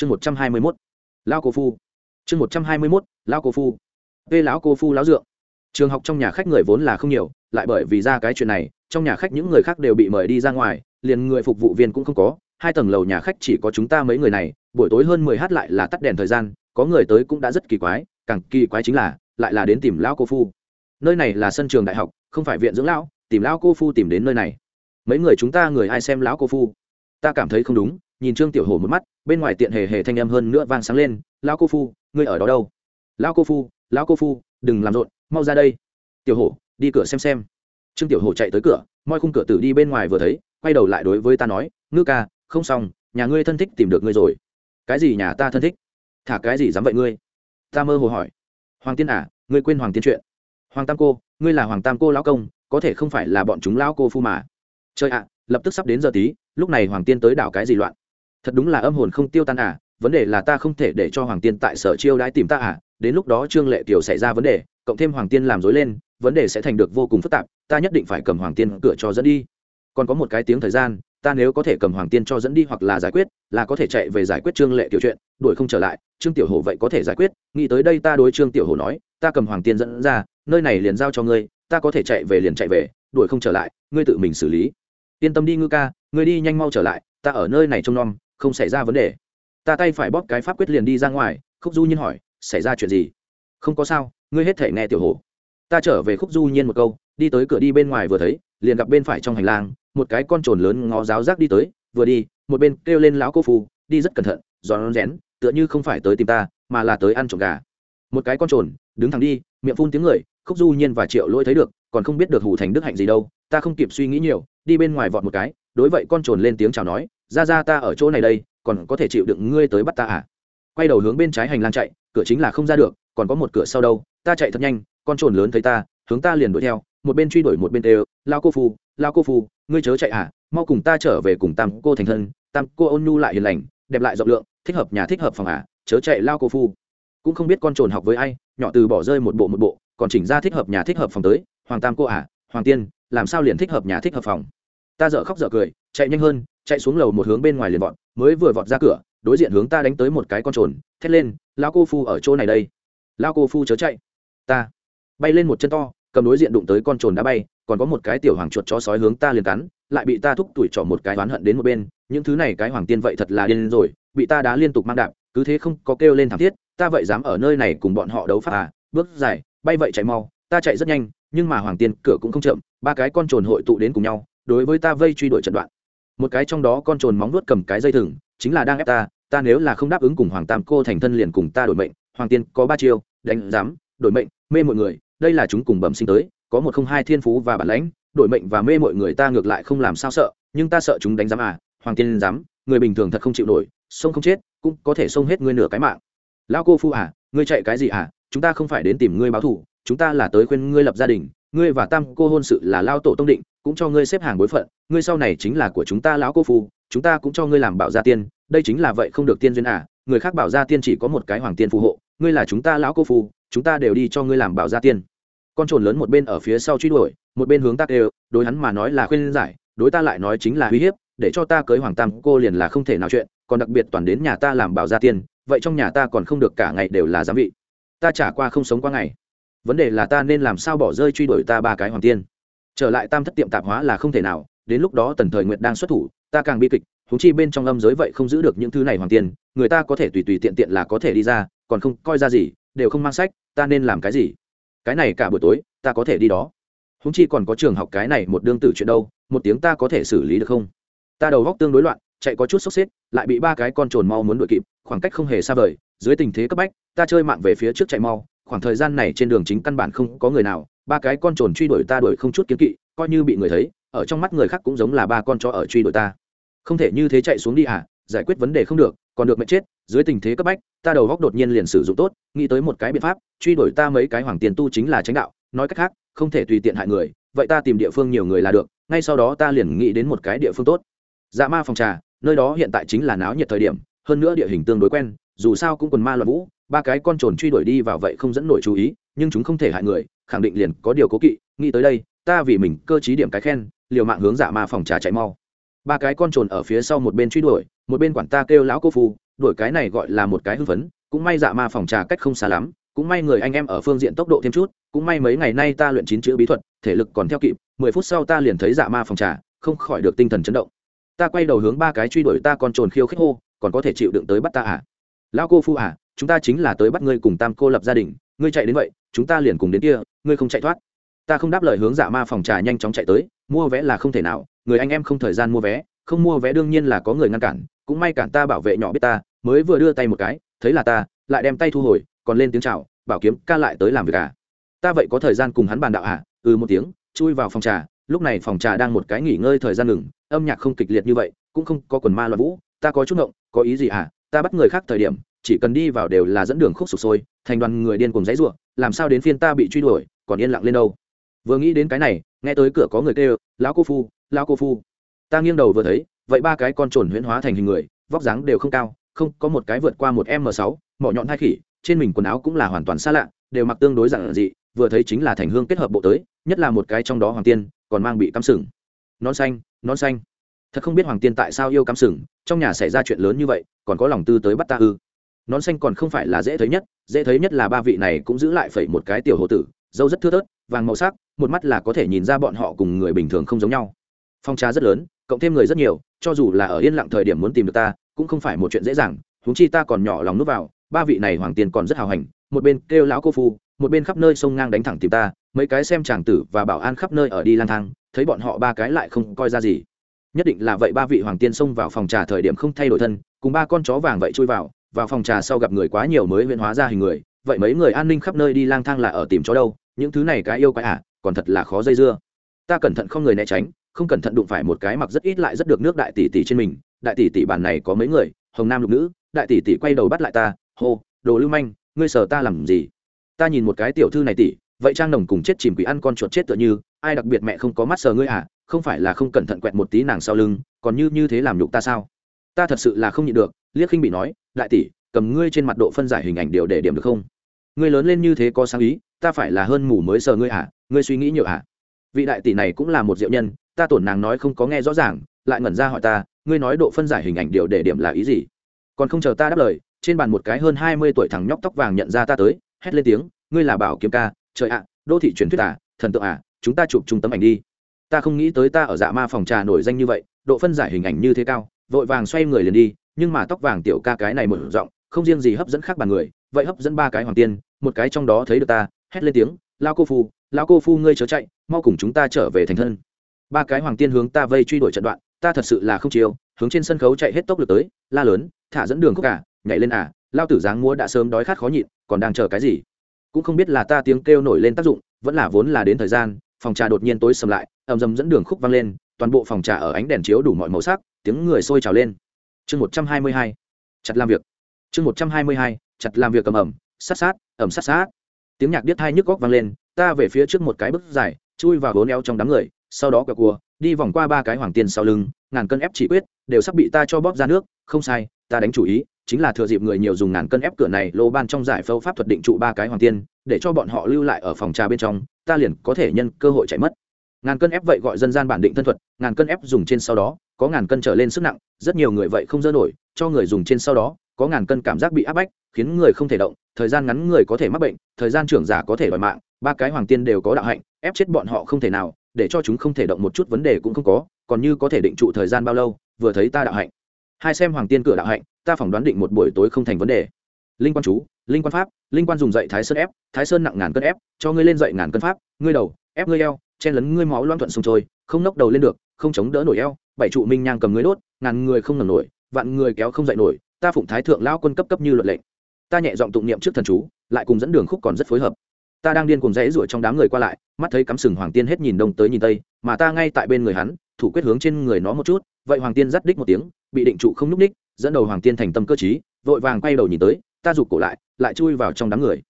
chương một trăm hai mươi mốt, lao cô phu. Chương một trăm hai mươi mốt, lao cô phu. Vê lão cô phu lão dượng. Trường học trong nhà khách người vốn là không nhiều, lại bởi vì ra cái chuyện này, trong nhà khách những người khác đều bị mời đi ra ngoài, liền người phục vụ viên cũng không có. Hai tầng lầu nhà khách chỉ có chúng ta mấy người này, buổi tối hơn mười h lại là tắt đèn thời gian, có người tới cũng đã rất kỳ quái, càng kỳ quái chính là, lại là đến tìm lão cô phu. Nơi này là sân trường đại học, không phải viện dưỡng lão, tìm lão cô phu tìm đến nơi này. Mấy người chúng ta, người ai xem lão cô phu? Ta cảm thấy không đúng nhìn trương tiểu hổ một mắt, bên ngoài tiện hề hề thanh em hơn nữa vang sáng lên, lão cô phu, ngươi ở đó đâu? Lão cô phu, lão cô phu, đừng làm rộn, mau ra đây. Tiểu hổ, đi cửa xem xem. Trương tiểu hổ chạy tới cửa, moi khung cửa tử đi bên ngoài vừa thấy, quay đầu lại đối với ta nói, ngư ca, không xong, nhà ngươi thân thích tìm được ngươi rồi. Cái gì nhà ta thân thích? Thả cái gì dám vậy ngươi? Ta mơ hồ hỏi. Hoàng tiên à ngươi quên hoàng tiên chuyện. Hoàng tam cô, ngươi là hoàng tam cô lão công, có thể không phải là bọn chúng lão cô phu mà. Trời ạ, lập tức sắp đến giờ tí, lúc này hoàng tiên tới đảo cái gì loạn? Thật đúng là âm hồn không tiêu tan à vấn đề là ta không thể để cho hoàng tiên tại sở chiêu đãi tìm ta à đến lúc đó trương lệ kiều xảy ra vấn đề, cộng thêm hoàng tiên làm dối lên, vấn đề sẽ thành được vô cùng phức tạp, ta nhất định phải cầm hoàng tiên cửa cho dẫn đi. Còn có một cái tiếng thời gian, ta nếu có thể cầm hoàng tiên cho dẫn đi hoặc là giải quyết, là có thể chạy về giải quyết trương lệ tiểu chuyện, đuổi không trở lại, trương tiểu hổ vậy có thể giải quyết, nghĩ tới đây ta đối trương tiểu hổ nói, ta cầm hoàng tiên dẫn ra, nơi này liền giao cho ngươi, ta có thể chạy về liền chạy về, đuổi không trở lại, ngươi tự mình xử lý. Yên tâm đi ngư ca, ngươi đi nhanh mau trở lại, ta ở nơi này trông nom không xảy ra vấn đề. Ta tay phải bóp cái pháp quyết liền đi ra ngoài, khúc du nhiên hỏi, xảy ra chuyện gì? Không có sao, ngươi hết thể nghe tiểu hổ. Ta trở về khúc du nhiên một câu, đi tới cửa đi bên ngoài vừa thấy, liền gặp bên phải trong hành lang, một cái con trồn lớn ngó giáo giác đi tới, vừa đi, một bên kêu lên lão cô phù đi rất cẩn thận, giòn rén, tựa như không phải tới tìm ta, mà là tới ăn trộm gà. Một cái con trồn, đứng thẳng đi, miệng phun tiếng người, khúc du nhiên và triệu lỗi thấy được, còn không biết được hủ thành đức hạnh gì đâu, ta không kịp suy nghĩ nhiều, đi bên ngoài vọt một cái, đối vậy con trồn lên tiếng chào nói ra ra ta ở chỗ này đây, còn có thể chịu đựng ngươi tới bắt ta à? Quay đầu hướng bên trái hành lang chạy, cửa chính là không ra được, còn có một cửa sau đâu, ta chạy thật nhanh, con trồn lớn thấy ta, hướng ta liền đuổi theo, một bên truy đuổi một bên đều, lao cô phu, lao cô phu, ngươi chớ chạy à mau cùng ta trở về cùng tam cô thành thân, tam cô ôn nhu lại hiền lành, đẹp lại rộng lượng, thích hợp nhà thích hợp phòng à chớ chạy lao cô phu. Cũng không biết con trồn học với ai, nhỏ từ bỏ rơi một bộ một bộ, còn chỉnh ra thích hợp nhà thích hợp phòng tới, hoàng tam cô à hoàng tiên, làm sao liền thích hợp nhà thích hợp phòng? Ta dở khóc dở cười, chạy nhanh hơn chạy xuống lầu một hướng bên ngoài liền vọt, mới vừa vọt ra cửa, đối diện hướng ta đánh tới một cái con trồn, thét lên lao cô phu ở chỗ này đây. Lao cô phu chớ chạy. Ta. Bay lên một chân to, cầm đối diện đụng tới con trồn đã bay, còn có một cái tiểu hoàng chuột chó sói hướng ta liền cắn, lại bị ta thúc tuổi trỏ một cái oán hận đến một bên, những thứ này cái hoàng tiên vậy thật là điên rồi, bị ta đá liên tục mang đạp, cứ thế không có kêu lên thảm thiết, ta vậy dám ở nơi này cùng bọn họ đấu pháp à? Bước dài, bay vậy chạy mau, ta chạy rất nhanh, nhưng mà hoàng tiên cửa cũng không chậm, ba cái con trồn hội tụ đến cùng nhau, đối với ta vây truy đuổi trận đoạn một cái trong đó con trồn móng nuốt cầm cái dây thừng, chính là đang ép ta ta nếu là không đáp ứng cùng hoàng tam cô thành thân liền cùng ta đổi mệnh, hoàng tiên có ba chiêu, đánh giám, đổi mệnh, mê mọi người, đây là chúng cùng bẩm sinh tới, có một không hai thiên phú và bản lãnh, đổi mệnh và mê mọi người ta ngược lại không làm sao sợ, nhưng ta sợ chúng đánh giám à hoàng tiên giám, người bình thường thật không chịu nổi sông không chết, cũng có thể sông hết ngươi nửa cái mạng. Lão cô phu à ngươi chạy cái gì à chúng ta không phải đến tìm ngươi báo thù, chúng ta là tới khuyên ngươi lập gia đình, ngươi và tam cô hôn sự là lao tổ tông định cũng cho ngươi xếp hàng bối phận, ngươi sau này chính là của chúng ta lão cô phu, chúng ta cũng cho ngươi làm bảo gia tiên, đây chính là vậy không được tiên duyên à người khác bảo gia tiên chỉ có một cái hoàng tiên phù hộ, ngươi là chúng ta lão cô phu, chúng ta đều đi cho ngươi làm bảo gia tiên. Con trồn lớn một bên ở phía sau truy đuổi, một bên hướng ta đều đối hắn mà nói là khuyên giải, đối ta lại nói chính là uy hiếp, để cho ta cưới hoàng tam cô liền là không thể nào chuyện, còn đặc biệt toàn đến nhà ta làm bảo gia tiên, vậy trong nhà ta còn không được cả ngày đều là giám vị. Ta trả qua không sống qua ngày. Vấn đề là ta nên làm sao bỏ rơi truy đuổi ta ba cái hoàng tiên? Trở lại tam thất tiệm tạp hóa là không thể nào, đến lúc đó tần thời nguyện đang xuất thủ, ta càng bi kịch húng chi bên trong âm giới vậy không giữ được những thứ này hoàng tiền, người ta có thể tùy tùy tiện tiện là có thể đi ra, còn không coi ra gì, đều không mang sách, ta nên làm cái gì? Cái này cả buổi tối, ta có thể đi đó. Húng chi còn có trường học cái này một đương tử chuyện đâu, một tiếng ta có thể xử lý được không? Ta đầu góc tương đối loạn, chạy có chút sốc xếp, lại bị ba cái con trồn mau muốn đuổi kịp, khoảng cách không hề xa vời, dưới tình thế cấp bách, ta chơi mạng về phía trước chạy mau, khoảng thời gian này trên đường chính căn bản không có người nào ba cái con trồn truy đuổi ta đuổi không chút kiến kỵ, coi như bị người thấy, ở trong mắt người khác cũng giống là ba con chó ở truy đuổi ta. Không thể như thế chạy xuống đi à giải quyết vấn đề không được, còn được mệnh chết, dưới tình thế cấp bách, ta đầu góc đột nhiên liền sử dụng tốt, nghĩ tới một cái biện pháp, truy đuổi ta mấy cái hoàng tiền tu chính là tránh đạo, nói cách khác, không thể tùy tiện hại người, vậy ta tìm địa phương nhiều người là được, ngay sau đó ta liền nghĩ đến một cái địa phương tốt. Dạ ma phòng trà, nơi đó hiện tại chính là náo nhiệt thời điểm, hơn nữa địa hình tương đối quen, dù sao cũng còn ma loạn vũ, ba cái con trồn truy đuổi đi vào vậy không dẫn nổi chú ý, nhưng chúng không thể hại người khẳng định liền có điều cố kỵ, nghĩ tới đây, ta vì mình cơ t điểm cái khen, liều mạng hướng giả ma phòng trà chạy mau. Ba cái con trồn ở phía sau một bên truy đuổi, một bên quản ta kêu lão cô phu, đuổi cái này gọi là một cái hưng phấn, cũng may dạ ma phòng trà cách không xa lắm, cũng may người anh em ở phương diện tốc độ thêm chút, cũng may mấy ngày nay ta luyện chín chữ bí thuật, thể lực còn theo kịp, mười phút sau ta liền thấy dạ ma phòng trà, không khỏi được tinh thần chấn động. Ta quay đầu hướng ba cái truy đuổi ta còn trồn khiêu khích hô, còn có thể chịu đựng tới bắt ta à? Lão cô phu à chúng ta chính là tới bắt ngươi cùng tam cô lập gia đình ngươi chạy đến vậy, chúng ta liền cùng đến kia, ngươi không chạy thoát. Ta không đáp lời hướng giả ma phòng trà nhanh chóng chạy tới, mua vé là không thể nào, người anh em không thời gian mua vé, không mua vé đương nhiên là có người ngăn cản, cũng may cản ta bảo vệ nhỏ biết ta, mới vừa đưa tay một cái, thấy là ta, lại đem tay thu hồi, còn lên tiếng chào, bảo kiếm ca lại tới làm việc à? Ta vậy có thời gian cùng hắn bàn đạo à? Ừ một tiếng, chui vào phòng trà, lúc này phòng trà đang một cái nghỉ ngơi thời gian ngừng, âm nhạc không kịch liệt như vậy, cũng không có quần ma loạn vũ, ta có chút ngộng, có ý gì à? Ta bắt người khác thời điểm chỉ cần đi vào đều là dẫn đường khúc sụp sôi, thành đoàn người điên cùng dãy ruộng làm sao đến phiên ta bị truy đuổi, còn yên lặng lên đâu. Vừa nghĩ đến cái này, nghe tới cửa có người kêu, lão cô phu, lão cô phu. Ta nghiêng đầu vừa thấy, vậy ba cái con trồn huyễn hóa thành hình người, vóc dáng đều không cao, không, có một cái vượt qua một m sáu, mỏ nhọn hai khỉ, trên mình quần áo cũng là hoàn toàn xa lạ, đều mặc tương đối giản dị, vừa thấy chính là thành hương kết hợp bộ tới, nhất là một cái trong đó hoàng tiên, còn mang bị cắm sừng. Nón xanh nón xanh. Thật không biết hoàng tiên tại sao yêu cắm sừng, trong nhà xảy ra chuyện lớn như vậy, còn có lòng tư tới bắt ta ư? Nón xanh còn không phải là dễ thấy nhất, dễ thấy nhất là ba vị này cũng giữ lại phẩy một cái tiểu hồ tử, dâu rất thưa thớt, vàng màu sắc, một mắt là có thể nhìn ra bọn họ cùng người bình thường không giống nhau. Phong trà rất lớn, cộng thêm người rất nhiều, cho dù là ở yên lặng thời điểm muốn tìm được ta, cũng không phải một chuyện dễ dàng, huống chi ta còn nhỏ lòng núp vào, ba vị này hoàng tiền còn rất hào hành, một bên kêu lão cô phu, một bên khắp nơi sông ngang đánh thẳng tìm ta, mấy cái xem chàng tử và bảo an khắp nơi ở đi lang thang, thấy bọn họ ba cái lại không coi ra gì. Nhất định là vậy ba vị hoàng tiên xông vào phòng trà thời điểm không thay đổi thân, cùng ba con chó vàng vậy chui vào vào phòng trà sau gặp người quá nhiều mới huyễn hóa ra hình người, vậy mấy người an ninh khắp nơi đi lang thang là ở tìm chó đâu, những thứ này cái yêu quái à còn thật là khó dây dưa. Ta cẩn thận không người né tránh, không cẩn thận đụng phải một cái mặc rất ít lại rất được nước đại tỷ tỷ trên mình, đại tỷ tỷ bản này có mấy người, hồng nam lục nữ, đại tỷ tỷ quay đầu bắt lại ta, hô, đồ lưu manh, ngươi sờ ta làm gì? Ta nhìn một cái tiểu thư này tỷ, vậy trang nồng cùng chết chìm quỷ ăn con chuột chết tựa như, ai đặc biệt mẹ không có mắt sờ ngươi à không phải là không cẩn thận quẹt một tí nàng sau lưng, còn như như thế làm nhục ta sao? Ta thật sự là không nhịn được liếc khinh bị nói, đại tỷ, cầm ngươi trên mặt độ phân giải hình ảnh điều để điểm được không? Ngươi lớn lên như thế có sáng ý, ta phải là hơn mù mới sờ ngươi à ngươi suy nghĩ nhiều à vị đại tỷ này cũng là một diệu nhân, ta tổn nàng nói không có nghe rõ ràng, lại ngẩn ra hỏi ta, ngươi nói độ phân giải hình ảnh điều để điểm là ý gì? Còn không chờ ta đáp lời, trên bàn một cái hơn hai mươi tuổi thằng nhóc tóc vàng nhận ra ta tới, hét lên tiếng, ngươi là bảo kiếm ca, trời ạ, đô thị truyền thuyết à thần tượng à chúng ta chụp trung tấm ảnh đi. Ta không nghĩ tới ta ở dạ ma phòng trà nổi danh như vậy, độ phân giải hình ảnh như thế cao, vội vàng xoay người liền đi nhưng mà tóc vàng tiểu ca cái này một giọng không riêng gì hấp dẫn khác bàn người vậy hấp dẫn ba cái hoàng tiên một cái trong đó thấy được ta hét lên tiếng lao cô phu lao cô phu ngươi chớ chạy mau cùng chúng ta trở về thành thân. Ba cái hoàng tiên hướng ta vây truy đuổi trận đoạn ta thật sự là không chiều hướng trên sân khấu chạy hết tốc lực tới la lớn thả dẫn đường khúc cả à, nhảy lên à lao tử dáng múa đã sớm đói khát khó nhịn còn đang chờ cái gì? Cũng không biết là ta tiếng kêu nổi lên tác dụng vẫn là vốn là đến thời gian phòng trà đột nhiên tối sầm lại ầm ầm dẫn đường khúc vang lên toàn bộ phòng trà ở ánh đèn chiếu đủ mọi màu sắc tiếng người sôi trào lên chương một trăm hai mươi hai, chặt làm việc. Chương một trăm hai mươi hai, chặt làm việc ầm ầm, sát sát ẩm sát sát. Tiếng nhạc điếc thai nhức góc vang lên, ta về phía trước một cái bước dài, chui vào bốn eo trong đám người, sau đó quẹo cua, đi vòng qua ba cái hoàng tiền sau lưng, ngàn cân ép chỉ quyết, đều sắp bị ta cho bóp ra nước, không sai, ta đánh chủ ý, chính là thừa dịp người nhiều dùng ngàn cân ép cửa này lô ban trong giải phẫu pháp thuật định trụ ba cái hoàng tiên để cho bọn họ lưu lại ở phòng trà bên trong, ta liền có thể nhân cơ hội chạy mất. Ngàn cân ép vậy gọi dân gian bản định thân thuật, ngàn cân ép dùng trên sau đó có ngàn cân trở lên sức nặng, rất nhiều người vậy không dơ nổi, cho người dùng trên sau đó, có ngàn cân cảm giác bị áp bách, khiến người không thể động, thời gian ngắn người có thể mắc bệnh, thời gian trưởng giả có thể đòi mạng, ba cái hoàng tiên đều có đạo hạnh, ép chết bọn họ không thể nào, để cho chúng không thể động một chút vấn đề cũng không có, còn như có thể định trụ thời gian bao lâu, vừa thấy ta đạo hạnh. Hai xem hoàng tiên cửa đạo hạnh, ta phỏng đoán định một buổi tối không thành vấn đề. Linh quan chú, linh quan pháp, linh quan dùng dậy thái sơn ép, thái sơn nặng ngàn cân ép, cho ngươi lên dậy ngàn cân pháp, ngươi đầu, ép ngươi eo, chen lấn ngươi máu loan thuận sông trôi, không nốc đầu lên được, không chống đỡ nổi eo bảy trụ minh nhang cầm ngươi đốt, ngàn người không ngẩng nổi, vạn người kéo không dậy nổi, ta phụng thái thượng lao quân cấp cấp như luật lệnh. Ta nhẹ giọng tụng niệm trước thần chú, lại cùng dẫn đường khúc còn rất phối hợp. Ta đang điên cùng rẽ ruổi trong đám người qua lại, mắt thấy cắm sừng hoàng tiên hết nhìn đông tới nhìn tây, mà ta ngay tại bên người hắn, thủ quyết hướng trên người nó một chút, vậy hoàng tiên dắt đích một tiếng, bị định trụ không nhúc ních dẫn đầu hoàng tiên thành tâm cơ chí vội vàng quay đầu nhìn tới, ta rụt cổ lại lại chui vào trong đám người.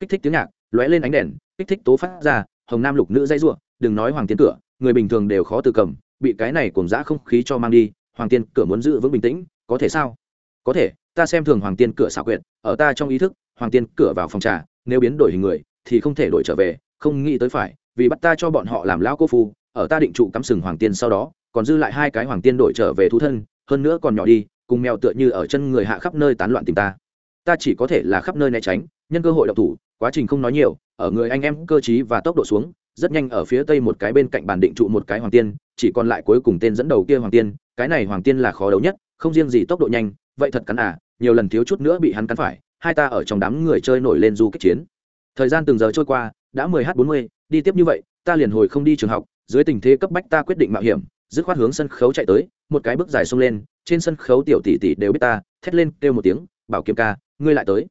Kích thích tiếng nhạc, lóe lên ánh đèn, kích thích tố phát ra, hồng nam lục nữ dây n đừng nói hoàng tiên cửa, người bình thường đều khó từ cầm bị cái này cùng giã không khí cho mang đi, hoàng tiên cửa muốn giữ vững bình tĩnh, có thể sao? Có thể, ta xem thường hoàng tiên cửa xảo quyệt, ở ta trong ý thức, hoàng tiên cửa vào phòng trà, nếu biến đổi hình người, thì không thể đổi trở về, không nghĩ tới phải, vì bắt ta cho bọn họ làm lão cô phu, ở ta định trụ cắm sừng hoàng tiên sau đó, còn dư lại hai cái hoàng tiên đổi trở về thú thân, hơn nữa còn nhỏ đi, cùng mèo tựa như ở chân người hạ khắp nơi tán loạn tìm ta. Ta chỉ có thể là khắp nơi né tránh, nhân cơ hội độc thủ, quá trình không nói nhiều, ở người anh em, cơ trí và tốc độ xuống rất nhanh ở phía tây một cái bên cạnh bàn định trụ một cái hoàng tiên, chỉ còn lại cuối cùng tên dẫn đầu kia hoàng tiên, cái này hoàng tiên là khó đấu nhất, không riêng gì tốc độ nhanh, vậy thật cắn à nhiều lần thiếu chút nữa bị hắn cắn phải, hai ta ở trong đám người chơi nổi lên du kích chiến. Thời gian từng giờ trôi qua, đã mười h bốn mươi, đi tiếp như vậy, ta liền hồi không đi trường học, dưới tình thế cấp bách ta quyết định mạo hiểm, dứt khoát hướng sân khấu chạy tới, một cái bước dài xông lên, trên sân khấu tiểu tỷ tỷ đều biết ta, thét lên kêu một tiếng, bảo kiếm ca, ngươi lại tới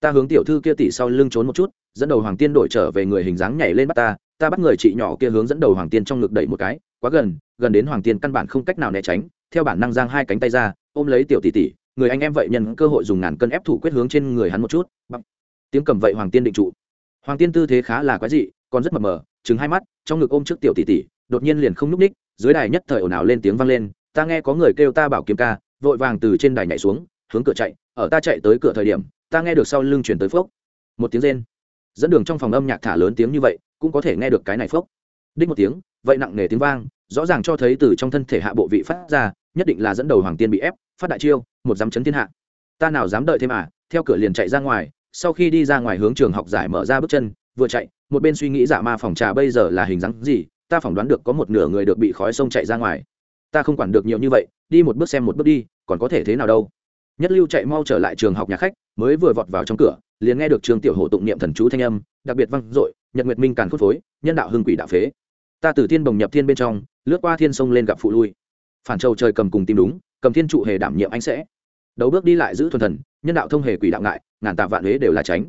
ta hướng tiểu thư kia tỷ sau lưng trốn một chút, dẫn đầu hoàng tiên đổi trở về người hình dáng nhảy lên bắt ta ta bắt người chị nhỏ kia hướng dẫn đầu hoàng tiên trong ngực đẩy một cái, quá gần gần đến hoàng tiên căn bản không cách nào né tránh, theo bản năng giang hai cánh tay ra, ôm lấy tiểu tỷ tỷ, người anh em vậy nhân cơ hội dùng ngàn cân ép thủ quyết hướng trên người hắn một chút Bằng. tiếng cầm vậy hoàng tiên định trụ hoàng tiên tư thế khá là quái dị, còn rất mập mờ chứng hai mắt, trong ngực ôm trước tiểu tỷ tỷ, đột nhiên liền không nhúc ních dưới đài nhất thời ồn ào lên tiếng vang lên, ta nghe có người kêu ta bảo kiếm ca, vội vàng từ trên đài nhảy xuống, hướng cửa chạy, ở ta chạy tới cửa thời điểm ta nghe được sau lưng chuyển tới phốc. Một tiếng rên. Dẫn đường trong phòng âm nhạc thả lớn tiếng như vậy, cũng có thể nghe được cái này phốc. Đích một tiếng, vậy nặng nề tiếng vang, rõ ràng cho thấy từ trong thân thể hạ bộ vị phát ra, nhất định là dẫn đầu hoàng tiên bị ép, phát đại chiêu, một dám chấn thiên hạ. Ta nào dám đợi thêm à? Theo cửa liền chạy ra ngoài, sau khi đi ra ngoài hướng trường học giải mở ra bước chân, vừa chạy, một bên suy nghĩ giả ma phòng trà bây giờ là hình dáng gì, ta phỏng đoán được có một nửa người được bị khói sông chạy ra ngoài. Ta không quản được nhiều như vậy, đi một bước xem một bước đi, còn có thể thế nào đâu? Nhất lưu chạy mau trở lại trường học nhà khách, mới vừa vọt vào trong cửa, liền nghe được trường tiểu hộ tụng niệm thần chú thanh âm, đặc biệt vang dội, nhật nguyệt minh càn khuất phối, nhân đạo hưng quỷ đạo phế. Ta từ thiên bồng nhập thiên bên trong, lướt qua thiên sông lên gặp phụ lui. Phản châu trời cầm cùng tìm đúng, cầm thiên trụ hề đảm nhiệm anh sẽ. Đấu bước đi lại giữ thuần thần, nhân đạo thông hề quỷ đạo ngại, ngàn tạ vạn huế đều là tránh.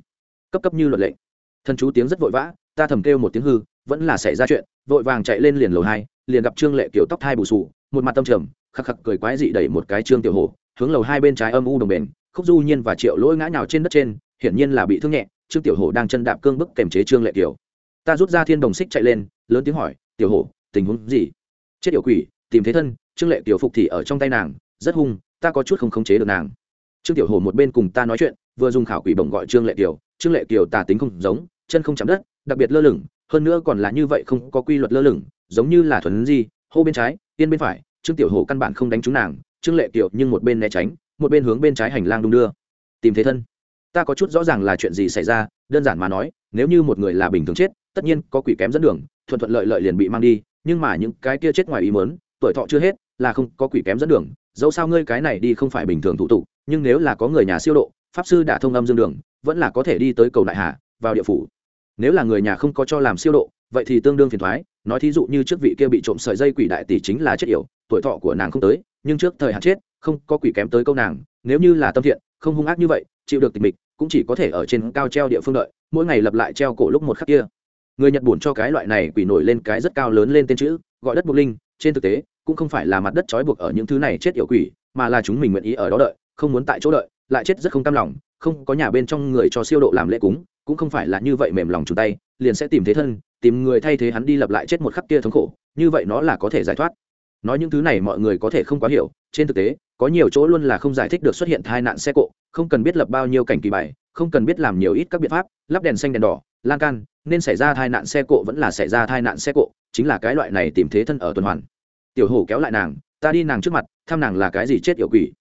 Cấp cấp như luật lệnh. Thần chú tiếng rất vội vã, ta thầm kêu một tiếng hư, vẫn là xảy ra chuyện, vội vàng chạy lên liền lầu hai, liền gặp trương lệ kiểu tóc thai bù sù, một mặt tâm trầm, khắc khắc cười quái dị đẩy một cái trương tiểu hồ hướng lầu hai bên trái âm u đồng bền khúc du nhiên và triệu lỗi ngã nhào trên đất trên hiển nhiên là bị thương nhẹ trương tiểu Hổ đang chân đạp cương bức kềm chế trương lệ kiều. Ta rút ra thiên đồng xích chạy lên lớn tiếng hỏi tiểu Hổ, tình huống gì? Chết tiểu quỷ tìm thế thân. Trương lệ kiều phục thì ở trong tay nàng rất hung ta có chút không khống chế được nàng. Trương tiểu Hổ một bên cùng ta nói chuyện vừa dùng khảo quỷ bổng gọi trương lệ kiều trương lệ kiều tà tính không giống chân không chạm đất đặc biệt lơ lửng hơn nữa còn là như vậy không có quy luật lơ lửng giống như là thuần di hô bên trái tiên bên phải. Trương tiểu Hổ căn bản không đánh trúng nàng trương lệ kiều nhưng một bên né tránh, một bên hướng bên trái hành lang đung đưa. Tìm thế thân. Ta có chút rõ ràng là chuyện gì xảy ra, đơn giản mà nói, nếu như một người là bình thường chết, tất nhiên có quỷ kém dẫn đường, thuận thuận lợi lợi liền bị mang đi, nhưng mà những cái kia chết ngoài ý mớn tuổi thọ chưa hết, là không có quỷ kém dẫn đường, dẫu sao ngươi cái này đi không phải bình thường thủ tục, nhưng nếu là có người nhà siêu độ, pháp sư đã thông âm dương đường, vẫn là có thể đi tới cầu đại hà, vào địa phủ. Nếu là người nhà không có cho làm siêu độ, vậy thì tương đương phiền thoái, nói thí dụ như trước vị kia bị trộm sợi dây quỷ đại tỷ chính là chết yểu, tuổi thọ của nàng không tới nhưng trước thời hạn chết, không có quỷ kém tới câu nàng, nếu như là tâm thiện, không hung ác như vậy, chịu được tình mịch, cũng chỉ có thể ở trên cao treo địa phương đợi, mỗi ngày lập lại treo cổ lúc một khắc kia. Người nhật buồn cho cái loại này quỷ nổi lên cái rất cao lớn lên tên chữ, gọi đất buộc linh, trên thực tế, cũng không phải là mặt đất trói buộc ở những thứ này chết yểu quỷ, mà là chúng mình nguyện ý ở đó đợi, không muốn tại chỗ đợi, lại chết rất không cam lòng, không có nhà bên trong người cho siêu độ làm lễ cúng, cũng không phải là như vậy mềm lòng chung tay, liền sẽ tìm thế thân, tìm người thay thế hắn đi lập lại chết một khắc kia thống khổ, như vậy nó là có thể giải thoát nói những thứ này mọi người có thể không quá hiểu, trên thực tế, có nhiều chỗ luôn là không giải thích được xuất hiện tai nạn xe cộ, không cần biết lập bao nhiêu cảnh kỳ bài, không cần biết làm nhiều ít các biện pháp, lắp đèn xanh đèn đỏ, lan can, nên xảy ra tai nạn xe cộ vẫn là xảy ra tai nạn xe cộ, chính là cái loại này tìm thế thân ở tuần hoàn. Tiểu hổ kéo lại nàng, ta đi nàng trước mặt, thăm nàng là cái gì chết yểu quỷ?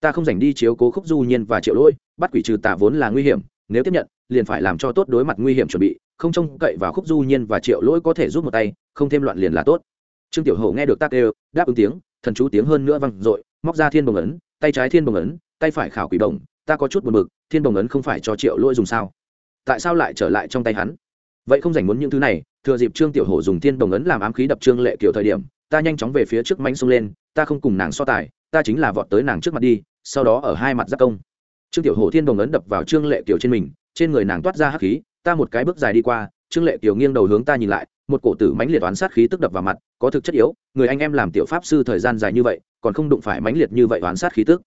Ta không dành đi chiếu cố khúc du nhiên và triệu lỗi, bắt quỷ trừ tà vốn là nguy hiểm, nếu tiếp nhận, liền phải làm cho tốt đối mặt nguy hiểm chuẩn bị, không trông cậy vào khúc du nhiên và triệu lỗi có thể giúp một tay, không thêm loạn liền là tốt trương tiểu hổ nghe được tác đều đáp ứng tiếng, thần chú tiếng hơn nữa văng dội, móc ra thiên bồng ấn, tay trái thiên bồng ấn, tay phải khảo quỷ bồng ta có chút buồn bực, thiên bồng ấn không phải cho triệu lỗi dùng sao? Tại sao lại trở lại trong tay hắn? Vậy không dành muốn những thứ này, thừa dịp trương tiểu hổ dùng thiên bồng ấn làm ám khí đập trương lệ kiểu thời điểm, ta nhanh chóng về phía trước mánh xông lên, ta không cùng nàng so tài, ta chính là vọt tới nàng trước mặt đi, sau đó ở hai mặt giác công. Trương tiểu hổ thiên bồng ấn đập vào trương lệ kiểu trên mình, trên người nàng toát ra hắc khí, ta một cái bước dài đi qua, trương lệ kiều nghiêng đầu hướng ta nhìn lại một cổ tử mãnh liệt oán sát khí tức đập vào mặt, có thực chất yếu, người anh em làm tiểu pháp sư thời gian dài như vậy, còn không đụng phải mãnh liệt như vậy oán sát khí tức.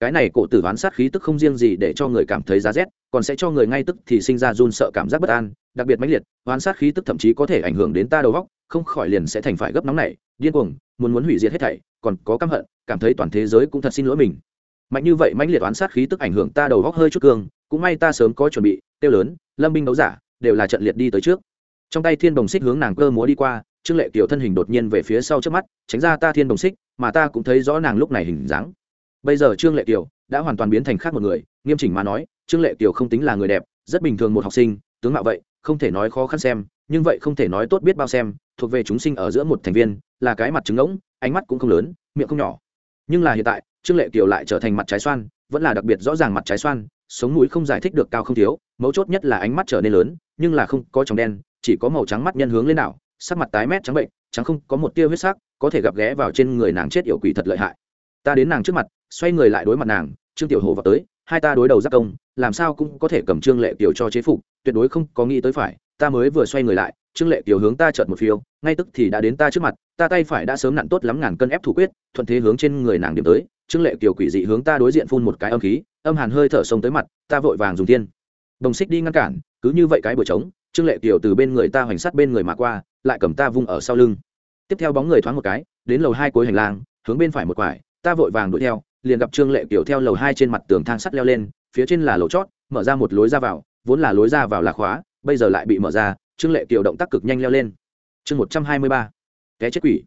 Cái này cổ tử oán sát khí tức không riêng gì để cho người cảm thấy giá rét, còn sẽ cho người ngay tức thì sinh ra run sợ cảm giác bất an, đặc biệt mãnh liệt, oán sát khí tức thậm chí có thể ảnh hưởng đến ta đầu óc, không khỏi liền sẽ thành phải gấp nóng này điên cuồng, muốn muốn hủy diệt hết thảy, còn có căm hận, cảm thấy toàn thế giới cũng thật xin lỗi mình. Mạnh như vậy mãnh liệt oán sát khí tức ảnh hưởng ta đầu óc hơi chút cương, cũng may ta sớm có chuẩn bị, tiêu lớn, lâm binh đấu giả, đều là trận liệt đi tới trước trong tay thiên đồng xích hướng nàng cơ múa đi qua, trương lệ kiều thân hình đột nhiên về phía sau trước mắt, tránh ra ta thiên đồng xích, mà ta cũng thấy rõ nàng lúc này hình dáng. Bây giờ trương lệ kiều đã hoàn toàn biến thành khác một người, nghiêm chỉnh mà nói, trương lệ kiều không tính là người đẹp, rất bình thường một học sinh, tướng mạo vậy, không thể nói khó khăn xem, nhưng vậy không thể nói tốt biết bao xem, thuộc về chúng sinh ở giữa một thành viên, là cái mặt trứng ngỗng, ánh mắt cũng không lớn, miệng không nhỏ. Nhưng là hiện tại, trương lệ kiều lại trở thành mặt trái xoan, vẫn là đặc biệt rõ ràng mặt trái xoan, sống mũi không giải thích được cao không thiếu, mấu chốt nhất là ánh mắt trở nên lớn, nhưng là không có tròng đen chỉ có màu trắng mắt nhân hướng lên nào, sắc mặt tái mét trắng bệnh, trắng không, có một tia huyết sắc, có thể gặp ghé vào trên người nàng chết yểu quỷ thật lợi hại. Ta đến nàng trước mặt, xoay người lại đối mặt nàng, trương tiểu hồ vào tới, hai ta đối đầu giác công, làm sao cũng có thể cầm trương lệ kiều cho chế phục, tuyệt đối không có nghĩ tới phải, ta mới vừa xoay người lại, trương lệ kiều hướng ta chợt một phiêu, ngay tức thì đã đến ta trước mặt, ta tay phải đã sớm nặn tốt lắm ngàn cân ép thủ quyết, thuận thế hướng trên người nàng điểm tới, trương lệ kiều quỷ dị hướng ta đối diện phun một cái âm khí, âm hàn hơi thở sông tới mặt, ta vội vàng dùng tiên đồng xích đi ngăn cản, cứ như vậy cái bờ trống trương lệ kiều từ bên người ta hoành sát bên người mà qua, lại cầm ta vung ở sau lưng. Tiếp theo bóng người thoáng một cái, đến lầu hai cuối hành lang, hướng bên phải một quải, ta vội vàng đuổi theo, liền gặp trương lệ kiều theo lầu hai trên mặt tường thang sắt leo lên, phía trên là lầu chót, mở ra một lối ra vào, vốn là lối ra vào là khóa, bây giờ lại bị mở ra, trương lệ kiều động tác cực nhanh leo lên. Chương một trăm hai mươi ba, té chết quỷ.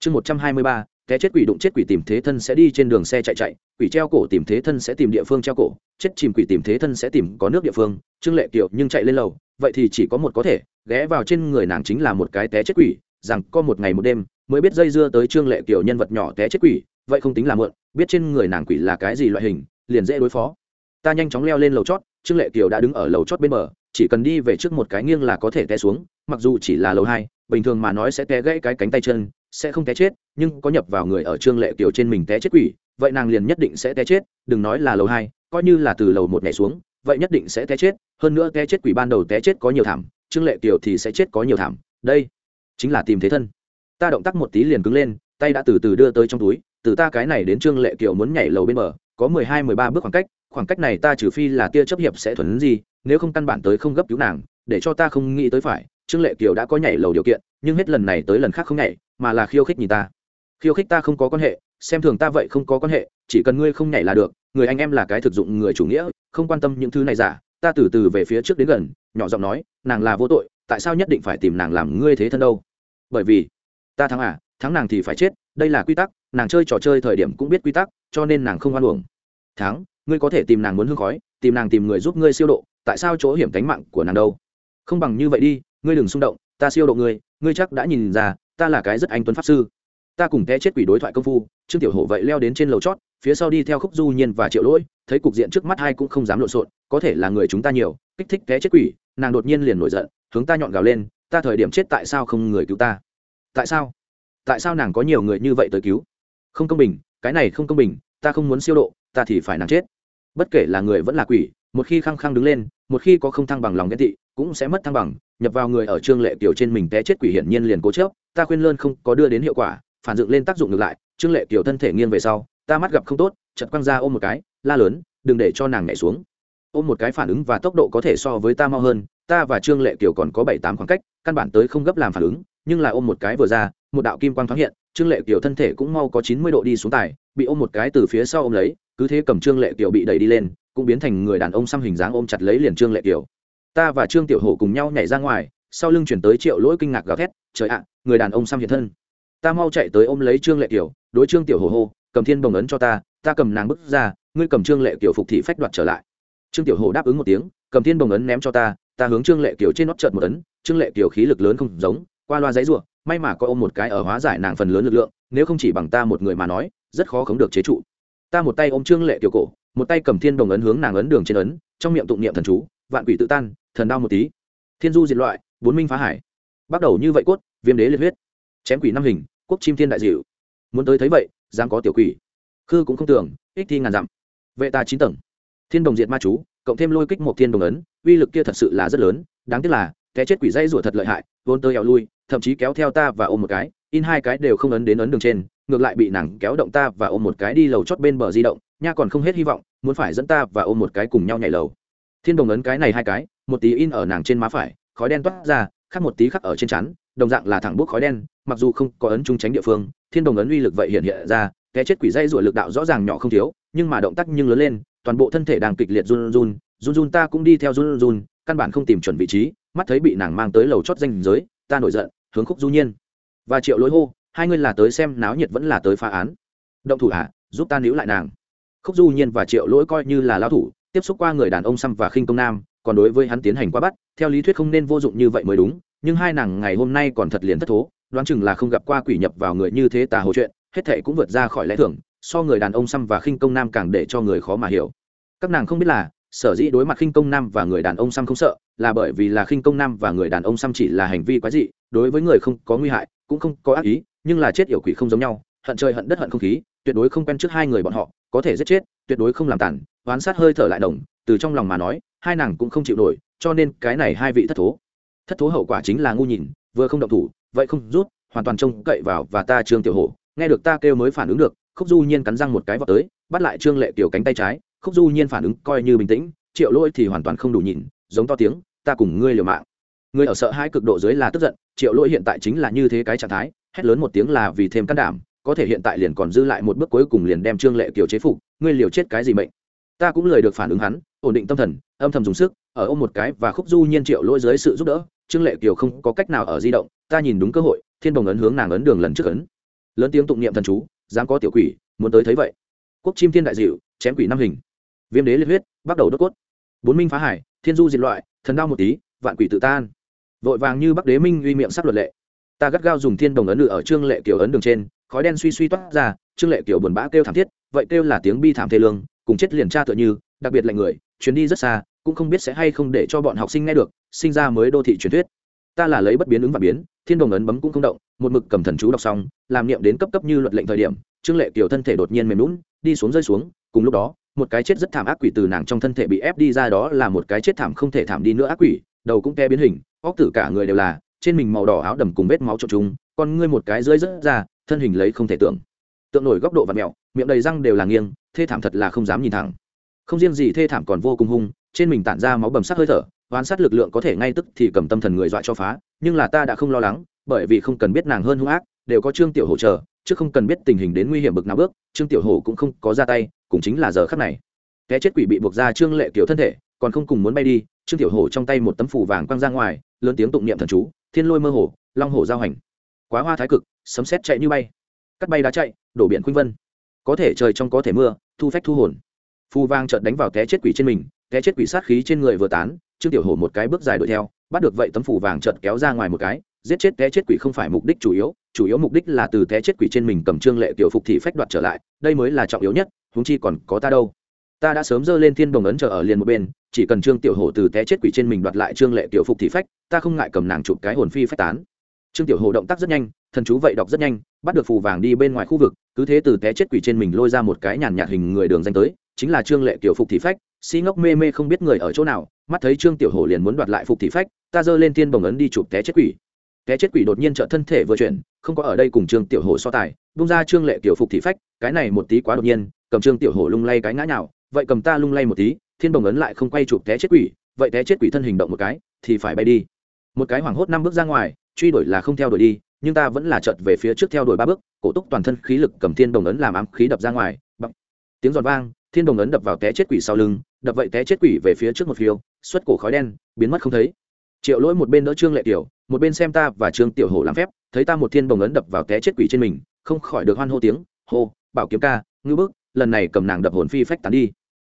Chương một trăm hai mươi ba, té chết quỷ đụng chết quỷ tìm thế thân sẽ đi trên đường xe chạy chạy, quỷ treo cổ tìm thế thân sẽ tìm địa phương treo cổ, chết chìm quỷ tìm thế thân sẽ tìm có nước địa phương. Trương lệ kiều nhưng chạy lên lầu vậy thì chỉ có một có thể, ghé vào trên người nàng chính là một cái té chết quỷ, rằng có một ngày một đêm mới biết dây dưa tới trương lệ kiểu nhân vật nhỏ té chết quỷ, vậy không tính là mượn biết trên người nàng quỷ là cái gì loại hình, liền dễ đối phó. Ta nhanh chóng leo lên lầu chót, trương lệ kiều đã đứng ở lầu chót bên bờ, chỉ cần đi về trước một cái nghiêng là có thể té xuống, mặc dù chỉ là lầu hai, bình thường mà nói sẽ té gãy cái cánh tay chân, sẽ không té chết, nhưng có nhập vào người ở trương lệ kiều trên mình té chết quỷ, vậy nàng liền nhất định sẽ té chết, đừng nói là lầu hai, coi như là từ lầu một nhảy xuống vậy nhất định sẽ té chết, hơn nữa té chết quỷ ban đầu té chết có nhiều thảm, trương lệ kiều thì sẽ chết có nhiều thảm. Đây chính là tìm thế thân. Ta động tác một tí liền cứng lên, tay đã từ từ đưa tới trong túi, từ ta cái này đến trương lệ kiều muốn nhảy lầu bên bờ, có mười hai, mười ba bước khoảng cách khoảng cách này ta trừ phi là tia chấp hiệp sẽ thuần gì, nếu không căn bản tới không gấp cứu nàng, để cho ta không nghĩ tới phải, trương lệ kiều đã có nhảy lầu điều kiện, nhưng hết lần này tới lần khác không nhảy, mà là khiêu khích nhìn ta. Khiêu khích ta không có quan hệ, xem thường ta vậy không có quan hệ, chỉ cần ngươi không nhảy là được người anh em là cái thực dụng người chủ nghĩa, không quan tâm những thứ này giả, ta từ từ về phía trước đến gần, nhỏ giọng nói, nàng là vô tội, tại sao nhất định phải tìm nàng làm ngươi thế thân đâu? Bởi vì, ta thắng à thắng nàng thì phải chết, đây là quy tắc, nàng chơi trò chơi thời điểm cũng biết quy tắc, cho nên nàng không hoan uổng. Thắng, ngươi có thể tìm nàng muốn hương khói, tìm nàng tìm người giúp ngươi siêu độ, tại sao chỗ hiểm cánh mạng của nàng đâu? Không bằng như vậy đi, ngươi đừng xung động, ta siêu độ ngươi ngươi chắc đã nhìn ra, ta là cái rất anh tuấn pháp sư ta cùng té chết quỷ đối thoại công phu, trương tiểu hổ vậy leo đến trên lầu chót, phía sau đi theo khúc du nhiên và triệu lỗi, thấy cục diện trước mắt hai cũng không dám lộn xộn, có thể là người chúng ta nhiều, kích thích té chết quỷ, nàng đột nhiên liền nổi giận, hướng ta nhọn gào lên, ta thời điểm chết tại sao không người cứu ta? Tại sao? Tại sao nàng có nhiều người như vậy tới cứu? Không công bình, cái này không công bình, ta không muốn siêu độ, ta thì phải nàng chết. Bất kể là người vẫn là quỷ, một khi khăng khăng đứng lên, một khi có không thăng bằng lòng ghen tị, cũng sẽ mất thăng bằng, nhập vào người ở trương lệ tiểu trên mình té chết quỷ hiển nhiên liền cố chớp ta khuyên lơn không có đưa đến hiệu quả phản dựng lên tác dụng ngược lại, trương lệ kiều thân thể nghiêng về sau, ta mắt gặp không tốt chật quăng ra ôm một cái, la lớn, đừng để cho nàng nhảy xuống. Ôm một cái phản ứng và tốc độ có thể so với ta mau hơn, ta và trương lệ kiều còn có bảy tám khoảng cách, căn bản tới không gấp làm phản ứng, nhưng là ôm một cái vừa ra, một đạo kim quang thoáng hiện, trương lệ kiều thân thể cũng mau có chín mươi độ đi xuống tài, bị ôm một cái từ phía sau ôm lấy, cứ thế cầm trương lệ kiều bị đẩy đi lên, cũng biến thành người đàn ông xăm hình dáng ôm chặt lấy liền trương lệ kiều. Ta và trương tiểu hổ cùng nhau nhảy ra ngoài, sau lưng chuyển tới triệu lỗi kinh ngạc gào thét, trời ạ, người đàn ông xăm hiện thân ta mau chạy tới ôm lấy trương lệ kiều, đối trương tiểu hồ hô, cầm thiên bồng ấn cho ta ta cầm nàng bước ra, ngươi cầm trương lệ kiều phục thị phách đoạt trở lại. Trương tiểu hồ đáp ứng một tiếng, cầm thiên bồng ấn ném cho ta ta hướng trương lệ kiều trên nót trợt một ấn, trương lệ kiều khí lực lớn không giống, qua loa giấy ruộng may mà có ôm một cái ở hóa giải nàng phần lớn lực lượng, nếu không chỉ bằng ta một người mà nói, rất khó khống được chế trụ. Ta một tay ôm trương lệ kiều cổ, một tay cầm thiên đồng ấn hướng nàng ấn đường trên ấn, trong miệng tụng niệm thần chú, vạn quỷ tự tan, thần đau một tí. Thiên du diệt loại, bốn minh phá hải. Bắt đầu như vậy cốt, viêm đế liệt huyết. Chém quỷ năm hình quốc chim thiên đại dịu. Muốn tới thấy vậy, dám có tiểu quỷ. Khư cũng không tưởng, ích thi ngàn dặm. Vệ ta chín tầng. Thiên đồng diệt ma chú, cộng thêm lôi kích một thiên đồng ấn, uy lực kia thật sự là rất lớn, đáng tiếc là cái chết quỷ dây rủa thật lợi hại, vốn tơi eo lui, thậm chí kéo theo ta và ôm một cái, in hai cái đều không ấn đến ấn đường trên, ngược lại bị nàng kéo động ta và ôm một cái đi lầu chót bên bờ di động, nha còn không hết hy vọng, muốn phải dẫn ta và ôm một cái cùng nhau nhảy lầu. Thiên đồng ấn cái này hai cái, một tí in ở nàng trên má phải, khói đen toát ra, khác một tí khắc ở trên chắn đồng dạng là thẳng bút khói đen mặc dù không có ấn trung tránh địa phương, thiên đồng ấn uy lực vậy hiện hiện ra cái chết quỷ dây rủa lực đạo rõ ràng nhỏ không thiếu, nhưng mà động tác nhưng lớn lên, toàn bộ thân thể đang kịch liệt run run run run ta cũng đi theo run run, căn bản không tìm chuẩn vị trí, mắt thấy bị nàng mang tới lầu chót danh giới, ta nổi giận, hướng khúc du nhiên. Và triệu lỗi hô, hai ngươi là tới xem náo nhiệt vẫn là tới phá án. Động thủ à giúp ta níu lại nàng. Khúc du nhiên và triệu lỗi coi như là lao thủ, tiếp xúc qua người đàn ông xăm và khinh công nam, còn đối với hắn tiến hành qua bắt, theo lý thuyết không nên vô dụng như vậy mới đúng, nhưng hai nàng ngày hôm nay còn thật liền thất thố đoán chừng là không gặp qua quỷ nhập vào người như thế tà hồ chuyện, hết thệ cũng vượt ra khỏi lẽ thường, so người đàn ông xăm và khinh công nam càng để cho người khó mà hiểu. Các nàng không biết là, sở dĩ đối mặt khinh công nam và người đàn ông xăm không sợ, là bởi vì là khinh công nam và người đàn ông xăm chỉ là hành vi quái dị, đối với người không có nguy hại, cũng không có ác ý, nhưng là chết yểu quỷ không giống nhau, hận trời hận đất hận không khí, tuyệt đối không quen trước hai người bọn họ, có thể giết chết, tuyệt đối không làm tàn, oán sát hơi thở lại đồng, từ trong lòng mà nói, hai nàng cũng không chịu nổi, cho nên cái này hai vị thất thố. Thất thố hậu quả chính là ngu nhìn vừa không động thủ, vậy không rút, hoàn toàn trông cậy vào và ta trương tiểu hổ. Nghe được ta kêu mới phản ứng được, khúc du nhiên cắn răng một cái vào tới, bắt lại trương lệ tiểu cánh tay trái. Khúc du nhiên phản ứng coi như bình tĩnh, triệu lỗi thì hoàn toàn không đủ nhìn, giống to tiếng, ta cùng ngươi liều mạng. Người ở sợ hai cực độ dưới là tức giận, triệu lỗi hiện tại chính là như thế cái trạng thái, hét lớn một tiếng là vì thêm can đảm, có thể hiện tại liền còn dư lại một bước cuối cùng liền đem trương lệ kiều chế phục, ngươi liều chết cái gì mệnh? Ta cũng lời được phản ứng hắn, ổn định tâm thần, âm thầm dùng sức, ở ôm một cái và khúc du nhiên triệu lỗi dưới sự giúp đỡ trương lệ kiều không có cách nào ở di động, ta nhìn đúng cơ hội, thiên bồng ấn hướng nàng ấn đường lần trước ấn. Lớn tiếng tụng niệm thần chú, dám có tiểu quỷ, muốn tới thấy vậy. Quốc chim thiên đại dịu, chém quỷ năm hình. Viêm đế liệt huyết, bắt đầu đốt cốt. Bốn minh phá hải, thiên du diệt loại, thần đau một tí, vạn quỷ tự tan. Vội vàng như bắc đế minh uy miệng sắp luật lệ. Ta gắt gao dùng thiên đồng ấn lự ở trương lệ Kiều ấn đường trên, khói đen suy suy toát ra, trương lệ Kiều buồn bã kêu thảm thiết, vậy kêu là tiếng bi thảm thê lương, cùng chết liền tra tựa như, đặc biệt lạnh người, chuyến đi rất xa cũng không biết sẽ hay không để cho bọn học sinh nghe được, sinh ra mới đô thị truyền thuyết. Ta là lấy bất biến ứng và biến, thiên đồng ấn bấm cũng không động, một mực cầm thần chú đọc xong, làm niệm đến cấp cấp như luật lệnh thời điểm, trương lệ kiều thân thể đột nhiên mềm lún đi xuống rơi xuống, cùng lúc đó, một cái chết rất thảm ác quỷ từ nàng trong thân thể bị ép đi ra đó là một cái chết thảm không thể thảm đi nữa ác quỷ, đầu cũng ke biến hình, óc tử cả người đều là, trên mình màu đỏ áo đầm cùng vết máu trộn chúng con ngươi một cái rơi rớt ra, thân hình lấy không thể tưởng. Tượng nổi góc độ và mẹo, miệng đầy răng đều là nghiêng, thê thảm thật là không dám nhìn thẳng. Không riêng gì thê thảm còn vô cùng hung trên mình tản ra máu bầm sắc hơi thở, oán sát lực lượng có thể ngay tức thì cầm tâm thần người dọa cho phá, nhưng là ta đã không lo lắng, bởi vì không cần biết nàng hơn hung ác, đều có trương tiểu hổ chờ, chứ không cần biết tình hình đến nguy hiểm bực nào bước, trương tiểu hổ cũng không có ra tay, cũng chính là giờ khắc này. Cái chết quỷ bị buộc ra trương lệ kiểu thân thể, còn không cùng muốn bay đi, trương tiểu hổ trong tay một tấm phủ vàng quăng ra ngoài, lớn tiếng tụng niệm thần chú, thiên lôi mơ hồ, long hổ giao hành. Quá hoa thái cực, sấm sét chạy như bay. Cắt bay đá chạy, đổ biển khuynh vân. Có thể trời trong có thể mưa, thu phách thu hồn. Phù vang chợt đánh vào té chết quỷ trên mình té chết quỷ sát khí trên người vừa tán, trương tiểu hổ một cái bước dài đuổi theo, bắt được vậy tấm phủ vàng chợt kéo ra ngoài một cái, giết chết té chết quỷ không phải mục đích chủ yếu chủ yếu mục đích là từ té chết quỷ trên mình cầm trương lệ tiểu phục thị phách đoạt trở lại, đây mới là trọng yếu nhất, huống chi còn có ta đâu. Ta đã sớm dơ lên thiên đồng ấn chờ ở liền một bên, chỉ cần trương tiểu hổ từ té chết quỷ trên mình đoạt lại trương lệ tiểu phục thị phách, ta không ngại cầm nàng chụp cái hồn phi phách tán. Trương tiểu hổ động tác rất nhanh, thần chú vậy đọc rất nhanh, bắt được phù vàng đi bên ngoài khu vực, cứ thế từ té chết quỷ trên mình lôi ra một cái nhàn nhạt hình người đường danh tới, chính là trương lệ tiểu phục thị phách si ngốc mê mê không biết người ở chỗ nào, mắt thấy trương tiểu hổ liền muốn đoạt lại phục thị phách, ta giơ lên thiên bồng ấn đi chụp té chết quỷ. Té chết quỷ đột nhiên trợ thân thể vừa chuyển, không có ở đây cùng trương tiểu hổ so tài, bung ra trương lệ tiểu phục thị phách, cái này một tí quá đột nhiên, cầm trương tiểu hổ lung lay cái ngã nhào, vậy cầm ta lung lay một tí, thiên bồng ấn lại không quay chụp té chết quỷ, vậy té chết quỷ thân hình động một cái, thì phải bay đi. Một cái hoảng hốt năm bước ra ngoài, truy đuổi là không theo đuổi đi, nhưng ta vẫn là chợt về phía trước theo đuổi ba bước, cổ túc toàn thân khí lực cầm thiên đồng ấn làm ám khí đập ra ngoài bằng tiếng giòn vang, thiên đồng ấn đập vào té chết quỷ sau lưng đập vậy té chết quỷ về phía trước một phiêu, xuất cổ khói đen, biến mất không thấy. Triệu lỗi một bên đỡ trương lệ tiểu, một bên xem ta và trương tiểu hổ làm phép, thấy ta một thiên đồng ấn đập vào té chết quỷ trên mình, không khỏi được hoan hô tiếng, hô, bảo kiếm ca ngư bức, lần này cầm nàng đập hồn phi phách tán đi.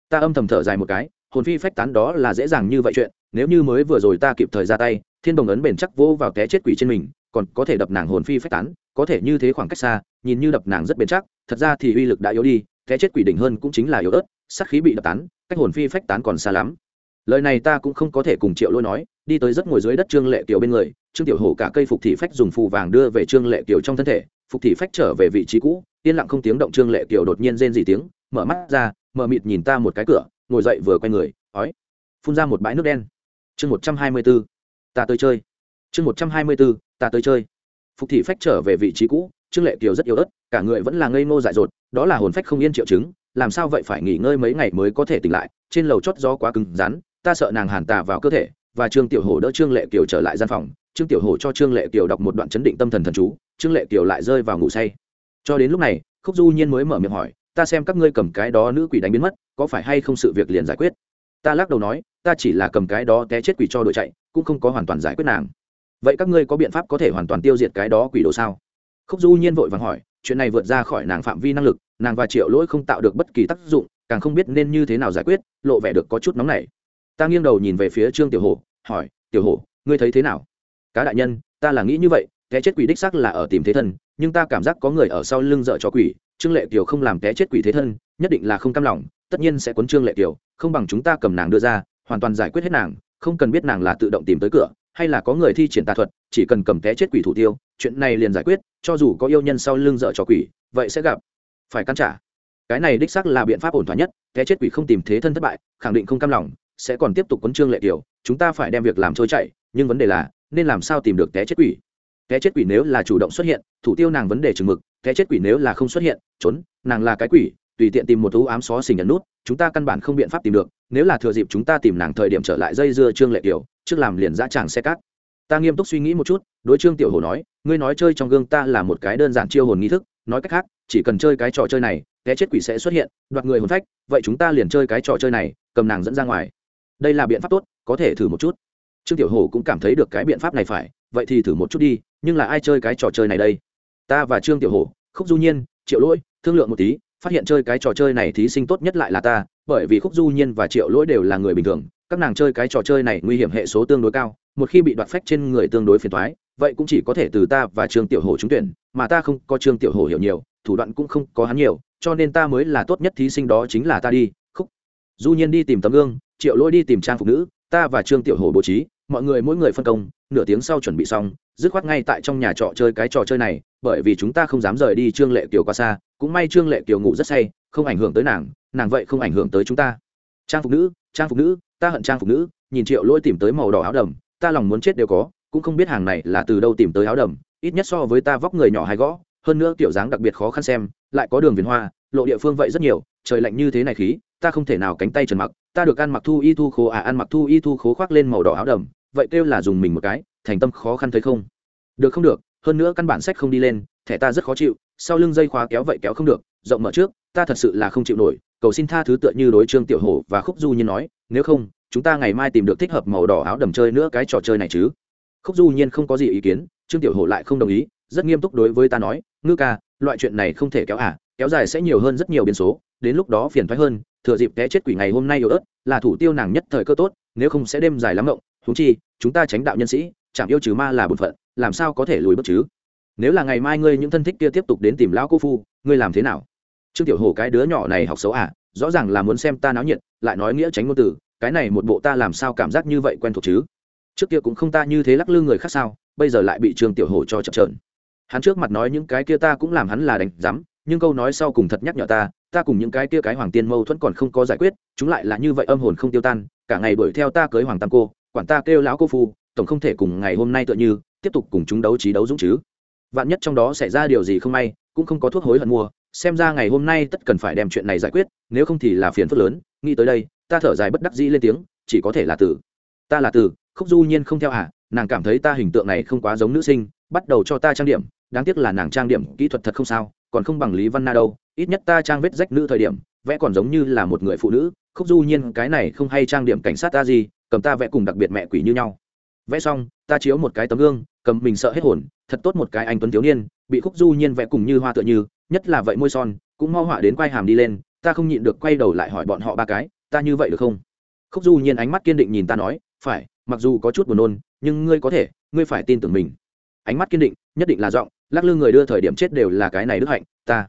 Ta âm thầm thở dài một cái, hồn phi phách tán đó là dễ dàng như vậy chuyện, nếu như mới vừa rồi ta kịp thời ra tay, thiên đồng ấn bền chắc vô vào té chết quỷ trên mình, còn có thể đập nàng hồn phi phách tán, có thể như thế khoảng cách xa, nhìn như đập nàng rất bền chắc, thật ra thì uy lực đã yếu đi, té chết quỷ đỉnh hơn cũng chính là yếu ớt sắc khí bị đập tán, cách hồn phi phách tán còn xa lắm. Lời này ta cũng không có thể cùng triệu lôi nói, đi tới rất ngồi dưới đất trương lệ kiều bên người, trương tiểu hổ cả cây phục thị phách dùng phù vàng đưa về trương lệ kiều trong thân thể, phục thị phách trở về vị trí cũ, yên lặng không tiếng động trương lệ kiều đột nhiên rên dỉ tiếng, mở mắt ra, mở mịt nhìn ta một cái cửa, ngồi dậy vừa quay người, ói, phun ra một bãi nước đen. Chương một trăm hai mươi b ố ta tới chơi. Chương một trăm hai mươi b ố ta tới chơi. Phục thị phách trở về vị trí cũ, trương lệ kiều rất yếu ớt, cả người vẫn là ngây ngô dại dột, đó là hồn phách không yên triệu chứng làm sao vậy phải nghỉ ngơi mấy ngày mới có thể tỉnh lại? Trên lầu chót gió quá cứng rắn, ta sợ nàng hàn tà vào cơ thể, và trương tiểu hổ đỡ trương lệ kiều trở lại gian phòng. Trương tiểu hổ cho trương lệ kiều đọc một đoạn chấn định tâm thần thần chú, trương lệ kiều lại rơi vào ngủ say. Cho đến lúc này, khúc du nhiên mới mở miệng hỏi, ta xem các ngươi cầm cái đó nữ quỷ đánh biến mất, có phải hay không sự việc liền giải quyết? Ta lắc đầu nói, ta chỉ là cầm cái đó té chết quỷ cho đội chạy, cũng không có hoàn toàn giải quyết nàng. Vậy các ngươi có biện pháp có thể hoàn toàn tiêu diệt cái đó quỷ đồ sao? Khúc du nhiên vội vàng hỏi, chuyện này vượt ra khỏi nàng phạm vi năng lực nàng và triệu lỗi không tạo được bất kỳ tác dụng, càng không biết nên như thế nào giải quyết, lộ vẻ được có chút nóng nảy. Ta nghiêng đầu nhìn về phía trương tiểu hổ, hỏi, tiểu hổ, ngươi thấy thế nào? Cá đại nhân, ta là nghĩ như vậy, té chết quỷ đích xác là ở tìm thế thân, nhưng ta cảm giác có người ở sau lưng dợ cho quỷ, trương lệ kiều không làm té chết quỷ thế thân, nhất định là không cam lòng, tất nhiên sẽ cuốn trương lệ kiều, không bằng chúng ta cầm nàng đưa ra, hoàn toàn giải quyết hết nàng, không cần biết nàng là tự động tìm tới cửa, hay là có người thi triển tà thuật, chỉ cần cầm té chết quỷ thủ tiêu, chuyện này liền giải quyết, cho dù có yêu nhân sau lưng dợ cho quỷ, vậy sẽ gặp phải căn trả cái này đích xác là biện pháp ổn thỏa nhất Kẻ chết quỷ không tìm thế thân thất bại khẳng định không cam lòng sẽ còn tiếp tục quấn trương lệ tiểu. chúng ta phải đem việc làm trôi chảy nhưng vấn đề là nên làm sao tìm được té chết quỷ té chết quỷ nếu là chủ động xuất hiện thủ tiêu nàng vấn đề chừng mực té chết quỷ nếu là không xuất hiện trốn nàng là cái quỷ tùy tiện tìm một thú ám xó xình nhận nút chúng ta căn bản không biện pháp tìm được nếu là thừa dịp chúng ta tìm nàng thời điểm trở lại dây dưa trương lệ tiểu, trước làm liền dã tràng xe cát ta nghiêm túc suy nghĩ một chút đối trương tiểu hồ nói ngươi nói chơi trong gương ta là một cái đơn giản chiêu hồn nghi thức nói cách khác chỉ cần chơi cái trò chơi này, cái chết quỷ sẽ xuất hiện, đoạt người hồn phách, vậy chúng ta liền chơi cái trò chơi này, cầm nàng dẫn ra ngoài. Đây là biện pháp tốt, có thể thử một chút. Trương tiểu hồ cũng cảm thấy được cái biện pháp này phải, vậy thì thử một chút đi, nhưng là ai chơi cái trò chơi này đây? Ta và trương tiểu hồ khúc du nhiên, triệu lỗi, thương lượng một tí, phát hiện chơi cái trò chơi này thí sinh tốt nhất lại là ta, bởi vì khúc du nhiên và triệu lỗi đều là người bình thường, các nàng chơi cái trò chơi này nguy hiểm hệ số tương đối cao, một khi bị đoạt phách trên người tương đối phiền thoái vậy cũng chỉ có thể từ ta và trương tiểu hồ trúng tuyển, mà ta không có trương tiểu hồ hiểu nhiều thủ đoạn cũng không có hắn nhiều, cho nên ta mới là tốt nhất thí sinh đó chính là ta đi, khúc. Du nhiên đi tìm tấm gương, triệu lỗi đi tìm trang phục nữ, ta và trương tiểu hồ bố trí, mọi người mỗi người phân công, nửa tiếng sau chuẩn bị xong, dứt khoát ngay tại trong nhà trọ chơi cái trò chơi này, bởi vì chúng ta không dám rời đi trương lệ kiều qua xa, cũng may trương lệ kiều ngủ rất say, không ảnh hưởng tới nàng nàng vậy không ảnh hưởng tới chúng ta. Trang phục nữ, trang phục nữ, ta hận trang phục nữ, nhìn triệu lỗi tìm tới màu đỏ áo đầm, ta lòng muốn chết đều có, cũng không biết hàng này là từ đâu tìm tới áo đầm, ít nhất so với ta vóc người nhỏ hay gõ hơn nữa kiểu dáng đặc biệt khó khăn xem, lại có đường viền hoa, lộ địa phương vậy rất nhiều, trời lạnh như thế này khí, ta không thể nào cánh tay trần mặc, ta được ăn mặc thu y thu khố à ăn mặc thu y thu khố khoác lên màu đỏ áo đầm, vậy kêu là dùng mình một cái, thành tâm khó khăn thấy không? Được không được, hơn nữa căn bản sách không đi lên, thẻ ta rất khó chịu, sau lưng dây khóa kéo vậy kéo không được, rộng mở trước, ta thật sự là không chịu nổi, cầu xin tha thứ tựa như đối trương tiểu hổ và khúc du nhiên nói, nếu không, chúng ta ngày mai tìm được thích hợp màu đỏ áo đầm chơi nữa cái trò chơi này chứ. Khúc du nhiên không có gì ý kiến, trương tiểu hổ lại không đồng ý, rất nghiêm túc đối với ta nói ngư ca, loại chuyện này không thể kéo à kéo dài sẽ nhiều hơn rất nhiều biến số, đến lúc đó phiền thoái hơn, thừa dịp té chết quỷ ngày hôm nay yếu ớt, là thủ tiêu nàng nhất thời cơ tốt, nếu không sẽ đêm dài lắm ngộng thú chi, chúng ta tránh đạo nhân sĩ chẳng yêu trừ ma là bổn phận, làm sao có thể lùi bước chứ? Nếu là ngày mai ngươi những thân thích kia tiếp tục đến tìm lão cô phu, ngươi làm thế nào? Trương tiểu hổ cái đứa nhỏ này học xấu à rõ ràng là muốn xem ta náo nhiệt, lại nói nghĩa tránh ngôn từ, cái này một bộ ta làm sao cảm giác như vậy quen thuộc chứ? Trước kia cũng không ta như thế lắc lư người khác sao, bây giờ lại bị trương tiểu hổ cho chậm trợn hắn trước mặt nói những cái kia ta cũng làm hắn là đánh giám, nhưng câu nói sau cùng thật nhắc nhở ta ta cùng những cái kia cái hoàng tiên mâu thuẫn còn không có giải quyết, chúng lại là như vậy âm hồn không tiêu tan, cả ngày đuổi theo ta cưới hoàng tam cô, quản ta kêu lão cô phu, tổng không thể cùng ngày hôm nay tựa như, tiếp tục cùng chúng đấu trí đấu dũng chứ. Vạn nhất trong đó xảy ra điều gì không may, cũng không có thuốc hối hận mua, xem ra ngày hôm nay tất cần phải đem chuyện này giải quyết, nếu không thì là phiền phức lớn, nghĩ tới đây, ta thở dài bất đắc dĩ lên tiếng, chỉ có thể là tử. Ta là tử, khúc du nhiên không theo hả nàng cảm thấy ta hình tượng này không quá giống nữ sinh, bắt đầu cho ta trang điểm đáng tiếc là nàng trang điểm kỹ thuật thật không sao, còn không bằng lý văn na đâu, ít nhất ta trang vết rách nữ thời điểm, vẽ còn giống như là một người phụ nữ, khúc du nhiên cái này không hay trang điểm cảnh sát ta gì, cầm ta vẽ cùng đặc biệt mẹ quỷ như nhau. Vẽ xong, ta chiếu một cái tấm gương, cầm mình sợ hết hồn, thật tốt một cái anh tuấn thiếu niên, bị khúc du nhiên vẽ cùng như hoa tựa như, nhất là vậy môi son, cũng mau họa đến quay hàm đi lên, ta không nhịn được quay đầu lại hỏi bọn họ ba cái, ta như vậy được không? Khúc du nhiên ánh mắt kiên định nhìn ta nói, phải, mặc dù có chút buồn nôn, nhưng ngươi có thể, ngươi phải tin tưởng mình. Ánh mắt kiên định nhất định là giọng, lắc lư người đưa thời điểm chết đều là cái này đức hạnh, ta.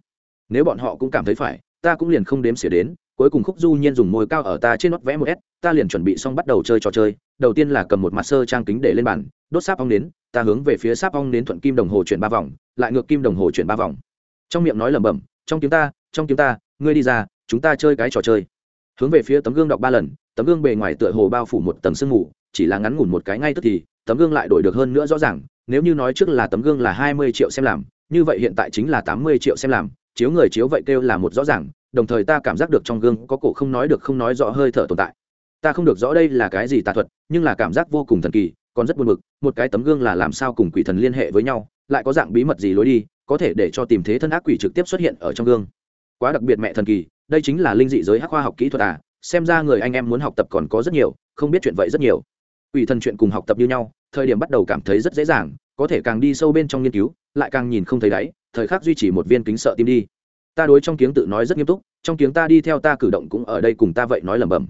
Nếu bọn họ cũng cảm thấy phải, ta cũng liền không đếm xỉa đến, cuối cùng khúc du nhiên dùng môi cao ở ta trên nót vẽ một s, ta liền chuẩn bị xong bắt đầu chơi trò chơi, đầu tiên là cầm một mặt sơ trang kính để lên bàn, đốt sáp ong đến ta hướng về phía sáp ong đến thuận kim đồng hồ chuyển ba vòng, lại ngược kim đồng hồ chuyển ba vòng. Trong miệng nói lẩm bẩm, trong tiếng ta, trong tiếng ta, ngươi đi ra, chúng ta chơi cái trò chơi. Hướng về phía tấm gương đọc ba lần, tấm gương bề ngoài tựa hồ bao phủ một tầng sương mù, chỉ là ngắn ngủn một cái ngay tức thì, tấm gương lại đổi được hơn nữa rõ ràng nếu như nói trước là tấm gương là hai mươi triệu xem làm, như vậy hiện tại chính là tám mươi triệu xem làm, chiếu người chiếu vậy kêu là một rõ ràng, đồng thời ta cảm giác được trong gương có cổ không nói được không nói rõ hơi thở tồn tại. Ta không được rõ đây là cái gì tà thuật, nhưng là cảm giác vô cùng thần kỳ, còn rất buồn bực, một cái tấm gương là làm sao cùng quỷ thần liên hệ với nhau, lại có dạng bí mật gì lối đi, có thể để cho tìm thế thân ác quỷ trực tiếp xuất hiện ở trong gương. Quá đặc biệt mẹ thần kỳ, đây chính là linh dị giới hắc khoa học kỹ thuật à xem ra người anh em muốn học tập còn có rất nhiều, không biết chuyện vậy rất nhiều quỷ thần chuyện cùng học tập như nhau, thời điểm bắt đầu cảm thấy rất dễ dàng, có thể càng đi sâu bên trong nghiên cứu, lại càng nhìn không thấy đáy, thời khắc duy trì một viên kính sợ tim đi. Ta đối trong tiếng tự nói rất nghiêm túc, trong tiếng ta đi theo ta cử động cũng ở đây cùng ta vậy nói lẩm bẩm.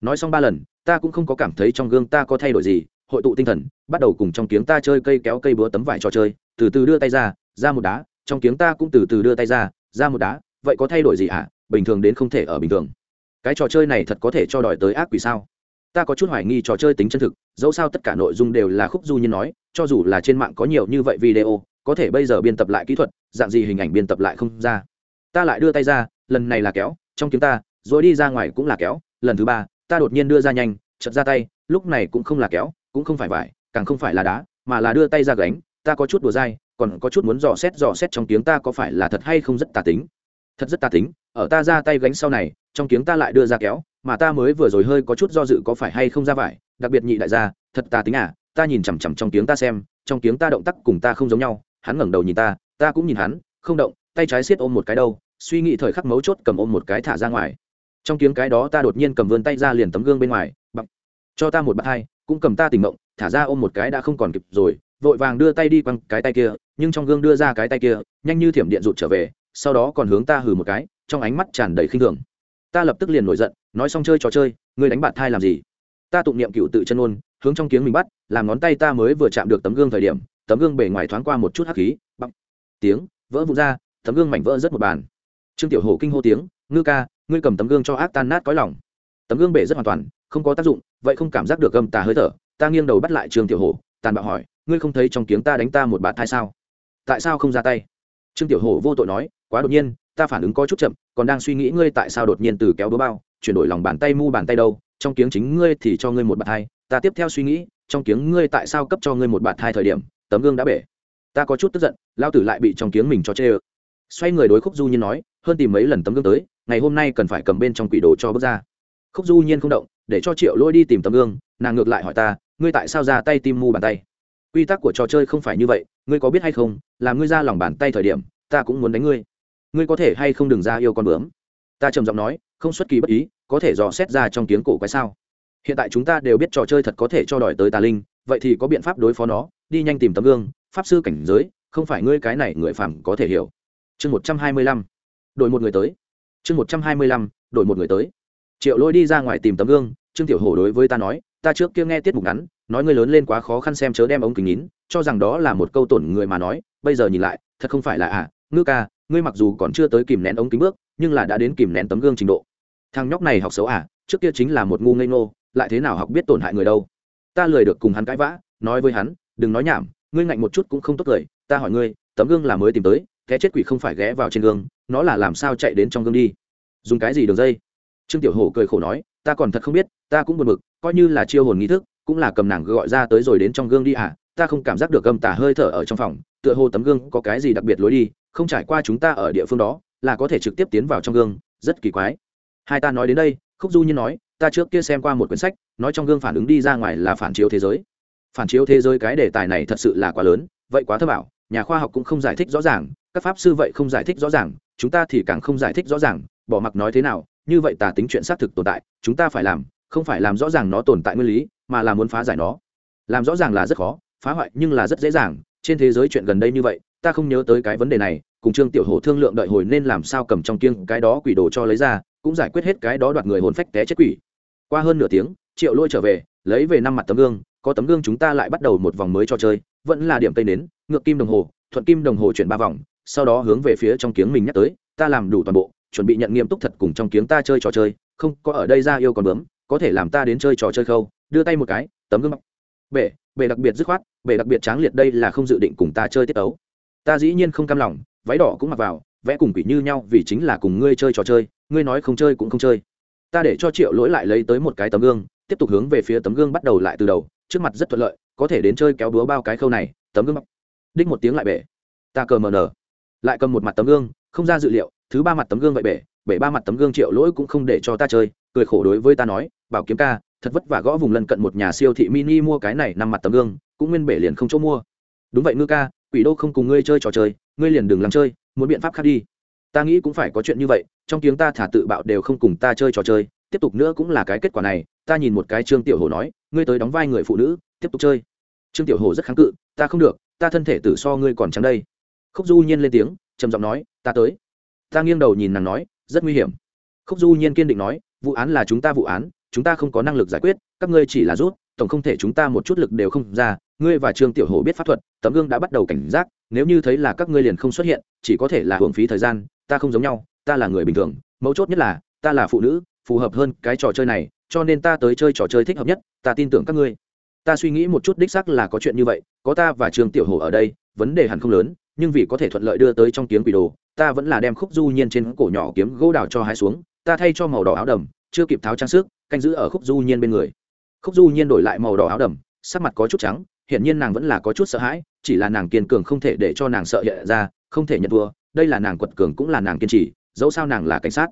Nói xong ba lần, ta cũng không có cảm thấy trong gương ta có thay đổi gì, hội tụ tinh thần, bắt đầu cùng trong tiếng ta chơi cây kéo cây búa tấm vải trò chơi, từ từ đưa tay ra ra một đá, trong tiếng ta cũng từ từ đưa tay ra ra một đá, vậy có thay đổi gì ạ à? bình thường đến không thể ở bình thường. Cái trò chơi này thật có thể cho đòi tới ác quỷ sao? Ta có chút hoài nghi trò chơi tính chân thực, dẫu sao tất cả nội dung đều là khúc du nhiên nói, cho dù là trên mạng có nhiều như vậy video, có thể bây giờ biên tập lại kỹ thuật, dạng gì hình ảnh biên tập lại không ra. Ta lại đưa tay ra, lần này là kéo, trong kiếm ta, rồi đi ra ngoài cũng là kéo, lần thứ ba, ta đột nhiên đưa ra nhanh chật ra tay, lúc này cũng không là kéo, cũng không phải vải, càng không phải là đá, mà là đưa tay ra gánh, ta có chút đùa dai, còn có chút muốn dò xét dò xét trong tiếng ta có phải là thật hay không rất tà tính. Thật rất tà tính, ở ta ra tay gánh sau này, trong tiếng ta lại đưa ra kéo mà ta mới vừa rồi hơi có chút do dự có phải hay không ra vải, đặc biệt nhị đại gia, thật ta tính à ta nhìn chằm chằm trong tiếng ta xem, trong tiếng ta động tác cùng ta không giống nhau, hắn ngẩng đầu nhìn ta ta cũng nhìn hắn, không động, tay trái siết ôm một cái đâu, suy nghĩ thời khắc mấu chốt cầm ôm một cái thả ra ngoài. Trong tiếng cái đó ta đột nhiên cầm vươn tay ra liền tấm gương bên ngoài bọc cho ta một bát hai, cũng cầm ta tỉnh mộng, thả ra ôm một cái đã không còn kịp rồi, vội vàng đưa tay đi quăng cái tay kia, nhưng trong gương đưa ra cái tay kia, nhanh như thiểm điện rụt trở về, sau đó còn hướng ta hừ một cái, trong ánh mắt tràn đầy khinh thường. Ta lập tức liền nổi giận nói xong chơi trò chơi, ngươi đánh bạn thai làm gì? Ta tụng niệm cựu tự chân ôn, hướng trong kiếng mình bắt, làm ngón tay ta mới vừa chạm được tấm gương thời điểm, tấm gương bề ngoài thoáng qua một chút hắc khí bắp tiếng, vỡ vụn ra, tấm gương mảnh vỡ rất một bàn. Trương tiểu hổ kinh hô tiếng, ngư ca, ngươi cầm tấm gương cho ác tan nát cõi lòng. Tấm gương bể rất hoàn toàn, không có tác dụng, vậy không cảm giác được gầm tà hơi thở, ta nghiêng đầu bắt lại trương tiểu hổ, tàn bạo hỏi, ngươi không thấy trong kiếng ta đánh ta một bạt thai sao? Tại sao không ra tay? Trương tiểu hổ vô tội nói, quá đột nhiên ta phản ứng có chút chậm, còn đang suy nghĩ ngươi tại sao đột nhiên từ kéo búa bao, chuyển đổi lòng bàn tay mu bàn tay đâu, trong kiếng chính ngươi thì cho ngươi một bạt hai ta tiếp theo suy nghĩ, trong kiếng ngươi tại sao cấp cho ngươi một bạt hai thời điểm, tấm gương đã bể. Ta có chút tức giận, lao tử lại bị trong kiếng mình cho chê ơ. Xoay người đối khúc du nhiên nói, hơn tìm mấy lần tấm gương tới, ngày hôm nay cần phải cầm bên trong quỷ đồ cho bước ra. Khúc du nhiên không động, để cho triệu lôi đi tìm tấm gương, nàng ngược lại hỏi ta, ngươi tại sao ra tay tim mu bàn tay? Quy tắc của trò chơi không phải như vậy, ngươi có biết hay không làm ngươi ra lòng bàn tay thời điểm, ta cũng muốn đánh ngươi ngươi có thể hay không đừng ra yêu con bướm? Ta trầm giọng nói, không xuất kỳ bất ý, có thể dò xét ra trong tiếng cổ quái sao? Hiện tại chúng ta đều biết trò chơi thật có thể cho đòi tới tà linh, vậy thì có biện pháp đối phó nó, đi nhanh tìm tấm gương, pháp sư cảnh giới, không phải ngươi cái này người phàm có thể hiểu. Chương một trăm hai mươi lăm, đổi một người tới. Chương một trăm hai mươi lăm, đổi một người tới. Triệu lôi đi ra ngoài tìm tấm gương, trương tiểu hổ đối với ta nói, ta trước kia nghe tiết mục ngắn, nói ngươi lớn lên quá khó khăn xem chớ đem ống kính nhín cho rằng đó là một câu tổn người mà nói, bây giờ nhìn lại, thật không phải là à ngư ca ngươi mặc dù còn chưa tới kìm nén ống kính bước nhưng là đã đến kìm nén tấm gương trình độ. Thằng nhóc này học xấu à trước kia chính là một ngu ngây ngô lại thế nào học biết tổn hại người đâu? Ta lười được cùng hắn cãi vã nói với hắn đừng nói nhảm ngươi ngạnh một chút cũng không tốt cười. Ta hỏi ngươi tấm gương là mới tìm tới cái chết quỷ không phải ghé vào trên gương nó là làm sao chạy đến trong gương đi? Dùng cái gì đường dây? Trương tiểu hổ cười khổ nói ta còn thật không biết ta cũng buồn mực, coi như là chiêu hồn nghi thức cũng là cầm nàng gọi ra tới rồi đến trong gương đi à ta không cảm giác được gầm tả hơi thở ở trong phòng tựa hồ tấm gương có cái gì đặc biệt lối đi không trải qua chúng ta ở địa phương đó, là có thể trực tiếp tiến vào trong gương, rất kỳ quái. Hai ta nói đến đây, khúc du nhiên nói, ta trước kia xem qua một quyển sách, nói trong gương phản ứng đi ra ngoài là phản chiếu thế giới. Phản chiếu thế giới cái đề tài này thật sự là quá lớn, vậy quá thơ bảo, nhà khoa học cũng không giải thích rõ ràng, các pháp sư vậy không giải thích rõ ràng, chúng ta thì càng không giải thích rõ ràng, bỏ mặc nói thế nào, như vậy tà tính chuyện xác thực tồn tại, chúng ta phải làm, không phải làm rõ ràng nó tồn tại nguyên lý, mà là muốn phá giải nó. Làm rõ ràng là rất khó, phá hoại nhưng là rất dễ dàng trên thế giới chuyện gần đây như vậy, ta không nhớ tới cái vấn đề này, cùng trương tiểu hổ thương lượng đợi hồi nên làm sao cầm trong kiêng cái đó quỷ đồ cho lấy ra, cũng giải quyết hết cái đó đoạt người hồn phách té chết quỷ. Qua hơn nửa tiếng, triệu lôi trở về, lấy về năm mặt tấm gương, có tấm gương chúng ta lại bắt đầu một vòng mới cho chơi, vẫn là điểm tây nến, ngược kim đồng hồ, thuận kim đồng hồ chuyển ba vòng, sau đó hướng về phía trong kiếng mình nhắc tới, ta làm đủ toàn bộ, chuẩn bị nhận nghiêm túc thật cùng trong kiếng ta chơi trò chơi, không có ở đây ra yêu còn bướm, có thể làm ta đến chơi trò chơi khâu, đưa tay một cái, tấm gương mọc bể bể đặc biệt dứt khoát bể đặc biệt tráng liệt đây là không dự định cùng ta chơi tiết ấu ta dĩ nhiên không cam lòng, váy đỏ cũng mặc vào, vẽ cùng quỷ như nhau vì chính là cùng ngươi chơi trò chơi, ngươi nói không chơi cũng không chơi. Ta để cho triệu lỗi lại lấy tới một cái tấm gương, tiếp tục hướng về phía tấm gương bắt đầu lại từ đầu, trước mặt rất thuận lợi, có thể đến chơi kéo búa bao cái khâu này, tấm gương mọc đích một tiếng lại bể. Ta cờ mờ nở. Lại cầm một mặt tấm gương, không ra dự liệu, thứ ba mặt tấm gương vậy bể bể ba mặt tấm gương triệu lỗi cũng không để cho ta chơi, cười khổ đối với ta nói, bảo kiếm ca thật vất vả gõ vùng lân cận một nhà siêu thị mini mua cái này nằm mặt tấm gương, cũng nguyên bể liền không chỗ mua. Đúng vậy ngư ca, quỷ đô không cùng ngươi chơi trò chơi, ngươi liền đừng làm chơi, muốn biện pháp khác đi. Ta nghĩ cũng phải có chuyện như vậy, trong tiếng ta thả tự bạo đều không cùng ta chơi trò chơi, tiếp tục nữa cũng là cái kết quả này, ta nhìn một cái trương tiểu hồ nói, ngươi tới đóng vai người phụ nữ, tiếp tục chơi. Trương tiểu hồ rất kháng cự, ta không được, ta thân thể tử so ngươi còn trắng đây. Khúc du nhiên lên tiếng, trầm giọng nói, ta tới. Ta nghiêng đầu nhìn nàng nói, rất nguy hiểm. Khúc du nhiên kiên định nói, vụ án là chúng ta vụ án chúng ta không có năng lực giải quyết, các ngươi chỉ là rút, tổng không thể chúng ta một chút lực đều không ra. Ngươi và trương tiểu hổ biết pháp thuật, tấm gương đã bắt đầu cảnh giác, nếu như thấy là các ngươi liền không xuất hiện, chỉ có thể là hưởng phí thời gian, ta không giống nhau, ta là người bình thường, mấu chốt nhất là, ta là phụ nữ, phù hợp hơn cái trò chơi này, cho nên ta tới chơi trò chơi thích hợp nhất, ta tin tưởng các ngươi. Ta suy nghĩ một chút đích xác là có chuyện như vậy, có ta và trương tiểu hổ ở đây, vấn đề hẳn không lớn, nhưng vì có thể thuận lợi đưa tới trong kiếm quỷ đồ, ta vẫn là đem khúc du nhiên trên cổ nhỏ kiếm gỗ đào cho hai xuống, ta thay cho màu đỏ áo đầm, chưa kịp tháo trang sức canh giữ ở khúc du nhiên bên người. Khúc du nhiên đổi lại màu đỏ áo đầm, sắc mặt có chút trắng hiện nhiên nàng vẫn là có chút sợ hãi, chỉ là nàng kiên cường không thể để cho nàng sợ hiện ra, không thể nhận thua, đây là nàng quật cường cũng là nàng kiên trì, dẫu sao nàng là cảnh sát.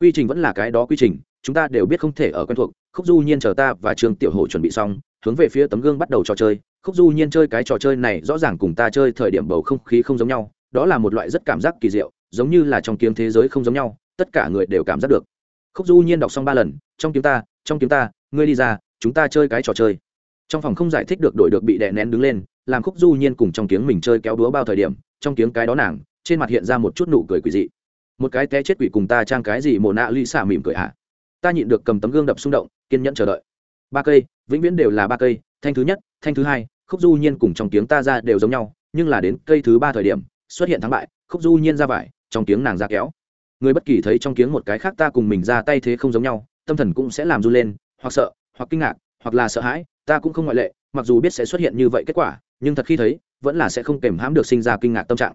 Quy trình vẫn là cái đó quy trình, chúng ta đều biết không thể ở quen thuộc, khúc du nhiên chờ ta và trương tiểu hổ chuẩn bị xong, hướng về phía tấm gương bắt đầu trò chơi. Khúc du nhiên chơi cái trò chơi này rõ ràng cùng ta chơi thời điểm bầu không khí không giống nhau, đó là một loại rất cảm giác kỳ diệu, giống như là trong kiếm thế giới không giống nhau, tất cả người đều cảm giác được khúc du nhiên đọc xong ba lần, trong kiếm ta, trong kiếm ta, ngươi đi ra, chúng ta chơi cái trò chơi. Trong phòng không giải thích được đổi được bị đè nén đứng lên, làm khúc du nhiên cùng trong tiếng mình chơi kéo đúa bao thời điểm, trong tiếng cái đó nàng, trên mặt hiện ra một chút nụ cười quỷ dị. Một cái té chết quỷ cùng ta trang cái gì mồ nạ ly xả mỉm cười à? ta nhịn được cầm tấm gương đập xung động, kiên nhẫn chờ đợi. Ba cây, vĩnh viễn đều là ba cây, thanh thứ nhất, thanh thứ hai, khúc du nhiên cùng trong tiếng ta ra đều giống nhau, nhưng là đến cây thứ ba thời điểm, xuất hiện thắng bại, khúc du nhiên ra vải, trong tiếng nàng ra kéo người bất kỳ thấy trong kiếng một cái khác ta cùng mình ra tay thế không giống nhau, tâm thần cũng sẽ làm run lên, hoặc sợ, hoặc kinh ngạc, hoặc là sợ hãi, ta cũng không ngoại lệ, mặc dù biết sẽ xuất hiện như vậy kết quả, nhưng thật khi thấy, vẫn là sẽ không kèm hãm được sinh ra kinh ngạc tâm trạng.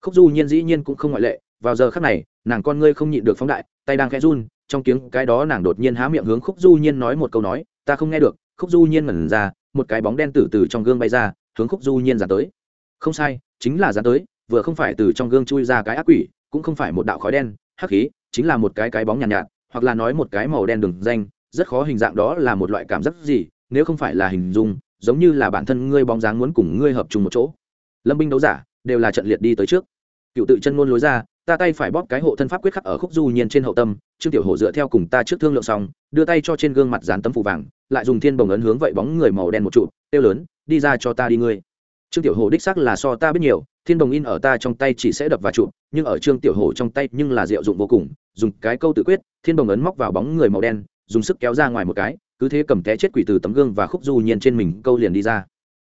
Khúc du nhiên dĩ nhiên cũng không ngoại lệ, vào giờ khắc này, nàng con ngươi không nhịn được phóng đại, tay đang khẽ run, trong tiếng cái đó nàng đột nhiên há miệng hướng khúc du nhiên nói một câu nói, ta không nghe được, khúc du nhiên ngẩn ra, một cái bóng đen tử từ trong gương bay ra, hướng khúc du nhiên dán tới. Không sai, chính là dán tới, vừa không phải từ trong gương chui ra cái ác quỷ, cũng không phải một đạo khói đen hắc khí chính là một cái cái bóng nhàn nhạt, nhạt hoặc là nói một cái màu đen đường danh rất khó hình dạng đó là một loại cảm giác gì nếu không phải là hình dung giống như là bản thân ngươi bóng dáng muốn cùng ngươi hợp chung một chỗ. Lâm binh đấu giả đều là trận liệt đi tới trước. Cựu tự chân ngôn lối ra ta tay phải bóp cái hộ thân pháp quyết khắc ở khúc du nhiên trên hậu tâm trương tiểu hổ dựa theo cùng ta trước thương lượng xong đưa tay cho trên gương mặt dán tấm phủ vàng lại dùng thiên bồng ấn hướng vậy bóng người màu đen một trụ tiêu lớn đi ra cho ta đi ngươi. Trương tiểu hổ đích xác là so ta biết nhiều thiên bồng in ở ta trong tay chỉ sẽ đập và trụ nhưng ở trương tiểu hổ trong tay nhưng là diệu dụng vô cùng, dùng cái câu tự quyết, thiên đồng ấn móc vào bóng người màu đen, dùng sức kéo ra ngoài một cái, cứ thế cầm té chết quỷ từ tấm gương và khúc du nhiên trên mình, câu liền đi ra.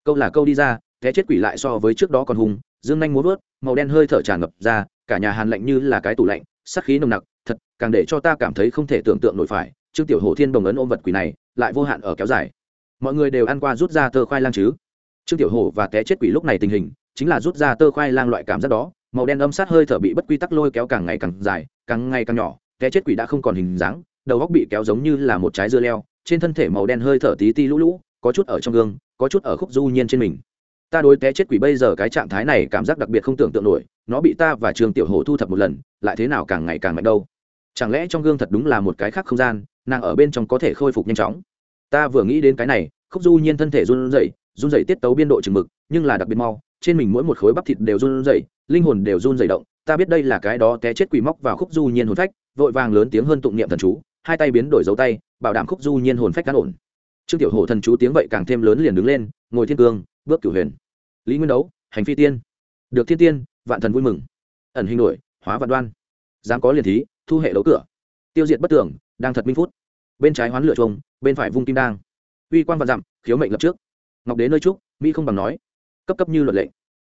Câu là câu đi ra, té chết quỷ lại so với trước đó còn hung, dương nhanh muốn vớt màu đen hơi thở tràn ngập ra, cả nhà hàn lạnh như là cái tủ lạnh sắc khí nồng nặc, thật, càng để cho ta cảm thấy không thể tưởng tượng nổi phải, trương tiểu hổ thiên đồng ấn ôm vật quỷ này, lại vô hạn ở kéo dài. Mọi người đều ăn qua rút ra tơ khoai lang chứ? Trương tiểu hổ và té chết quỷ lúc này tình hình, chính là rút ra tơ khoai lang loại cảm giác đó màu đen âm sát hơi thở bị bất quy tắc lôi kéo càng ngày càng dài, càng ngày càng nhỏ, cái chết quỷ đã không còn hình dáng, đầu góc bị kéo giống như là một trái dưa leo, trên thân thể màu đen hơi thở tí ti lũ lũ, có chút ở trong gương, có chút ở khúc du nhiên trên mình. Ta đối té chết quỷ bây giờ cái trạng thái này cảm giác đặc biệt không tưởng tượng nổi, nó bị ta và trường tiểu hồ thu thập một lần, lại thế nào càng ngày càng mạnh đâu? Chẳng lẽ trong gương thật đúng là một cái khác không gian, nàng ở bên trong có thể khôi phục nhanh chóng? Ta vừa nghĩ đến cái này, khúc du nhiên thân thể run rẩy run rẩy tiết tấu biên độ chừng mực, nhưng là đặc biệt mau trên mình mỗi một khối bắp thịt đều run rẩy, linh hồn đều run rẩy động. Ta biết đây là cái đó té chết quỷ móc vào khúc du nhiên hồn phách, vội vàng lớn tiếng hơn tụng niệm thần chú, hai tay biến đổi dấu tay, bảo đảm khúc du nhiên hồn phách cán ổn. Trương tiểu hổ thần chú tiếng vậy càng thêm lớn liền đứng lên, ngồi thiên cương, bước cửu huyền. Lý nguyên đấu, hành phi tiên. Được thiên tiên, vạn thần vui mừng. Ẩn hình nổi, hóa vạn đoan. Dám có liền thí, thu hệ đấu cửa. Tiêu diệt bất tưởng, đang thật minh phút. Bên trái hoán lửa trùng bên phải vung kim đang. Uy quan vạn dặm, khiếu mệnh lập trước. Ngọc đế nơi trúc, mỹ không bằng nói cấp cấp như luật lệnh.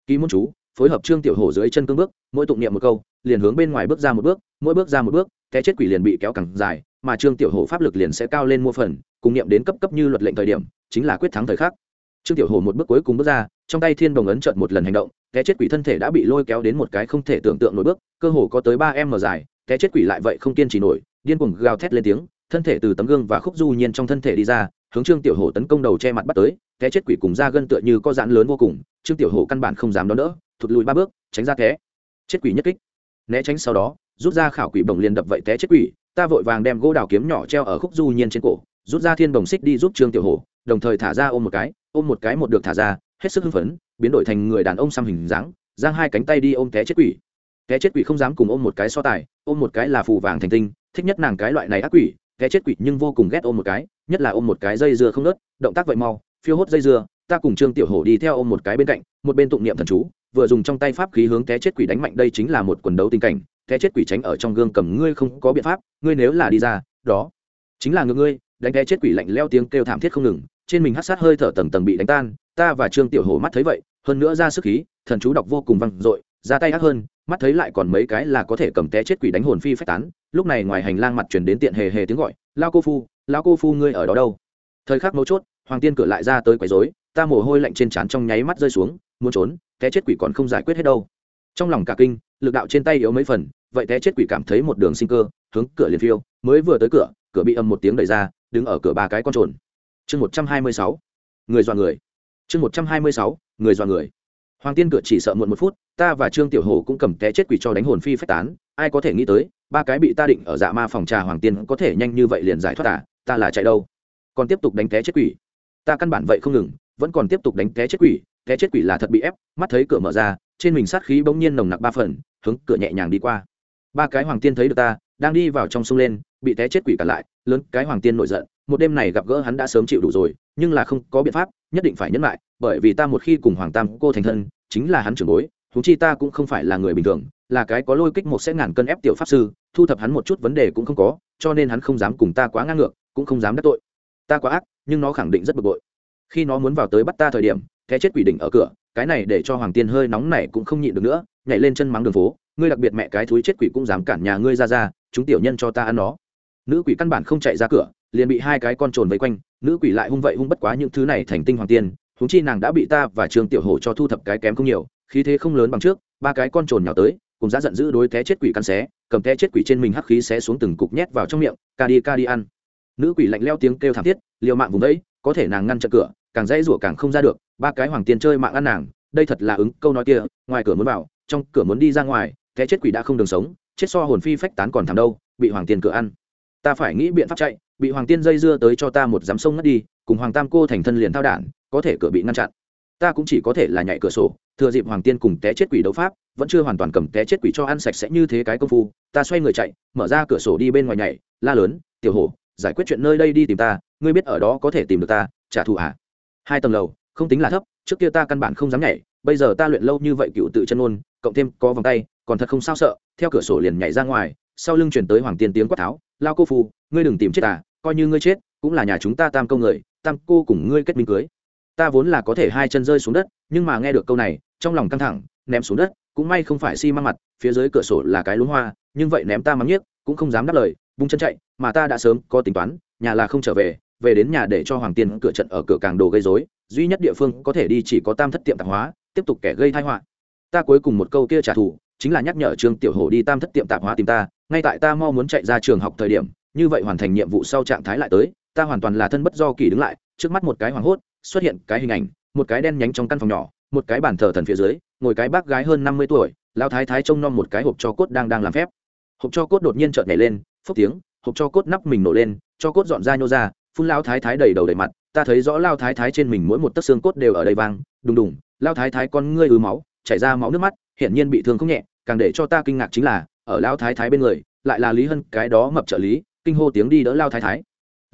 Ký môn chú, phối hợp trương tiểu hổ dưới chân cương bước, mỗi tụng niệm một câu, liền hướng bên ngoài bước ra một bước, mỗi bước ra một bước, cái chết quỷ liền bị kéo cẳng dài, mà trương tiểu hổ pháp lực liền sẽ cao lên mua phần, cùng niệm đến cấp cấp như luật lệnh thời điểm, chính là quyết thắng thời khắc. Trương tiểu hổ một bước cuối cùng bước ra, trong tay thiên đồng ấn trợn một lần hành động, cái chết quỷ thân thể đã bị lôi kéo đến một cái không thể tưởng tượng nổi bước, cơ hồ có tới ba em mở dài, cái chết quỷ lại vậy không kiên trì nổi, điên cuồng gào thét lên tiếng, thân thể từ tấm gương và khúc du nhiên trong thân thể đi ra hướng trương tiểu hổ tấn công đầu che mặt bắt tới, té chết quỷ cùng ra gân tựa như có giãn lớn vô cùng, trương tiểu hổ căn bản không dám đón đỡ, thụt lùi ba bước, tránh ra té. Chết quỷ nhất kích. Né tránh sau đó, rút ra khảo quỷ bồng liền đập vậy té chết quỷ, ta vội vàng đem gỗ đào kiếm nhỏ treo ở khúc du nhiên trên cổ, rút ra thiên bồng xích đi giúp trương tiểu hổ, đồng thời thả ra ôm một cái, ôm một cái một được thả ra, hết sức hưng phấn, biến đổi thành người đàn ông xăm hình dáng, giang hai cánh tay đi ôm té chết quỷ. Té chết quỷ không dám cùng ôm một cái so tài, ôm một cái là phù vàng thành tinh, thích nhất nàng cái loại này ác quỷ té chết quỷ nhưng vô cùng ghét ôm một cái, nhất là ôm một cái dây dưa không nớt động tác vậy mau, phiêu hốt dây dưa, ta cùng trương tiểu hổ đi theo ôm một cái bên cạnh, một bên tụng niệm thần chú, vừa dùng trong tay pháp khí hướng té chết quỷ đánh mạnh, đây chính là một quần đấu tình cảnh té chết quỷ tránh ở trong gương cầm ngươi không có biện pháp, ngươi nếu là đi ra, đó chính là ngược ngươi, đánh té chết quỷ lạnh leo tiếng kêu thảm thiết không ngừng, trên mình hát sát hơi thở tầng tầng bị đánh tan, ta và trương tiểu hổ mắt thấy vậy, hơn nữa ra sức khí, thần chú đọc vô cùng văng dội, ra tay ác hơn mắt thấy lại còn mấy cái là có thể cầm té chết quỷ đánh hồn phi phách tán. Lúc này ngoài hành lang mặt chuyển đến tiện hề hề tiếng gọi, lao cô phu, lao cô phu ngươi ở đó đâu? Thời khắc mấu chốt, hoàng tiên cửa lại ra tới quấy rối, ta mồ hôi lạnh trên trán trong nháy mắt rơi xuống, muốn trốn, té chết quỷ còn không giải quyết hết đâu. Trong lòng cả kinh, lực đạo trên tay yếu mấy phần, vậy té chết quỷ cảm thấy một đường sinh cơ, hướng cửa liền phiêu, mới vừa tới cửa cửa bị âm một tiếng đẩy ra, đứng ở cửa ba cái con trồn. Chương một trăm hai mươi sáu, người dọa người. Chương một trăm hai mươi sáu, người dọa người hoàng tiên cửa chỉ sợ muộn một phút, ta và trương tiểu hồ cũng cầm té chết quỷ cho đánh hồn phi phách tán. Ai có thể nghĩ tới, ba cái bị ta định ở dạ ma phòng trà hoàng tiên có thể nhanh như vậy liền giải thoát à? Ta là chạy đâu? Còn tiếp tục đánh té chết quỷ. Ta căn bản vậy không ngừng, vẫn còn tiếp tục đánh té chết quỷ. Té chết quỷ là thật bị ép, mắt thấy cửa mở ra, trên mình sát khí bỗng nhiên nồng nặc ba phần, hướng cửa nhẹ nhàng đi qua. Ba cái hoàng tiên thấy được ta, đang đi vào trong sông lên, bị té chết quỷ cả lại, lớn cái hoàng tiên nổi giận. Một đêm này gặp gỡ hắn đã sớm chịu đủ rồi, nhưng là không có biện pháp, nhất định phải nhẫn lại bởi vì ta một khi cùng hoàng tam cô thành thân, chính là hắn trưởng bối thú chi ta cũng không phải là người bình thường, là cái có lôi kích một sẽ ngàn cân ép tiểu pháp sư, thu thập hắn một chút vấn đề cũng không có, cho nên hắn không dám cùng ta quá ngang ngược, cũng không dám đắc tội. Ta quá ác, nhưng nó khẳng định rất bực bội. Khi nó muốn vào tới bắt ta thời điểm, cái chết quỷ đỉnh ở cửa, cái này để cho hoàng tiên hơi nóng này cũng không nhịn được nữa, nhảy lên chân mắng đường phố, ngươi đặc biệt mẹ cái thúi chết quỷ cũng dám cản nhà ngươi ra ra, chúng tiểu nhân cho ta ăn nó. Nữ quỷ căn bản không chạy ra cửa, liền bị hai cái con trồn vây quanh, nữ quỷ lại hung vậy hung bất quá những thứ này thành tinh hoàng tiên huống chi nàng đã bị ta và trương tiểu hổ cho thu thập cái kém không nhiều, khí thế không lớn bằng trước, ba cái con trồn nhào tới, cùng giá giận dữ đối té chết quỷ căn xé, cầm té chết quỷ trên mình hắc khí xé xuống từng cục nhét vào trong miệng, ca đi ca đi ăn. Nữ quỷ lạnh leo tiếng kêu thảm thiết, liều mạng vùng đấy có thể nàng ngăn chặn cửa, càng dãy rủa càng không ra được, ba cái hoàng tiên chơi mạng ăn nàng, đây thật là ứng, câu nói kia, ngoài cửa muốn vào, trong cửa muốn đi ra ngoài, té chết quỷ đã không đường sống, chết so hồn phi phách tán còn thảm đâu, bị hoàng tiên cửa ăn. Ta phải nghĩ biện pháp chạy, bị hoàng tiên dây dưa tới cho ta một dám sông ngất đi cùng hoàng tam cô thành thân liền thao đản, có thể cửa bị ngăn chặn. Ta cũng chỉ có thể là nhảy cửa sổ, thừa dịp hoàng tiên cùng té chết quỷ đấu pháp, vẫn chưa hoàn toàn cầm té chết quỷ cho ăn sạch sẽ như thế cái công phu, ta xoay người chạy, mở ra cửa sổ đi bên ngoài nhảy, la lớn, tiểu hổ, giải quyết chuyện nơi đây đi tìm ta, ngươi biết ở đó có thể tìm được ta, trả thù à? Hai tầng lầu, không tính là thấp, trước kia ta căn bản không dám nhảy, bây giờ ta luyện lâu như vậy cựu tự chân ôn cộng thêm có vòng tay, còn thật không sao sợ, theo cửa sổ liền nhảy ra ngoài, sau lưng chuyển tới hoàng tiên tiếng quát tháo, lao cô phu, ngươi đừng tìm chết à coi như ngươi chết cũng là nhà chúng ta tam công người, tam cô cùng ngươi kết minh cưới. Ta vốn là có thể hai chân rơi xuống đất, nhưng mà nghe được câu này, trong lòng căng thẳng, ném xuống đất, cũng may không phải xi、si、măng mặt, phía dưới cửa sổ là cái lúng hoa, nhưng vậy ném ta mắng nhiếc, cũng không dám đáp lời bung chân chạy, mà ta đã sớm có tính toán, nhà là không trở về về đến nhà để cho hoàng tiên cửa trận ở cửa càng đồ gây dối duy nhất địa phương có thể đi chỉ có tam thất tiệm tạp hóa, tiếp tục kẻ gây thai họa. Ta cuối cùng một câu kia trả thù, chính là nhắc nhở trương tiểu hổ đi tam thất tiệm tạp hóa tìm ta, ngay tại ta mau muốn chạy ra trường học thời điểm, như vậy hoàn thành nhiệm vụ sau trạng thái lại tới ta hoàn toàn là thân bất do kỳ đứng lại, trước mắt một cái hoảng hốt, xuất hiện cái hình ảnh, một cái đen nhánh trong căn phòng nhỏ, một cái bàn thờ thần phía dưới, ngồi cái bác gái hơn năm mươi tuổi lao thái thái trông nom một cái hộp cho cốt đang đang làm phép. Hộp cho cốt đột nhiên trợn nhảy lên, phốc tiếng, hộp cho cốt nắp mình nổ lên, cho cốt dọn ra nhô ra, phun lao thái thái đầy đầu đầy mặt, ta thấy rõ lao thái thái trên mình mỗi một tấc xương cốt đều ở đây vang, đùng đùng lao thái thái con ngươi ứ máu, chảy ra máu nước mắt, hiển nhiên bị thương không nhẹ, càng để cho ta kinh ngạc chính là, ở lao thái thái bên người, lại là lý hân, cái đó mập trợ lý, kinh hô tiếng đi đỡ lao thái thái.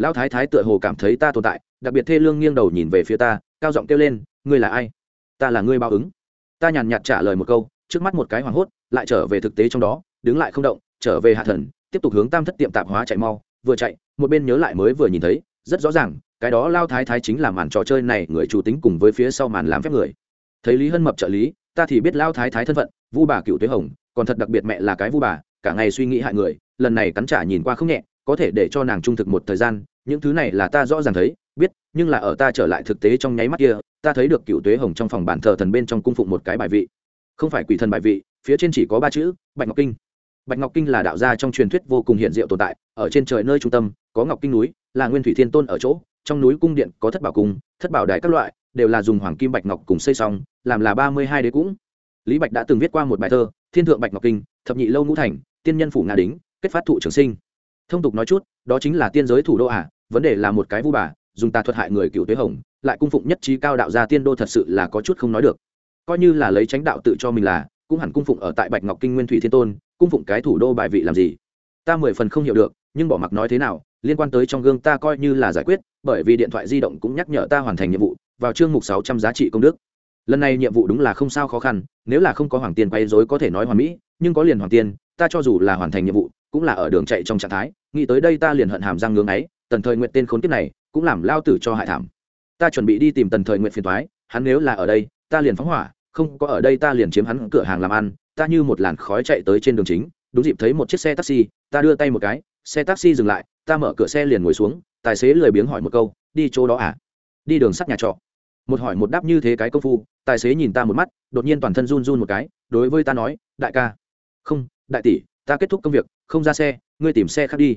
Lão thái thái tựa hồ cảm thấy ta tồn tại, đặc biệt thê lương nghiêng đầu nhìn về phía ta, cao giọng kêu lên, ngươi là ai? Ta là ngươi báo ứng. Ta nhàn nhạt trả lời một câu, trước mắt một cái hoảng hốt, lại trở về thực tế trong đó, đứng lại không động, trở về hạ thần, tiếp tục hướng tam thất tiệm tạp hóa chạy mau, vừa chạy, một bên nhớ lại mới vừa nhìn thấy, rất rõ ràng, cái đó lao thái thái chính là màn trò chơi này người chủ tính cùng với phía sau màn làm phép người. Thấy lý hân mập trợ lý, ta thì biết lao thái thái thân phận, vu bà cựu tuế hồng, còn thật đặc biệt mẹ là cái vu bà, cả ngày suy nghĩ hại người, lần này cắn trả nhìn qua không nhẹ có thể để cho nàng trung thực một thời gian, những thứ này là ta rõ ràng thấy, biết, nhưng là ở ta trở lại thực tế trong nháy mắt kia, ta thấy được cựu tuế hồng trong phòng bản thờ thần bên trong cung phụng một cái bài vị. Không phải quỷ thần bài vị, phía trên chỉ có ba chữ, bạch ngọc kinh. Bạch ngọc kinh là đạo gia trong truyền thuyết vô cùng hiện diệu tồn tại, ở trên trời nơi trung tâm, có ngọc kinh núi, là nguyên thủy thiên tôn ở chỗ, trong núi cung điện có thất bảo cung, thất bảo đài các loại, đều là dùng hoàng kim bạch ngọc cùng xây xong, làm là ba mươi hai đế cũng. Lý bạch đã từng viết qua một bài thơ, thiên thượng bạch ngọc kinh, thập nhị lâu ngũ thành, tiên nhân phủ nga đính, kết phát thụ trường sinh thông tục nói chút đó chính là tiên giới thủ đô à, vấn đề là một cái vu bà dùng tà thuật hại người cựu tuế hồng lại cung phụng nhất trí cao đạo gia tiên đô thật sự là có chút không nói được. Coi như là lấy tránh đạo tự cho mình là cũng hẳn cung phụng ở tại bạch ngọc kinh nguyên thủy thiên tôn cung phụng cái thủ đô bài vị làm gì? Ta mười phần không hiểu được nhưng bỏ mặc nói thế nào liên quan tới trong gương ta coi như là giải quyết bởi vì điện thoại di động cũng nhắc nhở ta hoàn thành nhiệm vụ vào chương mục sáu trăm giá trị công đức. Lần này nhiệm vụ đúng là không sao khó khăn nếu là không có hoàng tiên quay dối có thể nói hoàn mỹ nhưng có liền hoàng tiên ta cho dù là hoàn thành nhiệm vụ cũng là ở đường chạy trong trạng thái nghĩ tới đây ta liền hận hàm răng ngưỡng ấy tần thời nguyện tên khốn kiếp này, cũng làm lao tử cho hại thảm. Ta chuẩn bị đi tìm tần thời nguyện phiền thoái hắn nếu là ở đây, ta liền phóng hỏa, không có ở đây ta liền chiếm hắn cửa hàng làm ăn, ta như một làn khói chạy tới trên đường chính, đúng dịp thấy một chiếc xe taxi, ta đưa tay một cái, xe taxi dừng lại, ta mở cửa xe liền ngồi xuống, tài xế lười biếng hỏi một câu, đi chỗ đó à? Đi đường sắt nhà trọ. Một hỏi một đáp như thế cái công phu, tài xế nhìn ta một mắt, đột nhiên toàn thân run run một cái, đối với ta nói, đại ca. Không, đại tỷ ta kết thúc công việc, không ra xe, ngươi tìm xe khác đi.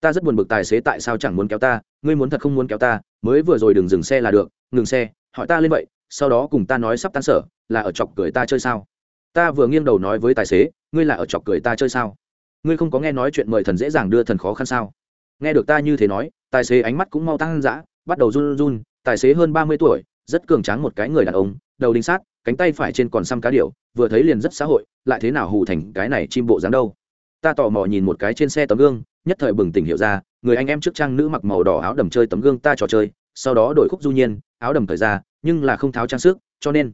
Ta rất buồn bực tài xế tại sao chẳng muốn kéo ta, ngươi muốn thật không muốn kéo ta, mới vừa rồi đừng dừng xe là được, ngừng xe, hỏi ta lên vậy, sau đó cùng ta nói sắp tan sở, là ở chọc cười ta chơi sao? Ta vừa nghiêng đầu nói với tài xế, ngươi là ở chọc cười ta chơi sao? Ngươi không có nghe nói chuyện mời thần dễ dàng đưa thần khó khăn sao? Nghe được ta như thế nói, tài xế ánh mắt cũng mau tăng dã, bắt đầu run run, tài xế hơn ba mươi tuổi, rất cường tráng một cái người đàn ông, đầu đinh sát, cánh tay phải trên còn xăm cá điệu vừa thấy liền rất xã hội, lại thế nào hù thành cái này chim bộ dáng đâu? Ta tò mò nhìn một cái trên xe tấm gương, nhất thời bừng tỉnh hiểu ra, người anh em trước trang nữ mặc màu đỏ áo đầm chơi tấm gương ta trò chơi, sau đó đổi khúc du nhiên, áo đầm thời ra, nhưng là không tháo trang sức, cho nên,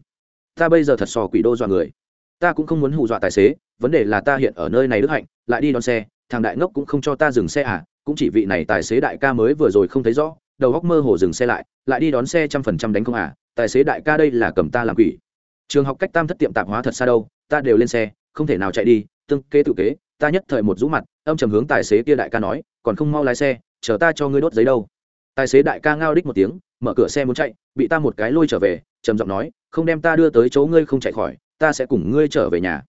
ta bây giờ thật sò quỷ đô dọa người. Ta cũng không muốn hù dọa tài xế, vấn đề là ta hiện ở nơi này đức hạnh, lại đi đón xe, thằng đại ngốc cũng không cho ta dừng xe à cũng chỉ vị này tài xế đại ca mới vừa rồi không thấy rõ, đầu góc mơ hồ dừng xe lại lại đi đón xe trăm phần trăm đánh không à tài xế đại ca đây là cầm ta làm quỷ. Trường học cách tam thất tiệm tạp hóa thật xa đâu, ta đều lên xe, không thể nào chạy đi, tương kế tự kế ta nhất thời một rũ mặt, âm trầm hướng tài xế kia đại ca nói, còn không mau lái xe, chờ ta cho ngươi đốt giấy đâu. Tài xế đại ca ngao đích một tiếng, mở cửa xe muốn chạy, bị ta một cái lôi trở về, trầm giọng nói, không đem ta đưa tới chỗ ngươi không chạy khỏi, ta sẽ cùng ngươi trở về nhà.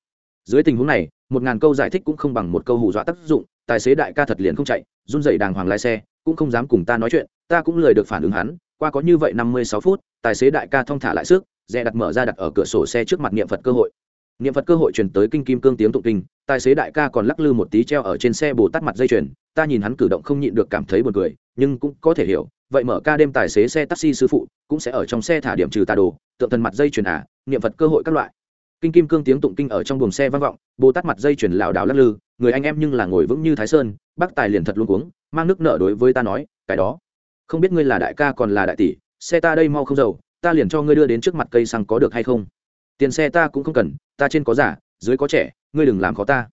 Dưới tình huống này, một ngàn câu giải thích cũng không bằng một câu hù dọa tác dụng, tài xế đại ca thật liền không chạy, run dậy đàng hoàng lái xe, cũng không dám cùng ta nói chuyện, ta cũng lười được phản ứng hắn, qua có như vậy năm mươi sáu phút, tài xế đại ca thong thả lại sức, dè đặt mở ra đặt ở cửa sổ xe trước mặt niệm phật cơ hội niệm phật cơ hội truyền tới kinh kim cương tiếng tụng kinh tài xế đại ca còn lắc lư một tí treo ở trên xe bồ tát mặt dây chuyền ta nhìn hắn cử động không nhịn được cảm thấy buồn cười nhưng cũng có thể hiểu vậy mở ca đêm tài xế xe taxi sư phụ cũng sẽ ở trong xe thả điểm trừ tà đồ tượng thần mặt dây chuyền à, niệm phật cơ hội các loại. Kinh kim cương tiếng tụng kinh ở trong buồng xe vang vọng bồ tát mặt dây chuyền lảo đảo lắc lư người anh em nhưng là ngồi vững như thái sơn bác tài liền thật luôn cuống mang nước nợ đối với ta nói cái đó không biết ngươi là đại ca còn là đại tỷ xe ta đây mau không giàu ta liền cho ngươi đưa đến trước mặt cây xăng có được hay không? Tiền xe ta cũng không cần ta trên có giả, dưới có trẻ, ngươi đừng làm khó ta.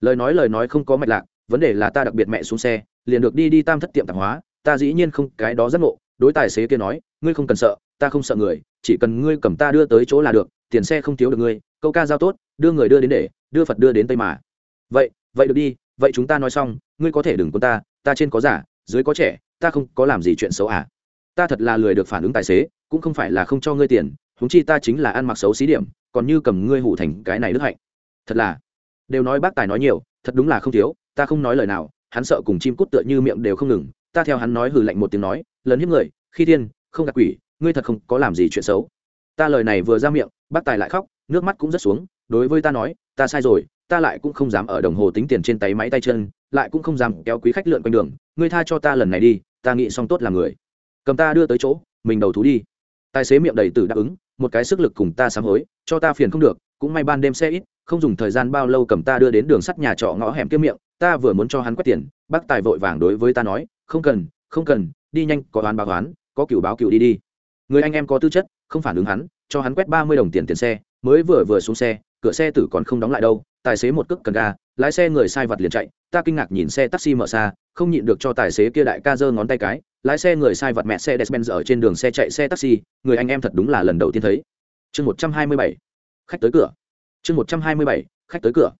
Lời nói lời nói không có mạch lạc, vấn đề là ta đặc biệt mẹ xuống xe, liền được đi đi tam thất tiệm tạp hóa, ta dĩ nhiên không, cái đó rất ngộ, đối tài xế kia nói, ngươi không cần sợ, ta không sợ người, chỉ cần ngươi cầm ta đưa tới chỗ là được, tiền xe không thiếu được ngươi, câu ca giao tốt, đưa người đưa đến để, đưa phật đưa đến tây mà. Vậy vậy được đi, vậy chúng ta nói xong, ngươi có thể đừng quân ta ta trên có giả, dưới có trẻ, ta không có làm gì chuyện xấu à. Ta thật là lười được phản ứng tài xế, cũng không phải là không cho ngươi tiền huống chi ta chính là ăn mặc xấu xí điểm, còn như cầm ngươi hủ thành cái này đức hạnh. Thật là, đều nói bác tài nói nhiều, thật đúng là không thiếu, ta không nói lời nào, hắn sợ cùng chim cút tựa như miệng đều không ngừng, ta theo hắn nói hừ lạnh một tiếng nói lớn hiếp người, khi thiên, không gặp quỷ, ngươi thật không có làm gì chuyện xấu. Ta lời này vừa ra miệng, bác tài lại khóc, nước mắt cũng rất xuống, đối với ta nói, ta sai rồi, ta lại cũng không dám ở đồng hồ tính tiền trên tay máy tay chân, lại cũng không dám kéo quý khách lượn quanh đường, ngươi tha cho ta lần này đi, ta nghĩ xong tốt là người. Cầm ta đưa tới chỗ, mình đầu thú đi. Tài xế miệng đầy tử đáp ứng một cái sức lực cùng ta sám hối, cho ta phiền không được, cũng may ban đêm xe ít, không dùng thời gian bao lâu cầm ta đưa đến đường sắt nhà trọ ngõ hẻm kiếm miệng, ta vừa muốn cho hắn quét tiền, bác tài vội vàng đối với ta nói, không cần không cần, đi nhanh, có đoán báo đoán có cựu báo cựu đi đi. Người anh em có tư chất, không phản ứng hắn, cho hắn quét ba mươi đồng tiền tiền xe, mới vừa vừa xuống xe, cửa xe tử còn không đóng lại đâu, tài xế một cước cần ga, lái xe người sai vật liền chạy, ta kinh ngạc nhìn xe taxi mở xa, không nhịn được cho tài xế kia đại ca giơ ngón tay cái lái xe người sai vật mẹ xe despenz ở trên đường xe chạy xe taxi, người anh em thật đúng là lần đầu tiên thấy. Chương một trăm hai mươi bảy, khách tới cửa. Chương một trăm hai mươi bảy, khách tới cửa.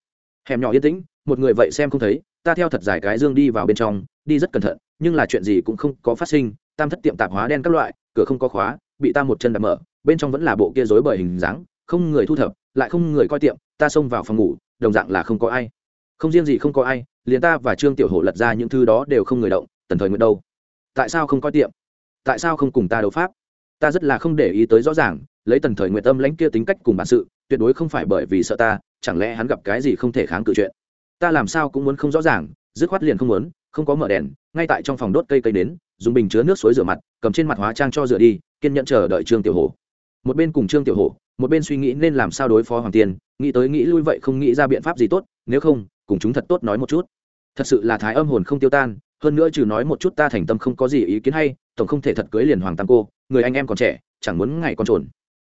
Hẻm nhỏ yên tĩnh, một người vậy xem không thấy, ta theo thật dài cái dương đi vào bên trong, đi rất cẩn thận, nhưng là chuyện gì cũng không có phát sinh, tam thất tiệm tạp hóa đen các loại, cửa không có khóa, bị ta một chân đạp mở, bên trong vẫn là bộ kia rối bời hình dáng, không người thu thập, lại không người coi tiệm, ta xông vào phòng ngủ, đồng dạng là không có ai. Không riêng gì không có ai, liền ta và trương tiểu hổ lật ra những thứ đó đều không người động, tần thời nguyện đâu tại sao không coi tiệm? Tại sao không cùng ta đấu pháp? Ta rất là không để ý tới rõ ràng, lấy tần thời nguyện tâm lãnh kia tính cách cùng bản sự, tuyệt đối không phải bởi vì sợ ta, chẳng lẽ hắn gặp cái gì không thể kháng cự chuyện? Ta làm sao cũng muốn không rõ ràng, dứt khoát liền không muốn, không có mở đèn, ngay tại trong phòng đốt cây cây nến dùng bình chứa nước suối rửa mặt, cầm trên mặt hóa trang cho rửa đi, kiên nhẫn chờ đợi trương tiểu hổ. Một bên cùng trương tiểu hổ, một bên suy nghĩ nên làm sao đối phó hoàng tiên, nghĩ tới nghĩ lui vậy không nghĩ ra biện pháp gì tốt, nếu không, cùng chúng thật tốt nói một chút. Thật sự là thái âm hồn không tiêu tan hơn nữa trừ nói một chút ta thành tâm không có gì ý kiến hay, tổng không thể thật cưới liền hoàng tam cô, người anh em còn trẻ, chẳng muốn ngày con trồn.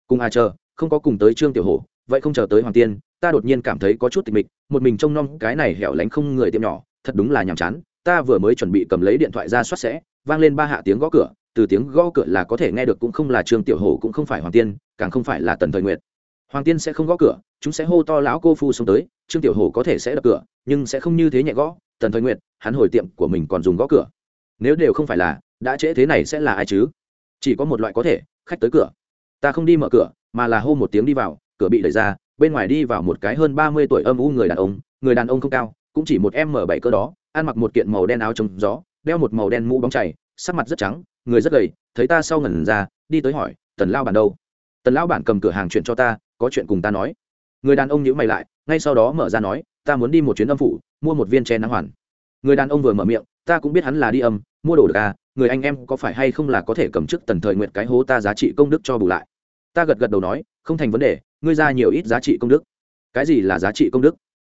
Cùng à chờ, không có cùng tới trương tiểu hổ, vậy không chờ tới hoàng tiên, ta đột nhiên cảm thấy có chút tịch mịch, một mình trông nom cái này hẻo lánh không người tiệm nhỏ, thật đúng là nhàm chán. Ta vừa mới chuẩn bị cầm lấy điện thoại ra soát sẽ, vang lên ba hạ tiếng gõ cửa, từ tiếng gõ cửa là có thể nghe được cũng không là trương tiểu hổ cũng không phải hoàng tiên, càng không phải là tần thời nguyệt. Hoàng tiên sẽ không gõ cửa, chúng sẽ hô to lão cô phu xông tới, trương tiểu hổ có thể sẽ đập cửa, nhưng sẽ không như thế nhẹ gõ tần thời nguyệt, hắn hồi tiệm của mình còn dùng gõ cửa. Nếu đều không phải là, đã trễ thế này sẽ là ai chứ? Chỉ có một loại có thể, khách tới cửa. Ta không đi mở cửa, mà là hô một tiếng đi vào, cửa bị đẩy ra, bên ngoài đi vào một cái hơn ba mươi tuổi âm u người đàn ông, người đàn ông không cao, cũng chỉ một m bảy cơ đó, ăn mặc một kiện màu đen áo trông gió, đeo một màu đen mũ bóng chảy sắc mặt rất trắng, người rất gầy, thấy ta sau ngẩn ra, đi tới hỏi, tần lao bản đâu? Tần lao bản cầm cửa hàng chuyện cho ta, có chuyện cùng ta nói. Người đàn ông nhữ mày lại, ngay sau đó mở ra nói ta muốn đi một chuyến âm phủ, mua một viên che nắng hoàn. Người đàn ông vừa mở miệng, ta cũng biết hắn là đi âm, mua đồ được à người anh em có phải hay không là có thể cầm chức tần thời nguyện cái hố ta giá trị công đức cho bù lại. Ta gật gật đầu nói, không thành vấn đề, ngươi ra nhiều ít giá trị công đức. Cái gì là giá trị công đức?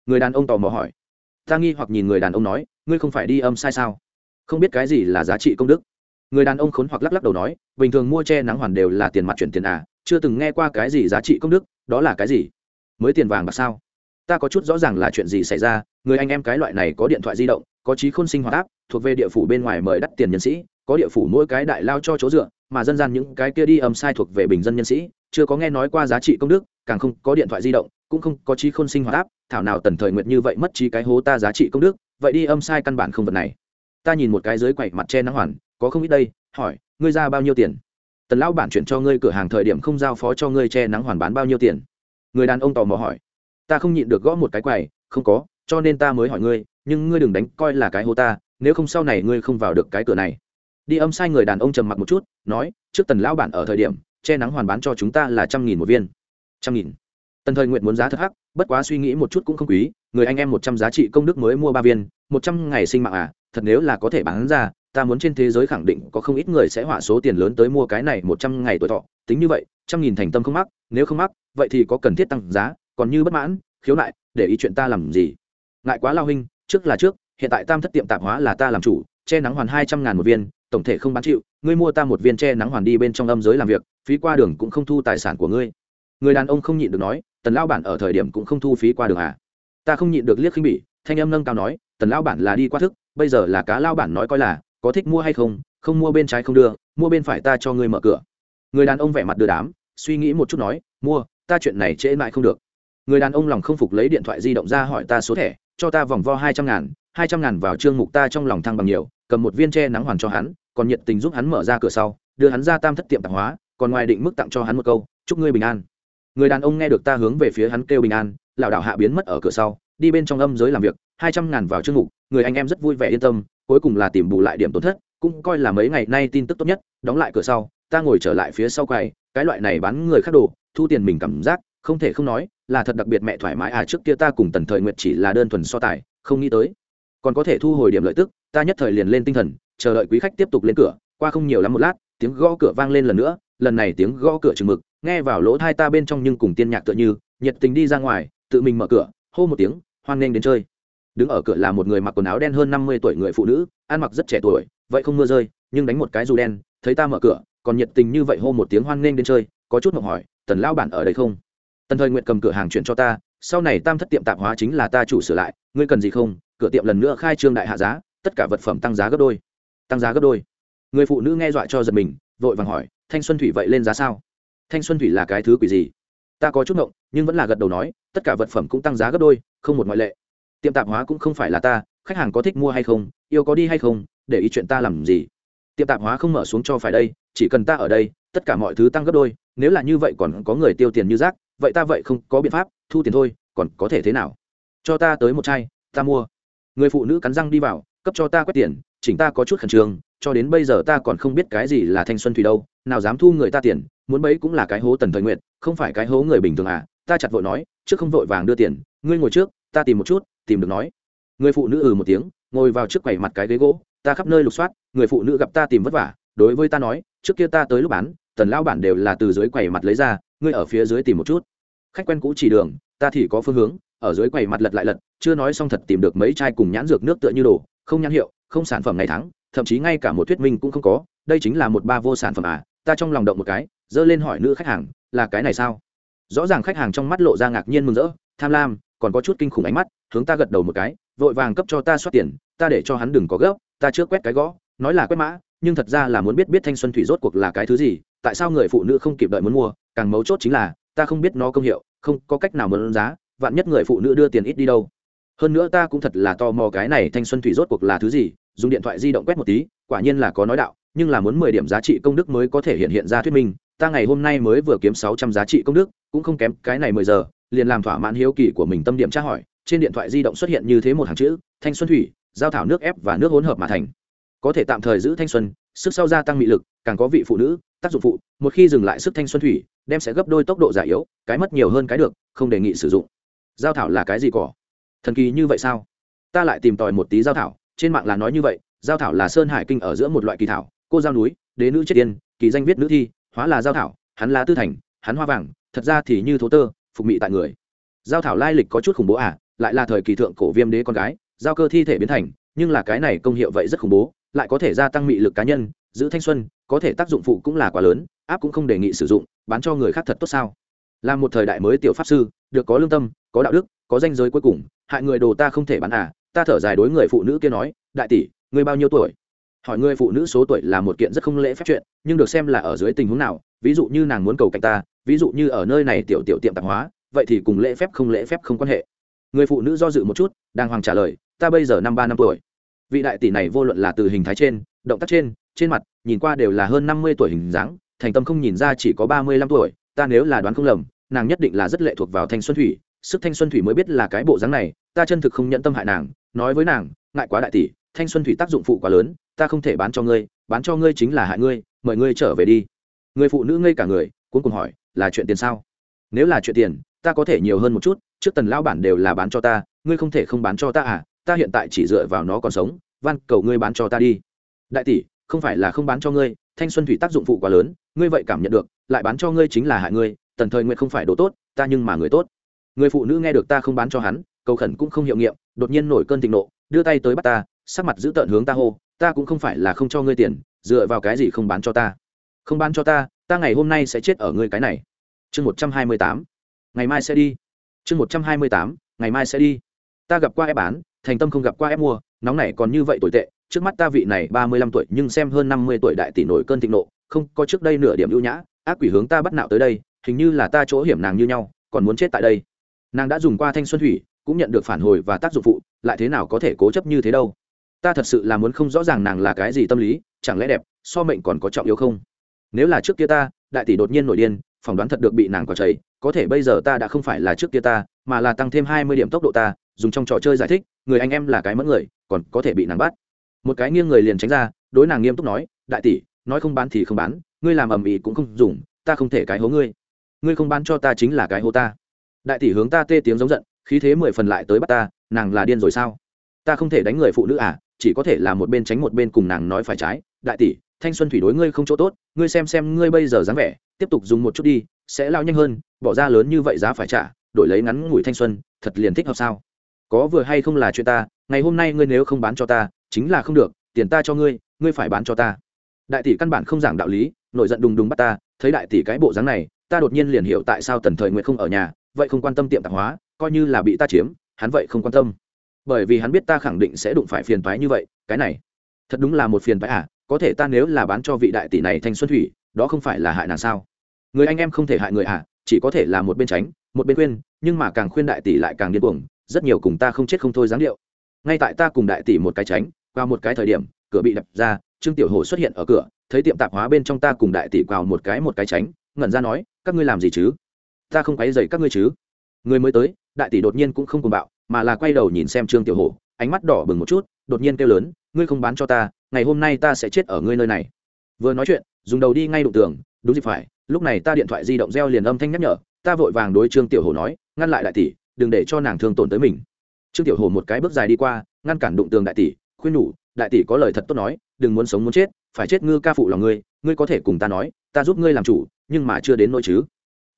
Người đàn ông tò mò hỏi. Ta nghi hoặc nhìn người đàn ông nói, ngươi không phải đi âm sai sao? Không biết cái gì là giá trị công đức. Người đàn ông khốn hoặc lắc lắc đầu nói, bình thường mua che nắng hoàn đều là tiền mặt chuyển tiền à chưa từng nghe qua cái gì giá trị công đức, đó là cái gì? Mới tiền vàng bạc sao? Ta có chút rõ ràng là chuyện gì xảy ra, người anh em cái loại này có điện thoại di động, có trí khôn sinh hoạt áp, thuộc về địa phủ bên ngoài mời đắt tiền nhân sĩ, có địa phủ mỗi cái đại lao cho chỗ dựa, mà dân gian những cái kia đi âm sai thuộc về bình dân nhân sĩ, chưa có nghe nói qua giá trị công đức, càng không có điện thoại di động, cũng không có trí khôn sinh hoạt áp, thảo nào tần thời nguyện như vậy mất trí cái hố ta giá trị công đức, vậy đi âm sai căn bản không vật này. Ta nhìn một cái dưới quậy mặt che nắng hoàn, có không ít đây, hỏi, ngươi ra bao nhiêu tiền? Tần lão bản chuyển cho ngươi cửa hàng thời điểm không giao phó cho ngươi che nắng hoàn bán bao nhiêu tiền? Người đàn ông tò mò hỏi ta không nhịn được gõ một cái quầy, không có, cho nên ta mới hỏi ngươi, nhưng ngươi đừng đánh coi là cái hô ta, nếu không sau này ngươi không vào được cái cửa này. Đi âm sai người đàn ông trầm mặc một chút, nói, trước tần lão bản ở thời điểm, che nắng hoàn bán cho chúng ta là trăm nghìn một viên. Trăm nghìn. Tần thời nguyện muốn giá thật hắc, bất quá suy nghĩ một chút cũng không quý, người anh em một trăm giá trị công đức mới mua ba viên, một trăm ngày sinh mạng à thật nếu là có thể bán ra, ta muốn trên thế giới khẳng định có không ít người sẽ hỏa số tiền lớn tới mua cái này một trăm ngày tuổi thọ, tính như vậy, trăm nghìn thành tâm không mắc, nếu không mắc, vậy thì có cần thiết tăng giá còn như bất mãn, khiếu nại, để ý chuyện ta làm gì. Ngại quá lao hình trước là trước, hiện tại tam thất tiệm tạp hóa là ta làm chủ, che nắng hoàn hai trăm ngàn một viên, tổng thể không bán chịu, ngươi mua ta một viên che nắng hoàn đi bên trong âm giới làm việc, phí qua đường cũng không thu tài sản của ngươi. Người đàn ông không nhịn được nói, tần lao bản ở thời điểm cũng không thu phí qua đường à? Ta không nhịn được liếc khinh bỉ, thanh âm nâng cao nói, tần lao bản là đi qua thức, bây giờ là cá lao bản nói coi là, có thích mua hay không không mua bên trái không đưa, mua bên phải ta cho ngươi mở cửa. Người đàn ông vẻ mặt đưa đám, suy nghĩ một chút nói, mua, ta chuyện này trễ mãi không được người đàn ông lòng không phục lấy điện thoại di động ra hỏi ta số thẻ, cho ta vòng vo hai trăm ngàn, hai trăm ngàn vào trương mục ta trong lòng thăng bằng nhiều, cầm một viên tre nắng hoàn cho hắn, còn nhiệt tình giúp hắn mở ra cửa sau, đưa hắn ra tam thất tiệm tạp hóa, còn ngoài định mức tặng cho hắn một câu, chúc ngươi bình an. Người đàn ông nghe được ta hướng về phía hắn kêu bình an lảo đảo hạ biến mất ở cửa sau, đi bên trong âm giới làm việc, hai trăm ngàn vào trương mục, người anh em rất vui vẻ yên tâm, cuối cùng là tìm bù lại điểm tổn thất, cũng coi là mấy ngày nay tin tức tốt nhất, đóng lại cửa sau, ta ngồi trở lại phía sau quầy, cái loại này bán người khác đồ, thu tiền mình cảm giác, không thể không nói là thật đặc biệt mẹ thoải mái à trước kia ta cùng tần thời nguyệt chỉ là đơn thuần so tài, không nghĩ tới. Còn có thể thu hồi điểm lợi tức, ta nhất thời liền lên tinh thần, chờ đợi quý khách tiếp tục lên cửa, qua không nhiều lắm một lát, tiếng gõ cửa vang lên lần nữa, lần này tiếng gõ cửa chừng mực, nghe vào lỗ thai ta bên trong nhưng cùng tiên nhạc tựa như, nhiệt tình đi ra ngoài, tự mình mở cửa, hô một tiếng, hoan nghênh đến chơi. Đứng ở cửa là một người mặc quần áo đen hơn năm mươi tuổi người phụ nữ, ăn mặc rất trẻ tuổi, vậy không mưa rơi, nhưng đánh một cái dù đen, thấy ta mở cửa, còn nhiệt tình như vậy hô một tiếng hoan nghênh đến chơi, có chút mộng hỏi, tần lao bản ở đây không? Tần thời nguyện cầm cửa hàng chuyển cho ta, sau này tam thất tiệm tạp hóa chính là ta chủ sửa lại, ngươi cần gì không, cửa tiệm lần nữa khai trương đại hạ giá, tất cả vật phẩm tăng giá gấp đôi. Tăng giá gấp đôi. Người phụ nữ nghe dọa cho giật mình, vội vàng hỏi, thanh xuân thủy vậy lên giá sao? Thanh xuân thủy là cái thứ quỷ gì? Ta có chút ngộng, nhưng vẫn là gật đầu nói, tất cả vật phẩm cũng tăng giá gấp đôi, không một ngoại lệ. Tiệm tạp hóa cũng không phải là ta, khách hàng có thích mua hay không, yêu có đi hay không, để ý chuyện ta làm gì. Tiệm tạp hóa không mở xuống cho phải đây, chỉ cần ta ở đây, tất cả mọi thứ tăng gấp đôi, nếu là như vậy còn có người tiêu tiền như rác vậy ta vậy không có biện pháp, thu tiền thôi, còn có thể thế nào? Cho ta tới một chai, ta mua. Người phụ nữ cắn răng đi vào, cấp cho ta quét tiền, chỉnh ta có chút khẩn trương, cho đến bây giờ ta còn không biết cái gì là thanh xuân thủy đâu, nào dám thu người ta tiền, muốn bấy cũng là cái hố tần thời nguyện, không phải cái hố người bình thường à ta chặt vội nói, trước không vội vàng đưa tiền, ngươi ngồi trước, ta tìm một chút, tìm được nói. Người phụ nữ ừ một tiếng, ngồi vào trước quầy mặt cái ghế gỗ, ta khắp nơi lục soát, người phụ nữ gặp ta tìm vất vả, đối với ta nói, trước kia ta tới lúc bán, tần lao bản đều là từ dưới quầy mặt lấy ra, ngươi ở phía dưới tìm một chút khách quen cũ chỉ đường, ta thì có phương hướng, ở dưới quầy mặt lật lại lật, chưa nói xong thật tìm được mấy chai cùng nhãn dược nước tựa như đồ, không nhãn hiệu, không sản phẩm ngày tháng, thậm chí ngay cả một thuyết minh cũng không có, đây chính là một ba vô sản phẩm à ta trong lòng động một cái, dơ lên hỏi nữ khách hàng, là cái này sao? Rõ ràng khách hàng trong mắt lộ ra ngạc nhiên mừng rỡ, tham lam, còn có chút kinh khủng ánh mắt, hướng ta gật đầu một cái, vội vàng cấp cho ta soát tiền, ta để cho hắn đừng có gấp, ta trước quét cái gõ, nói là quét mã, nhưng thật ra là muốn biết biết thanh xuân thủy rốt cuộc là cái thứ gì, tại sao người phụ nữ không kịp đợi muốn mua, càng mấu chốt chính là ta không biết nó công hiệu, không có cách nào mượn giá, vạn nhất người phụ nữ đưa tiền ít đi đâu. Hơn nữa ta cũng thật là tò mò cái này thanh xuân thủy rốt cuộc là thứ gì, dùng điện thoại di động quét một tí, quả nhiên là có nói đạo, nhưng là muốn mười điểm giá trị công đức mới có thể hiện hiện ra thuyết minh, ta ngày hôm nay mới vừa kiếm sáu trăm giá trị công đức, cũng không kém cái này mười giờ, liền làm thỏa mãn hiếu kỳ của mình tâm điểm tra hỏi, trên điện thoại di động xuất hiện như thế một hàng chữ, thanh xuân thủy, giao thảo nước ép và nước hỗn hợp mà thành. Có thể tạm thời giữ thanh xuân, sức sau gia tăng mị lực, càng có vị phụ nữ tác dụng phụ, một khi dừng lại sức thanh xuân thủy, đem sẽ gấp đôi tốc độ giải yếu, cái mất nhiều hơn cái được, không đề nghị sử dụng. Giao thảo là cái gì cỏ? Thần kỳ như vậy sao? Ta lại tìm tòi một tí giao thảo, trên mạng là nói như vậy, giao thảo là sơn hải kinh ở giữa một loại kỳ thảo, cô giao núi, đế nữ chết tiên kỳ danh viết nữ thi, hóa là giao thảo, hắn là tư thành, hắn hoa vàng, thật ra thì như thố tơ, phục mị tại người. Giao thảo lai lịch có chút khủng bố à lại là thời kỳ thượng cổ viêm đế con gái, giao cơ thi thể biến thành, nhưng là cái này công hiệu vậy rất khủng bố, lại có thể gia tăng mị lực cá nhân giữ thanh xuân, có thể tác dụng phụ cũng là quá lớn áp cũng không đề nghị sử dụng, bán cho người khác thật tốt sao? Là một thời đại mới tiểu pháp sư, được có lương tâm, có đạo đức, có danh giới cuối cùng, hại người đồ ta không thể bán à? Ta thở dài đối người phụ nữ kia nói, đại tỷ, ngươi bao nhiêu tuổi? Hỏi người phụ nữ số tuổi là một kiện rất không lễ phép chuyện, nhưng được xem là ở dưới tình huống nào, ví dụ như nàng muốn cầu cạnh ta, ví dụ như ở nơi này tiểu tiểu tiệm tạp hóa, vậy thì cùng lễ phép không lễ phép không quan hệ. Người phụ nữ do dự một chút, đàng hoàng trả lời, ta bây giờ năm ba năm tuổi vị đại tỷ này vô luận là từ hình thái trên, động tác trên trên mặt, nhìn qua đều là hơn năm mươi tuổi hình dáng, thành tâm không nhìn ra chỉ có ba mươi lăm tuổi, ta nếu là đoán không lầm, nàng nhất định là rất lệ thuộc vào thanh xuân thủy, sức thanh xuân thủy mới biết là cái bộ dáng này, ta chân thực không nhận tâm hại nàng, nói với nàng, ngại quá đại tỷ, thanh xuân thủy tác dụng phụ quá lớn, ta không thể bán cho ngươi, bán cho ngươi chính là hại ngươi, mời ngươi trở về đi. Người phụ nữ ngây cả người cuối cùng hỏi, là chuyện tiền sao? Nếu là chuyện tiền, ta có thể nhiều hơn một chút, trước tần lao bản đều là bán cho ta, ngươi không thể không bán cho ta à? Ta hiện tại chỉ dựa vào nó còn sống, van, cầu ngươi bán cho ta đi. Đại tỷ, không phải là không bán cho ngươi, thanh xuân thủy tác dụng phụ quá lớn, ngươi vậy cảm nhận được, lại bán cho ngươi chính là hại ngươi, tần thời nguyện không phải đồ tốt, ta nhưng mà người tốt. Người phụ nữ nghe được ta không bán cho hắn, cầu khẩn cũng không hiệu nghiệm, đột nhiên nổi cơn thịnh nộ, đưa tay tới bắt ta, sắc mặt giữ tợn hướng ta hô, ta cũng không phải là không cho ngươi tiền, dựa vào cái gì không bán cho ta? Không bán cho ta ta ngày hôm nay sẽ chết ở ngươi cái này. Chương một trăm hai mươi tám. Ngày mai sẽ đi. Chương một trăm hai mươi tám. Ngày mai sẽ đi. Ta gặp qua e bán thành tâm không gặp qua ép mua, nóng này còn như vậy tồi tệ, trước mắt ta vị này ba mươi lăm tuổi nhưng xem hơn năm mươi tuổi đại tỷ nổi cơn thịnh nộ, không có trước đây nửa điểm ưu nhã, ác quỷ hướng ta bắt nạo tới đây, hình như là ta chỗ hiểm nàng như nhau, còn muốn chết tại đây. Nàng đã dùng qua thanh xuân thủy, cũng nhận được phản hồi và tác dụng phụ, lại thế nào có thể cố chấp như thế đâu? Ta thật sự là muốn không rõ ràng nàng là cái gì tâm lý, chẳng lẽ đẹp, so mệnh còn có trọng yếu không? Nếu là trước kia ta, đại tỷ đột nhiên nổi điên, phỏng đoán thật được bị nàng có cháy có thể bây giờ ta đã không phải là trước kia ta, mà là tăng thêm hai mươi điểm tốc độ ta, dùng trong trò chơi giải thích người anh em là cái mẫn người, còn có thể bị nàng bắt. Một cái nghiêng người liền tránh ra, đối nàng nghiêm túc nói, đại tỷ, nói không bán thì không bán, ngươi làm ầm ĩ cũng không dùng, ta không thể cái hố ngươi. Ngươi không bán cho ta chính là cái hố ta. Đại tỷ hướng ta tê tiếng giống giận, khí thế mười phần lại tới bắt ta, nàng là điên rồi sao? Ta không thể đánh người phụ nữ à chỉ có thể là một bên tránh một bên cùng nàng nói phải trái. Đại tỷ, thanh xuân thủy đối ngươi không chỗ tốt, ngươi xem xem ngươi bây giờ dáng vẻ, tiếp tục dùng một chút đi, sẽ lao nhanh hơn, bỏ ra lớn như vậy giá phải trả, đổi lấy ngắn ngủi thanh xuân, thật liền thích hợp sao? Có vừa hay không là chuyện ta, ngày hôm nay ngươi nếu không bán cho ta, chính là không được, tiền ta cho ngươi ngươi phải bán cho ta. Đại tỷ căn bản không giảng đạo lý, nổi giận đùng đùng bắt ta, thấy đại tỷ cái bộ dáng này, ta đột nhiên liền hiểu tại sao tần thời nguyện không ở nhà, vậy không quan tâm tiệm tạp hóa, coi như là bị ta chiếm, hắn vậy không quan tâm. Bởi vì hắn biết ta khẳng định sẽ đụng phải phiền toái như vậy, cái này, thật đúng là một phiền toái à có thể ta nếu là bán cho vị đại tỷ này thanh xuân thủy, đó không phải là hại nàng sao? Người anh em không thể hại người à chỉ có thể là một bên tránh, một bên khuyên, nhưng mà càng khuyên đại tỷ lại càng điên cuồng rất nhiều cùng ta không chết không thôi dáng điệu. Ngay tại ta cùng đại tỷ một cái tránh, qua một cái thời điểm, cửa bị đập ra, trương tiểu hồ xuất hiện ở cửa, thấy tiệm tạp hóa bên trong ta cùng đại tỷ vào một cái một cái tránh, ngẩn ra nói, các ngươi làm gì chứ? Ta không quấy dày các ngươi chứ? Người mới tới, đại tỷ đột nhiên cũng không cùng bạo, mà là quay đầu nhìn xem trương tiểu hồ ánh mắt đỏ bừng một chút, đột nhiên kêu lớn, ngươi không bán cho ta, ngày hôm nay ta sẽ chết ở ngươi nơi này. Vừa nói chuyện, dùng đầu đi ngay đụng tường, đúng dịp phải, lúc này ta điện thoại di động reo liền âm thanh nhắc nhở, ta vội vàng đối trương tiểu hồ nói, ngăn lại đại tỷ đừng để cho nàng thương tổn tới mình. Trương tiểu hồ một cái bước dài đi qua, ngăn cản đụng tường đại tỷ, khuyên nhủ, đại tỷ có lời thật tốt nói, đừng muốn sống muốn chết, phải chết ngư ca phụ lòng ngươi ngươi có thể cùng ta nói, ta giúp ngươi làm chủ, nhưng mà chưa đến nỗi chứ.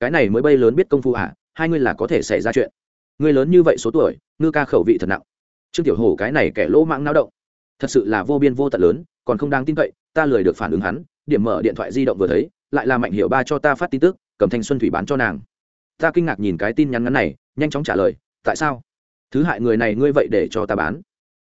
Cái này mới bay lớn biết công phu à hai ngươi là có thể xảy ra chuyện. Ngươi lớn như vậy số tuổi, ngư ca khẩu vị thật nặng. Trương tiểu hồ cái này kẻ lỗ mạng nao động. Thật sự là vô biên vô tận lớn, còn không đáng tin cậy, ta lười được phản ứng hắn, điểm mở điện thoại di động vừa thấy, lại là mạnh hiểu ba cho ta phát tin tức, cầm thanh xuân thủy bán cho nàng ta kinh ngạc nhìn cái tin nhắn ngắn này, nhanh chóng trả lời, tại sao? Thứ hại người này ngươi vậy để cho ta bán.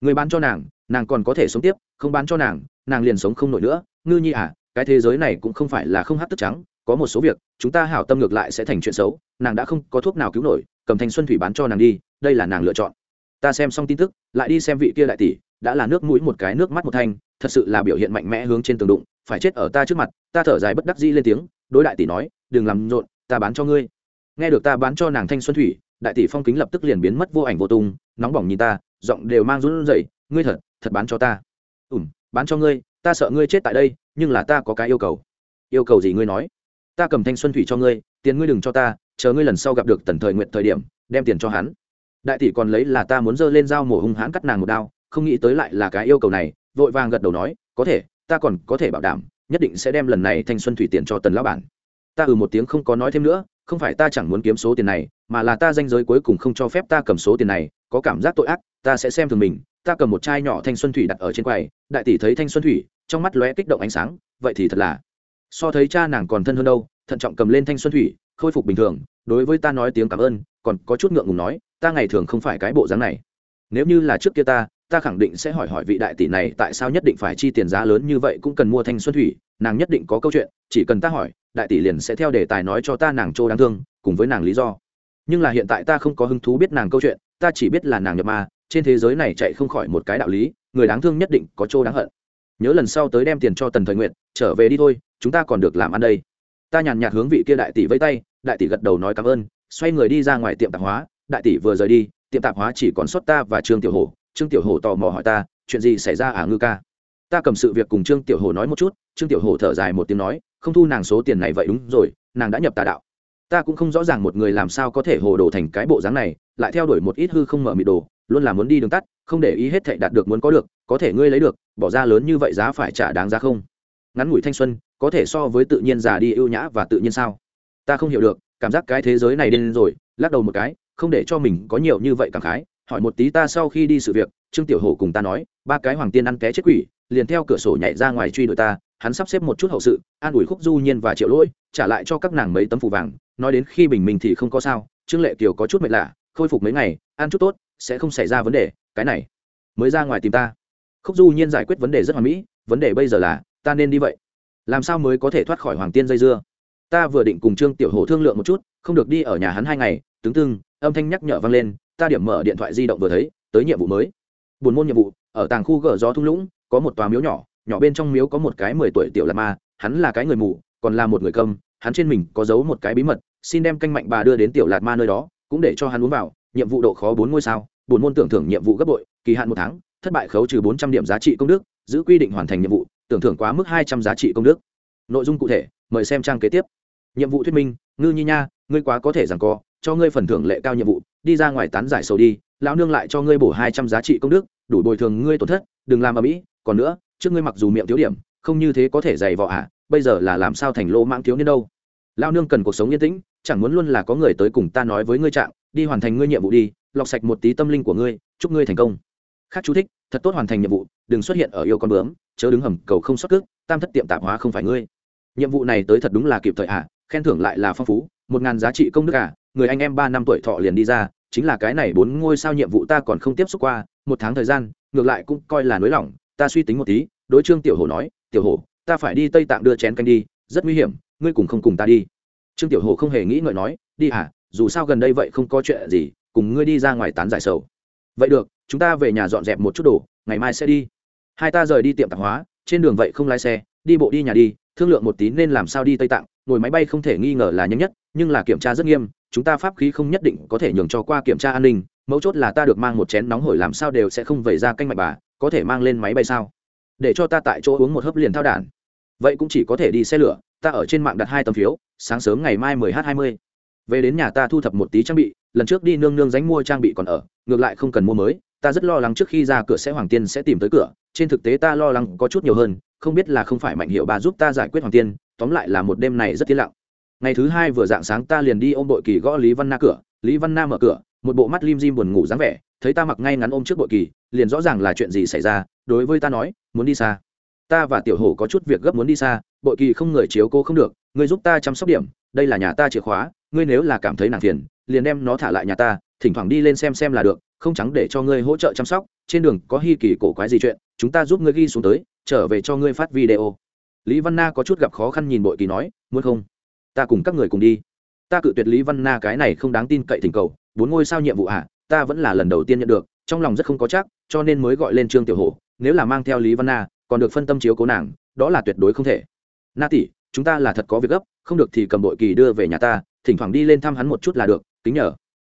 Người bán cho nàng nàng còn có thể sống tiếp, không bán cho nàng nàng liền sống không nổi nữa. Ngư nhi à cái thế giới này cũng không phải là không hát tức trắng, có một số việc, chúng ta hảo tâm ngược lại sẽ thành chuyện xấu, nàng đã không có thuốc nào cứu nổi, cầm thanh xuân thủy bán cho nàng đi, đây là nàng lựa chọn. Ta xem xong tin tức, lại đi xem vị kia đại tỷ, đã là nước mũi một cái nước mắt một thanh, thật sự là biểu hiện mạnh mẽ hướng trên tường đụng, phải chết ở ta trước mặt, ta thở dài bất đắc dĩ lên tiếng, đối đại tỷ nói, đừng làm rộn, ta bán cho ngươi nghe được ta bán cho nàng thanh xuân thủy, đại tỷ phong kính lập tức liền biến mất vô ảnh vô tung, nóng bỏng nhìn ta, giọng đều mang run rẩy, ngươi thật thật bán cho ta. Ủm bán cho ngươi, ta sợ ngươi chết tại đây, nhưng là ta có cái yêu cầu. Yêu cầu gì ngươi nói? Ta cầm thanh xuân thủy cho ngươi, tiền ngươi đừng cho ta, chờ ngươi lần sau gặp được tần thời nguyện thời điểm, đem tiền cho hắn. Đại tỷ còn lấy là ta muốn giơ lên dao mổ hung hãn cắt nàng một đao, không nghĩ tới lại là cái yêu cầu này, vội vàng gật đầu nói, có thể, ta còn có thể bảo đảm, nhất định sẽ đem lần này thanh xuân thủy tiền cho tần lão bản. Ta ừ một tiếng không có nói thêm nữa không phải ta chẳng muốn kiếm số tiền này, mà là ta danh giới cuối cùng không cho phép ta cầm số tiền này, có cảm giác tội ác, ta sẽ xem thường mình. Ta cầm một chai nhỏ thanh xuân thủy đặt ở trên quầy, đại tỷ thấy thanh xuân thủy, trong mắt lóe kích động ánh sáng, vậy thì thật là. So thấy cha nàng còn thân hơn đâu, thận trọng cầm lên thanh xuân thủy, khôi phục bình thường, đối với ta nói tiếng cảm ơn, còn có chút ngượng ngùng nói, ta ngày thường không phải cái bộ dáng này. Nếu như là trước kia ta ta khẳng định sẽ hỏi hỏi vị đại tỷ này tại sao nhất định phải chi tiền giá lớn như vậy cũng cần mua thanh xuân thủy nàng nhất định có câu chuyện, chỉ cần ta hỏi, đại tỷ liền sẽ theo đề tài nói cho ta nàng trô đáng thương, cùng với nàng lý do. Nhưng là hiện tại ta không có hứng thú biết nàng câu chuyện, ta chỉ biết là nàng nhập ma, trên thế giới này chạy không khỏi một cái đạo lý, người đáng thương nhất định có chỗ đáng hận. Nhớ lần sau tới đem tiền cho tần thời nguyện trở về đi thôi, chúng ta còn được làm ăn đây. Ta nhàn nhạt hướng vị kia đại tỷ vây tay, đại tỷ gật đầu nói cảm ơn, xoay người đi ra ngoài tiệm tạp hóa, đại tỷ vừa rời đi, tiệm tạp hóa chỉ còn sót ta và trương tiểu hồ trương tiểu hồ tò mò hỏi ta, chuyện gì xảy ra à ngư ca? Ta cầm sự việc cùng trương tiểu hồ nói một chút trương tiểu Hổ thở dài một tiếng nói, không thu nàng số tiền này vậy đúng rồi, nàng đã nhập tà đạo. Ta cũng không rõ ràng một người làm sao có thể hồ đồ thành cái bộ dáng này, lại theo đuổi một ít hư không mở mịt đồ, luôn là muốn đi đường tắt, không để ý hết thệ đạt được muốn có được, có thể ngươi lấy được, bỏ ra lớn như vậy giá phải trả đáng giá không? Ngắn ngủi thanh xuân, có thể so với tự nhiên già đi ưu nhã và tự nhiên sao? Ta không hiểu được, cảm giác cái thế giới này điên rồi, lắc đầu một cái, không để cho mình có nhiều như vậy cảm khái, hỏi một tí ta sau khi đi sự việc, trương tiểu hổ cùng ta nói, ba cái hoàng tiên ăn té chết quỷ, liền theo cửa sổ nhảy ra ngoài truy đuổi ta hắn sắp xếp một chút hậu sự, an ủi khúc du nhiên và triệu lỗi, trả lại cho các nàng mấy tấm phù vàng, nói đến khi bình minh thì không có sao, trương lệ kiều có chút mệt lạ, khôi phục mấy ngày, ăn chút tốt, sẽ không xảy ra vấn đề, cái này, mới ra ngoài tìm ta. Khúc du nhiên giải quyết vấn đề rất hoàn mỹ, vấn đề bây giờ là, ta nên đi vậy. Làm sao mới có thể thoát khỏi hoàng tiên dây dưa? Ta vừa định cùng trương tiểu hồ thương lượng một chút, không được đi ở nhà hắn hai ngày tướng tương âm thanh nhắc nhở vang lên, ta điểm mở điện thoại di động vừa thấy, tới nhiệm vụ mới. Buồn môn nhiệm vụ, ở tàng khu gờ gió thung lũng, có một tòa miếu nhỏ nhỏ bên trong miếu có một cái mười tuổi tiểu lạt ma, hắn là cái người mù, còn là một người công hắn trên mình có giấu một cái bí mật, xin đem canh mạnh bà đưa đến tiểu lạt ma nơi đó, cũng để cho hắn uống vào, nhiệm vụ độ khó bốn ngôi sao, buồn môn tưởng thưởng nhiệm vụ gấp bội, kỳ hạn một tháng, thất bại khấu trừ bốn trăm điểm giá trị công đức, giữ quy định hoàn thành nhiệm vụ, tưởng thưởng quá mức hai trăm giá trị công đức. Nội dung cụ thể, mời xem trang kế tiếp. Nhiệm vụ thuyết minh, ngư nhi nha, ngươi quá có thể rằng co, cho ngươi phần thưởng lệ cao nhiệm vụ, đi ra ngoài tán giải sầu đi, lão nương lại cho ngươi bổ hai trăm giá trị công đức, đủ bồi thường ngươi tổn thất, đừng làm ở mỹ còn nữa trước ngươi mặc dù miệng thiếu điểm không như thế có thể dày vò ạ à, bây giờ là làm sao thành lô mãng thiếu niên đâu? Lão nương cần cuộc sống yên tĩnh chẳng muốn luôn là có người tới cùng ta nói với ngươi trạng đi hoàn thành ngươi nhiệm vụ đi lọc sạch một tí tâm linh của ngươi chúc ngươi thành công. Khác chú thích thật tốt hoàn thành nhiệm vụ đừng xuất hiện ở yêu con bướm chớ đứng hầm cầu không xuất cước tam thất tiệm tạp hóa không phải ngươi. Nhiệm vụ này tới thật đúng là kịp thời ạ à, khen thưởng lại là phong phú một ngàn giá trị công đức à người anh em ba năm tuổi thọ liền đi ra chính là cái này bốn ngôi sao nhiệm vụ ta còn không tiếp xúc qua một tháng thời gian ngược lại cũng coi là nới lỏng ta suy tính một tí đối trương tiểu Hổ nói tiểu Hổ, ta phải đi tây tạng đưa chén canh đi rất nguy hiểm ngươi cùng không cùng ta đi. Trương tiểu Hổ không hề nghĩ ngợi nói đi à dù sao gần đây vậy không có chuyện gì cùng ngươi đi ra ngoài tán giải sầu. Vậy được chúng ta về nhà dọn dẹp một chút đồ ngày mai sẽ đi. Hai ta rời đi tiệm tạp hóa trên đường vậy không lái xe đi bộ đi nhà đi thương lượng một tí nên làm sao đi tây tạng ngồi máy bay không thể nghi ngờ là nhanh nhất nhưng là kiểm tra rất nghiêm chúng ta pháp khí không nhất định có thể nhường cho qua kiểm tra an ninh mấu chốt là ta được mang một chén nóng hổi làm sao đều sẽ không vẩy ra canh mạch bà có thể mang lên máy bay sao? Để cho ta tại chỗ uống một hớp liền thao đản. Vậy cũng chỉ có thể đi xe lửa, ta ở trên mạng đặt hai tấm phiếu, sáng sớm ngày mai 10 h 20 về đến nhà ta thu thập một tí trang bị, lần trước đi nương nương dánh mua trang bị còn ở, ngược lại không cần mua mới, ta rất lo lắng trước khi ra cửa sẽ hoàng tiên sẽ tìm tới cửa, trên thực tế ta lo lắng có chút nhiều hơn, không biết là không phải mạnh hiệu bà giúp ta giải quyết hoàng tiên, tóm lại là một đêm này rất tiến lặng. Ngày thứ hai vừa dạng sáng ta liền đi ôm đội kỳ gõ lý văn na cửa, lý văn na mở cửa một bộ mắt lim dim buồn ngủ dáng vẻ, thấy ta mặc ngay ngắn ôm trước bội kỳ, liền rõ ràng là chuyện gì xảy ra, đối với ta nói, muốn đi xa. Ta và tiểu hổ có chút việc gấp muốn đi xa, bội kỳ không người chiếu cô không được, ngươi giúp ta chăm sóc điểm, đây là nhà ta chìa khóa, ngươi nếu là cảm thấy nàng phiền, liền đem nó thả lại nhà ta, thỉnh thoảng đi lên xem xem là được, không trắng để cho ngươi hỗ trợ chăm sóc, trên đường có hi kỳ cổ quái gì chuyện, chúng ta giúp ngươi ghi xuống tới, trở về cho ngươi phát video. Lý văn na có chút gặp khó khăn nhìn bội kỳ nói, muốn không? Ta cùng các người cùng đi ta cự tuyệt lý văn na cái này không đáng tin cậy thỉnh cầu bốn ngôi sao nhiệm vụ ạ à, ta vẫn là lần đầu tiên nhận được trong lòng rất không có chắc cho nên mới gọi lên trương tiểu hổ nếu là mang theo lý văn na còn được phân tâm chiếu cố nàng đó là tuyệt đối không thể. Na tỷ chúng ta là thật có việc gấp không được thì cầm bội kỳ đưa về nhà ta thỉnh thoảng đi lên thăm hắn một chút là được kính nhờ.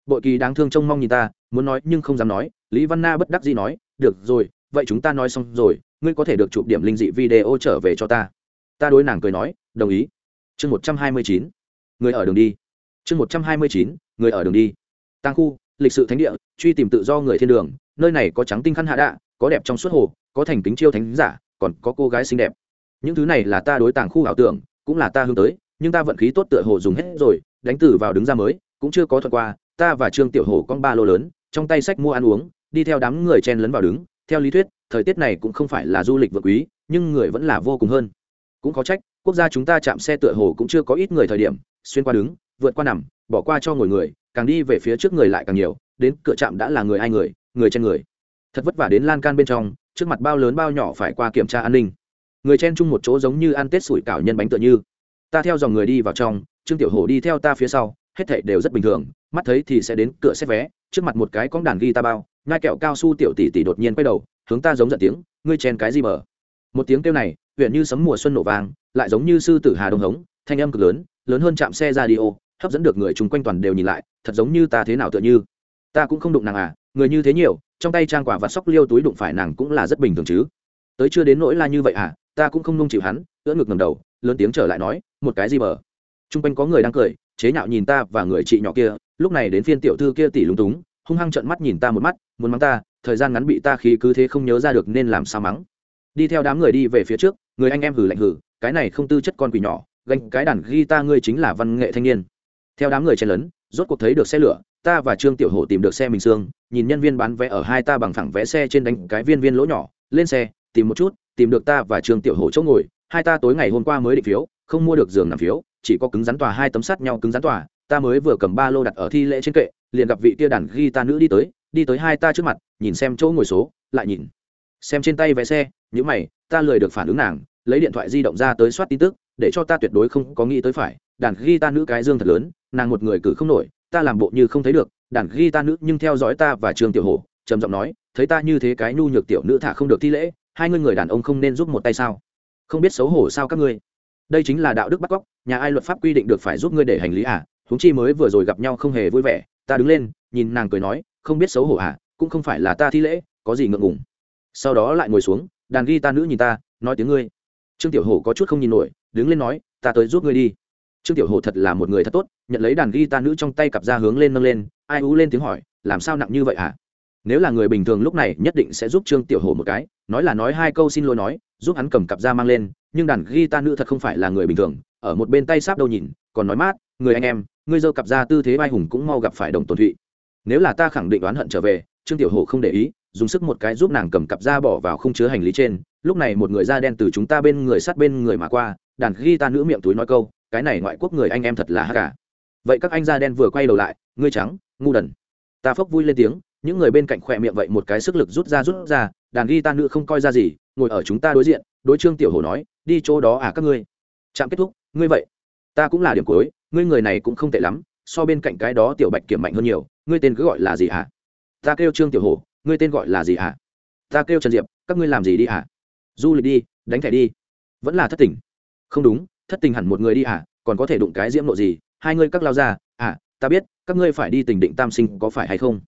Bội kỳ đáng thương trông mong nhìn ta muốn nói nhưng không dám nói lý văn na bất đắc dĩ nói được rồi vậy chúng ta nói xong rồi ngươi có thể được chụp điểm linh dị video trở về cho ta. Ta đối nàng cười nói đồng ý. Chương một trăm hai mươi chín người ở đường đi. Chương một trăm hai mươi chín, người ở đường đi. Tăng khu, lịch sự thánh địa, truy tìm tự do người thiên đường, nơi này có trắng tinh khăn hạ đạ, có đẹp trong suốt hồ, có thành kính chiêu thánh giả, còn có cô gái xinh đẹp. Những thứ này là ta đối tàng khu ảo tưởng, cũng là ta hướng tới, nhưng ta vận khí tốt tựa hồ dùng hết rồi, đánh từ vào đứng ra mới, cũng chưa có thuận qua, ta và trương tiểu hồ con ba lô lớn, trong tay sách mua ăn uống, đi theo đám người chen lấn vào đứng, theo lý thuyết, thời tiết này cũng không phải là du lịch vượt quý, nhưng người vẫn là vô cùng hơn. Cũng có trách, quốc gia chúng ta chạm xe tựa hồ cũng chưa có ít người thời điểm xuyên qua đứng, vượt qua nằm, bỏ qua cho ngồi người, càng đi về phía trước người lại càng nhiều, đến cửa trạm đã là người ai người người trên người. Thật vất vả đến lan can bên trong, trước mặt bao lớn bao nhỏ phải qua kiểm tra an ninh. Người chen chung một chỗ giống như ăn tết sủi cảo nhân bánh tựa như. Ta theo dòng người đi vào trong, trương tiểu hổ đi theo ta phía sau, hết thảy đều rất bình thường, mắt thấy thì sẽ đến cửa xét vé, trước mặt một cái cóng đàn ghi ta bao ngai kẹo cao su tiểu tỷ tỷ đột nhiên quay đầu, hướng ta giống giận tiếng, ngươi chen cái gì mở một tiếng kêu này, huyện như sấm mùa xuân nổ vàng lại giống như sư tử hà đông hống, thanh âm cực lớn lớn hơn chạm xe ra đi ô, hấp dẫn được người chung quanh toàn đều nhìn lại, thật giống như ta thế nào tựa như. Ta cũng không đụng nàng à người như thế nhiều, trong tay trang quả và sóc liêu túi đụng phải nàng cũng là rất bình thường chứ. Tới chưa đến nỗi là như vậy à ta cũng không nung chịu hắn, ưỡn ngực ngầm đầu, lớn tiếng trở lại nói, một cái gì bờ? Chung quanh có người đang cười, chế nhạo nhìn ta và người chị nhỏ kia, lúc này đến phiên tiểu thư kia tỉ lúng túng, hung hăng trận mắt nhìn ta một mắt, muốn mắng ta, thời gian ngắn bị ta khí cứ thế không nhớ ra được nên làm sao mắng. Đi theo đám người đi về phía trước, người anh em hử lạnh hử cái này không tư chất con quỷ nhỏ gánh cái đàn guitar ngươi chính là văn nghệ thanh niên. Theo đám người chen lấn, rốt cuộc thấy được xe lửa, ta và trương tiểu hổ tìm được xe mình xương, nhìn nhân viên bán vé ở hai ta bằng phẳng vé xe trên đánh cái viên viên lỗ nhỏ, lên xe, tìm một chút, tìm được ta và trương tiểu hổ chỗ ngồi, hai ta tối ngày hôm qua mới định phiếu, không mua được giường nằm phiếu, chỉ có cứng rắn tòa hai tấm sắt nhau cứng rắn tòa, ta mới vừa cầm ba lô đặt ở thi lễ trên kệ, liền gặp vị kia đàn ghi ta nữ đi tới đi tới hai ta trước mặt, nhìn xem chỗ ngồi số, lại nhìn. Xem trên tay vé xe nhữ mày, ta lười được phản ứng nàng, lấy điện thoại di động ra tới soát tin tức để cho ta tuyệt đối không có nghĩ tới phải. Đàn ghi ta nữ cái dương thật lớn, nàng một người cử không nổi, ta làm bộ như không thấy được. Đàn ghi ta nữ nhưng theo dõi ta và trường tiểu hồ trầm giọng nói, thấy ta như thế cái nhu nhược tiểu nữ thả không được thi lễ, hai ngươi người đàn ông không nên giúp một tay sao? Không biết xấu hổ sao các ngươi? Đây chính là đạo đức bắt cóc, nhà ai luật pháp quy định được phải giúp ngươi để hành lý à? Huống chi mới vừa rồi gặp nhau không hề vui vẻ, ta đứng lên, nhìn nàng cười nói, không biết xấu hổ à? Cũng không phải là ta thi lễ, có gì ngượng ngùng. Sau đó lại ngồi xuống, đàn ghi ta nữ nhìn ta, nói tiếng ngươi. Trương tiểu hổ có chút không nhìn nổi đứng lên nói, ta tới giúp ngươi đi. Trương tiểu hổ thật là một người thật tốt, nhận lấy đàn ghi ta nữ trong tay cặp ra hướng lên nâng lên, ai ú lên tiếng hỏi, làm sao nặng như vậy hả? Nếu là người bình thường lúc này nhất định sẽ giúp trương tiểu hổ một cái, nói là nói hai câu xin lỗi nói, giúp hắn cầm cặp ra mang lên, nhưng đàn ghi ta nữ thật không phải là người bình thường, ở một bên tay sáp đâu nhìn, còn nói mát, người anh em, ngươi dâu cặp ra tư thế vai hùng cũng mau gặp phải đồng tồn thụy. Nếu là ta khẳng định đoán hận trở về, trương tiểu hổ không để ý, dùng sức một cái giúp nàng cầm cặp ra bỏ vào không chứa hành lý trên, lúc này một người da đen từ chúng ta bên người sát bên người mà qua đàn ghi ta nữ miệng túi nói câu, cái này ngoại quốc người anh em thật là hát cả à. vậy các anh da đen vừa quay đầu lại, ngươi trắng, ngu đần. Ta phốc vui lên tiếng, những người bên cạnh khỏe miệng vậy một cái sức lực rút ra rút ra, đàn ghi ta nữ không coi ra gì, ngồi ở chúng ta đối diện, đối trương tiểu hổ nói, đi chỗ đó à các ngươi. Trạm kết thúc, ngươi vậy, ta cũng là điểm cuối, ngươi người này cũng không tệ lắm, so bên cạnh cái đó tiểu bạch kiểm mạnh hơn nhiều, ngươi tên cứ gọi là gì hả? Ta kêu trương tiểu hổ, ngươi tên gọi là gì hả? Ta kêu trần diệp, các ngươi làm gì đi hả? Du lịch đi, đánh thẻ đi. Vẫn là thất tình không đúng, thất tình hẳn một người đi à? còn có thể đụng cái diễm nộ gì? Hai ngươi các lao ra à ta biết, các ngươi phải đi tình định tam sinh có phải hay không?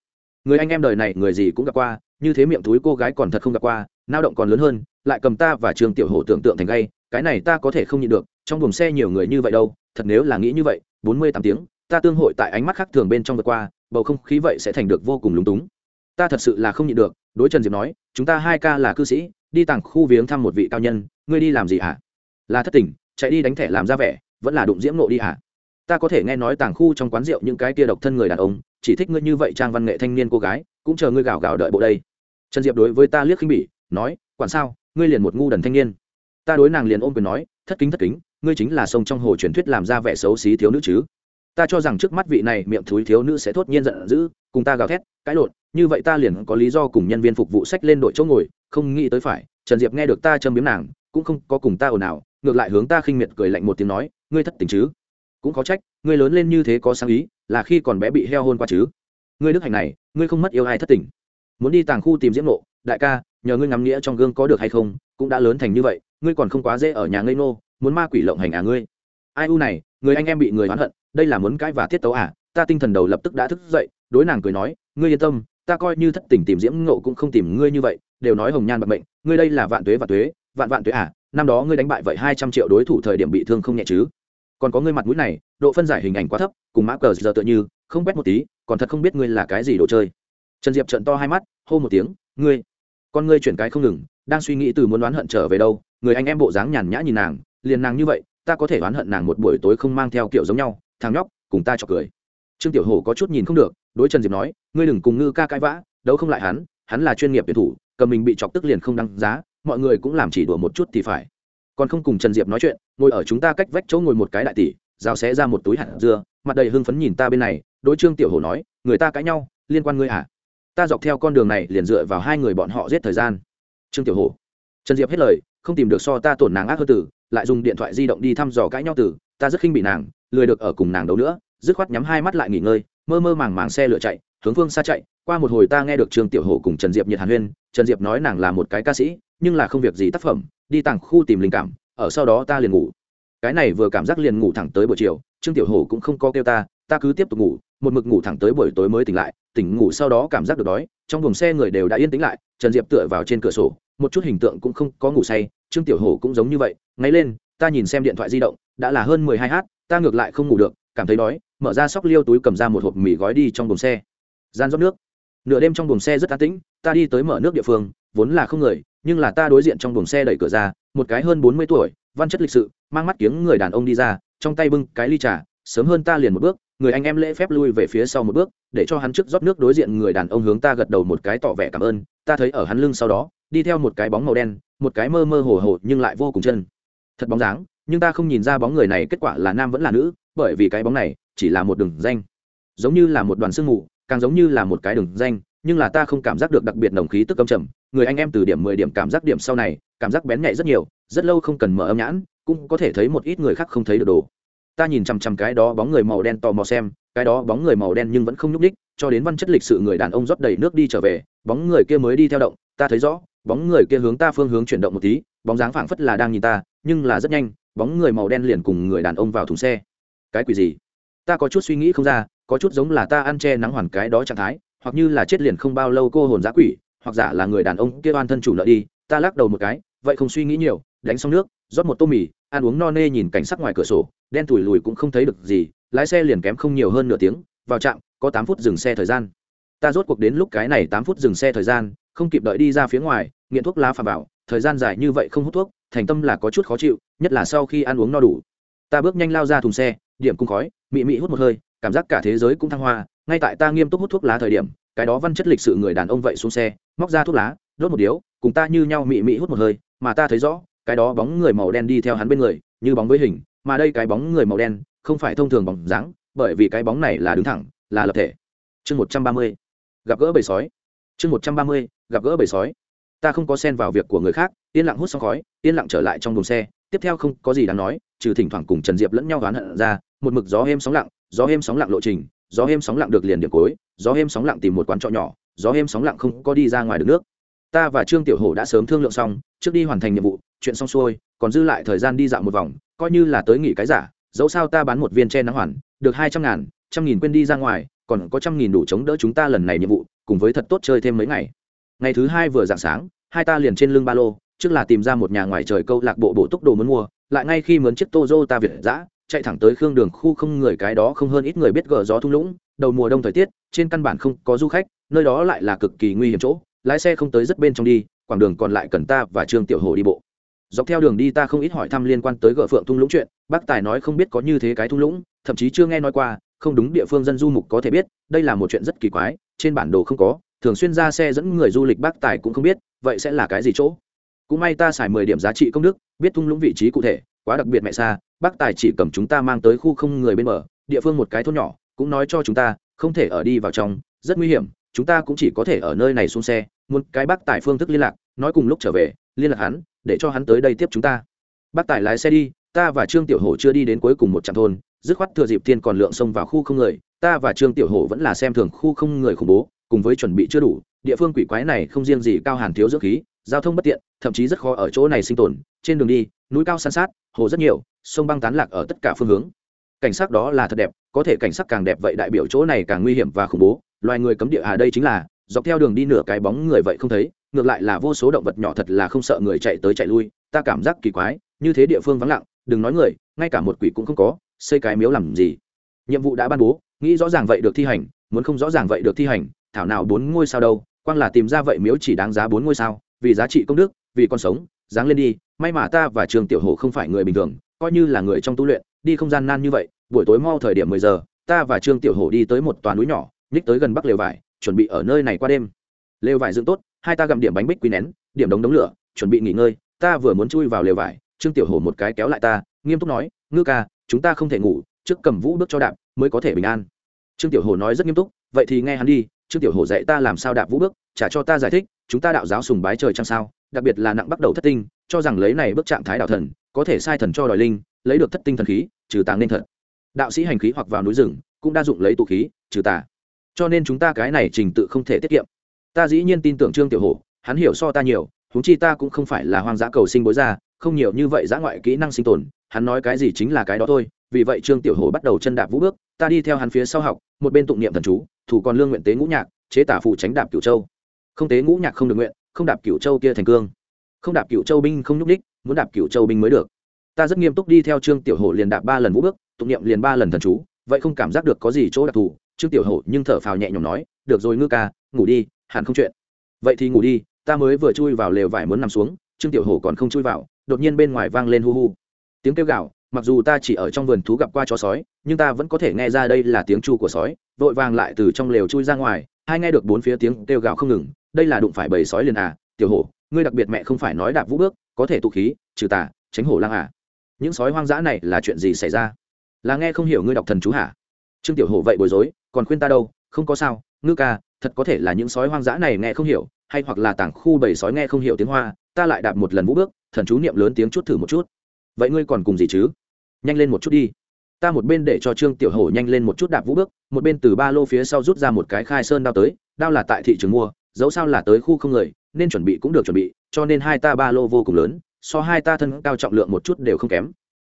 Người anh em đời này, người gì cũng gặp qua, như thế miệng túi cô gái còn thật không gặp qua, nao động còn lớn hơn, lại cầm ta và trường tiểu hổ tưởng tượng thành gay, cái này ta có thể không nhịn được, trong buồng xe nhiều người như vậy đâu, thật nếu là nghĩ như vậy, bốn mươi tám tiếng, ta tương hội tại ánh mắt khác thường bên trong vượt qua, bầu không khí vậy sẽ thành được vô cùng lúng túng. Ta thật sự là không nhịn được, đối trần diệp nói, chúng ta hai ca là cư sĩ, đi tặng khu viếng thăm một vị cao nhân, ngươi đi làm gì hả? Là thất tình, chạy đi đánh thẻ làm ra vẻ, vẫn là đụng diễm nộ đi hả? Ta có thể nghe nói tàng khu trong quán rượu những cái kia độc thân người đàn ông, chỉ thích ngươi như vậy trang văn nghệ thanh niên cô gái, cũng chờ ngươi gào gào đợi bộ đây. Trần diệp đối với ta liếc khinh bỉ, nói, quản sao, ngươi liền một ngu đần thanh niên. Ta đối nàng liền ôm quyền nói, thất kính thất kính, ngươi chính là sông trong hồ truyền thuyết làm ra vẻ xấu xí thiếu nữ chứ. Ta cho rằng trước mắt vị này miệng thúi thiếu nữ sẽ thốt nhiên giận dữ, cùng ta gào thét, cãi lộn, như vậy ta liền có lý do cùng nhân viên phục vụ sách lên đội chỗ ngồi, không nghĩ tới phải. Trần diệp nghe được ta châm biếm nàng, cũng không có cùng ta ồn ào ngược lại hướng ta khinh miệt cười lạnh một tiếng nói, ngươi thất tình chứ? Cũng có trách, ngươi lớn lên như thế có sáng ý, là khi còn bé bị heo hôn qua chứ? Ngươi đức hạnh này, ngươi không mất yêu ai thất tình. Muốn đi tàng khu tìm diễm nộ, đại ca, nhờ ngươi ngắm nghĩa trong gương có được hay không, cũng đã lớn thành như vậy, ngươi còn không quá dễ ở nhà ngây nô muốn ma quỷ lộng hành à ngươi? Ai u này, người anh em bị người oán hận, đây là muốn cãi và tiết tấu à? Ta tinh thần đầu lập tức đã thức dậy, đối nàng cười nói, ngươi yên tâm, ta coi như thất tình tìm diễm ngộ cũng không tìm ngươi như vậy, đều nói hồng nhan bạc mệnh, ngươi đây là vạn tuế và tuế, vạn vạn tuế à? Năm đó ngươi đánh bại vậy hai trăm triệu đối thủ thời điểm bị thương không nhẹ chứ? Còn có ngươi mặt mũi này, độ phân giải hình ảnh quá thấp, cùng mã cờ giờ tựa như, không quét một tí, còn thật không biết ngươi là cái gì đồ chơi. Trần diệp trận to hai mắt, hô một tiếng, ngươi, con ngươi chuyển cái không ngừng, đang suy nghĩ từ muốn đoán hận trở về đâu, người anh em bộ dáng nhàn nhã nhìn nàng, liền nàng như vậy, ta có thể oán hận nàng một buổi tối không mang theo kiểu giống nhau, thằng nhóc, cùng ta chọc cười. Trương tiểu hổ có chút nhìn không được, đối trần diệp nói, ngươi đừng cùng ngư ca cãi vã, đấu không lại hắn hắn là chuyên nghiệp tuyển thủ, cầm mình bị chọc tức liền không đăng giá mọi người cũng làm chỉ đùa một chút thì phải. Còn không cùng trần diệp nói chuyện, ngồi ở chúng ta cách vách chỗ ngồi một cái đại tỷ rào xé ra một túi hạt dưa, mặt đầy hưng phấn nhìn ta bên này, đối trương tiểu hổ nói, người ta cãi nhau, liên quan ngươi à? Ta dọc theo con đường này liền dựa vào hai người bọn họ giết thời gian. Trương tiểu hổ. Trần diệp hết lời, không tìm được so ta tổn nàng ác hơn tử, lại dùng điện thoại di động đi thăm dò cãi nhau tử, ta rất khinh bị nàng, lười được ở cùng nàng đấu nữa, dứt khoát nhắm hai mắt lại nghỉ ngơi, mơ mơ màng màng xe lửa chạy, hướng phương xa chạy, qua một hồi ta nghe được trương tiểu hổ cùng trần diệp nhiệt hàn huyên, trần diệp nói nàng là một cái ca sĩ nhưng là không việc gì tác phẩm, đi tặng khu tìm linh cảm, ở sau đó ta liền ngủ. Cái này vừa cảm giác liền ngủ thẳng tới buổi chiều, trương tiểu hổ cũng không có kêu ta ta cứ tiếp tục ngủ, một mực ngủ thẳng tới buổi tối mới tỉnh lại, tỉnh ngủ sau đó cảm giác được đói, trong buồng xe người đều đã yên tĩnh lại, trần diệp tựa vào trên cửa sổ, một chút hình tượng cũng không có ngủ say, trương tiểu hổ cũng giống như vậy, ngay lên, ta nhìn xem điện thoại di động, đã là hơn mười hai h ta ngược lại không ngủ được, cảm thấy đói, mở ra sóc liêu túi cầm ra một hộp mì gói đi trong buồng xe. Gian rót nước. Nửa đêm trong buồng xe rất an tĩnh, ta đi tới mở nước địa phương, vốn là không người nhưng là ta đối diện trong buồng xe đẩy cửa ra, một cái hơn bốn mươi tuổi, văn chất lịch sự, mang mắt kiếng người đàn ông đi ra, trong tay bưng cái ly trà, sớm hơn ta liền một bước, người anh em lễ phép lui về phía sau một bước, để cho hắn trước rót nước đối diện người đàn ông hướng ta gật đầu một cái tỏ vẻ cảm ơn, ta thấy ở hắn lưng sau đó, đi theo một cái bóng màu đen, một cái mơ mơ hồ hồ nhưng lại vô cùng chân. Thật bóng dáng, nhưng ta không nhìn ra bóng người này kết quả là nam vẫn là nữ, bởi vì cái bóng này chỉ là một đường danh. Giống như là một đoàn sương mù, càng giống như là một cái đường danh, nhưng là ta không cảm giác được đặc biệt nồng khí tức âm trầm người anh em từ điểm mười điểm cảm giác điểm sau này, cảm giác bén nhạy rất nhiều, rất lâu không cần mở âm nhãn, cũng có thể thấy một ít người khác không thấy được đồ. Ta nhìn chằm chằm cái đó bóng người màu đen tò mò xem, cái đó bóng người màu đen nhưng vẫn không nhúc đích cho đến văn chất lịch sự người đàn ông rót đầy nước đi trở về, bóng người kia mới đi theo động, ta thấy rõ, bóng người kia hướng ta phương hướng chuyển động một tí, bóng dáng phảng phất là đang nhìn ta, nhưng là rất nhanh, bóng người màu đen liền cùng người đàn ông vào thùng xe. Cái quỷ gì? Ta có chút suy nghĩ không ra, có chút giống là ta ăn che nắng hoàn cái đó trạng thái, hoặc như là chết liền không bao lâu cô hồn giã quỷ hoặc giả là người đàn ông kia oan thân chủ nợ đi, ta lắc đầu một cái, vậy không suy nghĩ nhiều, đánh xong nước, rót một tô mì, ăn uống no nê nhìn cảnh sắc ngoài cửa sổ, đen tủi lùi cũng không thấy được gì, lái xe liền kém không nhiều hơn nửa tiếng, vào trạm, có tám phút dừng xe thời gian. Ta rốt cuộc đến lúc cái này tám phút dừng xe thời gian, không kịp đợi đi ra phía ngoài, nghiện thuốc lá phà vào thời gian dài như vậy không hút thuốc, thành tâm là có chút khó chịu, nhất là sau khi ăn uống no đủ. Ta bước nhanh lao ra thùng xe, điểm cung khói, mị mị hút một hơi, cảm giác cả thế giới cũng thăng hoa, ngay tại ta nghiêm túc hút thuốc lá thời điểm cái đó văn chất lịch sự người đàn ông vậy xuống xe, móc ra thuốc lá, đốt một điếu, cùng ta như nhau mị mị hút một hơi, mà ta thấy rõ, cái đó bóng người màu đen đi theo hắn bên người, như bóng với hình, mà đây cái bóng người màu đen, không phải thông thường bóng dáng, bởi vì cái bóng này là đứng thẳng, là lập thể. Chương một trăm ba mươi, gặp gỡ bầy sói. Chương một trăm ba mươi, gặp gỡ bầy sói. Ta không có xen vào việc của người khác, yên lặng hút xong khói, yên lặng trở lại trong đồn xe. Tiếp theo không có gì đáng nói, trừ thỉnh thoảng cùng trần diệp lẫn nhau oán hận ra, một mực gió êm sóng lặng, gió êm sóng lặng lộ trình gió êm sóng lặng được liền điểm cuối gió êm sóng lặng tìm một quán trọ nhỏ, gió êm sóng lặng không có đi ra ngoài được nước. Ta và trương tiểu hổ đã sớm thương lượng xong, trước đi hoàn thành nhiệm vụ, chuyện xong xuôi, còn dư lại thời gian đi dạo một vòng, coi như là tới nghỉ cái giả, dẫu sao ta bán một viên tre nắng hoàn, được hai trăm ngàn, trăm nghìn quên đi ra ngoài, còn có trăm nghìn đủ chống đỡ chúng ta lần này nhiệm vụ, cùng với thật tốt chơi thêm mấy ngày. Ngày thứ hai vừa dạng sáng, hai ta liền trên lưng ba lô, trước là tìm ra một nhà ngoài trời câu lạc bộ bổ túc đồ muốn mua, lại ngay khi mướn chiếc tô dô ta việt giã chạy thẳng tới khương đường khu không người cái đó không hơn ít người biết gờ gió thung lũng, đầu mùa đông thời tiết, trên căn bản không có du khách, nơi đó lại là cực kỳ nguy hiểm chỗ, lái xe không tới rất bên trong đi, quảng đường còn lại cần ta và trương tiểu hồ đi bộ. Dọc theo đường đi ta không ít hỏi thăm liên quan tới gợ phượng thung lũng chuyện, bác tài nói không biết có như thế cái thung lũng, thậm chí chưa nghe nói qua, không đúng địa phương dân du mục có thể biết, đây là một chuyện rất kỳ quái, trên bản đồ không có, thường xuyên ra xe dẫn người du lịch bác tài cũng không biết, vậy sẽ là cái gì chỗ? Cũng may ta xài mười điểm giá trị công đức, biết thung lũng vị trí cụ thể, quá đặc biệt mẹ xa bác tài chỉ cầm chúng ta mang tới khu không người bên bờ, địa phương một cái thôn nhỏ, cũng nói cho chúng ta, không thể ở đi vào trong, rất nguy hiểm, chúng ta cũng chỉ có thể ở nơi này xuống xe, muốn cái bác tài phương thức liên lạc, nói cùng lúc trở về, liên lạc hắn, để cho hắn tới đây tiếp chúng ta. Bác tài lái xe đi, ta và trương tiểu hổ chưa đi đến cuối cùng một trạm thôn, dứt khoát thừa dịp thiên còn lượng xông vào khu không người, ta và trương tiểu hổ vẫn là xem thường khu không người khủng bố, cùng với chuẩn bị chưa đủ, địa phương quỷ quái này không riêng gì cao hàn thiếu dưỡng khí, giao thông bất tiện, thậm chí rất khó ở chỗ này sinh tồn, trên đường đi núi cao san sát, hồ rất nhiều, sông băng tán lạc ở tất cả phương hướng. Cảnh sắc đó là thật đẹp, có thể cảnh sắc càng đẹp vậy đại biểu chỗ này càng nguy hiểm và khủng bố. Loài người cấm địa à đây chính là, dọc theo đường đi nửa cái bóng người vậy không thấy, ngược lại là vô số động vật nhỏ thật là không sợ người chạy tới chạy lui, ta cảm giác kỳ quái, như thế địa phương vắng lặng, đừng nói người, ngay cả một quỷ cũng không có, xây cái miếu làm gì? Nhiệm vụ đã ban bố, nghĩ rõ ràng vậy được thi hành, muốn không rõ ràng vậy được thi hành, thảo nào bốn ngôi sao đâu, quang là tìm ra vậy miếu chỉ đáng giá bốn ngôi sao, vì giá trị công đức, vì con sống dáng lên đi, may mà ta và trường tiểu hồ không phải người bình thường, coi như là người trong tu luyện, đi không gian nan như vậy, buổi tối mau thời điểm mười giờ, ta và trương tiểu hồ đi tới một toàn núi nhỏ, nhích tới gần bắc lều vải, chuẩn bị ở nơi này qua đêm. Lều vải dựng tốt, hai ta gặm điểm bánh bích quy nén, điểm đống đống lửa, chuẩn bị nghỉ ngơi, ta vừa muốn chui vào lều vải, trương tiểu hồ một cái kéo lại ta, nghiêm túc nói, ngư ca, chúng ta không thể ngủ, trước cầm vũ bước cho đạp, mới có thể bình an. Trương tiểu hồ nói rất nghiêm túc, vậy thì nghe hắn đi, trương tiểu hồ dạy ta làm sao đạp vũ bước trả cho ta giải thích, chúng ta đạo giáo sùng bái trời chăng sao đặc biệt là nặng bắt đầu thất tinh, cho rằng lấy này bước trạng thái đạo thần, có thể sai thần cho đòi linh, lấy được thất tinh thần khí, trừ tàng nên thật. Đạo sĩ hành khí hoặc vào núi rừng, cũng đa dụng lấy tụ khí, trừ tà. Cho nên chúng ta cái này trình tự không thể tiết kiệm. Ta dĩ nhiên tin tưởng trương tiểu hổ, hắn hiểu so ta nhiều, huống chi ta cũng không phải là hoang dã cầu sinh bối ra không nhiều như vậy dã ngoại kỹ năng sinh tồn, hắn nói cái gì chính là cái đó thôi, vì vậy trương tiểu hổ bắt đầu chân đạp vũ bước, ta đi theo hắn phía sau học, một bên tụng niệm thần chú, thủ còn lương nguyện tế ngũ nhạc, chế tả phụ tránh đạp cửu châu. Không tế ngũ nhạc không được nguyện không đạp cửu châu kia thành cương. Không đạp cửu châu binh không nhúc đích muốn đạp cửu châu binh mới được. Ta rất nghiêm túc đi theo trương tiểu hổ liền đạp ba lần vũ bước, tụng niệm liền ba lần thần chú, vậy không cảm giác được có gì chỗ đặc thù. Trương tiểu hổ nhưng thở phào nhẹ nhõm nói, được rồi ngư ca, ngủ đi, hẳn không chuyện. Vậy thì ngủ đi, ta mới vừa chui vào lều vải muốn nằm xuống. Trương tiểu hổ còn không chui vào, đột nhiên bên ngoài vang lên hu hu. Tiếng kêu gào, mặc dù ta chỉ ở trong vườn thú gặp qua chó sói, nhưng ta vẫn có thể nghe ra đây là tiếng chu của sói, vội vàng lại từ trong lều chui ra ngoài hai nghe được bốn phía tiếng kêu gào không ngừng đây là đụng phải bầy sói liền à tiểu hổ, ngươi đặc biệt mẹ không phải nói đạp vũ bước, có thể tụ khí, trừ tà, tránh hổ lang à. Những sói hoang dã này là chuyện gì xảy ra? Là nghe không hiểu ngươi đọc thần chú hả? Trương tiểu hổ vậy bối rối, còn khuyên ta đâu, không có sao, ngư ca, thật có thể là những sói hoang dã này nghe không hiểu, hay hoặc là tảng khu bầy sói nghe không hiểu tiếng hoa, ta lại đạp một lần vũ bước, thần chú niệm lớn tiếng chút thử một chút. Vậy ngươi còn cùng gì chứ? Nhanh lên một chút đi. Ta một bên để cho trương tiểu hổ nhanh lên một chút đạp vũ bước, một bên từ ba lô phía sau rút ra một cái khai sơn đao tới, đao là tại thị trường mua dẫu sao là tới khu không người, nên chuẩn bị cũng được chuẩn bị, cho nên hai ta ba lô vô cùng lớn, so hai ta thân cao trọng lượng một chút đều không kém.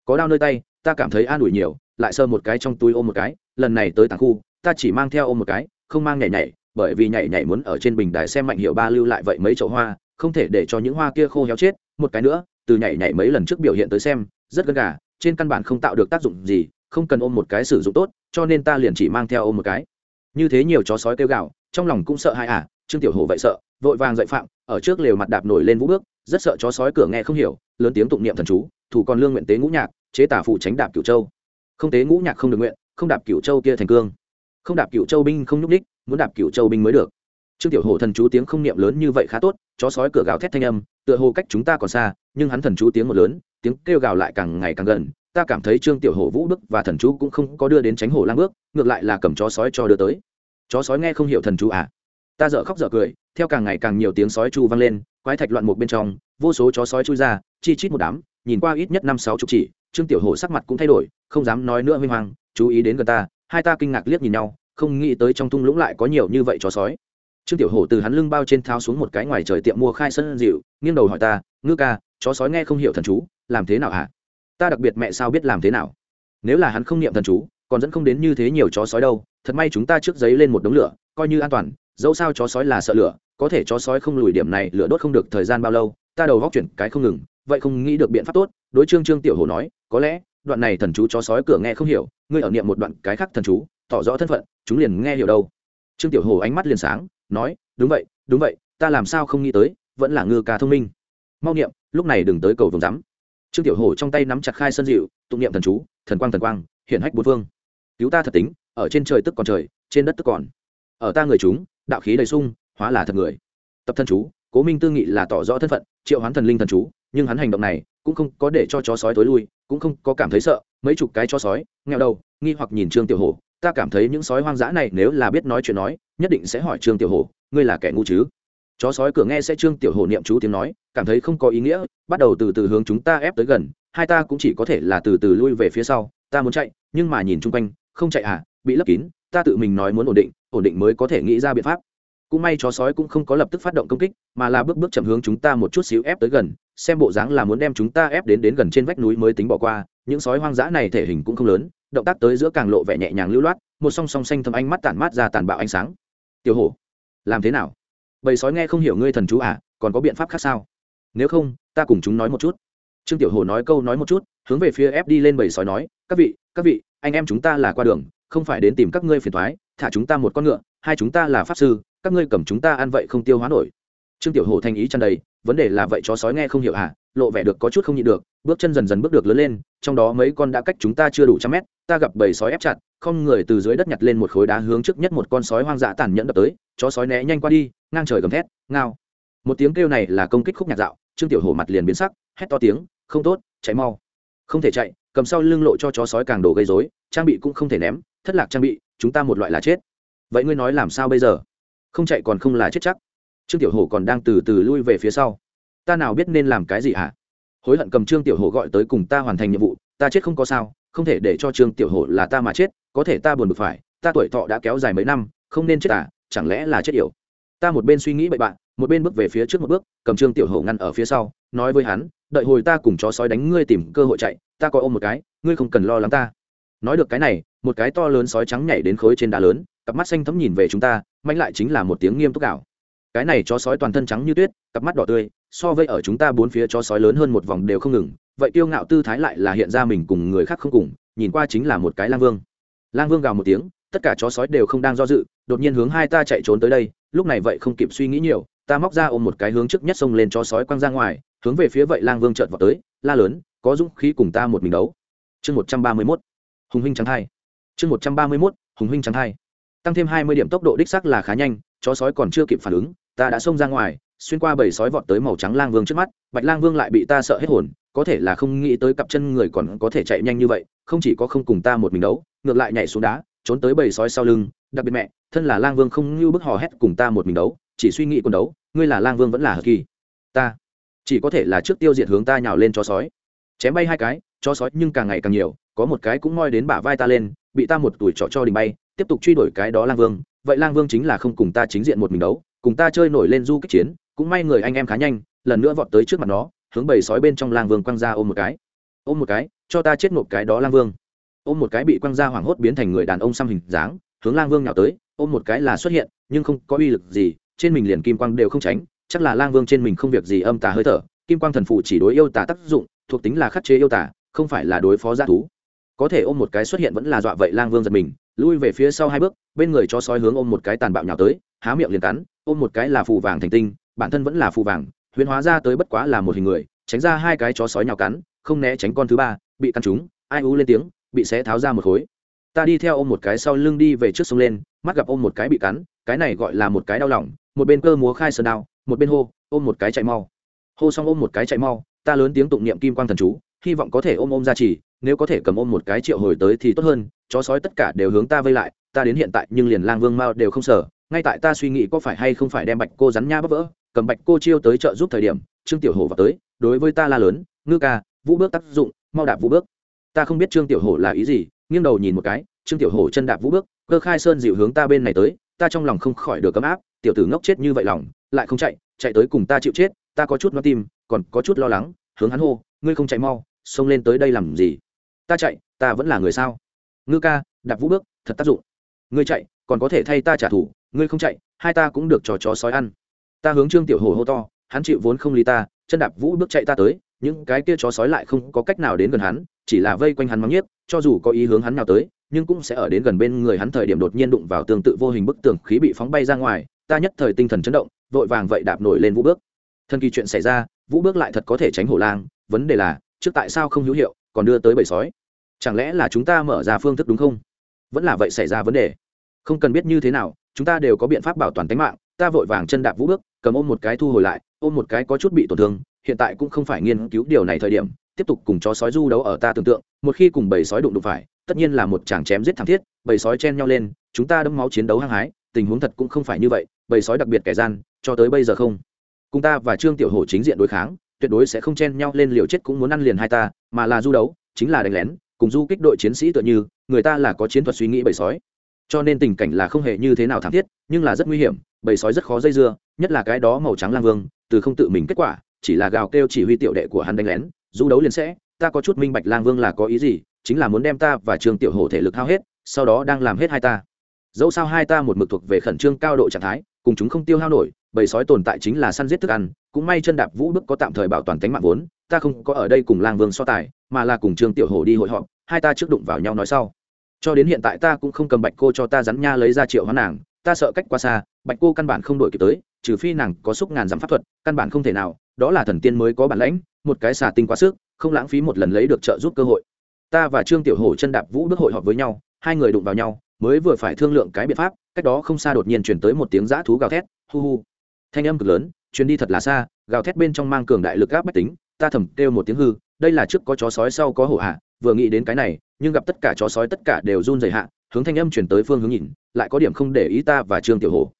Có đao nơi tay, ta cảm thấy an ủi nhiều, lại sơ một cái trong túi ôm một cái, lần này tới tàng khu, ta chỉ mang theo ôm một cái, không mang nhảy nhảy, bởi vì nhảy nhảy muốn ở trên bình đài xem mạnh hiệu ba lưu lại vậy mấy chậu hoa, không thể để cho những hoa kia khô héo chết, một cái nữa, từ nhảy nhảy mấy lần trước biểu hiện tới xem, rất gần gà, trên căn bản không tạo được tác dụng gì, không cần ôm một cái sử dụng tốt, cho nên ta liền chỉ mang theo ôm một cái. Như thế nhiều chó sói kêu gạo trong lòng cũng sợ hãi à trương tiểu hổ vậy sợ, vội vàng dậy phạm, ở trước lều mặt đạp nổi lên vũ bước, rất sợ chó sói cửa nghe không hiểu, lớn tiếng tụng niệm thần chú, thủ còn lương nguyện tế ngũ nhạc, chế tả phụ tránh đạp cửu châu. Không tế ngũ nhạc không được nguyện, không đạp cửu châu kia thành cương. Không đạp cửu châu binh không nhúc đích muốn đạp cửu châu binh mới được. Trương tiểu hổ thần chú tiếng không niệm lớn như vậy khá tốt, chó sói cửa gào thét thanh âm, tựa hồ cách chúng ta còn xa, nhưng hắn thần chú tiếng một lớn, tiếng kêu gào lại càng ngày càng gần, ta cảm thấy trương tiểu hổ vũ bước và thần chú cũng không có đưa đến tránh hổ lang bước, ngược lại là cầm chó sói cho đưa tới. Chó sói nghe không hiểu thần chú à? Ta dở khóc dở cười, theo càng ngày càng nhiều tiếng sói chu vang lên, quái thạch loạn một bên trong, vô số chó sói chui ra, chi chít một đám, nhìn qua ít nhất năm sáu chục chỉ, trương tiểu hổ sắc mặt cũng thay đổi, không dám nói nữa huy hoàng chú ý đến gần ta, hai ta kinh ngạc liếc nhìn nhau, không nghĩ tới trong thung lũng lại có nhiều như vậy chó sói. Trương tiểu hổ từ hắn lưng bao trên tháo xuống một cái ngoài trời tiệm mua khai sân dịu nghiêng đầu hỏi ta, ngư ca, chó sói nghe không hiểu thần chú, làm thế nào hả? Ta đặc biệt mẹ sao biết làm thế nào? Nếu là hắn không niệm thần chú, còn dẫn không đến như thế nhiều chó sói đâu, thật may chúng ta trước giấy lên một đống lửa, coi như an toàn dẫu sao chó sói là sợ lửa, có thể chó sói không lùi điểm này, lửa đốt không được thời gian bao lâu, ta đầu góc chuyển cái không ngừng, vậy không nghĩ được biện pháp tốt, đối trương trương tiểu hồ nói, có lẽ, đoạn này thần chú chó sói cửa nghe không hiểu, ngươi ở niệm một đoạn cái khác thần chú, tỏ rõ thân phận, chúng liền nghe hiểu đâu. Trương tiểu hồ ánh mắt liền sáng, nói, đúng vậy đúng vậy, ta làm sao không nghĩ tới, vẫn là ngư ca thông minh. Mau niệm, lúc này đừng tới cầu vồng rắm. Trương tiểu hồ trong tay nắm chặt khai sân dịu, tụng niệm thần chú, thần quang thần quang hiện hách bốn phương. Cứu ta thật tính, ở trên trời tức còn trời, trên đất tức còn. Ở ta người chúng đạo khí đầy sung, hóa là thật người. Tập thân chú, cố minh tư nghị là tỏ rõ thân phận, triệu hoán thần linh thần chú, nhưng hắn hành động này cũng không có để cho chó sói tối lui, cũng không có cảm thấy sợ, mấy chục cái chó sói, nghèo đầu, nghi hoặc nhìn trương tiểu hổ. Ta cảm thấy những sói hoang dã này nếu là biết nói chuyện nói, nhất định sẽ hỏi trương tiểu hổ, ngươi là kẻ ngu chứ? Chó sói cửa nghe sẽ trương tiểu hổ niệm chú tiếng nói, cảm thấy không có ý nghĩa, bắt đầu từ từ hướng chúng ta ép tới gần, hai ta cũng chỉ có thể là từ từ lui về phía sau, ta muốn chạy, nhưng mà nhìn chung quanh, không chạy à bị lấp kín ta tự mình nói muốn ổn định ổn định mới có thể nghĩ ra biện pháp. Cũng may chó sói cũng không có lập tức phát động công kích, mà là bước bước chậm hướng chúng ta một chút xíu ép tới gần, xem bộ dáng là muốn đem chúng ta ép đến đến gần trên vách núi mới tính bỏ qua. Những sói hoang dã này thể hình cũng không lớn, động tác tới giữa càng lộ vẻ nhẹ nhàng lưu loát, một song song xanh thâm ánh mắt tản mát ra tàn bạo ánh sáng. Tiểu hổ, làm thế nào? Bầy sói nghe không hiểu ngươi thần chú à còn có biện pháp khác sao? Nếu không, ta cùng chúng nói một chút. Trương tiểu hổ nói câu nói một chút, hướng về phía ép đi lên bầy sói nói, các vị các vị, anh em chúng ta là qua đường không phải đến tìm các ngươi phiền thoái, thả chúng ta một con ngựa, hai chúng ta là pháp sư, các ngươi cầm chúng ta ăn vậy không tiêu hóa nổi. Trương tiểu hổ thành ý chăn đầy, vấn đề là vậy chó sói nghe không hiểu hả? Lộ vẻ được có chút không nhịn được, bước chân dần dần bước được lớn lên, trong đó mấy con đã cách chúng ta chưa đủ trăm mét, ta gặp bầy sói ép chặt, không người từ dưới đất nhặt lên một khối đá hướng trước nhất một con sói hoang dã tàn nhẫn đập tới, chó sói né nhanh qua đi, ngang trời gầm thét, ngao. Một tiếng kêu này là công kích khúc nhạc dạo, trương tiểu hổ mặt liền biến sắc, hét to tiếng, không tốt, chạy mau. Không thể chạy, cầm sau lưng lộ cho chó sói càng đổ gây rối, trang bị cũng không thể ném thất lạc trang bị, chúng ta một loại là chết. Vậy ngươi nói làm sao bây giờ? Không chạy còn không là chết chắc. Trương tiểu hổ còn đang từ từ lui về phía sau. Ta nào biết nên làm cái gì hả? Hối hận cầm trương tiểu hổ gọi tới cùng ta hoàn thành nhiệm vụ, ta chết không có sao, không thể để cho trương tiểu hổ là ta mà chết, có thể ta buồn bực phải, ta tuổi thọ đã kéo dài mấy năm, không nên chết à chẳng lẽ là chết yểu? Ta một bên suy nghĩ bậy bạn, một bên bước về phía trước một bước, cầm trương tiểu hổ ngăn ở phía sau, nói với hắn, đợi hồi ta cùng chó sói đánh ngươi tìm cơ hội chạy, ta coi ôm một cái, ngươi không cần lo lắng ta. Nói được cái này một cái to lớn sói trắng nhảy đến khối trên đá lớn, cặp mắt xanh thấm nhìn về chúng ta manh lại chính là một tiếng nghiêm túc ảo cái này chó sói toàn thân trắng như tuyết, cặp mắt đỏ tươi, so với ở chúng ta bốn phía chó sói lớn hơn một vòng đều không ngừng, vậy kiêu ngạo tư thái lại là hiện ra mình cùng người khác không cùng, nhìn qua chính là một cái lang vương. Lang vương gào một tiếng, tất cả chó sói đều không đang do dự, đột nhiên hướng hai ta chạy trốn tới đây, lúc này vậy không kịp suy nghĩ nhiều, ta móc ra ôm một cái hướng trước nhất xông lên chó sói quăng ra ngoài, hướng về phía vậy lang vương trợt vào tới, la lớn, có dũng khí cùng ta một mình đấu. Chương một trăm ba mươi mốt, hùng huynh trắng hai chương một trăm ba mươi mốt, hùng huynh trắng hai tăng thêm hai mươi điểm tốc độ đích sắc là khá nhanh, chó sói còn chưa kịp phản ứng, ta đã xông ra ngoài, xuyên qua bầy sói vọt tới màu trắng lang vương trước mắt, bạch lang vương lại bị ta sợ hết hồn, có thể là không nghĩ tới cặp chân người còn có thể chạy nhanh như vậy, không chỉ có không cùng ta một mình đấu, ngược lại nhảy xuống đá, trốn tới bầy sói sau lưng, đặc biệt mẹ, thân là lang vương không như bức hò hét cùng ta một mình đấu, chỉ suy nghĩ quần đấu, ngươi là lang vương vẫn là hờ kỳ. Ta, chỉ có thể là trước tiêu diệt hướng ta nhào lên cho sói. Chém bay hai cái cho sói nhưng càng ngày càng nhiều, có một cái cũng moi đến bả vai ta lên bị ta một tuổi trọ cho đình bay, tiếp tục truy đuổi cái đó lang vương, vậy lang vương chính là không cùng ta chính diện một mình đấu, cùng ta chơi nổi lên du kích chiến, cũng may người anh em khá nhanh, lần nữa vọt tới trước mặt nó, hướng bầy sói bên trong lang vương quăng ra ôm một cái. Ôm một cái, cho ta chết một cái đó lang vương. Ôm một cái bị quăng ra hoảng hốt biến thành người đàn ông xăm hình dáng, hướng lang vương nhào tới, ôm một cái là xuất hiện, nhưng không có uy lực gì, trên mình liền kim quang đều không tránh, chắc là lang vương trên mình không việc gì âm tà hơi thở, kim quang thần phụ chỉ đối yêu tà tác dụng, thuộc tính là khắc chế yêu tà, không phải là đối phó g thú có thể ôm một cái xuất hiện vẫn là dọa vậy lang vương giật mình, lui về phía sau hai bước, bên người cho sói hướng ôm một cái tàn bạo nhào tới, há miệng liền cắn, ôm một cái là phù vàng thành tinh, bản thân vẫn là phù vàng huyễn hóa ra tới bất quá là một hình người, tránh ra hai cái chó sói nhào cắn, không né tránh con thứ ba, bị cắn trúng, ai ú lên tiếng, bị xé tháo ra một khối. Ta đi theo ôm một cái sau lưng đi về trước sông lên, mắt gặp ôm một cái bị cắn, cái này gọi là một cái đau lòng, một bên cơ múa khai sơn đao, một bên hô, ôm một cái chạy mau. Hô xong ôm một cái chạy mau, ta lớn tiếng tụng niệm kim quang thần chú, hy vọng có thể ôm ôm ra chỉ nếu có thể cầm ôm một cái triệu hồi tới thì tốt hơn, chó sói tất cả đều hướng ta vây lại, ta đến hiện tại nhưng liền lang vương mao đều không sở ngay tại ta suy nghĩ có phải hay không phải đem bạch cô rắn nha bắp vỡ, cầm bạch cô chiêu tới trợ giúp thời điểm, trương tiểu hổ vào tới, đối với ta la lớn, ngư ca, vũ bước tác dụng, mau đạp vũ bước. Ta không biết trương tiểu hổ là ý gì, nghiêng đầu nhìn một cái, trương tiểu hổ chân đạp vũ bước, cơ khai sơn dịu hướng ta bên này tới, ta trong lòng không khỏi được cấm áp, tiểu tử ngốc chết như vậy lòng, lại không chạy chạy tới cùng ta chịu chết, ta có chút nó tim, còn có chút lo lắng, hướng hắn hô, ngươi không chạy mau, xông lên tới đây làm gì? Ta chạy, ta vẫn là người sao? Ngư ca, đạp vũ bước, thật tác dụng. Ngươi chạy, còn có thể thay ta trả thù, ngươi không chạy, hai ta cũng được trò chó sói ăn. Ta hướng trương tiểu hồ hô to, hắn chịu vốn không lý ta, chân đạp vũ bước chạy ta tới, những cái kia chó sói lại không có cách nào đến gần hắn, chỉ là vây quanh hắn mắng nhiếp cho dù có ý hướng hắn nào tới, nhưng cũng sẽ ở đến gần bên người hắn thời điểm đột nhiên đụng vào tương tự vô hình bức tường khí bị phóng bay ra ngoài, ta nhất thời tinh thần chấn động, vội vàng vậy đạp nổi lên vũ bước. Thân kỳ chuyện xảy ra, vũ bước lại thật có thể tránh hổ lang, vấn đề là, trước tại sao không hữu hiệu, còn đưa tới bầy sói? Chẳng lẽ là chúng ta mở ra phương thức đúng không? Vẫn là vậy xảy ra vấn đề. Không cần biết như thế nào, chúng ta đều có biện pháp bảo toàn tính mạng, ta vội vàng chân đạp vũ bước, cầm ôm một cái thu hồi lại, ôm một cái có chút bị tổn thương, hiện tại cũng không phải nghiên cứu điều này thời điểm, tiếp tục cùng chó sói du đấu ở ta tưởng tượng, một khi cùng bầy sói đụng đụng phải, tất nhiên là một chàng chém giết thảm thiết, bầy sói chen nhau lên, chúng ta đẫm máu chiến đấu hăng hái, tình huống thật cũng không phải như vậy, bầy sói đặc biệt kẻ gian, cho tới bây giờ không. Cùng ta và trương tiểu hổ chính diện đối kháng, tuyệt đối sẽ không chen nhau lên liều chết cũng muốn ăn liền hai ta, mà là du đấu, chính là đánh lén cùng du kích đội chiến sĩ tựa như, người ta là có chiến thuật suy nghĩ bầy sói. Cho nên tình cảnh là không hề như thế nào thảm thiết, nhưng là rất nguy hiểm, bầy sói rất khó dây dưa, nhất là cái đó màu trắng lang vương, từ không tự mình kết quả, chỉ là gào kêu chỉ huy tiểu đệ của hắn đánh lén, du đấu liền sẽ, ta có chút minh bạch lang vương là có ý gì, chính là muốn đem ta và trương tiểu hổ thể lực hao hết, sau đó đang làm hết hai ta. Dẫu sao hai ta một mực thuộc về khẩn trương cao độ trạng thái, cùng chúng không tiêu hao nổi, bầy sói tồn tại chính là săn giết thức ăn, cũng may chân đạp vũ bức có tạm thời bảo toàn tính mạng vốn, ta không có ở đây cùng lang vương so tài, mà là cùng trương tiểu hổ đi hội họp hai ta trước đụng vào nhau nói sau. Cho đến hiện tại ta cũng không cầm bạch cô cho ta rắn nha lấy ra triệu hóa nàng, ta sợ cách quá xa, bạch cô căn bản không đổi kịp tới, trừ phi nàng có xúc ngàn dặm pháp thuật, căn bản không thể nào, đó là thần tiên mới có bản lãnh, một cái xà tinh quá sức, không lãng phí một lần lấy được trợ giúp cơ hội. Ta và trương tiểu hổ chân đạp vũ bước hội họp với nhau, hai người đụng vào nhau, mới vừa phải thương lượng cái biện pháp, cách đó không xa đột nhiên chuyển tới một tiếng giã thú gào thét, hu hu. Thanh âm cực lớn chuyến đi thật là xa, gào thét bên trong mang cường đại lực áp bách tính, ta thầm kêu một tiếng hư, đây là trước có chó sói sau có hổ hạ vừa nghĩ đến cái này, nhưng gặp tất cả chó sói tất cả đều run dày hạ, hướng thanh âm chuyển tới phương hướng nhìn, lại có điểm không để ý ta và trương tiểu hổ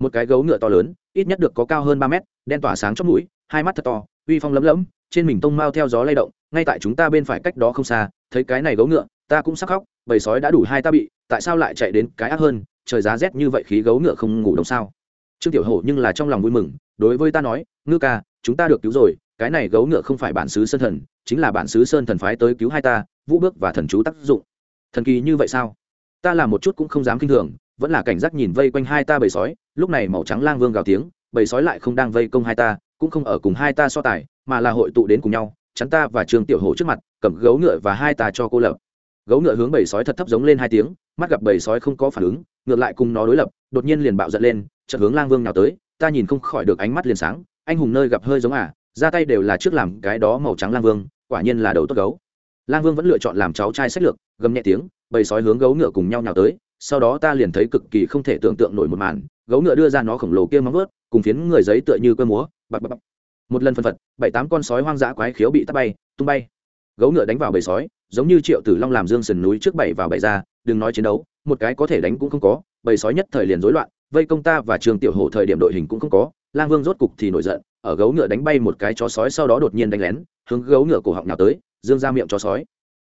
một cái gấu ngựa to lớn, ít nhất được có cao hơn ba mét, đen tỏa sáng chót mũi, hai mắt thật to, uy phong lấm lấm trên mình tông mao theo gió lay động, ngay tại chúng ta bên phải cách đó không xa, thấy cái này gấu ngựa, ta cũng sắc khóc, bầy sói đã đủ hai ta bị, tại sao lại chạy đến cái ác hơn, trời giá rét như vậy khí gấu ngựa không ngủ đông sao? Trương tiểu hổ nhưng là trong lòng vui mừng, đối với ta nói, ngư ca, chúng ta được cứu rồi cái này gấu ngựa không phải bản xứ sơn thần, chính là bản xứ sơn thần phái tới cứu hai ta, vũ bước và thần chú tác dụng. Thần kỳ như vậy sao? Ta làm một chút cũng không dám kinh thường, vẫn là cảnh giác nhìn vây quanh hai ta bầy sói, lúc này màu trắng lang vương gào tiếng, bầy sói lại không đang vây công hai ta, cũng không ở cùng hai ta so tài, mà là hội tụ đến cùng nhau, chắn ta và trường tiểu hổ trước mặt, cầm gấu ngựa và hai ta cho cô lập. Gấu ngựa hướng bầy sói thật thấp giống lên hai tiếng, mắt gặp bầy sói không có phản ứng, ngược lại cùng nó đối lập, đột nhiên liền bạo giận lên, chợt hướng lang vương nào tới, ta nhìn không khỏi được ánh mắt liền sáng, anh hùng nơi gặp hơi giống à ra tay đều là trước làm cái đó màu trắng lang vương, quả nhiên là đầu tốt gấu. Lang vương vẫn lựa chọn làm cháu trai sách lược, gầm nhẹ tiếng, bầy sói hướng gấu ngựa cùng nhau nhào tới, sau đó ta liền thấy cực kỳ không thể tưởng tượng nổi một màn, gấu ngựa đưa ra nó khổng lồ kia móng vớt cùng phiến người giấy tựa như cơ múa, bập bập bập. Một lần phân phật, bảy tám con sói hoang dã quái khiếu bị tắt bay, tung bay. Gấu ngựa đánh vào bầy sói, giống như triệu tử long làm dương sườn núi trước bảy vào bảy ra, đừng nói chiến đấu, một cái có thể đánh cũng không có, bầy sói nhất thời liền rối loạn vây công ta và trường tiểu hổ thời điểm đội hình cũng không có, lang vương rốt cục thì nổi giận, ở gấu ngựa đánh bay một cái chó sói sau đó đột nhiên đánh lén, hướng gấu ngựa cổ họng nào tới, dương ra miệng chó sói.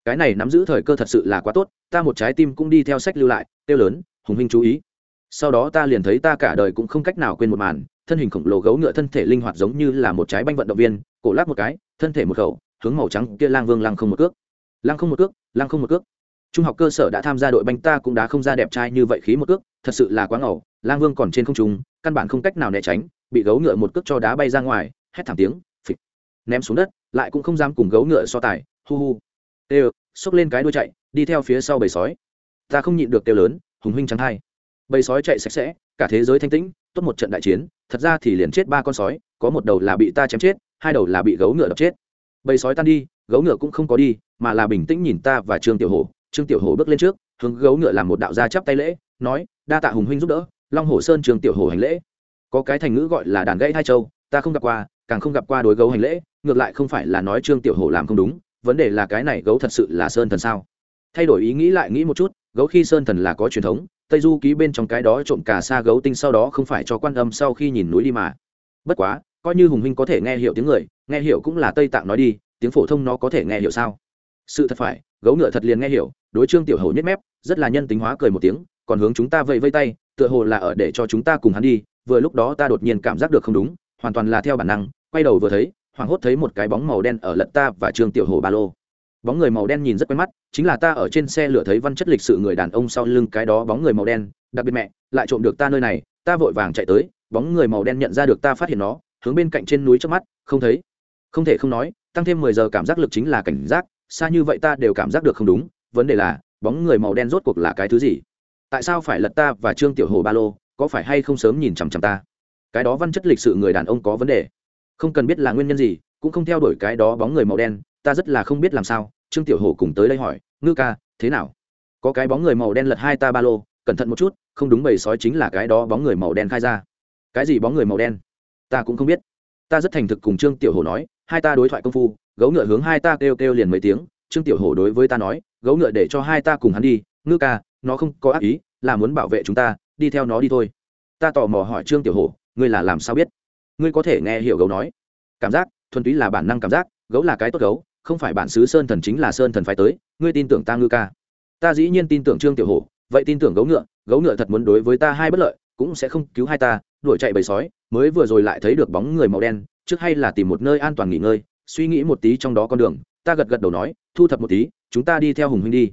Cái này nắm giữ thời cơ thật sự là quá tốt, ta một trái tim cũng đi theo sách lưu lại tiêu lớn, hùng hinh chú ý. Sau đó ta liền thấy ta cả đời cũng không cách nào quên một màn, thân hình khổng lồ gấu ngựa thân thể linh hoạt giống như là một trái banh vận động viên, cổ lắc một cái, thân thể một khẩu, hướng màu trắng kia lang vương lăng không một cước. Lăng không một cước, lăng không một cước. Trung học cơ sở đã tham gia đội banh ta cũng đã không ra đẹp trai như vậy khí một cước thật sự là quá ngầu, lang vương còn trên không trung, căn bản không cách nào né tránh, bị gấu ngựa một cước cho đá bay ra ngoài, hét thảm tiếng, phịch, ném xuống đất, lại cũng không dám cùng gấu ngựa so tài, hu hu. Tê xốc lên cái đuôi chạy, đi theo phía sau bầy sói. Ta không nhịn được kêu lớn, hùng huynh trắng hai bầy sói chạy sạch sẽ, cả thế giới thanh tĩnh, tốt một trận đại chiến, thật ra thì liền chết ba con sói, có một đầu là bị ta chém chết, hai đầu là bị gấu ngựa đập chết. Bầy sói tan đi, gấu ngựa cũng không có đi, mà là bình tĩnh nhìn ta và trương tiểu hổ. Trương tiểu hổ bước lên trước, hướng gấu ngựa làm một đạo gia chắp tay lễ, nói đa tạ hùng huynh giúp đỡ, long hồ sơn trường tiểu hồ hành lễ. Có cái thành ngữ gọi là đàn gãy hai châu, ta không gặp qua, càng không gặp qua đối gấu hành lễ, ngược lại không phải là nói trương tiểu hồ làm không đúng, vấn đề là cái này gấu thật sự là sơn thần sao? Thay đổi ý nghĩ lại nghĩ một chút, gấu khi sơn thần là có truyền thống, tây du ký bên trong cái đó trộm cả xa gấu tinh sau đó không phải cho quan âm sau khi nhìn núi đi mà. Bất quá, coi như hùng huynh có thể nghe hiểu tiếng người, nghe hiểu cũng là tây tạng nói đi, tiếng phổ thông nó có thể nghe hiểu sao? Sự thật phải, gấu ngựa thật liền nghe hiểu, đối trương tiểu hầu nhất mép, rất là nhân tính hóa cười một tiếng còn hướng chúng ta vẫy vây tay, tựa hồ là ở để cho chúng ta cùng hắn đi, vừa lúc đó ta đột nhiên cảm giác được không đúng, hoàn toàn là theo bản năng, quay đầu vừa thấy, hoảng hốt thấy một cái bóng màu đen ở lật ta và trương tiểu hồ ba lô. Bóng người màu đen nhìn rất quen mắt, chính là ta ở trên xe lửa thấy văn chất lịch sự người đàn ông sau lưng cái đó bóng người màu đen, đặc biệt mẹ, lại trộm được ta nơi này, ta vội vàng chạy tới, bóng người màu đen nhận ra được ta phát hiện nó, hướng bên cạnh trên núi trước mắt, không thấy. Không thể không nói, tăng thêm mười giờ cảm giác lực chính là cảnh giác, xa như vậy ta đều cảm giác được không đúng, vấn đề là, bóng người màu đen rốt cuộc là cái thứ gì? Tại sao phải lật ta và trương tiểu hồ ba lô, có phải hay không sớm nhìn chằm chằm ta? Cái đó văn chất lịch sự người đàn ông có vấn đề. Không cần biết là nguyên nhân gì, cũng không theo đuổi cái đó bóng người màu đen, ta rất là không biết làm sao, trương tiểu hồ cùng tới đây hỏi, ngư ca, thế nào? Có cái bóng người màu đen lật hai ta ba lô, cẩn thận một chút, không đúng bầy sói chính là cái đó bóng người màu đen khai ra. Cái gì bóng người màu đen? Ta cũng không biết. Ta rất thành thực cùng trương tiểu hồ nói, hai ta đối thoại công phu, gấu ngựa hướng hai ta kêu kêu liền mấy tiếng, trương tiểu hồ đối với ta nói, gấu ngựa để cho hai ta cùng hắn đi ngư ca, nó không có ác ý, là muốn bảo vệ chúng ta, đi theo nó đi thôi. Ta tò mò hỏi trương tiểu hổ, ngươi là làm sao biết? Ngươi có thể nghe hiểu gấu nói. Cảm giác, thuần túy là bản năng cảm giác, gấu là cái tốt gấu, không phải bản xứ sơn thần chính là sơn thần phải tới, ngươi tin tưởng ta ngư ca? Ta dĩ nhiên tin tưởng trương tiểu hổ, vậy tin tưởng gấu ngựa gấu ngựa thật muốn đối với ta hai bất lợi, cũng sẽ không cứu hai ta, đuổi chạy bầy sói, mới vừa rồi lại thấy được bóng người màu đen, trước hay là tìm một nơi an toàn nghỉ ngơi, suy nghĩ một tí trong đó con đường, ta gật gật đầu nói, thu thập một tí, chúng ta đi theo hùng huynh đi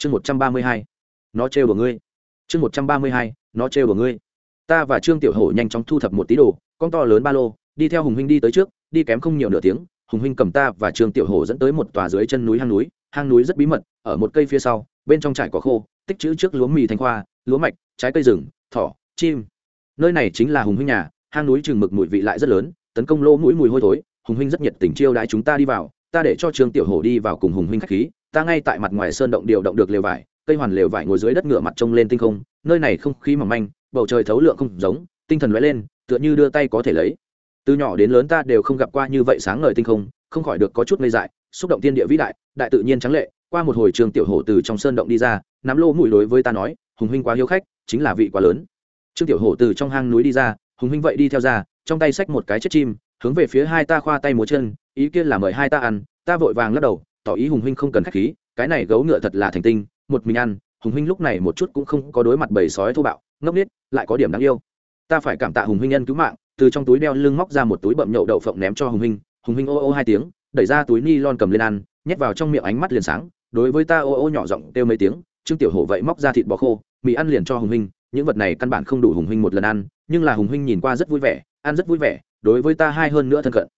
chương một trăm ba mươi hai, nó trêu của ngươi. Chương một trăm ba mươi hai, nó trêu của ngươi. Ta và trương tiểu hổ nhanh chóng thu thập một tí đồ, con to lớn ba lô, đi theo hùng huynh đi tới trước, đi kém không nhiều nửa tiếng, hùng huynh cầm ta và trương tiểu hổ dẫn tới một tòa dưới chân núi hang núi hang núi rất bí mật, ở một cây phía sau, bên trong trải có khô, tích chữ trước lúa mì thanh khoa lúa mạch, trái cây rừng, thỏ, chim. Nơi này chính là hùng huynh nhà, hang núi chừng mực mùi vị lại rất lớn, tấn công lỗ mũi mùi hôi thối, hùng huynh rất nhiệt tình chiêu đãi chúng ta đi vào ta để cho trương tiểu hổ đi vào cùng hùng huynh khách khí, ta ngay tại mặt ngoài sơn động điều động được lều vải, cây hoàn lều vải ngồi dưới đất ngựa mặt trông lên tinh không, nơi này không khí mỏng manh, bầu trời thấu lượng không giống, tinh thần lóe lên, tựa như đưa tay có thể lấy. Từ nhỏ đến lớn ta đều không gặp qua như vậy sáng ngời tinh không không khỏi được có chút ngây dại, xúc động tiên địa vĩ đại đại tự nhiên trắng lệ, qua một hồi trường tiểu hổ từ trong sơn động đi ra, nắm lô mũi đối với ta nói, hùng huynh quá hiếu khách, chính là vị quá lớn. Trương tiểu hổ từ trong hang núi đi ra, hùng huynh vậy đi theo ra, trong tay xách một cái chết chim, hướng về phía hai ta khoa tay múa chân ý kia là mời hai ta ăn, ta vội vàng lắc đầu, tỏ ý hùng huynh không cần khách khí, cái này gấu ngựa thật là thành tinh, một mình ăn, hùng huynh lúc này một chút cũng không có đối mặt bầy sói thô bạo, ngốc nít lại có điểm đáng yêu. Ta phải cảm tạ hùng huynh nhân cứu mạng, từ trong túi đeo lưng móc ra một túi bậm nhậu đậu phộng ném cho hùng huynh hùng huynh ô ô hai tiếng, đẩy ra túi ni lon cầm lên ăn, nhét vào trong miệng ánh mắt liền sáng, đối với ta ô ô nhỏ giọng kêu mấy tiếng, trương tiểu hổ vậy móc ra thịt bò khô, mì ăn liền cho hùng huynh, những vật này căn bản không đủ hùng huynh một lần ăn, nhưng là hùng huynh nhìn qua rất vui vẻ, ăn rất vui vẻ, đối với ta hai hơn nữa thân cận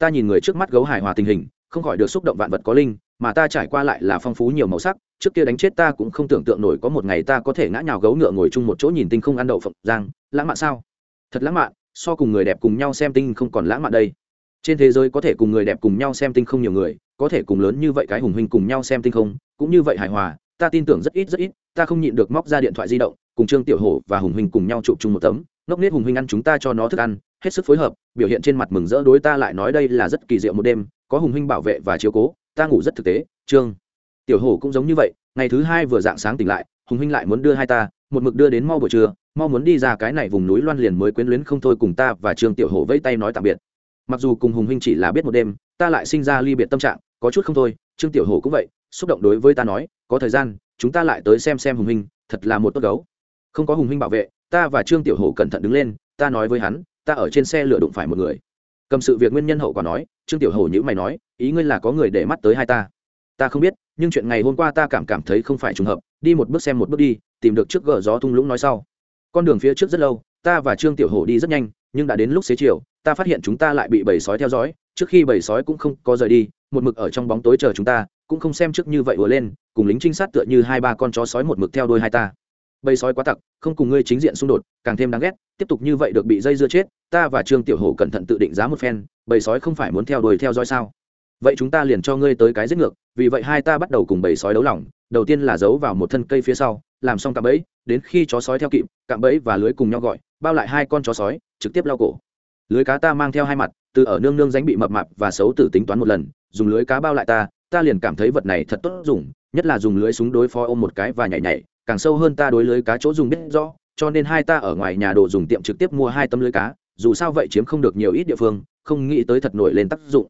ta nhìn người trước mắt gấu hài hòa tình hình, không khỏi được xúc động vạn vật có linh, mà ta trải qua lại là phong phú nhiều màu sắc, trước kia đánh chết ta cũng không tưởng tượng nổi có một ngày ta có thể ngã nhào gấu ngựa ngồi chung một chỗ nhìn tinh không ăn đậu phộng, giang, lãng mạn sao? Thật lãng mạn, so cùng người đẹp cùng nhau xem tinh không còn lãng mạn đây. Trên thế giới có thể cùng người đẹp cùng nhau xem tinh không nhiều người, có thể cùng lớn như vậy cái hùng huynh cùng nhau xem tinh không, cũng như vậy hài hòa, ta tin tưởng rất ít rất ít, ta không nhịn được móc ra điện thoại di động, cùng trương tiểu hổ và hùng huynh cùng nhau chụp chung một tấm, ngốc nết hùng huynh ăn chúng ta cho nó thức ăn hết sức phối hợp, biểu hiện trên mặt mừng rỡ đối ta lại nói đây là rất kỳ diệu một đêm, có hùng huynh bảo vệ và chiếu cố, ta ngủ rất thực tế, trương. Tiểu hổ cũng giống như vậy, ngày thứ hai vừa dạng sáng tỉnh lại, hùng huynh lại muốn đưa hai ta, một mực đưa đến mau buổi trưa, mau muốn đi ra cái này vùng núi loan liền mới quyến luyến không thôi cùng ta và trương tiểu hổ vẫy tay nói tạm biệt. Mặc dù cùng hùng huynh chỉ là biết một đêm, ta lại sinh ra ly biệt tâm trạng, có chút không thôi, trương tiểu hổ cũng vậy, xúc động đối với ta nói, có thời gian, chúng ta lại tới xem xem hùng huynh, thật là một tốt gấu. Không có hùng huynh bảo vệ, ta và trương tiểu hổ cẩn thận đứng lên, ta nói với hắn ta ở trên xe lửa đụng phải một người. Cầm sự việc nguyên nhân hậu quả nói, trương tiểu hổ nhữ mày nói, ý ngươi là có người để mắt tới hai ta. Ta không biết, nhưng chuyện ngày hôm qua ta cảm cảm thấy không phải trùng hợp, đi một bước xem một bước đi, tìm được trước gờ gió thung lũng nói sau. Con đường phía trước rất lâu, ta và trương tiểu hổ đi rất nhanh, nhưng đã đến lúc xế chiều, ta phát hiện chúng ta lại bị bầy sói theo dõi, trước khi bầy sói cũng không có rời đi, một mực ở trong bóng tối chờ chúng ta, cũng không xem trước như vậy vừa lên, cùng lính trinh sát tựa như hai ba con chó sói một mực theo đôi hai ta bầy sói quá tặc, không cùng ngươi chính diện xung đột, càng thêm đáng ghét, tiếp tục như vậy được bị dây dưa chết, ta và trương tiểu hổ cẩn thận tự định giá một phen, bầy sói không phải muốn theo đuổi theo dõi sao? Vậy chúng ta liền cho ngươi tới cái giết ngược, vì vậy hai ta bắt đầu cùng bầy sói đấu lỏng đầu tiên là giấu vào một thân cây phía sau, làm xong cạm bẫy, đến khi chó sói theo kịp, cạm bẫy và lưới cùng nhau gọi, bao lại hai con chó sói, trực tiếp lau cổ. Lưới cá ta mang theo hai mặt, từ ở nương nương dánh bị mập mạp và xấu tử tính toán một lần, dùng lưới cá bao lại ta ta liền cảm thấy vật này thật tốt dùng, nhất là dùng lưới súng đối phó ôm một cái và nhảy nhảy càng sâu hơn ta đối lưới cá chỗ dùng biết rõ, cho nên hai ta ở ngoài nhà đồ dùng tiệm trực tiếp mua hai tấm lưới cá, dù sao vậy chiếm không được nhiều ít địa phương, không nghĩ tới thật nổi lên tác dụng.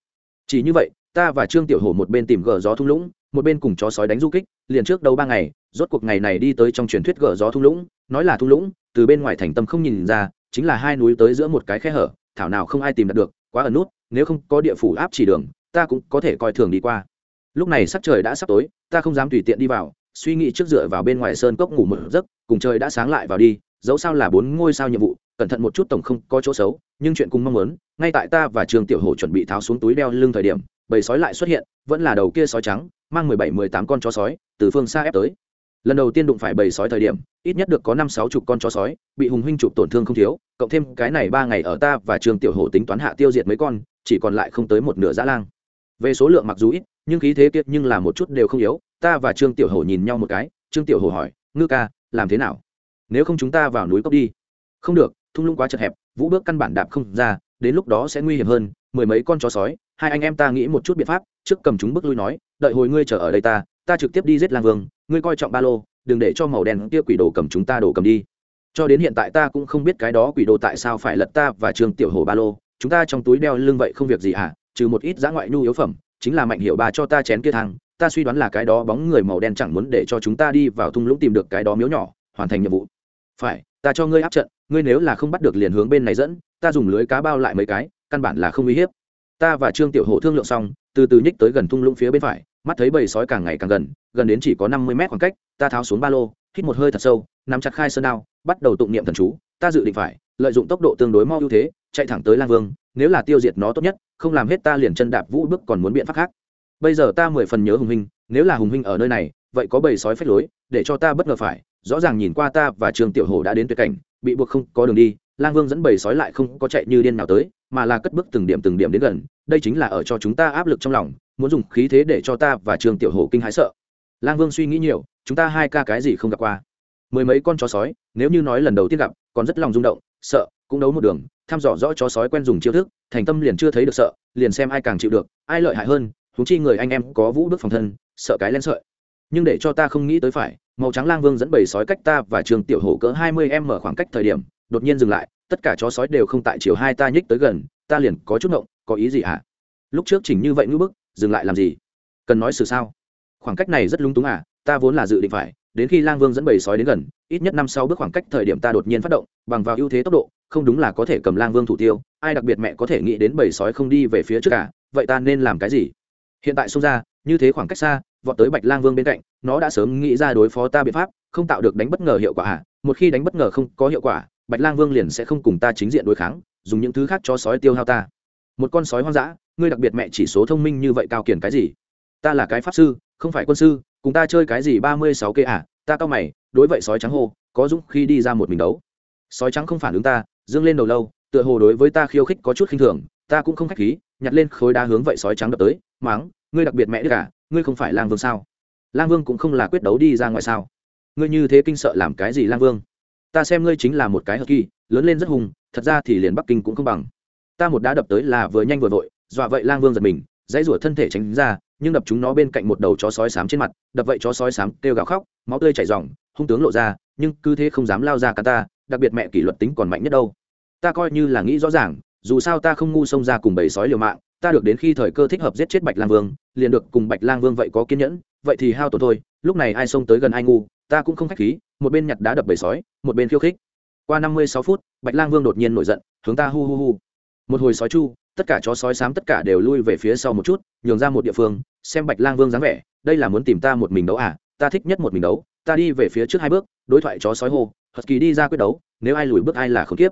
Chỉ như vậy, ta và trương tiểu hổ một bên tìm gờ gió thung lũng, một bên cùng chó sói đánh du kích, liền trước đầu ba ngày, rốt cuộc ngày này đi tới trong truyền thuyết gờ gió thung lũng, nói là thung lũng, từ bên ngoài thành tâm không nhìn ra, chính là hai núi tới giữa một cái khe hở, thảo nào không ai tìm được, quá ẩn nút, nếu không có địa phủ áp chỉ đường, ta cũng có thể coi thường đi qua. Lúc này sắc trời đã sắp tối, ta không dám tùy tiện đi vào suy nghĩ trước dựa vào bên ngoài sơn cốc ngủ một giấc, cùng trời đã sáng lại vào đi, dẫu sao là bốn ngôi sao nhiệm vụ, cẩn thận một chút tổng không có chỗ xấu, nhưng chuyện cùng mong muốn, ngay tại ta và trường tiểu hổ chuẩn bị tháo xuống túi đeo lưng thời điểm, bầy sói lại xuất hiện, vẫn là đầu kia sói trắng, mang mười bảy, mười tám con chó sói, từ phương xa ép tới. Lần đầu tiên đụng phải bầy sói thời điểm, ít nhất được có năm, sáu chục con chó sói, bị hùng huynh chụp tổn thương không thiếu, cộng thêm cái này ba ngày ở ta và trường tiểu hổ tính toán hạ tiêu diệt mấy con, chỉ còn lại không tới một nửa dã lang. Về số lượng mặc dù ít, nhưng khí thế kiệt nhưng là một chút đều không yếu ta và trương tiểu hổ nhìn nhau một cái, trương tiểu hổ hỏi, ngư ca, làm thế nào? Nếu không chúng ta vào núi cốc đi. Không được, thung lũng quá chật hẹp, vũ bước căn bản đạp không ra, đến lúc đó sẽ nguy hiểm hơn, mười mấy con chó sói, hai anh em ta nghĩ một chút biện pháp, trước cầm chúng bước lui nói, đợi hồi ngươi chờ ở đây ta ta trực tiếp đi giết lang vương, ngươi coi trọng ba lô, đừng để cho màu đen kia quỷ đồ cầm chúng ta đổ cầm đi. Cho đến hiện tại ta cũng không biết cái đó quỷ đồ tại sao phải lật ta và trương tiểu hồ ba lô, chúng ta trong túi đeo lưng vậy không việc gì à trừ một ít giã ngoại nhu yếu phẩm, chính là mạnh hiệu bà cho ta chén kia thang ta suy đoán là cái đó bóng người màu đen chẳng muốn để cho chúng ta đi vào thung lũng tìm được cái đó miếu nhỏ, hoàn thành nhiệm vụ. Phải, ta cho ngươi áp trận, ngươi nếu là không bắt được liền hướng bên này dẫn, ta dùng lưới cá bao lại mấy cái, căn bản là không uy hiếp. Ta và trương tiểu hộ thương lượng xong, từ từ nhích tới gần thung lũng phía bên phải, mắt thấy bầy sói càng ngày càng gần gần đến chỉ có năm mươi mét khoảng cách, ta tháo xuống ba lô, hít một hơi thật sâu, nắm chặt khai sơn đao, bắt đầu tụng niệm thần chú, ta dự định phải, lợi dụng tốc độ tương đối mau ưu thế, chạy thẳng tới lang vương, nếu là tiêu diệt nó tốt nhất, không làm hết ta liền chân đạp vũ bước còn muốn biện pháp khác bây giờ ta mười phần nhớ hùng huynh nếu là hùng huynh ở nơi này, vậy có bầy sói phách lối, để cho ta bất ngờ phải. Rõ ràng nhìn qua ta và trường tiểu hồ đã đến tuyệt cảnh, bị buộc không có đường đi, lang vương dẫn bầy sói lại không có chạy như điên nào tới, mà là cất bước từng điểm từng điểm đến gần. Đây chính là ở cho chúng ta áp lực trong lòng, muốn dùng khí thế để cho ta và trường tiểu hồ kinh hãi sợ. Lang vương suy nghĩ nhiều, chúng ta hai ca cái gì không gặp qua? Mười mấy con chó sói, nếu như nói lần đầu tiên gặp, còn rất lòng rung động, sợ, cũng đấu một đường, thăm dò rõ chó sói quen dùng chiêu thức, thành tâm liền chưa thấy được sợ, liền xem ai càng chịu được, ai lợi hại hơn huống chi người anh em có vũ bước phòng thân, sợ cái len sợi. Nhưng để cho ta không nghĩ tới phải, màu trắng lang vương dẫn bầy sói cách ta và trường tiểu hổ cỡ hai mươi em mở khoảng cách thời điểm, đột nhiên dừng lại, tất cả chó sói đều không tại chiều hai ta nhích tới gần, ta liền có chút ngộng, có ý gì hả? À? lúc trước chỉnh như vậy ngữ bức, dừng lại làm gì? Cần nói xử sao? Khoảng cách này rất lung túng à ta vốn là dự định phải, đến khi lang vương dẫn bầy sói đến gần, ít nhất năm sau bước khoảng cách thời điểm ta đột nhiên phát động, bằng vào ưu thế tốc độ, không đúng là có thể cầm lang vương thủ tiêu, ai đặc biệt mẹ có thể nghĩ đến bầy sói không đi về phía trước cả, vậy ta nên làm cái gì? Hiện tại xông ra, như thế khoảng cách xa, vọt tới bạch lang vương bên cạnh, nó đã sớm nghĩ ra đối phó ta biện pháp, không tạo được đánh bất ngờ hiệu quả à? Một khi đánh bất ngờ không có hiệu quả, bạch lang vương liền sẽ không cùng ta chính diện đối kháng, dùng những thứ khác cho sói tiêu hao ta. Một con sói hoang dã, ngươi đặc biệt mẹ chỉ số thông minh như vậy cao kiển cái gì? Ta là cái pháp sư, không phải quân sư, cùng ta chơi cái gì ba mươi sáu cây à? Ta cao mày, đối vậy sói trắng hô, có dũng khi đi ra một mình đấu. Sói trắng không phản ứng ta, dương lên đầu lâu, tựa hồ đối với ta khiêu khích có chút khinh thường, ta cũng không khách khí nhặt lên khối đá hướng vậy sói trắng đập tới, máng, ngươi đặc biệt mẹ đứa cả à, ngươi không phải lang vương sao? Lang vương cũng không là quyết đấu đi ra ngoài sao? Ngươi như thế kinh sợ làm cái gì lang vương? Ta xem ngươi chính là một cái hờ kỳ, lớn lên rất hùng, thật ra thì liền bắc kinh cũng không bằng. Ta một đá đập tới là vừa nhanh vừa vội, dọa vậy lang vương giật mình, dãy rủa thân thể tránh ra, nhưng đập chúng nó bên cạnh một đầu chó sói sám trên mặt, đập vậy chó sói sám kêu gào khóc, máu tươi chảy ròng, hung tướng lộ ra, nhưng cứ thế không dám lao ra cả ta, đặc biệt mẹ kỷ luật tính còn mạnh nhất đâu. Ta coi như là nghĩ rõ ràng dù sao ta không ngu xông ra cùng bầy sói liều mạng, ta được đến khi thời cơ thích hợp giết chết bạch lang vương, liền được cùng bạch lang vương vậy có kiên nhẫn, vậy thì hao tổn thôi, lúc này ai xông tới gần ai ngu, ta cũng không khách khí, một bên nhặt đá đập bầy sói, một bên khiêu khích. Qua năm mươi sáu phút, bạch lang vương đột nhiên nổi giận, hướng ta hu hu hu. Một hồi sói chu, tất cả chó sói xám tất cả đều lui về phía sau một chút, nhường ra một địa phương, xem bạch lang vương dáng vẻ, đây là muốn tìm ta một mình đấu à ta thích nhất một mình đấu, ta đi về phía trước hai bước, đối thoại chó sói hô, hật kỳ đi ra quyết đấu, nếu ai lùi bước ai là không tiếp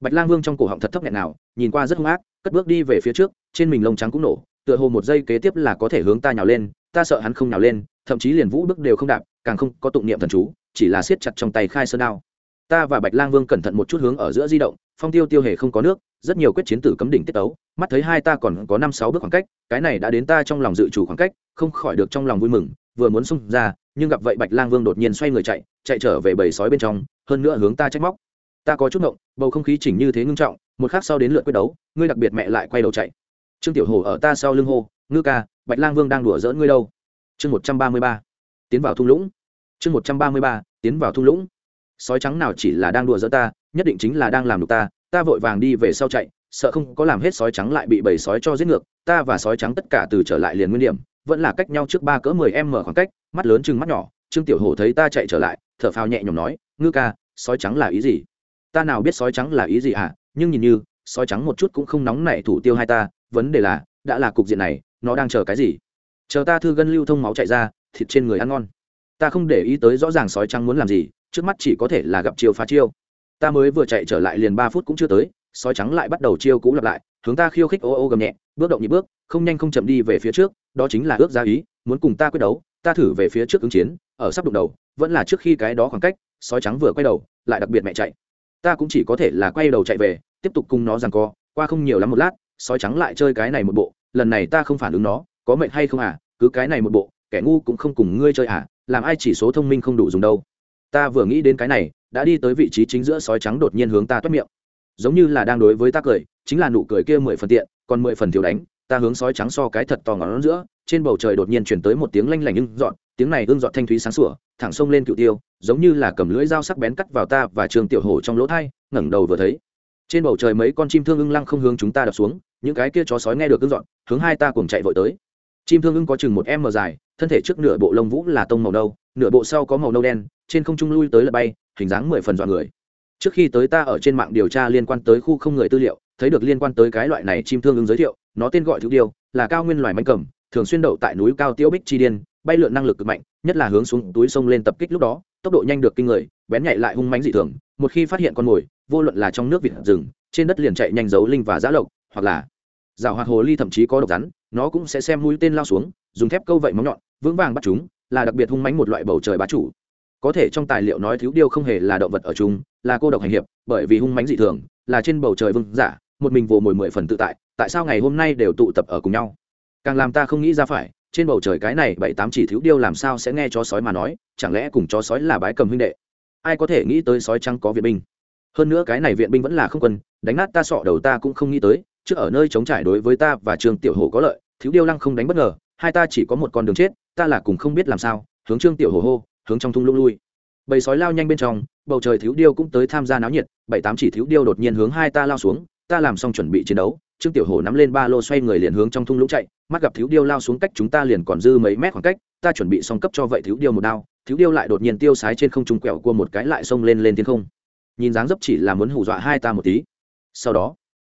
bạch lang vương trong cổ họng thật thấp nghẹn nào, nhìn qua rất hung ác, cất bước đi về phía trước, trên mình lông trắng cũng nổ, tựa hồ một giây kế tiếp là có thể hướng ta nhào lên, ta sợ hắn không nhào lên, thậm chí liền vũ bước đều không đạp, càng không có tụng niệm thần chú, chỉ là siết chặt trong tay khai sơn đao. Ta và bạch lang vương cẩn thận một chút hướng ở giữa di động, phong tiêu tiêu hề không có nước, rất nhiều quyết chiến tử cấm đỉnh tiết tấu, mắt thấy hai ta còn có năm sáu bước khoảng cách, cái này đã đến ta trong lòng dự chủ khoảng cách, không khỏi được trong lòng vui mừng, vừa muốn xung ra, nhưng gặp vậy bạch lang vương đột nhiên xoay người chạy chạy trở về bầy sói bên trong, hơn nữa hướng ta trách móc ta có chút ngộng, bầu không khí chỉnh như thế ngưng trọng, một khắc sau đến lượt quyết đấu, ngươi đặc biệt mẹ lại quay đầu chạy. Trương tiểu hồ ở ta sau lưng hô, ngư ca, bạch lang vương đang đùa giỡn ngươi đâu? Chương một trăm ba mươi ba. Tiến vào thung lũng. Chương một trăm ba mươi ba, tiến vào thung lũng. Sói trắng nào chỉ là đang đùa giỡn ta, nhất định chính là đang làm được ta ta vội vàng đi về sau chạy, sợ không có làm hết sói trắng lại bị bầy sói cho giết ngược, ta và sói trắng tất cả từ trở lại liền nguyên điểm, vẫn là cách nhau trước ba cỡ mười em mở khoảng cách, mắt lớn chừng mắt nhỏ, trương tiểu hồ thấy ta chạy trở lại, thở phào nhẹ nhõm nói, ngư ca, sói trắng là ý gì? Ta nào biết sói trắng là ý gì à nhưng nhìn như, sói trắng một chút cũng không nóng nảy thủ tiêu hai ta. Vấn đề là, đã là cục diện này, nó đang chờ cái gì? Chờ ta thư gân lưu thông máu chạy ra, thịt trên người ăn ngon. Ta không để ý tới rõ ràng sói trắng muốn làm gì, trước mắt chỉ có thể là gặp chiêu phá chiêu. Ta mới vừa chạy trở lại liền ba phút cũng chưa tới, sói trắng lại bắt đầu chiêu cũ lặp lại, hướng ta khiêu khích ô ô gầm nhẹ, bước động nhịp bước, không nhanh không chậm đi về phía trước, đó chính là ước ra ý, muốn cùng ta quyết đấu, ta thử về phía trước ứng chiến, ở sắp đụng đầu, vẫn là trước khi cái đó khoảng cách, sói trắng vừa quay đầu, lại đặc biệt mẹ chạy ta cũng chỉ có thể là quay đầu chạy về, tiếp tục cùng nó rằng co, qua không nhiều lắm một lát, sói trắng lại chơi cái này một bộ, lần này ta không phản ứng nó, có mệnh hay không à cứ cái này một bộ, kẻ ngu cũng không cùng ngươi chơi à làm ai chỉ số thông minh không đủ dùng đâu. Ta vừa nghĩ đến cái này, đã đi tới vị trí chính giữa sói trắng đột nhiên hướng ta toát miệng. Giống như là đang đối với ta cười, chính là nụ cười kia mười phần tiện, còn mười phần thiếu đánh, ta hướng sói trắng so cái thật to ngón giữa trên bầu trời đột nhiên chuyển tới một tiếng lanh lảnh ưng dọn tiếng này ưng dọn thanh thúy sáng sủa thẳng sông lên cựu tiêu giống như là cầm lưỡi dao sắc bén cắt vào ta và trường tiểu hổ trong lỗ thai ngẩng đầu vừa thấy. Trên bầu trời mấy con chim thương ưng lăng không hướng chúng ta đập xuống những cái kia chó sói nghe được ưng dọn hướng hai ta cùng chạy vội tới. Chim thương ưng có chừng một m dài thân thể trước nửa bộ lông vũ là tông màu nâu nửa bộ sau có màu nâu đen trên không trung lui tới là bay hình dáng mười phần dọa người. Trước khi tới ta ở trên mạng điều tra liên quan tới khu không người tư liệu thấy được liên quan tới cái loại này chim thương ưng giới thiệu nó tên gọi thứ điều, là cao nguyên loài manh cầm thường xuyên đậu tại núi cao tiêu bích chi điên, bay lượn năng lực cực mạnh, nhất là hướng xuống túi sông lên tập kích lúc đó, tốc độ nhanh được kinh người, bén nhạy lại hung mãnh dị thường, một khi phát hiện con mồi, vô luận là trong nước vịt rừng, trên đất liền chạy nhanh giấu linh và giã lộc, hoặc là rào hoạt hồ ly thậm chí có độc rắn, nó cũng sẽ xem mũi tên lao xuống, dùng thép câu vậy móng nhọn, vững vàng bắt chúng, là đặc biệt hung mãnh một loại bầu trời bá chủ. Có thể trong tài liệu nói thiếu điêu không hề là động vật ở chung, là cô độc hành hiệp, bởi vì hung mãnh dị thường, là trên bầu trời vương giả, một mình vồ mồi mười phần tự tại tại sao ngày hôm nay đều tụ tập ở cùng nhau? Càng làm ta không nghĩ ra phải, trên bầu trời cái này bảy tám chỉ thiếu điêu làm sao sẽ nghe chó sói mà nói, chẳng lẽ cùng chó sói là bái cầm huynh đệ? Ai có thể nghĩ tới sói trắng có viện binh? Hơn nữa cái này viện binh vẫn là không quân, đánh nát ta sọ đầu ta cũng không nghĩ tới trước ở nơi chống trải đối với ta và trương tiểu hồ có lợi, thiếu điêu lăng không đánh bất ngờ, hai ta chỉ có một con đường chết, ta là cùng không biết làm sao, hướng trương tiểu hồ hô, hướng trong thung lũng lui. Bầy sói lao nhanh bên trong, bầu trời thiếu điêu cũng tới tham gia náo nhiệt, bảy tám chỉ thiếu điêu đột nhiên hướng hai ta lao xuống ta làm xong chuẩn bị chiến đấu, trương tiểu hồ nắm lên ba lô xoay người liền hướng trong thung lũng chạy, mắt gặp thiếu điêu lao xuống cách chúng ta liền còn dư mấy mét khoảng cách, ta chuẩn bị xong cấp cho vậy thiếu điêu một đao, thiếu điêu lại đột nhiên tiêu sái trên không trung quẹo cua một cái lại xông lên lên thiên không. Nhìn dáng dấp chỉ là muốn hù dọa hai ta một tí. Sau đó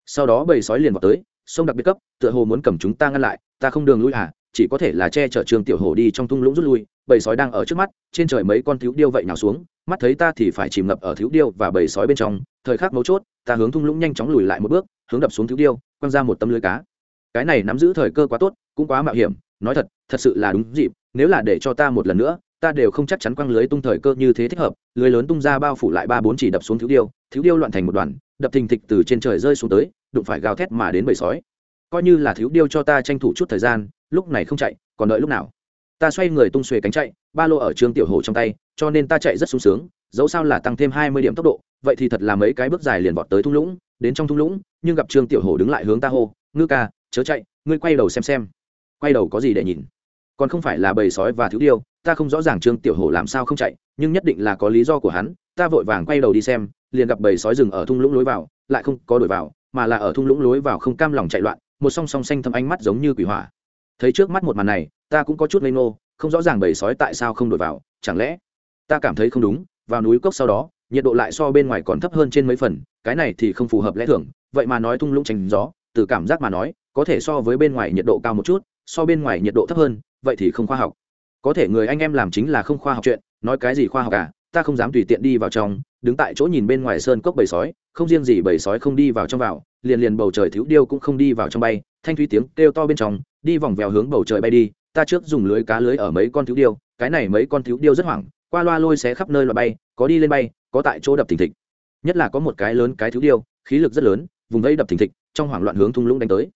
sau đó bầy sói liền vào tới, sông đặc biệt cấp, tựa hồ muốn cầm chúng ta ngăn lại, ta không đường lui à chỉ có thể là che chở trường tiểu hồ đi trong thung lũng rút lui bầy sói đang ở trước mắt, trên trời mấy con thiếu điêu vậy nào xuống, mắt thấy ta thì phải chìm ngập ở thiếu điêu và bầy sói bên trong, thời khắc mấu chốt, ta hướng thung lũng nhanh chóng lùi lại một bước, hướng đập xuống thiếu điêu, quăng ra một tấm lưới cá. Cái này nắm giữ thời cơ quá tốt, cũng quá mạo hiểm, nói thật thật sự là đúng dịp, nếu là để cho ta một lần nữa, ta đều không chắc chắn quăng lưới tung thời cơ như thế thích hợp, lưới lớn tung ra bao phủ lại ba bốn chỉ đập xuống thiếu điêu thiếu điêu loạn thành một đoàn, đập thình thịch từ trên trời rơi xuống tới, đụng phải gào thét mà đến bầy sói. Coi như là thiếu điêu cho ta tranh thủ chút thời gian, lúc này không chạy, còn đợi lúc nào? Ta xoay người tung xuề cánh chạy, ba lô ở trường tiểu hồ trong tay, cho nên ta chạy rất sung sướng, dẫu sao là tăng thêm hai mươi điểm tốc độ, vậy thì thật là mấy cái bước dài liền vọt tới thung lũng, đến trong thung lũng, nhưng gặp trương tiểu hồ đứng lại hướng ta hô, ngư ca, chớ chạy, ngươi quay đầu xem xem. Quay đầu có gì để nhìn? Còn không phải là bầy sói và thiếu điêu, ta không rõ ràng trương tiểu hồ làm sao không chạy, nhưng nhất định là có lý do của hắn, ta vội vàng quay đầu đi xem, liền gặp bầy sói rừng ở thung lũng lối vào, lại không có đổi vào, mà là ở thung lũng lối vào không cam lòng chạy loạn, một song song xanh thâm ánh mắt giống như quỷ hỏa thấy trước mắt một màn này, ta cũng có chút lây nô không rõ ràng bầy sói tại sao không đổi vào, chẳng lẽ ta cảm thấy không đúng, vào núi cốc sau đó, nhiệt độ lại so bên ngoài còn thấp hơn trên mấy phần, cái này thì không phù hợp lẽ thường, vậy mà nói thung lũng tránh gió, từ cảm giác mà nói, có thể so với bên ngoài nhiệt độ cao một chút, so bên ngoài nhiệt độ thấp hơn, vậy thì không khoa học. Có thể người anh em làm chính là không khoa học chuyện, nói cái gì khoa học cả ta không dám tùy tiện đi vào trong, đứng tại chỗ nhìn bên ngoài sơn cốc bầy sói, không riêng gì bầy sói không đi vào trong vào, liền liền bầu trời thiếu điêu cũng không đi vào trong bay, thanh thúy tiếng kêu to bên trong đi vòng vèo hướng bầu trời bay đi, ta trước dùng lưới cá lưới ở mấy con thiếu điêu, cái này mấy con thiếu điêu rất hoảng, qua loa lôi xé khắp nơi loại bay, có đi lên bay, có tại chỗ đập thình thịch. Nhất là có một cái lớn cái thiếu điêu, khí lực rất lớn, vùng vây đập thình thịch, trong hoảng loạn hướng thung lũng đánh tới.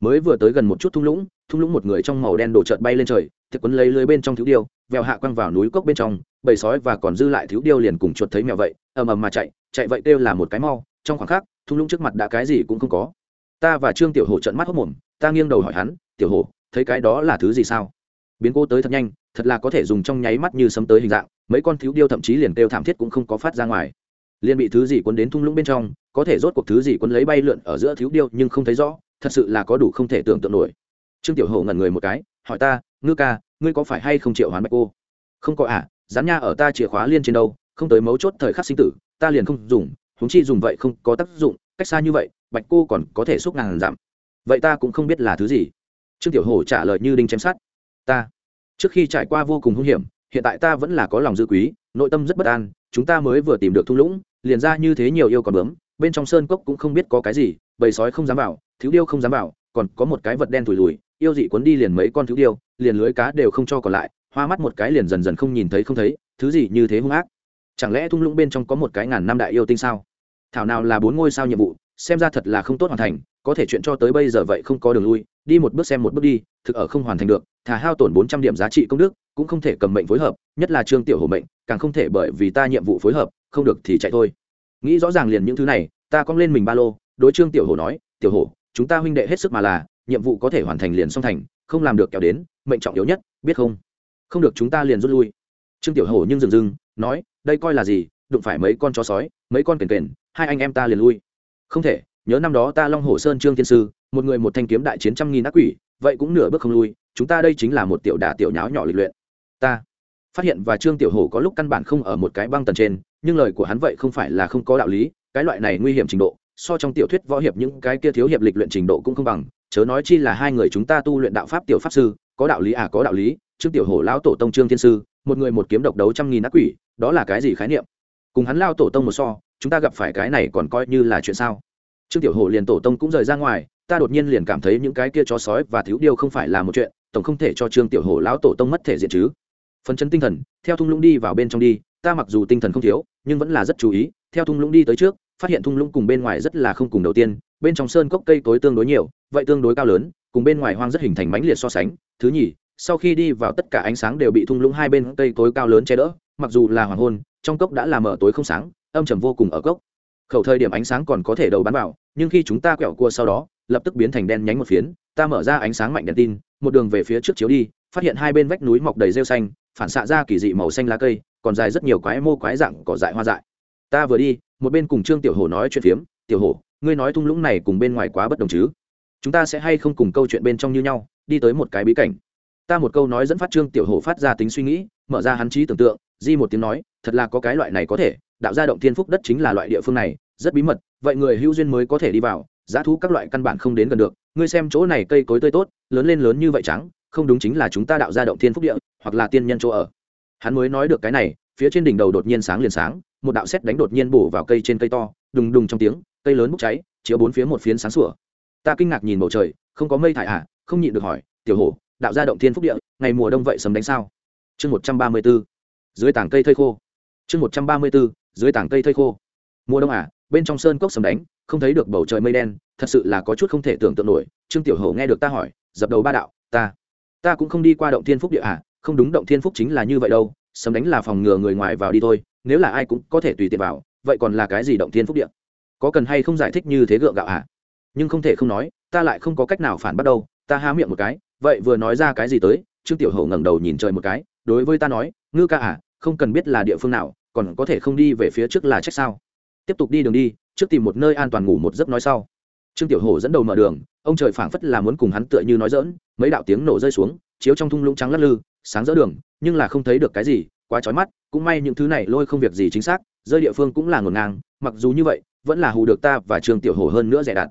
Mới vừa tới gần một chút thung lũng thung lũng một người trong màu đen đổ trợt bay lên trời thiệt quấn lấy lưới bên trong thiếu điêu, vèo hạ quăng vào núi cốc bên trong, bầy sói và còn dư lại thiếu điêu liền cùng chuột thấy mèo vậy, ầm ầm mà chạy chạy vậy kêu là một cái mau, trong khoảng khắc, thung lũng trước mặt đã cái gì cũng không có. Ta và trương tiểu hồ trận mắt hốc mồm, ta nghiêng đầu hỏi hắn tiểu hổ, thấy cái đó là thứ gì sao? Biến cố tới thật nhanh, thật là có thể dùng trong nháy mắt như sấm tới hình dạng, mấy con thiếu điêu thậm chí liền kêu thảm thiết cũng không có phát ra ngoài. Liền bị thứ gì cuốn đến thung lũng bên trong, có thể rốt cuộc thứ gì cuốn lấy bay lượn ở giữa thiếu điêu nhưng không thấy rõ, thật sự là có đủ không thể tưởng tượng nổi. Trương tiểu hổ ngẩn người một cái, hỏi ta, ngư ca, ngươi có phải hay không triệu hoán bạch cô? Không có à dán nha ở ta chìa khóa liên trên đâu, không tới mấu chốt thời khắc sinh tử, ta liền không dùng húng chi dùng vậy không có tác dụng, cách xa như vậy, bạch cô còn có thể xúc ngàn giảm. Vậy ta cũng không biết là thứ gì trương tiểu hổ trả lời như đinh chém sát ta, trước khi trải qua vô cùng hung hiểm, hiện tại ta vẫn là có lòng dư quý, nội tâm rất bất an, chúng ta mới vừa tìm được thung lũng, liền ra như thế nhiều yêu còn bướm, bên trong sơn cốc cũng không biết có cái gì, bầy sói không dám vào, thiếu điêu không dám vào, còn có một cái vật đen thùi lùi, yêu dị cuốn đi liền mấy con thiếu điêu, liền lưới cá đều không cho còn lại, hoa mắt một cái liền dần dần không nhìn thấy không thấy, thứ gì như thế hung ác. Chẳng lẽ thung lũng bên trong có một cái ngàn năm đại yêu tinh sao? Thảo nào là bốn ngôi sao nhiệm vụ xem ra thật là không tốt hoàn thành, có thể chuyện cho tới bây giờ vậy không có đường lui, đi một bước xem một bước đi, thực ở không hoàn thành được, thà hao tổn bốn trăm điểm giá trị công đức, cũng không thể cầm mệnh phối hợp, nhất là trương tiểu hổ mệnh, càng không thể bởi vì ta nhiệm vụ phối hợp, không được thì chạy thôi. Nghĩ rõ ràng liền những thứ này, ta cong lên mình ba lô, đối trương tiểu hổ nói, tiểu hổ, chúng ta huynh đệ hết sức mà là, nhiệm vụ có thể hoàn thành liền xong thành, không làm được kéo đến, mệnh trọng yếu nhất, biết không? Không được, chúng ta liền rút lui. Trương tiểu hổ nhưng dừng dừng nói, đây coi là gì, đụng phải mấy con chó sói, mấy con kền kền, hai anh em ta liền lui không thể, nhớ năm đó ta long hồ sơn trương thiên sư, một người một thanh kiếm đại chiến trăm nghìn ác quỷ, vậy cũng nửa bước không lui, chúng ta đây chính là một tiểu đà tiểu nháo nhỏ lịch luyện. Ta phát hiện và trương tiểu hổ có lúc căn bản không ở một cái băng tần trên, nhưng lời của hắn vậy không phải là không có đạo lý, cái loại này nguy hiểm trình độ, so trong tiểu thuyết võ hiệp những cái kia thiếu hiệp lịch luyện trình độ cũng không bằng, chớ nói chi là hai người chúng ta tu luyện đạo pháp tiểu pháp sư, có đạo lý à có đạo lý, trương tiểu hổ lão tổ tông trương thiên sư, một người một kiếm độc đấu trăm nghìn ác quỷ, đó là cái gì khái niệm? Cùng hắn lao tổ tông một so, chúng ta gặp phải cái này còn coi như là chuyện sao. Trương tiểu hổ liền tổ tông cũng rời ra ngoài, ta đột nhiên liền cảm thấy những cái kia chó sói và thiếu điêu không phải là một chuyện, tổng không thể cho trương tiểu hổ lão tổ tông mất thể diện chứ. Phấn chấn tinh thần, theo thung lũng đi vào bên trong đi, ta mặc dù tinh thần không thiếu, nhưng vẫn là rất chú ý, theo thung lũng đi tới trước, phát hiện thung lũng cùng bên ngoài rất là không cùng đầu tiên, bên trong sơn cốc cây cối tương đối nhiều, vậy tương đối cao lớn, cùng bên ngoài hoang rất hình thành mãnh liệt so sánh. Thứ nhì, sau khi đi vào tất cả ánh sáng đều bị thung lũng hai bên cây cối cao lớn che đỡ mặc dù là hoàng hôn, trong cốc đã làm mở tối không sáng, âm trầm vô cùng ở cốc. Khẩu thời điểm ánh sáng còn có thể đầu bắn vào, nhưng khi chúng ta quẹo cua sau đó, lập tức biến thành đen nhánh một phiến, ta mở ra ánh sáng mạnh đèn tin, một đường về phía trước chiếu đi, phát hiện hai bên vách núi mọc đầy rêu xanh, phản xạ ra kỳ dị màu xanh lá cây, còn dài rất nhiều quái mô quái dạng cỏ dại hoa dại. Ta vừa đi, một bên cùng trương tiểu hồ nói chuyện phiếm, tiểu hồ ngươi nói thung lũng này cùng bên ngoài quá bất đồng chứ? Chúng ta sẽ hay không cùng câu chuyện bên trong như nhau, đi tới một cái bí cảnh? Ta một câu nói dẫn phát trương tiểu hồ phát ra tính suy nghĩ, mở ra hắn trí tưởng tượng di một tiếng nói, thật là có cái loại này có thể, đạo gia động thiên phúc đất chính là loại địa phương này, rất bí mật, vậy người hữu duyên mới có thể đi vào, giá thú các loại căn bản không đến gần được, ngươi xem chỗ này cây cối tươi tốt, lớn lên lớn như vậy trắng, không đúng chính là chúng ta đạo gia động thiên phúc địa, hoặc là tiên nhân chỗ ở. Hắn mới nói được cái này, phía trên đỉnh đầu đột nhiên sáng liền sáng, một đạo sét đánh đột nhiên bổ vào cây trên cây to, đùng đùng trong tiếng, cây lớn bốc cháy, chiếu bốn phía một phiến sáng sủa. Ta kinh ngạc nhìn bầu trời, không có mây thải à không nhịn được hỏi, tiểu hổ, đạo gia động thiên phúc địa, ngày mùa đông vậy sấm đánh sao? Chương một trăm ba mươi b ố dưới tảng cây thây khô. Chương một trăm ba mươi bốn dưới tảng cây thây khô. Mùa đông à bên trong sơn cốc sầm đánh, không thấy được bầu trời mây đen, thật sự là có chút không thể tưởng tượng nổi. Trương tiểu hổ nghe được ta hỏi, dập đầu ba đạo, ta ta cũng không đi qua động thiên phúc địa à? Không đúng, động thiên phúc chính là như vậy đâu. Sấm đánh là phòng ngừa người ngoài vào đi thôi, nếu là ai cũng có thể tùy tiện vào, vậy còn là cái gì động thiên phúc địa? Có cần hay không giải thích như thế gượng gạo à? Nhưng không thể không nói, ta lại không có cách nào phản bắt đâu. Ta há miệng một cái, vậy vừa nói ra cái gì tới? Trương tiểu hậu ngẩng đầu nhìn trời một cái, đối với ta nói ngư ca à không cần biết là địa phương nào, còn có thể không đi về phía trước là trách sao? Tiếp tục đi đường đi, trước tìm một nơi an toàn ngủ một giấc nói sau. Trương tiểu hổ dẫn đầu mở đường, ông trời phảng phất là muốn cùng hắn tựa như nói dỡn mấy đạo tiếng nổ rơi xuống, chiếu trong thung lũng trắng lắc lư, sáng rỡ đường, nhưng là không thấy được cái gì, quá chói mắt, cũng may những thứ này lôi không việc gì chính xác, rơi địa phương cũng là ngổn ngang, mặc dù như vậy, vẫn là hù được ta và trương tiểu hổ hơn nữa rẻ đặt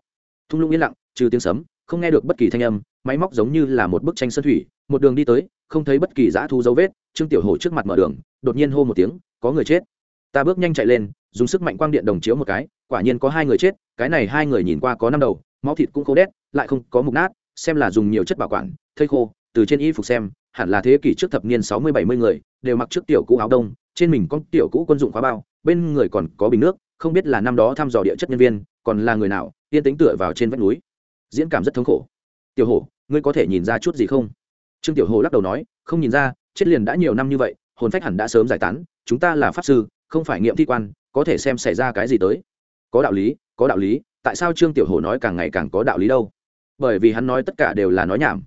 thung lũng yên lặng, trừ tiếng sấm, không nghe được bất kỳ thanh âm máy móc giống như là một bức tranh sân thủy, một đường đi tới, không thấy bất kỳ dã thu dấu vết, trương tiểu hổ trước mặt mở đường, đột nhiên hô một tiếng, có người chết. Ta bước nhanh chạy lên, dùng sức mạnh quang điện đồng chiếu một cái, quả nhiên có hai người chết, cái này hai người nhìn qua có năm đầu, máu thịt cũng khô đét, lại không có mục nát, xem là dùng nhiều chất bảo quản, thây khô, từ trên y phục xem, hẳn là thế kỷ trước thập niên sáu mươi bảy mươi người, đều mặc trước tiểu cũ áo đông, trên mình có tiểu cũ quân dụng khóa bao, bên người còn có bình nước, không biết là năm đó thăm dò địa chất nhân viên, còn là người nào, yên tính tựa vào trên vách núi. Diễn cảm rất thống khổ tiểu hổ, ngươi có thể nhìn ra chút gì không? Trương tiểu hồ lắc đầu nói, không nhìn ra, chết liền đã nhiều năm như vậy, hồn phách hẳn đã sớm giải tán, chúng ta là pháp sư, không phải nghiệm thi quan, có thể xem xảy ra cái gì tới. Có đạo lý, có đạo lý, tại sao trương tiểu hồ nói càng ngày càng có đạo lý đâu? Bởi vì hắn nói tất cả đều là nói nhảm.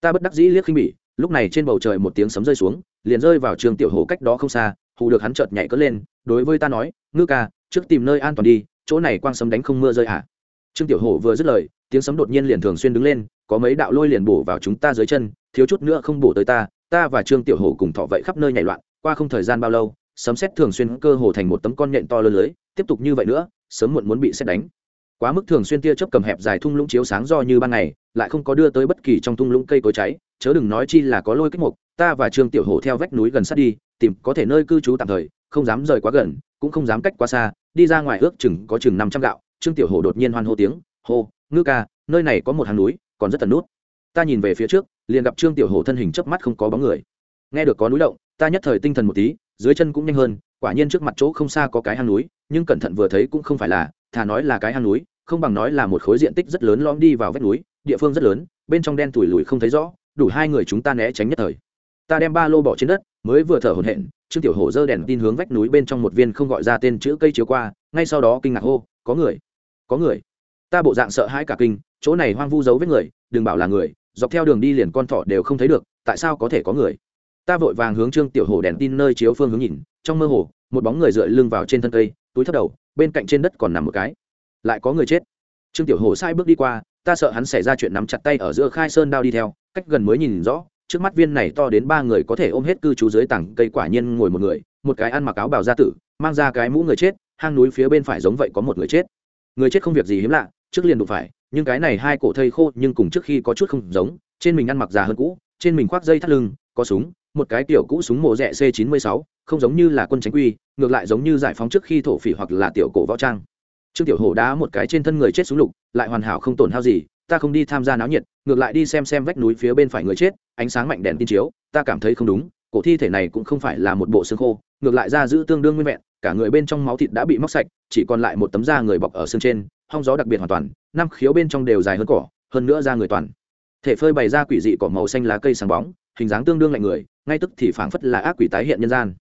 Ta bất đắc dĩ liếc khinh bỉ, lúc này trên bầu trời một tiếng sấm rơi xuống, liền rơi vào trường tiểu hồ cách đó không xa, hù được hắn chợt nhảy cất lên, đối với ta nói, ngư ca, trước tìm nơi an toàn đi, chỗ này quang sấm đánh không mưa rơi hả? Trương tiểu hồ vừa dứt lời tiếng sấm đột nhiên liền thường xuyên đứng lên, có mấy đạo lôi liền bổ vào chúng ta dưới chân, thiếu chút nữa không bổ tới ta ta và trương tiểu hồ cùng thọ vậy khắp nơi nhảy loạn, qua không thời gian bao lâu, sấm xét thường xuyên cơ hồ thành một tấm con nhện to lớn lưới, tiếp tục như vậy nữa, sớm muộn muốn bị xét đánh. Quá mức thường xuyên tia chớp cầm hẹp dài thung lũng chiếu sáng do như ban ngày, lại không có đưa tới bất kỳ trong thung lũng cây cối cháy, chớ đừng nói chi là có lôi kích mục, ta và trương tiểu hổ theo vách núi gần sát đi, tìm có thể nơi cư trú tạm thời, không dám rời quá gần, cũng không dám cách quá xa, đi ra ngoài ước chừng có chừng năm trăm gạo, trương tiểu hổ đột nhiên hoan hô tiếng, hô ngư ca, nơi này có một hàng núi, còn rất tần nút. Ta nhìn về phía trước, liền gặp trương tiểu hổ thân hình chớp mắt không có bóng người. Nghe được có núi động, ta nhất thời tinh thần một tí, dưới chân cũng nhanh hơn, quả nhiên trước mặt chỗ không xa có cái hang núi, nhưng cẩn thận vừa thấy cũng không phải là, thà nói là cái hang núi, không bằng nói là một khối diện tích rất lớn lõm đi vào vách núi, địa phương rất lớn, bên trong đen tủi lùi không thấy rõ, đủ hai người chúng ta né tránh nhất thời. Ta đem ba lô bỏ trên đất, mới vừa thở hổn hển, trương tiểu hổ giơ đèn tin hướng vách núi bên trong một viên không gọi ra tên chữ cây chiếu qua, ngay sau đó kinh ngạc hô, có người có người ta bộ dạng sợ hãi cả kinh, chỗ này hoang vu giấu với người, đừng bảo là người, dọc theo đường đi liền con thỏ đều không thấy được, tại sao có thể có người? Ta vội vàng hướng trương tiểu hồ đèn tin nơi chiếu phương hướng nhìn, trong mơ hồ, một bóng người dựa lưng vào trên thân cây, túi thấp đầu, bên cạnh trên đất còn nằm một cái. Lại có người chết. Trương tiểu hồ sai bước đi qua, ta sợ hắn xảy ra chuyện nắm chặt tay ở giữa khai sơn đao đi theo, cách gần mới nhìn rõ, trước mắt viên này to đến ba người có thể ôm hết cư trú dưới tảng cây quả nhiên ngồi một người, một cái ăn mặc áo bào gia tử, mang ra cái mũ người chết, hang núi phía bên phải giống vậy có một người chết người chết không việc gì hiếm lạ, trước liền đụng phải, nhưng cái này hai cổ thây khô nhưng cùng trước khi có chút không giống, trên mình ăn mặc già hơn cũ, trên mình khoác dây thắt lưng, có súng, một cái tiểu cũ súng mổ rẻ c 96 không giống như là quân tránh quy, ngược lại giống như giải phóng trước khi thổ phỉ hoặc là tiểu cổ võ trang. Trương tiểu hổ đá một cái trên thân người chết xuống lục, lại hoàn hảo không tổn hao gì, ta không đi tham gia náo nhiệt, ngược lại đi xem xem vách núi phía bên phải người chết, ánh sáng mạnh đèn tin chiếu, ta cảm thấy không đúng cổ thi thể này cũng không phải là một bộ xương khô, ngược lại da giữ tương đương nguyên vẹn, cả người bên trong máu thịt đã bị móc sạch, chỉ còn lại một tấm da người bọc ở xương trên, hong gió đặc biệt hoàn toàn, năm khiếu bên trong đều dài hơn cỏ, hơn nữa da người toàn. Thể phơi bày ra quỷ dị cỏ màu xanh lá cây sáng bóng, hình dáng tương đương lạnh người, ngay tức thì phảng phất là ác quỷ tái hiện nhân gian.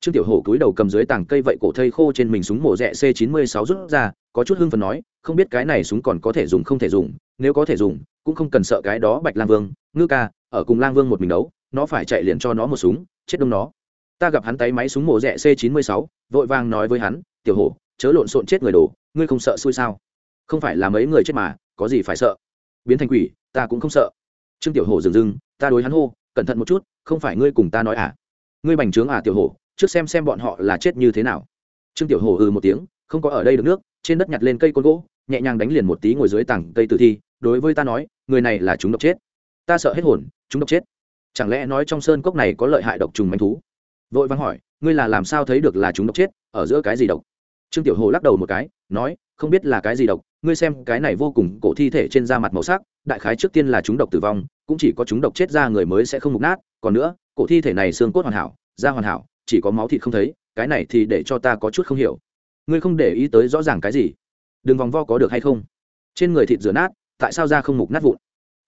Trương tiểu hổ cúi đầu cầm dưới tảng cây vậy cổ thây khô trên mình súng mổ rẽ c 96 rút ra, có chút hưng phần nói, không biết cái này súng còn có thể dùng không thể dùng, nếu có thể dùng, cũng không cần sợ cái đó bạch lang vương, ngư ca, ở cùng lang vương một mình đấu nó phải chạy liền cho nó một súng, chết đông nó. Ta gặp hắn tay máy súng mổ rẻ c 96 vội vàng nói với hắn, tiểu hổ, chớ lộn xộn chết người đồ, ngươi không sợ xui sao? Không phải là mấy người chết mà, có gì phải sợ? Biến thành quỷ, ta cũng không sợ. Trương tiểu hổ dừng dừng ta đối hắn hô, cẩn thận một chút, không phải ngươi cùng ta nói à? Ngươi bành trướng à tiểu hổ, trước xem xem bọn họ là chết như thế nào. Trương tiểu hổ ừ một tiếng, không có ở đây được nước, trên đất nhặt lên cây côn gỗ, nhẹ nhàng đánh liền một tí ngồi dưới tảng cây tử thi, đối với ta nói, người này là chúng độc chết. Ta sợ hết hồn, chúng độc chết chẳng lẽ nói trong sơn cốc này có lợi hại độc trùng manh thú? Vội vắng hỏi, ngươi là làm sao thấy được là chúng độc chết, ở giữa cái gì độc? Trương tiểu hồ lắc đầu một cái, nói, không biết là cái gì độc, ngươi xem, cái này vô cùng cổ thi thể trên da mặt màu sắc, đại khái trước tiên là chúng độc tử vong, cũng chỉ có chúng độc chết ra người mới sẽ không mục nát, còn nữa, cổ thi thể này xương cốt hoàn hảo, da hoàn hảo, chỉ có máu thịt không thấy, cái này thì để cho ta có chút không hiểu. Ngươi không để ý tới rõ ràng cái gì? Đừng vòng vo có được hay không? Trên người thịt rửa nát, tại sao da không mục nát vụn?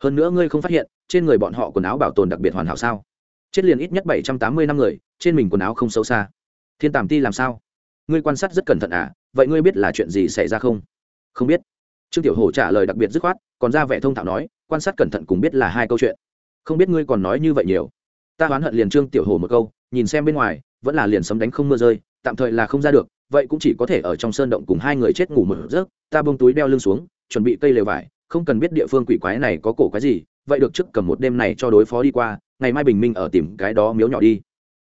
Hơn nữa ngươi không phát hiện trên người bọn họ quần áo bảo tồn đặc biệt hoàn hảo sao? Chết liền ít nhất bảy trăm tám mươi năm người, trên mình quần áo không xấu xa. Thiên tàm ti làm sao? Ngươi quan sát rất cẩn thận à vậy ngươi biết là chuyện gì xảy ra không? Không biết. Trương tiểu hồ trả lời đặc biệt dứt khoát, còn ra vẻ thông thạo nói, quan sát cẩn thận cùng biết là hai câu chuyện. Không biết ngươi còn nói như vậy nhiều. Ta oán hận liền trương tiểu hồ một câu, nhìn xem bên ngoài, vẫn là liền sấm đánh không mưa rơi, tạm thời là không ra được, vậy cũng chỉ có thể ở trong sơn động cùng hai người chết ngủ một giấc, ta bông túi đeo lưng xuống, chuẩn bị cây lều vải không cần biết địa phương quỷ quái này có cổ quái gì, vậy được trước cầm một đêm này cho đối phó đi qua, ngày mai bình minh ở tìm cái đó miếu nhỏ đi.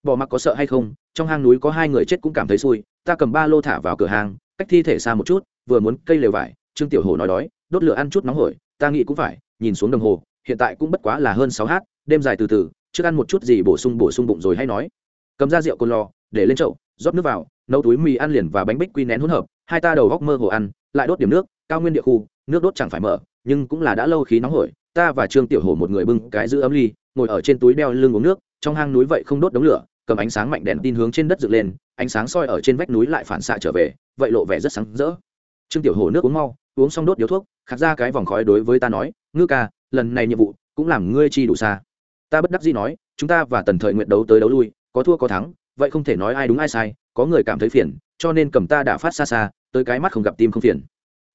Bỏ mặc có sợ hay không? Trong hang núi có hai người chết cũng cảm thấy xui, ta cầm ba lô thả vào cửa hàng cách thi thể xa một chút, vừa muốn cây lều vải, trương tiểu hồ nói đói, đốt lửa ăn chút nóng hổi, ta nghĩ cũng phải, nhìn xuống đồng hồ, hiện tại cũng bất quá là hơn sáu h đêm dài từ từ, trước ăn một chút gì bổ sung bổ sung bụng rồi hay nói. Cầm ra rượu cồn lò, để lên chậu, rót nước vào, nấu túi mì ăn liền và bánh bích quy nén hỗn hợp, hai ta đầu góc mơ hồ ăn, lại đốt điểm nước, cao nguyên địa khu, nước đốt chẳng phải mở nhưng cũng là đã lâu khí nóng hổi, ta và trương tiểu hổ một người bưng cái giữ ấm ly, ngồi ở trên túi đeo lưng uống nước, trong hang núi vậy không đốt đống lửa, cầm ánh sáng mạnh đèn tin hướng trên đất dựng lên, ánh sáng soi ở trên vách núi lại phản xạ trở về, vậy lộ vẻ rất sáng rỡ. Trương tiểu hổ nước uống mau, uống xong đốt điếu thuốc, khạc ra cái vòng khói đối với ta nói, ngư ca, lần này nhiệm vụ cũng làm ngươi chi đủ xa. Ta bất đắc dĩ nói, chúng ta và tần thời nguyện đấu tới đấu lui, có thua có thắng, vậy không thể nói ai đúng ai sai, có người cảm thấy phiền, cho nên cầm ta đã phát xa xa, tới cái mắt không gặp tim không phiền.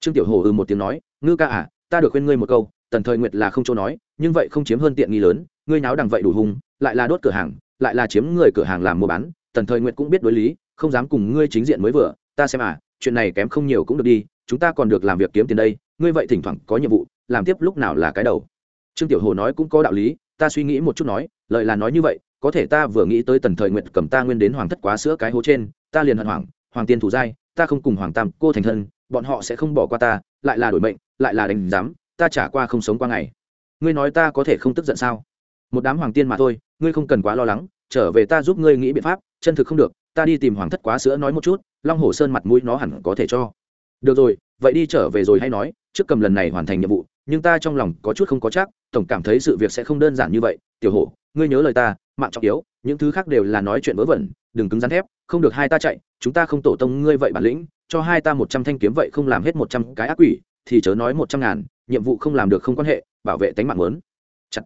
Trương tiểu hồ ừ một tiếng nói, ngư ca à ta được khuyên ngươi một câu, tần thời nguyệt là không chỗ nói, nhưng vậy không chiếm hơn tiện nghi lớn, ngươi náo đằng vậy đủ hung, lại là đốt cửa hàng, lại là chiếm người cửa hàng làm mua bán, tần thời nguyệt cũng biết đối lý, không dám cùng ngươi chính diện mới vừa, ta xem à chuyện này kém không nhiều cũng được đi, chúng ta còn được làm việc kiếm tiền đây, ngươi vậy thỉnh thoảng có nhiệm vụ, làm tiếp lúc nào là cái đầu. Trương tiểu hồ nói cũng có đạo lý, ta suy nghĩ một chút nói lợi là nói như vậy, có thể ta vừa nghĩ tới tần thời nguyệt cầm ta nguyên đến hoàng thất quá sữa cái hố trên, ta liền hận hoàng hoàng tiên thủ giai ta không cùng hoàng tam cô thành thân, bọn họ sẽ không bỏ qua ta lại là đổi mệnh, lại là đánh giám, ta trả qua không sống qua ngày. Ngươi nói ta có thể không tức giận sao? Một đám hoàng tiên mà thôi, ngươi không cần quá lo lắng, trở về ta giúp ngươi nghĩ biện pháp, chân thực không được, ta đi tìm hoàng thất quá sữa nói một chút, long hồ sơn mặt mũi nó hẳn có thể cho. Được rồi, vậy đi trở về rồi hay nói, trước cầm lần này hoàn thành nhiệm vụ, nhưng ta trong lòng có chút không có chắc, tổng cảm thấy sự việc sẽ không đơn giản như vậy, tiểu hổ ngươi nhớ lời ta, mạng trọng yếu, những thứ khác đều là nói chuyện vớ vẩn, đừng cứng rắn thép, không được hai ta chạy, chúng ta không tổ tông ngươi vậy bản lĩnh, cho hai ta một trăm thanh kiếm vậy không làm hết một trăm cái ác quỷ, thì chớ nói một trăm ngàn, nhiệm vụ không làm được không quan hệ, bảo vệ tánh mạng lớn chặt.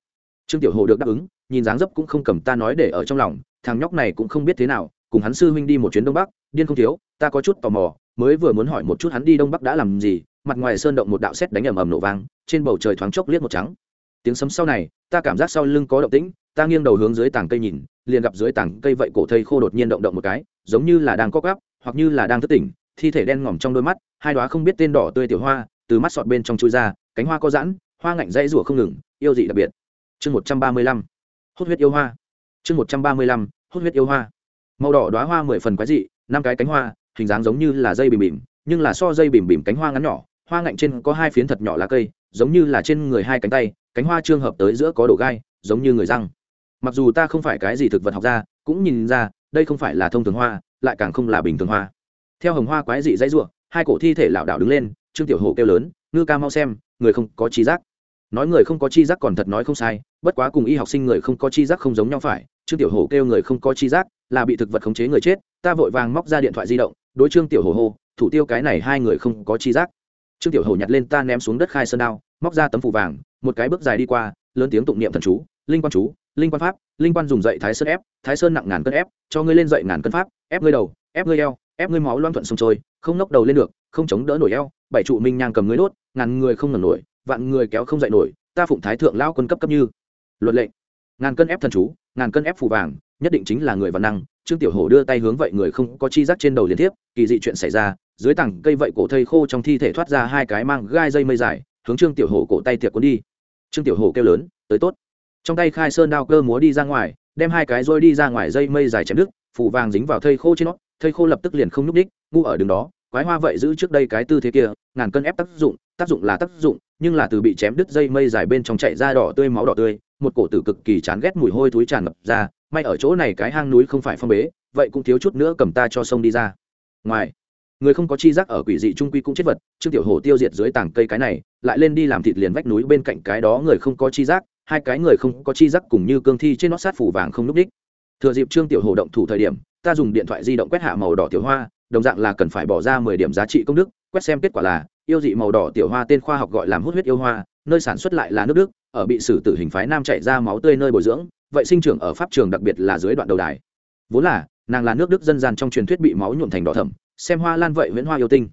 Trương tiểu hồ được đáp ứng, nhìn dáng dấp cũng không cầm ta nói để ở trong lòng, thằng nhóc này cũng không biết thế nào, cùng hắn sư huynh đi một chuyến đông bắc, điên không thiếu, ta có chút tò mò, mới vừa muốn hỏi một chút hắn đi đông bắc đã làm gì, mặt ngoài sơn động một đạo sét đánh ầm ầm nổ vang, trên bầu trời thoáng chốc liếc một trắng. Tiếng sấm sau này, ta cảm giác sau lưng có động tĩnh ta nghiêng đầu hướng dưới tảng cây nhìn, liền gặp dưới tảng cây vậy cổ thây khô đột nhiên động động một cái, giống như là đang co gắp hoặc như là đang thức tỉnh, thi thể đen ngòm trong đôi mắt, hai đoá không biết tên đỏ tươi tiểu hoa, từ mắt sọt bên trong chui ra, cánh hoa có giãn, hoa ngạnh dãy rủa không ngừng, yêu dị đặc biệt. Chương một trăm ba mươi lăm, hốt huyết yêu hoa. Chương một trăm ba mươi lăm, hốt huyết yêu hoa. Màu đỏ đoá hoa mười phần quái dị, năm cái cánh hoa, hình dáng giống như là dây bìm bìm, nhưng là so dây bìm bìm cánh hoa ngắn nhỏ, hoa ngạnh trên có hai phiến thật nhỏ lá cây, giống như là trên người hai cánh tay, cánh hoa trương hợp tới giữa có đổ gai, giống như người răng mặc dù ta không phải cái gì thực vật học ra cũng nhìn ra, đây không phải là thông thường hoa, lại càng không là bình thường hoa. Theo hồng hoa quái dị dãy ruộng hai cổ thi thể lảo đảo đứng lên, trương tiểu hổ kêu lớn, ngư ca mau xem, người không có chi giác. Nói người không có chi giác còn thật nói không sai, bất quá cùng y học sinh người không có chi giác không giống nhau phải, trương tiểu hổ kêu người không có chi giác là bị thực vật khống chế người chết, ta vội vàng móc ra điện thoại di động, đối trương tiểu hổ hô, thủ tiêu cái này hai người không có chi giác. Trương tiểu hổ nhặt lên ta ném xuống đất khai sơn đao, móc ra tấm phủ vàng, một cái bước dài đi qua, lớn tiếng tụng niệm thần chú, linh quan chú linh quan pháp, linh quan dùng dậy thái sơn ép, thái sơn nặng ngàn cân ép, cho ngươi lên dậy ngàn cân pháp, ép ngươi đầu, ép ngươi eo, ép ngươi máu loan thuận sông trôi, không ngóc đầu lên được, không chống đỡ nổi eo, bảy trụ minh nhang cầm ngươi đốt, ngàn người không ngẩng nổi, vạn người kéo không dậy nổi, ta phụng thái thượng lão quân cấp cấp như. Luật lệnh. Ngàn cân ép thần chú, ngàn cân ép phù vàng, nhất định chính là người văn năng. Trương tiểu hổ đưa tay hướng vậy người không có chi giác trên đầu liên tiếp, kỳ dị chuyện xảy ra, dưới tảng cây vậy cổ thây khô trong thi thể thoát ra hai cái mang gai dây mây dài, hướng trương tiểu hổ cổ tay tiệc cuốn đi. Trương tiểu hổ kêu lớn, tới tốt trong tay khai sơn đao cơ múa đi ra ngoài, đem hai cái roi đi ra ngoài dây mây dài chém đứt, phủ vàng dính vào thây khô trên nó, thây khô lập tức liền không nhúc đích ngu ở đường đó, quái hoa vậy giữ trước đây cái tư thế kia, ngàn cân ép tác dụng tác dụng là tác dụng, nhưng là từ bị chém đứt dây mây dài bên trong chạy ra đỏ tươi máu đỏ tươi, một cổ tử cực kỳ chán ghét mùi hôi thúi tràn ngập ra, may ở chỗ này cái hang núi không phải phong bế, vậy cũng thiếu chút nữa cầm ta cho sông đi ra. Ngoài, người không có chi giác ở quỷ dị trung quy cũng chết vật, trương tiểu hồ tiêu diệt dưới tảng cây cái này, lại lên đi làm thịt liền vách núi bên cạnh cái đó người không có chi giác hai cái người không có chi giác cùng như cương thi trên nót sát phủ vàng không núp đích. Thừa dịp trương tiểu hồ động thủ thời điểm, ta dùng điện thoại di động quét hạ màu đỏ tiểu hoa, đồng dạng là cần phải bỏ ra mười điểm giá trị công đức, quét xem kết quả là, yêu dị màu đỏ tiểu hoa tên khoa học gọi làm hút huyết yêu hoa, nơi sản xuất lại là nước đức, ở bị xử tử hình phái nam chạy ra máu tươi nơi bồi dưỡng, vậy sinh trưởng ở pháp trường đặc biệt là dưới đoạn đầu đài. Vốn là, nàng là nước đức dân gian trong truyền thuyết bị máu nhuộm thành đỏ thẩm xem hoa lan vậy nguyễn hoa yêu tinh.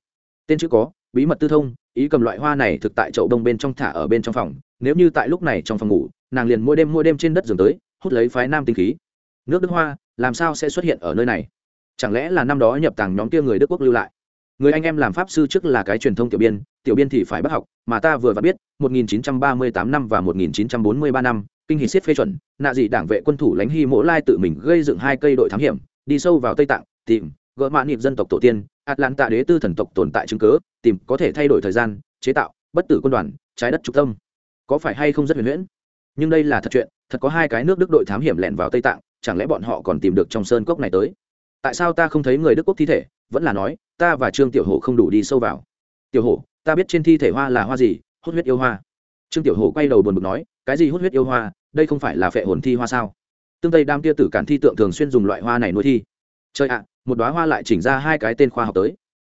Tên chữ có, bí mật tư thông, ý cầm loại hoa này thực tại chậu đông bên trong thả ở bên trong phòng nếu như tại lúc này trong phòng ngủ, nàng liền mỗi đêm mỗi đêm trên đất giường tới, hút lấy phái nam tinh khí. Nước đức hoa, làm sao sẽ xuất hiện ở nơi này? Chẳng lẽ là năm đó nhập tàng nhóm kia người đức quốc lưu lại? Người anh em làm pháp sư trước là cái truyền thông tiểu biên tiểu biên thì phải bắt học, mà ta vừa và biết 1938 năm và 1943 năm, kinh hỷ siết phê chuẩn, nạ dị đảng vệ quân thủ lãnh hy mỗ lai tự mình gây dựng hai cây đội thám hiểm, đi sâu vào tây tạng, tìm, gỡ mạn niệm dân tộc tổ tiên, atlanta đế tư thần tộc tồn tại chứng cớ tìm, có thể thay đổi thời gian, chế tạo, bất tử quân đoàn, trái đất trục tâm có phải hay không rất huyền huyễn? Nhưng đây là thật chuyện, thật có hai cái nước đức đội thám hiểm lẻn vào tây tạng, chẳng lẽ bọn họ còn tìm được trong sơn cốc này tới? Tại sao ta không thấy người đức quốc thi thể? Vẫn là nói, ta và trương tiểu hổ không đủ đi sâu vào. Tiểu hổ, ta biết trên thi thể hoa là hoa gì hốt huyết yêu hoa. Trương tiểu hổ quay đầu buồn bực nói, cái gì hốt huyết yêu hoa? Đây không phải là phệ hồn thi hoa sao? Tương tây đam tia tử cản thi tượng thường xuyên dùng loại hoa này nuôi thi. Chơi ạ, một đoá hoa lại chỉnh ra hai cái tên khoa học tới.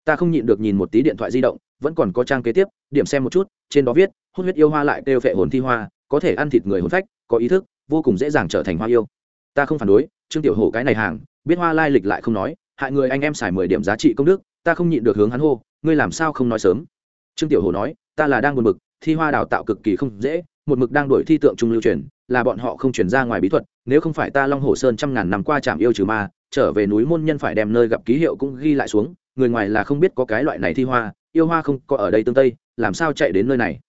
Ta không nhịn được nhìn một tí điện thoại di động, vẫn còn có trang kế tiếp, điểm xem một chút, trên đó viết hút huyết yêu hoa lại kêu phệ hồn thi hoa, có thể ăn thịt người hồn phách, có ý thức, vô cùng dễ dàng trở thành hoa yêu. Ta không phản đối, trương tiểu hổ cái này hàng, biết hoa lai lịch lại không nói, hại người anh em xài mười điểm giá trị công đức, ta không nhịn được hướng hắn hô, ngươi làm sao không nói sớm? Trương tiểu hổ nói, ta là đang buồn bực, thi hoa đào tạo cực kỳ không dễ, một mực đang đổi thi tượng trung lưu truyền, là bọn họ không truyền ra ngoài bí thuật, nếu không phải ta long hồ sơn trăm ngàn năm qua trạm yêu trừ ma, trở về núi môn nhân phải đem nơi gặp ký hiệu cũng ghi lại xuống, người ngoài là không biết có cái loại này thi hoa, yêu hoa không có ở đây tương tây, làm sao chạy đến nơi này?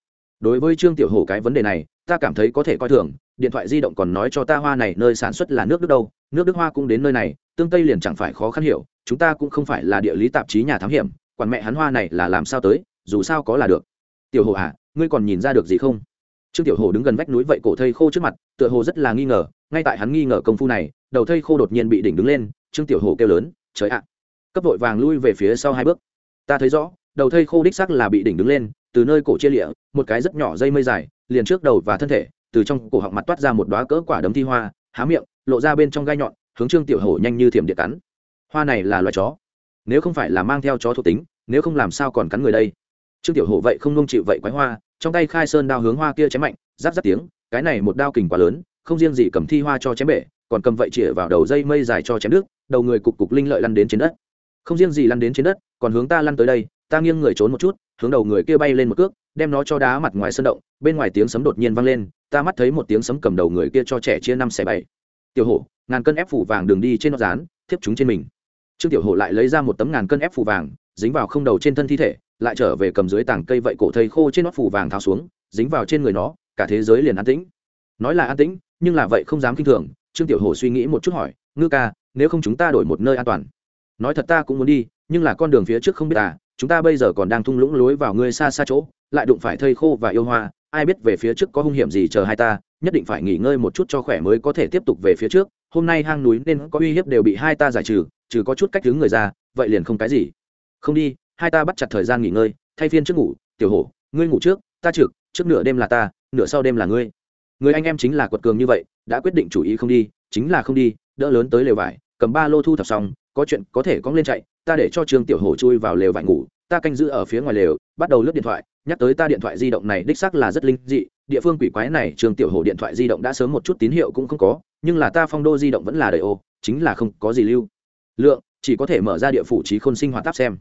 Đối với trương tiểu hổ cái vấn đề này, ta cảm thấy có thể coi thường, điện thoại di động còn nói cho ta hoa này nơi sản xuất là nước đức đâu, nước đức hoa cũng đến nơi này, tương tây liền chẳng phải khó khăn hiểu, chúng ta cũng không phải là địa lý tạp chí nhà thám hiểm, quản mẹ hắn hoa này là làm sao tới, dù sao có là được. Tiểu hồ à ngươi còn nhìn ra được gì không? Trương tiểu hồ đứng gần vách núi vậy cổ thây khô trước mặt, tựa hồ rất là nghi ngờ, ngay tại hắn nghi ngờ công phu này, đầu thây khô đột nhiên bị đỉnh đứng lên, trương tiểu hồ kêu lớn, trời ạ! Cấp vội vàng lui về phía sau hai bước. Ta thấy rõ, đầu thây khô đích sắc là bị đỉnh đứng lên từ nơi cổ chia lịa, một cái rất nhỏ dây mây dài, liền trước đầu và thân thể, từ trong cổ họng mặt toát ra một đoá cỡ quả đấm thi hoa, há miệng, lộ ra bên trong gai nhọn, hướng trương tiểu hổ nhanh như thiểm điện cắn. Hoa này là loài chó. Nếu không phải là mang theo chó thuộc tính, nếu không làm sao còn cắn người đây? Trương tiểu hổ vậy không nông chịu vậy quái hoa, trong tay khai sơn đao hướng hoa kia chém mạnh, giáp giáp tiếng, cái này một đao kình quá lớn, không riêng gì cầm thi hoa cho chém bể, còn cầm vậy chĩa vào đầu dây mây dài cho chém nước, đầu người cục cục linh lợi lăn đến trên đất. Không riêng gì lăn đến trên đất, còn hướng ta lăn tới đây, ta nghiêng người trốn một chút hướng đầu người kia bay lên một cước, đem nó cho đá mặt ngoài sân động, bên ngoài tiếng sấm đột nhiên vang lên, ta mắt thấy một tiếng sấm cầm đầu người kia cho trẻ chia năm xẻ bảy. Tiểu hổ, ngàn cân ép phủ vàng đường đi trên nó rán thiếp chúng trên mình. Trương tiểu hổ lại lấy ra một tấm ngàn cân ép phủ vàng, dính vào không đầu trên thân thi thể, lại trở về cầm dưới tảng cây vậy cổ thầy khô trên nót phủ vàng tháo xuống, dính vào trên người nó, cả thế giới liền an tĩnh. Nói là an tĩnh, nhưng là vậy không dám kinh thường, trương tiểu hổ suy nghĩ một chút hỏi, ngư ca, nếu không chúng ta đổi một nơi an toàn? Nói thật ta cũng muốn đi nhưng là con đường phía trước không biết à chúng ta bây giờ còn đang thung lũng lối vào ngươi xa xa chỗ, lại đụng phải thây khô và yêu hoa, ai biết về phía trước có hung hiểm gì chờ hai ta, nhất định phải nghỉ ngơi một chút cho khỏe mới có thể tiếp tục về phía trước, hôm nay hang núi nên có uy hiếp đều bị hai ta giải trừ trừ có chút cách hướng người ra, vậy liền không cái gì. Không đi, hai ta bắt chặt thời gian nghỉ ngơi, thay phiên trước ngủ, tiểu hổ, ngươi ngủ trước, ta trực, trước nửa đêm là ta, nửa sau đêm là ngươi. Người anh em chính là quật cường như vậy, đã quyết định chủ ý không đi, chính là không đi, đỡ lớn tới lều vải, cầm ba lô thu thập xong, có chuyện có thể cong lên chạy ta để cho trương tiểu hổ chui vào lều vải ngủ, ta canh giữ ở phía ngoài lều, bắt đầu lướt điện thoại, nhắc tới ta điện thoại di động này đích xác là rất linh dị, địa phương quỷ quái này trương tiểu hổ điện thoại di động đã sớm một chút tín hiệu cũng không có, nhưng là ta phong đô di động vẫn là đầy ô, chính là không có gì lưu. Lượng, chỉ có thể mở ra địa phủ trí khôn sinh hoạt áp xem.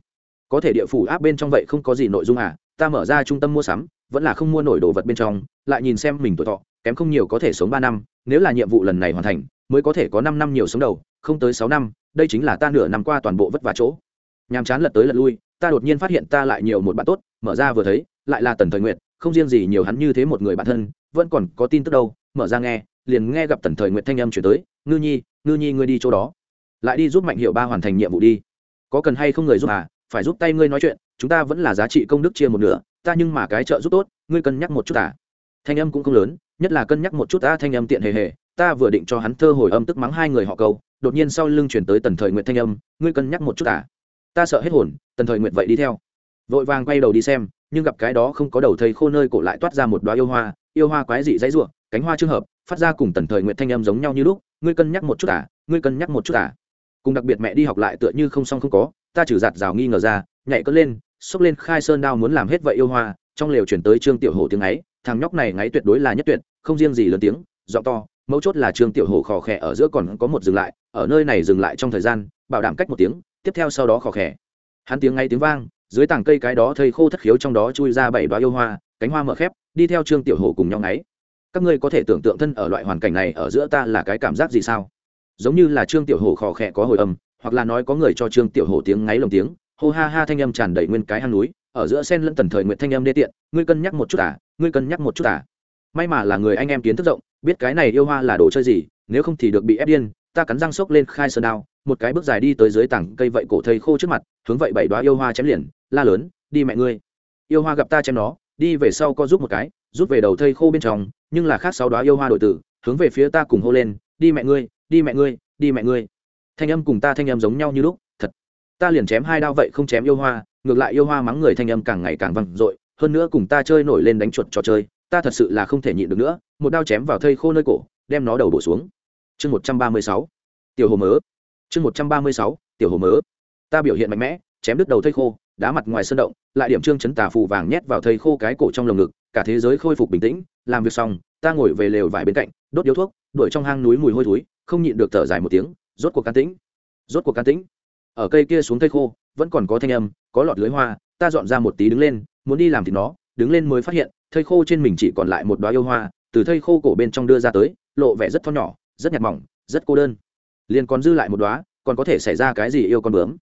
Có thể địa phủ áp bên trong vậy không có gì nội dung à ta mở ra trung tâm mua sắm, vẫn là không mua nổi đồ vật bên trong, lại nhìn xem mình tuổi thọ, kém không nhiều có thể sống ba năm, nếu là nhiệm vụ lần này hoàn thành, mới có thể có năm năm nhiều sống đầu, không tới sáu năm đây chính là ta nửa năm qua toàn bộ vất vả chỗ. Nhàm chán lật tới lật lui, ta đột nhiên phát hiện ta lại nhiều một bạn tốt, mở ra vừa thấy, lại là tần thời nguyện không riêng gì nhiều hắn như thế một người bạn thân, vẫn còn có tin tức đâu, mở ra nghe, liền nghe gặp tần thời nguyện thanh âm chuyển tới, ngư nhi ngư nhi ngươi đi chỗ đó. Lại đi giúp mạnh hiệu ba hoàn thành nhiệm vụ đi. Có cần hay không người giúp à phải giúp tay ngươi nói chuyện, chúng ta vẫn là giá trị công đức chia một nửa, ta nhưng mà cái trợ giúp tốt, ngươi cân nhắc một chút à. Thanh âm cũng không lớn, nhất là cân nhắc một chút ta thanh âm tiện hề hề, ta vừa định cho hắn thơ hồi âm tức mắng hai người họ câu đột nhiên sau lưng chuyển tới tần thời nguyện thanh âm, ngươi cân nhắc một chút à? Ta sợ hết hồn, tần thời nguyện vậy đi theo. Vội vàng quay đầu đi xem, nhưng gặp cái đó không có đầu thầy khô nơi cổ lại toát ra một đoá yêu hoa yêu hoa quái dị dãy ruộng, cánh hoa trường hợp, phát ra cùng tần thời nguyện thanh âm giống nhau như lúc, ngươi cân nhắc một chút à? Ngươi cân nhắc một chút à? Cùng đặc biệt mẹ đi học lại tựa như không xong không có, ta trừ giạt rào nghi ngờ ra, nhảy cất lên, xốc lên khai sơn đao muốn làm hết vậy yêu hoa, trong lều chuyển tới trương tiểu hổ tiếng ấy, thằng nhóc này ngáy tuyệt đối là nhất tuyệt, không riêng gì lớn tiếng, giọng to, mấu chốt là trương tiểu hổ khò khẽ ở giữa còn có một dừng lại ở nơi này dừng lại trong thời gian, bảo đảm cách một tiếng, tiếp theo sau đó khò khẽ hắn tiếng ngay tiếng vang, dưới tảng cây cái đó thây khô thất khiếu trong đó chui ra bảy đoá yêu hoa, cánh hoa mở khép, đi theo trương tiểu hồ cùng nhau ngáy. Các ngươi có thể tưởng tượng thân ở loại hoàn cảnh này ở giữa ta là cái cảm giác gì sao? Giống như là trương tiểu hồ khò khẽ có hồi âm, hoặc là nói có người cho trương tiểu hồ tiếng ngáy lồng tiếng, hô ha ha thanh âm tràn đầy nguyên cái hang núi, ở giữa sen lẫn tần thời nguyện thanh âm đê tiện, ngươi cân nhắc một chút à ngươi cân nhắc một chút à. May mà là người anh em kiến thức rộng, biết cái này yêu hoa là đồ chơi gì, nếu không thì được bị ép điên ta cắn răng sốc lên khai sơn đao, một cái bước dài đi tới dưới tảng cây vậy cổ thầy khô trước mặt, hướng vậy bảy đoá yêu hoa chém liền, la lớn, đi mẹ ngươi. Yêu hoa gặp ta chém nó, đi về sau co giúp một cái, rút về đầu thây khô bên trong, nhưng là khác sáu đoá yêu hoa đội tử, hướng về phía ta cùng hô lên, đi mẹ ngươi, đi mẹ ngươi, đi mẹ ngươi. Thanh âm cùng ta thanh âm giống nhau như lúc, thật. Ta liền chém hai đao vậy không chém yêu hoa, ngược lại yêu hoa mắng người thanh âm càng ngày càng vang dội, hơn nữa cùng ta chơi nổi lên đánh chuột trò chơi, ta thật sự là không thể nhịn được nữa, một đao chém vào thây khô nơi cổ, đem nó đầu bổ xuống chương một trăm ba mươi sáu. Tiểu hồ mớ. Chương một trăm ba mươi sáu, tiểu hồ mớ. Ta biểu hiện mạnh mẽ, chém đứt đầu thây khô, đá mặt ngoài sân động, lại điểm trương chấn tà phù vàng nhét vào thây khô cái cổ trong lồng ngực, cả thế giới khôi phục bình tĩnh, làm việc xong, ta ngồi về lều vải bên cạnh, đốt điếu thuốc, đuổi trong hang núi mùi hôi thối, không nhịn được thở dài một tiếng, rốt cuộc can tĩnh. Rốt cuộc can tĩnh. Ở cây kia xuống thây khô, vẫn còn có thanh âm, có lọt lưới hoa, ta dọn ra một tí đứng lên, muốn đi làm thì nó, đứng lên mới phát hiện, thây khô trên mình chỉ còn lại một đoá yêu hoa, từ thây khô cổ bên trong đưa ra tới, lộ vẻ rất thon nhỏ rất nhạt mỏng, rất cô đơn. Liền còn dư lại một đoá còn có thể xảy ra cái gì yêu con bướm?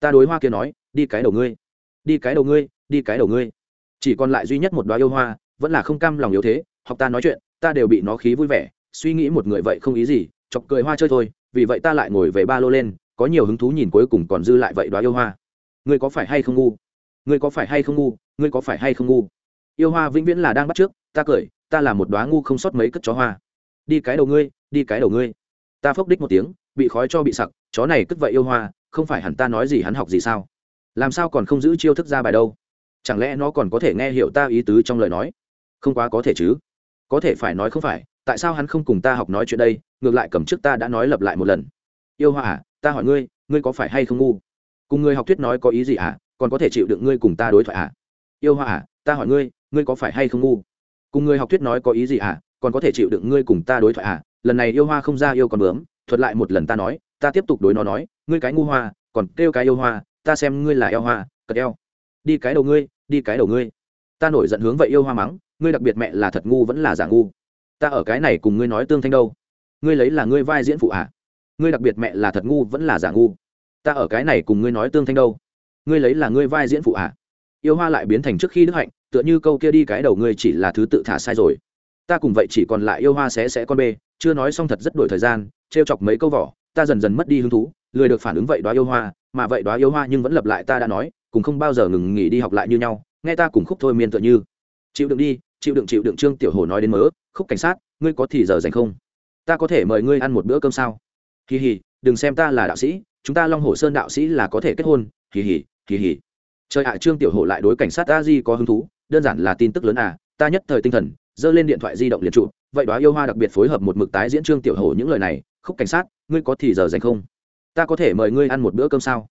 Ta đối hoa kia nói, đi cái đầu ngươi. Đi cái đầu ngươi, đi cái đầu ngươi. Chỉ còn lại duy nhất một đoá yêu hoa, vẫn là không cam lòng yếu thế, học ta nói chuyện, ta đều bị nó khí vui vẻ. Suy nghĩ một người vậy không ý gì, chọc cười hoa chơi thôi, vì vậy ta lại ngồi về ba lô lên, có nhiều hứng thú nhìn cuối cùng còn dư lại vậy đoá yêu hoa. Ngươi có phải hay không ngu? Ngươi có phải hay không ngu? Ngươi có phải hay không ngu? Yêu hoa vĩnh viễn là đang bắt trước, ta cười, ta là một đoá ngu không sót mấy cất chó hoa đi cái đầu ngươi, đi cái đầu ngươi. Ta phốc đích một tiếng, bị khói cho bị sặc, chó này cất vậy yêu hoa, không phải hẳn ta nói gì hắn học gì sao? Làm sao còn không giữ chiêu thức ra bài đâu? Chẳng lẽ nó còn có thể nghe hiểu ta ý tứ trong lời nói? Không quá có thể chứ. Có thể phải nói không phải, tại sao hắn không cùng ta học nói chuyện đây, ngược lại cầm trước ta đã nói lặp lại một lần. Yêu hoa à ta hỏi ngươi ngươi có phải hay không ngu? Cùng ngươi học thuyết nói có ý gì à còn có thể chịu đựng ngươi cùng ta đối thoại à? Yêu hoa à ta hỏi ngươi ngươi có phải hay không ngu? Cùng ngươi học thuyết nói có ý gì à còn có thể chịu đựng ngươi cùng ta đối thoại à? Lần này yêu hoa không ra yêu còn bướm, thuật lại một lần ta nói, ta tiếp tục đối nó nói, ngươi cái ngu hoa, còn kêu cái yêu hoa, ta xem ngươi là eo hoa, cật eo. Đi cái đầu ngươi, đi cái đầu ngươi. Ta nổi giận hướng vậy yêu hoa mắng, ngươi đặc biệt mẹ là thật ngu vẫn là giả ngu. Ta ở cái này cùng ngươi nói tương thanh đâu. Ngươi lấy là ngươi vai diễn phụ à? ngươi đặc biệt mẹ là thật ngu vẫn là giả ngu. Ta ở cái này cùng ngươi nói tương thanh đâu. Ngươi lấy là ngươi vai diễn phụ à? yêu hoa lại biến thành trước khi đức hạnh, tựa như câu kia đi cái đầu ngươi chỉ là thứ tự thả sai rồi ta cùng vậy chỉ còn lại yêu hoa xé xé con bê, chưa nói xong thật rất đổi thời gian, trêu chọc mấy câu vỏ, ta dần dần mất đi hứng thú, lười được phản ứng vậy đó yêu hoa, mà vậy đó yêu hoa nhưng vẫn lập lại ta đã nói, cùng không bao giờ ngừng nghỉ đi học lại như nhau, nghe ta cùng khúc thôi miên tựa như. Chịu đựng đi, chịu đựng chịu đựng trương tiểu hồ nói đến mớ, khúc cảnh sát, ngươi có thì giờ dành không? Ta có thể mời ngươi ăn một bữa cơm sao? Kỳ hì, đừng xem ta là đạo sĩ, chúng ta long hồ sơn đạo sĩ là có thể kết hôn. Kỳ hì kỳ hì. Trời ạ, trương tiểu hồ lại đối cảnh sát a di có hứng thú, đơn giản là tin tức lớn à ta nhất thời tinh thần giơ lên điện thoại di động liền trụ vậy đó yêu hoa đặc biệt phối hợp một mực tái diễn trương tiểu hổ những lời này, khúc cảnh sát, ngươi có thì giờ dành không? Ta có thể mời ngươi ăn một bữa cơm sao?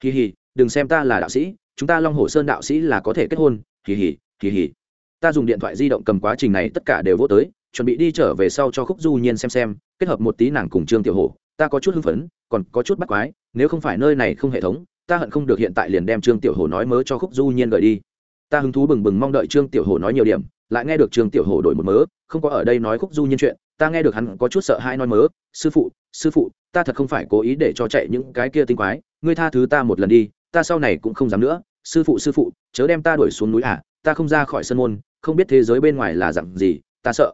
Kỳ hì, đừng xem ta là đạo sĩ, chúng ta long hồ sơn đạo sĩ là có thể kết hôn. Kỳ hì kỳ hì. Ta dùng điện thoại di động cầm quá trình này tất cả đều vô tới, chuẩn bị đi trở về sau cho khúc du nhiên xem xem, kết hợp một tí nàng cùng trương tiểu hổ, ta có chút hưng phấn, còn có chút bắt quái, nếu không phải nơi này không hệ thống, ta hận không được hiện tại liền đem trương tiểu hổ nói mớ cho khúc du nhiên gợi đi. Ta hứng thú bừng bừng mong đợi trương tiểu hổ nói nhiều điểm lại nghe được trường tiểu hổ đổi một mớ, không có ở đây nói khúc du nhiên chuyện, ta nghe được hắn có chút sợ hai nói mớ, sư phụ sư phụ, ta thật không phải cố ý để cho chạy những cái kia tinh quái, ngươi tha thứ ta một lần đi, ta sau này cũng không dám nữa, sư phụ sư phụ, chớ đem ta đuổi xuống núi à ta không ra khỏi sân môn, không biết thế giới bên ngoài là dặn gì, ta sợ.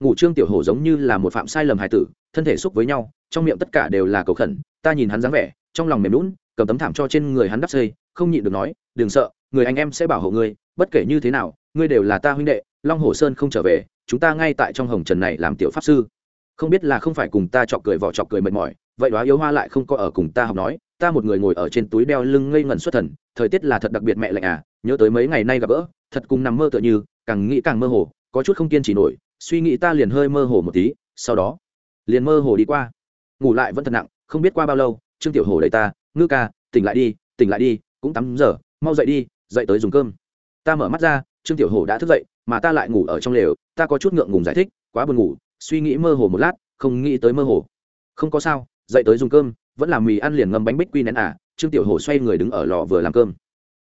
Ngủ trương tiểu hổ giống như là một phạm sai lầm hài tử, thân thể xúc với nhau, trong miệng tất cả đều là cầu khẩn, ta nhìn hắn dáng vẻ, trong lòng mềm lún cầm tấm thảm cho trên người hắn đắp xây, không nhịn được nói, đừng sợ, người anh em sẽ bảo hộ ngươi bất kể như thế nào, ngươi đều là ta huynh đệ, long hồ sơn không trở về, chúng ta ngay tại trong hồng trần này làm tiểu pháp sư. Không biết là không phải cùng ta chọc cười vỏ chọc cười mệt mỏi, vậy đó yếu hoa lại không có ở cùng ta học nói, ta một người ngồi ở trên túi đeo lưng ngây ngẩn xuất thần, thời tiết là thật đặc biệt mẹ lạnh à nhớ tới mấy ngày nay gặp gỡ, thật cùng nằm mơ tựa như, càng nghĩ càng mơ hồ, có chút không kiên trì nổi, suy nghĩ ta liền hơi mơ hồ một tí, sau đó, liền mơ hồ đi qua. Ngủ lại vẫn thật nặng, không biết qua bao lâu, trương tiểu hồ đẩy ta, ngư ca, tỉnh lại đi, tỉnh lại đi, cũng tắm giờ, mau dậy đi, dậy tới dùng cơm ta mở mắt ra, trương tiểu hồ đã thức dậy, mà ta lại ngủ ở trong lều, ta có chút ngượng ngùng giải thích, quá buồn ngủ, suy nghĩ mơ hồ một lát, không nghĩ tới mơ hồ. Không có sao, dậy tới dùng cơm, vẫn làm mì ăn liền ngâm bánh bích quy nén à trương tiểu hồ xoay người đứng ở lò vừa làm cơm.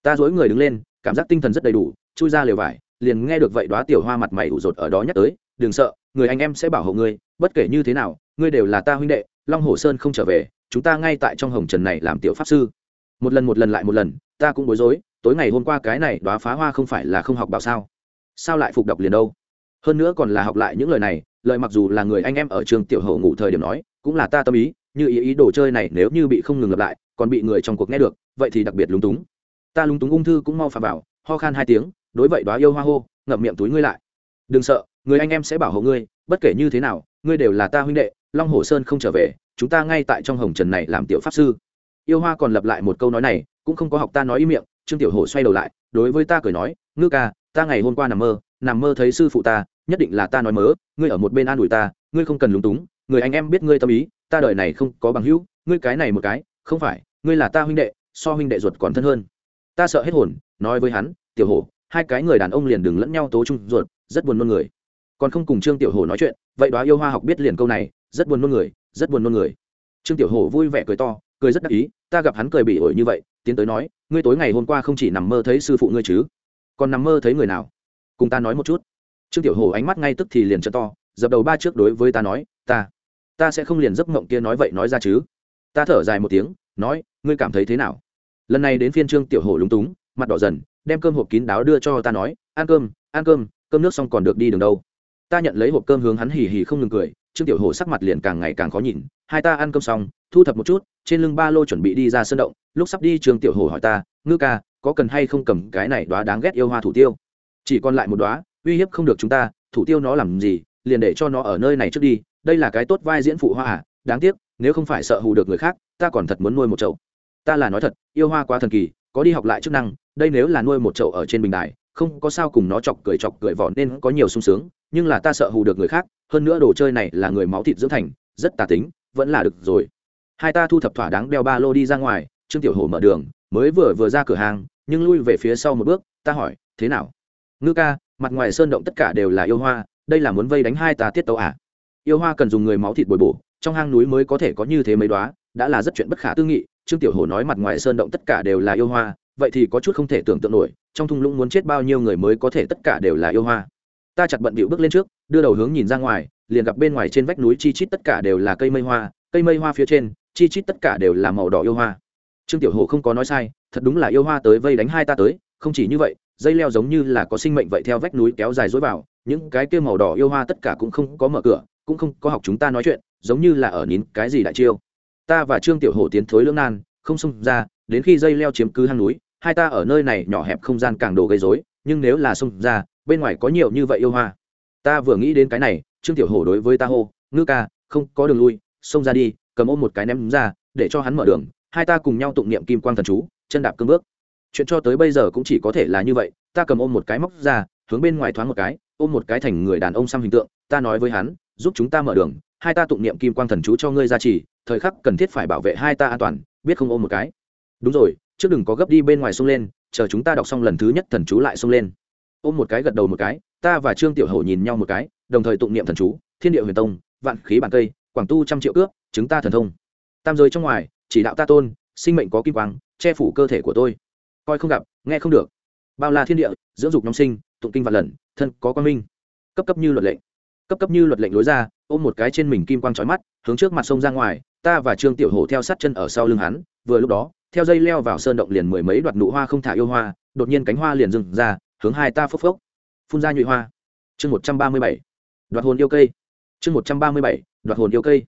Ta dối người đứng lên, cảm giác tinh thần rất đầy đủ, chui ra lều vải, liền nghe được vậy đóa tiểu hoa mặt mày ủ rột ở đó nhắc tới, đừng sợ, người anh em sẽ bảo hộ ngươi, bất kể như thế nào, ngươi đều là ta huynh đệ, long hồ sơn không trở về, chúng ta ngay tại trong hồng trần này làm tiểu pháp sư. Một lần một lần lại một lần, ta cũng bối rối tối ngày hôm qua cái này đoá phá hoa không phải là không học bảo sao? Sao lại phục đọc liền đâu? Hơn nữa còn là học lại những lời này, lời mặc dù là người anh em ở trường tiểu hậu ngủ thời điểm nói, cũng là ta tâm ý, như ý ý đồ chơi này nếu như bị không ngừng lặp lại, còn bị người trong cuộc nghe được, vậy thì đặc biệt lúng túng. Ta lúng túng ung thư cũng mau phà vào, ho khan hai tiếng, đối vậy đoá yêu hoa hô, ngậm miệng túi ngươi lại. Đừng sợ, người anh em sẽ bảo hộ ngươi, bất kể như thế nào, ngươi đều là ta huynh đệ, long hồ sơn không trở về, chúng ta ngay tại trong hồng trần này làm tiểu pháp sư. Yêu hoa còn lặp lại một câu nói này, cũng không có học ta nói ý miệng trương tiểu hổ xoay đầu lại, đối với ta cười nói, ngư ca, ta ngày hôm qua nằm mơ nằm mơ thấy sư phụ ta, nhất định là ta nói mớ, ngươi ở một bên an ủi ta, ngươi không cần lúng túng, người anh em biết ngươi tâm ý, ta đời này không có bằng hữu, ngươi cái này một cái, không phải, ngươi là ta huynh đệ, so huynh đệ ruột còn thân hơn. Ta sợ hết hồn, nói với hắn, tiểu hổ, hai cái người đàn ông liền đừng lẫn nhau tố trung ruột, rất buồn nôn người. Còn không cùng trương tiểu hổ nói chuyện, vậy đó yêu hoa học biết liền câu này, rất buồn nôn người, rất buồn nôn người. Trương tiểu hổ vui vẻ cười to, cười rất đắc ý ta gặp hắn cười bị ổi như vậy, tiến tới nói, ngươi tối ngày hôm qua không chỉ nằm mơ thấy sư phụ ngươi chứ, còn nằm mơ thấy người nào? Cùng ta nói một chút. Trương tiểu hồ ánh mắt ngay tức thì liền trợ to, dập đầu ba trước đối với ta nói, ta ta sẽ không liền giấc mộng kia nói vậy nói ra chứ. Ta thở dài một tiếng, nói, ngươi cảm thấy thế nào? Lần này đến phiên trương tiểu hồ lúng túng, mặt đỏ dần, đem cơm hộp kín đáo đưa cho ta nói, ăn cơm ăn cơm cơm nước xong còn được đi đường đâu. Ta nhận lấy hộp cơm hướng hắn hì hì không ngừng cười trương tiểu hổ sắc mặt liền càng ngày càng khó nhìn, hai ta ăn cơm xong, thu thập một chút, trên lưng ba lô chuẩn bị đi ra sân động, lúc sắp đi trương tiểu hổ hỏi ta, ngư ca, có cần hay không cầm cái này đoá đáng ghét yêu hoa thủ tiêu? Chỉ còn lại một đoá uy hiếp không được chúng ta, thủ tiêu nó làm gì, liền để cho nó ở nơi này trước đi, đây là cái tốt vai diễn phụ hoa à đáng tiếc, nếu không phải sợ hù được người khác, ta còn thật muốn nuôi một chậu. Ta là nói thật, yêu hoa quá thần kỳ, có đi học lại chức năng, đây nếu là nuôi một chậu ở trên bình đài không có sao cùng nó chọc cười chọc cười vỏ nên có nhiều sung sướng, nhưng là ta sợ hù được người khác, hơn nữa đồ chơi này là người máu thịt dưỡng thành, rất tà tính, vẫn là được rồi. Hai ta thu thập thỏa đáng đeo ba lô đi ra ngoài, trương tiểu hổ mở đường, mới vừa vừa ra cửa hàng, nhưng lui về phía sau một bước, ta hỏi, thế nào? Ngư ca, mặt ngoài sơn động tất cả đều là yêu hoa, đây là muốn vây đánh hai ta tiết tấu à? Yêu hoa cần dùng người máu thịt bồi bổ, trong hang núi mới có thể có như thế mấy đoá đã là rất chuyện bất khả tư nghị. Trương tiểu hổ nói, mặt ngoài sơn động tất cả đều là yêu hoa vậy thì có chút không thể tưởng tượng nổi, trong thung lũng muốn chết bao nhiêu người mới có thể tất cả đều là yêu hoa. Ta chặt bận bịu bước lên trước, đưa đầu hướng nhìn ra ngoài, liền gặp bên ngoài trên vách núi chi chít tất cả đều là cây mây hoa, cây mây hoa phía trên, chi chít tất cả đều là màu đỏ yêu hoa. Trương tiểu hồ không có nói sai, thật đúng là yêu hoa tới vây đánh hai ta tới, không chỉ như vậy, dây leo giống như là có sinh mệnh vậy theo vách núi kéo dài dối vào, những cái kia màu đỏ yêu hoa tất cả cũng không có mở cửa, cũng không có học chúng ta nói chuyện, giống như là ở nín cái gì đại chiêu. Ta và trương tiểu hồ tiến thối lưỡng nan, không xông ra, đến khi dây leo chiếm cứ hang núi hai ta ở nơi này nhỏ hẹp không gian càng đồ gây rối, nhưng nếu là xông ra, bên ngoài có nhiều như vậy yêu hoa. Ta vừa nghĩ đến cái này, trương tiểu hổ đối với ta hô, ngư ca, không có đường lui, xông ra đi, cầm ôm một cái ném ra, để cho hắn mở đường. Hai ta cùng nhau tụng niệm kim quang thần chú, chân đạp cương bước. Chuyện cho tới bây giờ cũng chỉ có thể là như vậy, ta cầm ôm một cái móc ra, hướng bên ngoài thoáng một cái, ôm một cái thành người đàn ông xăm hình tượng, ta nói với hắn, giúp chúng ta mở đường, hai ta tụng niệm kim quang thần chú cho ngươi ra trì, thời khắc cần thiết phải bảo vệ hai ta an toàn, biết không ôm một cái. Đúng rồi trước đừng có gấp đi bên ngoài xông lên chờ chúng ta đọc xong lần thứ nhất thần chú lại xông lên. Ôm một cái gật đầu một cái ta và trương tiểu hậu nhìn nhau một cái đồng thời tụng niệm thần chú thiên địa huyền tông vạn khí bản cây quảng tu trăm triệu cước, chứng ta thần thông. Tam giới trong ngoài chỉ đạo ta tôn sinh mệnh có kim quang che phủ cơ thể của tôi. Coi không gặp nghe không được. Bao la thiên địa dưỡng dục nóng sinh tụng kinh vạn lần thân có quan minh. Cấp cấp như luật lệnh cấp cấp như luật lệnh lối ra ôm một cái trên mình kim quang trói mắt hướng trước mặt sông ra ngoài ta và trương tiểu hổ theo sát chân ở sau lưng hắn vừa lúc đó theo dây leo vào sơn động liền mười mấy đoạt nụ hoa không thả yêu hoa, đột nhiên cánh hoa liền dừng ra, hướng hai ta phốc phốc. Phun ra nhụy hoa. Chương một trăm ba mươi bảy. Đoạt hồn yêu cây. Chương một trăm ba mươi bảy. Đoạt hồn yêu cây.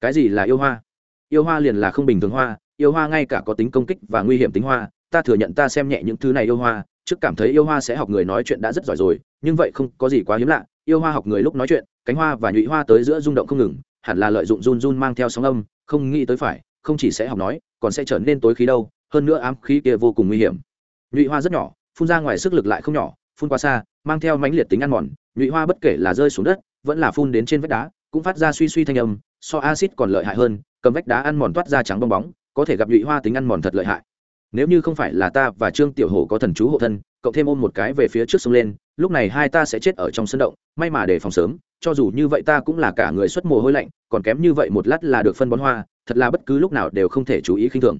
Cái gì là yêu hoa? Yêu hoa liền là không bình thường hoa, yêu hoa ngay cả có tính công kích và nguy hiểm tính hoa, ta thừa nhận ta xem nhẹ những thứ này yêu hoa, trước cảm thấy yêu hoa sẽ học người nói chuyện đã rất giỏi rồi, nhưng vậy không có gì quá hiếm lạ, yêu hoa học người lúc nói chuyện, cánh hoa và nhụy hoa tới giữa rung động không ngừng, hẳn là lợi dụng run run mang theo sóng âm, không nghĩ tới phải, không chỉ sẽ học nói còn sẽ trở nên tối khí đâu, hơn nữa ám khí kia vô cùng nguy hiểm. Nhụy hoa rất nhỏ, phun ra ngoài sức lực lại không nhỏ, phun qua xa, mang theo mãnh liệt tính ăn mòn, nhụy hoa bất kể là rơi xuống đất, vẫn là phun đến trên vách đá, cũng phát ra suy suy thanh âm, so acid còn lợi hại hơn, cầm vách đá ăn mòn toát ra trắng bong bóng, có thể gặp nhụy hoa tính ăn mòn thật lợi hại. Nếu như không phải là ta và trương tiểu hổ có thần chú hộ thân, cậu thêm ôm một cái về phía trước sông lên, lúc này hai ta sẽ chết ở trong sân động, may mà để phòng sớm, cho dù như vậy ta cũng là cả người xuất mồ hôi lạnh, còn kém như vậy một lát là được phân bón hoa thật là bất cứ lúc nào đều không thể chú ý khinh thường.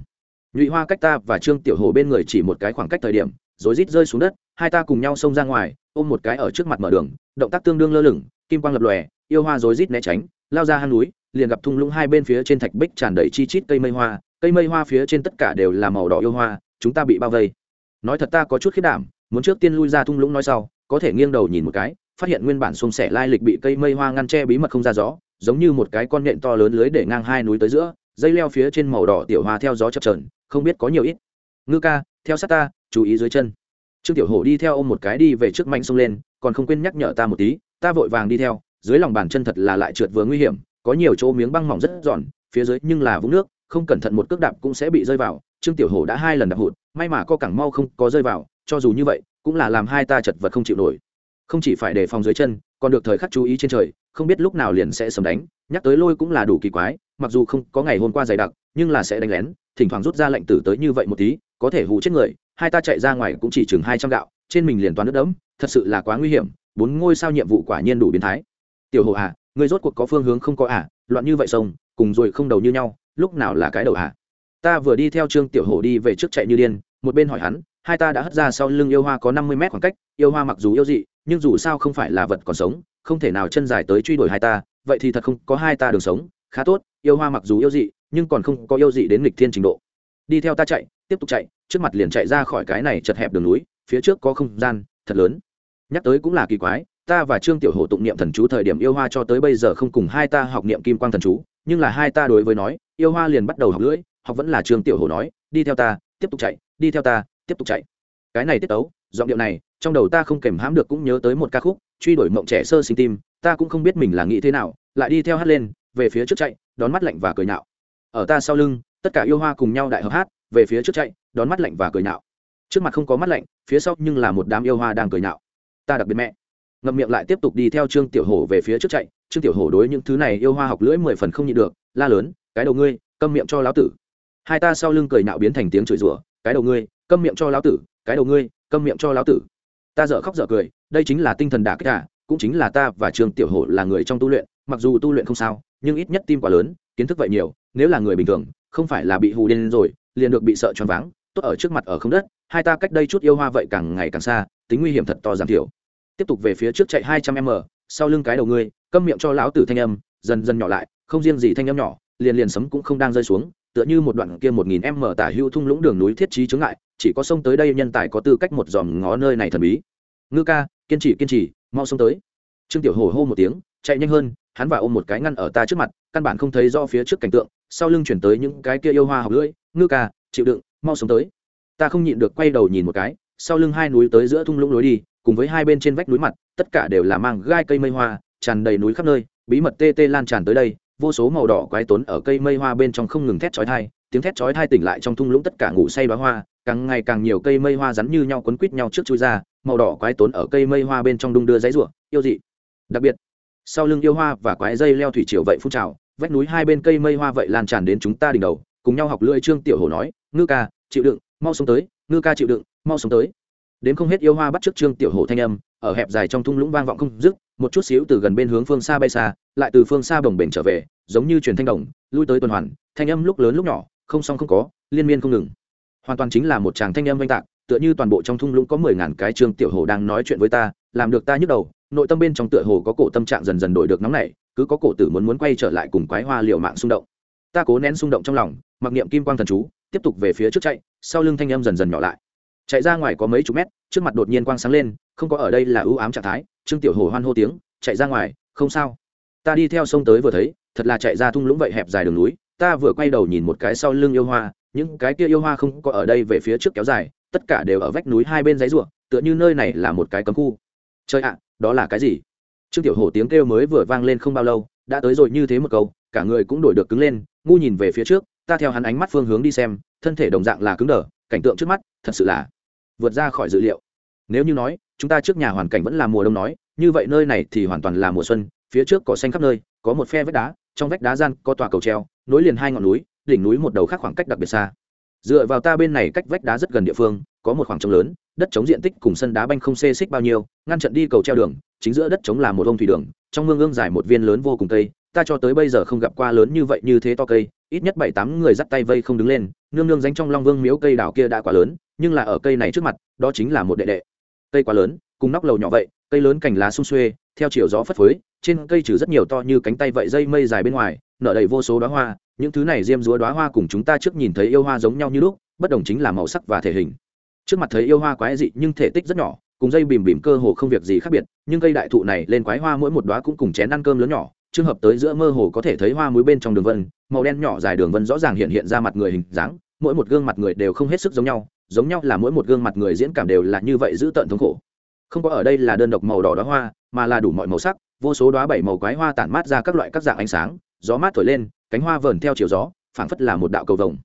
Nhụy hoa cách ta và trương tiểu hổ bên người chỉ một cái khoảng cách thời điểm, rồi rít rơi xuống đất, hai ta cùng nhau xông ra ngoài, ôm một cái ở trước mặt mở đường, động tác tương đương lơ lửng, kim quang lập lòe, yêu hoa rối rít né tránh, lao ra hang núi, liền gặp thung lũng hai bên phía trên thạch bích tràn đầy chi chít cây mây hoa, cây mây hoa phía trên tất cả đều là màu đỏ yêu hoa, chúng ta bị bao vây. Nói thật ta có chút khiết đảm, muốn trước tiên lui ra thung lũng nói sau, có thể nghiêng đầu nhìn một cái, phát hiện nguyên bản xung xẻ lai lịch bị cây mây hoa ngăn che bí mật không ra gió giống như một cái con nện to lớn lưới để ngang hai núi tới giữa, dây leo phía trên màu đỏ tiểu hoa theo gió chập trờn không biết có nhiều ít. Ngư ca, theo sát ta, chú ý dưới chân. Trương tiểu hổ đi theo ôm một cái đi về trước mạnh sông lên, còn không quên nhắc nhở ta một tí, ta vội vàng đi theo, dưới lòng bàn chân thật là lại trượt vừa nguy hiểm, có nhiều chỗ miếng băng mỏng rất giòn, phía dưới nhưng là vũng nước, không cẩn thận một cước đạp cũng sẽ bị rơi vào, trương tiểu hổ đã hai lần đạp hụt, may mà co cẳng mau không có rơi vào, cho dù như vậy, cũng là làm hai ta chật vật không chịu nổi. Không chỉ phải đề phòng dưới chân còn được thời khắc chú ý trên trời, không biết lúc nào liền sẽ sầm đánh, nhắc tới lôi cũng là đủ kỳ quái, mặc dù không có ngày hôm qua dày đặc, nhưng là sẽ đánh lén, thỉnh thoảng rút ra lệnh tử tới như vậy một tí, có thể hù chết người, hai ta chạy ra ngoài cũng chỉ chừng hai trăm gạo, trên mình liền toàn nước đẫm, thật sự là quá nguy hiểm, bốn ngôi sao nhiệm vụ quả nhiên đủ biến thái. Tiểu hồ à người rốt cuộc có phương hướng không có à loạn như vậy sông, cùng rồi không đầu như nhau, lúc nào là cái đầu à? Ta vừa đi theo trương tiểu hồ đi về trước chạy như điên, một bên hỏi hắn hai ta đã hất ra sau lưng yêu hoa có năm mươi mét khoảng cách, yêu hoa mặc dù yêu dị, nhưng dù sao không phải là vật còn sống, không thể nào chân dài tới truy đuổi hai ta, vậy thì thật không có hai ta đường sống, khá tốt, yêu hoa mặc dù yêu dị, nhưng còn không có yêu dị đến nghịch thiên trình độ. Đi theo ta chạy, tiếp tục chạy, trước mặt liền chạy ra khỏi cái này chật hẹp đường núi, phía trước có không gian, thật lớn. Nhắc tới cũng là kỳ quái, ta và trương tiểu hổ tụng niệm thần chú thời điểm yêu hoa cho tới bây giờ không cùng hai ta học niệm kim quang thần chú, nhưng là hai ta đối với nói, yêu hoa liền bắt đầu học lưỡi, học vẫn là trương tiểu hổ nói, đi theo ta, tiếp tục chạy, đi theo ta tiếp tục chạy. Cái này tiết tấu, giọng điệu này, trong đầu ta không kèm hãm được cũng nhớ tới một ca khúc, truy đuổi mộng trẻ sơ sinh tim, ta cũng không biết mình là nghĩ thế nào, lại đi theo hát lên, về phía trước chạy, đón mắt lạnh và cười nhạo. Ở ta sau lưng, tất cả yêu hoa cùng nhau đại hợp hát, về phía trước chạy, đón mắt lạnh và cười nhạo. Trước mặt không có mắt lạnh, phía sau nhưng là một đám yêu hoa đang cười nhạo. Ta đặc biệt mẹ. Ngậm miệng lại tiếp tục đi theo trương tiểu hổ về phía trước chạy, trương tiểu hổ đối những thứ này yêu hoa học lưỡi mười phần không nhịn được, la lớn, cái đầu ngươi, câm miệng cho lão tử. Hai ta sau lưng cười nhạo biến thành tiếng chửi rủa cái đầu ngươi, câm miệng cho lão tử, cái đầu ngươi, câm miệng cho lão tử. Ta dở khóc dở cười, đây chính là tinh thần đả kích cả cũng chính là ta và trương tiểu hổ là người trong tu luyện, mặc dù tu luyện không sao, nhưng ít nhất tim quá lớn, kiến thức vậy nhiều, nếu là người bình thường, không phải là bị hù điên rồi, liền được bị sợ choáng váng, tốt ở trước mặt ở không đất, hai ta cách đây chút yêu hoa vậy càng ngày càng xa, tính nguy hiểm thật to giảm thiểu. Tiếp tục về phía trước chạy hai trăm m, sau lưng cái đầu ngươi, câm miệng cho lão tử thanh âm, dần dần nhỏ lại, không riêng gì thanh âm nhỏ, liền liền sấm cũng không đang rơi xuống tựa như một đoạn kia một nghìn m tả hưu thung lũng đường núi thiết trí chướng ngại, chỉ có sông tới đây nhân tài có tư cách một dòm ngó nơi này thần bí. Ngư ca, kiên trì kiên trì, mau sông tới. Trương tiểu hồ hô một tiếng, chạy nhanh hơn, hắn và ôm một cái ngăn ở ta trước mặt, căn bản không thấy do phía trước cảnh tượng, sau lưng chuyển tới những cái kia yêu hoa học lưỡi, ngư ca, chịu đựng, mau sống tới. Ta không nhịn được quay đầu nhìn một cái, sau lưng hai núi tới giữa thung lũng lối đi, cùng với hai bên trên vách núi mặt, tất cả đều là mang gai cây mây hoa, tràn đầy núi khắp nơi, bí mật tê tê lan tràn tới đây vô số màu đỏ quái tốn ở cây mây hoa bên trong không ngừng thét chói thai tiếng thét chói thai tỉnh lại trong thung lũng tất cả ngủ say đoá hoa, càng ngày càng nhiều cây mây hoa rắn như nhau quấn quít nhau trước chui ra, màu đỏ quái tốn ở cây mây hoa bên trong đung đưa giấy ruộng yêu dị. Đặc biệt, sau lưng yêu hoa và quái dây leo thủy triều vậy phun trào, vách núi hai bên cây mây hoa vậy lan tràn đến chúng ta đỉnh đầu, cùng nhau học lưỡi trương tiểu hổ nói, ngư ca, chịu đựng, mau sống tới, ngư ca chịu đựng, mau sống tới. Đến không hết yêu hoa bắt trước trương tiểu hổ thanh âm, ở hẹp dài trong thung lũng vang vọng không dứt, một chút xíu từ gần bên hướng phương xa bay xa, lại từ phương xa bồng bềnh trở về giống như truyền thanh đồng, lui tới tuần hoàn, thanh âm lúc lớn lúc nhỏ, không song không có, liên miên không ngừng. Hoàn toàn chính là một tràng thanh âm oanh tạc, tựa như toàn bộ trong thung lũng có mười ngàn cái trương tiểu hồ đang nói chuyện với ta, làm được ta nhức đầu, nội tâm bên trong tựa hồ có cổ tâm trạng dần dần đổi được nóng nảy, cứ có cổ tử muốn muốn quay trở lại cùng quái hoa liệu mạng xung động. Ta cố nén xung động trong lòng, mặc niệm kim quang thần chú, tiếp tục về phía trước chạy, sau lưng thanh âm dần dần nhỏ lại. Chạy ra ngoài có mấy chục mét, trước mặt đột nhiên quang sáng lên, không có ở đây là ưu ám trạng thái, trương tiểu hồ hoan hô tiếng, chạy ra ngoài, không sao. Ta đi theo sông tới vừa thấy thật là chạy ra thung lũng vậy hẹp dài đường núi, ta vừa quay đầu nhìn một cái sau lưng yêu hoa, những cái kia yêu hoa không có ở đây về phía trước kéo dài, tất cả đều ở vách núi hai bên dãy ruộng tựa như nơi này là một cái cấm khu. Chơi ạ, đó là cái gì? Trương tiểu hổ tiếng kêu mới vừa vang lên không bao lâu, đã tới rồi như thế một câu, cả người cũng đổi được cứng lên, ngu nhìn về phía trước, ta theo hắn ánh mắt phương hướng đi xem, thân thể đồng dạng là cứng đờ, cảnh tượng trước mắt, thật sự là vượt ra khỏi dự liệu. Nếu như nói, chúng ta trước nhà hoàn cảnh vẫn là mùa đông nói, như vậy nơi này thì hoàn toàn là mùa xuân, phía trước cỏ xanh khắp nơi, có một phe vách đá trong vách đá gian có tòa cầu treo, nối liền hai ngọn núi, đỉnh núi một đầu khác khoảng cách đặc biệt xa. Dựa vào ta bên này cách vách đá rất gần địa phương, có một khoảng trống lớn, đất chống diện tích cùng sân đá banh không xê xích bao nhiêu, ngăn chặn đi cầu treo đường, chính giữa đất chống là một ông thủy đường, trong mương ương dài một viên lớn vô cùng cây, ta cho tới bây giờ không gặp qua lớn như vậy như thế to cây, ít nhất bảy tám người dắt tay vây không đứng lên, nương nương danh trong long vương miếu cây đảo kia đã quá lớn, nhưng là ở cây này trước mặt, đó chính là một đệ đệ. Cây quá lớn, cùng nóc lầu nhỏ vậy cây lớn cành lá sung xuê, theo chiều gió phất phới, trên cây trừ rất nhiều to như cánh tay vậy dây mây dài bên ngoài, nở đầy vô số đoá hoa, những thứ này diêm dúa đoá hoa cùng chúng ta trước nhìn thấy yêu hoa giống nhau như lúc, bất đồng chính là màu sắc và thể hình. Trước mặt thấy yêu hoa quái dị nhưng thể tích rất nhỏ, cùng dây bìm bìm cơ hồ không việc gì khác biệt, nhưng cây đại thụ này lên quái hoa mỗi một đoá cũng cùng chén ăn cơm lớn nhỏ trường hợp tới giữa mơ hồ có thể thấy hoa muối bên trong đường vân, màu đen nhỏ dài đường vân rõ ràng hiện hiện ra mặt người hình dáng, mỗi một gương mặt người đều không hết sức giống nhau giống nhau là mỗi một gương mặt người diễn cảm đều là như vậy giữ tận thống khổ không có ở đây là đơn độc màu đỏ đóa hoa, mà là đủ mọi màu sắc, vô số đóa bảy màu quái hoa tản mát ra các loại các dạng ánh sáng, gió mát thổi lên, cánh hoa vờn theo chiều gió, phảng phất là một đạo cầu vồng.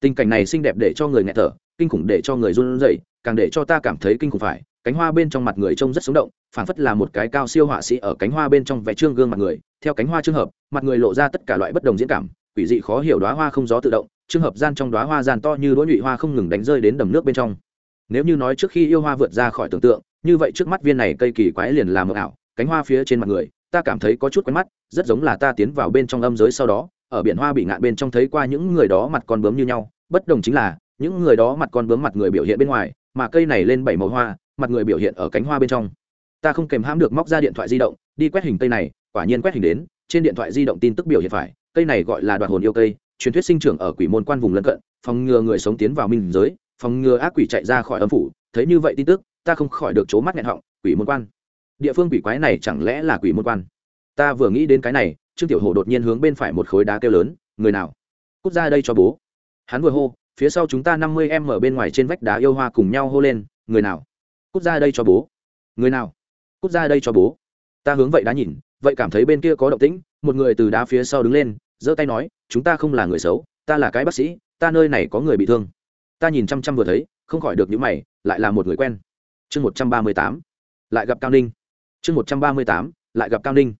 Tình cảnh này xinh đẹp để cho người nghe thở, kinh khủng để cho người run rẩy, càng để cho ta cảm thấy kinh khủng phải, cánh hoa bên trong mặt người trông rất sống động, phảng phất là một cái cao siêu họa sĩ ở cánh hoa bên trong vẽ trương gương mặt người, theo cánh hoa trường hợp, mặt người lộ ra tất cả loại bất đồng diễn cảm, quỷ dị khó hiểu đóa hoa không gió tự động trường hợp gian trong đóa hoa gian to như đũa nhụy hoa không ngừng đánh rơi đến đầm nước bên trong. Nếu như nói trước khi yêu hoa vượt ra khỏi tưởng tượng như vậy trước mắt viên này cây kỳ quái liền làm mờ ảo, cánh hoa phía trên mặt người, ta cảm thấy có chút quen mắt, rất giống là ta tiến vào bên trong âm giới sau đó, ở biển hoa bị ngạn bên trong thấy qua những người đó mặt con bướm như nhau. Bất đồng chính là, những người đó mặt con bướm mặt người biểu hiện bên ngoài, mà cây này lên bảy màu hoa, mặt người biểu hiện ở cánh hoa bên trong. Ta không kèm hãm được móc ra điện thoại di động, đi quét hình cây này, quả nhiên quét hình đến, trên điện thoại di động tin tức biểu hiện phải, cây này gọi là đoạt hồn yêu cây, truyền thuyết sinh trưởng ở quỷ môn quan vùng lân cận, phòng ngừa người sống tiến vào minh giới, phòng ngừa ác quỷ chạy ra khỏi âm phủ, thấy như vậy tin tức ta không khỏi được c mắt nghẹn họng, quỷ môn quan. Địa phương quỷ quái này chẳng lẽ là quỷ môn quan? Ta vừa nghĩ đến cái này, trương tiểu hồ đột nhiên hướng bên phải một khối đá kêu lớn, người nào? Cút ra đây cho bố. Hắn vừa hô, phía sau chúng ta năm mươi em ở bên ngoài trên vách đá yêu hoa cùng nhau hô lên, người nào? Cút ra đây cho bố. Người nào? Cút ra đây cho bố. Ta hướng vậy đã nhìn, vậy cảm thấy bên kia có động tĩnh, một người từ đá phía sau đứng lên, giơ tay nói, chúng ta không là người xấu, ta là cái bác sĩ, ta nơi này có người bị thương. Ta nhìn chăm chăm vừa thấy, không khỏi được những mày, lại là một người quen chương một trăm ba mươi tám, lại gặp cao ninh. Chương một trăm ba mươi tám, lại gặp cao ninh.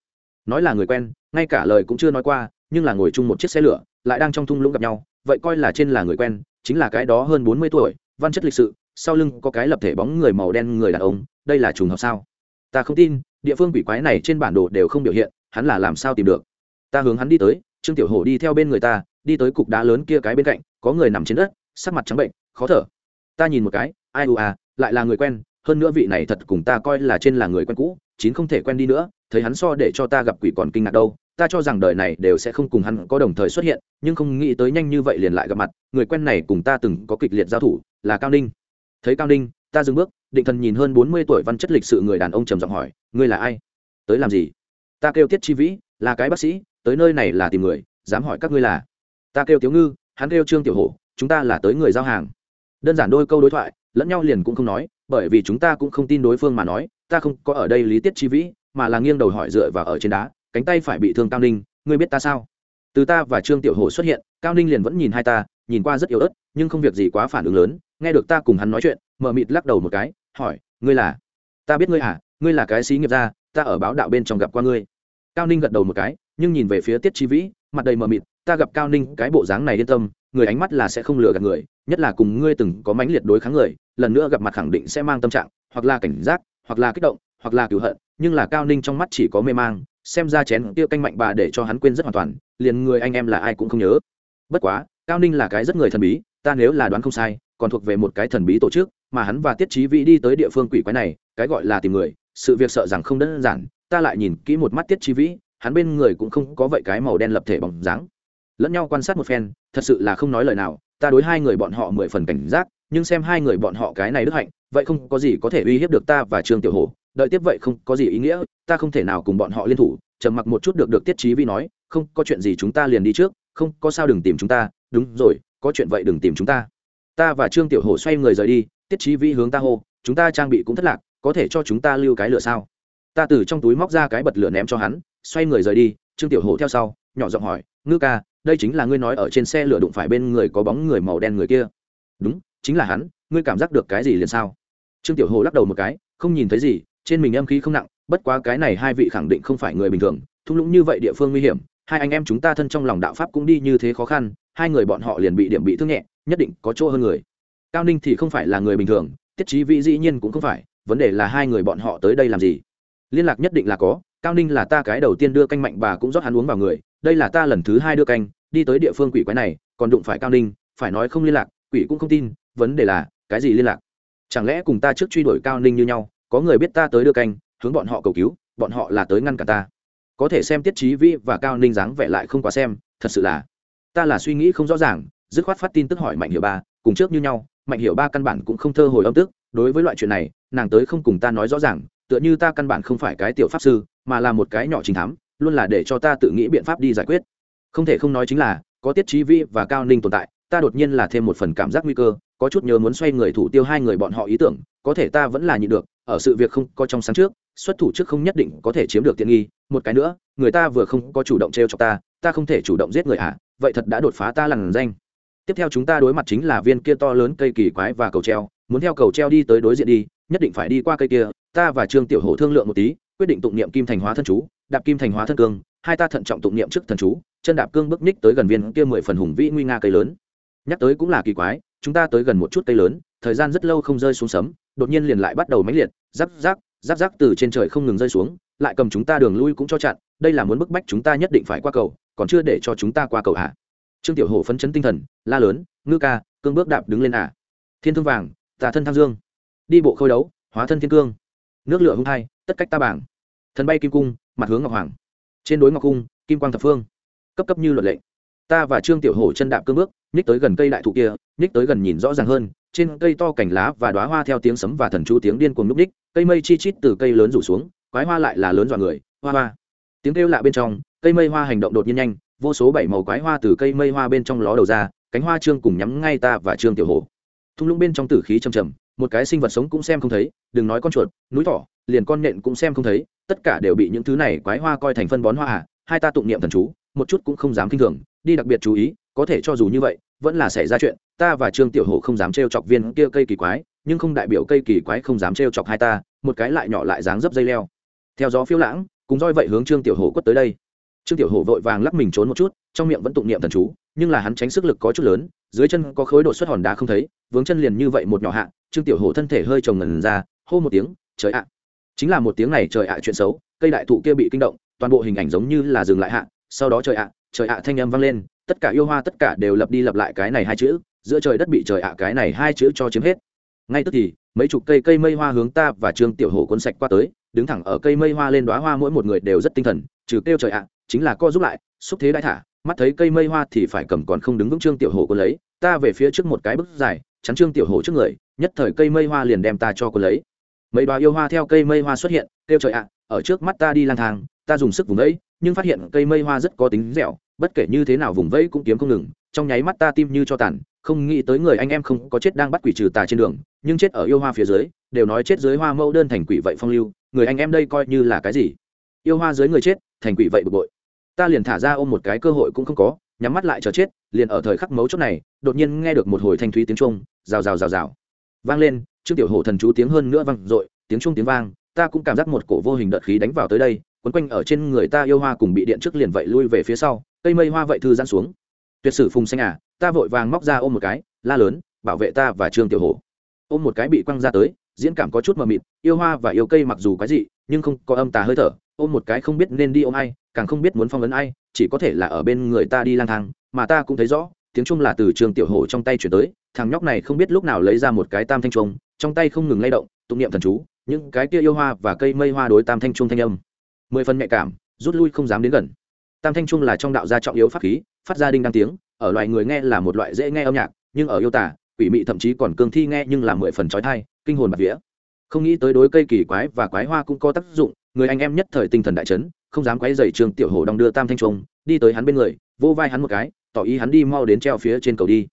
Nói là người quen, ngay cả lời cũng chưa nói qua, nhưng là ngồi chung một chiếc xe lửa, lại đang trong thung lũng gặp nhau, vậy coi là trên là người quen, chính là cái đó hơn bốn mươi tuổi, văn chất lịch sự, sau lưng có cái lập thể bóng người màu đen người đàn ông, đây là trùng hợp sao? Ta không tin, địa phương quỷ quái này trên bản đồ đều không biểu hiện, hắn là làm sao tìm được? Ta hướng hắn đi tới, trương tiểu hổ đi theo bên người ta, đi tới cục đá lớn kia cái bên cạnh, có người nằm trên đất, sắc mặt trắng bệnh, khó thở. Ta nhìn một cái, ai u à lại là người quen hơn nữa vị này thật cùng ta coi là trên là người quen cũ, chín không thể quen đi nữa, thấy hắn so để cho ta gặp quỷ còn kinh ngạc đâu, ta cho rằng đời này đều sẽ không cùng hắn có đồng thời xuất hiện, nhưng không nghĩ tới nhanh như vậy liền lại gặp mặt, người quen này cùng ta từng có kịch liệt giao thủ, là cao ninh. Thấy cao ninh, ta dừng bước, định thần nhìn hơn bốn mươi tuổi văn chất lịch sự người đàn ông trầm giọng hỏi, ngươi là ai? Tới làm gì? Ta kêu tiết chi vĩ, là cái bác sĩ, tới nơi này là tìm người, dám hỏi các ngươi là. Ta kêu tiểu ngư, hắn kêu trương tiểu hổ, chúng ta là tới người giao hàng. Đơn giản đôi câu đối thoại, lẫn nhau liền cũng không nói bởi vì chúng ta cũng không tin đối phương mà nói, ta không có ở đây lý tiết chi vĩ, mà là nghiêng đầu hỏi dựa vào ở trên đá, cánh tay phải bị thương cao ninh, ngươi biết ta sao? Từ ta và trương tiểu hồ xuất hiện, cao ninh liền vẫn nhìn hai ta, nhìn qua rất yếu ớt, nhưng không việc gì quá phản ứng lớn, nghe được ta cùng hắn nói chuyện, mờ mịt lắc đầu một cái, hỏi, ngươi là? Ta biết ngươi à ngươi là cái xí nghiệp gia, ta ở báo đạo bên trong gặp qua ngươi. Cao ninh gật đầu một cái, nhưng nhìn về phía tiết chi vĩ, mặt đầy mờ mịt, ta gặp cao ninh cái bộ dáng này yên tâm, người ánh mắt là sẽ không lừa gạt người, nhất là cùng ngươi từng có mãnh liệt đối kháng người lần nữa gặp mặt khẳng định sẽ mang tâm trạng, hoặc là cảnh giác, hoặc là kích động, hoặc là cựu hận, nhưng là cao ninh trong mắt chỉ có mê mang, xem ra chén tiêu canh mạnh bà để cho hắn quên rất hoàn toàn, liền người anh em là ai cũng không nhớ. Bất quá, cao ninh là cái rất người thần bí, ta nếu là đoán không sai, còn thuộc về một cái thần bí tổ chức, mà hắn và tiết trí vĩ đi tới địa phương quỷ quái này, cái gọi là tìm người, sự việc sợ rằng không đơn giản, ta lại nhìn kỹ một mắt tiết trí vĩ, hắn bên người cũng không có vậy cái màu đen lập thể bóng dáng. Lẫn nhau quan sát một phen, thật sự là không nói lời nào, ta đối hai người bọn họ mười phần cảnh giác nhưng xem hai người bọn họ cái này đức hạnh, vậy không có gì có thể uy hiếp được ta và trương tiểu hổ. Đợi tiếp vậy không có gì ý nghĩa, ta không thể nào cùng bọn họ liên thủ. Trầm mặc một chút được được tiết trí vi nói, không, có chuyện gì chúng ta liền đi trước, không, có sao đừng tìm chúng ta. Đúng rồi, có chuyện vậy đừng tìm chúng ta. Ta và trương tiểu hổ xoay người rời đi, tiết trí vi hướng ta hô, chúng ta trang bị cũng thất lạc, có thể cho chúng ta lưu cái lửa sao? Ta từ trong túi móc ra cái bật lửa ném cho hắn, xoay người rời đi, trương tiểu hổ theo sau, nhỏ giọng hỏi, ngư ca, đây chính là ngươi nói ở trên xe lửa đụng phải bên người có bóng người màu đen người kia. Đúng chính là hắn, ngươi cảm giác được cái gì liền sao? Trương tiểu hồ lắc đầu một cái, không nhìn thấy gì, trên mình âm khí không nặng, bất quá cái này hai vị khẳng định không phải người bình thường, thung lũng như vậy địa phương nguy hiểm, hai anh em chúng ta thân trong lòng đạo pháp cũng đi như thế khó khăn, hai người bọn họ liền bị điểm bị thương nhẹ, nhất định có chỗ hơn người. Cao ninh thì không phải là người bình thường, tiết trí vĩ dĩ nhiên cũng không phải, vấn đề là hai người bọn họ tới đây làm gì? Liên lạc nhất định là có, cao ninh là ta cái đầu tiên đưa canh mạnh bà cũng rót hắn uống vào người, đây là ta lần thứ hai đưa canh, đi tới địa phương quỷ quái này, còn đụng phải cao ninh, phải nói không liên lạc, quỷ cũng không tin vấn đề là, cái gì liên lạc? Chẳng lẽ cùng ta trước truy đuổi cao ninh như nhau, có người biết ta tới đưa canh, hướng bọn họ cầu cứu, bọn họ là tới ngăn cả ta. Có thể xem tiết trí vĩ và cao ninh dáng vẻ lại không quá xem, thật sự là, ta là suy nghĩ không rõ ràng, dứt khoát phát tin tức hỏi mạnh hiệu ba, cùng trước như nhau, mạnh hiệu ba căn bản cũng không thơ hồi âm tức, đối với loại chuyện này, nàng tới không cùng ta nói rõ ràng, tựa như ta căn bản không phải cái tiểu pháp sư, mà là một cái nhỏ trình thám, luôn là để cho ta tự nghĩ biện pháp đi giải quyết. Không thể không nói chính là, có tiết trí vi và cao ninh tồn tại, ta đột nhiên là thêm một phần cảm giác nguy cơ có chút nhớ muốn xoay người thủ tiêu hai người bọn họ ý tưởng có thể ta vẫn là nhịn được ở sự việc không có trong sáng trước xuất thủ trước không nhất định có thể chiếm được tiện nghi một cái nữa người ta vừa không có chủ động t r e o chọc ta ta không thể chủ động giết người ạ à, vậy thật đã đột phá ta lằn danh. Tiếp theo chúng ta đối mặt chính là viên kia to lớn cây kỳ quái và cầu treo muốn theo cầu treo đi tới đối diện đi nhất định phải đi qua cây kia ta và trương tiểu hổ thương lượng một tí quyết định tụng niệm kim thành hóa thân chú đạp kim thành hóa thân cương hai ta thận trọng tụng niệm trước thần chú chân đạp cương bước ních tới gần viên kia mười phần hùng vĩ nguy nga cây lớn. Nhắc tới cũng là kỳ quái chúng ta tới gần một chút cây lớn, thời gian rất lâu không rơi xuống sấm, đột nhiên liền lại bắt đầu máy liệt, rắc rắc rắc rắc từ trên trời không ngừng rơi xuống, lại cầm chúng ta đường lui cũng cho chặn, đây là muốn bức bách chúng ta nhất định phải qua cầu, còn chưa để cho chúng ta qua cầu hạ trương tiểu hổ phấn chấn tinh thần, la lớn, ngư ca, cương bước đạp đứng lên à. Thiên thương vàng, tà thân tham dương. Đi bộ khôi đấu, hóa thân thiên cương. Nước lửa hung hai tất cách ta bảng. Thần bay kim cung, mặt hướng ngọc hoàng. Trên đối ngọc cung, kim quang thập phương. Cấp cấp như luật lệnh ta và trương tiểu hổ chân đạp cương bước, nhích tới gần cây đại thụ kia, nhích tới gần nhìn rõ ràng hơn, trên cây to cành lá và đoá hoa theo tiếng sấm và thần chú tiếng điên cuồng núp ních cây mây chi chít từ cây lớn rủ xuống, quái hoa lại là lớn dọa người, hoa hoa. Tiếng kêu lạ bên trong, cây mây hoa hành động đột nhiên nhanh, vô số bảy màu quái hoa từ cây mây hoa bên trong ló đầu ra, cánh hoa trương cùng nhắm ngay ta và trương tiểu hổ. Thung lũng bên trong tử khí trầm trầm, một cái sinh vật sống cũng xem không thấy, đừng nói con chuột, núi thỏ, liền con nện cũng xem không thấy, tất cả đều bị những thứ này quái hoa coi thành phân bón hoa à hai ta tụng niệm thần chú, một chút cũng không dám kinh thường đi đặc biệt chú ý, có thể cho dù như vậy, vẫn là xảy ra chuyện, ta và trương tiểu hổ không dám trêu chọc viên kia cây kỳ quái, nhưng không đại biểu cây kỳ quái không dám trêu chọc hai ta, một cái lại nhỏ lại dáng dấp dây leo. Theo gió phiêu lãng, cùng roi vậy hướng trương tiểu hổ quất tới đây. Trương tiểu hổ vội vàng lắc mình trốn một chút, trong miệng vẫn tụng niệm thần chú, nhưng là hắn tránh sức lực có chút lớn, dưới chân có khối đột xuất hòn đá không thấy, vướng chân liền như vậy một nhỏ hạ, trương tiểu hổ thân thể hơi trồng ngần ra, hô một tiếng, trời ạ! Chính là một tiếng này trời ạ chuyện xấu, cây đại thụ kia bị kinh động, toàn bộ hình ảnh giống như là dừng lại hạ, sau đó trời ạ trời ạ, thanh âm vang lên, tất cả yêu hoa tất cả đều lập đi lập lại cái này hai chữ, giữa trời đất bị trời ạ, cái này hai chữ cho chiếm hết. Ngay tức thì, mấy chục cây cây mây hoa hướng ta và trương tiểu hổ cuốn sạch qua tới, đứng thẳng ở cây mây hoa lên đóa hoa mỗi một người đều rất tinh thần, trừ kêu trời ạ, chính là co giúp lại, xúc thế đại thả, mắt thấy cây mây hoa thì phải cầm còn không đứng vững trương tiểu hổ cuốn lấy, ta về phía trước một cái bước dài, chắn trương tiểu hổ trước người, nhất thời cây mây hoa liền đem ta cho cuốn lấy. Mấy đóa yêu hoa theo cây mây hoa xuất hiện, kêu trời ạ, ở trước mắt ta đi lang thang ta dùng sức vùng vẫy, nhưng phát hiện cây mây hoa rất có tính dẻo, bất kể như thế nào vùng vẫy cũng kiếm không ngừng, trong nháy mắt ta tim như cho tàn, không nghĩ tới người anh em không có chết đang bắt quỷ trừ tà trên đường, nhưng chết ở yêu hoa phía dưới, đều nói chết dưới hoa mẫu đơn thành quỷ vậy phong lưu, người anh em đây coi như là cái gì? Yêu hoa dưới người chết, thành quỷ vậy bực bội. Ta liền thả ra ôm một cái cơ hội cũng không có, nhắm mắt lại chờ chết, liền ở thời khắc mấu chốt này, đột nhiên nghe được một hồi thanh thúy tiếng trung rào rào rào rào. Vang lên, trương tiểu hổ thần chú tiếng hơn nữa vang dội, tiếng trung tiếng vang, ta cũng cảm giác một cổ vô hình đợt khí đánh vào tới đây quấn quanh ở trên người ta yêu hoa cùng bị điện trước liền vậy lui về phía sau, cây mây hoa vậy thư giãn xuống. Tuyệt sử phùng xanh à ta vội vàng móc ra ôm một cái, la lớn, bảo vệ ta và trương tiểu hổ. Ôm một cái bị quăng ra tới, diễn cảm có chút mờ mịt, yêu hoa và yêu cây mặc dù quái dị, nhưng không có âm tà hơi thở, ôm một cái không biết nên đi ôm ai, càng không biết muốn phong ấn ai, chỉ có thể là ở bên người ta đi lang thang, mà ta cũng thấy rõ, tiếng trung là từ trường tiểu hổ trong tay chuyển tới, thằng nhóc này không biết lúc nào lấy ra một cái tam thanh trung trong tay không ngừng lay động, tụng niệm thần chú, những cái kia yêu hoa và cây mây hoa đối tam thanh trung thanh âm mười phần nhạy cảm, rút lui không dám đến gần. Tam thanh trung là trong đạo gia trọng yếu pháp khí, phát ra đinh đăng tiếng, ở loài người nghe là một loại dễ nghe âm nhạc, nhưng ở yêu tả quỷ mị thậm chí còn cương thi nghe nhưng là mười phần trói thai, kinh hồn bạc vía. Không nghĩ tới đối cây kỳ quái và quái hoa cũng có tác dụng, người anh em nhất thời tinh thần đại chấn, không dám quấy dày trường tiểu hồ đong đưa tam thanh trung, đi tới hắn bên người, vô vai hắn một cái, tỏ ý hắn đi mau đến treo phía trên cầu đi.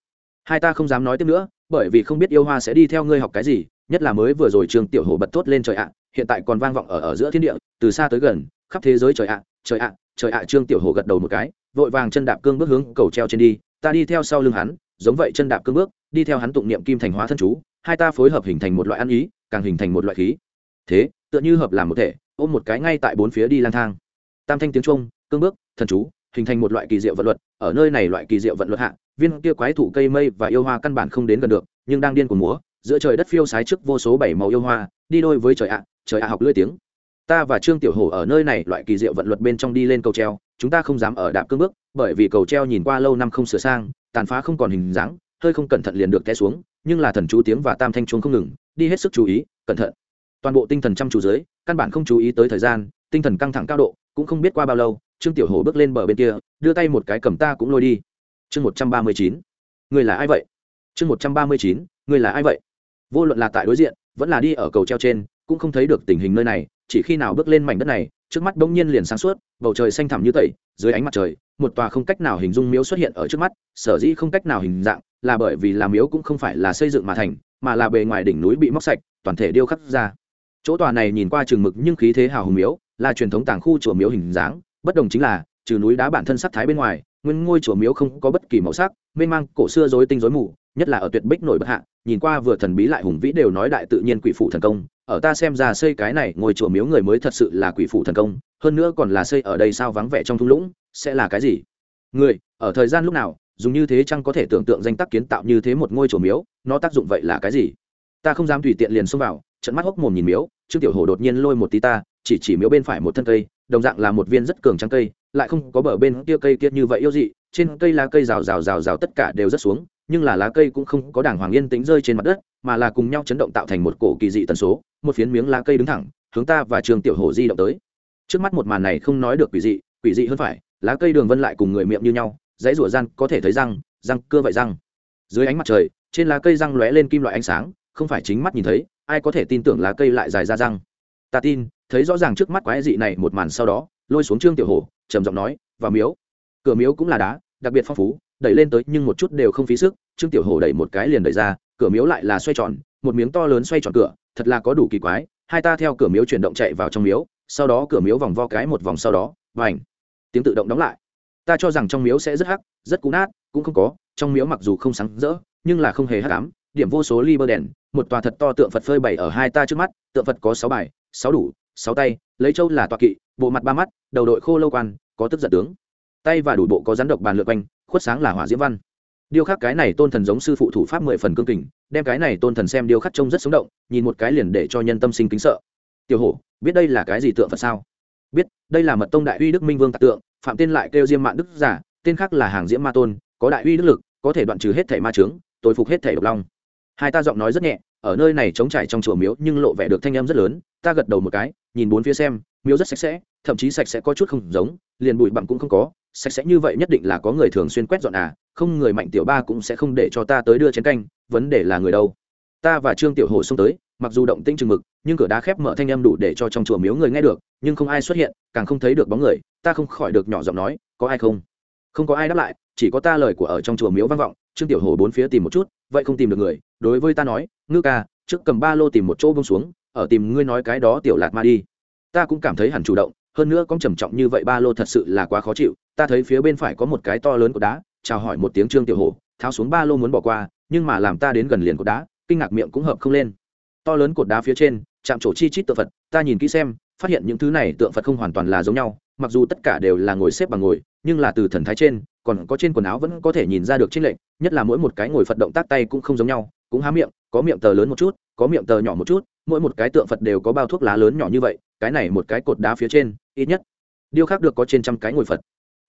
Hai ta không dám nói tiếp nữa, bởi vì không biết yêu hoa sẽ đi theo ngươi học cái gì, nhất là mới vừa rồi trường tiểu hồ bật thốt lên trời ạ, hiện tại còn vang vọng ở ở giữa thiên địa từ xa tới gần, khắp thế giới trời ạ trời ạ trời ạ, trương tiểu hồ gật đầu một cái, vội vàng chân đạp cương bước hướng cầu treo trên đi, ta đi theo sau lưng hắn, giống vậy chân đạp cương bước, đi theo hắn tụng niệm kim thành hóa thân chú, hai ta phối hợp hình thành một loại ăn ý, càng hình thành một loại khí. Thế, tựa như hợp làm một thể, ôm một cái ngay tại bốn phía đi lang thang. Tam thanh tiếng trung cương bước, thần chú, hình thành một loại kỳ diệu vận luật, ở nơi này loại kỳ diệu vận luật hạ, viên kia quái thụ cây mây và yêu hoa căn bản không đến gần được, nhưng đang điên của múa, giữa trời đất phiêu sái trước vô số bảy màu yêu hoa, đi đôi với trời ạ trời ạ học lưỡi tiếng ta và trương tiểu hổ ở nơi này loại kỳ diệu vận luật bên trong đi lên cầu treo, chúng ta không dám ở đạp cương bước, bởi vì cầu treo nhìn qua lâu năm không sửa sang, tàn phá không còn hình dáng, hơi không cẩn thận liền được té xuống, nhưng là thần chú tiếng và tam thanh chuông không ngừng, đi hết sức chú ý, cẩn thận. Toàn bộ tinh thần chăm chú dưới, căn bản không chú ý tới thời gian, tinh thần căng thẳng cao độ, cũng không biết qua bao lâu, trương tiểu hổ bước lên bờ bên kia, đưa tay một cái cầm ta cũng lôi đi. Chương một trăm ba mươi chín. Người là ai vậy? Chương một trăm ba mươi chín. Người là ai vậy? Vô luận là tại đối diện, vẫn là đi ở cầu treo trên, cũng không thấy được tình hình nơi này chỉ khi nào bước lên mảnh đất này, trước mắt bỗng nhiên liền sáng suốt, bầu trời xanh thẳm như tẩy, dưới ánh mặt trời, một tòa không cách nào hình dung miếu xuất hiện ở trước mắt, sở dĩ không cách nào hình dạng, là bởi vì làm miếu cũng không phải là xây dựng mà thành, mà là bề ngoài đỉnh núi bị móc sạch, toàn thể điêu khắc ra. Chỗ tòa này nhìn qua trường mực nhưng khí thế hào hùng miếu, là truyền thống tàng khu chùa miếu hình dáng, bất đồng chính là, trừ núi đá bản thân sắc thái bên ngoài, nguyên ngôi chùa miếu không có bất kỳ màu sắc, mênh mang, cổ xưa rối tinh rối mù nhất là ở tuyệt bích nổi bất hạ, nhìn qua vừa thần bí lại hùng vĩ đều nói đại tự nhiên quỷ phụ thần công, ở ta xem ra xây cái này ngôi chùa miếu người mới thật sự là quỷ phụ thần công, hơn nữa còn là xây ở đây sao vắng vẻ trong thung lũng, sẽ là cái gì? Người, ở thời gian lúc nào, dùng như thế chăng có thể tưởng tượng danh tác kiến tạo như thế một ngôi chùa miếu, nó tác dụng vậy là cái gì? Ta không dám tùy tiện liền xông vào trận mắt hốc mồm nhìn miếu, trương tiểu hồ đột nhiên lôi một tí ta, chỉ chỉ miếu bên phải một thân cây, đồng dạng là một viên rất cường trắng cây, lại không có bờ bên kia cây kia như vậy yêu dị trên cây lá cây rào rào rào rào tất cả đều rất xuống, nhưng là lá cây cũng không có đàng hoàng yên tĩnh rơi trên mặt đất, mà là cùng nhau chấn động tạo thành một cổ kỳ dị tần số, một phiến miếng lá cây đứng thẳng, hướng ta và trường tiểu hồ di động tới. Trước mắt một màn này không nói được quỷ dị quỷ dị hơn phải, lá cây đường vân lại cùng người miệng như nhau, dãy rủa răng có thể thấy răng răng cưa vậy răng. Dưới ánh mặt trời, trên lá cây răng lóe lên kim loại ánh sáng, không phải chính mắt nhìn thấy, ai có thể tin tưởng lá cây lại dài ra răng. Ta tin, thấy rõ ràng trước mắt quái dị này một màn sau đó, lôi xuống trương tiểu hồ trầm giọng nói và miếu cửa miếu cũng là đá, đặc biệt phong phú, đẩy lên tới nhưng một chút đều không phí sức, trương tiểu hồ đẩy một cái liền đẩy ra, cửa miếu lại là xoay tròn, một miếng to lớn xoay tròn cửa, thật là có đủ kỳ quái, hai ta theo cửa miếu chuyển động chạy vào trong miếu, sau đó cửa miếu vòng vo cái một vòng sau đó và ảnh tiếng tự động đóng lại. Ta cho rằng trong miếu sẽ rất hắc, rất cũ nát, cũng không có, trong miếu mặc dù không sáng rỡ, nhưng là không hề hắc ám, điểm vô số ly bơ đèn, một tòa thật to tượng phật phơi bày ở hai ta trước mắt, tượng phật có sáu bài, sáu đủ, sáu tay, lấy châu là tọa kỵ, bộ mặt ba mắt, đầu đội khô lâu quan, có tức giận tướng tay và đủ bộ có rắn độc bàn lượt quanh, khuất sáng là hỏa diễm văn. Điêu khắc cái này tôn thần giống sư phụ thủ pháp mười phần cương kình, đem cái này tôn thần xem điêu khắc trông rất sống động, nhìn một cái liền để cho nhân tâm sinh kính sợ. Tiểu hổ, biết đây là cái gì tượng phật sao? Biết, đây là mật tông đại uy đức minh vương tạc tượng, phạm tên lại kêu diêm mạng đức giả, tên khác là hàng diễm ma tôn, có đại uy đức lực, có thể đoạn trừ hết thể ma trướng tôi phục hết thể độc long. Hai ta giọng nói rất nhẹ, ở nơi này chống trải trong chùa miếu nhưng lộ vẻ được thanh âm rất lớn, ta gật đầu một cái, nhìn bốn phía xem, miếu rất sạch sẽ, thậm chí sạch sẽ có chút không giống, liền bụi bặm cũng không có sạch sẽ như vậy nhất định là có người thường xuyên quét dọn à không người mạnh tiểu ba cũng sẽ không để cho ta tới đưa chén canh, vấn đề là người đâu. Ta và trương tiểu hồ xông tới, mặc dù động tĩnh chừng mực, nhưng cửa đá khép mở thanh âm đủ để cho trong chùa miếu người nghe được, nhưng không ai xuất hiện, càng không thấy được bóng người, ta không khỏi được nhỏ giọng nói, có ai không? Không có ai đáp lại, chỉ có ta lời của ở trong chùa miếu vang vọng, trương tiểu hồ bốn phía tìm một chút, vậy không tìm được người, đối với ta nói, ngư ca, trước cầm ba lô tìm một chỗ bông xuống, ở tìm ngươi nói cái đó tiểu lạt ma đi. Ta cũng cảm thấy hẳn chủ động hơn nữa có trầm trọng như vậy ba lô thật sự là quá khó chịu, ta thấy phía bên phải có một cái to lớn của đá, chào hỏi một tiếng trương tiểu hồ tháo xuống ba lô muốn bỏ qua, nhưng mà làm ta đến gần liền cột đá, kinh ngạc miệng cũng hợp không lên. To lớn cột đá phía trên, chạm trổ chi chít tượng phật, ta nhìn kỹ xem, phát hiện những thứ này tượng phật không hoàn toàn là giống nhau, mặc dù tất cả đều là ngồi xếp bằng ngồi, nhưng là từ thần thái trên, còn có trên quần áo vẫn có thể nhìn ra được trên lệnh nhất là mỗi một cái ngồi phật động tác tay cũng không giống nhau, cũng há miệng, có miệng tờ lớn một chút, có miệng tờ nhỏ một chút, mỗi một cái tượng phật đều có bao thuốc lá lớn nhỏ như vậy, cái này một cái cột đá phía trên ít nhất. Điêu khác được có trên trăm cái ngồi phật.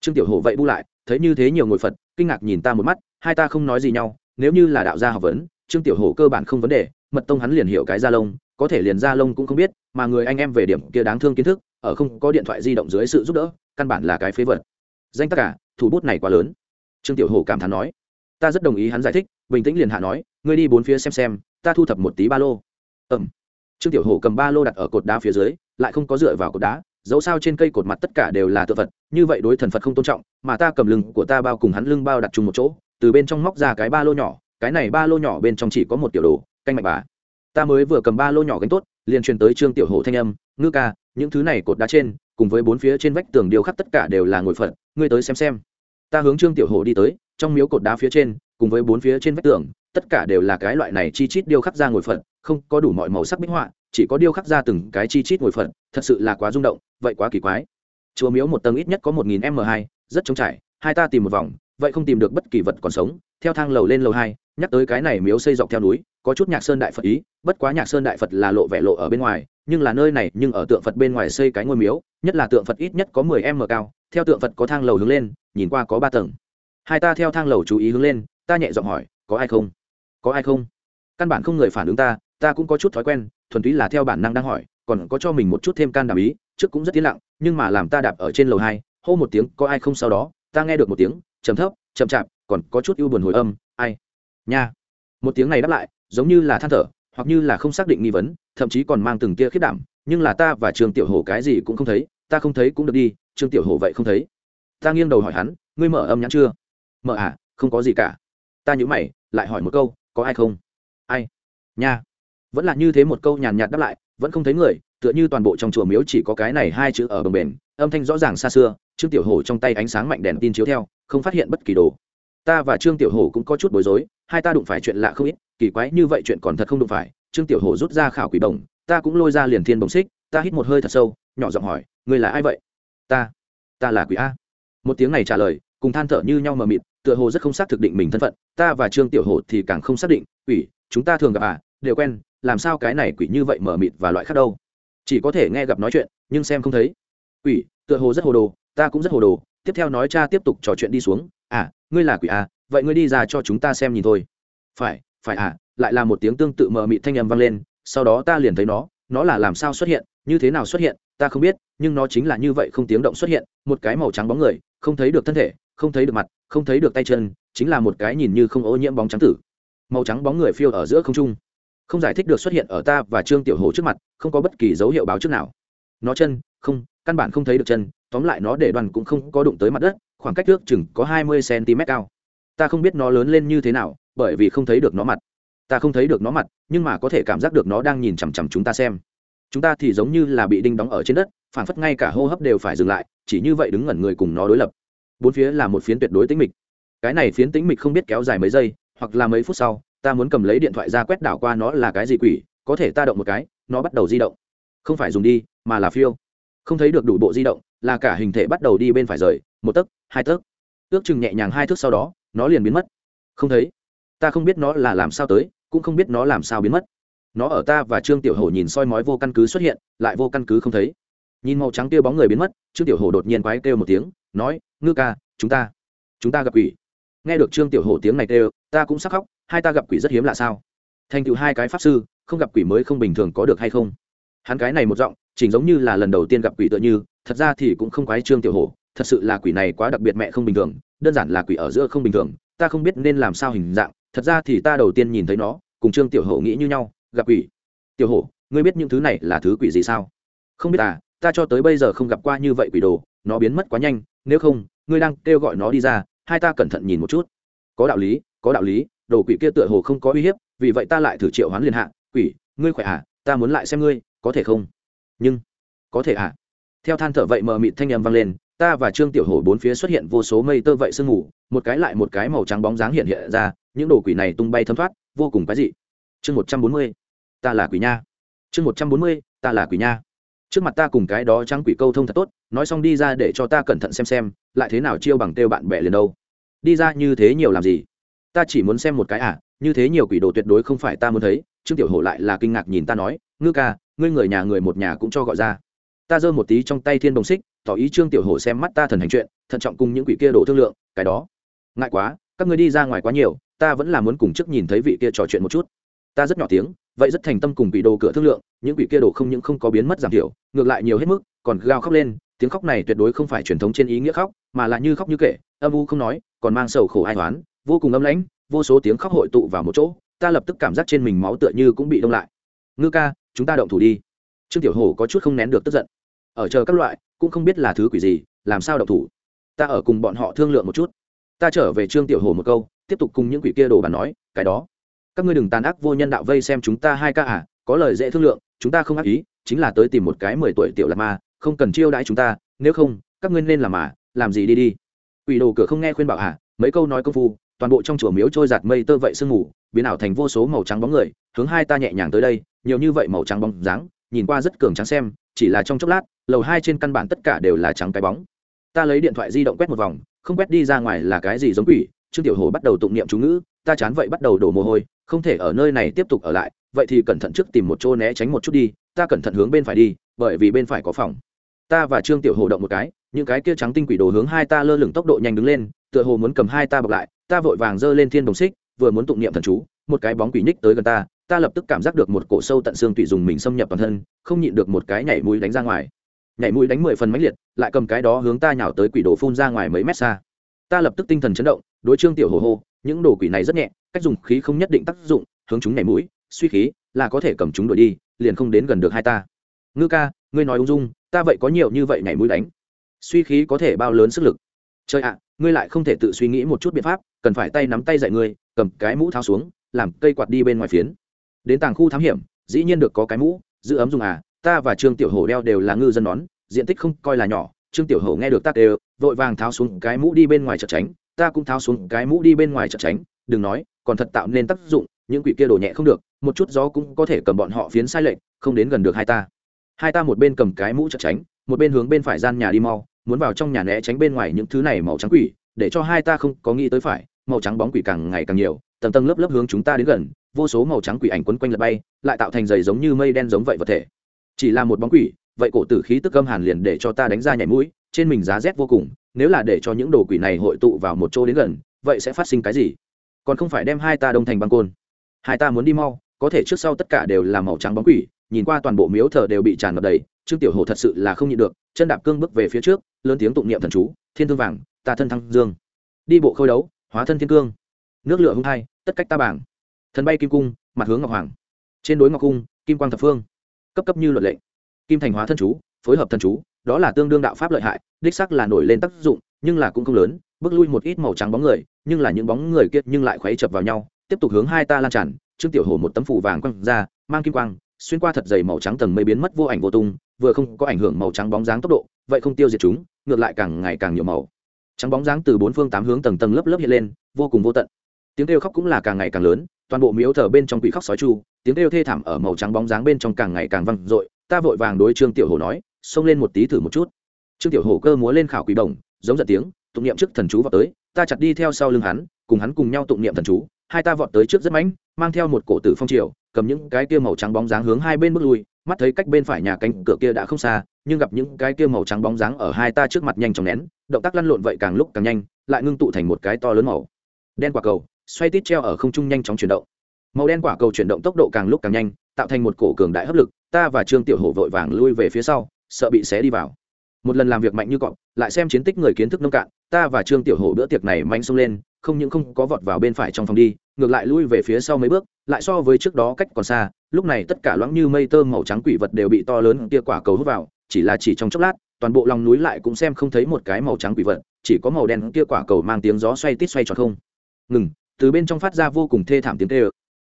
Trương tiểu hổ vậy bu lại, thấy như thế nhiều ngồi phật, kinh ngạc nhìn ta một mắt, hai ta không nói gì nhau, nếu như là đạo gia học vấn, trương tiểu hổ cơ bản không vấn đề, mật tông hắn liền hiểu cái gia lông, có thể liền gia lông cũng không biết, mà người anh em về điểm kia đáng thương kiến thức, ở không có điện thoại di động dưới sự giúp đỡ, căn bản là cái phế vật. Danh tất cả, thủ bút này quá lớn. Trương tiểu hổ cảm thán nói. Ta rất đồng ý hắn giải thích, bình tĩnh liền hạ nói, ngươi đi bốn phía xem xem, ta thu thập một tí ba lô. Ẩm trương tiểu hổ cầm ba lô đặt ở cột đá phía dưới, lại không có dựa vào cột đá dẫu sao trên cây cột mặt tất cả đều là tự vật, như vậy đối thần phật không tôn trọng, mà ta cầm lưng của ta bao cùng hắn lưng bao đặt chung một chỗ, từ bên trong móc ra cái ba lô nhỏ, cái này ba lô nhỏ bên trong chỉ có một tiểu đồ, canh mạch bà. Ta mới vừa cầm ba lô nhỏ gánh tốt, liền truyền tới trương tiểu hổ thanh âm, ngư ca, những thứ này cột đá trên, cùng với bốn phía trên vách tường điêu khắc tất cả đều là ngồi phật, ngươi tới xem xem. Ta hướng trương tiểu hổ đi tới, trong miếu cột đá phía trên, cùng với bốn phía trên vách tường, tất cả đều là cái loại này chi chít điêu khắc ra ngồi phật, không có đủ mọi màu sắc minh họa chỉ có điêu khắc ra từng cái chi chít ngồi phật, thật sự là quá rung động, vậy quá kỳ quái. Chùa miếu một tầng ít nhất có một nghìn m hai, rất trống trải, hai ta tìm một vòng, vậy không tìm được bất kỳ vật còn sống, theo thang lầu lên lầu hai, nhắc tới cái này miếu xây dọc theo núi, có chút nhạc sơn đại phật ý, bất quá nhạc sơn đại phật là lộ vẻ lộ ở bên ngoài, nhưng là nơi này, nhưng ở tượng phật bên ngoài xây cái ngôi miếu, nhất là tượng phật ít nhất có mười m cao, theo tượng phật có thang lầu hướng lên, nhìn qua có ba tầng. Hai ta theo thang lầu chú ý hướng lên, ta nhẹ giọng hỏi, có ai không? Có ai không? Căn bản không người phản ứng ta ta cũng có chút thói quen, thuần túy là theo bản năng đang hỏi, còn có cho mình một chút thêm can đảm ý, trước cũng rất tiến lặng, nhưng mà làm ta đạp ở trên lầu hai, hô một tiếng, có ai không sau đó, ta nghe được một tiếng chầm thấp, chậm chạp, còn có chút ưu buồn hồi âm, ai? Nha. Một tiếng này đáp lại, giống như là than thở, hoặc như là không xác định nghi vấn, thậm chí còn mang từng tia khiết đảm, nhưng là ta và trương tiểu hồ cái gì cũng không thấy, ta không thấy cũng được đi, trương tiểu hồ vậy không thấy. Ta nghiêng đầu hỏi hắn, ngươi mở âm nhãn chưa? Mở à không có gì cả. Ta nhữ mày, lại hỏi một câu, có ai không? Ai? Nha vẫn là như thế một câu nhàn nhạt đáp lại, vẫn không thấy người, tựa như toàn bộ trong chùa miếu chỉ có cái này hai chữ ở bờ bền âm thanh rõ ràng xa xưa, trương tiểu hổ trong tay ánh sáng mạnh đèn tin chiếu theo, không phát hiện bất kỳ đồ. Ta và trương tiểu hổ cũng có chút bối rối, hai ta đụng phải chuyện lạ không ít, kỳ quái như vậy chuyện còn thật không đụng phải, trương tiểu hổ rút ra khảo quỷ bổng, ta cũng lôi ra liền thiên bồng xích, ta hít một hơi thật sâu, nhỏ giọng hỏi người là ai vậy? Ta ta là quỷ a. Một tiếng này trả lời, cùng than thở như nhau mờ mịt, tựa hồ rất không xác thực định mình thân phận, ta và trương tiểu hổ thì càng không xác định, quỷ, chúng ta thường gặp à đều quen làm sao cái này quỷ như vậy mở mịt và loại khác đâu? Chỉ có thể nghe gặp nói chuyện, nhưng xem không thấy. Quỷ, tựa hồ rất hồ đồ, ta cũng rất hồ đồ. Tiếp theo nói cha tiếp tục trò chuyện đi xuống. À ngươi là quỷ à vậy ngươi đi ra cho chúng ta xem nhìn thôi. Phải phải à lại là một tiếng tương tự mờ mịt thanh âm vang lên, sau đó ta liền thấy nó nó là làm sao xuất hiện, như thế nào xuất hiện, ta không biết, nhưng nó chính là như vậy không tiếng động xuất hiện, một cái màu trắng bóng người, không thấy được thân thể, không thấy được mặt, không thấy được tay chân, chính là một cái nhìn như không ô nhiễm bóng trắng tử. Màu trắng bóng người phiêu ở giữa không trung không giải thích được xuất hiện ở ta và trương tiểu hồ trước mặt, không có bất kỳ dấu hiệu báo trước nào. Nó chân, không, căn bản không thấy được chân, tóm lại nó để đoàn cũng không có đụng tới mặt đất, khoảng cách trước chừng có hai mươi cm cao. Ta không biết nó lớn lên như thế nào, bởi vì không thấy được nó mặt. Ta không thấy được nó mặt, nhưng mà có thể cảm giác được nó đang nhìn chằm chằm chúng ta xem. Chúng ta thì giống như là bị đinh đóng ở trên đất phản phất ngay cả hô hấp đều phải dừng lại, chỉ như vậy đứng ngẩn người cùng nó đối lập. Bốn phía là một phiến tuyệt đối tĩnh mịch. Cái này phiến tĩnh mịch không biết kéo dài mấy giây, hoặc là mấy phút sau ta muốn cầm lấy điện thoại ra quét đảo qua nó là cái gì quỷ, có thể ta động một cái, nó bắt đầu di động. Không phải dùng đi, mà là phiêu. Không thấy được đủ bộ di động, là cả hình thể bắt đầu đi bên phải rời, một tấc, hai tấc. Ước chừng nhẹ nhàng hai thước sau đó, nó liền biến mất. Không thấy. Ta không biết nó là làm sao tới, cũng không biết nó làm sao biến mất. Nó ở ta và trương tiểu hổ nhìn soi mói vô căn cứ xuất hiện, lại vô căn cứ không thấy. Nhìn màu trắng kia bóng người biến mất, trương tiểu hổ đột nhiên quái kêu một tiếng, nói, ngư ca, chúng ta chúng ta gặp quỷ. Nghe được trương tiểu hổ tiếng này kêu, ta cũng sắc khóc hai ta gặp quỷ rất hiếm lạ sao? Thành tựu hai cái pháp sư, không gặp quỷ mới không bình thường có được hay không? Hắn cái này một giọng, chỉnh giống như là lần đầu tiên gặp quỷ tựa như, thật ra thì cũng không quái trương tiểu hổ, thật sự là quỷ này quá đặc biệt mẹ không bình thường, đơn giản là quỷ ở giữa không bình thường, ta không biết nên làm sao hình dạng, thật ra thì ta đầu tiên nhìn thấy nó, cùng trương tiểu hổ nghĩ như nhau, gặp quỷ. Tiểu hổ, ngươi biết những thứ này là thứ quỷ gì sao? Không biết à ta cho tới bây giờ không gặp qua như vậy quỷ đồ, nó biến mất quá nhanh, nếu không, ngươi đang kêu gọi nó đi ra, hai ta cẩn thận nhìn một chút. Có đạo lý, có đạo lý đồ quỷ kia tựa hồ không có uy hiếp, vì vậy ta lại thử triệu hoán liên hạ. Quỷ, ngươi khỏe à? Ta muốn lại xem ngươi, có thể không? Nhưng, có thể à? Theo than thở vậy mờ mịt thanh âm vang lên, ta và trương tiểu hổ bốn phía xuất hiện vô số mây tơ vậy sương mù, một cái lại một cái màu trắng bóng dáng hiện hiện ra, những đồ quỷ này tung bay thấm thoát, vô cùng cái dị. Chương một trăm bốn mươi, ta là quỷ nha. Chương một trăm bốn mươi, ta là quỷ nha. Trước mặt ta cùng cái đó trắng quỷ câu thông thật tốt, nói xong đi ra để cho ta cẩn thận xem xem, lại thế nào chiêu bằng têu bạn bè liền đâu. Đi ra như thế nhiều làm gì? Ta chỉ muốn xem một cái à như thế nhiều quỷ đồ tuyệt đối không phải ta muốn thấy, trương tiểu hổ lại là kinh ngạc nhìn ta nói, ngư ca, ngươi người nhà người một nhà cũng cho gọi ra. Ta giơ một tí trong tay thiên đồng xích, tỏ ý trương tiểu hổ xem mắt ta thần hành chuyện, thận trọng cùng những quỷ kia đổ thương lượng, cái đó, ngại quá, các ngươi đi ra ngoài quá nhiều, ta vẫn là muốn cùng trước nhìn thấy vị kia trò chuyện một chút. Ta rất nhỏ tiếng, vậy rất thành tâm cùng quỷ đồ cửa thương lượng, những quỷ kia đồ không những không có biến mất giảm thiểu, ngược lại nhiều hết mức, còn gào khóc lên, tiếng khóc này tuyệt đối không phải truyền thống trên ý nghĩa khóc, mà là như khóc như kể, âm u không nói, còn mang sầu khổ ai toán vô cùng âm lãnh, vô số tiếng khóc hội tụ vào một chỗ, ta lập tức cảm giác trên mình máu tựa như cũng bị đông lại. Ngư ca, chúng ta động thủ đi. Trương tiểu hổ có chút không nén được tức giận. Ở chờ các loại, cũng không biết là thứ quỷ gì, làm sao động thủ? Ta ở cùng bọn họ thương lượng một chút. Ta trở về trương tiểu hổ một câu, tiếp tục cùng những quỷ kia đồ bàn nói, cái đó, các ngươi đừng tàn ác vô nhân đạo vây xem chúng ta hai ca à có lời dễ thương lượng, chúng ta không ác ý, chính là tới tìm một cái mười tuổi tiểu lạc ma, không cần chiêu đãi chúng ta, nếu không, các ngươi nên làm mà làm gì đi đi. Quỷ đồ cửa không nghe khuyên bảo à mấy câu nói công phu toàn bộ trong chùa miếu trôi giạt mây tơ vậy sương mù, biến ảo thành vô số màu trắng bóng người, hướng hai ta nhẹ nhàng tới đây, nhiều như vậy màu trắng bóng dáng, nhìn qua rất cường trắng xem, chỉ là trong chốc lát, lầu hai trên căn bản tất cả đều là trắng cái bóng. Ta lấy điện thoại di động quét một vòng, không quét đi ra ngoài là cái gì giống quỷ, trương tiểu hồ bắt đầu tụng niệm chú ngữ, ta chán vậy bắt đầu đổ mồ hôi, không thể ở nơi này tiếp tục ở lại, vậy thì cẩn thận trước tìm một chỗ né tránh một chút đi, ta cẩn thận hướng bên phải đi, bởi vì bên phải có phòng. Ta và trương tiểu hồ động một cái, những cái kia trắng tinh quỷ đồ hướng hai ta lơ lửng tốc độ nhanh đứng lên, tựa hồ muốn cầm hai ta bọc lại ta vội vàng giơ lên thiên đồng xích, vừa muốn tụng niệm thần chú, một cái bóng quỷ nhích tới gần ta ta lập tức cảm giác được một cổ sâu tận xương tủy dùng mình xâm nhập toàn thân, không nhịn được một cái nhảy mũi đánh ra ngoài. Nhảy mũi đánh mười phần mãnh liệt, lại cầm cái đó hướng ta nhào tới quỷ đồ phun ra ngoài mấy mét xa. Ta lập tức tinh thần chấn động, đối trương tiểu hồ hô, những đồ quỷ này rất nhẹ, cách dùng khí không nhất định tác dụng, hướng chúng nhảy mũi, suy khí, là có thể cầm chúng đuổi đi, liền không đến gần được hai ta. Ngư ca, ngươi nói ung dung, ta vậy có nhiều như vậy nhảy mũi đánh. Suy khí có thể bao lớn sức lực? Trời ạ, ngươi lại không thể tự suy nghĩ một chút biện pháp, cần phải tay nắm tay dạy ngươi, cầm cái mũ tháo xuống, làm cây quạt đi bên ngoài phiến. Đến tàng khu thám hiểm, dĩ nhiên được có cái mũ, giữ ấm dùng à ta và trương tiểu hổ đeo đều là ngư dân nón, diện tích không coi là nhỏ, trương tiểu hổ nghe được tắc đều, vội vàng tháo xuống cái mũ đi bên ngoài chợt tránh, ta cũng tháo xuống cái mũ đi bên ngoài chợt tránh, đừng nói, còn thật tạo nên tác dụng, những quỷ kia đổ nhẹ không được, một chút gió cũng có thể cầm bọn họ phiến sai lệch, không đến gần được hai ta. Hai ta một bên cầm cái mũ chợt tránh, một bên hướng bên phải gian nhà đi mau muốn vào trong nhà né tránh bên ngoài những thứ này màu trắng quỷ, để cho hai ta không có nghĩ tới phải, màu trắng bóng quỷ càng ngày càng nhiều, tầng tầng lớp lớp hướng chúng ta đến gần, vô số màu trắng quỷ ảnh quấn quanh lật bay, lại tạo thành dày giống như mây đen giống vậy vật thể. Chỉ là một bóng quỷ, vậy cổ tử khí tức âm hàn liền để cho ta đánh ra nhảy mũi, trên mình giá rét vô cùng, nếu là để cho những đồ quỷ này hội tụ vào một chỗ đến gần, vậy sẽ phát sinh cái gì? Còn không phải đem hai ta đông thành băng côn. Hai ta muốn đi mau, có thể trước sau tất cả đều là màu trắng bóng quỷ nhìn qua toàn bộ miếu thờ đều bị tràn ngập đầy, trương tiểu hồ thật sự là không nhịn được, chân đạp cương bước về phía trước, lớn tiếng tụng niệm thần chú, thiên thương vàng, ta thân thăng dương. Đi bộ khôi đấu, hóa thân thiên cương. Nước lửa hung hai tất cách ta bảng. Thần bay kim cung, mặt hướng ngọc hoàng. Trên đối ngọc cung, kim quang thập phương. Cấp cấp như luật lệnh kim thành hóa thân chú, phối hợp thần chú, đó là tương đương đạo pháp lợi hại, đích sắc là nổi lên tác dụng, nhưng là cũng không lớn, bước lui một ít màu trắng bóng người, nhưng là những bóng người kia nhưng lại khuấy chập vào nhau, tiếp tục hướng hai ta lan tràn. Trương tiểu hổ một tấm phủ vàng quăng ra, mang kim quang xuyên qua thật dày màu trắng tầng mây biến mất vô ảnh vô tung, vừa không có ảnh hưởng màu trắng bóng dáng tốc độ, vậy không tiêu diệt chúng, ngược lại càng ngày càng nhiều màu. Trắng bóng dáng từ bốn phương tám hướng tầng tầng lớp lớp hiện lên, vô cùng vô tận. Tiếng kêu khóc cũng là càng ngày càng lớn, toàn bộ miếu thờ bên trong quỷ khóc sói chu, tiếng kêu thê thảm ở màu trắng bóng dáng bên trong càng ngày càng vang dội, ta vội vàng đối trương tiểu hồ nói, xông lên một tí thử một chút. Trương tiểu hồ cơ múa lên khảo quỷ đồng, giống giận tiếng, tụng niệm trước thần chú vào tới, ta chặt đi theo sau lưng hắn, cùng hắn cùng nhau tụng niệm thần chú, hai ta vọt tới trước rất mãnh, mang theo một cổ tử phong triều cầm những cái kia màu trắng bóng dáng hướng hai bên bước lui, mắt thấy cách bên phải nhà cánh cửa kia đã không xa, nhưng gặp những cái kia màu trắng bóng dáng ở hai ta trước mặt nhanh chóng nén, động tác lăn lộn vậy càng lúc càng nhanh, lại ngưng tụ thành một cái to lớn màu đen quả cầu, xoay tít treo ở không trung nhanh chóng chuyển động. Màu đen quả cầu chuyển động tốc độ càng lúc càng nhanh, tạo thành một cổ cường đại hấp lực, ta và trương tiểu hổ vội vàng lui về phía sau, sợ bị xé đi vào. Một lần làm việc mạnh như cọp, lại xem chiến tích người kiến thức nông cạn, ta và trương tiểu hổ bữa tiệc này mạnh xông lên, không những không có vọt vào bên phải trong phòng đi, ngược lại lui về phía sau mấy bước lại so với trước đó cách còn xa, lúc này tất cả loãng như mây tơ màu trắng quỷ vật đều bị to lớn kia quả cầu hút vào, chỉ là chỉ trong chốc lát, toàn bộ lòng núi lại cũng xem không thấy một cái màu trắng quỷ vật, chỉ có màu đen kia quả cầu mang tiếng gió xoay tít xoay tròn không. Ngừng, từ bên trong phát ra vô cùng thê thảm tiếng tê ơ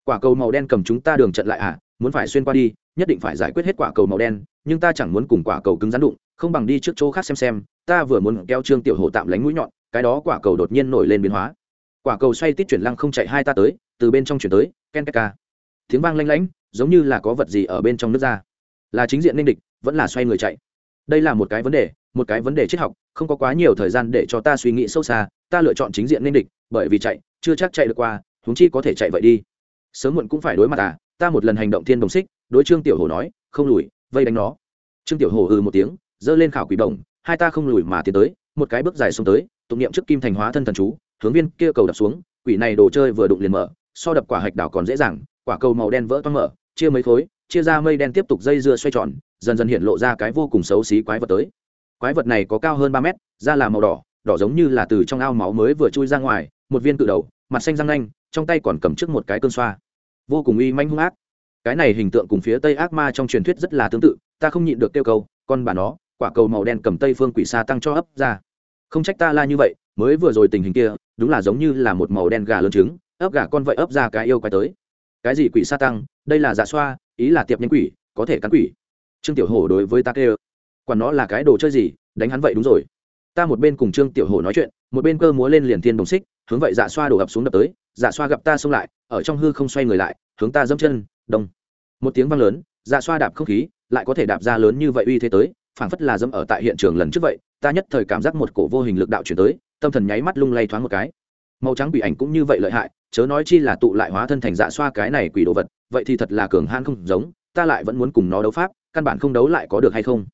quả cầu màu đen cầm chúng ta đường trận lại à muốn phải xuyên qua đi, nhất định phải giải quyết hết quả cầu màu đen, nhưng ta chẳng muốn cùng quả cầu cứng rắn đụng, không bằng đi trước chỗ khác xem xem, ta vừa muốn keo trương tiểu hồ tạm lánh mũi nhọn, cái đó quả cầu đột nhiên nổi lên biến hóa. Quả cầu xoay tít chuyển lăng không chạy hai ta tới từ bên trong chuyển tới, ken ca. Tiếng vang lanh lánh giống như là có vật gì ở bên trong nước ra. Là chính diện ninh địch, vẫn là xoay người chạy. Đây là một cái vấn đề, một cái vấn đề triết học, không có quá nhiều thời gian để cho ta suy nghĩ sâu xa, ta lựa chọn chính diện ninh địch, bởi vì chạy, chưa chắc chạy được qua húng chi có thể chạy vậy đi. Sớm muộn cũng phải đối mặt à ta một lần hành động thiên đồng xích, đối trương tiểu hồ nói, không lùi, vây đánh nó. Trương tiểu hồ ừ một tiếng, giơ lên khảo quỷ đồng, hai ta không lùi mà tiến tới, một cái bước dài xuống tới, tụng niệm trước kim thành hóa thân thần chú, hướng viên kia cầu đập xuống, quỷ này đồ chơi vừa đụng liền mở so đập quả hạch đảo còn dễ dàng, quả cầu màu đen vỡ toang mở, chia mấy khối, chia ra mây đen tiếp tục dây dưa xoay tròn, dần dần hiện lộ ra cái vô cùng xấu xí quái vật tới. Quái vật này có cao hơn ba mét, da là màu đỏ đỏ giống như là từ trong ao máu mới vừa chui ra ngoài, một viên cự đầu, mặt xanh răng nanh, trong tay còn cầm trước một cái cơn xoa. Vô cùng uy manh hung ác. Cái này hình tượng cùng phía tây ác ma trong truyền thuyết rất là tương tự, ta không nhịn được tiêu cầu, con bà nó, quả cầu màu đen cầm tây phương quỷ xa tăng cho ấp ra. Không trách ta la như vậy, mới vừa rồi tình hình kia, đúng là giống như là một màu đen gà lớn trứng ấp gà con vậy ấp ra cái yêu quái tới. Cái gì quỷ sa tăng, đây là giả xoa, ý là tiệp nhân quỷ, có thể cắn quỷ. Trương tiểu hổ đối với ta kêu, quản nó là cái đồ chơi gì, đánh hắn vậy đúng rồi. Ta một bên cùng trương tiểu hổ nói chuyện, một bên cơ múa lên liền thiên đồng xích, hướng vậy dạ xoa đổ ập xuống đập tới. Dạ xoa gặp ta xông lại, ở trong hư không xoay người lại, hướng ta dẫm chân đông một tiếng vang lớn dạ xoa đạp không khí, lại có thể đạp ra lớn như vậy uy thế tới, phảng phất là dẫm ở tại hiện trường lần trước vậy, ta nhất thời cảm giác một cổ vô hình lực đạo chuyển tới, tâm thần nháy mắt lung lay thoáng một cái màu trắng quỷ ảnh cũng như vậy lợi hại, chớ nói chi là tụ lại hóa thân thành dạ xoa cái này quỷ đồ vật, vậy thì thật là cường han không giống, ta lại vẫn muốn cùng nó đấu pháp, căn bản không đấu lại có được hay không?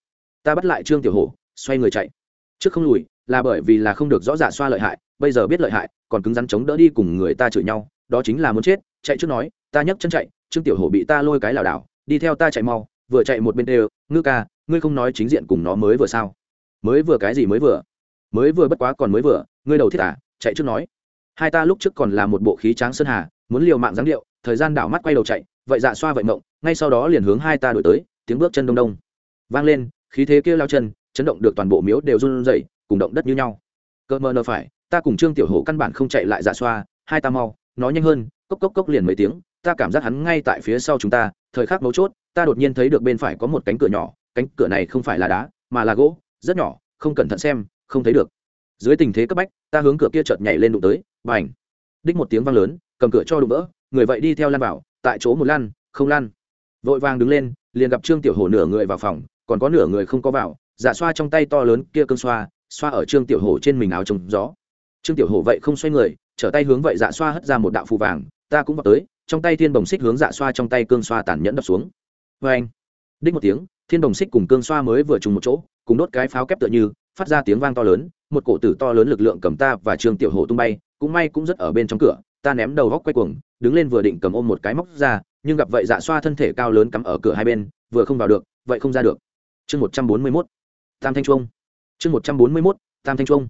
Ta bắt lại trương tiểu hổ, xoay người chạy. Trước không lùi, là bởi vì là không được rõ dạ xoa lợi hại, bây giờ biết lợi hại, còn cứng rắn chống đỡ đi cùng người ta chửi nhau, đó chính là muốn chết, chạy trước nói, ta nhấc chân chạy, trương tiểu hổ bị ta lôi cái lảo đảo, đi theo ta chạy mau, vừa chạy một bên đều, ngư ca, ngươi không nói chính diện cùng nó mới vừa sao? Mới vừa cái gì mới vừa? Mới vừa bất quá còn mới vừa, ngươi đầu thiết à? Chạy trước nói hai ta lúc trước còn là một bộ khí tráng sơn hà, muốn liều mạng dáng điệu, thời gian đảo mắt quay đầu chạy, vậy dạ xoa vậy mộng, ngay sau đó liền hướng hai ta đổi tới, tiếng bước chân đông đông. Vang lên, khí thế kia lao chân, chấn động được toàn bộ miếu đều run rẩy, cùng động đất như nhau. Cơ mơ nơ phải, ta cùng trương tiểu hổ căn bản không chạy lại dạ xoa, hai ta mau nói nhanh hơn, cốc cốc cốc liền mấy tiếng, ta cảm giác hắn ngay tại phía sau chúng ta, thời khắc mấu chốt, ta đột nhiên thấy được bên phải có một cánh cửa nhỏ, cánh cửa này không phải là đá, mà là gỗ, rất nhỏ, không cẩn thận xem, không thấy được. Dưới tình thế cấp bách, ta hướng cửa kia chợt nhảy lên đụng tới và ảnh đích một tiếng vang lớn, cầm cửa cho đụng vỡ, người vậy đi theo lan vào, tại chỗ một lan, không lan. Vội vàng đứng lên, liền gặp trương tiểu hổ nửa người vào phòng, còn có nửa người không có vào dạ xoa trong tay to lớn kia cơn xoa xoa ở trương tiểu hổ trên mình áo trồng gió. Trương tiểu hổ vậy không xoay người, trở tay hướng vậy dạ xoa hất ra một đạo phù vàng, ta cũng vào tới, trong tay thiên bồng xích hướng dạ xoa trong tay cương xoa tàn nhẫn đập xuống. Vê anh đích một tiếng, thiên bồng xích cùng cương xoa mới vừa trùng một chỗ, cùng đốt cái pháo kép tựa như, phát ra tiếng vang to lớn, một cổ tử to lớn lực lượng cầm ta và trương tiểu hổ tung bay cũng may cũng rất ở bên trong cửa, ta ném đầu góc quay cuồng, đứng lên vừa định cầm ôm một cái móc ra, nhưng gặp vậy dạ xoa thân thể cao lớn cắm ở cửa hai bên, vừa không vào được, vậy không ra được. Chương một trăm bốn mươi mốt. Tam thanh trung chương một trăm bốn mươi mốt, tam thanh trung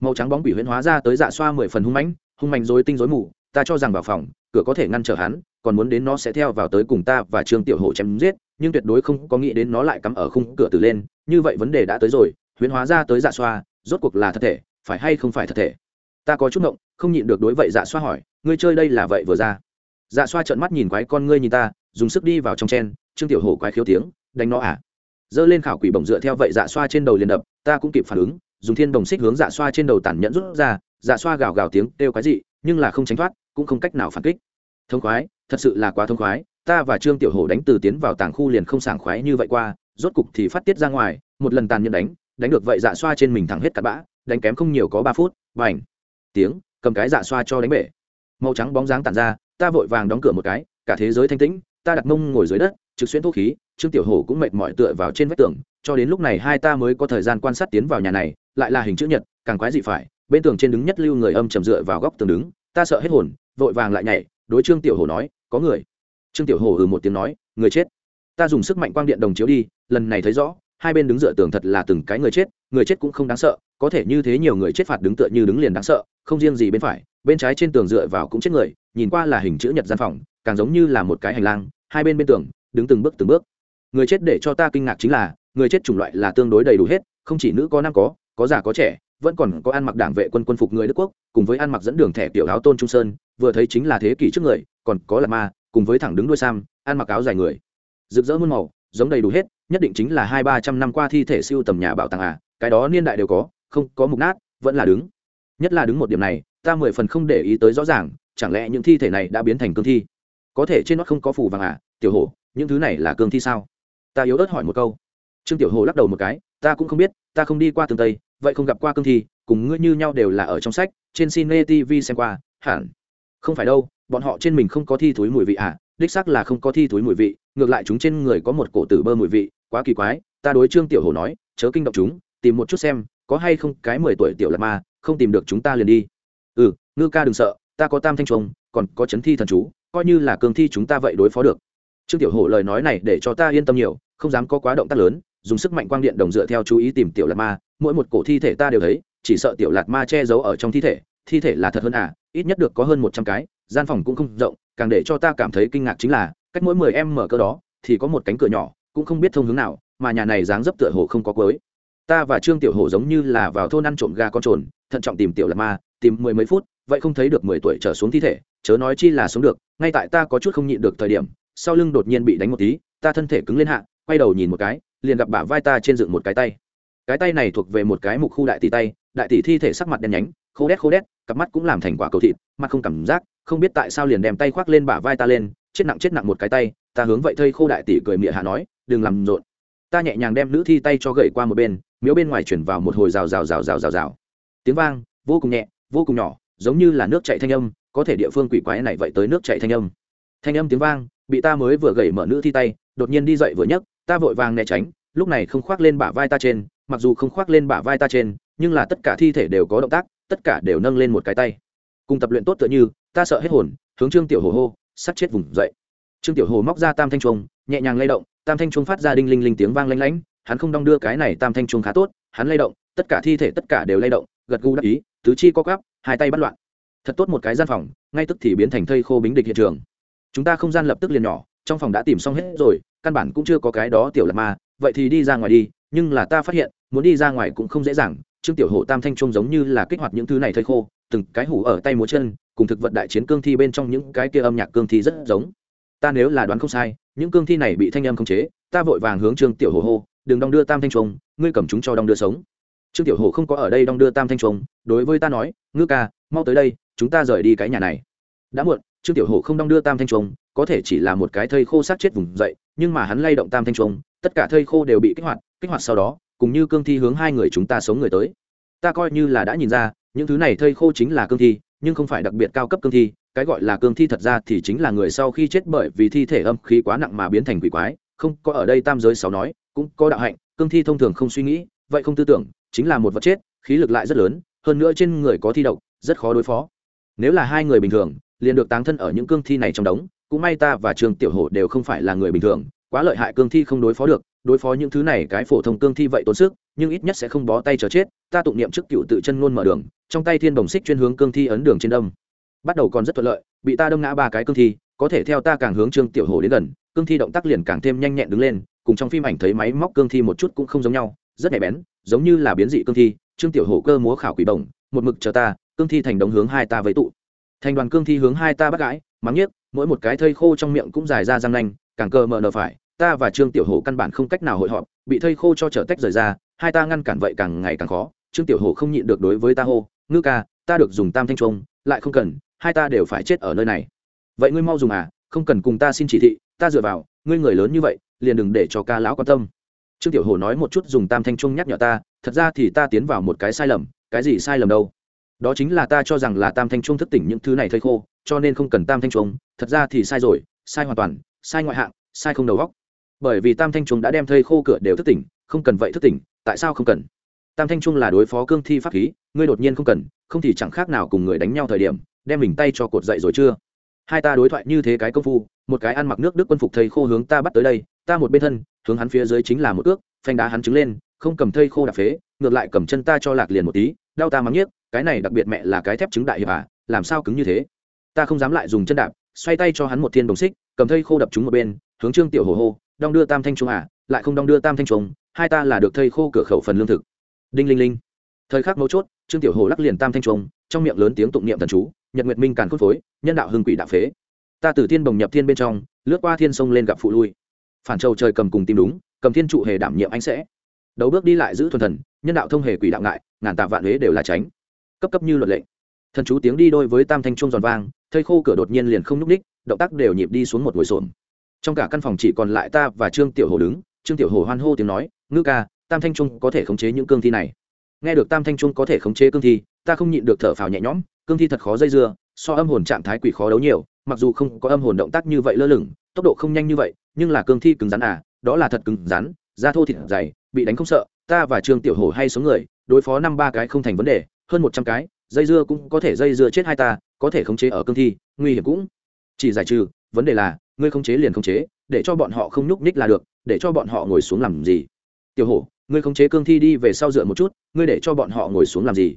màu trắng bóng quỷ huyễn hóa ra tới dạ xoa mười phần hung mãnh, hung mạnh dối tinh dối mù, ta cho rằng vào phòng, cửa có thể ngăn trở hắn, còn muốn đến nó sẽ theo vào tới cùng ta và trương tiểu hổ chém giết, nhưng tuyệt đối không có nghĩ đến nó lại cắm ở khung cửa từ lên, như vậy vấn đề đã tới rồi, huyễn hóa ra tới dạ xoa, rốt cuộc là thật thể, phải hay không phải thật thể? Ta có chút ngộng không nhịn được đối vậy dạ xoa hỏi, ngươi chơi đây là vậy vừa ra? Dạ xoa trợn mắt nhìn quái con ngươi nhìn ta, dùng sức đi vào trong chen, trương tiểu hổ quái khiếu tiếng, đánh nó à? Giơ lên khảo quỷ bổng dựa theo vậy dạ xoa trên đầu liền đập, ta cũng kịp phản ứng, dùng thiên đồng xích hướng dạ xoa trên đầu tản nhẫn rút ra dạ xoa gào gào tiếng kêu cái gì nhưng là không tránh thoát, cũng không cách nào phản kích. Thông khoái, thật sự là quá thông khoái, ta và trương tiểu hổ đánh từ tiến vào tàng khu liền không sảng khoái như vậy qua, rốt cục thì phát tiết ra ngoài, một lần tàn nhẫn đánh đánh được vậy dạ xoa trên mình thẳng hết cặn bã, đánh kém không nhiều có ba phút và ảnh tiếng cầm cái dạ xoa cho đánh bể. Màu trắng bóng dáng tàn ra, ta vội vàng đóng cửa một cái, cả thế giới thanh tĩnh, ta đặt mông ngồi dưới đất, trực xuyên thuốc khí, trương tiểu hổ cũng mệt mỏi tựa vào trên vách tường, cho đến lúc này hai ta mới có thời gian quan sát tiến vào nhà này, lại là hình chữ nhật, càng quái dị phải, bên tường trên đứng nhất lưu người âm trầm dựa vào góc tường đứng, ta sợ hết hồn, vội vàng lại nhảy, đối trương tiểu hổ nói, có người. Trương tiểu hổ ừ một tiếng nói, người chết. Ta dùng sức mạnh quang điện đồng chiếu đi, lần này thấy rõ hai bên đứng dựa tường thật là từng cái người chết người chết cũng không đáng sợ, có thể như thế nhiều người chết phạt đứng tựa như đứng liền đáng sợ, không riêng gì bên phải, bên trái trên tường dựa vào cũng chết người, nhìn qua là hình chữ nhật gian phòng, càng giống như là một cái hành lang, hai bên bên tường, đứng từng bước từng bước. Người chết để cho ta kinh ngạc chính là, người chết chủng loại là tương đối đầy đủ hết, không chỉ nữ có nam có có già có trẻ, vẫn còn có ăn mặc đảng vệ quân quân phục người đức quốc, cùng với ăn mặc dẫn đường thẻ tiểu áo tôn trung sơn, vừa thấy chính là thế kỷ trước người, còn có là ma, cùng với thẳng đứng đuôi sam, ăn mặc áo dài người. Rực rỡ muôn màu, giống đầy đủ hết nhất định chính là hai ba trăm năm qua thi thể siêu tầm nhà bảo tàng à cái đó niên đại đều có, không có mục nát, vẫn là đứng. Nhất là đứng một điểm này, ta mười phần không để ý tới rõ ràng, chẳng lẽ những thi thể này đã biến thành cương thi? Có thể trên nó không có phủ vàng à tiểu hổ, những thứ này là cương thi sao? Ta yếu ớt hỏi một câu. Trương tiểu hồ lắc đầu một cái, ta cũng không biết, ta không đi qua tường tây, vậy không gặp qua cương thi, cùng ngươi như nhau đều là ở trong sách, trên cine tv xem qua, hẳn. Không phải đâu, bọn họ trên mình không có thi thúi mùi vị à đích xác là không có thi thúi mùi vị, ngược lại chúng trên người có một cổ tử bơ mùi vị quá kỳ quái, ta đối trương tiểu hồ nói, chớ kinh động chúng, tìm một chút xem, có hay không cái mười tuổi tiểu lạt ma, không tìm được chúng ta liền đi. Ừ ngư ca đừng sợ, ta có tam thanh trông còn có chấn thi thần chú, coi như là cường thi chúng ta vậy đối phó được. Trương tiểu hổ lời nói này để cho ta yên tâm nhiều, không dám có quá động tác lớn, dùng sức mạnh quang điện đồng dựa theo chú ý tìm tiểu lạt ma, mỗi một cổ thi thể ta đều thấy, chỉ sợ tiểu lạt ma che giấu ở trong thi thể thi thể là thật hơn à ít nhất được có hơn một trăm cái, gian phòng cũng không rộng, càng để cho ta cảm thấy kinh ngạc chính là, cách mỗi mười em mở cơ đó, thì có một cánh cửa nhỏ cũng không biết thông hướng nào, mà nhà này dáng dấp tựa hồ không có cuối. Ta và trương tiểu hổ giống như là vào thôn ăn trộm gà con trồn, thận trọng tìm tiểu lạt ma, tìm mười mấy phút, vậy không thấy được mười tuổi trở xuống thi thể, chớ nói chi là sống được, ngay tại ta có chút không nhịn được thời điểm, sau lưng đột nhiên bị đánh một tí, ta thân thể cứng lên hạ, quay đầu nhìn một cái, liền gặp bả vai ta trên dựng một cái tay. Cái tay này thuộc về một cái mục khu đại tỷ tay, đại tỷ thi thể sắc mặt đen nhánh, khô đét khô đét, cặp mắt cũng làm thành quả cầu thịt mặt không cảm giác, không biết tại sao liền đem tay khoác lên bả vai ta lên, chết nặng chết nặng một cái tay, ta hướng vậy thây khô đại tỷ cười mịa hạ nói đừng làm rộn. Ta nhẹ nhàng đem nữ thi tay cho gậy qua một bên, miếu bên ngoài chuyển vào một hồi rào rào rào rào rào rào. Tiếng vang, vô cùng nhẹ, vô cùng nhỏ, giống như là nước chạy thanh âm, có thể địa phương quỷ quái này vậy tới nước chạy thanh âm. Thanh âm tiếng vang, bị ta mới vừa gậy mở nữ thi tay, đột nhiên đi dậy vừa nhấc, ta vội vàng né tránh, lúc này không khoác lên bả vai ta trên, mặc dù không khoác lên bả vai ta trên, nhưng là tất cả thi thể đều có động tác, tất cả đều nâng lên một cái tay. Cùng tập luyện tốt tựa như, ta sợ hết hồn, hướng trương tiểu hồ hô sắt chết vùng dậy. Trương tiểu hồ móc ra tam thanh trung nhẹ nhàng lay động tam thanh Chuông phát ra đinh linh linh tiếng vang lanh lánh hắn không đong đưa cái này tam thanh Chuông khá tốt, hắn lay động, tất cả thi thể tất cả đều lay động, gật gù đắc ý, tứ chi co cắp hai tay bắt loạn. Thật tốt một cái gian phòng, ngay tức thì biến thành thây khô bính địch hiện trường. Chúng ta không gian lập tức liền nhỏ, trong phòng đã tìm xong hết rồi, căn bản cũng chưa có cái đó tiểu lạt ma, vậy thì đi ra ngoài đi, nhưng là ta phát hiện, muốn đi ra ngoài cũng không dễ dàng, trương tiểu hổ tam thanh Chuông giống như là kích hoạt những thứ này thây khô, từng cái hủ ở tay múa chân, cùng thực vật đại chiến cương thi bên trong những cái kia âm nhạc cương thi rất giống ta nếu là đoán không sai, những cương thi này bị thanh âm khống chế, ta vội vàng hướng trương tiểu hồ hô, đừng đong đưa tam thanh trung ngươi cầm chúng cho đong đưa sống. Trương tiểu hồ không có ở đây đong đưa tam thanh trung đối với ta nói, ngư ca, mau tới đây, chúng ta rời đi cái nhà này. Đã muộn, trương tiểu hồ không đong đưa tam thanh trung có thể chỉ là một cái thây khô sát chết vùng dậy, nhưng mà hắn lay động tam thanh trung tất cả thây khô đều bị kích hoạt kích hoạt sau đó, cùng như cương thi hướng hai người chúng ta sống người tới. Ta coi như là đã nhìn ra, những thứ này thây khô chính là cương thi nhưng không phải đặc biệt cao cấp cương thi, cái gọi là cương thi thật ra thì chính là người sau khi chết bởi vì thi thể âm khí quá nặng mà biến thành quỷ quái, không có ở đây tam giới sáu nói, cũng có đạo hạnh, cương thi thông thường không suy nghĩ, vậy không tư tưởng, chính là một vật chết, khí lực lại rất lớn, hơn nữa trên người có thi độc, rất khó đối phó. Nếu là hai người bình thường, liền được táng thân ở những cương thi này trong đống, cũng may ta và trường tiểu hổ đều không phải là người bình thường, quá lợi hại cương thi không đối phó được đối phó những thứ này cái phổ thông cương thi vậy tốn sức, nhưng ít nhất sẽ không bó tay chờ chết, ta tụng niệm trước cựu tự chân ngôn mở đường, trong tay thiên đồng xích chuyên hướng cương thi ấn đường trên đông. Bắt đầu còn rất thuận lợi, bị ta đâm ngã ba cái cương thi, có thể theo ta càng hướng trương tiểu hổ đến gần, cương thi động tác liền càng thêm nhanh nhẹn đứng lên, cùng trong phim ảnh thấy máy móc cương thi một chút cũng không giống nhau, rất nhạy bén, giống như là biến dị cương thi, trương tiểu hổ cơ múa khảo quỷ bổng, một mực chờ ta, cương thi thành đống hướng hai ta với tụ. Thành đoàn cương thi hướng hai ta bắt gãi, mắng nhiếc, mỗi một cái thây khô trong miệng cũng dài ra răng nanh, càng cơ mờ nở phải ta và trương tiểu hồ căn bản không cách nào hội họp, bị thây khô cho trở tách rời ra, hai ta ngăn cản vậy càng ngày càng khó. Trương tiểu hồ không nhịn được đối với ta hô, ngư ca, ta được dùng tam thanh trung lại không cần, hai ta đều phải chết ở nơi này. Vậy ngươi mau dùng à không cần cùng ta xin chỉ thị, ta dựa vào, ngươi người lớn như vậy, liền đừng để cho ca lão quan tâm. Trương tiểu hồ nói một chút dùng tam thanh trung nhắc nhở ta, thật ra thì ta tiến vào một cái sai lầm, cái gì sai lầm đâu? Đó chính là ta cho rằng là tam thanh trung thức tỉnh những thứ này thây khô, cho nên không cần tam thanh trung thật ra thì sai rồi, sai hoàn toàn, sai ngoại hạng, sai không đầu góc bởi vì tam thanh trung đã đem thây khô cửa đều thức tỉnh, không cần vậy thức tỉnh, tại sao không cần? Tam thanh trung là đối phó cương thi pháp khí, ngươi đột nhiên không cần, không thì chẳng khác nào cùng người đánh nhau thời điểm, đem mình tay cho cột dậy rồi chưa? Hai ta đối thoại như thế cái công phu, một cái ăn mặc nước đức quân phục thầy khô hướng ta bắt tới đây, ta một bên thân, hướng hắn phía dưới chính là một ước, phanh đá hắn trứng lên, không cầm thây khô đạp phế, ngược lại cầm chân ta cho lạc liền một tí, đau ta mắng nhiếc, cái này đặc biệt mẹ là cái thép trứng đại hiệp à làm sao cứng như thế? Ta không dám lại dùng chân đạp, xoay tay cho hắn một thiên đồng xích, cầm thây khô đập chúng một bên, hướng trương tiểu hồ hô đong đưa tam thanh trung à lại không đong đưa tam thanh trung hai ta là được thây khô cửa khẩu phần lương thực. Đinh linh linh. Thời khắc mấu chốt, trương tiểu hồ lắc liền tam thanh trung trong miệng lớn tiếng tụng niệm thần chú, nhật nguyệt minh càn khôn phối, nhân đạo hưng quỷ đạo phế. Ta từ thiên bồng nhập thiên bên trong, lướt qua thiên sông lên gặp phụ lui. Phản châu trời cầm cùng tìm đúng, cầm thiên trụ hề đảm nhiệm anh sẽ. Đấu bước đi lại giữ thuần thần, nhân đạo thông hề quỷ đạo ngại, ngàn tạ vạn huế đều là tránh. Cấp cấp như luật lệnh thần chú tiếng đi đôi với tam thanh chuông giòn vang thây khô cửa đột nhiên liền không nhúc ních động tác đều nhịp đi xuống một ngồi xổm trong cả căn phòng chỉ còn lại ta và trương tiểu hồ đứng. Trương tiểu hồ hoan hô tiếng nói ngữ ca, tam thanh trung có thể khống chế những cương thi này. Nghe được tam thanh trung có thể khống chế cương thi, ta không nhịn được thở phào nhẹ nhõm. Cương thi thật khó dây dưa, so âm hồn trạng thái quỷ khó đấu nhiều. Mặc dù không có âm hồn động tác như vậy lơ lửng, tốc độ không nhanh như vậy, nhưng là cương thi cứng rắn à đó là thật cứng rắn, da thô thịt dày, bị đánh không sợ. Ta và trương tiểu hồ hay số người, đối phó năm ba cái không thành vấn đề, hơn một trăm cái, dây dưa cũng có thể dây dưa chết hai ta, có thể khống chế ở cương thi, nguy hiểm cũng. Chỉ giải trừ, vấn đề là ngươi không chế liền không chế, để cho bọn họ không nhúc nhích là được, để cho bọn họ ngồi xuống làm gì? Tiểu hổ, ngươi không chế cương thi đi về sau dựa một chút, ngươi để cho bọn họ ngồi xuống làm gì?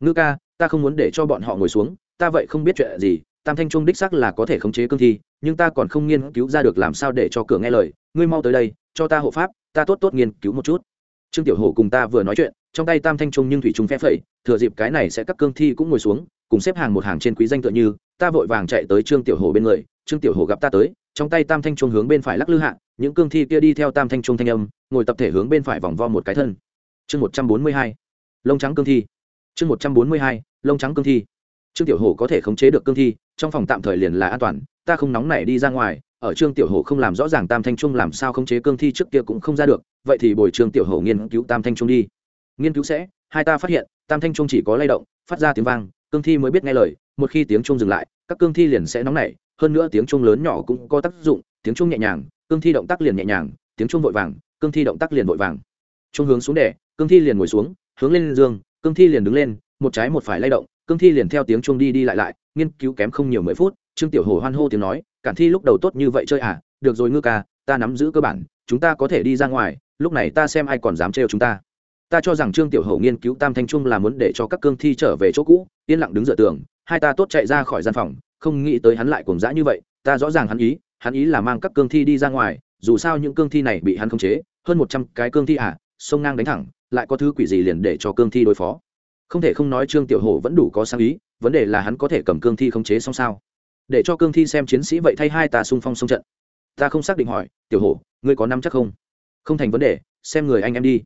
Ngư ca, ta không muốn để cho bọn họ ngồi xuống, ta vậy không biết chuyện gì, tam thanh trung đích sắc là có thể khống chế cương thi, nhưng ta còn không nghiên cứu ra được làm sao để cho cửa nghe lời, ngươi mau tới đây, cho ta hộ pháp, ta tốt tốt nghiên cứu một chút. Trương tiểu hổ cùng ta vừa nói chuyện, trong tay tam thanh trung nhưng thủy trung phép phẩy, thừa dịp cái này sẽ các cương thi cũng ngồi xuống, cùng xếp hàng một hàng trên quý danh tựa như, ta vội vàng chạy tới trương tiểu hổ bên người, trương tiểu hổ gặp ta tới trong tay tam thanh trung hướng bên phải lắc lư hạ, những cương thi kia đi theo tam thanh trung thanh âm, ngồi tập thể hướng bên phải vòng vo một cái thân. Chương một trăm bốn mươi hai, lông trắng cương thi. Chương một trăm bốn mươi hai, lông trắng cương thi. Trương tiểu hổ có thể khống chế được cương thi, trong phòng tạm thời liền là an toàn, ta không nóng nảy đi ra ngoài, ở trương tiểu hổ không làm rõ ràng tam thanh trung làm sao khống chế cương thi trước kia cũng không ra được, vậy thì bồi trương tiểu hổ nghiên cứu tam thanh trung đi. Nghiên cứu sẽ, hai ta phát hiện, tam thanh trung chỉ có lay động, phát ra tiếng vang, cương thi mới biết nghe lời, một khi tiếng trung dừng lại, các cương thi liền sẽ nóng nảy hơn nữa tiếng trung lớn nhỏ cũng có tác dụng, tiếng trung nhẹ nhàng, cương thi động tác liền nhẹ nhàng, tiếng trung vội vàng, cương thi động tác liền vội vàng. Trung hướng xuống đẻ cương thi liền ngồi xuống, hướng lên dương cương thi liền đứng lên, một trái một phải lay động, cương thi liền theo tiếng trung đi đi lại lại, nghiên cứu kém không nhiều mười phút, trương tiểu hồ hoan hô tiếng nói, cản thi lúc đầu tốt như vậy chơi à được rồi ngư ca, ta nắm giữ cơ bản, chúng ta có thể đi ra ngoài, lúc này ta xem ai còn dám trêu chúng ta. Ta cho rằng trương tiểu hầu nghiên cứu tam thanh trung là muốn để cho các cương thi trở về chỗ cũ, yên lặng đứng dựa tường, hai ta tốt chạy ra khỏi gian phòng không nghĩ tới hắn lại cuồng dã như vậy, ta rõ ràng hắn ý hắn ý là mang các cương thi đi ra ngoài, dù sao những cương thi này bị hắn khống chế, hơn một trăm cái cương thi à sông ngang đánh thẳng, lại có thứ quỷ gì liền để cho cương thi đối phó. Không thể không nói trương tiểu hổ vẫn đủ có sáng ý, vấn đề là hắn có thể cầm cương thi khống chế xong sao? Để cho cương thi xem chiến sĩ vậy thay hai ta xung phong xung trận. Ta không xác định hỏi, tiểu hổ, ngươi có năm chắc không? Không thành vấn đề, xem người anh em đi.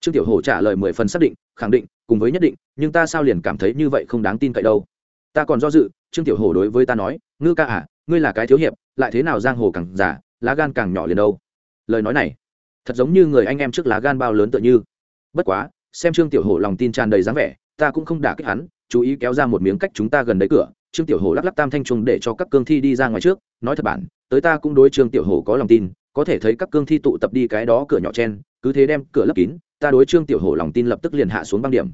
Trương tiểu hổ trả lời mười phần xác định, khẳng định, cùng với nhất định, nhưng ta sao liền cảm thấy như vậy không đáng tin cậy đâu? Ta còn do dự trương tiểu hổ đối với ta nói, ngư ca à ngươi là cái thiếu hiệp, lại thế nào giang hồ càng giả lá gan càng nhỏ liền đâu? Lời nói này, thật giống như người anh em trước lá gan bao lớn tựa như. Bất quá, xem trương tiểu hổ lòng tin tràn đầy dáng vẻ, ta cũng không đả kích hắn, chú ý kéo ra một miếng cách chúng ta gần đấy cửa. Trương tiểu hổ lắc lắc tam thanh trung để cho các cương thi đi ra ngoài trước, nói thật bản, tới ta cũng đối trương tiểu hổ có lòng tin, có thể thấy các cương thi tụ tập đi cái đó cửa nhỏ chen, cứ thế đem cửa lấp kín, ta đối trương tiểu hổ lòng tin lập tức liền hạ xuống băng điểm.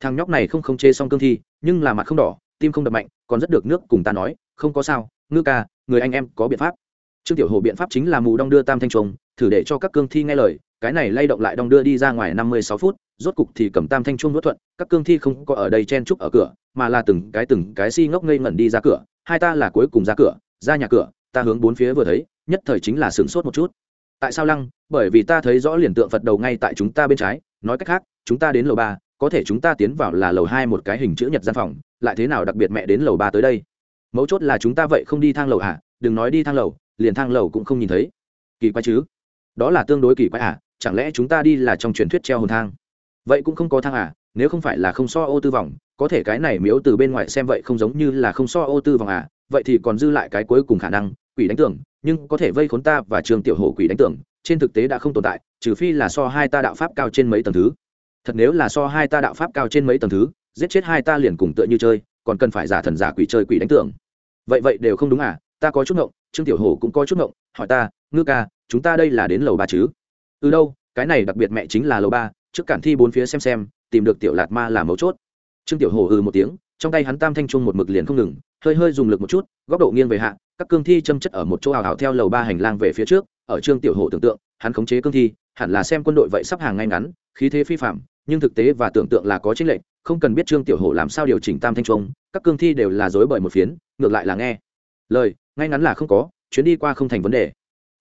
Thằng nhóc này không không chê xong cương thi, nhưng là mặt không đỏ tim không đập mạnh, còn rất được nước cùng ta nói, không có sao, ngư ca, người anh em có biện pháp. Trương tiểu hổ biện pháp chính là mù đong đưa tam thanh trùng thử để cho các cương thi nghe lời, cái này lay động lại đong đưa đi ra ngoài năm mươi sáu phút, rốt cục thì cầm tam thanh trung nuốt thuận, các cương thi không có ở đây chen trúc ở cửa, mà là từng cái từng cái si ngốc ngây ngẩn đi ra cửa, hai ta là cuối cùng ra cửa, ra nhà cửa, ta hướng bốn phía vừa thấy, nhất thời chính là sửng sốt một chút. Tại sao lăng? Bởi vì ta thấy rõ liền tượng phật đầu ngay tại chúng ta bên trái, nói cách khác, chúng ta đến lầu ba, có thể chúng ta tiến vào là lầu hai một cái hình chữ nhật gian phòng lại thế nào đặc biệt mẹ đến lầu ba tới đây? Mấu chốt là chúng ta vậy không đi thang lầu à đừng nói đi thang lầu, liền thang lầu cũng không nhìn thấy. Kỳ quái chứ? Đó là tương đối kỳ quái à chẳng lẽ chúng ta đi là trong truyền thuyết treo hồn thang? Vậy cũng không có thang à nếu không phải là không so ô tư vòng, có thể cái này miếu từ bên ngoài xem vậy không giống như là không so ô tư vòng à vậy thì còn dư lại cái cuối cùng khả năng, quỷ đánh tưởng, nhưng có thể vây khốn ta và trường tiểu hổ quỷ đánh tưởng, trên thực tế đã không tồn tại, trừ phi là so hai ta đạo pháp cao trên mấy tầng thứ. Thật nếu là so hai ta đạo pháp cao trên mấy tầng thứ giết chết hai ta liền cùng tựa như chơi, còn cần phải giả thần giả quỷ chơi quỷ đánh tưởng. Vậy vậy đều không đúng à ta có chút ngộng, trương tiểu hổ cũng có chút ngộng, hỏi ta, ngư ca, chúng ta đây là đến lầu ba chứ? Từ đâu, cái này đặc biệt mẹ chính là lầu ba, trước cản thi bốn phía xem xem, tìm được tiểu lạt ma là mấu chốt. Trương tiểu hồ ừ một tiếng, trong tay hắn tam thanh trung một mực liền không ngừng, hơi hơi dùng lực một chút, góc độ nghiêng về hạ, các cương thi châm chất ở một chỗ ảo ảo theo lầu ba hành lang về phía trước, ở trương tiểu hổ tưởng tượng, hắn khống chế cương thi, hẳn là xem quân đội vậy sắp hàng ngay ngắn, khí thế phi phạm nhưng thực tế và tưởng tượng là có chính lệnh không cần biết trương tiểu hổ làm sao điều chỉnh tam thanh trung, các cương thi đều là dối bởi một phiến, ngược lại là nghe. Lời, ngay ngắn là không có, chuyến đi qua không thành vấn đề.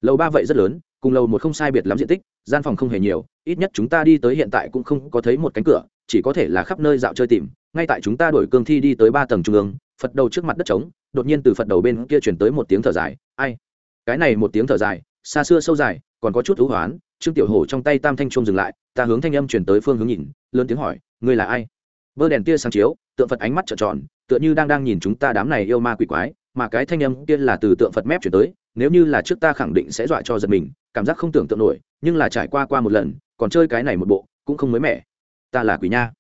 Lầu ba vậy rất lớn, cùng lầu một không sai biệt lắm diện tích, gian phòng không hề nhiều, ít nhất chúng ta đi tới hiện tại cũng không có thấy một cánh cửa, chỉ có thể là khắp nơi dạo chơi tìm. Ngay tại chúng ta đổi cương thi đi tới ba tầng trung ương, phật đầu trước mặt đất trống, đột nhiên từ phật đầu bên kia chuyển tới một tiếng thở dài. Ai? Cái này một tiếng thở dài, xa xưa sâu dài, còn có chút thú hoán trương tiểu hổ trong tay tam thanh trung dừng lại, ta hướng thanh âm chuyển tới phương hướng nhìn, lớn tiếng hỏi, ngươi là ai? Vơ đèn tia sáng chiếu, tượng phật ánh mắt trợn tròn, tựa như đang đang nhìn chúng ta đám này yêu ma quỷ quái, mà cái thanh âm kia là từ tượng phật mép chuyển tới, nếu như là trước ta khẳng định sẽ dọa cho giật mình, cảm giác không tưởng tượng nổi, nhưng là trải qua qua một lần, còn chơi cái này một bộ, cũng không mới mẻ. Ta là quỷ nha.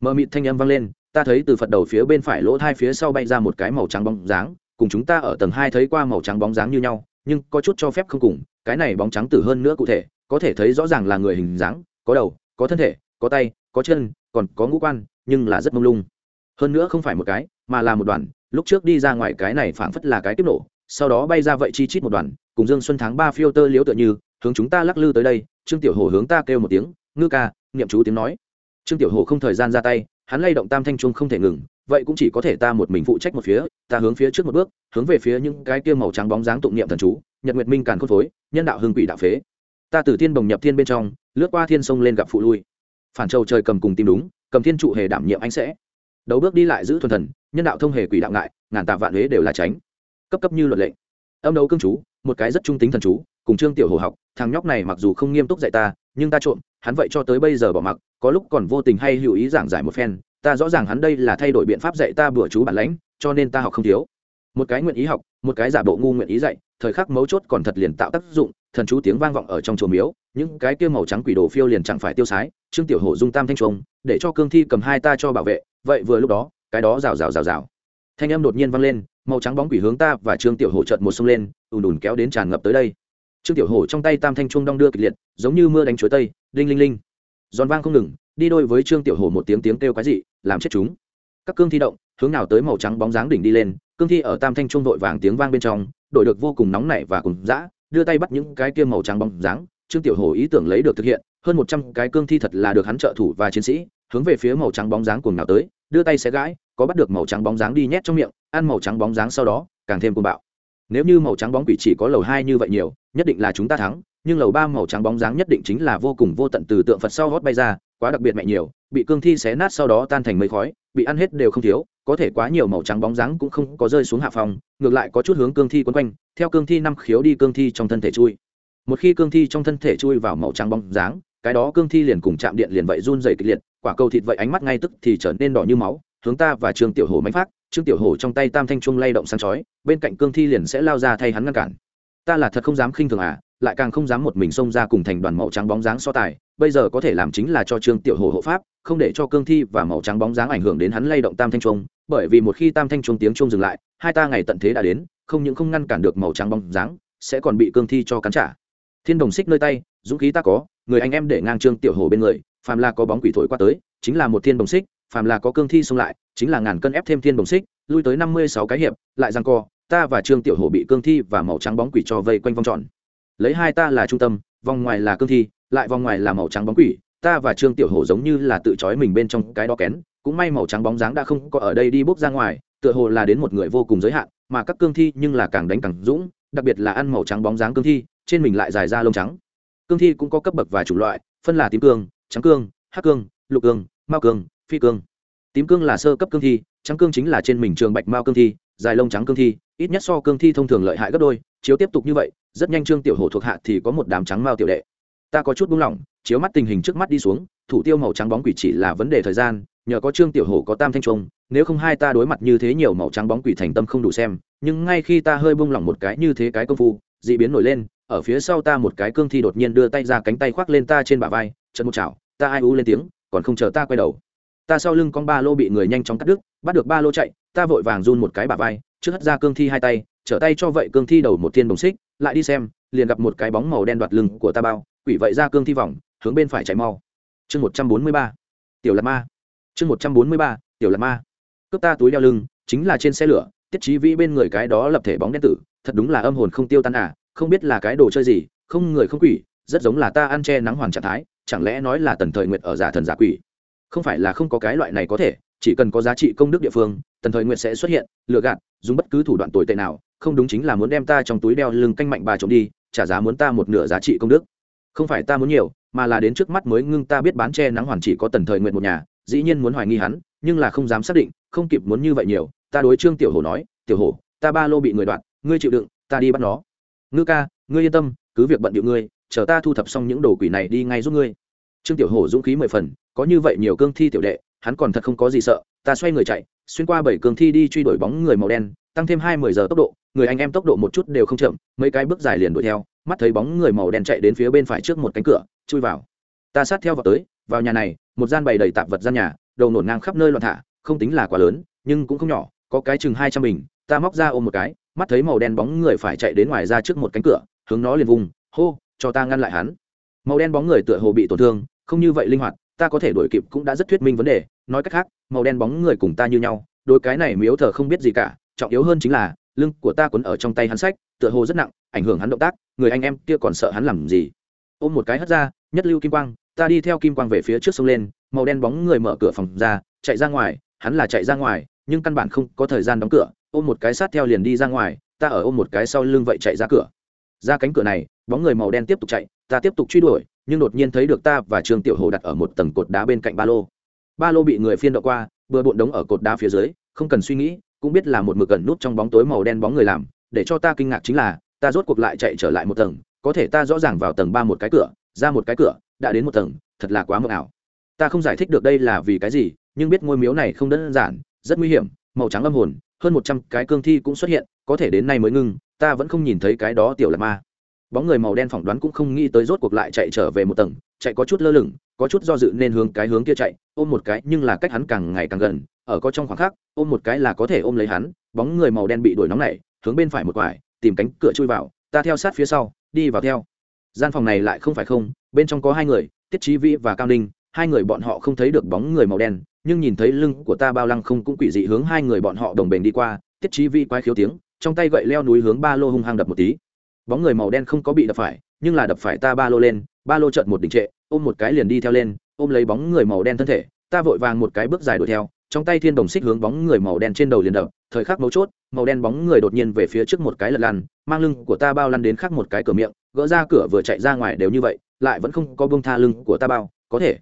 Mờ mịt thanh âm vang lên, ta thấy từ phật đầu phía bên phải lỗ hai phía sau bay ra một cái màu trắng bóng dáng, cùng chúng ta ở tầng hai thấy qua màu trắng bóng dáng như nhau, nhưng có chút cho phép không cùng, cái này bóng trắng tử hơn nữa cụ thể có thể thấy rõ ràng là người hình dáng, có đầu, có thân thể, có tay, có chân, còn có ngũ quan, nhưng là rất mông lung. Hơn nữa không phải một cái, mà là một đoàn. Lúc trước đi ra ngoài cái này phảng phất là cái tiếp nổ, sau đó bay ra vậy chi chít một đoàn, cùng dương xuân tháng ba phiêu tơ liếu tựa như, hướng chúng ta lắc lư tới đây, trương tiểu hồ hướng ta kêu một tiếng, ngư ca, niệm chú tiếng nói. Trương tiểu hồ không thời gian ra tay, hắn lay động tam thanh trung không thể ngừng, vậy cũng chỉ có thể ta một mình phụ trách một phía, ta hướng phía trước một bước, hướng về phía những cái kia màu trắng bóng dáng tụng niệm thần chú, nhật nguyệt minh càn khôn phối, nhân đạo hương quỷ đạo phế ta từ thiên bồng nhập thiên bên trong, lướt qua thiên sông lên gặp phụ lui. Phản châu trời cầm cùng tìm đúng, cầm thiên trụ hề đảm nhiệm anh sẽ. Đấu bước đi lại giữ thuần thần, nhân đạo thông hề quỷ đạo ngại, ngàn tạ vạn huế đều là tránh. Cấp cấp như luật lệ âm đấu cương chú, một cái rất trung tính thần chú, cùng trương tiểu hồ học, thằng nhóc này mặc dù không nghiêm túc dạy ta, nhưng ta trộm, hắn vậy cho tới bây giờ bỏ mặc, có lúc còn vô tình hay hữu ý giảng giải một phen, ta rõ ràng hắn đây là thay đổi biện pháp dạy ta bữa chú bản lãnh, cho nên ta học không thiếu. Một cái nguyện ý học, một cái giả bộ ngu nguyện ý dạy, thời khắc mấu chốt còn thật liền tạo tác dụng thần chú tiếng vang vọng ở trong chùa miếu, những cái kia màu trắng quỷ đồ phiêu liền chẳng phải tiêu sái, trương tiểu hổ dung tam thanh trung để cho cương thi cầm hai ta cho bảo vệ, vậy vừa lúc đó, cái đó rào rào rào rào. Thanh âm đột nhiên vang lên, màu trắng bóng quỷ hướng ta và trương tiểu hổ trợt một sông lên, ùn ùn kéo đến tràn ngập tới đây. Trương tiểu hổ trong tay tam thanh trung đong đưa kịch liệt, giống như mưa đánh chuối tây, đinh linh linh. Giòn vang không ngừng, đi đôi với trương tiểu hổ một tiếng tiếng kêu quái dị, làm chết chúng. Các cương thi động, hướng nào tới màu trắng bóng dáng đỉnh đi lên, cương thi ở tam thanh trung vội vàng tiếng vang bên trong, đổi được vô cùng nóng nảy và cùng dã đưa tay bắt những cái kia màu trắng bóng dáng, trương tiểu hồ ý tưởng lấy được thực hiện, hơn một trăm cái cương thi thật là được hắn trợ thủ và chiến sĩ, hướng về phía màu trắng bóng dáng cùng nào tới, đưa tay xé gãi, có bắt được màu trắng bóng dáng đi nhét trong miệng, ăn màu trắng bóng dáng sau đó, càng thêm cuồng bạo. Nếu như màu trắng bóng quỷ chỉ có lầu hai như vậy nhiều, nhất định là chúng ta thắng, nhưng lầu ba màu trắng bóng dáng nhất định chính là vô cùng vô tận từ tượng phật sau hót bay ra, quá đặc biệt mẹ nhiều, bị cương thi xé nát sau đó tan thành mây khói, bị ăn hết đều không thiếu có thể quá nhiều màu trắng bóng dáng cũng không có rơi xuống hạ phòng, ngược lại có chút hướng cương thi quấn quanh, theo cương thi năm khiếu đi cương thi trong thân thể chui. Một khi cương thi trong thân thể chui vào màu trắng bóng dáng, cái đó cương thi liền cùng chạm điện liền vậy run dày kịch liệt, quả cầu thịt vậy ánh mắt ngay tức thì trở nên đỏ như máu, hướng ta và trương tiểu hồ mánh phát, trương tiểu hồ trong tay tam thanh trung lay động sáng chói, bên cạnh cương thi liền sẽ lao ra thay hắn ngăn cản. Ta là thật không dám khinh thường à lại càng không dám một mình xông ra cùng thành đoàn màu trắng bóng dáng so tài, bây giờ có thể làm chính là cho trương tiểu hồ hộ pháp, không để cho cương thi và màu trắng bóng dáng ảnh hưởng đến hắn lay động tam thanh trung bởi vì một khi tam thanh chuông tiếng trung dừng lại, hai ta ngày tận thế đã đến, không những không ngăn cản được màu trắng bóng dáng, sẽ còn bị cương thi cho cắn trả. Thiên đồng xích nơi tay, dũng khí ta có, người anh em để ngang trương tiểu hồ bên người, phàm là có bóng quỷ thổi qua tới, chính là một thiên đồng xích, phàm là có cương thi xông lại, chính là ngàn cân ép thêm thiên đồng xích, lui tới năm mươi sáu cái hiệp, lại rằng co, ta và trương tiểu hồ bị cương thi và màu trắng bóng quỷ cho vây quanh vòng tròn. Lấy hai ta là trung tâm, vòng ngoài là cương thi, lại vòng ngoài là màu trắng bóng quỷ, ta và trương tiểu hổ giống như là tự trói mình bên trong cái đó kén cũng may màu trắng bóng dáng đã không có ở đây đi bốc ra ngoài, tựa hồ là đến một người vô cùng giới hạn, mà các cương thi nhưng là càng đánh càng dũng, đặc biệt là ăn màu trắng bóng dáng cương thi, trên mình lại dài ra lông trắng. Cương thi cũng có cấp bậc và chủng loại, phân là tím cương, trắng cương, hắc cương, lục cương, mao cương, phi cương. Tím cương là sơ cấp cương thi, trắng cương chính là trên mình trường bạch mao cương thi, dài lông trắng cương thi, ít nhất so cương thi thông thường lợi hại gấp đôi, chiếu tiếp tục như vậy, rất nhanh trương tiểu hổ thuộc hạ thì có một đám trắng mao tiểu đệ. Ta có chút buông lỏng, chiếu mắt tình hình trước mắt đi xuống thủ tiêu màu trắng bóng quỷ chỉ là vấn đề thời gian, nhờ có trương tiểu hổ có tam thanh trung, nếu không hai ta đối mặt như thế nhiều màu trắng bóng quỷ thành tâm không đủ xem, nhưng ngay khi ta hơi buông lỏng một cái như thế cái công phu, dị biến nổi lên, ở phía sau ta một cái cương thi đột nhiên đưa tay ra cánh tay khoác lên ta trên bả vai trận một chảo, ta ai u lên tiếng, còn không chờ ta quay đầu. Ta sau lưng con ba lô bị người nhanh chóng cắt đứt, bắt được ba lô chạy, ta vội vàng run một cái bả vai, trước hất ra cương thi hai tay, trở tay cho vậy cương thi đầu một thiên đồng xích, lại đi xem, liền gặp một cái bóng màu đen đoạt lưng của ta bao, quỷ vậy ra cương thi vòng, hướng bên phải chạy mau chương một trăm bốn mươi ba, tiểu lạt ma. Chương một trăm bốn mươi ba, tiểu lạt ma. Cướp ta túi đeo lưng, chính là trên xe lửa, tiết trí vĩ bên người cái đó lập thể bóng đen tử, thật đúng là âm hồn không tiêu tan à không biết là cái đồ chơi gì, không người không quỷ, rất giống là ta ăn che nắng hoàn trạng thái, chẳng lẽ nói là tần thời nguyệt ở giả thần giả quỷ? Không phải là không có cái loại này có thể, chỉ cần có giá trị công đức địa phương, tần thời nguyệt sẽ xuất hiện, lừa gạt, dùng bất cứ thủ đoạn tồi tệ nào, không đúng chính là muốn đem ta trong túi đeo lưng canh mạnh bà trộm đi, trả giá muốn ta một nửa giá trị công đức. Không phải ta muốn nhiều mà là đến trước mắt mới ngưng ta biết bán che nắng hoàn chỉ có tần thời nguyện một nhà, dĩ nhiên muốn hoài nghi hắn, nhưng là không dám xác định, không kịp muốn như vậy nhiều, ta đối trương tiểu hổ nói, tiểu hổ, ta ba lô bị người đoạt, ngươi chịu đựng, ta đi bắt nó. Ngư ca, ngươi yên tâm, cứ việc bận điệu ngươi, chờ ta thu thập xong những đồ quỷ này đi ngay giúp ngươi. Trương tiểu hổ dũng khí mười phần, có như vậy nhiều cương thi tiểu đệ, hắn còn thật không có gì sợ, ta xoay người chạy, xuyên qua bảy cương thi đi truy đuổi bóng người màu đen, tăng thêm hai mươi giờ tốc độ, người anh em tốc độ một chút đều không chậm, mấy cái bước dài liền đuổi theo mắt thấy bóng người màu đen chạy đến phía bên phải trước một cánh cửa, chui vào. Ta sát theo vào tới, vào nhà này, một gian bày đầy tạp vật gian nhà, đầu nổn ngang khắp nơi loạn thả, không tính là quá lớn, nhưng cũng không nhỏ, có cái chừng hai trăm bình. Ta móc ra ôm một cái, mắt thấy màu đen bóng người phải chạy đến ngoài ra trước một cánh cửa, hướng nó liền vùng, hô, cho ta ngăn lại hắn. Màu đen bóng người tựa hồ bị tổn thương, không như vậy linh hoạt, ta có thể đổi kịp cũng đã rất thuyết minh vấn đề. Nói cách khác, màu đen bóng người cùng ta như nhau, đôi cái này miếu thờ không biết gì cả, trọng yếu hơn chính là lưng của ta quấn ở trong tay hắn sách, tựa hồ rất nặng, ảnh hưởng hắn động tác, người anh em kia còn sợ hắn làm gì? Ôm một cái hất ra, nhất lưu kim quang, ta đi theo kim quang về phía trước sông lên, màu đen bóng người mở cửa phòng ra, chạy ra ngoài, hắn là chạy ra ngoài, nhưng căn bản không có thời gian đóng cửa, ôm một cái sát theo liền đi ra ngoài, ta ở ôm một cái sau lưng vậy chạy ra cửa. Ra cánh cửa này, bóng người màu đen tiếp tục chạy, ta tiếp tục truy đuổi, nhưng đột nhiên thấy được ta và trương tiểu hồ đặt ở một tầng cột đá bên cạnh ba lô. Ba lô bị người phiên đậu qua vừa bộn đống ở cột đá phía dưới, không cần suy nghĩ cũng biết là một mực gần nút trong bóng tối màu đen bóng người làm, để cho ta kinh ngạc chính là, ta rốt cuộc lại chạy trở lại một tầng, có thể ta rõ ràng vào tầng ba một cái cửa, ra một cái cửa, đã đến một tầng, thật là quá mờ ảo. Ta không giải thích được đây là vì cái gì, nhưng biết ngôi miếu này không đơn giản, rất nguy hiểm, màu trắng âm hồn, hơn một trăm cái cương thi cũng xuất hiện, có thể đến nay mới ngưng, ta vẫn không nhìn thấy cái đó tiểu lạc ma. Bóng người màu đen phỏng đoán cũng không nghĩ tới rốt cuộc lại chạy trở về một tầng, chạy có chút lơ lửng có chút do dự nên hướng cái hướng kia chạy, ôm một cái, nhưng là cách hắn càng ngày càng gần, ở có trong khoảng khắc, ôm một cái là có thể ôm lấy hắn, bóng người màu đen bị đuổi nóng này hướng bên phải một quải, tìm cánh cửa chui vào, ta theo sát phía sau, đi vào theo. Gian phòng này lại không phải không, bên trong có hai người, tiết trí vĩ và cao ninh, hai người bọn họ không thấy được bóng người màu đen, nhưng nhìn thấy lưng của ta bao lăng không cũng quỷ dị hướng hai người bọn họ đồng bền đi qua, tiết trí vĩ quái khiếu tiếng, trong tay gậy leo núi hướng ba lô hung hăng đập một tí. Bóng người màu đen không có bị đập phải, nhưng là đập phải ta ba lô lên, ba lô chợt một đỉnh trệ ôm một cái liền đi theo lên, ôm lấy bóng người màu đen thân thể, ta vội vàng một cái bước dài đuổi theo, trong tay thiên đồng xích hướng bóng người màu đen trên đầu liền đập, thời khắc mấu chốt, màu đen bóng người đột nhiên về phía trước một cái lật lăn, mang lưng của ta bao lăn đến khắc một cái cửa miệng, gỡ ra cửa vừa chạy ra ngoài đều như vậy, lại vẫn không có bông tha lưng của ta bao, có thể.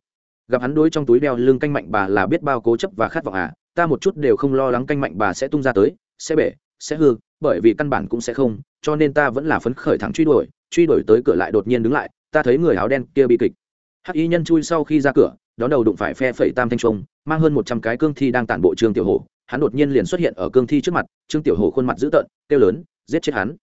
Gặp hắn đối trong túi đeo lưng canh mạnh bà là biết bao cố chấp và khát vọng à ta một chút đều không lo lắng canh mạnh bà sẽ tung ra tới, sẽ bể, sẽ hư, bởi vì căn bản cũng sẽ không, cho nên ta vẫn là phấn khởi thắng truy đuổi truy đuổi tới cửa lại đột nhiên đứng lại, ta thấy người áo đen kia bị kịch hắc y nhân chui sau khi ra cửa, đón đầu đụng phải phe phẩy tam thanh trung, mang hơn một trăm cái cương thi đang tản bộ trương tiểu hồ hắn đột nhiên liền xuất hiện ở cương thi trước mặt, trương tiểu hồ khuôn mặt dữ tợn, kêu lớn, giết chết hắn.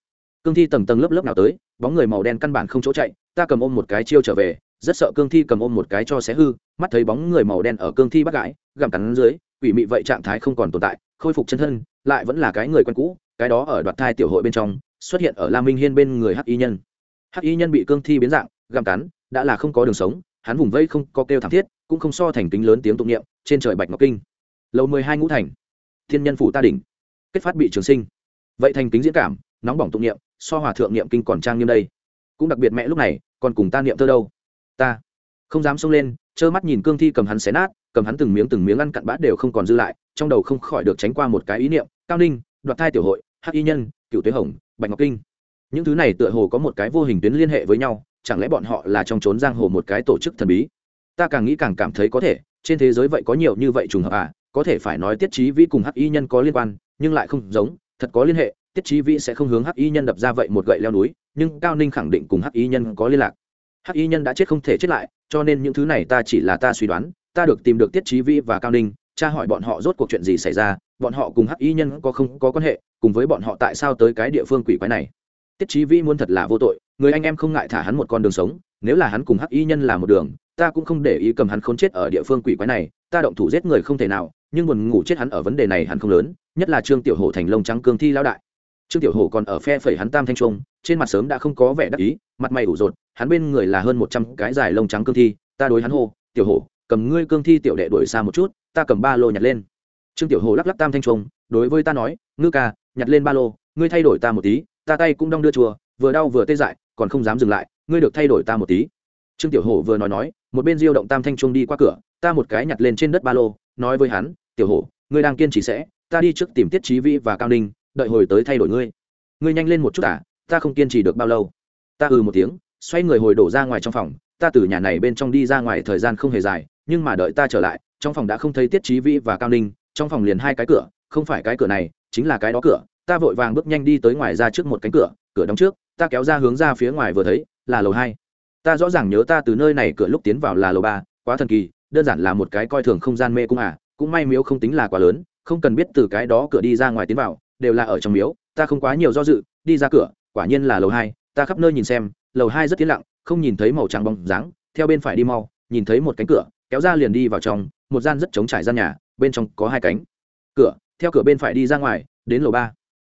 Cương thi tầng tầng lớp lớp nào tới, bóng người màu đen căn bản không chỗ chạy, ta cầm ôm một cái chiêu trở về, rất sợ cương thi cầm ôm một cái cho xé hư, mắt thấy bóng người màu đen ở cương thi bắt gãi, gặm cắn dưới, quỷ mị vậy trạng thái không còn tồn tại, khôi phục chân thân, lại vẫn là cái người quen cũ, cái đó ở đoạt thai tiểu hội bên trong, xuất hiện ở la minh hiên bên người hắc y nhân. Hắc y nhân bị cương thi biến dạng, gặm cắn, đã là không có đường sống hắn vùng vây không có kêu thảm thiết, cũng không so thành kính lớn tiếng tụng niệm, trên trời bạch ngọc kinh. Lầu mười hai ngũ thành. Thiên nhân phủ ta đỉnh. Kết phát bị trường sinh. Vậy thành kính diễn cảm, nóng bỏng tụng niệm, so hòa thượng niệm kinh còn trang nghiêm đây. Cũng đặc biệt mẹ lúc này, còn cùng ta niệm thơ đâu? Ta không dám xông lên, trơ mắt nhìn cương thi cầm hắn xé nát, cầm hắn từng miếng từng miếng ăn cặn bát đều không còn dư lại, trong đầu không khỏi được tránh qua một cái ý niệm, cao ninh, đoạt thai tiểu hội, hắc y nhân cựu tuế hồng, bạch ngọc kinh. Những thứ này tựa hồ có một cái vô hình tuyến liên hệ với nhau chẳng lẽ bọn họ là trong trốn giang hồ một cái tổ chức thần bí? Ta càng nghĩ càng cảm thấy có thể, trên thế giới vậy có nhiều như vậy trùng hợp à? Có thể phải nói tiết trí vĩ cùng hắc y nhân có liên quan, nhưng lại không giống, thật có liên hệ. Tiết trí vĩ sẽ không hướng hắc y nhân đập ra vậy một gậy leo núi, nhưng cao ninh khẳng định cùng hắc y nhân có liên lạc. Hắc y nhân đã chết không thể chết lại, cho nên những thứ này ta chỉ là ta suy đoán, ta được tìm được tiết trí vĩ và cao ninh, tra hỏi bọn họ rốt cuộc chuyện gì xảy ra, bọn họ cùng hắc y nhân có không có quan hệ, cùng với bọn họ tại sao tới cái địa phương quỷ quái này? Tiết trí vĩ muốn thật là vô tội người anh em không ngại thả hắn một con đường sống, nếu là hắn cùng hắc y nhân là một đường, ta cũng không để ý cầm hắn khốn chết ở địa phương quỷ quái này, ta động thủ giết người không thể nào, nhưng buồn ngủ chết hắn ở vấn đề này hắn không lớn, nhất là trương tiểu hổ thành lông trắng cương thi lão đại. Trương tiểu hổ còn ở phe phẩy hắn tam thanh trung, trên mặt sớm đã không có vẻ đắc ý, mặt mày ủ rột, hắn bên người là hơn một trăm cái dài lông trắng cương thi, ta đối hắn hô, tiểu hổ, cầm ngươi cương thi tiểu đệ đuổi xa một chút, ta cầm ba lô nhặt lên. Trương tiểu hồ lắc lắc tam thanh trung, đối với ta nói, ngư ca, nhặt lên ba lô, ngươi thay đổi ta một tí, ta tay cũng đong đưa chùa, vừa đau vừa tê dại còn không dám dừng lại, ngươi được thay đổi ta một tí. Trương tiểu hổ vừa nói nói, một bên diêu động tam thanh trung đi qua cửa, ta một cái nhặt lên trên đất ba lô, nói với hắn, tiểu hổ, ngươi đang kiên trì sẽ, ta đi trước tìm tiết trí vĩ và cao ninh, đợi hồi tới thay đổi ngươi. Ngươi nhanh lên một chút à ta không kiên trì được bao lâu. Ta ừ một tiếng, xoay người hồi đổ ra ngoài trong phòng, ta từ nhà này bên trong đi ra ngoài thời gian không hề dài, nhưng mà đợi ta trở lại, trong phòng đã không thấy tiết trí vĩ và cao ninh, trong phòng liền hai cái cửa, không phải cái cửa này, chính là cái đó cửa, ta vội vàng bước nhanh đi tới ngoài ra trước một cánh cửa cửa đóng trước ta kéo ra hướng ra phía ngoài vừa thấy, là lầu hai. Ta rõ ràng nhớ ta từ nơi này cửa lúc tiến vào là lầu ba, quá thần kỳ, đơn giản là một cái coi thường không gian mê cung à cũng may miếu không tính là quá lớn, không cần biết từ cái đó cửa đi ra ngoài tiến vào, đều là ở trong miếu, ta không quá nhiều do dự, đi ra cửa, quả nhiên là lầu hai, ta khắp nơi nhìn xem, lầu hai rất tiến lặng, không nhìn thấy màu trắng bóng dáng, theo bên phải đi mau, nhìn thấy một cánh cửa, kéo ra liền đi vào trong, một gian rất trống trải gian nhà, bên trong có hai cánh. Cửa, theo cửa bên phải đi ra ngoài, đến lầu ba.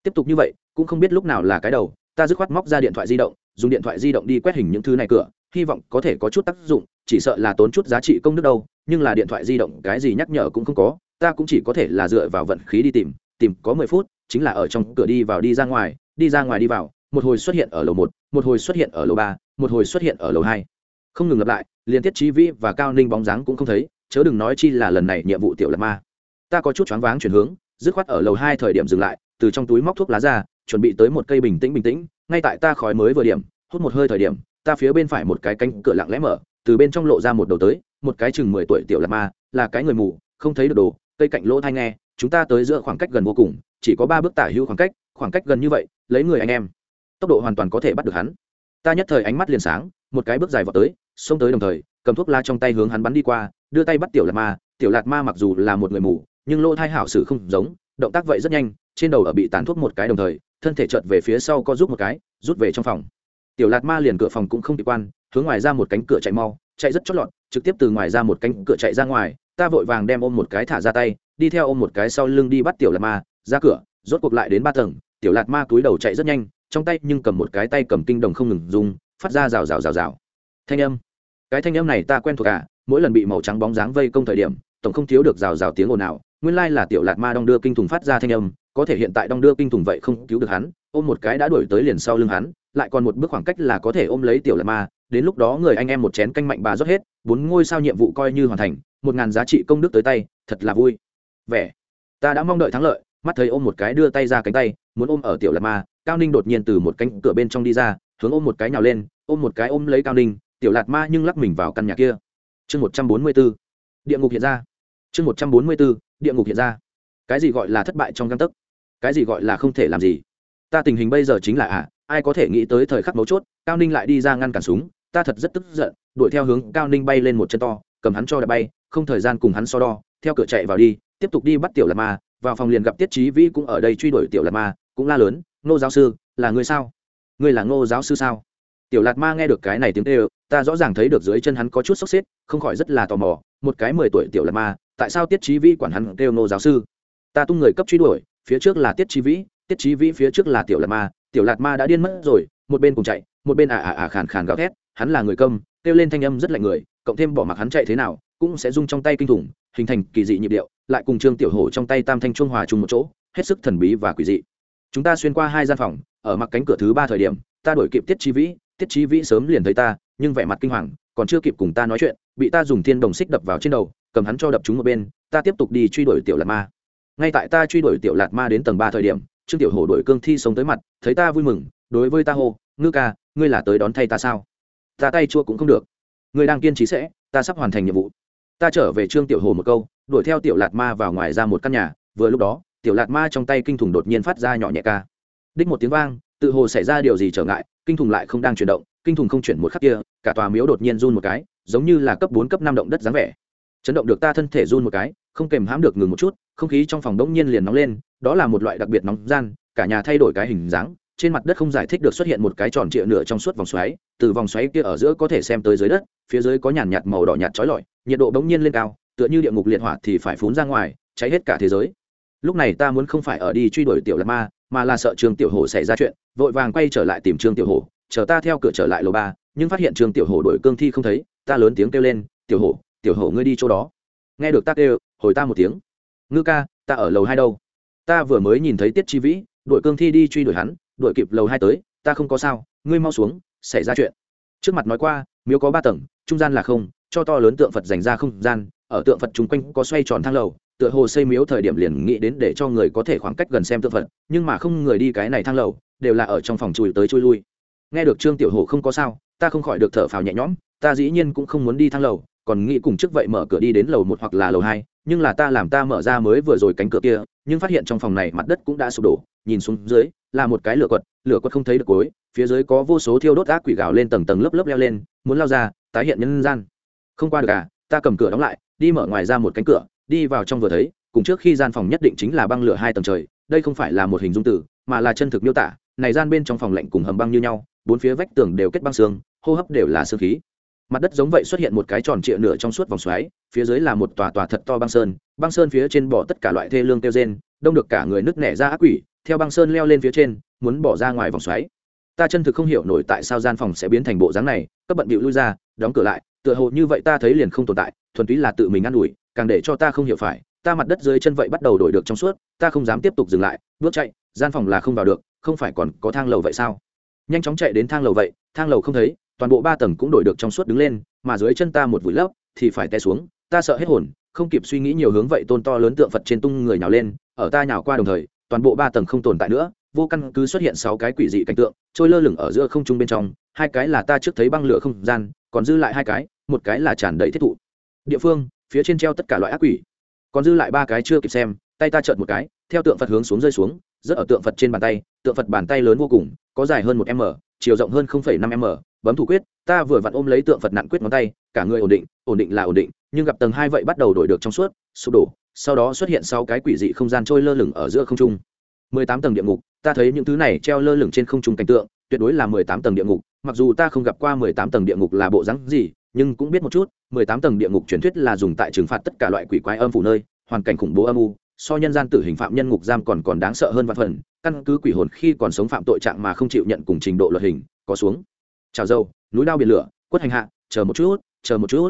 Tiếp tục như vậy, cũng không biết lúc nào là cái đầu ta dứt khoát móc ra điện thoại di động, dùng điện thoại di động đi quét hình những thứ này cửa, hy vọng có thể có chút tác dụng, chỉ sợ là tốn chút giá trị công đức đâu, nhưng là điện thoại di động cái gì nhắc nhở cũng không có, ta cũng chỉ có thể là dựa vào vận khí đi tìm tìm có mười phút, chính là ở trong cửa đi vào đi ra ngoài, đi ra ngoài đi vào, một hồi xuất hiện ở lầu một một hồi xuất hiện ở lầu ba, một hồi xuất hiện ở lầu hai. Không ngừng lặp lại, liên tiết trí vĩ và cao ninh bóng dáng cũng không thấy, chớ đừng nói chi là lần này nhiệm vụ tiểu lạt ma. Ta có chút choáng váng chuyển hướng, dứt khoát ở lầu hai thời điểm dừng lại, từ trong túi móc thuốc lá ra chuẩn bị tới một cây bình tĩnh bình tĩnh, ngay tại ta khói mới vừa điểm, hút một hơi thời điểm, ta phía bên phải một cái cánh cửa lặng lẽ mở, từ bên trong lộ ra một đầu tới, một cái chừng mười tuổi tiểu lạt ma, là cái người mù, không thấy được đồ, cây cạnh lỗ thai nghe, chúng ta tới giữa khoảng cách gần vô cùng, chỉ có ba bước tả hữu khoảng cách khoảng cách gần như vậy, lấy người anh em, tốc độ hoàn toàn có thể bắt được hắn. Ta nhất thời ánh mắt liền sáng, một cái bước dài vào tới, xông tới đồng thời, cầm thuốc la trong tay hướng hắn bắn đi qua, đưa tay bắt tiểu lạt ma, tiểu lạt ma mặc dù là một người mù, nhưng lỗ thai hảo sử không giống, động tác vậy rất nhanh trên đầu ở bị tàn thuốc một cái đồng thời, thân thể chợt về phía sau co rút một cái, rút về trong phòng. Tiểu lạt ma liền cửa phòng cũng không kịp quan, hướng ngoài ra một cánh cửa chạy mau, chạy rất chót lọt, trực tiếp từ ngoài ra một cánh cửa chạy ra ngoài, ta vội vàng đem ôm một cái thả ra tay, đi theo ôm một cái sau lưng đi bắt tiểu lạt ma, ra cửa, rốt cuộc lại đến ba tầng, tiểu lạt ma túi đầu chạy rất nhanh, trong tay nhưng cầm một cái tay cầm kinh đồng không ngừng dùng, phát ra rào rào rào rào. Thanh âm. Cái thanh âm này ta quen thuộc cả mỗi lần bị màu trắng bóng dáng vây công thời điểm, tổng không thiếu được rào rào tiếng ồn nào nguyên lai là tiểu lạt ma đong đưa kinh thùng phát ra thanh âm có thể hiện tại đong đưa kinh thùng vậy không cứu được hắn, ôm một cái đã đuổi tới liền sau lưng hắn, lại còn một bước khoảng cách là có thể ôm lấy tiểu lạt ma, đến lúc đó người anh em một chén canh mạnh bà rót hết, bốn ngôi sao nhiệm vụ coi như hoàn thành, một ngàn giá trị công đức tới tay, thật là vui. Vẻ, ta đã mong đợi thắng lợi, mắt thấy ôm một cái đưa tay ra cánh tay, muốn ôm ở tiểu lạt ma, cao ninh đột nhiên từ một cánh cửa bên trong đi ra, hướng ôm một cái nhào lên, ôm một cái ôm lấy cao ninh, tiểu lạt ma nhưng lắc mình vào căn nhà kia. Chương một trăm bốn mươi b ố địa ngục hiện ra. Chương một trăm bốn mươi b ố địa ngục hiện ra. Cái gì gọi là thất bại trong căn tấc? Cái gì gọi là không thể làm gì? Ta tình hình bây giờ chính là à ai có thể nghĩ tới thời khắc mấu chốt, cao ninh lại đi ra ngăn cản súng, ta thật rất tức giận, đuổi theo hướng cao ninh bay lên một chân to, cầm hắn cho đã bay, không thời gian cùng hắn so đo, theo cửa chạy vào đi, tiếp tục đi bắt tiểu lạt ma, vào phòng liền gặp tiết trí vĩ cũng ở đây truy đuổi tiểu lạt ma, cũng la lớn, ngô giáo sư, là người sao? Ngươi là ngô giáo sư sao? Tiểu lạt ma nghe được cái này tiếng kêu, ta rõ ràng thấy được dưới chân hắn có chút sốc xếp, không khỏi rất là tò mò, một cái mười tuổi tiểu lạt ma, tại sao tiết trí vĩ quản hắn kêu ngô giáo sư? Ta tung người cấp truy đuổi phía trước là tiết trí vĩ, tiết trí vĩ phía trước là tiểu lạt ma, tiểu lạt ma đã điên mất rồi, một bên cùng chạy, một bên à à à khàn khàn gào thét, hắn là người công kêu lên thanh âm rất lạnh người, cộng thêm bỏ mặc hắn chạy thế nào, cũng sẽ rung trong tay kinh thủng, hình thành kỳ dị nhịp điệu, lại cùng trương tiểu hổ trong tay tam thanh trung hòa chung một chỗ, hết sức thần bí và quỷ dị. Chúng ta xuyên qua hai gian phòng, ở mặt cánh cửa thứ ba thời điểm, ta đổi kịp tiết chi vĩ, tiết chi vĩ sớm liền thấy ta, nhưng vẻ mặt kinh hoàng, còn chưa kịp cùng ta nói chuyện, bị ta dùng thiên đồng xích đập vào trên đầu, cầm hắn cho đập chúng một bên, ta tiếp tục đi truy đuổi tiểu lạt ma ngay tại ta truy đuổi tiểu lạt ma đến tầng ba thời điểm, trương tiểu hổ đuổi cương thi sống tới mặt, thấy ta vui mừng, đối với ta hô, ngư ca, ngươi là tới đón thay ta sao? Ta tay chua cũng không được. Ngươi đang kiên trì sẽ, ta sắp hoàn thành nhiệm vụ. Ta trở về trương tiểu hồ một câu, đuổi theo tiểu lạt ma vào ngoài ra một căn nhà, vừa lúc đó, tiểu lạt ma trong tay kinh thùng đột nhiên phát ra nhỏ nhẹ ca. Đích một tiếng vang, tự hồ xảy ra điều gì trở ngại, kinh thùng lại không đang chuyển động, kinh thùng không chuyển một khắc kia, cả tòa miếu đột nhiên run một cái, giống như là cấp bốn, cấp năm động đất dáng vẻ. Chấn động được ta thân thể run một cái, không kèm hãm được ngừng một chút không khí trong phòng đống nhiên liền nóng lên, đó là một loại đặc biệt nóng gian, cả nhà thay đổi cái hình dáng, trên mặt đất không giải thích được xuất hiện một cái tròn trịa nửa trong suốt vòng xoáy, từ vòng xoáy kia ở giữa có thể xem tới dưới đất, phía dưới có nhàn nhạt màu đỏ nhạt trói lọi, nhiệt độ bỗng nhiên lên cao, tựa như địa ngục liệt hỏa thì phải phún ra ngoài, cháy hết cả thế giới. Lúc này ta muốn không phải ở đi truy đuổi tiểu lạt ma, mà là sợ trương tiểu hổ xảy ra chuyện, vội vàng quay trở lại tìm trương tiểu hổ, chờ ta theo cửa trở lại lầu ba, nhưng phát hiện trương tiểu hổ đổi cương thi không thấy, ta lớn tiếng kêu lên, tiểu hổ tiểu hổ ngươi đi chỗ đó. Nghe được ta kêu, hồi ta một tiếng ngư ca, ta ở lầu hai đâu? Ta vừa mới nhìn thấy tiết chi vĩ đội cương thi đi truy đuổi hắn đội kịp lầu hai tới, ta không có sao, ngươi mau xuống, xảy ra chuyện. Trước mặt nói qua, miếu có ba tầng, trung gian là không, cho to lớn tượng phật dành ra không gian, ở tượng phật chung quanh có xoay tròn thang lầu, tựa hồ xây miếu thời điểm liền nghĩ đến để cho người có thể khoảng cách gần xem tượng phật, nhưng mà không người đi cái này thang lầu, đều là ở trong phòng chùi tới chui lui. Nghe được trương tiểu hồ không có sao, ta không khỏi được thở phào nhẹ nhõm, ta dĩ nhiên cũng không muốn đi thang lầu, còn nghĩ cùng trước vậy mở cửa đi đến lầu một hoặc là lầu hai nhưng là ta làm ta mở ra mới vừa rồi cánh cửa kia, nhưng phát hiện trong phòng này mặt đất cũng đã sụp đổ, nhìn xuống dưới, là một cái lửa quật lửa quật không thấy được cối phía dưới có vô số thiêu đốt ác quỷ gào lên tầng tầng lớp lớp leo lên, muốn lao ra, tái hiện nhân gian. Không qua được à ta cầm cửa đóng lại, đi mở ngoài ra một cánh cửa, đi vào trong vừa thấy, cùng trước khi gian phòng nhất định chính là băng lửa hai tầng trời, đây không phải là một hình dung tử, mà là chân thực miêu tả, này gian bên trong phòng lạnh cùng hầm băng như nhau, bốn phía vách tường đều kết băng xương, hô hấp đều là sương khí mặt đất giống vậy xuất hiện một cái tròn trịa nửa trong suốt vòng xoáy, phía dưới là một tòa tòa thật to băng sơn băng sơn phía trên bỏ tất cả loại thê lương kêu gen, đông được cả người nứt nẻ ra ác quỷ, theo băng sơn leo lên phía trên, muốn bỏ ra ngoài vòng xoáy. Ta chân thực không hiểu nổi tại sao gian phòng sẽ biến thành bộ dáng này, các bận bịu lui ra, đóng cửa lại, tựa hồ như vậy ta thấy liền không tồn tại, thuần túy là tự mình ă n ủi, càng để cho ta không hiểu phải, ta mặt đất dưới chân vậy bắt đầu đổi được trong suốt, ta không dám tiếp tục dừng lại, bước chạy, gian phòng là không vào được, không phải còn có thang lầu vậy sao? Nhanh chóng chạy đến thang lầu vậy, thang lầu không thấy toàn bộ ba tầng cũng đổi được trong suốt đứng lên, mà dưới chân ta một vùi lấp, thì phải té xuống. Ta sợ hết hồn, không kịp suy nghĩ nhiều hướng vậy tôn to lớn tượng phật trên tung người nhào lên, ở ta nhào qua đồng thời, toàn bộ ba tầng không tồn tại nữa, vô căn cứ xuất hiện sáu cái quỷ dị cảnh tượng, trôi lơ lửng ở giữa không trung bên trong, hai cái là ta trước thấy băng lửa không gian, còn dư lại hai cái, một cái là tràn đầy thiết thụ. Địa phương, phía trên treo tất cả loại ác quỷ. Còn dư lại ba cái chưa kịp xem, tay ta trợn một cái, theo tượng phật hướng xuống rơi xuống rất ở tượng phật trên bàn tay, tượng phật bàn tay lớn vô cùng, có dài hơn một m, chiều rộng hơn năm m bấm thủ quyết, ta vừa vặn ôm lấy tượng phật nặng quyết ngón tay, cả người ổn định ổn định là ổn định, nhưng gặp tầng hai vậy bắt đầu đổi được trong suốt, sụp đổ, sau đó xuất hiện sau cái quỷ dị không gian trôi lơ lửng ở giữa không trung. Mười tám tầng địa ngục, ta thấy những thứ này treo lơ lửng trên không trung cảnh tượng, tuyệt đối là mười tám tầng địa ngục, mặc dù ta không gặp qua mười tám tầng địa ngục là bộ rắn gì, nhưng cũng biết một chút, mười tám tầng địa ngục truyền thuyết là dùng tại trừng phạt tất cả loại quỷ quái âm phủ nơi, hoàn cảnh khủng bố âm u, so nhân gian tử hình phạm nhân ngục giam còn còn đáng sợ hơn vạn phần, căn cứ quỷ hồn khi còn sống phạm tội trạng mà không chịu nhận cùng trình độ luật hình, có xuống trào dâu, núi đao biển lửa, quất hành hạ, chờ một chút, chờ một chút.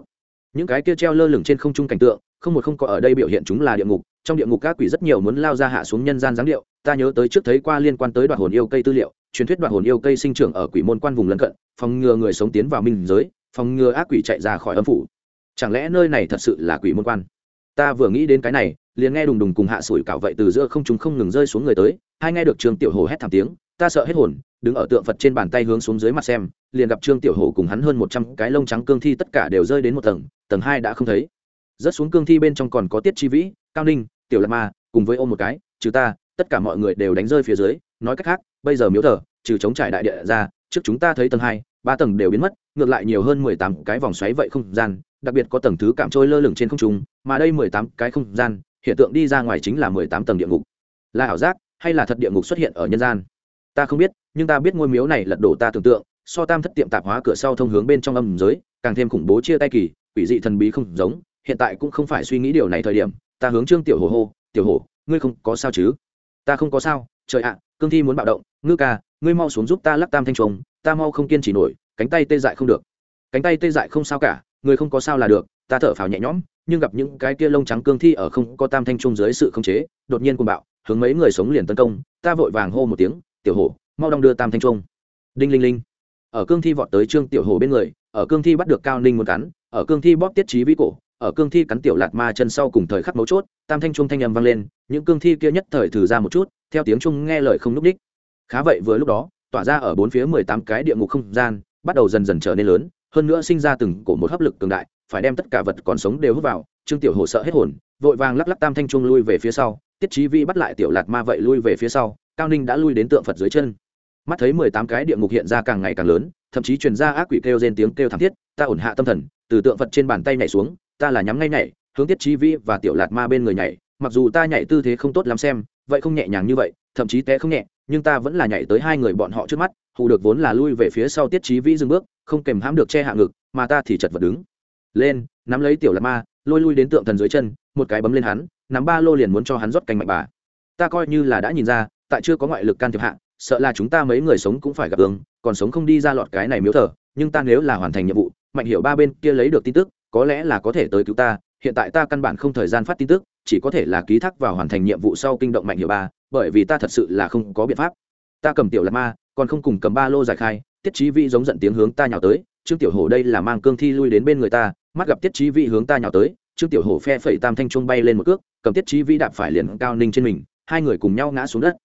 Những cái kia treo lơ lửng trên không trung cảnh tượng, không một không có ở đây biểu hiện chúng là địa ngục, trong địa ngục các quỷ rất nhiều muốn lao ra hạ xuống nhân gian giáng điệu. Ta nhớ tới trước thấy qua liên quan tới đoạn hồn yêu cây tư liệu, truyền thuyết đoạn hồn yêu cây sinh trưởng ở quỷ môn quan vùng lân cận, phòng ngừa người sống tiến vào minh giới, phòng ngừa ác quỷ chạy ra khỏi âm phủ. Chẳng lẽ nơi này thật sự là quỷ môn quan? Ta vừa nghĩ đến cái này, liền nghe đùng đùng cùng hạ sủi cảo vậy từ giữa không chúng không ngừng rơi xuống người tới hai nghe được trường tiểu hồ hét thảm tiếng ta sợ hết hồn, đứng ở tượng phật trên bàn tay hướng xuống dưới mặt xem, liền gặp trương tiểu Hổ cùng hắn hơn một trăm cái lông trắng cương thi tất cả đều rơi đến một tầng tầng hai đã không thấy. Rớt xuống cương thi bên trong còn có tiết chi vĩ, cao ninh, tiểu lạc ma, cùng với ôm một cái, trừ ta, tất cả mọi người đều đánh rơi phía dưới, nói cách khác, bây giờ miếu thờ, trừ chống trải đại địa ra, trước chúng ta thấy tầng hai, ba tầng đều biến mất, ngược lại nhiều hơn mười tám cái vòng xoáy vậy không gian, đặc biệt có tầng thứ cảm trôi lơ lửng trên không trung, mà đây mười tám cái không gian, hiện tượng đi ra ngoài chính là mười tám tầng địa ngục. Là ảo giác, hay là thật địa ngục xuất hiện ở nhân gian? Ta không biết, nhưng ta biết ngôi miếu này lật đổ ta tưởng tượng, so tam thất tiệm tạp hóa cửa sau thông hướng bên trong âm giới, càng thêm khủng bố chia tay kỳ, quỷ dị thần bí không giống, hiện tại cũng không phải suy nghĩ điều này thời điểm, ta hướng trương tiểu hồ hô, tiểu hồ, ngươi không có sao chứ? Ta không có sao, trời ạ, cương thi muốn bạo động, ngư ca, ngươi mau xuống giúp ta lắc tam thanh trống ta mau không kiên trì nổi, cánh tay tê dại không được. Cánh tay tê dại không sao cả người không có sao là được, ta thở phào nhẹ nhõm, nhưng gặp những cái kia lông trắng cương thi ở không có tam thanh trung dưới sự khống chế, đột nhiên cuồng bạo, hướng mấy người sống liền tấn công, ta vội vàng hô một tiếng tiểu hổ, mau đong đưa tam thanh trung đinh linh linh. Ở cương thi vọt tới trương tiểu hổ bên người, ở cương thi bắt được cao ninh một cắn, ở cương thi bóp tiết trí vĩ cổ, ở cương thi cắn tiểu lạt ma chân sau cùng thời khắc mấu chốt, tam thanh trung thanh âm vang lên, những cương thi kia nhất thời thử ra một chút, theo tiếng trung nghe lời không núp đích. Khá vậy vừa lúc đó, tỏa ra ở bốn phía mười tám cái địa ngục không gian, bắt đầu dần dần trở nên lớn, hơn nữa sinh ra từng cổ một hấp lực cường đại, phải đem tất cả vật còn sống đều hút vào, trương tiểu Hổ sợ hết hồn, vội vàng lắc lắc tam thanh trung lui về phía sau, tiết trí vi bắt lại tiểu lạt ma vậy lui về phía sau cao ninh đã lui đến tượng phật dưới chân mắt thấy mười tám cái địa ngục hiện ra càng ngày càng lớn thậm chí truyền ra ác quỷ kêu trên tiếng kêu thảm thiết ta ổn hạ tâm thần từ tượng phật trên bàn tay nhảy xuống ta là nhắm ngay nhảy hướng tiết trí vi và tiểu lạt ma bên người nhảy mặc dù ta nhảy tư thế không tốt lắm xem vậy không nhẹ nhàng như vậy thậm chí té không nhẹ nhưng ta vẫn là nhảy tới hai người bọn họ trước mắt hù được vốn là lui về phía sau tiết trí vĩ dừng bước không kèm hãm được che hạ ngực mà ta thì chật vật đứng lên nắm lấy tiểu lạt ma lôi lui đến tượng thần dưới chân một cái bấm lên hắn nắm ba lô liền muốn cho hắn rót canh mạnh bà ta coi như là đã nhìn ra tại chưa có ngoại lực can thiệp hạ, sợ là chúng ta mấy người sống cũng phải gặp ứng còn sống không đi ra lọt cái này miếu thờ, nhưng ta nếu là hoàn thành nhiệm vụ, mạnh hiểu ba bên kia lấy được tin tức, có lẽ là có thể tới cứu ta, hiện tại ta căn bản không thời gian phát tin tức, chỉ có thể là ký thác vào hoàn thành nhiệm vụ sau kinh động mạnh hiệu ba, bởi vì ta thật sự là không có biện pháp. Ta cầm tiểu lạc ma, còn không cùng cầm ba lô giải khai, tiết trí vi giống giận tiếng hướng ta nhào tới, trương tiểu hổ đây là mang cương thi lui đến bên người ta, mắt gặp tiết trí vi hướng ta nhào tới, trương tiểu hổ phe phẩy tam thanh trung bay lên một cước, cầm tiết trí vi đạp phải liền cao ninh trên mình, hai người cùng nhau ngã xuống đất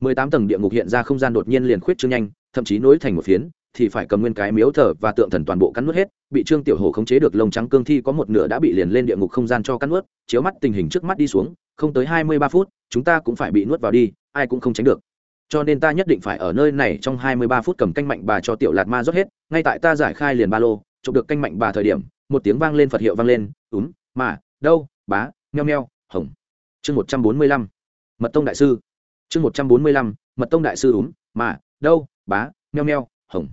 mười tám tầng địa ngục hiện ra không gian đột nhiên liền khuyết trương nhanh, thậm chí nối thành một phiến, thì phải cầm nguyên cái miếu thờ và tượng thần toàn bộ cắn nuốt hết, bị trương tiểu hổ khống chế được lông trắng cương thi có một nửa đã bị liền lên địa ngục không gian cho cắn nuốt, chiếu mắt tình hình trước mắt đi xuống, không tới hai mươi ba phút, chúng ta cũng phải bị nuốt vào đi, ai cũng không tránh được. Cho nên ta nhất định phải ở nơi này trong hai mươi ba phút cầm canh mạnh bà cho tiểu lạt ma rót hết, ngay tại ta giải khai liền ba lô, chụp được canh mạnh bà thời điểm, một tiếng vang lên phật hiệu vang lên, úm, mà, đâu, bá, nheo nheo, hồng. Chương một trăm bốn mươi lăm. Mật tông đại sư chương một trăm bốn mươi lăm mật tông đại sư úm mà đâu bá meo meo, hồng.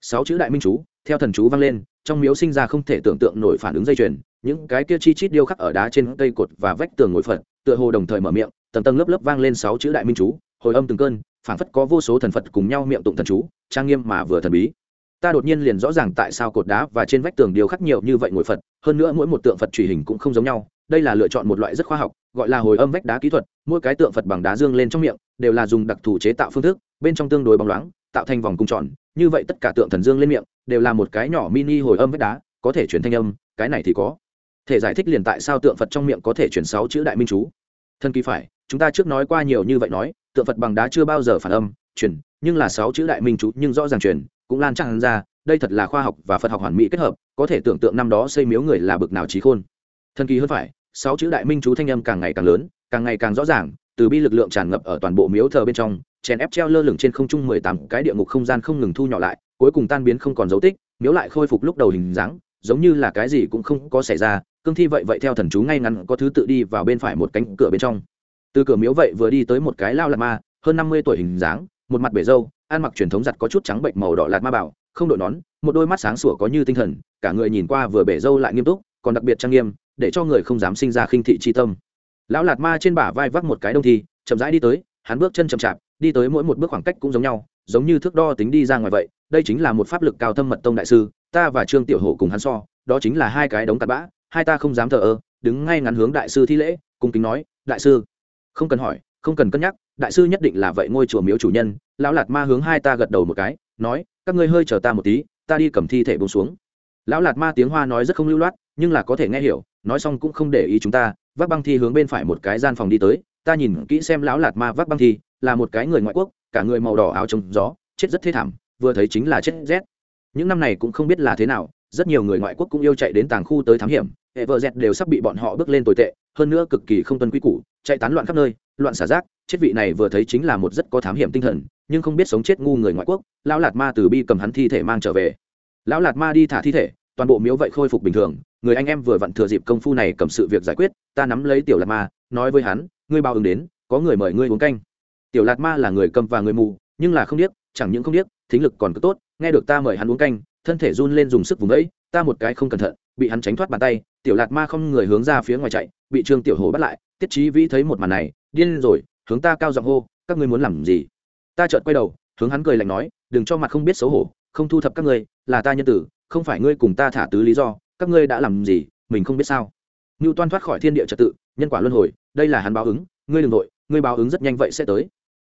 Sáu chữ đại minh chú theo thần chú vang lên trong miếu sinh ra không thể tưởng tượng nổi phản ứng dây chuyền những cái kia chi chít điêu khắc ở đá trên cây cột và vách tường ngồi phật tựa hồ đồng thời mở miệng tầng tầng lớp lớp vang lên sáu chữ đại minh chú hồi âm từng cơn phảng phất có vô số thần phật cùng nhau miệng tụng thần chú trang nghiêm mà vừa thần bí. Ta đột nhiên liền rõ ràng tại sao cột đá và trên vách tường điêu khắc nhiều như vậy ngồi phật hơn nữa mỗi một tượng phật truy hình cũng không giống nhau đây là lựa chọn một loại rất khoa học gọi là hồi âm vách đá kỹ thuật mỗi cái tượng phật bằng đá dương lên trong miệng, đều là dùng đặc thù chế tạo phương thức, bên trong tương đối bóng loáng, tạo thành vòng cung tròn, như vậy tất cả tượng thần dương lên miệng, đều là một cái nhỏ mini hồi âm vách đá, có thể chuyển thanh âm, cái này thì có. Thể giải thích liền tại sao tượng phật trong miệng có thể chuyển sáu chữ đại minh chú. Thân kỳ phải, chúng ta trước nói qua nhiều như vậy nói, tượng phật bằng đá chưa bao giờ phản âm chuyển nhưng là sáu chữ đại minh chú nhưng rõ ràng chuyển cũng lan tràn ra, đây thật là khoa học và phật học hoàn mỹ kết hợp, có thể tưởng tượng năm đó xây miếu người là bực nào trí khôn. Thần kỳ hơn phải, sáu chữ đại minh chú thanh âm càng ngày càng lớn càng ngày càng rõ ràng từ bi lực lượng tràn ngập ở toàn bộ miếu thờ bên trong chèn ép treo lơ lửng trên không trung mười tám cái địa ngục không gian không ngừng thu nhỏ lại cuối cùng tan biến không còn dấu tích miếu lại khôi phục lúc đầu hình dáng giống như là cái gì cũng không có xảy ra cương thi vậy vậy theo thần chú ngay ngắn có thứ tự đi vào bên phải một cánh cửa bên trong. Từ cửa miếu vậy vừa đi tới một cái lao lạt ma hơn năm mươi tuổi hình dáng một mặt bể dâu, ăn mặc truyền thống giặt có chút trắng bệnh màu đỏ lạt ma bảo không đội nón một đôi mắt sáng sủa có như tinh thần cả người nhìn qua vừa bể dâu lại nghiêm túc còn đặc biệt trang nghiêm để cho người không dám sinh ra khinh thị chi tâm lão lạt ma trên bả vai vác một cái đông thi, chậm rãi đi tới, hắn bước chân chậm chạp, đi tới mỗi một bước khoảng cách cũng giống nhau, giống như thước đo tính đi ra ngoài vậy, đây chính là một pháp lực cao thâm mật tông đại sư, ta và trương tiểu hổ cùng hắn so, đó chính là hai cái đống tạt bã, hai ta không dám thờ ơ, đứng ngay ngắn hướng đại sư thi lễ, cung kính nói, đại sư. Không cần hỏi, không cần cân nhắc, đại sư nhất định là vậy ngôi chùa miếu chủ nhân, lão lạt ma hướng hai ta gật đầu một cái, nói, các ngươi hơi chờ ta một tí, ta đi cầm thi thể bông xuống. Lão lạt ma tiếng hoa nói rất không lưu loát, nhưng là có thể nghe hiểu, nói xong cũng không để ý chúng ta vác băng thi hướng bên phải một cái gian phòng đi tới, ta nhìn kỹ xem lão lạt ma vác băng thi, là một cái người ngoại quốc, cả người màu đỏ áo trông gió, chết rất thê thảm, vừa thấy chính là chết rét. Những năm này cũng không biết là thế nào, rất nhiều người ngoại quốc cũng yêu chạy đến tàng khu tới thám hiểm, hệ vợ dẹt đều sắp bị bọn họ bước lên tồi tệ, hơn nữa cực kỳ không tuân quy củ, chạy tán loạn khắp nơi, loạn xả rác, chết vị này vừa thấy chính là một rất có thám hiểm tinh thần, nhưng không biết sống chết ngu người ngoại quốc, lão lạt ma từ bi cầm hắn thi thể mang trở về. Lão lạt ma đi thả thi thể toàn bộ miếu vậy khôi phục bình thường, người anh em vừa vặn thừa dịp công phu này cầm sự việc giải quyết, ta nắm lấy tiểu lạt ma, nói với hắn, ngươi bao ứng đến, có người mời ngươi uống canh. Tiểu lạt ma là người cầm và người mù, nhưng là không biết chẳng những không biết thính lực còn cứ tốt, nghe được ta mời hắn uống canh, thân thể run lên dùng sức vùng ấy ta một cái không cẩn thận, bị hắn tránh thoát bàn tay, tiểu lạt ma không người hướng ra phía ngoài chạy, bị trương tiểu hồ bắt lại, tiết trí vĩ thấy một màn này, điên rồi, hướng ta cao giọng hô, các ngươi muốn làm gì? Ta chợt quay đầu, hướng hắn cười lạnh nói, đừng cho mặt không biết xấu hổ, không thu thập các ngươi, là ta nhân tử không phải ngươi cùng ta thả tứ lý do, các ngươi đã làm gì, mình không biết sao. Ngưu toan thoát khỏi thiên địa trật tự, nhân quả luân hồi, đây là hắn báo ứng, ngươi đừng nội ngươi báo ứng rất nhanh vậy sẽ tới.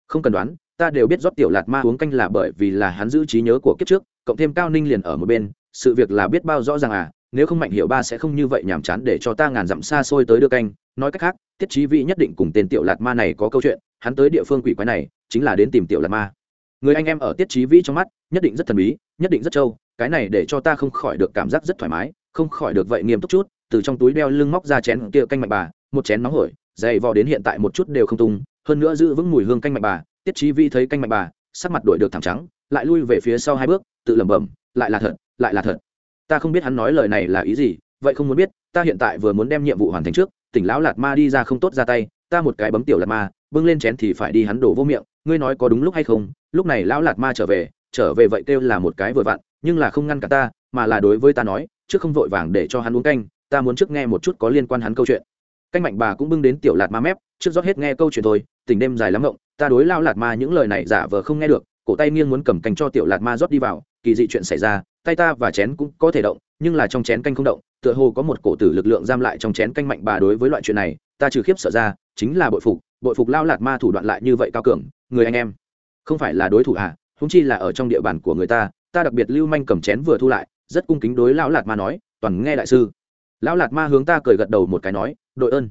Không cần đoán, ta đều biết rót tiểu lạt ma uống canh là bởi vì là hắn giữ trí nhớ của kiếp trước, cộng thêm cao ninh liền ở một bên, sự việc là biết bao rõ ràng à nếu không mạnh hiểu ba sẽ không như vậy nhàm chán để cho ta ngàn dặm xa xôi tới đưa canh. Nói cách khác tiết trí vị nhất định cùng tên tiểu lạt ma này có câu chuyện, hắn tới địa phương quỷ quái này, chính là đến tìm tiểu lạt ma. Người anh em ở tiết trí vĩ trong mắt, nhất định rất thần bí, nhất định rất trâu cái này để cho ta không khỏi được cảm giác rất thoải mái, không khỏi được vậy nghiêm túc chút, từ trong túi đeo lưng móc ra chén kia canh mạch bà, một chén nóng hổi, dày vò đến hiện tại một chút đều không tung, hơn nữa giữ vững mùi hương canh mạch bà, tiết trí vi thấy canh mạch bà, sắc mặt đổi được thẳng trắng, lại lui về phía sau hai bước, tự lẩm bẩm, lại là thật, lại là thật. Ta không biết hắn nói lời này là ý gì, vậy không muốn biết, ta hiện tại vừa muốn đem nhiệm vụ hoàn thành trước, tỉnh lão lạt ma đi ra không tốt ra tay, ta một cái bấm tiểu lạt ma, bưng lên chén thì phải đi hắn đổ vô miệng, ngươi nói có đúng lúc hay không? Lúc này lão lạt ma trở về trở về vậy kêu là một cái vừa vặn nhưng là không ngăn cả ta, mà là đối với ta nói, trước không vội vàng để cho hắn uống canh, ta muốn trước nghe một chút có liên quan hắn câu chuyện. Canh mạnh bà cũng bưng đến tiểu lạt ma mép, trước rót hết nghe câu chuyện thôi tình đêm dài lắm ngộng, ta đối lao lạt ma những lời này giả vờ không nghe được, cổ tay nghiêng muốn cầm canh cho tiểu lạt ma rót đi vào, kỳ dị chuyện xảy ra, tay ta và chén cũng có thể động, nhưng là trong chén canh không động, tựa hồ có một cổ tử lực lượng giam lại trong chén canh mạnh bà đối với loại chuyện này, ta trừ khiếp sợ ra, chính là bội phục bội phục lao lạt ma thủ đoạn lại như vậy cao cường, người anh em. Không phải là đối thủ à húng chi là ở trong địa bàn của người ta ta đặc biệt lưu manh cầm chén vừa thu lại, rất cung kính đối lão lạt ma nói, toàn nghe đại sư. Lão lạt ma hướng ta cười gật đầu một cái nói, đội ơn.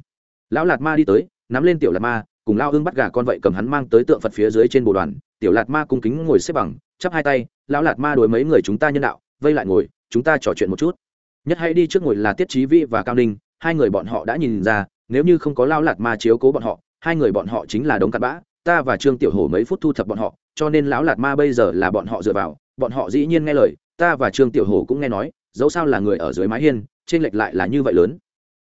Lão lạt ma đi tới, nắm lên tiểu lạt ma, cùng lao hương bắt gà con vậy cầm hắn mang tới tượng phật phía dưới trên bồ đoàn, tiểu lạt ma cung kính ngồi xếp bằng, chắp hai tay, lão lạt ma đối mấy người chúng ta nhân đạo, vây lại ngồi, chúng ta trò chuyện một chút. Nhất hãy đi trước ngồi là tiết trí vĩ và cao ninh, hai người bọn họ đã nhìn ra, nếu như không có lao lạt ma chiếu cố bọn họ, hai người bọn họ chính là đống cặn bã, ta và trương tiểu hổ mấy phút thu thập bọn họ, cho nên lão lạt ma bây giờ là bọn họ dựa vào bọn họ dĩ nhiên nghe lời, ta và trương tiểu hồ cũng nghe nói, dẫu sao là người ở dưới mái hiên, trên lệch lại là như vậy lớn.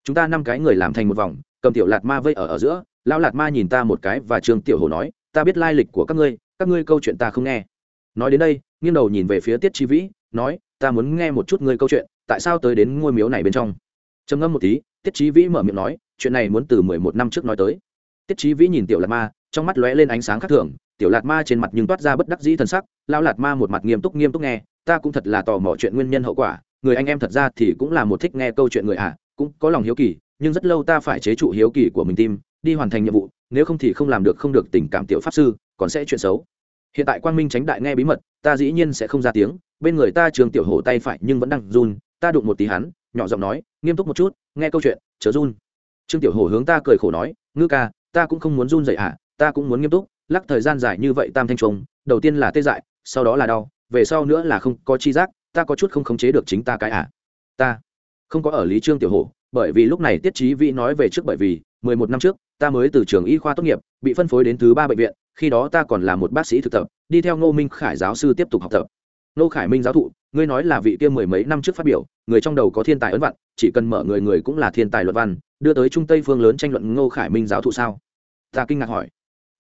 Chúng ta năm cái người làm thành một vòng, cầm tiểu lạt ma vây ở ở giữa, lão lạt ma nhìn ta một cái và trương tiểu hồ nói, ta biết lai lịch của các ngươi các ngươi câu chuyện ta không nghe. Nói đến đây, nghiêng đầu nhìn về phía tiết chi vĩ, nói, ta muốn nghe một chút ngươi câu chuyện, tại sao tới đến ngôi miếu này bên trong? Trầm ngâm một tí, tiết chi vĩ mở miệng nói, chuyện này muốn từ mười một năm trước nói tới. Tiết chi vĩ nhìn tiểu lạt ma, trong mắt lóe lên ánh sáng khác thường tiểu lạt ma trên mặt nhưng toát ra bất đắc dĩ t sắc lao lạt ma một mặt nghiêm túc nghiêm túc nghe ta cũng thật là tò mò chuyện nguyên nhân hậu quả người anh em thật ra thì cũng là một thích nghe câu chuyện người ạ à, cũng có lòng hiếu kỳ nhưng rất lâu ta phải chế trụ hiếu kỳ của mình tim đi hoàn thành nhiệm vụ nếu không thì không làm được không được tình cảm tiểu pháp sư còn sẽ chuyện xấu. Hiện tại quang minh tránh đại nghe bí mật ta dĩ nhiên sẽ không ra tiếng bên người ta trường tiểu hổ tay phải nhưng vẫn đang run ta đụng một tí hắn nhỏ giọng nói nghiêm túc một chút nghe câu chuyện chớ run. Trương tiểu hổ hướng ta cười khổ nói ngư ca ta cũng không muốn run dậy ạ à, ta cũng muốn nghiêm túc lắc thời gian dài như vậy tam thanh trùng, đầu tiên là tê dại, sau đó là đau, về sau nữa là không có chi giác, ta có chút không khống chế được chính ta cái à? Ta không có ở lý trương tiểu hổ, bởi vì lúc này tiết trí vĩ nói về trước bởi vì, mười một năm trước, ta mới từ trường y khoa tốt nghiệp, bị phân phối đến thứ ba bệnh viện, khi đó ta còn là một bác sĩ thực tập, đi theo ngô minh khải giáo sư tiếp tục học tập. Ngô khải minh giáo thụ, ngươi nói là vị kia mười mấy năm trước phát biểu, người trong đầu có thiên tài ấn vặn chỉ cần mở người người cũng là thiên tài luận văn, đưa tới trung tây phương lớn tranh luận ngô khải minh giáo thụ sao? Ta kinh ngạc hỏi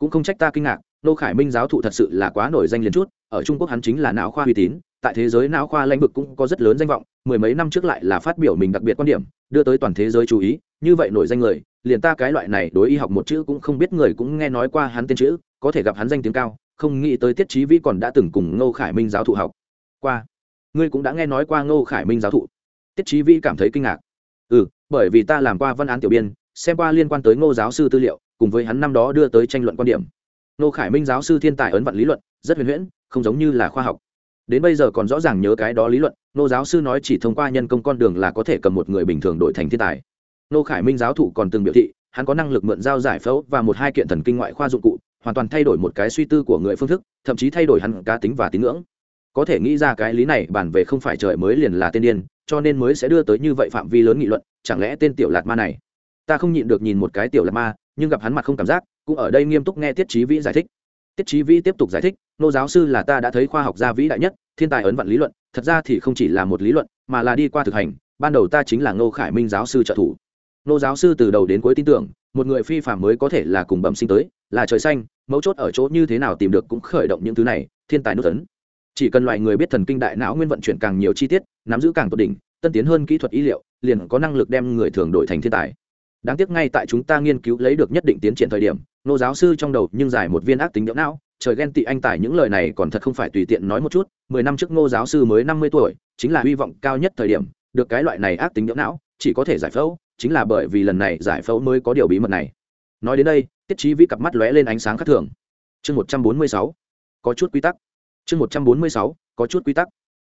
cũng không trách ta kinh ngạc ngô khải minh giáo thụ thật sự là quá nổi danh liền chút, ở trung quốc hắn chính là não khoa uy tín, tại thế giới não khoa lãnh vực cũng có rất lớn danh vọng, mười mấy năm trước lại là phát biểu mình đặc biệt quan điểm, đưa tới toàn thế giới chú ý, như vậy nổi danh người, liền ta cái loại này đối y học một chữ cũng không biết người cũng nghe nói qua hắn tên chữ, có thể gặp hắn danh tiếng cao, không nghĩ tới tiết trí vĩ còn đã từng cùng ngô khải minh giáo thụ học. Qua, ngươi cũng đã nghe nói qua ngô khải minh giáo thụ. Tiết trí vĩ cảm thấy kinh ngạc. Ừ bởi vì ta làm qua văn án tiểu biên, xem qua liên quan tới ngô giáo sư tư liệu cùng với hắn năm đó đưa tới tranh luận quan điểm. Nô khải minh giáo sư thiên tài ấn vận lý luận, rất huyền huyễn, không giống như là khoa học. Đến bây giờ còn rõ ràng nhớ cái đó lý luận nô giáo sư nói chỉ thông qua nhân công con đường là có thể cầm một người bình thường đổi thành thiên tài. Nô khải minh giáo thụ còn từng biểu thị, hắn có năng lực mượn dao giải phẫu và một hai kiện thần kinh ngoại khoa dụng cụ, hoàn toàn thay đổi một cái suy tư của người phương thức, thậm chí thay đổi hắn cá tính và tín ngưỡng. Có thể nghĩ ra cái lý này bản về không phải trời mới liền là tên điên, cho nên mới sẽ đưa tới như vậy phạm vi lớn nghị luận, chẳng lẽ tên tiểu lạt ma này? Ta không nhịn được nhìn một cái tiểu lạt ma nhưng gặp hắn mặt không cảm giác, cũng ở đây nghiêm túc nghe tiết trí vĩ giải thích. Tiết trí vĩ tiếp tục giải thích, nô giáo sư là ta đã thấy khoa học gia vĩ đại nhất, thiên tài ấn vận lý luận, thật ra thì không chỉ là một lý luận, mà là đi qua thực hành, ban đầu ta chính là ngô khải minh giáo sư trợ thủ. Nô giáo sư từ đầu đến cuối tin tưởng, một người phi phạm mới có thể là cùng bẩm sinh tới, là trời xanh, mấu chốt ở chỗ như thế nào tìm được cũng khởi động những thứ này, thiên tài nốt tấn. Chỉ cần loại người biết thần kinh đại não nguyên vận chuyển càng nhiều chi tiết, nắm giữ càng tốt đỉnh, tân tiến hơn kỹ thuật y liệu, liền có năng lực đem người thường đổi thành thiên tài đáng tiếc ngay tại chúng ta nghiên cứu lấy được nhất định tiến triển thời điểm, nô giáo sư trong đầu nhưng giải một viên ác tính nhỡ não, trời ghen tị anh tài những lời này còn thật không phải tùy tiện nói một chút, mười năm trước ngô giáo sư mới năm mươi tuổi, chính là hy vọng cao nhất thời điểm, được cái loại này ác tính nhỡ não, chỉ có thể giải phẫu, chính là bởi vì lần này giải phẫu mới có điều bí mật này. Nói đến đây, tiết trí vĩ cặp mắt lóe lên ánh sáng khác thường. Chương một trăm bốn mươi sáu, có chút quy tắc. Chương một trăm bốn mươi sáu, có chút quy tắc.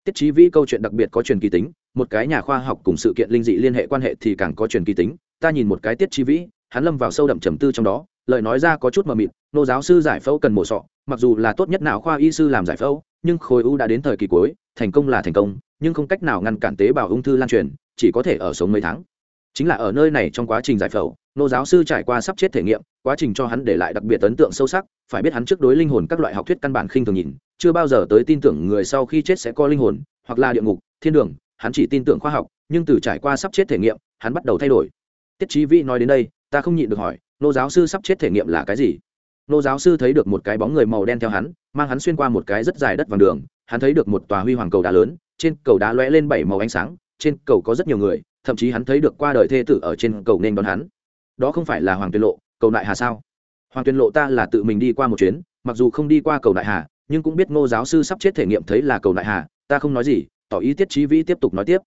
Tiết trí vĩ câu chuyện đặc biệt có truyền kỳ tính, một cái nhà khoa học cùng sự kiện linh dị liên hệ quan hệ thì càng có truyền kỳ tính ta nhìn một cái tiết chi vĩ, hắn lâm vào sâu đậm trầm tư trong đó, lời nói ra có chút mờ mịt, nô giáo sư giải phẫu cần mổ sọ, mặc dù là tốt nhất nào khoa y sư làm giải phẫu, nhưng khối u đã đến thời kỳ cuối, thành công là thành công, nhưng không cách nào ngăn cản tế bào ung thư lan truyền, chỉ có thể ở sống mấy tháng. Chính là ở nơi này trong quá trình giải phẫu, nô giáo sư trải qua sắp chết thể nghiệm, quá trình cho hắn để lại đặc biệt ấn tượng sâu sắc, phải biết hắn trước đối linh hồn các loại học thuyết căn bản khinh thường nhìn, chưa bao giờ tới tin tưởng người sau khi chết sẽ có linh hồn, hoặc là địa ngục, thiên đường, hắn chỉ tin tưởng khoa học, nhưng từ trải qua sắp chết thể nghiệm, hắn bắt đầu thay đổi tiết trí vĩ nói đến đây, ta không nhịn được hỏi, nô giáo sư sắp chết thể nghiệm là cái gì? Nô giáo sư thấy được một cái bóng người màu đen theo hắn, mang hắn xuyên qua một cái rất dài đất vàng đường, hắn thấy được một tòa huy hoàng cầu đá lớn, trên cầu đá lóe lên bảy màu ánh sáng, trên cầu có rất nhiều người, thậm chí hắn thấy được qua đời thê tử ở trên cầu nên đón hắn. Đó không phải là hoàng tuyên lộ, cầu đại hà sao? Hoàng tuyên lộ ta là tự mình đi qua một chuyến, mặc dù không đi qua cầu đại hà, nhưng cũng biết ngô giáo sư sắp chết thể nghiệm thấy là cầu đại hà, ta không nói gì, tỏ ý tiết trí vĩ tiếp tục nói tiếp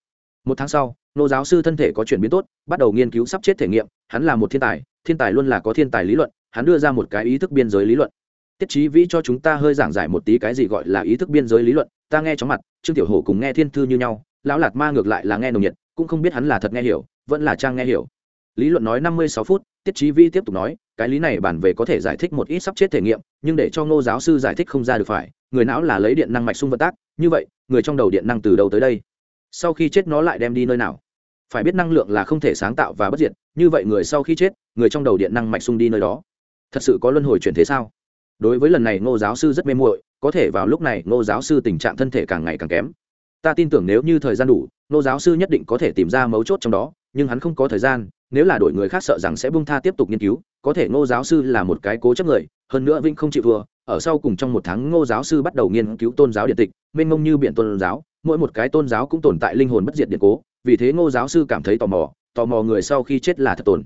một tháng sau, nô giáo sư thân thể có chuyển biến tốt, bắt đầu nghiên cứu sắp chết thể nghiệm, hắn là một thiên tài thiên tài luôn là có thiên tài lý luận, hắn đưa ra một cái ý thức biên giới lý luận. Tiết trí vĩ cho chúng ta hơi giảng giải một tí cái gì gọi là ý thức biên giới lý luận, ta nghe chóng mặt, trương tiểu hổ cùng nghe thiên thư như nhau, lão lạt ma ngược lại là nghe nồng nhiệt, cũng không biết hắn là thật nghe hiểu, vẫn là trang nghe hiểu. Lý luận nói năm mươi sáu phút, tiết trí vi tiếp tục nói, cái lý này bản về có thể giải thích một ít sắp chết thể nghiệm, nhưng để cho ngô giáo sư giải thích không ra được phải, người não là lấy điện năng mạch sung vận tác, như vậy, người trong đầu điện năng từ đầu tới đây? Sau khi chết nó lại đem đi nơi nào? Phải biết năng lượng là không thể sáng tạo và bất diệt, như vậy người sau khi chết, người trong đầu điện năng mạch sung đi nơi đó. Thật sự có luân hồi chuyển thế sao? Đối với lần này ngô giáo sư rất mê muội, có thể vào lúc này ngô giáo sư tình trạng thân thể càng ngày càng kém. Ta tin tưởng nếu như thời gian đủ, ngô giáo sư nhất định có thể tìm ra mấu chốt trong đó, nhưng hắn không có thời gian, nếu là đổi người khác sợ rằng sẽ bung tha tiếp tục nghiên cứu, có thể ngô giáo sư là một cái cố chấp người, hơn nữa vinh không chịu vừa ở sau cùng trong một tháng ngô giáo sư bắt đầu nghiên cứu tôn giáo điện tịch, mênh mông như biện tôn giáo mỗi một cái tôn giáo cũng tồn tại linh hồn bất diệt điện cố, vì thế ngô giáo sư cảm thấy tò mò tò mò người sau khi chết là thật tồn.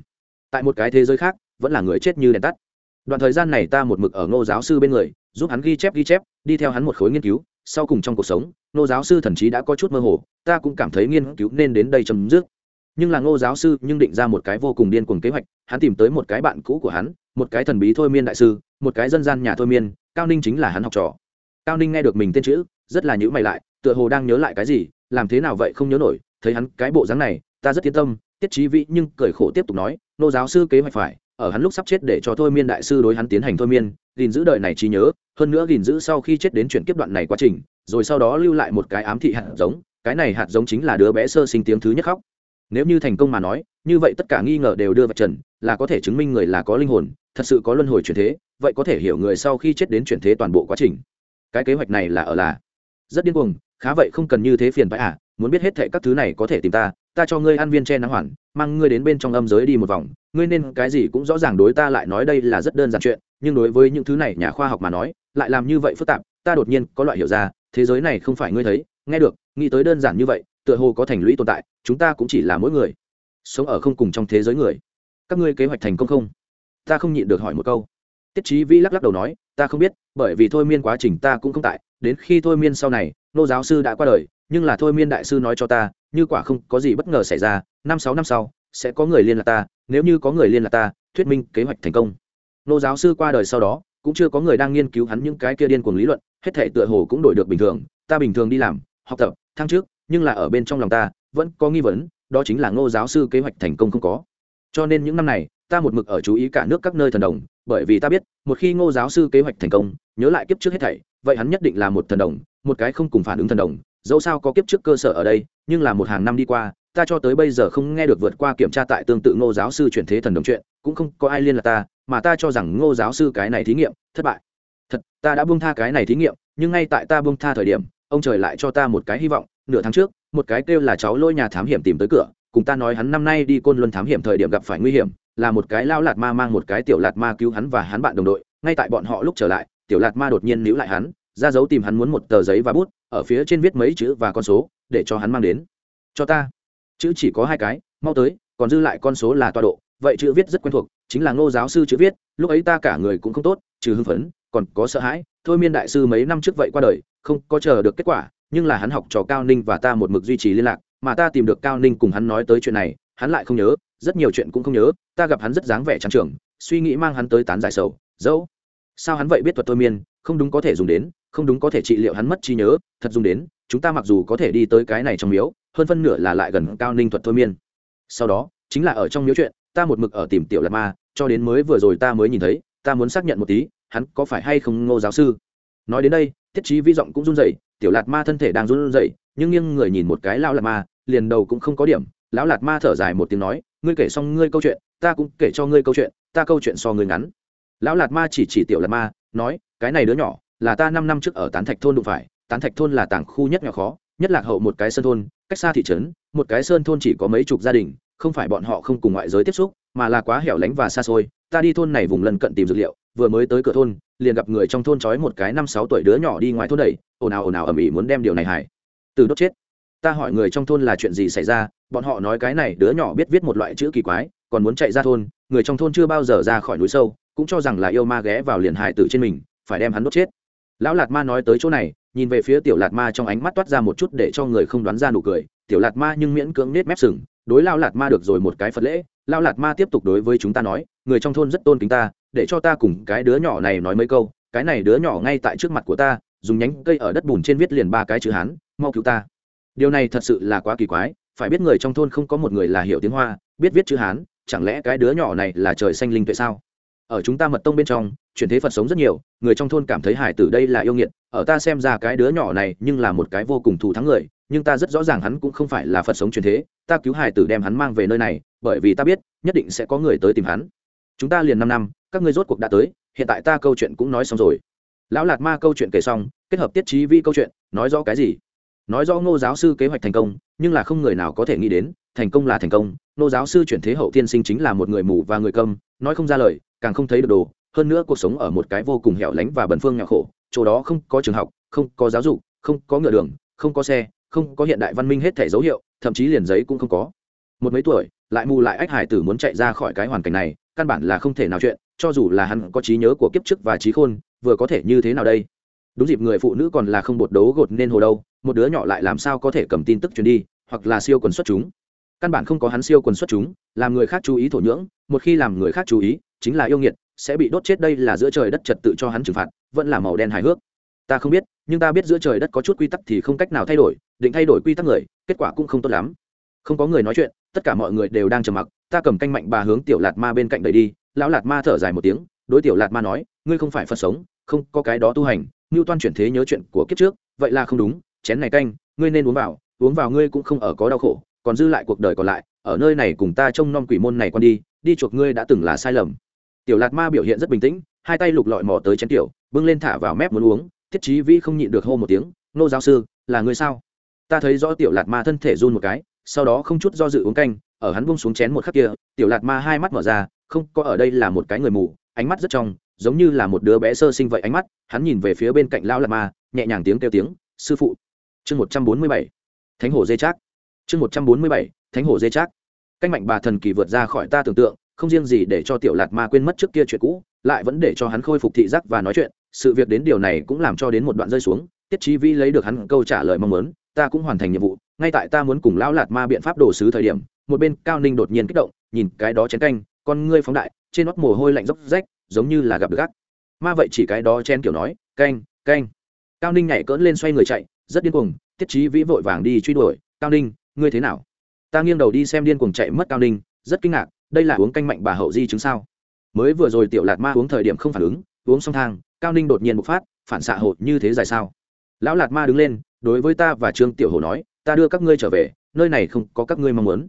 Tại một cái thế giới khác, vẫn là người chết như đèn tắt. Đoạn thời gian này ta một mực ở ngô giáo sư bên người, giúp hắn ghi chép ghi chép, đi theo hắn một khối nghiên cứu, sau cùng trong cuộc sống, ngô giáo sư thần chí đã có chút mơ hồ, ta cũng cảm thấy nghiên cứu nên đến đây chấm dứt. Nhưng là ngô giáo sư nhưng định ra một cái vô cùng điên cuồng kế hoạch, hắn tìm tới một cái bạn cũ của hắn, một cái thần bí thôi miên đại sư, một cái dân gian nhà thôi miên, cao ninh chính là hắn học trò. Cao ninh nghe được mình tên chữ, rất là nhữ mày lại tựa hồ đang nhớ lại cái gì, làm thế nào vậy không nhớ nổi, thấy hắn cái bộ dáng này, ta rất yên tâm, tiết trí vĩ nhưng cười khổ tiếp tục nói, nô giáo sư kế hoạch phải, ở hắn lúc sắp chết để cho thôi miên đại sư đối hắn tiến hành thôi miên, gìn giữ đời này trí nhớ, hơn nữa gìn giữ sau khi chết đến chuyển kiếp đoạn này quá trình, rồi sau đó lưu lại một cái ám thị hạt giống, cái này hạt giống chính là đứa bé sơ sinh tiếng thứ nhất khóc. Nếu như thành công mà nói, như vậy tất cả nghi ngờ đều đưa vào trần, là có thể chứng minh người là có linh hồn, thật sự có luân hồi chuyển thế, vậy có thể hiểu người sau khi chết đến chuyển thế toàn bộ quá trình. Cái kế hoạch này là ở là. Rất điên cuồng khá vậy không cần như thế phiền phải à muốn biết hết thệ các thứ này có thể tìm ta ta cho ngươi ăn viên che nắng hoàn, mang ngươi đến bên trong âm giới đi một vòng, ngươi nên cái gì cũng rõ ràng đối ta lại nói đây là rất đơn giản chuyện, nhưng đối với những thứ này nhà khoa học mà nói, lại làm như vậy phức tạp, ta đột nhiên có loại hiểu ra, thế giới này không phải ngươi thấy, nghe được, nghĩ tới đơn giản như vậy, tựa hồ có thành lũy tồn tại, chúng ta cũng chỉ là mỗi người, sống ở không cùng trong thế giới người. Các ngươi kế hoạch thành công không? Ta không nhịn được hỏi một câu. Tiết trí vĩ lắc lắc đầu nói, ta không biết, bởi vì thôi miên quá trình ta cũng không tại, đến khi thôi miên sau này nô giáo sư đã qua đời, nhưng là thôi miên đại sư nói cho ta, như quả không có gì bất ngờ xảy ra, năm sáu năm sau, sẽ có người liên lạc ta, nếu như có người liên lạc ta, thuyết minh kế hoạch thành công. Nô giáo sư qua đời sau đó, cũng chưa có người đang nghiên cứu hắn những cái kia điên cuồng lý luận, hết thể tựa hồ cũng đổi được bình thường, ta bình thường đi làm, học tập, thăng trước nhưng là ở bên trong lòng ta, vẫn có nghi vấn, đó chính là ngô giáo sư kế hoạch thành công không có. Cho nên những năm này, ta một mực ở chú ý cả nước các nơi thần đồng bởi vì ta biết, một khi ngô giáo sư kế hoạch thành công, nhớ lại kiếp trước hết thảy, vậy hắn nhất định là một thần đồng, một cái không cùng phản ứng thần đồng, dẫu sao có kiếp trước cơ sở ở đây, nhưng là một hàng năm đi qua, ta cho tới bây giờ không nghe được vượt qua kiểm tra tại tương tự ngô giáo sư chuyển thế thần đồng chuyện, cũng không có ai liên lạc ta, mà ta cho rằng ngô giáo sư cái này thí nghiệm, thất bại. Thật, ta đã buông tha cái này thí nghiệm, nhưng ngay tại ta buông tha thời điểm, ông trời lại cho ta một cái hy vọng, nửa tháng trước, một cái kêu là cháu lôi nhà thám hiểm tìm tới cửa cùng ta nói hắn năm nay đi côn luân thám hiểm thời điểm gặp phải nguy hiểm, là một cái lao lạt ma mang một cái tiểu lạt ma cứu hắn và hắn bạn đồng đội. Ngay tại bọn họ lúc trở lại, tiểu lạt ma đột nhiên níu lại hắn, ra dấu tìm hắn muốn một tờ giấy và bút, ở phía trên viết mấy chữ và con số, để cho hắn mang đến. Cho ta. Chữ chỉ có hai cái, mau tới, còn dư lại con số là toa độ, vậy chữ viết rất quen thuộc, chính là ngô giáo sư chữ viết, lúc ấy ta cả người cũng không tốt, trừ hưng phấn, còn có sợ hãi, thôi miên đại sư mấy năm trước vậy qua đời, không có chờ được kết quả, nhưng là hắn học trò cao ninh và ta một mực duy trì liên lạc mà ta tìm được cao ninh cùng hắn nói tới chuyện này, hắn lại không nhớ, rất nhiều chuyện cũng không nhớ, ta gặp hắn rất dáng vẻ trắng trưởng, suy nghĩ mang hắn tới tán giải sầu, dẫu sao hắn vậy biết thuật thôi miên, không đúng có thể dùng đến, không đúng có thể trị liệu hắn mất trí nhớ, thật dùng đến, chúng ta mặc dù có thể đi tới cái này trong miếu, hơn phân nửa là lại gần cao ninh thuật thôi miên. Sau đó, chính là ở trong miếu chuyện, ta một mực ở tìm tiểu lạt ma, cho đến mới vừa rồi ta mới nhìn thấy, ta muốn xác nhận một tí, hắn có phải hay không ngô giáo sư. Nói đến đây thiết trí vi giọng cũng run rẩy, tiểu lạt ma thân thể đang run rẩy nhưng nghiêng người nhìn một cái lão lạt ma, liền đầu cũng không có điểm. Lão lạt ma thở dài một tiếng nói, ngươi kể xong ngươi câu chuyện, ta cũng kể cho ngươi câu chuyện, ta câu chuyện so ngươi ngắn. Lão lạt ma chỉ chỉ tiểu lạt ma, nói, cái này đứa nhỏ, là ta năm năm trước ở tán thạch thôn đụng phải. Tán thạch thôn là tảng khu nhất nhỏ khó, nhất lạc hậu một cái sơn thôn, cách xa thị trấn, một cái sơn thôn chỉ có mấy chục gia đình, không phải bọn họ không cùng ngoại giới tiếp xúc, mà là quá hẻo lánh và xa xôi. Ta đi thôn này vùng lân cận tìm dược liệu, vừa mới tới cửa thôn, liền gặp người trong thôn trói một cái năm sáu tuổi đứa nhỏ đi ngoài thôn đẩy. Ồn ào ồn ào ầm ĩ muốn đem điều này hải từ đốt chết. Ta hỏi người trong thôn là chuyện gì xảy ra, bọn họ nói cái này đứa nhỏ biết viết một loại chữ kỳ quái, còn muốn chạy ra thôn, người trong thôn chưa bao giờ ra khỏi núi sâu, cũng cho rằng là yêu ma ghé vào liền hại tử trên mình, phải đem hắn đốt chết. Lão lạt ma nói tới chỗ này, nhìn về phía tiểu lạt ma trong ánh mắt toát ra một chút để cho người không đoán ra nụ cười. Tiểu lạt ma nhưng miễn cưỡng nết mép sừng, đối lao lạt ma được rồi một cái phật lễ. Lao lạt ma tiếp tục đối với chúng ta nói, người trong thôn rất tôn kính ta, để cho ta cùng cái đứa nhỏ này nói mấy câu, cái này đứa nhỏ ngay tại trước mặt của ta, dùng nhánh cây ở đất bùn trên viết liền ba cái chữ hán mau cứu ta. Điều này thật sự là quá kỳ quái, phải biết người trong thôn không có một người là hiểu tiếng hoa, biết viết chữ hán, chẳng lẽ cái đứa nhỏ này là trời xanh linh tuệ sao? Ở chúng ta mật tông bên trong, chuyển thế phật sống rất nhiều, người trong thôn cảm thấy hải tử đây là yêu nghiệt, ở ta xem ra cái đứa nhỏ này nhưng là một cái vô cùng thù thắng người, nhưng ta rất rõ ràng hắn cũng không phải là phật sống truyền thế, ta cứu hải tử đem hắn mang về nơi này, bởi vì ta biết, nhất định sẽ có người tới tìm hắn. Chúng ta liền năm năm, các ngươi rốt cuộc đã tới, hiện tại ta câu chuyện cũng nói xong rồi. Lão lạt ma câu chuyện kể xong, kết hợp tiết trí vi câu chuyện, nói rõ cái gì? Nói rõ ngô giáo sư kế hoạch thành công, nhưng là không người nào có thể nghĩ đến, thành công là thành công. Ngô giáo sư chuyển thế hậu tiên sinh chính là một người mù và người câm, nói không ra lời, càng không thấy được đồ. Hơn nữa cuộc sống ở một cái vô cùng hẻo lánh và bần phương nhỏ khổ, chỗ đó không có trường học, không có giáo dục, không có ngựa đường, không có xe, không có hiện đại văn minh hết thể dấu hiệu, thậm chí liền giấy cũng không có. Một mấy tuổi, lại mù lại ách hải tử muốn chạy ra khỏi cái hoàn cảnh này, căn bản là không thể nào chuyện, cho dù là hắn có trí nhớ của kiếp trước và trí khôn, vừa có thể như thế nào đây? Đúng dịp người phụ nữ còn là không bột đấu gột nên hồ đâu một đứa nhỏ lại làm sao có thể cầm tin tức truyền đi, hoặc là siêu quần xuất chúng. Căn bản không có hắn siêu quần xuất chúng, làm người khác chú ý thổ nhưỡng, một khi làm người khác chú ý, chính là yêu nghiệt, sẽ bị đốt chết đây là giữa trời đất trật tự cho hắn trừng phạt, vẫn là màu đen hài hước. Ta không biết, nhưng ta biết giữa trời đất có chút quy tắc thì không cách nào thay đổi, định thay đổi quy tắc người, kết quả cũng không tốt lắm. Không có người nói chuyện, tất cả mọi người đều đang trầm mặc, ta cầm canh mạnh bà hướng tiểu lạt ma bên cạnh đẩy đi, lão lạt ma thở dài một tiếng, đối tiểu lạt ma nói, ngươi không phải phật sống, không có cái đó tu hành ngưu toan chuyển thế nhớ chuyện của kiếp trước, vậy là không đúng chén này canh, ngươi nên uống vào uống vào ngươi cũng không ở có đau khổ, còn dư lại cuộc đời còn lại, ở nơi này cùng ta trông nom quỷ môn này con đi đi chuộc ngươi đã từng là sai lầm. Tiểu lạt ma biểu hiện rất bình tĩnh, hai tay lục lọi mò tới chén tiểu, bưng lên thả vào mép muốn uống, thiết chí vĩ không nhịn được hô một tiếng, nô giáo sư, là ngươi sao? Ta thấy rõ tiểu lạt ma thân thể run một cái, sau đó không chút do dự uống canh, ở hắn bung xuống chén một khắc kia, tiểu lạt ma hai mắt mở ra, không có ở đây là một cái người mù, ánh mắt rất trong, giống như là một đứa bé sơ sinh vậy ánh mắt, hắn nhìn về phía bên cạnh lão lạt ma, nhẹ nhàng tiếng kêu tiếng, sư phụ chương một trăm bốn mươi bảy, thánh hồ dê trác. Chương một trăm bốn mươi bảy, thánh hồ dê trác. Canh mạnh bà thần kỳ vượt ra khỏi ta tưởng tượng, không riêng gì để cho tiểu lạt ma quên mất trước kia chuyện cũ, lại vẫn để cho hắn khôi phục thị giác và nói chuyện. Sự việc đến điều này cũng làm cho đến một đoạn rơi xuống, tiết chi vi lấy được hắn câu trả lời mong muốn, ta cũng hoàn thành nhiệm vụ, ngay tại ta muốn cùng lão lạt ma biện pháp đồ sứ thời điểm, một bên cao ninh đột nhiên kích động, nhìn cái đó chén canh, con ngươi phóng đại, trên nót mồ hôi lạnh dốc rách, giống như là gặp được gác. Ma vậy chỉ cái đó chen kiểu nói, canh canh. Cao ninh nhảy cỡn lên xoay người chạy rất điên cuồng, tiết trí vĩ vội vàng đi truy đuổi, cao ninh, ngươi thế nào? Ta nghiêng đầu đi xem điên cuồng chạy mất cao ninh, rất kinh ngạc, đây là uống canh mạnh bà hậu di chứng sao? Mới vừa rồi tiểu lạt ma uống thời điểm không phản ứng, uống xong thang, cao ninh đột nhiên bộc phát, phản xạ hộ như thế dài sao? Lão lạt ma đứng lên, đối với ta và trương tiểu hồ nói, ta đưa các ngươi trở về, nơi này không có các ngươi mong muốn.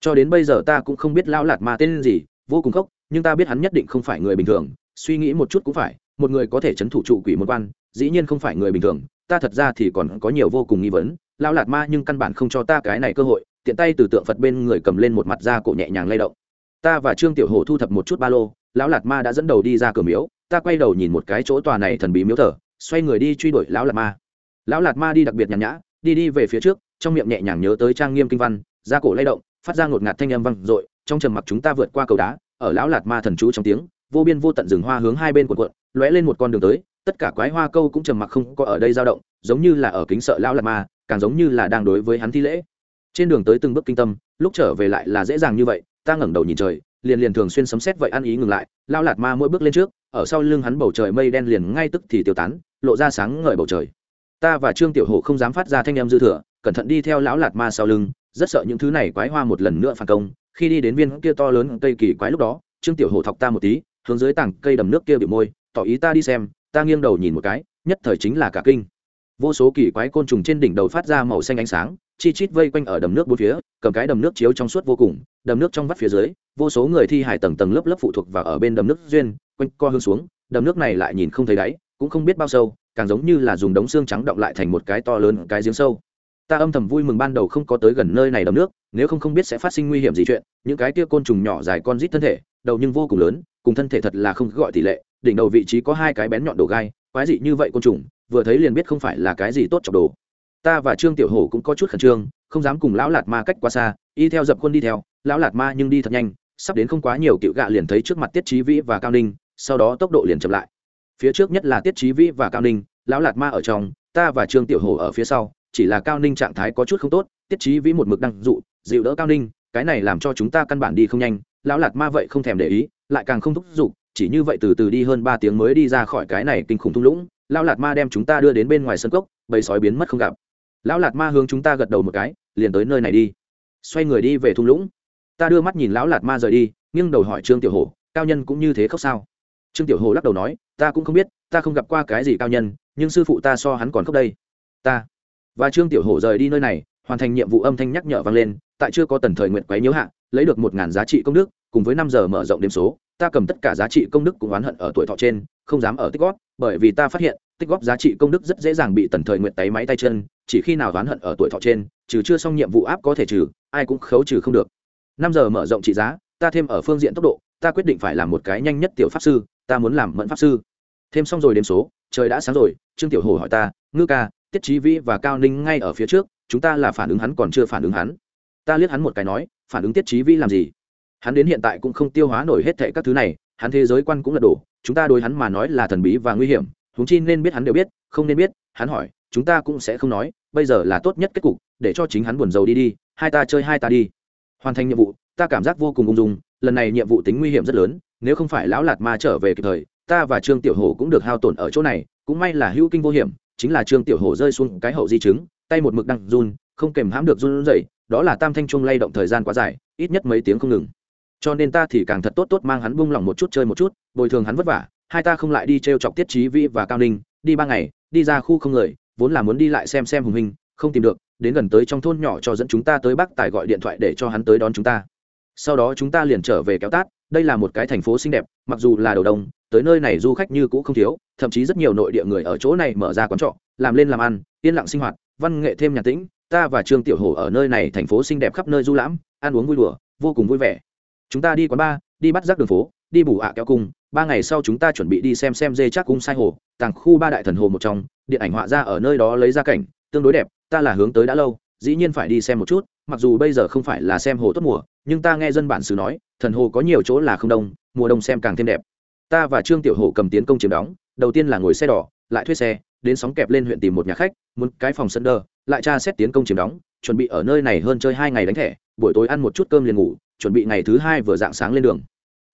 Cho đến bây giờ ta cũng không biết lão lạt ma tên gì, vô cùng khốc, nhưng ta biết hắn nhất định không phải người bình thường, suy nghĩ một chút cũng phải, một người có thể chấn thủ trụ quỷ môn quan, dĩ nhiên không phải người bình thường ta thật ra thì còn có nhiều vô cùng nghi vấn, lão lạt ma nhưng căn bản không cho ta cái này cơ hội, tiện tay từ tượng phật bên người cầm lên một mặt da cổ nhẹ nhàng lay động. Ta và trương tiểu hổ thu thập một chút ba lô, lão lạt ma đã dẫn đầu đi ra cửa miếu, ta quay đầu nhìn một cái chỗ tòa này thần bí miếu thờ, xoay người đi truy đuổi lão lạt ma. Lão lạt ma đi đặc biệt nhàn nhã, đi đi về phía trước, trong miệng nhẹ nhàng nhớ tới trang nghiêm kinh văn, da cổ lay động, phát ra ngột ngạt thanh âm vang dội, trong trầm mặc chúng ta vượt qua cầu đá, ở lão lạt ma thần chú trong tiếng, vô biên vô tận rừng hoa hướng hai bên cuộn cuộn, lóe lên một con đường tới tất cả quái hoa câu cũng trầm mặc không có ở đây dao động, giống như là ở kính sợ lão lạt ma, càng giống như là đang đối với hắn thi lễ. Trên đường tới từng bước kinh tâm, lúc trở về lại là dễ dàng như vậy, ta ngẩng đầu nhìn trời, liền liền thường xuyên sấm xét vậy ăn ý ngừng lại lao lạt ma mỗi bước lên trước, ở sau lưng hắn bầu trời mây đen liền ngay tức thì tiêu tán, lộ ra sáng ngời bầu trời. Ta và trương tiểu hổ không dám phát ra thanh em dư thừa, cẩn thận đi theo lão lạt ma sau lưng, rất sợ những thứ này quái hoa một lần nữa phản công, khi đi đến viên kia to lớn cây kỳ quái lúc đó, trương tiểu hổ thọc ta một tí, hướng dưới tảng cây đầm nước kia bị môi, tỏ ý ta đi xem ta nghiêng đầu nhìn một cái, nhất thời chính là cả kinh. Vô số kỳ quái côn trùng trên đỉnh đầu phát ra màu xanh ánh sáng, chi chít vây quanh ở đầm nước bốn phía, cầm cái đầm nước chiếu trong suốt vô cùng, đầm nước trong vắt phía dưới, vô số người thi hải tầng tầng lớp lớp phụ thuộc vào ở bên đầm nước duyên, quanh co hướng xuống, đầm nước này lại nhìn không thấy đáy, cũng không biết bao sâu, càng giống như là dùng đống xương trắng động lại thành một cái to lớn cái giếng sâu. Ta âm thầm vui mừng ban đầu không có tới gần nơi này đầm nước, nếu không không biết sẽ phát sinh nguy hiểm gì chuyện, những cái kia côn trùng nhỏ dài con rít thân thể, đầu nhưng vô cùng lớn, cùng thân thể thật là không gọi tỷ lệ đỉnh đầu vị trí có hai cái bén nhọn đồ gai, quái dị như vậy côn trùng, vừa thấy liền biết không phải là cái gì tốt chọc đồ. Ta và trương tiểu hổ cũng có chút khẩn trương, không dám cùng lão lạt ma cách quá xa, y theo dập khuôn đi theo, lão lạt ma nhưng đi thật nhanh, sắp đến không quá nhiều cựu gạ liền thấy trước mặt tiết trí vĩ và cao ninh, sau đó tốc độ liền chậm lại. Phía trước nhất là tiết trí vĩ và cao ninh, lão lạt ma ở trong, ta và trương tiểu hổ ở phía sau, chỉ là cao ninh trạng thái có chút không tốt, tiết trí vĩ một mực đăng dụ, dịu đỡ cao ninh, cái này làm cho chúng ta căn bản đi không nhanh, lão lạt ma vậy không thèm để ý, lại càng không thúc giục chỉ như vậy từ từ đi hơn ba tiếng mới đi ra khỏi cái này kinh khủng thung lũng, lão lạt ma đem chúng ta đưa đến bên ngoài sân cốc, bầy sói biến mất không gặp. Lão lạt ma hướng chúng ta gật đầu một cái, liền tới nơi này đi. Xoay người đi về thung lũng. Ta đưa mắt nhìn lão lạt ma rời đi, nghiêng đầu hỏi trương tiểu hổ. cao nhân cũng như thế khóc sao? Trương tiểu hổ lắc đầu nói, ta cũng không biết, ta không gặp qua cái gì cao nhân, nhưng sư phụ ta so hắn còn khóc đây. Ta. Và trương tiểu hổ rời đi nơi này, hoàn thành nhiệm vụ âm thanh nhắc nhở vang lên, tại chưa có tần thời nguyện quấy nhiễu hạ, lấy được một ngàn giá trị công đức, cùng với năm giờ mở rộng đếm số ta cầm tất cả giá trị công đức cũng oán hận ở tuổi thọ trên, không dám ở tích góp, bởi vì ta phát hiện, tích góp giá trị công đức rất dễ dàng bị tần thời nguyện tay máy tay chân, chỉ khi nào oán hận ở tuổi thọ trên, trừ chưa xong nhiệm vụ áp có thể trừ, ai cũng khấu trừ không được. Năm giờ mở rộng trị giá, ta thêm ở phương diện tốc độ, ta quyết định phải làm một cái nhanh nhất tiểu pháp sư, ta muốn làm mẫn pháp sư. Thêm xong rồi đếm số, trời đã sáng rồi, trương tiểu hồ hỏi ta, ngư ca, tiết trí vĩ và cao ninh ngay ở phía trước, chúng ta là phản ứng hắn còn chưa phản ứng hắn. Ta liếc hắn một cái nói, phản ứng tiết trí vĩ làm gì? Hắn đến hiện tại cũng không tiêu hóa nổi hết thệ các thứ này, hắn thế giới quan cũng lật đổ, chúng ta đối hắn mà nói là thần bí và nguy hiểm chúng chi nên biết hắn đều biết, không nên biết, hắn hỏi, chúng ta cũng sẽ không nói, bây giờ là tốt nhất kết cục, để cho chính hắn buồn rầu đi đi, hai ta chơi hai ta đi. Hoàn thành nhiệm vụ, ta cảm giác vô cùng ung dung, lần này nhiệm vụ tính nguy hiểm rất lớn, nếu không phải lão lạt ma trở về kịp thời, ta và trương tiểu hổ cũng được hao tổn ở chỗ này, cũng may là hữu kinh vô hiểm, chính là trương tiểu hổ rơi xuống cái hậu di chứng, tay một mực đang run, không kèm hãm được run rẩy, đó là tam thanh trung lay động thời gian quá dài, ít nhất mấy tiếng không ngừng cho nên ta thì càng thật tốt tốt mang hắn buông lỏng một chút chơi một chút, bồi thường hắn vất vả, hai ta không lại đi t r e o chọc tiết trí vĩ và cao ninh, đi ba ngày, đi ra khu không người, vốn là muốn đi lại xem xem hùng hình, không tìm được, đến gần tới trong thôn nhỏ cho dẫn chúng ta tới bắc tài gọi điện thoại để cho hắn tới đón chúng ta. Sau đó chúng ta liền trở về kéo tát, đây là một cái thành phố xinh đẹp, mặc dù là đầu đông, tới nơi này du khách như cũ không thiếu, thậm chí rất nhiều nội địa người ở chỗ này mở ra quán trọ, làm lên làm ăn, yên lặng sinh hoạt, văn nghệ thêm nhàn tĩnh, ta và trương tiểu hổ ở nơi này thành phố xinh đẹp khắp nơi du lãm, ăn uống vui đùa, vô cùng vui vẻ chúng ta đi quán bar, đi bắt rác đường phố, đi bù ạ kéo cung, ba ngày sau chúng ta chuẩn bị đi xem xem dê chắc cung sai hồ, tàng khu ba đại thần hồ một trong, điện ảnh họa ra ở nơi đó lấy ra cảnh, tương đối đẹp, ta là hướng tới đã lâu, dĩ nhiên phải đi xem một chút, mặc dù bây giờ không phải là xem hồ tốt mùa, nhưng ta nghe dân bản xứ nói, thần hồ có nhiều chỗ là không đông, mùa đông xem càng thêm đẹp. Ta và trương tiểu hồ cầm tiến công chiếm đóng, đầu tiên là ngồi xe đỏ, lại thuê xe, đến sóng kẹp lên huyện tìm một nhà khách, muốn cái phòng sân đơ lại tra xét tiến công chiếm đóng, chuẩn bị ở nơi này hơn chơi hai ngày đánh thẻ, buổi tối ăn một chút cơm liền ngủ chuẩn bị ngày thứ hai vừa dạng sáng lên đường.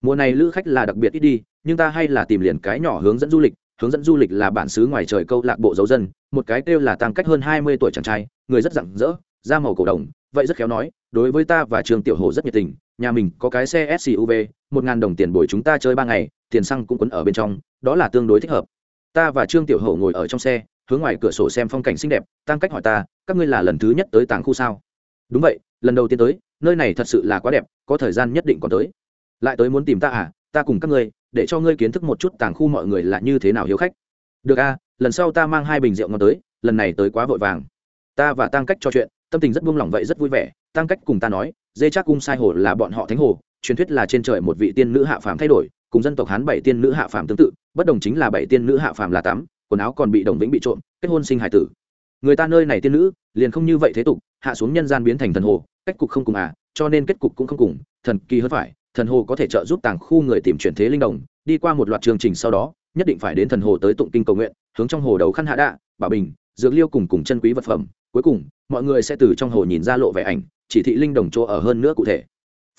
Mùa này lữ khách là đặc biệt ít đi, nhưng ta hay là tìm liền cái nhỏ hướng dẫn du lịch, hướng dẫn du lịch là bản xứ ngoài trời câu lạc bộ dấu dân, một cái kêu là tăng cách hơn hai mươi tuổi chàng trai, người rất rặng rỡ, da màu cổ đồng, vậy rất khéo nói, đối với ta và trường tiểu hồ rất nhiệt tình, nhà mình có cái xe suv một ngàn đồng tiền bồi chúng ta chơi ba ngày, tiền xăng cũng quấn ở bên trong, đó là tương đối thích hợp. Ta và trương tiểu hổ ngồi ở trong xe, hướng ngoài cửa sổ xem phong cảnh xinh đẹp, tăng cách hỏi ta, các ngươi là lần thứ nhất tới tàng khu sao? Đúng vậy, lần đầu tiên tới nơi này thật sự là quá đẹp, có thời gian nhất định còn tới. Lại tới muốn tìm ta à ta cùng các ngươi, để cho ngươi kiến thức một chút tàng khu mọi người là như thế nào hiếu khách. Được a lần sau ta mang hai bình rượu ngon tới, lần này tới quá vội vàng. Ta và tăng cách trò chuyện, tâm tình rất buông lỏng vậy rất vui vẻ. Tăng cách cùng ta nói, dê chắc cung sai hồ là bọn họ thánh hồ, truyền thuyết là trên trời một vị tiên nữ hạ phàm thay đổi, cùng dân tộc hán bảy tiên nữ hạ phàm tương tự, bất đồng chính là bảy tiên nữ hạ phàm là tám, quần áo còn bị đồng vĩnh bị trộm, kết hôn sinh hải tử. Người ta nơi này tiên nữ, liền không như vậy thế tục, hạ xuống nhân gian biến thành thần hồ cách cục không cùng à cho nên kết cục cũng không cùng, thần kỳ hơn phải, thần hồ có thể trợ giúp tàng khu người tìm chuyển thế linh đồng, đi qua một loạt chương trình sau đó, nhất định phải đến thần hồ tới tụng kinh cầu nguyện, hướng trong hồ đầu khăn hạ đạ, bảo bình, dược liêu cùng cùng chân quý vật phẩm. Cuối cùng, mọi người sẽ từ trong hồ nhìn ra lộ vẻ ảnh, chỉ thị linh đồng chỗ ở hơn nữa cụ thể.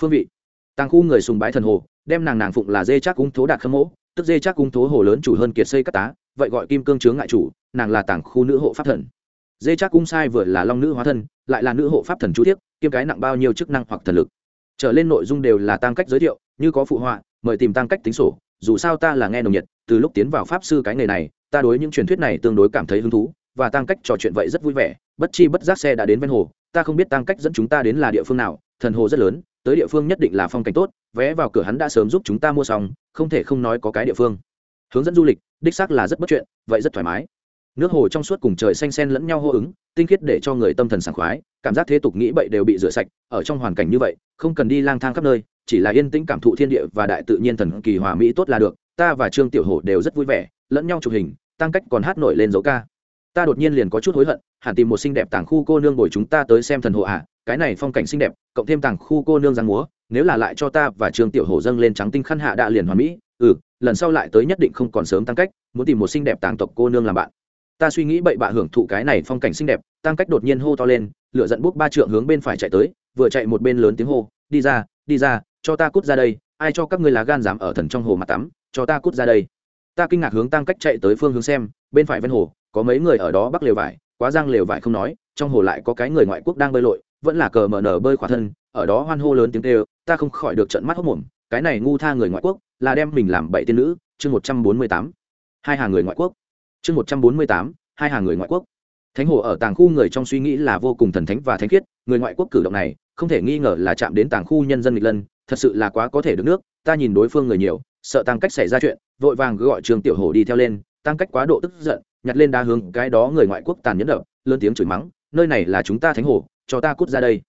Phương vị. Tàng khu người sùng bái thần hồ, đem nàng nàng phụng là dê chắc cung thố đạt khâm mỗ, tức dê chắc cung thố hồ lớn chủ hơn kiệt xây các tá, vậy gọi kim cương chướng ngại chủ, nàng là tàng khu nữ hộ pháp thần dê chắc cung sai vừa là long nữ hóa thân, lại là nữ hộ pháp thần chú thiếp, kiêm cái nặng bao nhiêu chức năng hoặc thần lực. Trở lên nội dung đều là tăng cách giới thiệu, như có phụ họa, mời tìm tăng cách tính sổ, dù sao ta là nghe nồng nhiệt, từ lúc tiến vào pháp sư cái nghề này, ta đối những truyền thuyết này tương đối cảm thấy hứng thú, và tăng cách trò chuyện vậy rất vui vẻ, bất chi bất giác xe đã đến ven hồ, ta không biết tăng cách dẫn chúng ta đến là địa phương nào, thần hồ rất lớn, tới địa phương nhất định là phong cảnh tốt, vé vào cửa hắn đã sớm giúp chúng ta mua xong, không thể không nói có cái địa phương. Hướng dẫn du lịch, đích xác là rất bất chuyện, vậy rất thoải mái nước hồ trong suốt cùng trời xanh xen lẫn nhau hô ứng, tinh khiết để cho người tâm thần sảng khoái, cảm giác thế tục nghĩ bậy đều bị rửa sạch, ở trong hoàn cảnh như vậy, không cần đi lang thang khắp nơi, chỉ là yên tĩnh cảm thụ thiên địa và đại tự nhiên thần kỳ hòa mỹ tốt là được, ta và trương tiểu hổ đều rất vui vẻ, lẫn nhau chụp hình, tăng cách còn hát nổi lên dấu ca ta đột nhiên liền có chút hối hận, hẳn tìm một xinh đẹp tàng khu cô nương bồi chúng ta tới xem thần hộ ạ à. cái này phong cảnh xinh đẹp, cộng thêm tàng khu cô nương giang múa, nếu là lại cho ta và trương tiểu hổ dâng lên trắng tinh khăn hạ đạ liền hòa mỹ ừ lần sau lại tới nhất định không còn sớm tăng cách, muốn tìm một xinh đẹp tàng tộc cô nương làm bạn ta suy nghĩ bậy bạ hưởng thụ cái này phong cảnh xinh đẹp, tăng cách đột nhiên hô to lên, lửa dẫn bút ba trượng hướng bên phải chạy tới, vừa chạy một bên lớn tiếng hô, đi ra đi ra, cho ta cút ra đây, ai cho các ngươi lá gan dám ở thần trong hồ mặt tắm, cho ta cút ra đây. Ta kinh ngạc hướng tăng cách chạy tới phương hướng xem, bên phải ven hồ, có mấy người ở đó bắc lều vải, quá giang lều vải không nói, trong hồ lại có cái người ngoại quốc đang bơi lội, vẫn là cờ mở nở bơi khỏa thân, ở đó hoan hô lớn tiếng kêu, ta không khỏi được trận mắt hốc mồm, cái này ngu tha người ngoại quốc, là đem mình làm bậy tiên nữ. Chương một trăm bốn mươi tám. Hai hàng người ngoại quốc chương một trăm bốn mươi tám, hai hàng người ngoại quốc. Thánh hồ ở tàng khu người trong suy nghĩ là vô cùng thần thánh và thánh khiết, người ngoại quốc cử động này, không thể nghi ngờ là chạm đến tàng khu nhân dân nghịch lân, thật sự là quá có thể được nước, ta nhìn đối phương người nhiều, sợ tăng cách xảy ra chuyện, vội vàng gọi trường tiểu hồ đi theo lên tăng cách quá độ tức giận, nhặt lên đa hướng cái đó người ngoại quốc tàn nhẫn đập, lớn tiếng chửi mắng, nơi này là chúng ta thánh hồ, cho ta cút ra đây.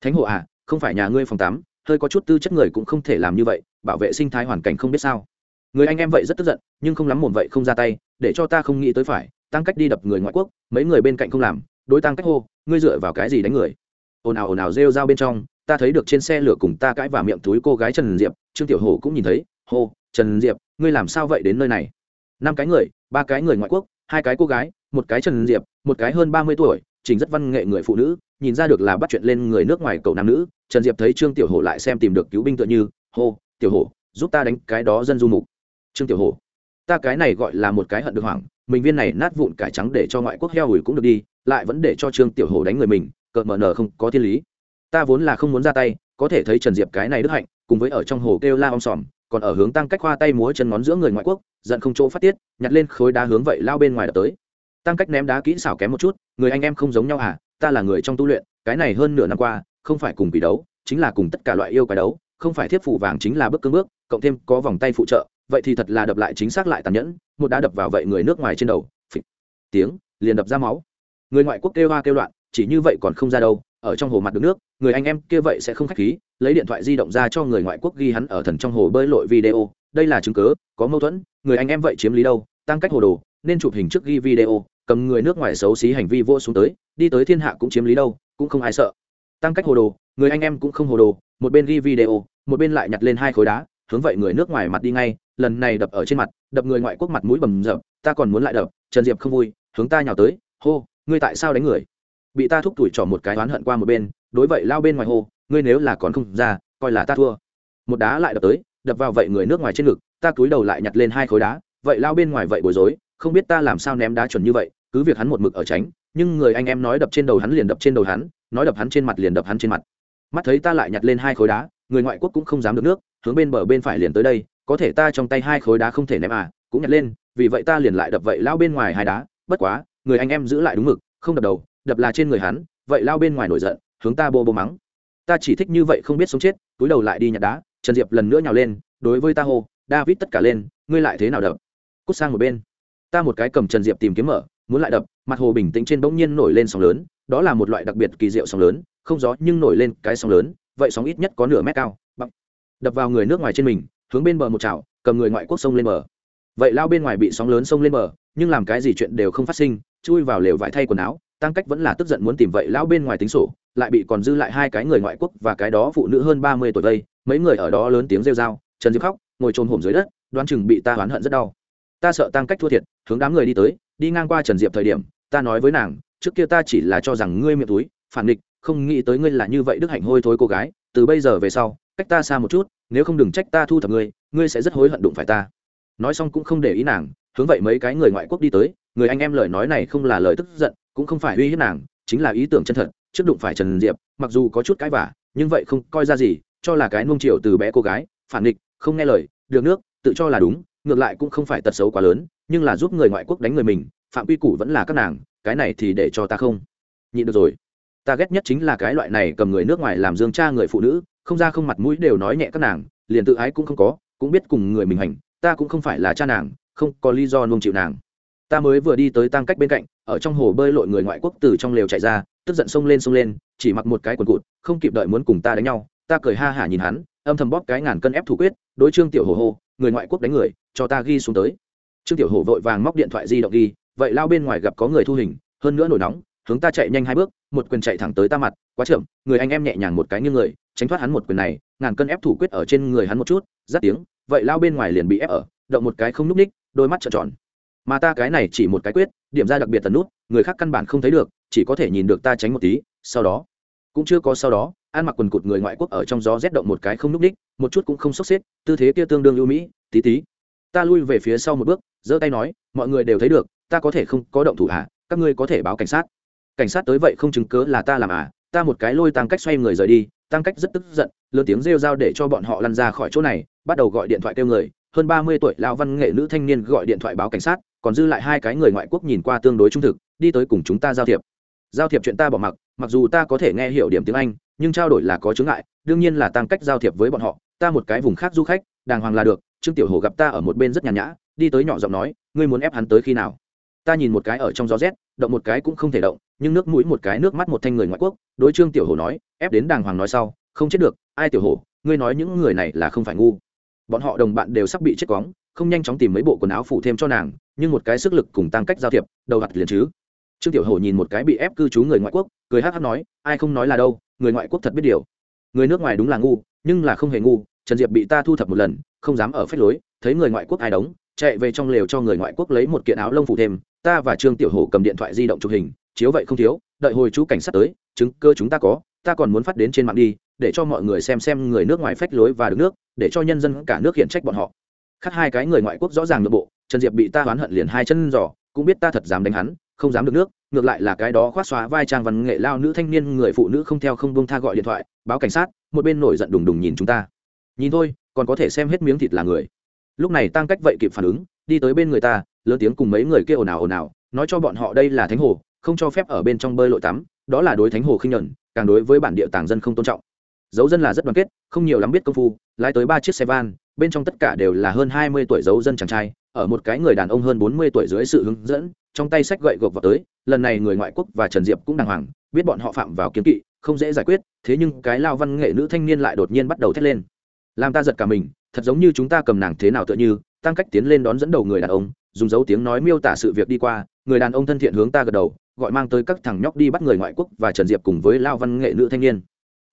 Thánh hồ à không phải nhà ngươi phòng tắm, hơi có chút tư chất người cũng không thể làm như vậy, bảo vệ sinh thái hoàn cảnh không biết sao. Người anh em vậy rất tức giận, nhưng không lắm mồm vậy không ra tay để cho ta không nghĩ tới phải, tăng cách đi đập người ngoại quốc, mấy người bên cạnh không làm, đối tăng cách hô, ngươi dựa vào cái gì đánh người? Ồn ào ồn ào rêu rao bên trong, ta thấy được trên xe lửa cùng ta cãi và miệng túi cô gái trần diệp, trương tiểu hồ cũng nhìn thấy, hô, trần diệp, ngươi làm sao vậy đến nơi này? Năm cái người, ba cái người ngoại quốc, hai cái cô gái, một cái trần diệp, một cái hơn ba mươi tuổi, trình rất văn nghệ người phụ nữ, nhìn ra được là bắt chuyện lên người nước ngoài cầu nam nữ, trần diệp thấy trương tiểu hồ lại xem tìm được cứu binh tựa như, hô, tiểu hồ giúp ta đánh cái đó dân du mục. Trương tiểu hồ ta cái này gọi là một cái hận được hoảng, mình viên này nát vụn cải trắng để cho ngoại quốc heo ủi cũng được đi, lại vẫn để cho trương tiểu hổ đánh người mình cợt mờ nờ không có thiên lý. Ta vốn là không muốn ra tay, có thể thấy trần diệp cái này đức hạnh, cùng với ở trong hồ kêu la om sòm, còn ở hướng tăng cách khoa tay múa chân ngón giữa người ngoại quốc, giận không chỗ phát tiết, nhặt lên khối đá hướng vậy lao bên ngoài đập tới. Tăng cách ném đá kỹ xảo kém một chút, người anh em không giống nhau à ta là người trong tu luyện, cái này hơn nửa năm qua, không phải cùng bị đấu, chính là cùng tất cả loại yêu cái đấu, không phải thiếp phụ vàng chính là bước cương bước, cộng thêm có vòng tay phụ trợ vậy thì thật là đập lại chính xác lại tàn nhẫn, một đá đập vào vậy người nước ngoài trên đầu, phịch. Tiếng, liền đập ra máu. Người ngoại quốc kêu hoa kêu loạn, chỉ như vậy còn không ra đâu, ở trong hồ mặt được nước, người anh em kia vậy sẽ không khách khí, lấy điện thoại di động ra cho người ngoại quốc ghi hắn ở thần trong hồ bơi lội video, đây là chứng cớ, có mâu thuẫn, người anh em vậy chiếm lý đâu, tăng cách hồ đồ, nên chụp hình trước ghi video, cầm người nước ngoài xấu xí hành vi vô xuống tới, đi tới thiên hạ cũng chiếm lý đâu, cũng không ai sợ. Tăng cách hồ đồ, người anh em cũng không hồ đồ, một bên ghi video, một bên lại nhặt lên hai khối đá, hướng vậy người nước ngoài mặt đi ngay lần này đập ở trên mặt, đập người ngoại quốc mặt mũi bầm rậm ta còn muốn lại đập, trần diệp không vui, hướng ta nhào tới, hô, ngươi tại sao đánh người? Bị ta thúc tuổi trỏ một cái oán hận qua một bên, đối vậy lao bên ngoài hô, ngươi nếu là còn không ra, coi là ta thua. Một đá lại đập tới, đập vào vậy người nước ngoài trên ngực, ta cúi đầu lại nhặt lên hai khối đá, vậy lao bên ngoài vậy bối rối, không biết ta làm sao ném đá chuẩn như vậy, cứ việc hắn một mực ở tránh, nhưng người anh em nói đập trên đầu hắn liền đập trên đầu hắn, nói đập hắn trên mặt liền đập hắn trên mặt. Mắt thấy ta lại nhặt lên hai khối đá, người ngoại quốc cũng không dám được nước, hướng bên bờ bên phải liền tới đây có thể ta trong tay hai khối đá không thể ném à cũng nhặt lên, vì vậy ta liền lại đập vậy lao bên ngoài hai đá, bất quá, người anh em giữ lại đúng mực, không đập đầu, đập là trên người hắn, vậy lao bên ngoài nổi giận, hướng ta bô bô mắng. Ta chỉ thích như vậy không biết sống chết, túi đầu lại đi nhặt đá, trần diệp lần nữa nhào lên, đối với ta hô, david tất cả lên, ngươi lại thế nào đập? Cút sang một bên. Ta một cái cầm trần diệp tìm kiếm mở, muốn lại đập, mặt hồ bình tĩnh trên bỗng nhiên nổi lên sóng lớn, đó là một loại đặc biệt kỳ diệu sóng lớn, không gió nhưng nổi lên cái sóng lớn, vậy sóng ít nhất có nửa mét cao. Bằng đập vào người nước ngoài trên mình hướng bên bờ một chảo cầm người ngoại quốc sông lên bờ. Vậy lao bên ngoài bị sóng lớn sông lên bờ nhưng làm cái gì chuyện đều không phát sinh chui vào lều vải thay quần áo tăng cách vẫn là tức giận muốn tìm vậy lão bên ngoài tính sổ lại bị còn dư lại hai cái người ngoại quốc và cái đó phụ nữ hơn ba mươi tuổi vây mấy người ở đó lớn tiếng rêu rao trần diệp khóc ngồi trồm hổm dưới đất đoán chừng bị ta oán hận rất đau. Ta sợ tăng cách thua thiệt hướng đám người đi tới đi ngang qua trần diệp thời điểm ta nói với nàng trước kia ta chỉ là cho rằng ngươi miệng túi phản nghịch, không nghĩ tới ngươi là như vậy đức hạnh hôi thối cô gái từ bây giờ về sau cách ta xa một chút, nếu không đừng trách ta thu thập ngươi ngươi sẽ rất hối hận đụng phải ta. Nói xong cũng không để ý nàng, hướng vậy mấy cái người ngoại quốc đi tới, người anh em lời nói này không là lời tức giận, cũng không phải uy hiếp nàng, chính là ý tưởng chân thật, trước đụng phải trần diệp, mặc dù có chút cãi vả nhưng vậy không coi ra gì, cho là cái nung chiều từ bé cô gái, phản địch không nghe lời, được nước, tự cho là đúng, ngược lại cũng không phải tật xấu quá lớn, nhưng là giúp người ngoại quốc đánh người mình, phạm quy củ vẫn là các nàng, cái này thì để cho ta không. Nhịn được rồi ta ghét nhất chính là cái loại này cầm người nước ngoài làm dương cha người phụ nữ, không ra không mặt mũi đều nói nhẹ các nàng, liền tự ái cũng không có, cũng biết cùng người mình hành, ta cũng không phải là cha nàng, không có lý do nung chịu nàng. Ta mới vừa đi tới tăng cách bên cạnh, ở trong hồ bơi lội người ngoại quốc từ trong lều chạy ra, tức giận xông lên xông lên, chỉ mặc một cái quần cụt, không kịp đợi muốn cùng ta đánh nhau, ta cười ha hả nhìn hắn, âm thầm bóp cái ngàn cân ép thủ quyết, đối trương tiểu hồ hô, người ngoại quốc đánh người, cho ta ghi xuống tới. Trương tiểu hồ vội vàng móc điện thoại di động ghi vậy lao bên ngoài gặp có người thu hình, hơn nữa nổi nóng hướng ta chạy nhanh hai bước, một quyền chạy thẳng tới ta mặt, quá chậm, người anh em nhẹ nhàng một cái như người, tránh thoát hắn một quyền này, ngàn cân ép thủ quyết ở trên người hắn một chút rất tiếng, vậy lao bên ngoài liền bị ép ở, động một cái không núp ních, đôi mắt trợn tròn. Mà ta cái này chỉ một cái quyết, điểm ra đặc biệt tần nút, người khác căn bản không thấy được, chỉ có thể nhìn được ta tránh một tí, sau đó, cũng chưa có sau đó, ăn mặc quần cụt người ngoại quốc ở trong gió rét động một cái không núp đích một chút cũng không sốc xếp, tư thế kia tương đương ưu mỹ, tí tí. Ta lui về phía sau một bước, giơ tay nói, mọi người đều thấy được, ta có thể không có động thủ à các ngươi có thể báo cảnh sát cảnh sát tới vậy không chứng cớ là ta làm à ta một cái lôi tăng cách xoay người rời đi, tăng cách rất tức giận, lớn tiếng rêu rao để cho bọn họ lăn ra khỏi chỗ này, bắt đầu gọi điện thoại kêu người. Hơn ba mươi tuổi lao văn nghệ nữ thanh niên gọi điện thoại báo cảnh sát, còn dư lại hai cái người ngoại quốc nhìn qua tương đối trung thực, đi tới cùng chúng ta giao thiệp. Giao thiệp chuyện ta bỏ mặc mặc dù ta có thể nghe hiểu điểm tiếng anh, nhưng trao đổi là có chướng ngại, đương nhiên là tăng cách giao thiệp với bọn họ, ta một cái vùng khác du khách, đàng hoàng là được, trương tiểu hồ gặp ta ở một bên rất nhàn nhã, đi tới nhỏ giọng nói, ngươi muốn ép hắn tới khi nào? Ta nhìn một cái ở trong gió rét, động một cái cũng không thể động, nhưng nước mũi một cái, nước mắt một thanh người ngoại quốc, đối trương tiểu hồ nói, ép đến đàng hoàng nói sau, không chết được, ai tiểu hồ ngươi nói những người này là không phải ngu. Bọn họ đồng bạn đều sắp bị chết cóng không nhanh chóng tìm mấy bộ quần áo phủ thêm cho nàng, nhưng một cái sức lực cùng tăng cách giao thiệp, đầu đặt liền chứ. Trương tiểu hồ nhìn một cái bị ép cư trú người ngoại quốc, cười hát hát nói, ai không nói là đâu, người ngoại quốc thật biết điều. Người nước ngoài đúng là ngu, nhưng là không hề ngu, trần diệp bị ta thu thập một lần, không dám ở phép lối, thấy người ngoại quốc ai đóng chạy về trong lều cho người ngoại quốc lấy một kiện áo lông phủ thêm, ta và trương tiểu hổ cầm điện thoại di động chụp hình, chiếu vậy không thiếu, đợi hồi chú cảnh sát tới, chứng cơ chúng ta có, ta còn muốn phát đến trên mạng đi, để cho mọi người xem xem người nước ngoài phách lối và đứng nước, để cho nhân dân cả nước hiện trách bọn họ. Khắc hai cái người ngoại quốc rõ ràng nội bộ, trần diệp bị ta oán hận liền hai chân giỏ cũng biết ta thật dám đánh hắn, không dám được nước, ngược lại là cái đó khoát xóa vai trang văn nghệ lao nữ thanh niên người phụ nữ không theo không buông tha gọi điện thoại, báo cảnh sát, một bên nổi giận đùng đùng nhìn chúng ta. Nhìn thôi, còn có thể xem hết miếng thịt là người lúc này tăng cách vậy kịp phản ứng, đi tới bên người ta, lớn tiếng cùng mấy người kia ồn ào ồn ào, nói cho bọn họ đây là thánh hồ, không cho phép ở bên trong bơi lội tắm, đó là đối thánh hồ khinh nhuận, càng đối với bản địa tàng dân không tôn trọng. Dấu dân là rất đoàn kết, không nhiều lắm biết công phu, lái tới ba chiếc xe van, bên trong tất cả đều là hơn hai mươi tuổi dấu dân chàng trai, ở một cái người đàn ông hơn bốn mươi tuổi dưới sự hướng dẫn, trong tay sách gậy gộc vào tới, lần này người ngoại quốc và trần diệp cũng đàng hoàng, biết bọn họ phạm vào kiếm kỵ, không dễ giải quyết, thế nhưng cái lao văn nghệ nữ thanh niên lại đột nhiên bắt đầu thét lên. Làm ta giật cả mình thật giống như chúng ta cầm nàng thế nào tựa như, tăng cách tiến lên đón dẫn đầu người đàn ông, dùng dấu tiếng nói miêu tả sự việc đi qua, người đàn ông thân thiện hướng ta gật đầu, gọi mang tới các thằng nhóc đi bắt người ngoại quốc và trần diệp cùng với lao văn nghệ nữ thanh niên.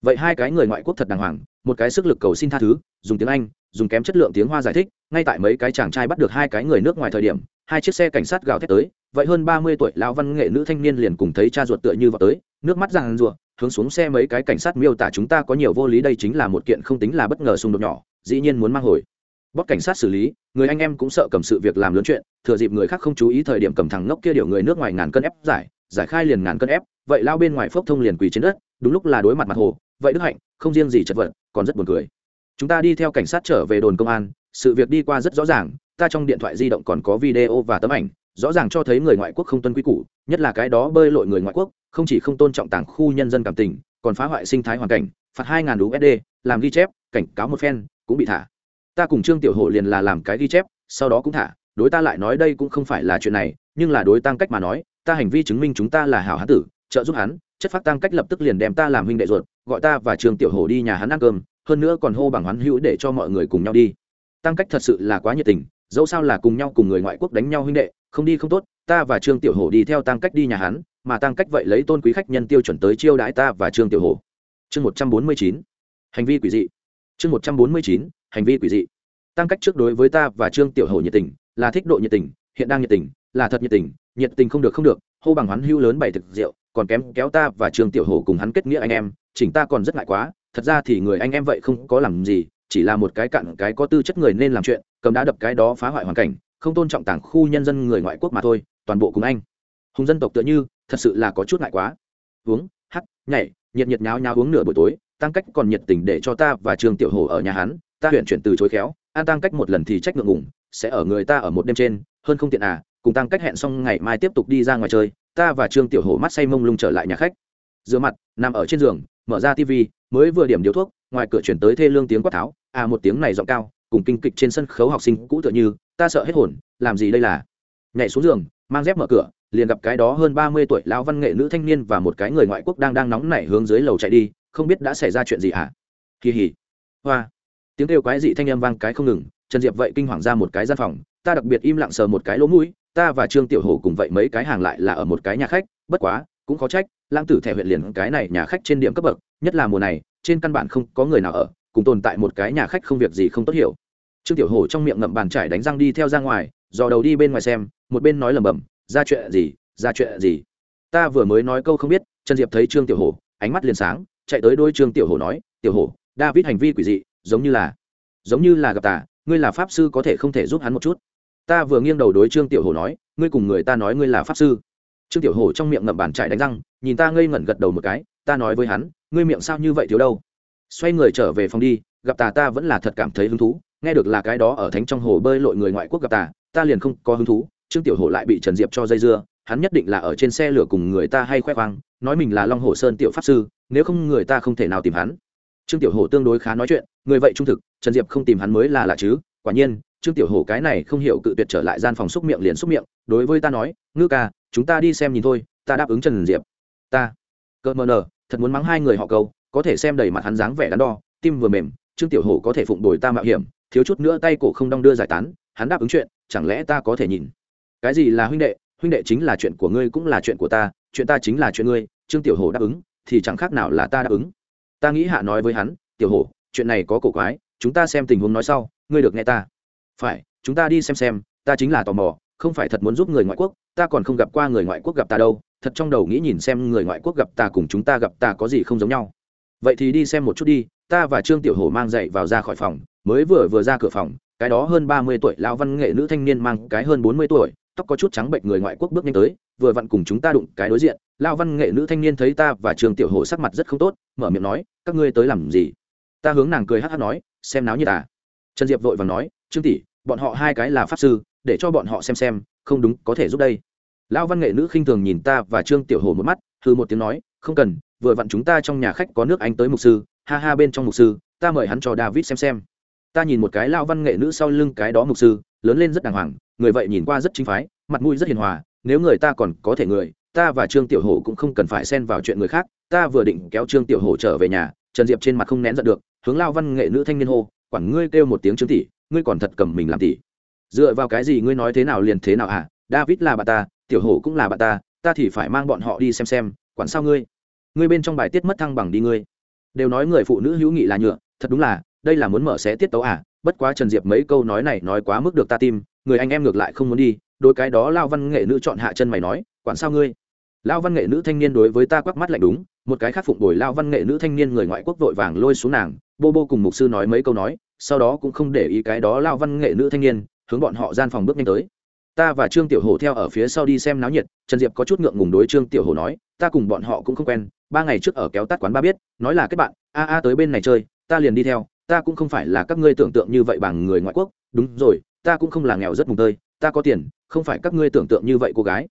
Vậy hai cái người ngoại quốc thật đàng hoàng, một cái sức lực cầu xin tha thứ, dùng tiếng anh, dùng kém chất lượng tiếng hoa giải thích, ngay tại mấy cái chàng trai bắt được hai cái người nước ngoài thời điểm, hai chiếc xe cảnh sát gào thét tới, vậy hơn ba mươi tuổi lão văn nghệ nữ thanh niên liền cùng thấy cha ruột tựa như vào tới, nước mắt ràng rụa, hướng xuống xe mấy cái cảnh sát miêu tả chúng ta có nhiều vô lý đây chính là một kiện không tính là bất ngờ xung đột nhỏ dĩ nhiên muốn mang hồi. Bóc cảnh sát xử lý, người anh em cũng sợ cầm sự việc làm lớn chuyện, thừa dịp người khác không chú ý thời điểm cầm thằng ngốc kia điều người nước ngoài ngàn cân ép giải giải khai liền ngàn cân ép, vậy lao bên ngoài phốc thông liền quỳ trên đất, đúng lúc là đối mặt mặt hồ, vậy đức hạnh, không riêng gì chật vật, còn rất buồn cười. Chúng ta đi theo cảnh sát trở về đồn công an, sự việc đi qua rất rõ ràng, ta trong điện thoại di động còn có video và tấm ảnh, rõ ràng cho thấy người ngoại quốc không tuân quy củ, nhất là cái đó bơi lội người ngoại quốc, không chỉ không tôn trọng tảng khu nhân dân cảm tình, còn phá hoại sinh thái hoàn cảnh, phạt hai ngàn usd làm ghi chép, cảnh cáo một phen cũng bị thả. Ta cùng trương tiểu hộ liền là làm cái ghi chép, sau đó cũng thả. Đối ta lại nói đây cũng không phải là chuyện này, nhưng là đối tăng cách mà nói, ta hành vi chứng minh chúng ta là hảo hán tử, trợ giúp hắn, chất phát tăng cách lập tức liền đem ta làm huynh đệ ruột, gọi ta và trương tiểu hổ đi nhà hắn ăn cơm, hơn nữa còn hô bằng hoán hữu để cho mọi người cùng nhau đi. Tăng cách thật sự là quá nhiệt tình, dẫu sao là cùng nhau cùng người ngoại quốc đánh nhau huynh đệ, không đi không tốt, ta và trương tiểu hổ đi theo tăng cách đi nhà hắn, mà tăng cách vậy lấy tôn quý khách nhân tiêu chuẩn tới chiêu đãi ta và trương tiểu hổ. Chương một trăm bốn mươi chín. Hành vi quỷ dị chương một trăm bốn mươi chín, hành vi quỷ dị. Tăng cách trước đối với ta và trương tiểu hổ nhiệt tình, là thích độ nhiệt tình, hiện đang nhiệt tình, là thật nhiệt tình nhiệt tình không được không được, hô bằng hoán hưu lớn bảy thực rượu, còn kém kéo ta và trương tiểu hổ cùng hắn kết nghĩa anh em, chỉnh ta còn rất ngại quá, thật ra thì người anh em vậy không có làm gì, chỉ là một cái cặn cái có tư chất người nên làm chuyện, cầm đã đập cái đó phá hoại hoàn cảnh, không tôn trọng tảng khu nhân dân người ngoại quốc mà thôi, toàn bộ cùng anh. Hùng dân tộc tựa như, thật sự là có chút ngại quá. Uống hắt nhảy, nhiệt nhiệt nháo nháo uống nửa buổi tối tăng cách còn nhiệt tình để cho ta và trương tiểu hồ ở nhà hắn, ta huyện chuyển từ chối khéo, an tăng cách một lần thì trách ngượng ngùng, sẽ ở người ta ở một đêm trên, hơn không tiện à cùng tăng cách hẹn xong ngày mai tiếp tục đi ra ngoài chơi, ta và trương tiểu hồ mắt say mông lung trở lại nhà khách. Rửa mặt, nằm ở trên giường, mở ra tv mới vừa điểm điếu thuốc, ngoài cửa chuyển tới thê lương tiếng quát tháo à một tiếng này giọng cao, cùng kinh kịch trên sân khấu học sinh cũ tựa như, ta sợ hết hồn, làm gì đây là? Nhảy xuống giường, mang dép mở cửa, liền gặp cái đó hơn ba mươi tuổi lão văn nghệ nữ thanh niên và một cái người ngoại quốc đang đang nóng nảy hướng dưới lầu chạy đi không biết đã xảy ra chuyện gì hả? Kỳ hỉ. Hoa. Tiếng kêu quái dị thanh âm vang cái không ngừng trần diệp vậy kinh hoàng ra một cái gian phòng ta đặc biệt im lặng sờ một cái lỗ mũi ta và trương tiểu hổ cùng vậy mấy cái hàng lại là ở một cái nhà khách bất quá cũng khó trách lãng tử thẻ huyện liền cái này nhà khách trên điểm cấp bậc nhất là mùa này trên căn bản không có người nào ở cùng tồn tại một cái nhà khách không việc gì không tốt hiểu. Trương tiểu hổ trong miệng ngậm bàn trải đánh răng đi theo ra ngoài dò đầu đi bên ngoài xem một bên nói lẩm bẩm, ra chuyện gì ra chuyện gì? Ta vừa mới nói câu không biết trần diệp thấy trương tiểu hổ ánh mắt liền sáng chạy tới đôi trương tiểu hổ nói, tiểu hổ, david hành vi quỷ dị, giống như là, giống như là gặp tà, ngươi là pháp sư có thể không thể giúp hắn một chút. Ta vừa nghiêng đầu đối trương tiểu hổ nói, ngươi cùng người ta nói ngươi là pháp sư. Trương tiểu hổ trong miệng ngậm bàn chạy đánh răng, nhìn ta ngây ngẩn gật đầu một cái, ta nói với hắn, ngươi miệng sao như vậy thiếu đâu? Xoay người trở về phòng đi, gặp tà ta vẫn là thật cảm thấy hứng thú, nghe được là cái đó ở thánh trong hồ bơi lội người ngoại quốc gặp tà, ta liền không có hứng thú. Trương tiểu hổ lại bị trần diệp cho dây dưa, hắn nhất định là ở trên xe lửa cùng người ta hay khoe khoang, nói mình là long hồ sơn tiểu pháp sư nếu không người ta không thể nào tìm hắn. Trương tiểu hổ tương đối khá nói chuyện, người vậy trung thực, trần diệp không tìm hắn mới là lạ chứ, quả nhiên, trương tiểu hổ cái này không hiểu cự tuyệt trở lại gian phòng xúc miệng liền xúc miệng, đối với ta nói, ngư ca, chúng ta đi xem nhìn thôi, ta đáp ứng trần diệp. Ta. Cỡ mờ nờ, thật muốn mắng hai người họ câu, có thể xem đầy mặt hắn dáng vẻ đắn đo, tim vừa mềm, trương tiểu hổ có thể phụng đổi ta mạo hiểm, thiếu chút nữa tay cổ không đong đưa giải tán, hắn đáp ứng chuyện, chẳng lẽ ta có thể nhìn? Cái gì là huynh đệ? Huynh đệ chính là chuyện của ngươi cũng là chuyện của ta, chuyện ta chính là chuyện ngươi, trương tiểu hổ đáp ứng thì chẳng khác nào là ta đáp ứng. Ta nghĩ hạ nói với hắn, tiểu hổ, chuyện này có cổ quái, chúng ta xem tình huống nói sau, ngươi được nghe ta. Phải, chúng ta đi xem xem, ta chính là tò mò, không phải thật muốn giúp người ngoại quốc, ta còn không gặp qua người ngoại quốc gặp ta đâu, thật trong đầu nghĩ nhìn xem người ngoại quốc gặp ta cùng chúng ta gặp ta có gì không giống nhau. Vậy thì đi xem một chút đi, ta và trương tiểu hổ mang dậy vào ra khỏi phòng, mới vừa vừa ra cửa phòng, cái đó hơn ba mươi tuổi lão văn nghệ nữ thanh niên mang cái hơn bốn mươi tuổi, tóc có chút trắng bệnh người ngoại quốc bước nhanh tới vừa vặn cùng chúng ta đụng cái đối diện lão văn nghệ nữ thanh niên thấy ta và trương tiểu hồ sắc mặt rất không tốt, mở miệng nói, các ngươi tới làm gì? Ta hướng nàng cười hát hát nói, xem náo như ta à. trần diệp vội và nói, trương tỷ, bọn họ hai cái là pháp sư, để cho bọn họ xem xem, không đúng, có thể giúp đây. Lão văn nghệ nữ khinh thường nhìn ta và trương tiểu hồ một mắt thư một tiếng nói, không cần, vừa vặn chúng ta trong nhà khách có nước anh tới mục sư, ha ha bên trong mục sư, ta mời hắn cho david xem xem. Ta nhìn một cái lão văn nghệ nữ sau lưng cái đó mục sư, lớn lên rất đàng hoàng, người vậy nhìn qua rất chính phái, mặt mũi rất hiền hòa nếu người ta còn có thể người, ta và trương tiểu hổ cũng không cần phải xen vào chuyện người khác, ta vừa định kéo trương tiểu hổ trở về nhà, trần diệp trên mặt không nén giận được, hướng lao văn nghệ nữ thanh niên hô, quản ngươi kêu một tiếng trương tỷ, ngươi còn thật cầm mình làm tỷ. Dựa vào cái gì ngươi nói thế nào liền thế nào à david là bà ta, tiểu hổ cũng là bà ta ta thì phải mang bọn họ đi xem xem, quản sao ngươi? Ngươi bên trong bài tiết mất thăng bằng đi ngươi. Đều nói người phụ nữ hữu nghị là nhựa, thật đúng là, đây là muốn mở xé tiết tấu à bất quá trần diệp mấy câu nói này nói quá mức được ta tim, người anh em ngược lại không muốn đi đôi cái đó lao văn nghệ nữ chọn hạ chân mày nói, quản sao ngươi? Lao văn nghệ nữ thanh niên đối với ta quắc mắt lạnh đúng, một cái khác phụng bồi lao văn nghệ nữ thanh niên người ngoại quốc vội vàng lôi xuống nàng, bô bô cùng mục sư nói mấy câu nói, sau đó cũng không để ý cái đó lao văn nghệ nữ thanh niên, hướng bọn họ gian phòng bước nhanh tới. Ta và trương tiểu hồ theo ở phía sau đi xem náo nhiệt, trần diệp có chút ngượng ngùng đối trương tiểu hồ nói, ta cùng bọn họ cũng không quen, ba ngày trước ở kéo tắt quán ba biết, nói là kết bạn, a a tới bên này chơi, ta liền đi theo, ta cũng không phải là các ngươi tưởng tượng như vậy bằng người ngoại quốc, đúng rồi, ta cũng không là nghèo rất mùng tơi ta có tiền, không phải các ngươi tưởng tượng như vậy cô gái.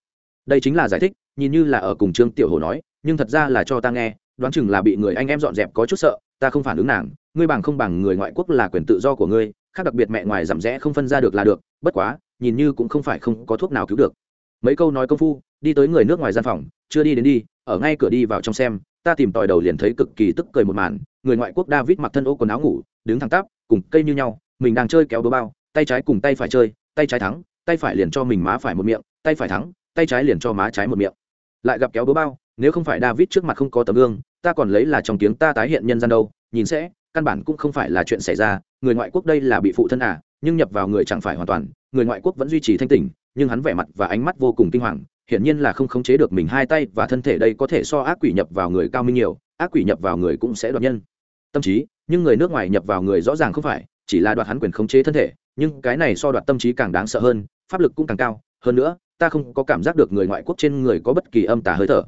Đây chính là giải thích, nhìn như là ở cùng trương tiểu hồ nói, nhưng thật ra là cho ta nghe, đoán chừng là bị người anh em dọn dẹp có chút sợ, ta không phản ứng nàng, ngươi bằng không bằng người ngoại quốc là quyền tự do của ngươi, khác đặc biệt mẹ ngoài giảm rẽ không phân ra được là được, bất quá, nhìn như cũng không phải không có thuốc nào cứu được. Mấy câu nói công phu, đi tới người nước ngoài gian phòng, chưa đi đến đi, ở ngay cửa đi vào trong xem, ta tìm tòi đầu liền thấy cực kỳ tức cười một màn, người ngoại quốc david mặc thân ô quần áo ngủ, đứng thẳng tắp, cùng cây như nhau, mình đang chơi kéo đố bao, tay trái cùng tay phải chơi, tay trái thắng tay phải liền cho mình má phải một miệng, tay phải thắng, tay trái liền cho má trái một miệng. Lại gặp kéo đố bao, nếu không phải david trước mặt không có tấm gương, ta còn lấy là trong tiếng ta tái hiện nhân gian đâu, nhìn sẽ, căn bản cũng không phải là chuyện xảy ra, người ngoại quốc đây là bị phụ thân à nhưng nhập vào người chẳng phải hoàn toàn, người ngoại quốc vẫn duy trì thanh tỉnh, nhưng hắn vẻ mặt và ánh mắt vô cùng kinh hoàng, hiển nhiên là không khống chế được mình hai tay và thân thể đây có thể so ác quỷ nhập vào người cao minh nhiều, ác quỷ nhập vào người cũng sẽ đoạt nhân. Tâm trí, nhưng người nước ngoài nhập vào người rõ ràng không phải, chỉ là đoạt hắn quyền khống chế thân thể nhưng cái này so đoạt tâm trí càng đáng sợ hơn, pháp lực cũng càng cao. Hơn nữa, ta không có cảm giác được người ngoại quốc trên người có bất kỳ âm tà hơi thở.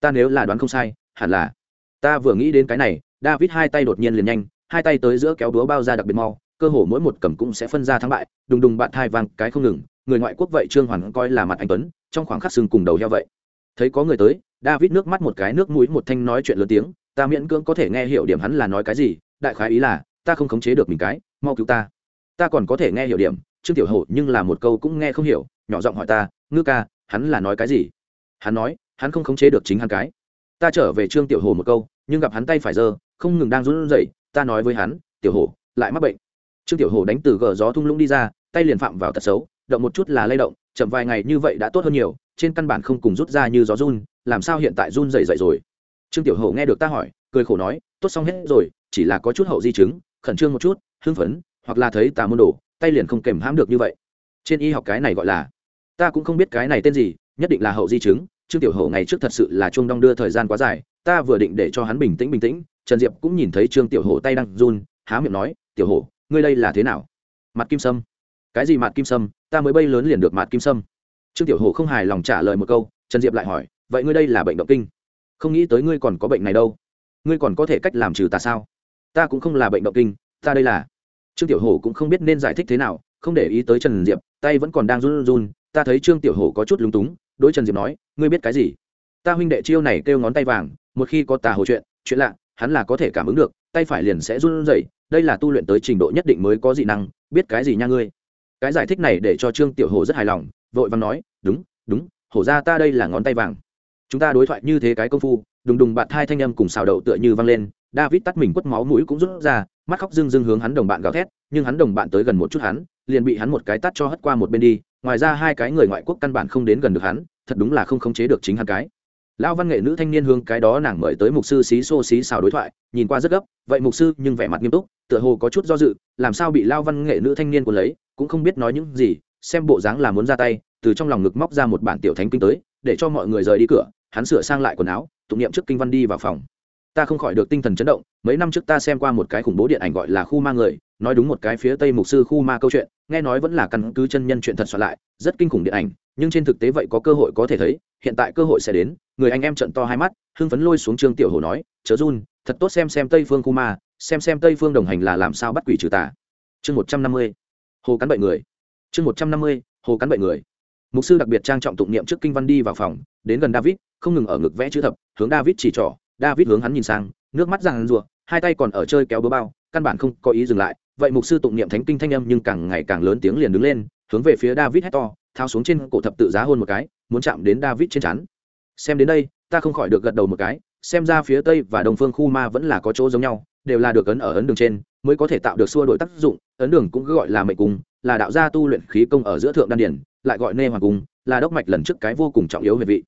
Ta nếu là đoán không sai, hẳn là ta vừa nghĩ đến cái này, david hai tay đột nhiên liền nhanh, hai tay tới giữa kéo đúa bao ra đặc biệt mau, cơ hồ mỗi một cầm cũng sẽ phân ra thắng bại, đùng đùng bạn thai vang, cái không ngừng. Người ngoại quốc vậy trương hoàn coi là mặt anh tuấn, trong khoảng khắc xương cùng đầu heo vậy. Thấy có người tới, david nước mắt một cái, nước mũi một thanh nói chuyện lớn tiếng, ta miễn cưỡng có thể nghe hiểu điểm hắn là nói cái gì, đại khái ý là, ta không khống chế được mình cái, mau cứu ta ta còn có thể nghe hiểu điểm, trương tiểu hổ nhưng là một câu cũng nghe không hiểu, nhỏ giọng hỏi ta, ngư ca, hắn là nói cái gì? Hắn nói, hắn không khống chế được chính hắn cái. Ta trở về trương tiểu hồ một câu, nhưng gặp hắn tay phải giơ, không ngừng đang run rẩy, ta nói với hắn, tiểu hồ lại mắc bệnh. Trương tiểu hồ đánh từ gờ gió thung lũng đi ra, tay liền phạm vào tật xấu, động một chút là lay động, chậm vài ngày như vậy đã tốt hơn nhiều, trên căn bản không cùng rút ra như gió run, làm sao hiện tại run dậy dậy rồi? Trương tiểu hồ nghe được ta hỏi, cười khổ nói, tốt xong hết rồi, chỉ là có chút hậu di chứng, khẩn trương một chút, hưng phấn hoặc là thấy tà môn đồ, tay liền không kèm hãm được như vậy. Trên y học cái này gọi là, ta cũng không biết cái này tên gì, nhất định là hậu di chứng, trương tiểu hậu ngày trước thật sự là chuông đong đưa thời gian quá dài, ta vừa định để cho hắn bình tĩnh bình tĩnh, trần diệp cũng nhìn thấy trương tiểu hổ tay đang run, há miệng nói, tiểu hổ, ngươi đây là thế nào? Mặt kim sâm. Cái gì mặt kim sâm? Ta mới bay lớn liền được mặt kim sâm. Trương tiểu hổ không hài lòng trả lời một câu, trần diệp lại hỏi, vậy ngươi đây là bệnh động kinh? Không nghĩ tới ngươi còn có bệnh này đâu. Ngươi còn có thể cách làm trừ ta sao? Ta cũng không là bệnh động kinh, ta đây là trương tiểu hổ cũng không biết nên giải thích thế nào, không để ý tới trần diệp, tay vẫn còn đang run run, ta thấy trương tiểu hổ có chút lúng túng, đối trần diệp nói, ngươi biết cái gì? Ta huynh đệ chiêu này kêu ngón tay vàng, một khi có tà hồ chuyện chuyện lạ, hắn là có thể cảm ứng được, tay phải liền sẽ run rẩy, đây là tu luyện tới trình độ nhất định mới có dị năng, biết cái gì nha ngươi? Cái giải thích này để cho trương tiểu hồ rất hài lòng, vội vàng nói, đúng đúng, hổ ra ta đây là ngón tay vàng. Chúng ta đối thoại như thế cái công phu, đùng đùng bạn hai thanh âm cùng xào đậu tựa như văng lên, david tắt mình quất máu mũi cũng rút ra mắt khóc dưng dưng hướng hắn đồng bạn gào thét, nhưng hắn đồng bạn tới gần một chút hắn, liền bị hắn một cái tắt cho hất qua một bên đi, ngoài ra hai cái người ngoại quốc căn bản không đến gần được hắn, thật đúng là không khống chế được chính hắn cái. Lão văn nghệ nữ thanh niên hướng cái đó nàng mời tới mục sư xí xô xí xào đối thoại, nhìn qua rất gấp, vậy mục sư nhưng vẻ mặt nghiêm túc, tựa hồ có chút do dự, làm sao bị lao văn nghệ nữ thanh niên của lấy, cũng không biết nói những gì, xem bộ dáng là muốn ra tay, từ trong lòng ngực móc ra một bản tiểu thánh kinh tới, để cho mọi người rời đi cửa, hắn sửa sang lại quần áo, tụng niệm trước kinh văn đi vào phòng ta không khỏi được tinh thần chấn động, mấy năm trước ta xem qua một cái khủng bố điện ảnh gọi là khu ma người, nói đúng một cái phía tây mục sư khu ma câu chuyện, nghe nói vẫn là căn cứ chân nhân chuyện thật soạn lại, rất kinh khủng điện ảnh, nhưng trên thực tế vậy có cơ hội có thể thấy, hiện tại cơ hội sẽ đến, người anh em trận to hai mắt, hưng phấn lôi xuống trương tiểu hồ nói, chớ run, thật tốt xem xem tây phương khu ma, xem xem tây phương đồng hành là làm sao bắt quỷ trừ tà. Chương một trăm năm mươi, hồ cắn bậy người. Chương một trăm năm mươi, hồ cắn bậy người. Mục sư đặc biệt trang trọng tụng niệm trước kinh văn đi vào phòng, đến gần david, không ngừng ở ngực vẽ chữ thập, hướng david chỉ trỏ david hướng hắn nhìn sang, nước mắt ràng rụa, hai tay còn ở chơi kéo búa bao, căn bản không có ý dừng lại. Vậy mục sư tụng niệm thánh kinh thanh âm nhưng càng ngày càng lớn tiếng liền đứng lên, hướng về phía david hét to thao xuống trên cổ thập tự giá hôn một cái, muốn chạm đến david trên chắn xem đến đây, ta không khỏi được gật đầu một cái, xem ra phía tây và đông phương khu ma vẫn là có chỗ giống nhau, đều là được ấn ở ấn đường trên, mới có thể tạo được xua đổi tác dụng, ấn đường cũng gọi là mệnh cung, là đạo gia tu luyện khí công ở giữa thượng đan điển, lại gọi nê hoàng cung, là đốc mạch lần trước cái vô cùng trọng yếu về vị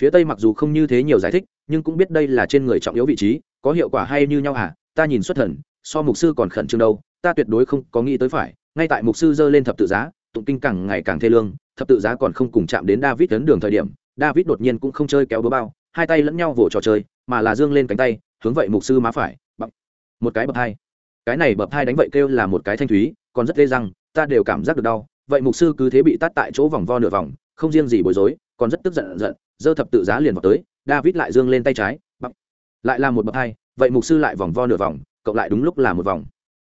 phía tây mặc dù không như thế nhiều giải thích, nhưng cũng biết đây là trên người trọng yếu vị trí, có hiệu quả hay như nhau hả? Ta nhìn xuất thần, so mục sư còn khẩn trương đâu, ta tuyệt đối không có nghĩ tới phải. Ngay tại mục sư giơ lên thập tự giá, tụng kinh càng ngày càng thê lương, thập tự giá còn không cùng chạm đến david tấn đường thời điểm, david đột nhiên cũng không chơi kéo búa bao, hai tay lẫn nhau vỗ trò chơi, mà là dương lên cánh tay, hướng vậy mục sư má phải bằng một cái bập hai. Cái này bập hai đánh vậy kêu là một cái thanh thúy, còn rất lê răng, ta đều cảm giác được đau. Vậy mục sư cứ thế bị tắt tại chỗ vòng vo nửa vòng, không riêng gì bối rối, còn rất tức giận giận dơ thập tự giá liền vào tới, david lại dương lên tay trái, bắp. Lại là một bậc hai, vậy mục sư lại vòng vo nửa vòng, cộng lại đúng lúc là một vòng.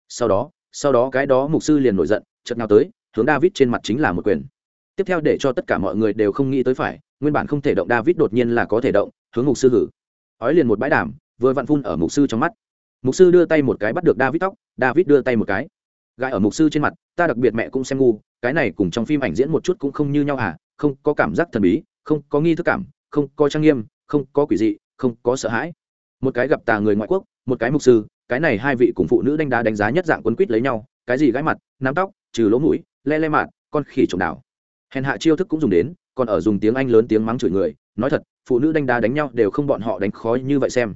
Sau đó sau đó cái đó mục sư liền nổi giận, chợt nào tới, hướng david trên mặt chính là một quyền. Tiếp theo để cho tất cả mọi người đều không nghĩ tới phải, nguyên bản không thể động david đột nhiên là có thể động, hướng mục sư hử. Ói liền một bãi đảm vừa vặn phun ở mục sư trong mắt. Mục sư đưa tay một cái bắt được david tóc, david đưa tay một cái. Gãi ở mục sư trên mặt, ta đặc biệt mẹ cũng xem ngu, cái này cùng trong phim ảnh diễn một chút cũng không như nhau à không có cảm giác thần bí không có nghi thức cảm, không có trang nghiêm, không có quỷ dị, không có sợ hãi. Một cái gặp tà người ngoại quốc, một cái mục sư, cái này hai vị cùng phụ nữ đánh đá đánh giá nhất dạng quấn quýt lấy nhau, cái gì gãi mặt, nắm tóc, trừ lỗ mũi, le le mạn, con khỉ trộm đảo. Hèn hạ chiêu thức cũng dùng đến, còn ở dùng tiếng anh lớn tiếng mắng chửi người, nói thật, phụ nữ đánh đá đánh nhau đều không bọn họ đánh khó như vậy xem.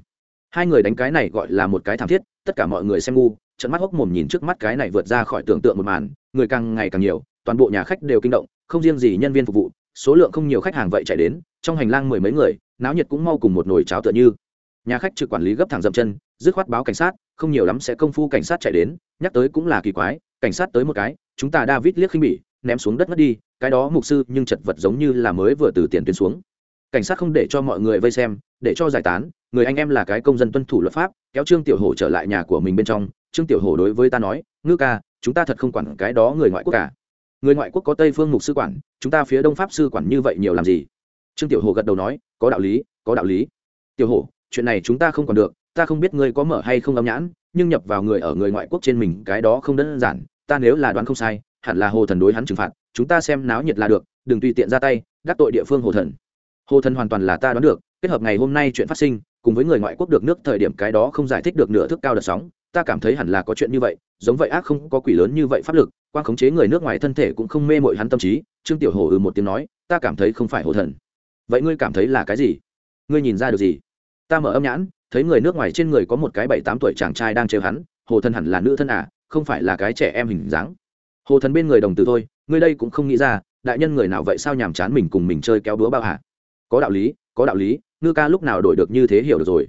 Hai người đánh cái này gọi là một cái thảm thiết, tất cả mọi người xem ngu trận mắt hốc mồm nhìn trước mắt cái này vượt ra khỏi tưởng tượng một màn, người càng ngày càng nhiều, toàn bộ nhà khách đều kinh động, không riêng gì nhân viên phục vụ số lượng không nhiều khách hàng vậy chạy đến, trong hành lang mười mấy người, náo nhiệt cũng mau cùng một nồi cháo tựa như. Nhà khách trực quản lý gấp thẳng dậm chân, dứt khoát báo cảnh sát, không nhiều lắm sẽ công phu cảnh sát chạy đến, nhắc tới cũng là kỳ quái, cảnh sát tới một cái, chúng ta david liếc khinh bỉ, ném xuống đất mất đi, cái đó mục sư nhưng chật vật giống như là mới vừa từ tiền tuyến xuống. Cảnh sát không để cho mọi người vây xem, để cho giải tán, người anh em là cái công dân tuân thủ luật pháp, kéo trương tiểu hổ trở lại nhà của mình bên trong. Trương tiểu hổ đối với ta nói, ngư ca, chúng ta thật không quản cái đó người ngoại quốc cả người ngoại quốc có tây phương mục sư quản chúng ta phía đông pháp sư quản như vậy nhiều làm gì trương tiểu hổ gật đầu nói có đạo lý có đạo lý tiểu hổ chuyện này chúng ta không còn được ta không biết ngươi có mở hay không âm nhãn nhưng nhập vào người ở người ngoại quốc trên mình cái đó không đơn giản ta nếu là đoán không sai hẳn là hồ thần đối hắn trừng phạt chúng ta xem náo nhiệt là được đừng tùy tiện ra tay đắc tội địa phương hồ thần hồ thần hoàn toàn là ta đoán được kết hợp ngày hôm nay chuyện phát sinh cùng với người ngoại quốc được nước thời điểm cái đó không giải thích được nửa thức cao đợt sóng ta cảm thấy hẳn là có chuyện như vậy, giống vậy ác không có quỷ lớn như vậy pháp lực quan khống chế người nước ngoài thân thể cũng không mê mội hắn tâm trí. Trương tiểu hồ ừ một tiếng nói, ta cảm thấy không phải hồ thần. Vậy ngươi cảm thấy là cái gì? Ngươi nhìn ra được gì? Ta mở âm nhãn, thấy người nước ngoài trên người có một cái bảy tám tuổi chàng trai đang trêu hắn hồ thần hẳn là nữ thân à không phải là cái trẻ em hình dáng. Hồ thần bên người đồng từ thôi, ngươi đây cũng không nghĩ ra, đại nhân người nào vậy sao nhàm chán mình cùng mình chơi kéo đũa bao hả? Có đạo lý, có đạo lý, ngư ca lúc nào đổi được như thế hiểu được rồi.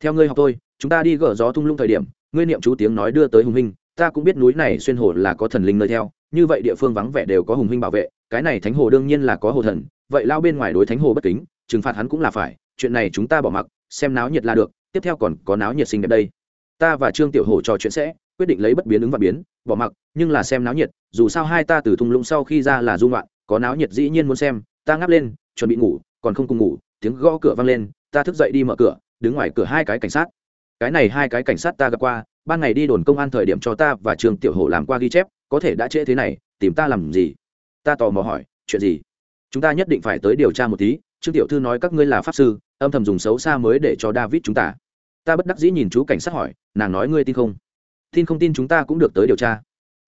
Theo ngươi học tôi chúng ta đi gỡ gió thung lũng thời điểm ngươi niệm chú tiếng nói đưa tới hùng huynh, ta cũng biết núi này xuyên hồ là có thần linh nơi theo, như vậy địa phương vắng vẻ đều có hùng huynh bảo vệ, cái này thánh hồ đương nhiên là có hồ thần, vậy lao bên ngoài đối thánh hồ bất kính, trừng phạt hắn cũng là phải, chuyện này chúng ta bỏ mặc, xem náo nhiệt là được, tiếp theo còn có náo nhiệt sinh đẹp đây. Ta và trương tiểu hồ trò chuyện sẽ, quyết định lấy bất biến ứng và biến, bỏ mặc, nhưng là xem náo nhiệt, dù sao hai ta từ thung lũng sau khi ra là dung loạn có náo nhiệt dĩ nhiên muốn xem, ta ngáp lên, chuẩn bị ngủ, còn không cùng ngủ, tiếng gõ cửa vang lên, ta thức dậy đi mở cửa, đứng ngoài cửa hai cái cảnh sát cái này hai cái cảnh sát ta gặp qua, ban ngày đi đồn công an thời điểm cho ta và trường tiểu hổ làm qua ghi chép, có thể đã trễ thế này, tìm ta làm gì? Ta tò mò hỏi, chuyện gì? Chúng ta nhất định phải tới điều tra một tí, trương tiểu thư nói các ngươi là pháp sư, âm thầm dùng xấu xa mới để cho david chúng ta. Ta bất đắc dĩ nhìn chú cảnh sát hỏi, nàng nói ngươi tin không? Tin không tin chúng ta cũng được tới điều tra.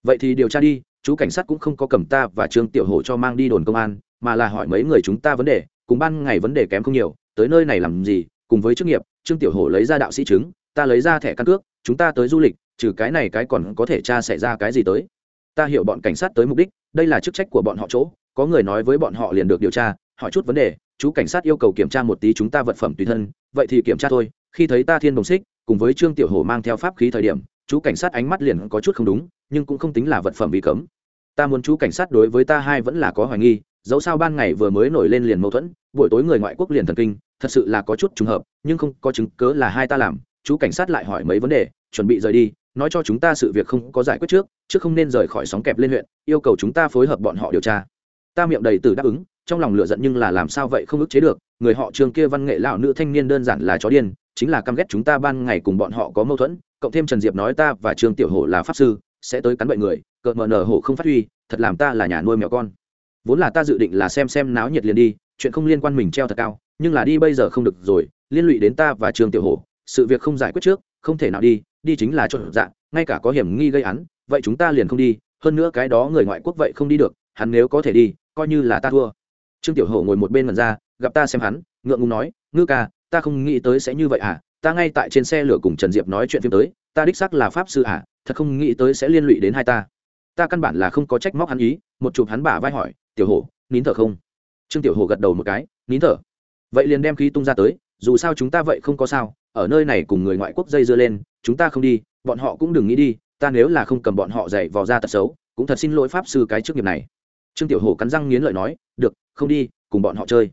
Vậy thì điều tra đi, chú cảnh sát cũng không có cầm ta và trương tiểu hổ cho mang đi đồn công an, mà là hỏi mấy người chúng ta vấn đề, cùng ban ngày vấn đề kém không nhiều, tới nơi này làm gì, cùng với chức nghiệp, trương tiểu hổ lấy ra đạo sĩ chứng ta lấy ra thẻ căn cước, chúng ta tới du lịch, trừ cái này cái còn có thể tra xảy ra cái gì tới. Ta hiểu bọn cảnh sát tới mục đích, đây là chức trách của bọn họ chỗ, có người nói với bọn họ liền được điều tra, hỏi chút vấn đề, chú cảnh sát yêu cầu kiểm tra một tí chúng ta vật phẩm tùy thân, vậy thì kiểm tra thôi, khi thấy ta thiên đồng xích, cùng với trương tiểu hồ mang theo pháp khí thời điểm, chú cảnh sát ánh mắt liền có chút không đúng, nhưng cũng không tính là vật phẩm bị cấm. Ta muốn chú cảnh sát đối với ta hai vẫn là có hoài nghi, dẫu sao ban ngày vừa mới nổi lên liền mâu thuẫn, buổi tối người ngoại quốc liền thần kinh, thật sự là có chút trùng hợp, nhưng không có chứng cớ là hai ta làm chú cảnh sát lại hỏi mấy vấn đề, chuẩn bị rời đi, nói cho chúng ta sự việc không có giải quyết trước trước không nên rời khỏi sóng kẹp lên huyện, yêu cầu chúng ta phối hợp bọn họ điều tra. Ta miệng đầy từ đáp ứng, trong lòng lựa giận nhưng là làm sao vậy không ức chế được, người họ trường kia văn nghệ lão nữ thanh niên đơn giản là chó điên, chính là căm ghét chúng ta ban ngày cùng bọn họ có mâu thuẫn, cộng thêm trần diệp nói ta và trương tiểu hổ là pháp sư, sẽ tới cắn bệnh người cợt mờ nở hổ không phát huy, thật làm ta là nhà nuôi mèo con. Vốn là ta dự định là xem xem náo nhiệt liền đi, chuyện không liên quan mình treo thật cao, nhưng là đi bây giờ không được rồi, liên lụy đến ta và trương tiểu hổ sự việc không giải quyết trước, không thể nào đi đi chính là chốt dạng ngay cả có hiểm nghi gây án, vậy chúng ta liền không đi, hơn nữa cái đó người ngoại quốc vậy không đi được, hắn nếu có thể đi, coi như là ta thua. Trương tiểu hổ ngồi một bên mần ra, gặp ta xem hắn, ngượng ngùng nói, ngư ca, ta không nghĩ tới sẽ như vậy à ta ngay tại trên xe lửa cùng trần diệp nói chuyện phim tới, ta đích xác là pháp sư à thật không nghĩ tới sẽ liên lụy đến hai ta. Ta căn bản là không có trách móc hắn ý, một chụp hắn bả vai hỏi, tiểu hổ, nín thở không? Trương tiểu hổ gật đầu một cái, nín thở. Vậy liền đem khí tung ra tới, dù sao chúng ta vậy không có sao ở nơi này cùng người ngoại quốc dây dưa lên, chúng ta không đi, bọn họ cũng đừng nghĩ đi, ta nếu là không cầm bọn họ dạy vò ra tật xấu, cũng thật xin lỗi pháp sư cái chức nghiệp này. Trương tiểu hồ cắn răng nghiến lợi nói, được, không đi, cùng bọn họ chơi.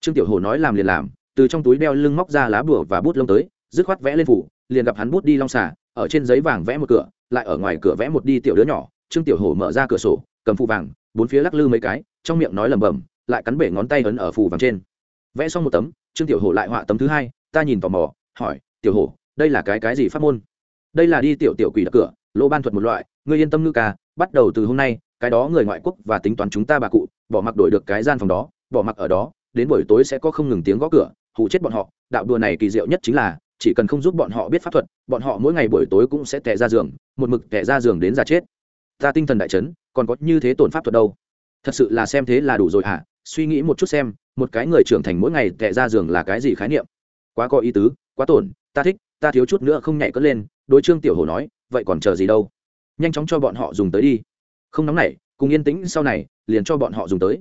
Trương tiểu hồ nói làm liền làm, từ trong túi đeo lưng móc ra lá bùa và bút lông tới, dứt khoát vẽ lên phủ, liền gặp hắn bút đi long xả ở trên giấy vàng vẽ một cửa, lại ở ngoài cửa vẽ một đi tiểu đứa nhỏ. Trương tiểu hồ mở ra cửa sổ, cầm phù vàng, bốn phía lắc lư mấy cái, trong miệng nói lẩm bẩm, lại cắn bể ngón tay ấn ở phù vàng trên. Vẽ xong một tấm, trương tiểu hồ lại họa tấm thứ hai, ta nhìn tò mò hỏi, tiểu hổ, đây là cái cái gì pháp môn? Đây là đi tiểu tiểu quỷ đập cửa, lỗ ban thuật một loại, ngươi yên tâm ngư ca, bắt đầu từ hôm nay, cái đó người ngoại quốc và tính toán chúng ta bà cụ, bỏ mặc đổi được cái gian phòng đó, bỏ mặc ở đó, đến buổi tối sẽ có không ngừng tiếng gõ cửa, hù chết bọn họ, đạo đùa này kỳ diệu nhất chính là, chỉ cần không giúp bọn họ biết pháp thuật, bọn họ mỗi ngày buổi tối cũng sẽ tệ ra giường, một mực tệ ra giường đến già chết. Ta tinh thần đại chấn, còn có như thế tổn pháp thuật đâu? Thật sự là xem thế là đủ rồi hả? Suy nghĩ một chút xem, một cái người trưởng thành mỗi ngày tệ ra giường là cái gì khái niệm? Quá có ý tứ quá tổn, ta thích, ta thiếu chút nữa không nhảy cất lên. Đối trương tiểu hồ nói, vậy còn chờ gì đâu. Nhanh chóng cho bọn họ dùng tới đi. Không nóng nảy, cùng yên tĩnh sau này, liền cho bọn họ dùng tới.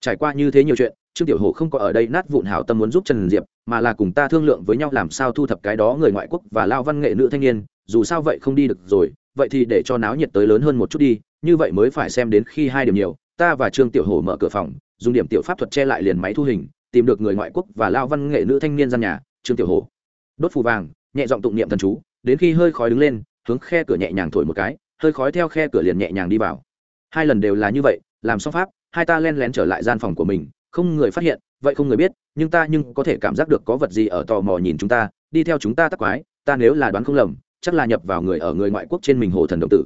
Trải qua như thế nhiều chuyện, trương tiểu hồ không có ở đây nát vụn hảo tâm muốn giúp trần diệp, mà là cùng ta thương lượng với nhau làm sao thu thập cái đó người ngoại quốc và lao văn nghệ nữ thanh niên, dù sao vậy không đi được rồi, vậy thì để cho náo nhiệt tới lớn hơn một chút đi, như vậy mới phải xem đến khi hai điểm nhiều, ta và trương tiểu hồ mở cửa phòng, dùng điểm tiểu pháp thuật che lại liền máy thu hình, tìm được người ngoại quốc và lao văn nghệ nữ thanh niên gian nhà, trương tiểu hồ đốt phù vàng, nhẹ giọng tụng niệm thần chú, đến khi hơi khói đứng lên, hướng khe cửa nhẹ nhàng thổi một cái, hơi khói theo khe cửa liền nhẹ nhàng đi vào. Hai lần đều là như vậy, làm xong pháp, hai ta len lén trở lại gian phòng của mình, không người phát hiện, vậy không người biết, nhưng ta nhưng có thể cảm giác được có vật gì ở tò mò nhìn chúng ta, đi theo chúng ta tắc quái, ta nếu là đoán không lầm, chắc là nhập vào người ở người ngoại quốc trên mình hồ thần đồng tử.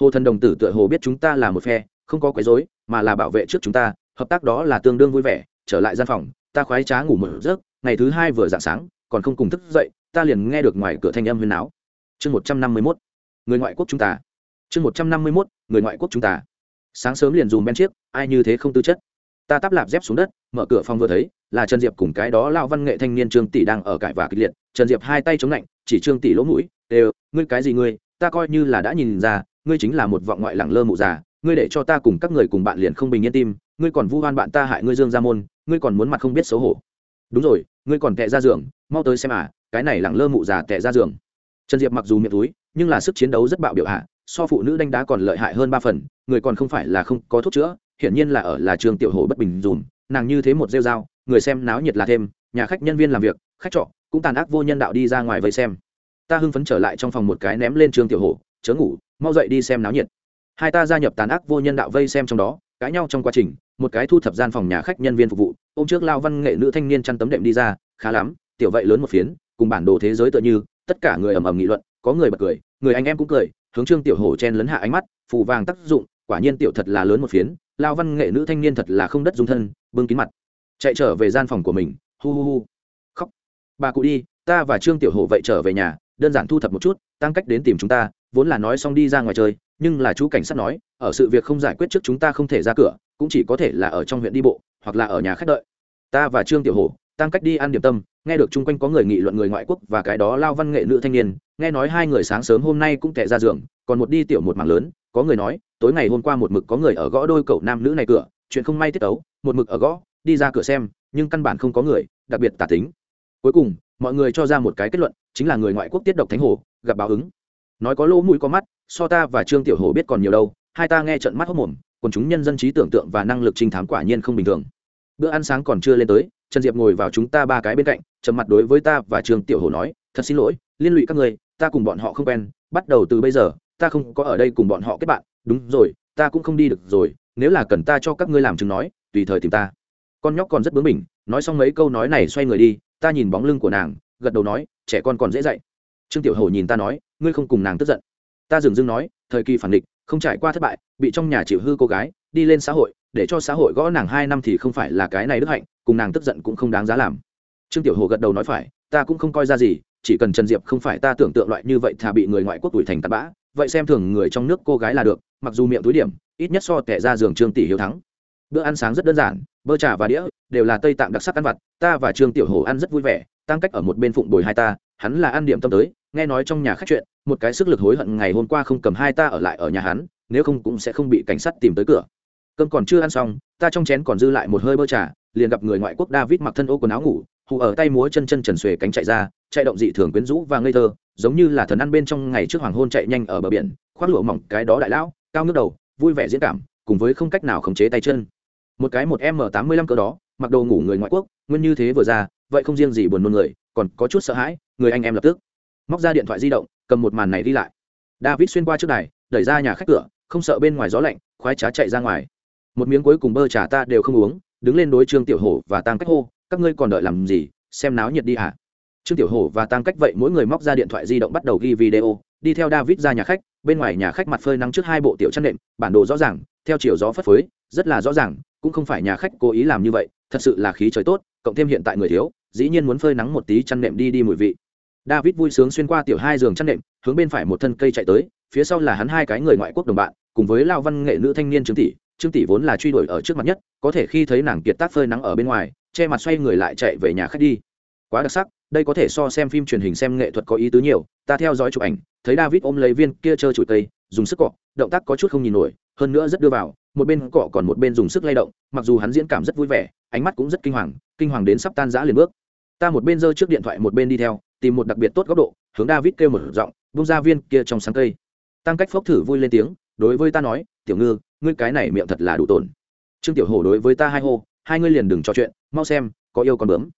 Hồ thần đồng tử tựa hồ biết chúng ta là một phe, không có quấy rối, mà là bảo vệ trước chúng ta, hợp tác đó là tương đương vui vẻ, trở lại gian phòng, ta khoái trá ngủ một giấc, ngày thứ hai vừa dạng sáng còn không cùng thức dậy, ta liền nghe được ngoài cửa thanh âm huyên áo chương một trăm năm mươi mốt, người ngoại quốc chúng ta. Chương một trăm năm mươi mốt, người ngoại quốc chúng ta. Sáng sớm liền dùm ben chiếc, ai như thế không tư chất. Ta tắp lạp dép xuống đất, mở cửa phòng vừa thấy, là trần diệp cùng cái đó lao văn nghệ thanh niên trương tỷ đang ở cãi và kịch liệt. Trần diệp hai tay chống lạnh, chỉ trương tỷ lỗ mũi, đều, ngươi cái gì ngươi? Ta coi như là đã nhìn ra, ngươi chính là một vọng ngoại lẳng lơ mụ già, ngươi để cho ta cùng các người cùng bạn liền không bình yên tim, ngươi còn vu oan bạn ta hại ngươi dương ra môn, ngươi còn muốn mặt không biết xấu hổ. Đúng rồi, ngươi còn tệ ra giường mau tới xem à cái này lẳng lơ mụ già tệ ra giường. Trần diệp mặc dù miệng túi, nhưng là sức chiến đấu rất bạo biểu hạ, so phụ nữ đánh đá còn lợi hại hơn ba phần, người còn không phải là không có thuốc chữa, hiển nhiên là ở là trường tiểu hồ bất bình dùm, nàng như thế một rêu dao người xem náo nhiệt là thêm, nhà khách nhân viên làm việc, khách trọ cũng tàn ác vô nhân đạo đi ra ngoài vây xem. Ta hưng phấn trở lại trong phòng một cái ném lên trường tiểu hồ, chớ ngủ, mau dậy đi xem náo nhiệt. Hai ta gia nhập tàn ác vô nhân đạo vây xem trong đó, cãi nhau trong quá trình, một cái thu thập gian phòng nhà khách nhân viên phục vụ ô m trước lao văn nghệ nữ thanh niên chăn tấm đệm đi ra, khá lắm tiểu vậy lớn một phiến, cùng bản đồ thế giới tựa như, tất cả người ầm ầm nghị luận, có người bật cười, người anh em cũng cười, hướng trương tiểu hổ chen lấn hạ ánh mắt, phù vàng tác dụng, quả nhiên tiểu thật là lớn một phiến, lao văn nghệ nữ thanh niên thật là không đất dung thân, bưng kín mặt. Chạy trở về gian phòng của mình, hu hu hu. Khóc. Bà cụ đi, ta và trương tiểu hổ vậy trở về nhà, đơn giản thu thập một chút, tăng cách đến tìm chúng ta, vốn là nói xong đi ra ngoài chơi, nhưng là chú cảnh sát nói, ở sự việc không giải quyết trước chúng ta không thể ra cửa, cũng chỉ có thể là ở trong huyện đi bộ, hoặc là ở nhà khách đợi. Ta và trương tiểu hổ tăng cách đi ăn điểm tâm, nghe được chung quanh có người nghị luận người ngoại quốc và cái đó lao văn nghệ nữ thanh niên, nghe nói hai người sáng sớm hôm nay cũng tệ ra giường, còn một đi tiểu một mảng lớn, có người nói, tối ngày hôm qua một mực có người ở gõ đôi cậu nam nữ này cửa, chuyện không may tiết ấu một mực ở gõ, đi ra cửa xem, nhưng căn bản không có người, đặc biệt tả tính. Cuối cùng, mọi người cho ra một cái kết luận, chính là người ngoại quốc tiết độc thánh hồ, gặp báo ứng. Nói có lỗ mũi có mắt, so ta và trương tiểu hồ biết còn nhiều đâu, hai ta nghe trận mắt hốc mồm còn chúng nhân dân trí tưởng tượng và năng lực trinh thám quả nhiên không bình thường. Bữa ăn sáng còn chưa lên tới trần diệp ngồi vào chúng ta ba cái bên cạnh, trầm mặt đối với ta và Trường tiểu hồ nói, thật xin lỗi, liên lụy các người ta cùng bọn họ không quen, bắt đầu từ bây giờ, ta không có ở đây cùng bọn họ kết bạn. Đúng rồi, ta cũng không đi được rồi, nếu là cần ta cho các ngươi làm chứng nói, tùy thời tìm ta. Con nhóc còn rất bướng bỉnh, nói xong mấy câu nói này xoay người đi, ta nhìn bóng lưng của nàng, gật đầu nói, trẻ con còn dễ dạy. Trương tiểu hồ nhìn ta nói, ngươi không cùng nàng tức giận. Ta dừng dưng nói, thời kỳ phản địch, không trải qua thất bại, bị trong nhà chịu hư cô gái, đi lên xã hội, để cho xã hội gõ nàng hai năm thì không phải là cái này đức hạnh cùng nàng tức giận cũng không đáng giá làm. Trương tiểu hồ gật đầu nói phải, ta cũng không coi ra gì, chỉ cần trần diệp không phải ta tưởng tượng loại như vậy thà bị người ngoại quốc tuổi thành tạt bã, vậy xem thường người trong nước cô gái là được, mặc dù miệng túi điểm, ít nhất so tệ ra giường trương tỷ hiếu thắng. Bữa ăn sáng rất đơn giản, bơ trà và đĩa, đều là tây tạng đặc sắc ăn vặt, ta và trương tiểu hồ ăn rất vui vẻ, tăng cách ở một bên phụng bồi hai ta, hắn là ăn điểm tâm tới, nghe nói trong nhà khách chuyện, một cái sức lực hối hận ngày hôm qua không cầm hai ta ở lại ở nhà hắn, nếu không cũng sẽ không bị cảnh sát tìm tới cửa. Cơm còn chưa ăn xong, ta trong chén còn dư lại một hơi bơ trà liền gặp người ngoại quốc david mặc thân ô quần áo ngủ hù ở tay múa chân chân trần xuề cánh chạy ra chạy động dị thường quyến rũ và ngây thơ giống như là thần ăn bên trong ngày trước hoàng hôn chạy nhanh ở bờ biển khoác lụa mỏng cái đó đại lão cao ngước đầu vui vẻ diễn cảm cùng với không cách nào khống chế tay chân. Một cái một m tám mươi lăm cỡ đó mặc đồ ngủ người ngoại quốc nguyên như thế vừa ra vậy không riêng gì buồn nôn người còn có chút sợ hãi người anh em lập tức móc ra điện thoại di động cầm một màn này đi lại. David xuyên qua trước này, đẩy ra nhà khách cửa không sợ bên ngoài gió lạnh khoái trá chạy ra ngoài. Một miếng cuối cùng bơ trà ta đều không uống đứng lên đối trương tiểu hổ và tăng cách hô các ngươi còn đợi làm gì? Xem náo nhiệt đi hả? Trương tiểu hổ và tăng cách vậy mỗi người móc ra điện thoại di động bắt đầu ghi video đi theo david ra nhà khách bên ngoài nhà khách mặt phơi nắng trước hai bộ tiểu chăn nệm, bản đồ rõ ràng theo chiều gió phất phới rất là rõ ràng cũng không phải nhà khách cố ý làm như vậy thật sự là khí trời tốt cộng thêm hiện tại người thiếu dĩ nhiên muốn phơi nắng một tí chăn nệm đi đi mùi vị. David vui sướng xuyên qua tiểu hai giường chăn nệm hướng bên phải một thân cây chạy tới phía sau là hắn hai cái người ngoại quốc đồng bạn cùng với lao văn nghệ nữ thanh niên trương tỷ trương tỷ vốn là truy đuổi ở trước mặt nhất, có thể khi thấy nàng kiệt tác phơi nắng ở bên ngoài, che mặt xoay người lại chạy về nhà khách đi. Quá đặc sắc, đây có thể so xem phim truyền hình xem nghệ thuật có ý tứ nhiều, ta theo dõi chụp ảnh, thấy david ôm lấy viên kia chơi chụi tây dùng sức cọ, động tác có chút không nhìn nổi, hơn nữa rất đưa vào, một bên cọ còn một bên dùng sức lay động, mặc dù hắn diễn cảm rất vui vẻ, ánh mắt cũng rất kinh hoàng kinh hoàng đến sắp tan rã liền bước. Ta một bên giơ trước điện thoại một bên đi theo, tìm một đặc biệt tốt góc độ, hướng david kêu một giọng bung ra viên kia trong sáng cây. Tăng cách phốc thử vui lên tiếng, đối với ta nói, tiểu ngư ngươi cái này miệng thật là đủ tổn. Trương tiểu hổ đối với ta hai hô, hai ngươi liền đừng trò chuyện, mau xem, có yêu con bướm.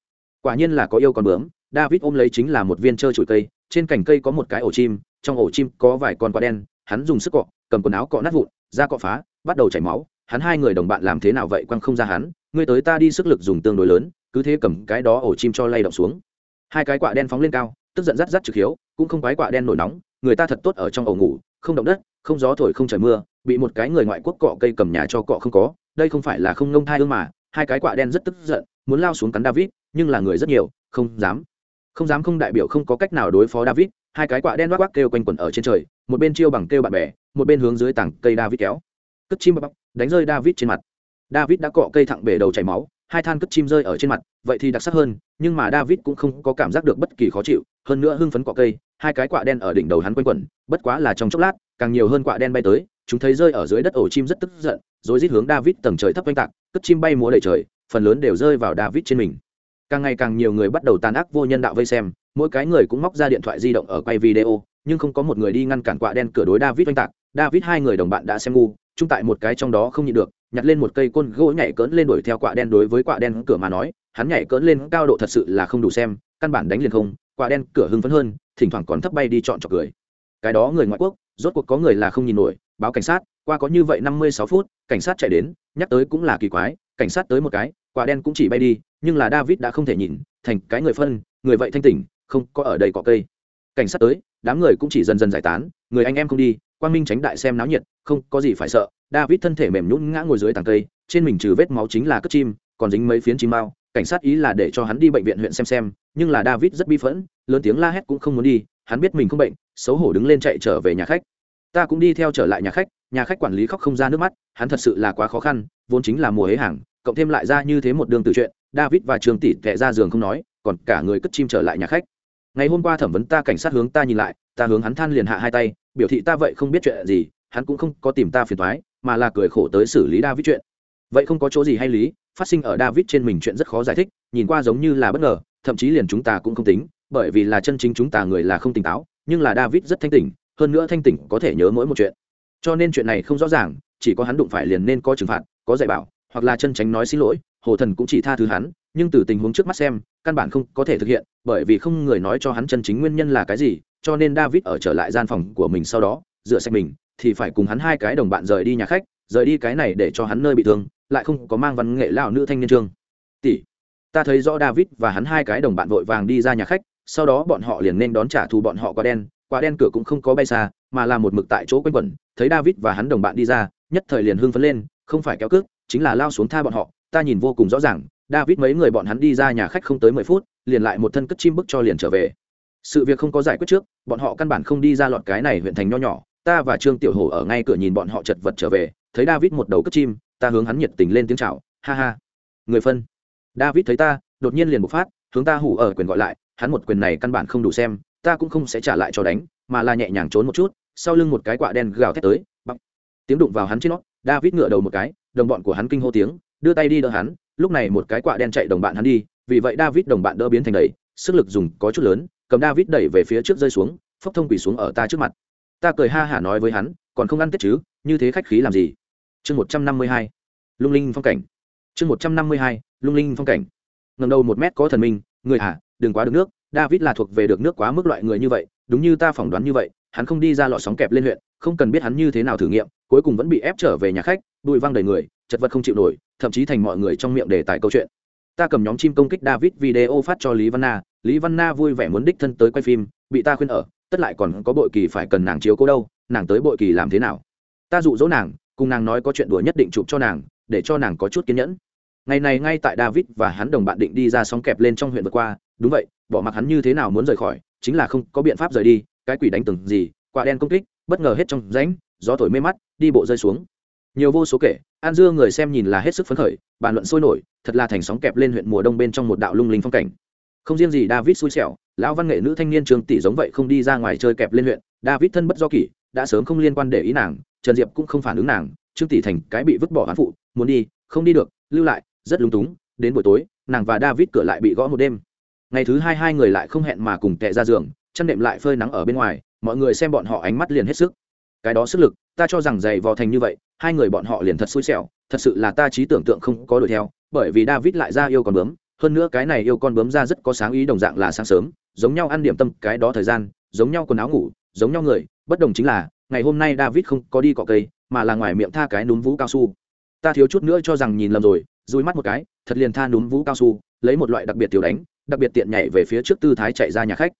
Quả nhiên là có yêu con bướm, david ôm lấy chính là một viên trơ trụi cây, trên cành cây có một cái ổ chim, trong ổ chim có vài con quả đen, hắn dùng sức cọ, cầm quần áo cọ nát vụn, da cọ phá, bắt đầu chảy máu, hắn hai người đồng bạn làm thế nào vậy quăng không ra hắn, ngươi tới ta đi sức lực dùng tương đối lớn, cứ thế cầm cái đó ổ chim cho lay động xuống. Hai cái quạ đen phóng lên cao tức giận rát rát trực hiếu, cũng không quái quạ đen nổi nóng, người ta thật tốt ở trong ổ ngủ, không động đất, không gió thổi không trời mưa, bị một cái người ngoại quốc cọ cây cầm nhà cho cọ không có, đây không phải là không nông thai ương mà, hai cái quạ đen rất tức giận, muốn lao xuống cắn david, nhưng là người rất nhiều, không dám. Không dám không đại biểu không có cách nào đối phó david, hai cái quạ đen loác quắc kêu quanh quẩn ở trên trời, một bên chiêu bằng kêu bạn bè, một bên hướng dưới tảng cây david kéo. Cất chim bắp, đánh rơi david trên mặt. David đã cọ cây thẳng bể đầu chảy máu, hai than cất chim rơi ở trên mặt, vậy thì đặc sắc hơn, nhưng mà david cũng không có cảm giác được bất kỳ khó chịu hơn nữa hưng phấn cọ cây, hai cái quạ đen ở đỉnh đầu hắn quanh quẩn, bất quá là trong chốc lát, càng nhiều hơn quạ đen bay tới, chúng thấy rơi ở dưới đất ổ chim rất tức giận, rồi rít hướng david tầng trời thấp oanh tạc, cất chim bay múa đầy trời, phần lớn đều rơi vào david trên mình. Càng ngày càng nhiều người bắt đầu tàn ác vô nhân đạo vây xem, mỗi cái người cũng móc ra điện thoại di động ở quay video, nhưng không có một người đi ngăn cản quạ đen cửa đối david oanh tạc. David hai người đồng bạn đã xem ngu, chung tại một cái trong đó không nhịn được, nhặt lên một cây côn gỗ nhảy cỡn lên đuổi theo quạ đen đối với quạ đen cửa mà nói, hắn nhảy cỡn lên cao độ thật sự là không đủ xem, căn bản đánh liền không quả đen cửa hưng phấn hơn, thỉnh thoảng còn thấp bay đi chọn chọc cười. Cái đó người ngoại quốc, rốt cuộc có người là không nhìn nổi, báo cảnh sát, qua có như vậy năm mươi sáu phút, cảnh sát chạy đến, nhắc tới cũng là kỳ quái, cảnh sát tới một cái, quả đen cũng chỉ bay đi, nhưng là david đã không thể nhìn, thành cái người phân, người vậy thanh tỉnh, không có ở đây cỏ cây. Cảnh sát tới, đám người cũng chỉ dần dần giải tán, người anh em không đi, quang minh tránh đại xem náo nhiệt, không có gì phải sợ, david thân thể mềm nhũn ngã ngồi dưới tàng cây, trên mình trừ vết máu chính là cất chim, còn dính mấy phiến chim mao cảnh sát ý là để cho hắn đi bệnh viện huyện xem xem, nhưng là david rất bi phẫn, lớn tiếng la hét cũng không muốn đi, hắn biết mình không bệnh, xấu hổ đứng lên chạy trở về nhà khách. Ta cũng đi theo trở lại nhà khách nhà khách quản lý khóc không ra nước mắt, hắn thật sự là quá khó khăn, vốn chính là mùa hế hàng, cộng thêm lại ra như thế một đường từ chuyện, david và trường tỷ tệ ra giường không nói, còn cả người cất chim trở lại nhà khách. Ngày hôm qua thẩm vấn ta cảnh sát hướng ta nhìn lại, ta hướng hắn than liền hạ hai tay, biểu thị ta vậy không biết chuyện gì, hắn cũng không có tìm ta phiền thoái mà là cười khổ tới xử lý david chuyện. Vậy không có chỗ gì hay lý phát sinh ở david trên mình chuyện rất khó giải thích, nhìn qua giống như là bất ngờ, thậm chí liền chúng ta cũng không tính, bởi vì là chân chính chúng ta người là không tỉnh táo, nhưng là david rất thanh tỉnh, hơn nữa thanh tỉnh có thể nhớ mỗi một chuyện. Cho nên chuyện này không rõ ràng, chỉ có hắn đụng phải liền nên có trừng phạt, có dạy bảo, hoặc là chân tránh nói xin lỗi, hồ thần cũng chỉ tha thứ hắn, nhưng từ tình huống trước mắt xem, căn bản không có thể thực hiện, bởi vì không người nói cho hắn chân chính nguyên nhân là cái gì, cho nên david ở trở lại gian phòng của mình sau đó dựa sạch mình, thì phải cùng hắn hai cái đồng bạn rời đi nhà khách, rời đi cái này để cho hắn nơi bị thương lại không có mang văn nghệ lão nữ thanh niên trương. Tỷ, ta thấy rõ david và hắn hai cái đồng bạn vội vàng đi ra nhà khách, sau đó bọn họ liền nên đón trả thù bọn họ qua đen qua đen cửa cũng không có bay xa, mà là một mực tại chỗ quanh quẩn, thấy david và hắn đồng bạn đi ra, nhất thời liền hưng phấn lên, không phải kéo cước, chính là lao xuống tha bọn họ, ta nhìn vô cùng rõ ràng, david mấy người bọn hắn đi ra nhà khách không tới mười phút, liền lại một thân cất chim bức cho liền trở về. Sự việc không có giải quyết trước, bọn họ căn bản không đi ra lọt cái này huyện thành nho nhỏ, ta và trương tiểu hổ ở ngay cửa nhìn bọn họ chật vật trở về, thấy david một đầu cất chim ta hướng hắn nhiệt tình lên tiếng chào, ha ha. Người phân. David thấy ta, đột nhiên liền một phát, hướng ta hủ ở quyền gọi lại, hắn một quyền này căn bản không đủ xem, ta cũng không sẽ trả lại cho đánh, mà là nhẹ nhàng trốn một chút, sau lưng một cái quạ đen gào thét tới bằng tiếng đụng vào hắn trên nó, david ngựa đầu một cái, đồng bọn của hắn kinh hô tiếng, đưa tay đi đỡ hắn, lúc này một cái quạ đen chạy đồng bạn hắn đi, vì vậy david đồng bạn đỡ biến thành đầy, sức lực dùng có chút lớn, cầm david đẩy về phía trước rơi xuống, phốc thông quỳ xuống ở ta trước mặt. Ta cười ha hả nói với hắn, còn không ăn tết chứ, như thế khách khí làm gì? Chương một trăm năm mươi hai, lung linh phong cảnh. Chương một trăm năm mươi hai, lung linh phong cảnh. Ngầm đầu một mét có thần minh, người hả đừng quá được nước, david là thuộc về được nước quá mức loại người như vậy, đúng như ta phỏng đoán như vậy, hắn không đi ra lọ sóng kẹp lên huyện, không cần biết hắn như thế nào thử nghiệm, cuối cùng vẫn bị ép trở về nhà khách, bụi văng đầy người, chật vật không chịu nổi, thậm chí thành mọi người trong miệng đề tài câu chuyện. Ta cầm nhóm chim công kích david video phát cho lý văn na, lý văn na vui vẻ muốn đích thân tới quay phim, bị ta khuyên ở, tất lại còn có bội kỳ phải cần nàng chiếu cố đâu, nàng tới bội kỳ làm thế nào? Ta dụ dỗ nàng cùng nàng nói có chuyện đùa nhất định chụp cho nàng, để cho nàng có chút kiên nhẫn. Ngày này ngay tại david và hắn đồng bạn định đi ra sóng kẹp lên trong huyện vượt qua, đúng vậy, bỏ mặc hắn như thế nào muốn rời khỏi, chính là không có biện pháp rời đi, cái quỷ đánh từng gì, quả đen công kích, bất ngờ hết trong rãnh, gió thổi mê mắt, đi bộ rơi xuống. Nhiều vô số kể, an dưa người xem nhìn là hết sức phấn khởi, bàn luận sôi nổi, thật là thành sóng kẹp lên huyện mùa đông bên trong một đạo lung linh phong cảnh. Không riêng gì david xui xẻo, lão văn nghệ nữ thanh niên trường tỷ giống vậy không đi ra ngoài chơi kẹp lên huyện, david thân bất do kỷ, đã sớm không liên quan để ý nàng trần diệp cũng không phản ứng nàng, trương tỷ thành cái bị vứt bỏ hán phụ, muốn đi, không đi được, lưu lại, rất lúng túng, đến buổi tối, nàng và david cửa lại bị gõ một đêm. Ngày thứ hai hai người lại không hẹn mà cùng tệ ra giường, chăn đệm lại phơi nắng ở bên ngoài, mọi người xem bọn họ ánh mắt liền hết sức. Cái đó sức lực, ta cho rằng dày vò thành như vậy, hai người bọn họ liền thật xui xẻo, thật sự là ta trí tưởng tượng không có đuổi theo, bởi vì david lại ra yêu con bướm, hơn nữa cái này yêu con bướm ra rất có sáng ý đồng dạng là sáng sớm, giống nhau ăn điểm tâm, cái đó thời gian, giống nhau quần áo ngủ, giống nhau người, bất đồng chính là ngày hôm nay david không có đi cọ cây, mà là ngoài miệng tha cái núm vũ cao su. Ta thiếu chút nữa cho rằng nhìn lầm rồi, dùi mắt một cái, thật liền tha núm vũ cao su, lấy một loại đặc biệt tiểu đánh, đặc biệt tiện nhảy về phía trước tư thái chạy ra nhà khách.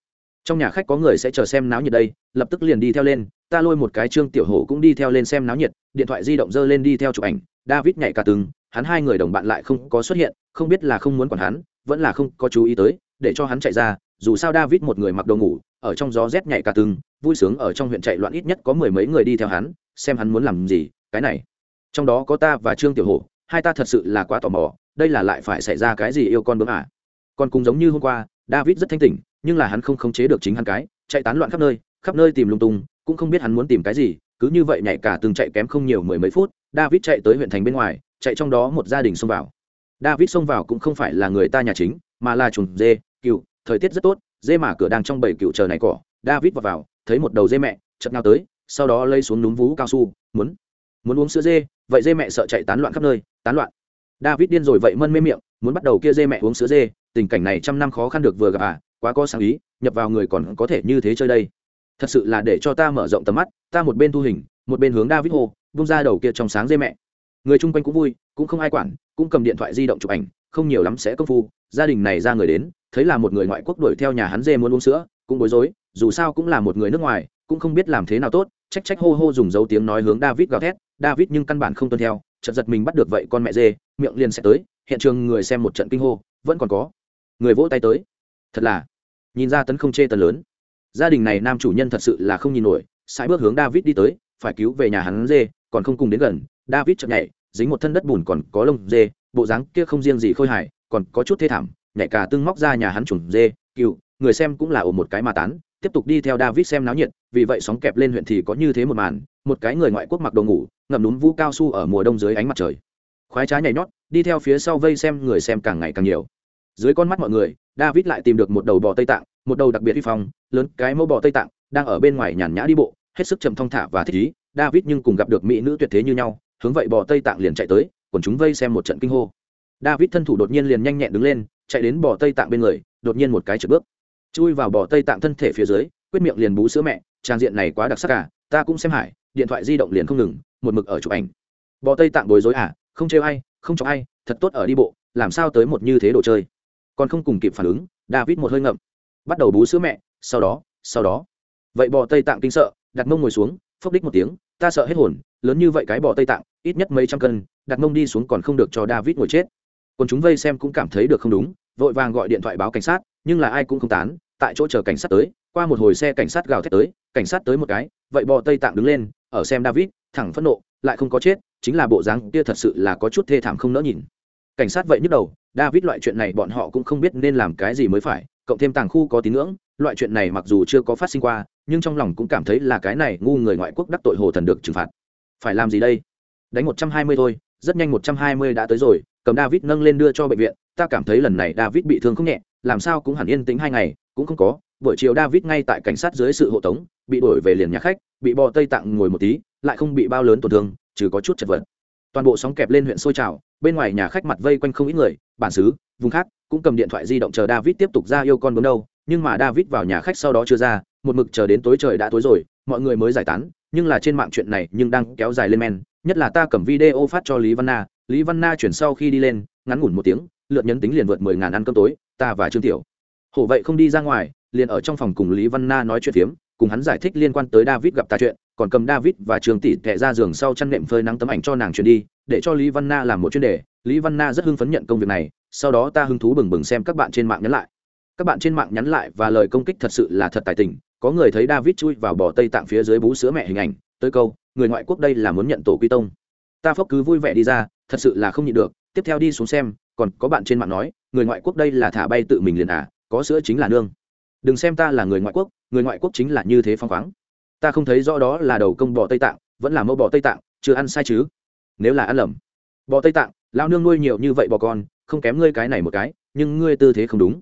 Trong nhà khách có người sẽ chờ xem náo nhiệt đây, lập tức liền đi theo lên, ta lôi một cái trương tiểu hổ cũng đi theo lên xem náo nhiệt, điện thoại di động dơ lên đi theo chụp ảnh, david nhảy cả từng hắn hai người đồng bạn lại không có xuất hiện, không biết là không muốn quản hắn, vẫn là không có chú ý tới, để cho hắn chạy ra, dù sao david một người mặc đồ ngủ, ở trong gió rét nhảy cả từng vui sướng ở trong huyện chạy loạn ít nhất có mười mấy người đi theo hắn xem hắn muốn làm gì cái này. Trong đó có ta và trương tiểu hổ hai ta thật sự là quá tò mò đây là lại phải xảy ra cái gì yêu con bướm à? Còn cũng giống như hôm qua david rất thanh tỉnh nhưng là hắn không khống chế được chính hắn cái chạy tán loạn khắp nơi khắp nơi tìm lung tung cũng không biết hắn muốn tìm cái gì cứ như vậy nhảy cả từng chạy kém không nhiều mười mấy phút david chạy tới huyện thành bên ngoài chạy trong đó một gia đình xông vào. David xông vào cũng không phải là người ta nhà chính mà là chuồng dê cựu thời tiết rất tốt dê mà cửa đang trong bầy cựu chờ này cỏ david vào, vào thấy một đầu dê mẹ, chợt ngao tới, sau đó lây xuống núm vú cao su, muốn muốn uống sữa dê, vậy dê mẹ sợ chạy tán loạn khắp nơi, tán loạn. David điên rồi vậy mân mê miệng, muốn bắt đầu kia dê mẹ uống sữa dê, tình cảnh này trăm năm khó khăn được vừa gặp à quá có sáng ý, nhập vào người còn có thể như thế chơi đây. Thật sự là để cho ta mở rộng tầm mắt, ta một bên thu hình, một bên hướng david hô bung ra đầu kia trong sáng dê mẹ. Người chung quanh cũng vui, cũng không ai quản, cũng cầm điện thoại di động chụp ảnh, không nhiều lắm sẽ công phu, gia đình này ra người đến, thấy là một người ngoại quốc đuổi theo nhà hắn dê muốn uống sữa, cũng bối rối dù sao cũng là một người nước ngoài, cũng không biết làm thế nào tốt, trách trách hô hô dùng dấu tiếng nói hướng david gào thét, david nhưng căn bản không tuân theo, chợt giật mình bắt được vậy con mẹ dê, miệng liền sẽ tới, hiện trường người xem một trận kinh hô, vẫn còn có. Người vỗ tay tới. Thật là, nhìn ra tấn không chê tấn lớn. Gia đình này nam chủ nhân thật sự là không nhìn nổi sai bước hướng david đi tới, phải cứu về nhà hắn dê, còn không cùng đến gần, david chợt nhảy, dính một thân đất bùn còn có lông dê, bộ dáng kia không riêng gì khôi hài, còn có chút thê thảm, nhảy cả tương móc ra nhà hắn trùng dê cựu người xem cũng là ổ một cái mà tán tiếp tục đi theo david xem náo nhiệt, vì vậy sóng kẹp lên huyện thì có như thế một màn, một cái người ngoại quốc mặc đồ ngủ, ngậm núm vũ cao su ở mùa đông dưới ánh mặt trời. Khoái trái nhảy nhót, đi theo phía sau vây xem người xem càng ngày càng nhiều. Dưới con mắt mọi người, david lại tìm được một đầu bò tây tạng, một đầu đặc biệt vi phong, lớn cái mẫu bò tây tạng, đang ở bên ngoài nhàn nhã đi bộ, hết sức trầm thong thả và thích ý. David nhưng cùng gặp được mỹ nữ tuyệt thế như nhau, hướng vậy bò tây tạng liền chạy tới còn chúng vây xem một trận kinh hô. David thân thủ đột nhiên liền nhanh nhẹn đứng lên, chạy đến bò tây tạng bên người, đột nhiên một cái trượt bước chui vào bò tây tạng thân thể phía dưới, quyết miệng liền bú sữa mẹ, trang diện này quá đặc sắc cả ta cũng xem hải, điện thoại di động liền không ngừng, một mực ở chụp ảnh. Bò tây tạng bối rối à không trêu ai, không cho ai, thật tốt ở đi bộ, làm sao tới một như thế đồ chơi. Còn không cùng kịp phản ứng, david một hơi ngậm, bắt đầu bú sữa mẹ, sau đó sau đó. Vậy bò tây tạng kinh sợ, đặt mông ngồi xuống, phốc đích một tiếng, ta sợ hết hồn, lớn như vậy cái bò tây tạng, ít nhất mấy trăm cân, đặt mông đi xuống còn không được cho david ngồi chết. Còn chúng vây xem cũng cảm thấy được không đúng, vội vàng gọi điện thoại báo cảnh sát, nhưng là ai cũng không tán tại chỗ chờ cảnh sát tới, qua một hồi xe cảnh sát gào thét tới, cảnh sát tới một cái, vậy bò tây tạng đứng lên, ở xem david, thẳng phẫn nộ, lại không có chết, chính là bộ dáng kia thật sự là có chút thê thảm không nỡ nhìn. Cảnh sát vậy nhức đầu, david loại chuyện này bọn họ cũng không biết nên làm cái gì mới phải, cộng thêm tàng khu có tín ngưỡng, loại chuyện này mặc dù chưa có phát sinh qua, nhưng trong lòng cũng cảm thấy là cái này ngu người ngoại quốc đắc tội hồ thần được trừng phạt. Phải làm gì đây? Đánh một trăm hai mươi thôi, rất nhanh một trăm hai mươi đã tới rồi, cầm david nâng lên đưa cho bệnh viện, ta cảm thấy lần này david bị thương không nhẹ, làm sao cũng hẳn yên tĩnh hai ngày cũng không có, buổi chiều david ngay tại cảnh sát dưới sự hộ tống, bị đuổi về liền nhà khách, bị bò tây tặng ngồi một tí, lại không bị bao lớn tổn thương, trừ có chút chật vật. Toàn bộ sóng kẹp lên huyện sôi trào, bên ngoài nhà khách mặt vây quanh không ít người, bản xứ, vùng khác, cũng cầm điện thoại di động chờ david tiếp tục ra yêu con bướm đâu, nhưng mà david vào nhà khách sau đó chưa ra, một mực chờ đến tối trời đã tối rồi, mọi người mới giải tán, nhưng là trên mạng chuyện này nhưng đang kéo dài lên men, nhất là ta cầm video phát cho lý văn na, lý văn na chuyển sau khi đi lên, ngắn ngủn một tiếng, lượt nhấn tính liền vượt mười ngàn ăn cơm tối, ta và trương tiểu hổ vậy không đi ra ngoài, liền ở trong phòng cùng lý văn na nói chuyện phiếm, cùng hắn giải thích liên quan tới david gặp ta chuyện, còn cầm david và trường tỷ tệ ra giường sau chăn nệm phơi nắng tấm ảnh cho nàng chuyển đi, để cho lý văn na làm một chuyên đề. Lý văn na rất hưng phấn nhận công việc này, sau đó ta hứng thú bừng bừng xem các bạn trên mạng nhắn lại. Các bạn trên mạng nhắn lại và lời công kích thật sự là thật tài tình, có người thấy david chui vào bò tây tạng phía dưới bú sữa mẹ hình ảnh, tới câu, người ngoại quốc đây là muốn nhận tổ quy tông. Ta phốc cứ vui vẻ đi ra, thật sự là không nhịn được, tiếp theo đi xuống xem, còn có bạn trên mạng nói, người ngoại quốc đây là thả bay tự mình liền à có sữa chính là nương. Đừng xem ta là người ngoại quốc, người ngoại quốc chính là như thế phong khoáng. Ta không thấy rõ đó là đầu công bò tây tạng, vẫn là mẫu bò tây tạng, chưa ăn sai chứ? Nếu là ăn lầm. Bò tây tạng lao nương nuôi nhiều như vậy bò con, không kém ngươi cái này một cái, nhưng ngươi tư thế không đúng.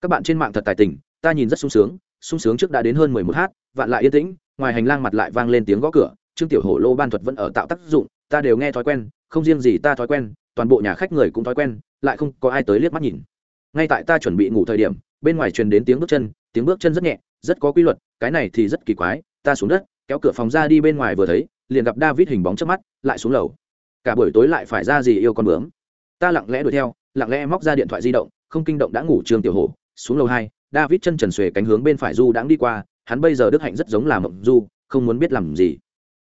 Các bạn trên mạng thật tài tình, ta nhìn rất sung sướng sung sướng trước đã đến hơn mười một h vạn lại yên tĩnh, ngoài hành lang mặt lại vang lên tiếng gõ cửa, trương tiểu hổ lô ban thuật vẫn ở tạo tác dụng, ta đều nghe thói quen, không riêng gì ta thói quen, toàn bộ nhà khách người cũng thói quen, lại không có ai tới liếc mắt nhìn. Ngay tại ta chuẩn bị ngủ thời điểm bên ngoài truyền đến tiếng bước chân, tiếng bước chân rất nhẹ, rất có quy luật, cái này thì rất kỳ quái, ta xuống đất, kéo cửa phòng ra đi bên ngoài vừa thấy, liền gặp david hình bóng trước mắt, lại xuống lầu. Cả buổi tối lại phải ra gì yêu con bướm. Ta lặng lẽ đuổi theo, lặng lẽ móc ra điện thoại di động, không kinh động đã ngủ trường tiểu hổ, xuống lầu hai, david chân trần xuề cánh hướng bên phải du đãng đi qua, hắn bây giờ đức hạnh rất giống là mộng du, không muốn biết làm gì.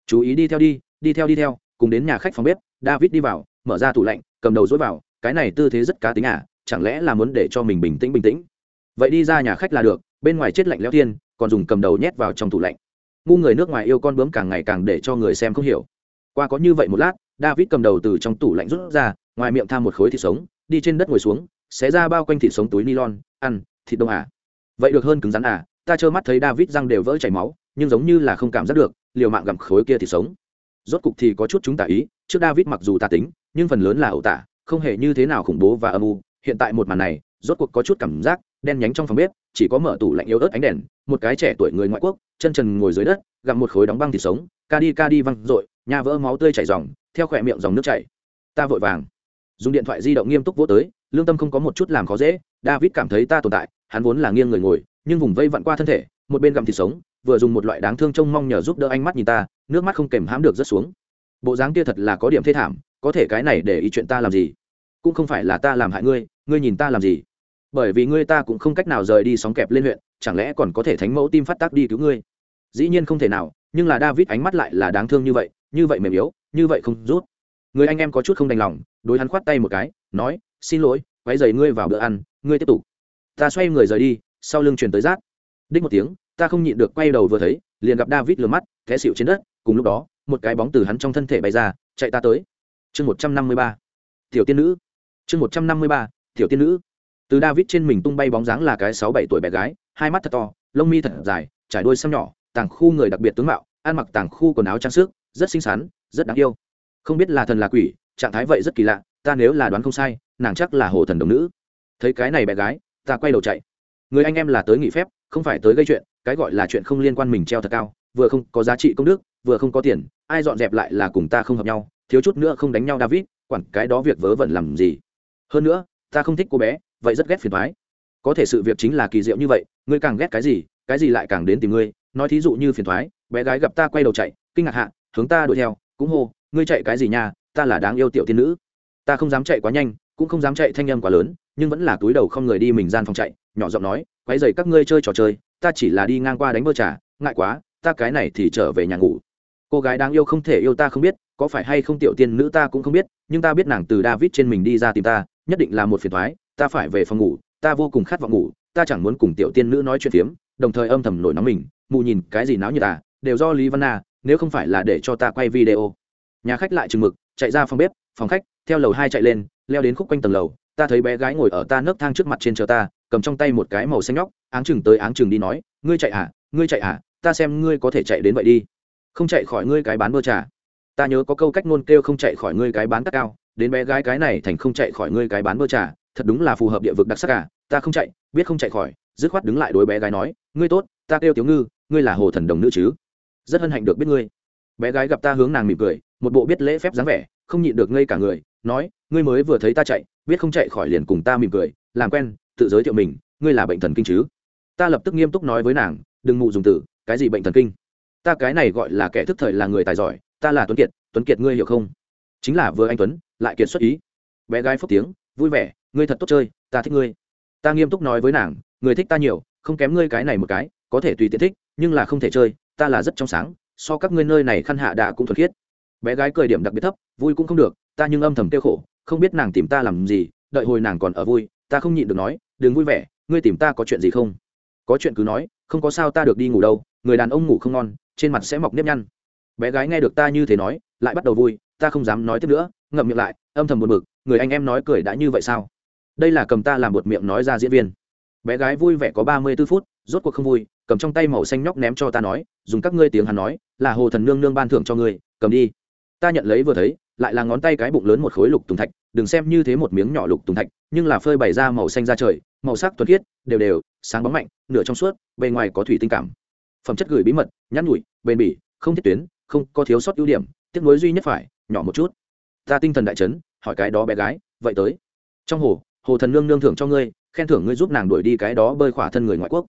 Chú ý đi theo đi đi theo đi theo, cùng đến nhà khách phòng bếp, david đi vào, mở ra tủ lạnh, cầm đầu dối vào, cái này tư thế rất cá tính à chẳng lẽ là muốn để cho mình bình tĩnh bình tĩnh? Vậy đi ra nhà khách là được, bên ngoài chết lạnh leo thiên, còn dùng cầm đầu nhét vào trong tủ lạnh. Ngu người nước ngoài yêu con bướm càng ngày càng để cho người xem không hiểu. Qua có như vậy một lát, david cầm đầu từ trong tủ lạnh rút ra, ngoài miệng tham một khối thịt sống, đi trên đất ngồi xuống, xé ra bao quanh thịt sống túi nylon, ăn, thịt đông à. Vậy được hơn cứng rắn à ta trơ mắt thấy david răng đều vỡ chảy máu, nhưng giống như là không cảm giác được, liều mạng gặm khối kia thịt sống. Rốt cục thì có chút chúng tả ý, trước david mặc dù tà tính, nhưng phần lớn là ẩu tả, không hề như thế nào khủng bố và âm u. Hiện tại một màn này, rốt cuộc có chút cảm giác đen nhánh trong phòng bếp, chỉ có mở tủ lạnh yếu ớt ánh đèn, một cái trẻ tuổi người ngoại quốc, chân trần ngồi dưới đất, gặm một khối đóng băng thịt sống, ca đi ca đi văng r ộ i nhà vỡ máu tươi chảy dòng theo khỏe miệng dòng nước chảy. Ta vội vàng. Dùng điện thoại di động nghiêm túc vỗ tới, lương tâm không có một chút làm khó dễ, david cảm thấy ta tồn tại, hắn vốn là nghiêng người ngồi, nhưng vùng vây vặn qua thân thể, một bên gặm thịt sống, vừa dùng một loại đáng thương trông mong nhờ giúp đỡ ánh mắt nhìn ta, nước mắt không kèm hãm được rớt xuống. Bộ dáng kia thật là có điểm thê thảm, có thể cái này để ý chuyện ta làm gì? Cũng không phải là ta làm hại ngươi ngươi nhìn ta làm gì? Bởi vì ngươi ta cũng không cách nào rời đi sóng kẹp lên huyện, chẳng lẽ còn có thể thánh mẫu tim phát tác đi cứu ngươi? Dĩ nhiên không thể nào, nhưng là david ánh mắt lại là đáng thương như vậy như vậy mềm yếu, như vậy không rút. Người anh em có chút không đành lòng, đối hắn khoát tay một cái, nói, xin lỗi váy dày ngươi vào bữa ăn, ngươi tiếp tục. Ta xoay người rời đi, sau lưng truyền tới rác. Đích một tiếng, ta không nhịn được quay đầu vừa thấy, liền gặp david lừa mắt, té xịu trên đất, cùng lúc đó, một cái bóng từ hắn trong thân thể bay ra, chạy ta tới. Chương một trăm năm mươi ba. Tiểu tiên nữ. Chương một trăm năm mươi ba, tiểu tiên nữ từ david trên mình tung bay bóng dáng là cái sáu bảy tuổi bé gái, hai mắt thật to, lông mi thật dài, trải đôi xăm nhỏ, tàng khu người đặc biệt tướng mạo, ăn mặc tàng khu quần áo trang sức, rất xinh xắn, rất đáng yêu. Không biết là thần là quỷ, trạng thái vậy rất kỳ lạ, ta nếu là đoán không sai, nàng chắc là hồ thần đồng nữ. Thấy cái này bé gái, ta quay đầu chạy. Người anh em là tới nghỉ phép, không phải tới gây chuyện, cái gọi là chuyện không liên quan mình treo thật cao, vừa không có giá trị công đức, vừa không có tiền, ai dọn dẹp lại là cùng ta không hợp nhau, thiếu chút nữa không đánh nhau david, quản cái đó việc vớ vẩn làm gì. Hơn nữa, ta không thích cô bé vậy rất ghét phiền thoái. Có thể sự việc chính là kỳ diệu như vậy, ngươi càng ghét cái gì cái gì lại càng đến tìm ngươi. Nói thí dụ như phiền thoái, bé gái gặp ta quay đầu chạy, kinh ngạc hạ, hướng ta đuổi theo, cũng hô, ngươi chạy cái gì nha, ta là đáng yêu tiểu tiên nữ. Ta không dám chạy quá nhanh, cũng không dám chạy thanh âm quá lớn, nhưng vẫn là túi đầu không người đi mình gian phòng chạy, nhỏ giọng nói quay dày các ngươi chơi trò chơi, ta chỉ là đi ngang qua đánh bơ trà, ngại quá, ta cái này thì trở về nhà ngủ. Cô gái đáng yêu không thể yêu ta không biết, có phải hay không tiểu tiên nữ ta cũng không biết, nhưng ta biết nàng từ david trên mình đi ra tìm ta, nhất định là một phiền thoái ta phải về phòng ngủ, ta vô cùng khát vọng ngủ, ta chẳng muốn cùng tiểu tiên nữ nói chuyện phiếm, đồng thời âm thầm nổi nóng mình, mù nhìn cái gì náo như ta à, đều do lý văn na, nếu không phải là để cho ta quay video. Nhà khách lại chừng mực, chạy ra phòng bếp, phòng khách, theo lầu hai chạy lên, leo đến khúc quanh tầng lầu, ta thấy bé gái ngồi ở ta nấc thang trước mặt trên chờ ta, cầm trong tay một cái màu xanh nhóc, áng chừng tới áng chừng đi nói, ngươi chạy à ngươi chạy à ta xem ngươi có thể chạy đến vậy đi. Không chạy khỏi ngươi cái bán bơ trà. Ta nhớ có câu cách ngôn kêu không chạy khỏi ngươi cái bán tắc cao, đến bé gái cái này thành không chạy khỏi ngươi cái bán bơ trà thật đúng là phù hợp địa vực đặc sắc cả ta không chạy, biết không chạy khỏi, dứt khoát đứng lại đối bé gái nói, ngươi tốt, ta kêu tiểu ngư, ngươi là hồ thần đồng nữ chứ? Rất hân hạnh được biết ngươi. Bé gái gặp ta hướng nàng mỉm cười, một bộ biết lễ phép dáng vẻ, không nhịn được ngây cả người, nói, ngươi mới vừa thấy ta chạy, biết không chạy khỏi liền cùng ta mỉm cười, làm quen, tự giới thiệu mình, ngươi là bệnh thần kinh chứ? Ta lập tức nghiêm túc nói với nàng, đừng mụ dùng từ, cái gì bệnh thần kinh? Ta cái này gọi là kẻ thức thời là người tài giỏi, ta là tuấn kiệt tuấn kiệt ngươi hiểu không? Chính là vừa anh tuấn, lại kiệt xuất ý. Bé gái phúc tiếng, vui vẻ ngươi thật tốt chơi, ta thích ngươi. Ta nghiêm túc nói với nàng, người thích ta nhiều, không kém ngươi cái này một cái, có thể tùy tiện thích, nhưng là không thể chơi, ta là rất trong sáng, so các ngươi nơi này khăn hạ đạ cũng thuần khiết. Bé gái cười điểm đặc biệt thấp, vui cũng không được, ta nhưng âm thầm kêu khổ, không biết nàng tìm ta làm gì, đợi hồi nàng còn ở vui, ta không nhịn được nói, đừng vui vẻ, ngươi tìm ta có chuyện gì không? Có chuyện cứ nói, không có sao ta được đi ngủ đâu, người đàn ông ngủ không ngon, trên mặt sẽ mọc nếp nhăn. Bé gái nghe được ta như thế nói, lại bắt đầu vui, ta không dám nói tiếp nữa, ngậm miệng lại, âm thầm buồn bực, người anh em nói cười đã như vậy sao? Đây là cầm ta làm một miệng nói ra diễn viên. Bé gái vui vẻ có ba mươi b ố phút, rốt cuộc không vui, cầm trong tay màu xanh nhóc ném cho ta nói, dùng các ngươi tiếng hắn nói, là hồ thần nương nương ban thưởng cho ngươi, cầm đi. Ta nhận lấy vừa thấy, lại là ngón tay cái bụng lớn một khối lục tùng thạch, đừng xem như thế một miếng nhỏ lục tùng thạch, nhưng là phơi bày ra màu xanh ra trời, màu sắc thuần khiết, đều đều, sáng bóng mạnh, nửa trong suốt, bề ngoài có thủy tinh cảm. Phẩm chất gửi bí mật, nhắn nhủi, bền bỉ, không thiết tuyến, không có thiếu sót ưu điểm, tiếc nuối duy nhất phải, nhỏ một chút. Ta tinh thần đại chấn, hỏi cái đó bé gái, vậy tới. Trong hồ hồ thần nương nương thưởng cho ngươi, khen thưởng ngươi giúp nàng đuổi đi cái đó bơi khỏa thân người ngoại quốc.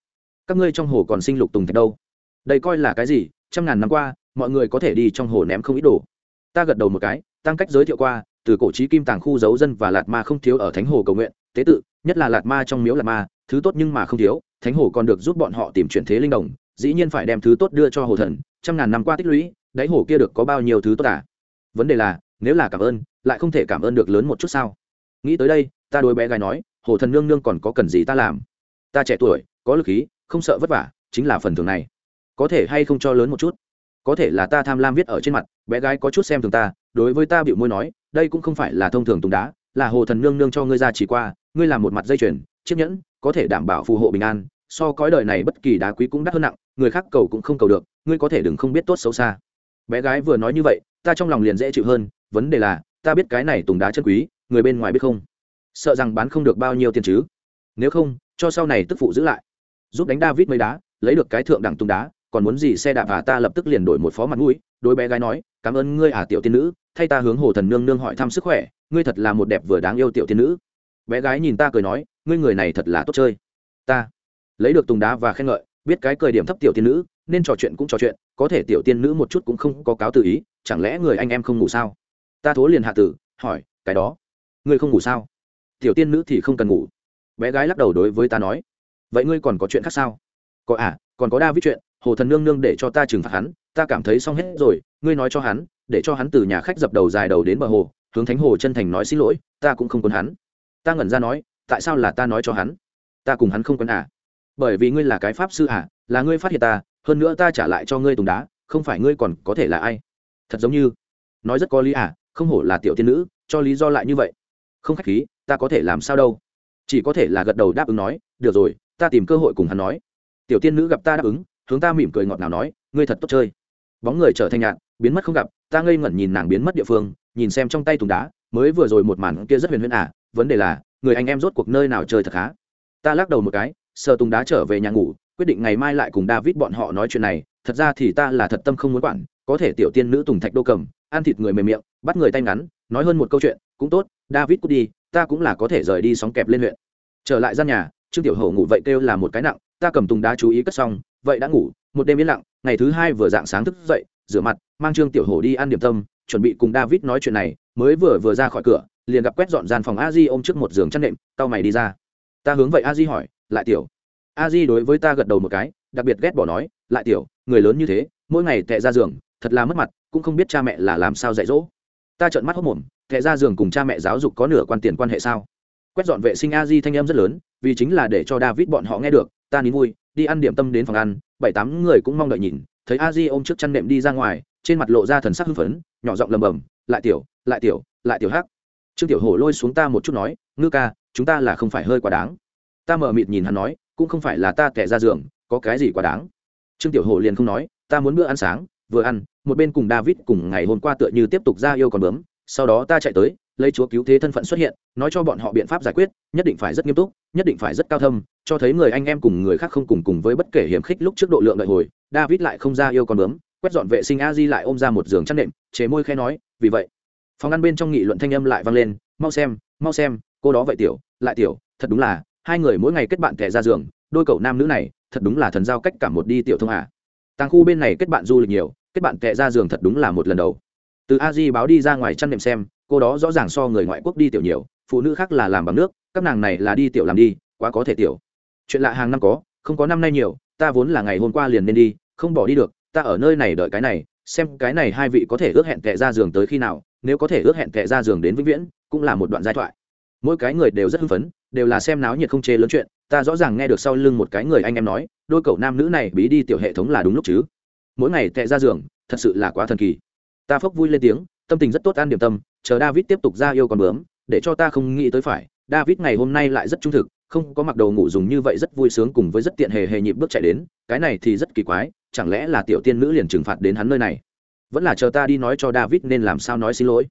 Các ngươi trong hồ còn sinh lục tùng thạch đâu? Đây coi là cái gì? Trăm ngàn năm qua, mọi người có thể đi trong hồ ném không ít đồ. Ta gật đầu một cái, tăng cách giới thiệu qua, từ cổ trí kim tàng khu giấu dân và lạt ma không thiếu ở thánh hồ cầu nguyện, tế tự, nhất là lạt ma trong miếu lạt ma, thứ tốt nhưng mà không thiếu, thánh hồ còn được giúp bọn họ tìm chuyển thế linh đồng, dĩ nhiên phải đem thứ tốt đưa cho hồ thần, trăm ngàn năm qua tích lũy, đáy hồ kia được có bao nhiêu thứ tốt à? Vấn đề là, nếu là cảm ơn, lại không thể cảm ơn được lớn một chút sao? Nghĩ tới đây ta đối bé gái nói, hồ thần nương nương còn có cần gì ta làm? Ta trẻ tuổi, có lực khí, không sợ vất vả, chính là phần thưởng này. Có thể hay không cho lớn một chút? Có thể là ta tham lam viết ở trên mặt, bé gái có chút xem thường ta, đối với ta bịu môi nói, đây cũng không phải là thông thường tùng đá, là hồ thần nương nương cho ngươi ra chỉ qua, ngươi làm một mặt dây chuyền, chiếc nhẫn, có thể đảm bảo phù hộ bình an, so cõi đời này bất kỳ đá quý cũng đắt hơn nặng, người khác cầu cũng không cầu được, ngươi có thể đừng không biết tốt xấu xa. Bé gái vừa nói như vậy, ta trong lòng liền dễ chịu hơn, vấn đề là, ta biết cái này tùng đá chân quý, người bên ngoài biết không? Sợ rằng bán không được bao nhiêu tiền chứ. Nếu không, cho sau này tức phụ giữ lại. Giúp đánh david mấy đá, lấy được cái thượng đẳng tung đá, còn muốn gì xe đạp và ta lập tức liền đổi một phó mặt mũi. Đôi bé gái nói, cảm ơn ngươi à tiểu tiên nữ. Thay ta hướng hồ thần nương nương hỏi thăm sức khỏe. Ngươi thật là một đẹp vừa đáng yêu tiểu tiên nữ. Bé gái nhìn ta cười nói, ngươi người này thật là tốt chơi. Ta lấy được tùng đá và khen ngợi, biết cái cười điểm thấp tiểu tiên nữ, nên trò chuyện cũng trò chuyện, có thể tiểu tiên nữ một chút cũng không có cáo tự ý, chẳng lẽ người anh em không ngủ sao? Ta thố liền hạ tử, hỏi, cái đó, ngươi không ngủ sao? Tiểu tiên nữ thì không cần ngủ. Bé gái lắc đầu đối với ta nói, vậy ngươi còn có chuyện khác sao? Có à còn có đa viết chuyện, hồ thần nương nương để cho ta trừng phạt hắn, ta cảm thấy xong hết rồi, ngươi nói cho hắn, để cho hắn từ nhà khách dập đầu dài đầu đến bờ hồ, hướng thánh hồ chân thành nói xin lỗi, ta cũng không quấn hắn. Ta ngẩn ra nói, tại sao là ta nói cho hắn? Ta cùng hắn không quấn à? Bởi vì ngươi là cái pháp sư à là ngươi phát hiện ta, hơn nữa ta trả lại cho ngươi tùng đá, không phải ngươi còn có thể là ai? Thật giống như, nói rất có lý à không hổ là tiểu tiên nữ, cho lý do lại như vậy. Không khách khí ta có thể làm sao đâu? Chỉ có thể là gật đầu đáp ứng nói, được rồi, ta tìm cơ hội cùng hắn nói. Tiểu tiên nữ gặp ta đáp ứng, hướng ta mỉm cười ngọt nào nói, ngươi thật tốt chơi. Bóng người trở thành nhạn biến mất không gặp, ta ngây ngẩn nhìn nàng biến mất địa phương, nhìn xem trong tay tùng đá, mới vừa rồi một màn kia rất huyền huyền à vấn đề là, người anh em rốt cuộc nơi nào chơi thật khá? Ta lắc đầu một cái, sờ tùng đá trở về nhà ngủ, quyết định ngày mai lại cùng david bọn họ nói chuyện này, thật ra thì ta là thật tâm không muốn quản, có thể tiểu tiên nữ tùng thạch đô cầm, ăn thịt người mềm miệng, bắt người tay ngắn, nói hơn một câu chuyện, cũng tốt, david cút đi ta cũng là có thể rời đi sóng kẹp lên huyện. Trở lại gian nhà, trương tiểu hầu ngủ vậy kêu là một cái nặng, ta cầm tùng đá chú ý cất xong, vậy đã ngủ, một đêm yên lặng, ngày thứ hai vừa dạng sáng thức dậy, rửa mặt, mang trương tiểu hổ đi ăn điểm tâm, chuẩn bị cùng david nói chuyện này, mới vừa vừa ra khỏi cửa, liền gặp quét dọn gian phòng a di ôm trước một giường chăn nệm tao mày đi ra. Ta hướng vậy a di hỏi, lại tiểu? A di đối với ta gật đầu một cái, đặc biệt ghét bỏ nói, lại tiểu, người lớn như thế, mỗi ngày tệ ra giường, thật là mất mặt, cũng không biết cha mẹ là làm sao dạy dỗ ta trợn mắt hốc mồm thẹ ra giường cùng cha mẹ giáo dục có nửa quan tiền quan hệ sao? Quét dọn vệ sinh a di thanh em rất lớn, vì chính là để cho david bọn họ nghe được, ta nín vui, đi ăn điểm tâm đến phòng ăn. Bảy tám người cũng mong đợi nhìn, thấy a di ôm trước chăn nệm đi ra ngoài, trên mặt lộ ra thần sắc hưng phấn, nhỏ giọng lầm bầm lại tiểu lại tiểu lại tiểu hắc. Trương tiểu hổ lôi xuống ta một chút nói, ngư ca, chúng ta là không phải hơi quá đáng. Ta mở mịt nhìn hắn nói, cũng không phải là ta kẻ ra giường, có cái gì quá đáng? Trương tiểu hổ liền không nói, ta muốn bữa ăn sáng, vừa ăn một bên cùng david cùng ngày hôm qua tựa như tiếp tục ra yêu còn bướm, sau đó ta chạy tới, lấy chúa cứu thế thân phận xuất hiện, nói cho bọn họ biện pháp giải quyết, nhất định phải rất nghiêm túc, nhất định phải rất cao thâm, cho thấy người anh em cùng người khác không cùng cùng với bất kể hiểm khích lúc trước độ lượng đợi hồi, david lại không ra yêu con bướm, quét dọn vệ sinh a di lại ôm ra một giường chăn nệm, chế môi khe nói, vì vậy, phòng ăn bên trong nghị luận thanh âm lại vang lên, mau xem mau xem, cô đó vậy tiểu, lại tiểu, thật đúng là, hai người mỗi ngày kết bạn kẻ ra giường, đôi cậu nam nữ này, thật đúng là thần giao cách cả một đi tiểu thông à. Tàng khu bên này kết bạn du lịch nhiều kết bạn tệ ra giường thật đúng là một lần đầu. Từ a di báo đi ra ngoài chăn nệm xem, cô đó rõ ràng so người ngoại quốc đi tiểu nhiều, phụ nữ khác là làm bằng nước, các nàng này là đi tiểu làm đi, quá có thể tiểu. Chuyện lạ hàng năm có, không có năm nay nhiều, ta vốn là ngày hôm qua liền nên đi, không bỏ đi được, ta ở nơi này đợi cái này, xem cái này hai vị có thể ước hẹn tệ ra giường tới khi nào, nếu có thể ước hẹn tệ ra giường đến vĩnh viễn, cũng là một đoạn giai thoại. Mỗi cái người đều rất hưng phấn, đều là xem náo nhiệt không chê lớn chuyện, ta rõ ràng nghe được sau lưng một cái người anh em nói, đôi cậu nam nữ này bí đi tiểu hệ thống là đúng lúc chứ mỗi ngày tệ ra giường, thật sự là quá thần kỳ. Ta phốc vui lên tiếng, tâm tình rất tốt an điểm tâm, chờ david tiếp tục ra yêu còn bướm, để cho ta không nghĩ tới phải, david ngày hôm nay lại rất trung thực, không có mặc đồ ngủ dùng như vậy rất vui sướng cùng với rất tiện hề hề nhịp bước chạy đến, cái này thì rất kỳ quái, chẳng lẽ là tiểu tiên nữ liền trừng phạt đến hắn nơi này? Vẫn là chờ ta đi nói cho david nên làm sao nói xin lỗi.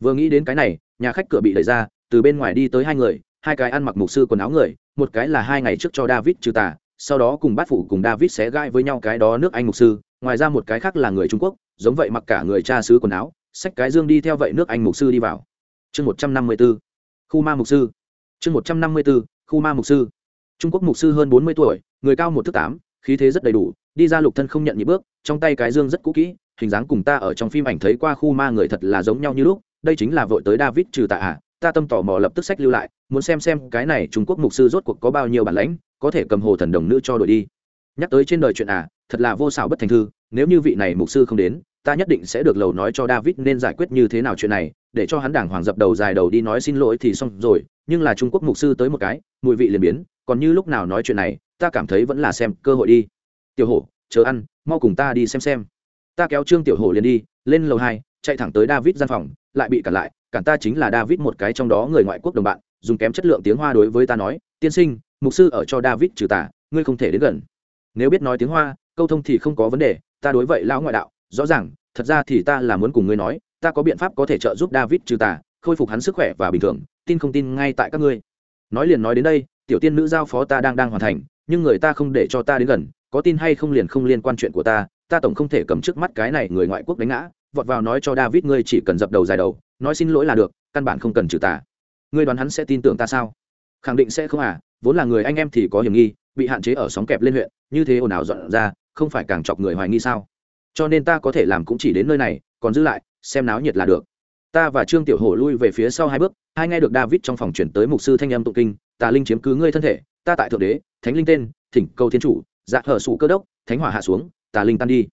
Vừa nghĩ đến cái này, nhà khách cửa bị đẩy ra, từ bên ngoài đi tới hai người, hai cái ăn mặc mục sư quần áo người, một cái là hai ngày trước cho david trừ tà, sau đó cùng bát phụ cùng david sẽ gai với nhau cái đó nước anh mục sư ngoài ra một cái khác là người trung quốc, giống vậy mặc cả người cha xứ quần áo sách cái dương đi theo vậy nước anh mục sư đi vào. Chương một trăm năm mươi b ố khu ma mục sư. Chương một trăm năm mươi b ố khu ma mục sư. Trung quốc mục sư hơn bốn mươi tuổi, người cao một thước tám, khí thế rất đầy đủ, đi ra lục thân không nhận nhị bước, trong tay cái dương rất cũ kỹ, hình dáng cùng ta ở trong phim ảnh thấy qua khu ma người thật là giống nhau như lúc, đây chính là vội tới david trừ tạ à ta tâm tò mò lập tức sách lưu lại, muốn xem xem cái này trung quốc mục sư rốt cuộc có bao nhiêu bản lãnh, có thể cầm hồ thần đồng nữ cho đội đi. Nhắc tới trên đời chuyện à thật là vô xảo bất thành thư, nếu như vị này mục sư không đến, ta nhất định sẽ được lầu nói cho david nên giải quyết như thế nào chuyện này, để cho hắn đảng hoàng dập đầu dài đầu đi nói xin lỗi thì xong rồi, nhưng là trung quốc mục sư tới một cái, mùi vị liền biến, còn như lúc nào nói chuyện này, ta cảm thấy vẫn là xem cơ hội đi. Tiểu hổ, chờ ăn, mau cùng ta đi xem xem. Ta kéo trương tiểu hổ liền đi, lên lầu hai, chạy thẳng tới david gian phòng, lại bị cản lại, cản ta chính là david một cái trong đó người ngoại quốc đồng bạn, dùng kém chất lượng tiếng hoa đối với ta nói, tiên sinh, mục sư ở cho david trừ tả ngươi không thể đến gần. Nếu biết nói tiếng hoa câu thông thì không có vấn đề, ta đối vậy lão ngoại đạo, rõ ràng, thật ra thì ta là muốn cùng ngươi nói, ta có biện pháp có thể trợ giúp david trừ tà, khôi phục hắn sức khỏe và bình thường, tin không tin ngay tại các ngươi. Nói liền nói đến đây, tiểu tiên nữ giao phó ta đang đang hoàn thành, nhưng người ta không để cho ta đến gần, có tin hay không liền không liên quan chuyện của ta ta tổng không thể cầm trước mắt cái này người ngoại quốc đánh ngã, vọt vào nói cho david ngươi chỉ cần dập đầu dài đầu, nói xin lỗi là được, căn bản không cần trừ tà. Ngươi đoán hắn sẽ tin tưởng ta sao? Khẳng định sẽ không à vốn là người anh em thì có hiểm nghi, bị hạn chế ở sóng kẹp lên huyện, như thế ồn ào dọn ra không phải càng chọc người hoài nghi sao? Cho nên ta có thể làm cũng chỉ đến nơi này, còn giữ lại, xem náo nhiệt là được. Ta và trương tiểu hổ lui về phía sau hai bước, hai nghe được david trong phòng chuyển tới mục sư thanh âm tụng kinh, tà linh chiếm cứ ngươi thân thể, ta tại thượng đế, thánh linh tên, thỉnh cầu thiên chủ dạ hở sụ cơ đốc, thánh hỏa hạ xuống, tà linh tan đi.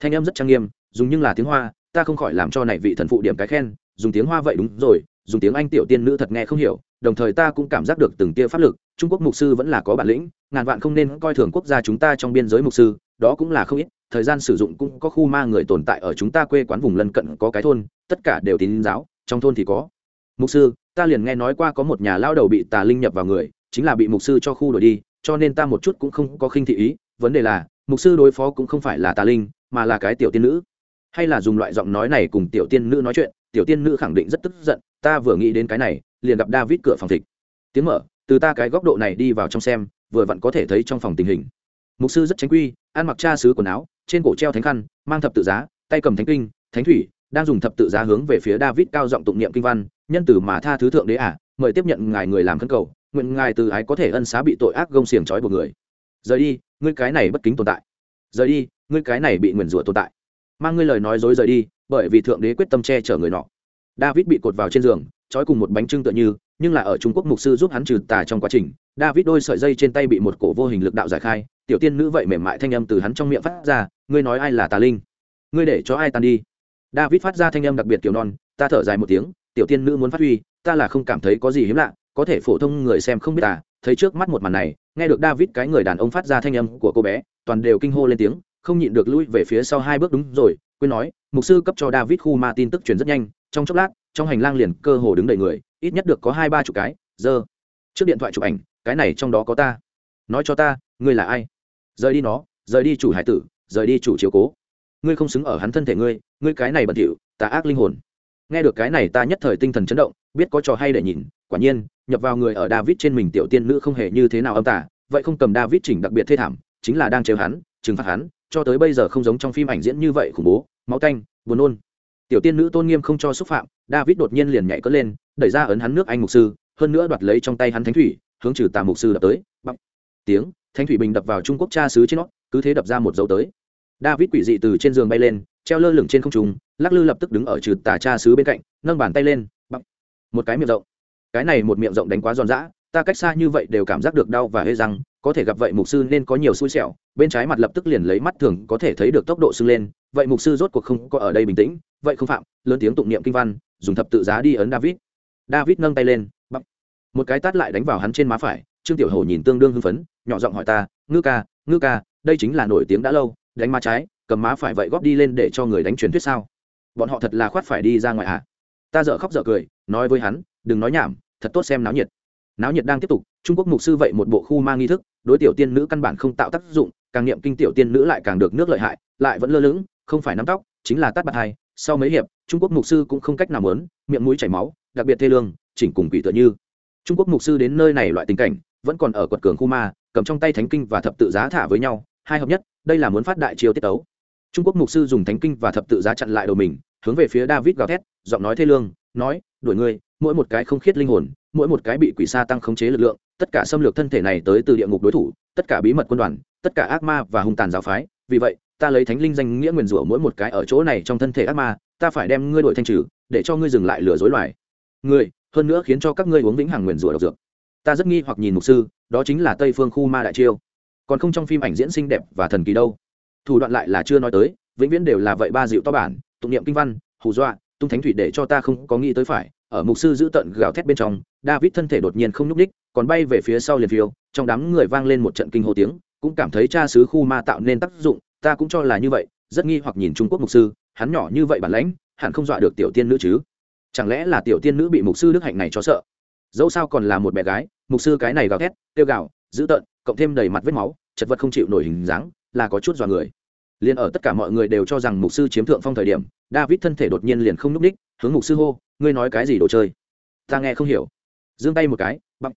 Thanh âm rất trang nghiêm, dùng nhưng là tiếng hoa, ta không khỏi làm cho này vị thần phụ điểm cái khen, dùng tiếng hoa vậy đúng rồi, dùng tiếng anh tiểu tiên nữ thật nghe không hiểu, đồng thời ta cũng cảm giác được từng tia pháp lực, trung quốc mục sư vẫn là có bản lĩnh, ngàn vạn không nên coi thường quốc gia chúng ta trong biên giới mục sư đó cũng là không ít, thời gian sử dụng cũng có khu ma người tồn tại ở chúng ta quê quán vùng lân cận có cái thôn, tất cả đều tín giáo, trong thôn thì có. Mục sư, ta liền nghe nói qua có một nhà lao đầu bị tà linh nhập vào người, chính là bị mục sư cho khu đổi đi, cho nên ta một chút cũng không có khinh thị ý. Vấn đề là, mục sư đối phó cũng không phải là tà linh, mà là cái tiểu tiên nữ. Hay là dùng loại giọng nói này cùng tiểu tiên nữ nói chuyện, tiểu tiên nữ khẳng định rất tức giận, ta vừa nghĩ đến cái này, liền gặp david cửa phòng thịt. Tiếng mở, từ ta cái góc độ này đi vào trong xem, vừa vặn có thể thấy trong phòng tình hình mục sư rất tránh quy ăn mặc cha sứ quần áo trên cổ treo thánh khăn mang thập tự giá tay cầm thánh kinh thánh thủy đang dùng thập tự giá hướng về phía david cao giọng tụng niệm kinh văn nhân từ mà tha thứ thượng đế ả à, mời tiếp nhận ngài người làm khấn cầu nguyện ngài từ ái có thể ân xá bị tội ác gông xiềng trói của người. Rời đi ngươi cái này bất kính tồn tại. Rời đi ngươi cái này bị nguyền rủa tồn tại. Mang ngươi lời nói dối rời đi bởi vì thượng đế quyết tâm che chở người nọ. David bị cột vào trên giường trói cùng một bánh trưng tựa như nhưng là ở trung quốc mục sư giúp hắn trừ tà trong quá trình david đôi sợi dây trên tay bị một cổ vô hình lực đạo giải khai tiểu tiên nữ vậy mềm mại thanh âm từ hắn trong miệng phát ra ngươi nói ai là tà linh? Ngươi để cho ai tan đi? David phát ra thanh âm đặc biệt kiểu non ta thở dài một tiếng tiểu tiên nữ muốn phát huy ta là không cảm thấy có gì hiếm lạ có thể phổ thông người xem không biết ta, thấy trước mắt một màn này nghe được david cái người đàn ông phát ra thanh âm của cô bé toàn đều kinh hô lên tiếng không nhịn được lui về phía sau hai bước đúng rồi quên nói mục sư cấp cho david khu ma tin tức truyền rất nhanh trong chốc lát trong hành lang liền cơ hồ đứng đầy người ít nhất được có hai ba chục cái giờ trước điện thoại chụp ảnh cái này trong đó có ta nói cho ta ngươi là ai? Rời đi nó, rời đi chủ hải tử, rời đi chủ chiếu cố. Ngươi không xứng ở hắn thân thể ngươi ngươi cái này bẩn thỉu, tà ác linh hồn. Nghe được cái này ta nhất thời tinh thần chấn động, biết có trò hay để nhìn, quả nhiên, nhập vào người ở david trên mình tiểu tiên nữ không hề như thế nào âm tả vậy không cầm david chỉnh đặc biệt thê thảm, chính là đang trêu hắn, trừng phạt hắn, cho tới bây giờ không giống trong phim ảnh diễn như vậy khủng bố, máu canh buồn nôn. Tiểu tiên nữ tôn nghiêm không cho xúc phạm, david đột nhiên liền nhảy cất lên, đẩy ra ấn hắn nước anh mục sư, hơn nữa đoạt lấy trong tay hắn thánh thủy, hướng trừ tà mục sư đập tới. Bằng tiếng thánh thủy bình đập vào trung quốc cha xứ trên nó, cứ thế đập ra một dấu tới. David quỷ dị từ trên giường bay lên, treo lơ lửng trên không trung, lắc lư lập tức đứng ở trừ tà cha xứ bên cạnh, nâng bàn tay lên, bắp, một cái miệng rộng. Cái này một miệng rộng đánh quá giòn giã, ta cách xa như vậy đều cảm giác được đau và hê răng, có thể gặp vậy mục sư nên có nhiều xui xẻo, bên trái mặt lập tức liền lấy mắt thường có thể thấy được tốc độ sưng lên, vậy mục sư rốt cuộc không có ở đây bình tĩnh, vậy không phạm, lớn tiếng tụng niệm kinh văn, dùng thập tự giá đi ấn david. David nâng tay lên, bắp, một cái tát lại đánh vào hắn trên má phải trương tiểu hổ nhìn tương đương hưng phấn, nhỏ giọng hỏi ta, ngư ca ngư ca, đây chính là nổi tiếng đã lâu, đánh má trái, cầm má phải vậy góp đi lên để cho người đánh truyền thuyết sao? Bọn họ thật là khoát phải đi ra ngoài à? Ta dợ khóc dợ cười, nói với hắn, đừng nói nhảm, thật tốt xem náo nhiệt. Náo nhiệt đang tiếp tục, trung quốc mục sư vậy một bộ khu mang nghi thức, đối tiểu tiên nữ căn bản không tạo tác dụng, càng niệm kinh tiểu tiên nữ lại càng được nước lợi hại, lại vẫn lơ lửng, không phải nắm tóc, chính là tát bạt hai. Sau mấy hiệp, trung quốc mục sư cũng không cách nào lớn miệng mũi chảy máu, đặc biệt thê lương, chỉnh cùng quỷ tựa như. Trung quốc mục sư đến nơi này loại tình cảnh vẫn còn ở quật cường khu ma, cầm trong tay thánh kinh và thập tự giá thả với nhau, hai hợp nhất, đây là muốn phát đại chiêu tiết tấu. Trung quốc mục sư dùng thánh kinh và thập tự giá chặn lại đầu mình, hướng về phía david gào thét, giọng nói thê lương, nói, đuổi ngươi, mỗi một cái không khiết linh hồn, mỗi một cái bị quỷ sa tăng khống chế lực lượng, tất cả xâm lược thân thể này tới từ địa ngục đối thủ, tất cả bí mật quân đoàn, tất cả ác ma và hung tàn giáo phái. Vì vậy, ta lấy thánh linh danh nghĩa nguyền rủa mỗi một cái ở chỗ này trong thân thể ác ma, ta phải đem ngươi đổi thanh trừ, để cho ngươi dừng lại lừa dối loài. Người hơn nữa khiến cho các ngươi uống vĩnh hằng nguyền rủa độc dược ta rất nghi hoặc nhìn mục sư, đó chính là tây phương khu ma đại chiêu. Còn không trong phim ảnh diễn xinh đẹp và thần kỳ đâu. Thủ đoạn lại là chưa nói tới, vĩnh viễn đều là vậy ba dịu to bản, tụng niệm kinh văn, hù dọa, tung thánh thủy để cho ta không có nghĩ tới phải, ở mục sư giữ tận gào thét bên trong, david thân thể đột nhiên không nhúc ních còn bay về phía sau liền phiêu, trong đám người vang lên một trận kinh hô tiếng, cũng cảm thấy cha sứ khu ma tạo nên tác dụng, ta cũng cho là như vậy, rất nghi hoặc nhìn trung quốc mục sư, hắn nhỏ như vậy bản lãnh, hẳn không dọa được tiểu tiên nữ chứ. Chẳng lẽ là tiểu tiên nữ bị mục sư đức hạnh này cho sợ? Dẫu sao còn là một bé gái mục sư cái này gào thét tiêu gạo giữ tận cộng thêm đầy mặt vết máu, chật vật không chịu nổi hình dáng, là có chút dọa người. Liền ở tất cả mọi người đều cho rằng mục sư chiếm thượng phong thời điểm, david thân thể đột nhiên liền không n ú c ních hướng mục sư hô, ngươi nói cái gì đồ chơi? Ta nghe không hiểu. Giương tay một cái bắp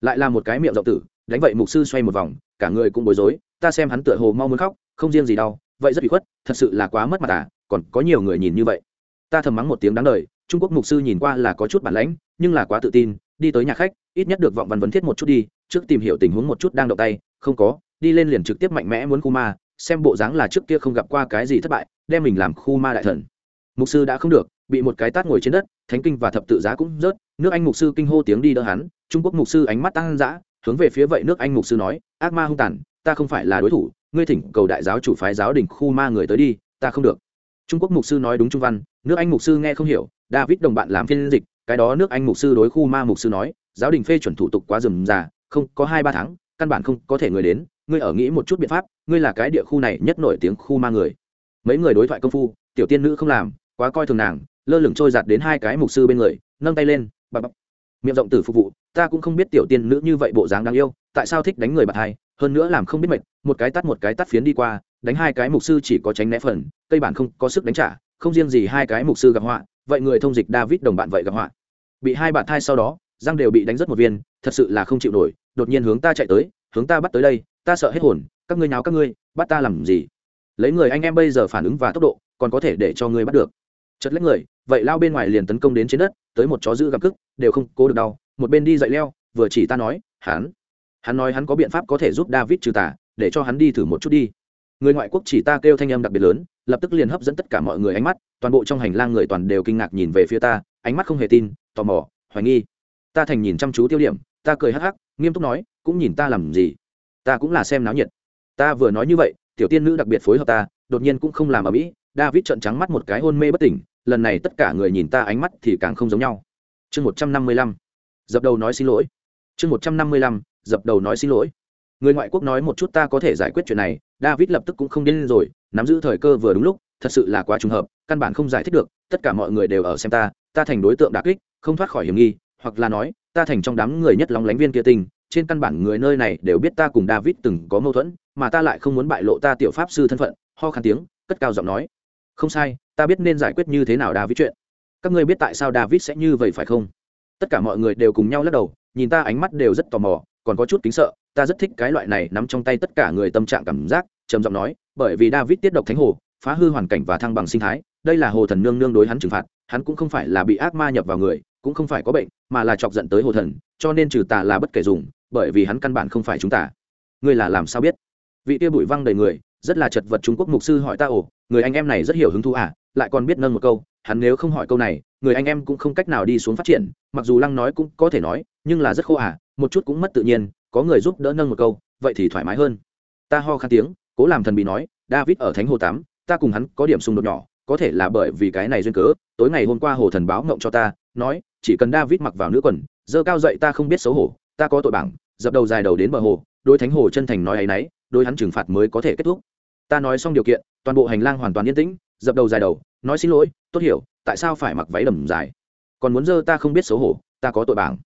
lại là một cái miệng rộng tử, đánh vậy mục sư xoay một vòng, cả người cũng bối rối, ta xem hắn tựa hồ mau muốn khóc, không riêng gì đau, vậy rất bị khuất, thật sự là quá mất mặt à còn có nhiều người nhìn như vậy. Ta thầm mắng một tiếng đáng lời trung quốc mục sư nhìn qua là có chút bản lãnh, nhưng là quá tự tin đi tới nhà khách, ít nhất được vọng văn vấn thiết một chút đi, trước tìm hiểu tình huống một chút đang động tay, không có, đi lên liền trực tiếp mạnh mẽ muốn khu ma, xem bộ dáng là trước kia không gặp qua cái gì thất bại, đem mình làm khu ma đại thần. Mục sư đã không được, bị một cái tát ngồi trên đất, thánh kinh và thập tự giá cũng rớt, nước anh mục sư kinh hô tiếng đi đỡ hắn, trung quốc mục sư ánh mắt tăng dã, hướng về phía vậy nước anh mục sư nói, ác ma hung tàn, ta không phải là đối thủ, ngươi thỉnh cầu đại giáo chủ phái giáo đình khu ma người tới đi, ta không được. Trung quốc mục sư nói đúng trung văn, nước anh mục sư nghe không hiểu, david đồng bạn làm phiên dịch cái đó nước anh mục sư đối khu ma mục sư nói, giáo đình phê chuẩn thủ tục quá rườm rà, không có hai ba tháng, căn bản không có thể người đến, ngươi ở nghĩ một chút biện pháp, ngươi là cái địa khu này nhất nổi tiếng khu ma người. Mấy người đối thoại công phu, tiểu tiên nữ không làm, quá coi thường nàng, lơ lửng trôi giạt đến hai cái mục sư bên người, nâng tay lên, bập bập. Miệng rộng tử phục vụ, ta cũng không biết tiểu tiên nữ như vậy bộ dáng đáng yêu, tại sao thích đánh người bạn hai, hơn nữa làm không biết mệt, một cái tắt một cái tắt phiến đi qua, đánh hai cái mục sư chỉ có tránh né phần, cây bản không có sức đánh trả, không riêng gì hai cái mục sư gặp họa vậy người thông dịch david đồng bạn vậy gặp họa. Bị hai bạn thai sau đó, răng đều bị đánh rất một viên, thật sự là không chịu nổi, đột nhiên hướng ta chạy tới, hướng ta bắt tới đây, ta sợ hết hồn, các ngươi nháo các ngươi, bắt ta làm gì? Lấy người anh em bây giờ phản ứng và tốc độ, còn có thể để cho ngươi bắt được. Chật lấy người, vậy lao bên ngoài liền tấn công đến trên đất, tới một chó giữ gặp cức, đều không cố được đau, một bên đi dậy leo, vừa chỉ ta nói, hắn hắn nói hắn có biện pháp có thể giúp david trừ tà, để cho hắn đi thử một chút đi người ngoại quốc chỉ ta kêu thanh âm đặc biệt lớn, lập tức liền hấp dẫn tất cả mọi người ánh mắt, toàn bộ trong hành lang người toàn đều kinh ngạc nhìn về phía ta, ánh mắt không hề tin, tò mò, hoài nghi. Ta thành nhìn chăm chú tiêu điểm, ta cười hắc hắc, nghiêm túc nói, cũng nhìn ta làm gì? Ta cũng là xem náo nhiệt. Ta vừa nói như vậy, tiểu tiên nữ đặc biệt phối hợp ta, đột nhiên cũng không làm ở mỹ, david trợn trắng mắt một cái hôn mê bất tỉnh, lần này tất cả người nhìn ta ánh mắt thì càng không giống nhau. Chương một trăm năm mươi lăm, dập đầu nói xin lỗi. Chương một trăm năm mươi lăm, dập đầu nói xin lỗi. Người ngoại quốc nói một chút ta có thể giải quyết chuyện này david lập tức cũng không điên rồi, nắm giữ thời cơ vừa đúng lúc, thật sự là quá trùng hợp, căn bản không giải thích được, tất cả mọi người đều ở xem ta ta thành đối tượng đà kích, không thoát khỏi hiểm nghi, hoặc là nói, ta thành trong đám người nhất lóng lánh viên kia tình, trên căn bản người nơi này đều biết ta cùng david từng có mâu thuẫn, mà ta lại không muốn bại lộ ta tiểu pháp sư thân phận, ho khan tiếng, cất cao giọng nói. Không sai, ta biết nên giải quyết như thế nào david chuyện. Các ngươi biết tại sao david sẽ như vậy phải không? Tất cả mọi người đều cùng nhau lắc đầu, nhìn ta ánh mắt đều rất tò mò còn có chút kính sợ, ta rất thích cái loại này nắm trong tay tất cả người tâm trạng cảm giác, trầm giọng nói, bởi vì david tiết độc thánh hồ, phá hư hoàn cảnh và thăng bằng sinh thái, đây là hồ thần nương nương đối hắn trừng phạt, hắn cũng không phải là bị ác ma nhập vào người, cũng không phải có bệnh, mà là chọc giận tới hồ thần, cho nên trừ tà là bất kể dùng, bởi vì hắn căn bản không phải chúng ta ngươi là làm sao biết? Vị tia bụi văng đầy người, rất là chật vật trung quốc mục sư hỏi ta ồ, người anh em này rất hiểu hứng thú à lại còn biết nâng một câu hắn nếu không hỏi câu này, người anh em cũng không cách nào đi xuống phát triển, mặc dù lăng nói cũng có thể nói, nhưng là rất khô à một chút cũng mất tự nhiên, có người giúp đỡ nâng một câu, vậy thì thoải mái hơn. Ta ho khan tiếng, cố làm thần bị nói, david ở thánh hồ tám, ta cùng hắn có điểm xung đột nhỏ, có thể là bởi vì cái này duyên cớ, tối ngày hôm qua hồ thần báo ngộng cho ta, nói, chỉ cần david mặc vào nữ quần, dơ cao dậy ta không biết xấu hổ, ta có tội bảng, dập đầu dài đầu đến bờ hồ đôi thánh hồ chân thành nói ấy y đôi hắn trừng phạt mới có thể kết thúc. Ta nói xong điều kiện, toàn bộ hành lang hoàn toàn yên tĩnh dập đầu dài đầu, nói xin lỗi, tốt hiểu, tại sao phải mặc váy đầm dài? Còn muốn dơ ta không biết xấu hổ, ta có tội bảng.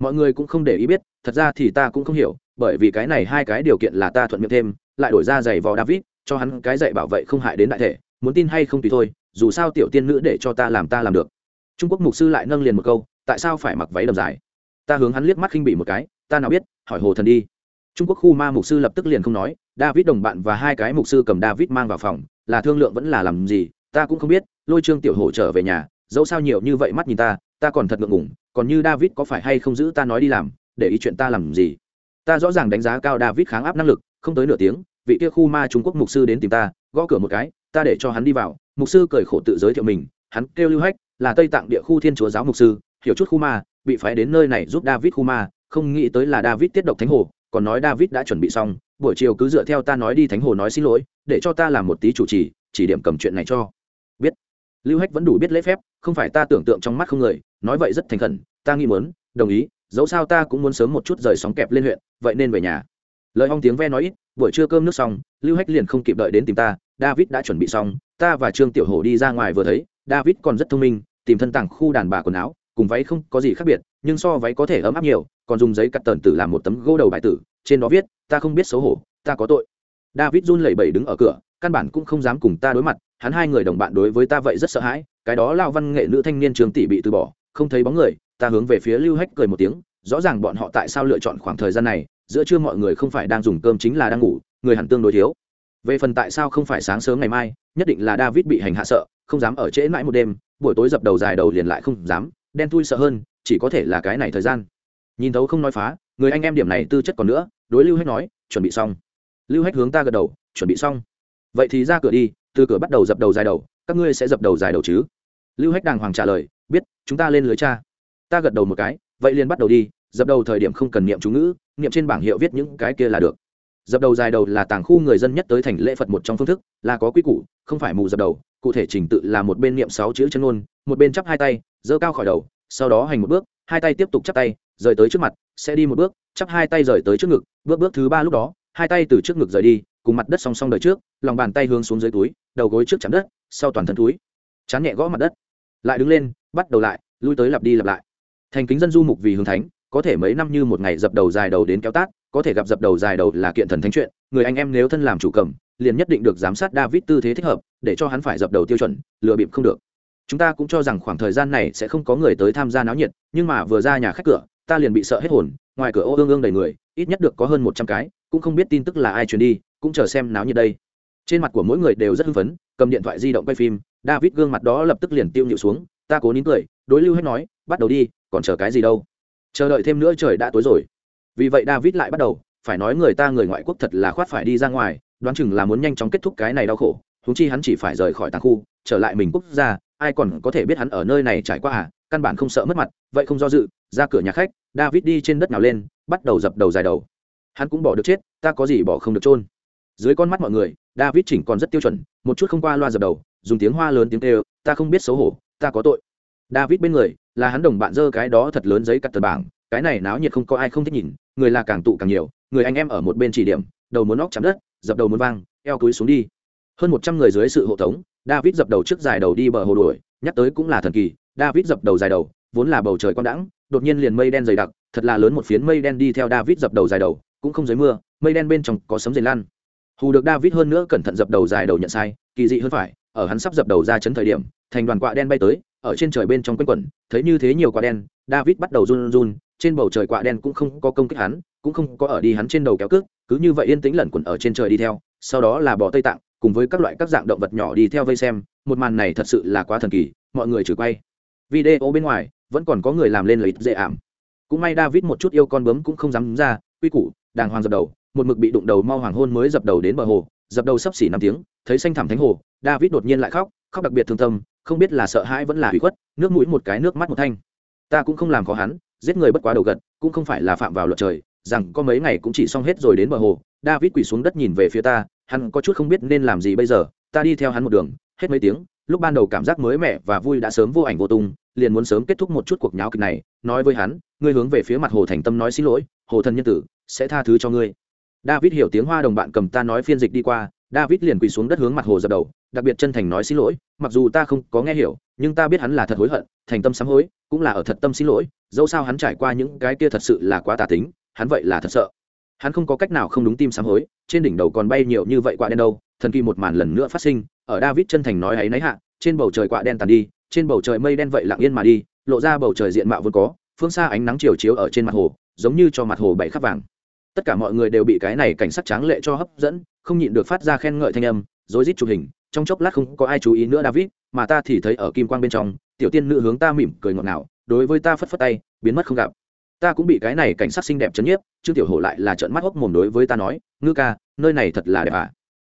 Mọi người cũng không để ý biết, thật ra thì ta cũng không hiểu, bởi vì cái này hai cái điều kiện là ta thuận miệng thêm, lại đổi ra giày vò david, cho hắn cái dạy bảo vệ không hại đến đại thể, muốn tin hay không tùy thôi, dù sao tiểu tiên nữ để cho ta làm ta làm được. Trung quốc mục sư lại nâng liền một câu, tại sao phải mặc váy đầm dài? Ta hướng hắn liếc mắt khinh bị một cái, ta nào biết, hỏi hồ thần đi. Trung quốc khu ma mục sư lập tức liền không nói, david đồng bạn và hai cái mục sư cầm david mang vào phòng là thương lượng vẫn là làm gì, ta cũng không biết, lôi trương tiểu hổ trở về nhà, dẫu sao nhiều như vậy mắt nhìn ta ta còn thật ngượng ngủng còn như david có phải hay không giữ ta nói đi làm, để ý chuyện ta làm gì. Ta rõ ràng đánh giá cao david kháng áp năng lực, không tới nửa tiếng, vị kia khu ma trung quốc mục sư đến tìm ta, gõ cửa một cái, ta để cho hắn đi vào, mục sư cười khổ tự giới thiệu mình, hắn kêu lưu hách, là tây tạng địa khu thiên chúa giáo mục sư, hiểu chút khu ma, bị phái đến nơi này giúp david khu ma, không nghĩ tới là david tiết độc thánh hồ, còn nói david đã chuẩn bị xong, buổi chiều cứ dựa theo ta nói đi thánh hồ nói xin lỗi để cho ta làm một tí chủ trì, chỉ điểm cầm chuyện này cho. Biết. Lưu hách vẫn đủ biết lễ phép, không phải ta tưởng tượng trong mắt không người, nói vậy rất thành khẩn, ta nghĩ muốn, đồng ý, dẫu sao ta cũng muốn sớm một chút rời sóng kẹp lên huyện, vậy nên về nhà. Lời hong tiếng ve nói ít, buổi trưa cơm nước xong, lưu hách liền không kịp đợi đến tìm ta, david đã chuẩn bị xong, ta và trương tiểu hổ đi ra ngoài vừa thấy, david còn rất thông minh, tìm thân tặng khu đàn bà quần áo, cùng váy không có gì khác biệt, nhưng so váy có thể ấm áp nhiều, còn dùng giấy cắt tần tử làm một tấm gỗ đầu bài tử, trên đó viết, ta không biết xấu hổ, ta có tội david run lẩy bẩy đứng ở cửa, căn bản cũng không dám cùng ta đối mặt, hắn hai người đồng bạn đối với ta vậy rất sợ hãi, cái đó lao văn nghệ nữ thanh niên trường tỷ bị từ bỏ, không thấy bóng người, ta hướng về phía lưu hách cười một tiếng, rõ ràng bọn họ tại sao lựa chọn khoảng thời gian này, giữa trưa mọi người không phải đang dùng cơm chính là đang ngủ, người hẳn tương đối thiếu. Về phần tại sao không phải sáng sớm ngày mai, nhất định là david bị hành hạ sợ, không dám ở trễ mãi một đêm, buổi tối dập đầu dài đầu liền lại không dám, đen thui sợ hơn, chỉ có thể là cái này thời gian. Nhìn thấu không nói phá, người anh em điểm này tư chất còn nữa, đối lưu hách nói, chuẩn bị xong lưu hách hướng ta gật đầu, chuẩn bị xong. Vậy thì ra cửa đi, từ cửa bắt đầu dập đầu dài đầu, các ngươi sẽ dập đầu dài đầu chứ? Lưu hách đàng hoàng trả lời, biết, chúng ta lên lưới cha. Ta gật đầu một cái, vậy liền bắt đầu đi, dập đầu thời điểm không cần niệm chú ngữ, niệm trên bảng hiệu viết những cái kia là được. Dập đầu dài đầu là tàng khu người dân nhất tới thành lễ phật một trong phương thức, là có quy củ, không phải mù dập đầu, cụ thể trình tự là một bên niệm sáu chữ chân ngôn, một bên chắp hai tay, giơ cao khỏi đầu, sau đó hành một bước, hai tay tiếp tục chắp tay, rời tới trước mặt, sẽ đi một bước, chắp hai tay rời tới trước ngực, bước bước thứ ba lúc đó hai tay từ trước ngực rời đi, cùng mặt đất song song đời trước, lòng bàn tay hướng xuống dưới túi, đầu gối trước chạm đất, sau toàn thân túi. Chán nhẹ gõ mặt đất. Lại đứng lên, bắt đầu lại, lui tới lặp đi lặp lại. Thành kính dân du mục vì hướng thánh, có thể mấy năm như một ngày dập đầu dài đầu đến kéo tát, có thể gặp dập đầu dài đầu là kiện thần thánh chuyện, người anh em nếu thân làm chủ cầm, liền nhất định được giám sát david tư thế thích hợp, để cho hắn phải dập đầu tiêu chuẩn, lừa bịp không được. Chúng ta cũng cho rằng khoảng thời gian này sẽ không có người tới tham gia náo nhiệt, nhưng mà vừa ra nhà khách cửa, ta liền bị sợ hết hồn, ngoài cửa ô ương ương đầy người, ít nhất được có hơn một trăm cái cũng không biết tin tức là ai truyền đi, cũng chờ xem náo nhiệt đây. Trên mặt của mỗi người đều rất hưng phấn, cầm điện thoại di động quay phim, david gương mặt đó lập tức liền tiêu nhịu xuống, ta cố nín cười, đối lưu hết nói, bắt đầu đi, còn chờ cái gì đâu? Chờ đợi thêm nữa trời đã tối rồi. Vì vậy david lại bắt đầu, phải nói người ta người ngoại quốc thật là khoát phải đi ra ngoài, đoán chừng là muốn nhanh chóng kết thúc cái này đau khổ húng chi hắn chỉ phải rời khỏi tàng khu, trở lại mình quốc gia, ai còn có thể biết hắn ở nơi này trải qua à căn bản không sợ mất mặt, vậy không do dự, ra cửa nhà khách, david đi trên đất nào lên, bắt đầu dập đầu dài đầu hắn cũng bỏ được chết, ta có gì bỏ không được trôn dưới con mắt mọi người, david chỉnh còn rất tiêu chuẩn, một chút không qua loa dập đầu, dùng tiếng hoa lớn tiếng kêu, ta không biết xấu hổ, ta có tội. David bên người, là hắn đồng bạn dơ cái đó thật lớn giấy cắt tờ bảng, cái này náo nhiệt không có ai không thích nhìn, người là càng tụ càng nhiều, người anh em ở một bên chỉ điểm, đầu muốn óc chạm đất, dập đầu muốn vang, eo túi xuống đi. Hơn một trăm người dưới sự hộ tống, david dập đầu trước dài đầu đi bờ hồ đuổi, nhắc tới cũng là thần kỳ, david dập đầu dài đầu, vốn là bầu trời quang đãng, đột nhiên liền mây đen dày đặc, thật là lớn một phiến mây đen đi theo david dập đầu dài đầu cũng không dưới mưa, mây đen bên trong có sấm dền lan. Hù được david hơn nữa cẩn thận dập đầu dài đầu nhận sai, kỳ dị hơn phải, ở hắn sắp dập đầu ra chấn thời điểm, thành đoàn quạ đen bay tới, ở trên trời bên trong quanh quẩn, thấy như thế nhiều quạ đen, david bắt đầu run run trên bầu trời quạ đen cũng không có công kích hắn, cũng không có ở đi hắn trên đầu kéo cước, cứ như vậy yên tĩnh lẩn quẩn ở trên trời đi theo, sau đó là bò tây tạng, cùng với các loại các dạng động vật nhỏ đi theo vây xem, một màn này thật sự là quá thần kỳ, mọi người trừ quay. Video bên ngoài, vẫn còn có người làm lên lợi dễ ảm. Cũng may david một chút yêu con bướm cũng không dám ra, quy củ đàng hoàng dập đầu, một mực bị đụng đầu mau hoàng hôn mới dập đầu đến bờ hồ, dập đầu sắp xỉ năm tiếng, thấy xanh thẳm thánh hồ, david đột nhiên lại khóc khóc đặc biệt thương tâm, không biết là sợ hãi vẫn là hủy khuất, nước mũi một cái nước mắt một thanh. Ta cũng không làm khó hắn, giết người bất quá đầu gật, cũng không phải là phạm vào luật trời, rằng có mấy ngày cũng chỉ xong hết rồi đến bờ hồ, david quỳ xuống đất nhìn về phía ta, hắn có chút không biết nên làm gì bây giờ, ta đi theo hắn một đường, hết mấy tiếng, lúc ban đầu cảm giác mới mẻ và vui đã sớm vô ảnh vô tung, liền muốn sớm kết thúc một chút cuộc nháo kịch này, nói với hắn, ngươi hướng về phía mặt hồ thành tâm nói xin lỗi hồ thần nhân tử, sẽ tha thứ cho ngươi. David hiểu tiếng hoa đồng bạn cầm ta nói phiên dịch đi qua, david liền quỳ xuống đất hướng mặt hồ dập đầu, đặc biệt chân thành nói xin lỗi, mặc dù ta không có nghe hiểu, nhưng ta biết hắn là thật hối hận, thành tâm sám hối, cũng là ở thật tâm xin lỗi, dẫu sao hắn trải qua những cái kia thật sự là quá tà tính, hắn vậy là thật sợ. Hắn không có cách nào không đúng tim sám hối, trên đỉnh đầu còn bay nhiều như vậy quạ đen đâu, thần kỳ một màn lần nữa phát sinh, ở david chân thành nói ấy nấy hạ, trên bầu trời quạ đen tàn đi, trên bầu trời mây đen vậy lặng yên mà đi, lộ ra bầu trời diện mạo vốn có, phương xa ánh nắng chiều chiếu ở trên mặt hồ giống như cho mặt hồ bảy khắp vàng. Tất cả mọi người đều bị cái này cảnh sắc tráng lệ cho hấp dẫn, không nhịn được phát ra khen ngợi thanh âm, rối rít chụp hình, trong chốc lát không có ai chú ý nữa david, mà ta thì thấy ở kim quang bên trong, tiểu tiên nữ hướng ta mỉm cười ngọt ngào, đối với ta phất phất tay, biến mất không gặp. Ta cũng bị cái này cảnh sắc xinh đẹp chấn nhiếp, trương tiểu hổ lại là trợn mắt hốc mồm đối với ta nói, ngư ca, nơi này thật là đẹp à?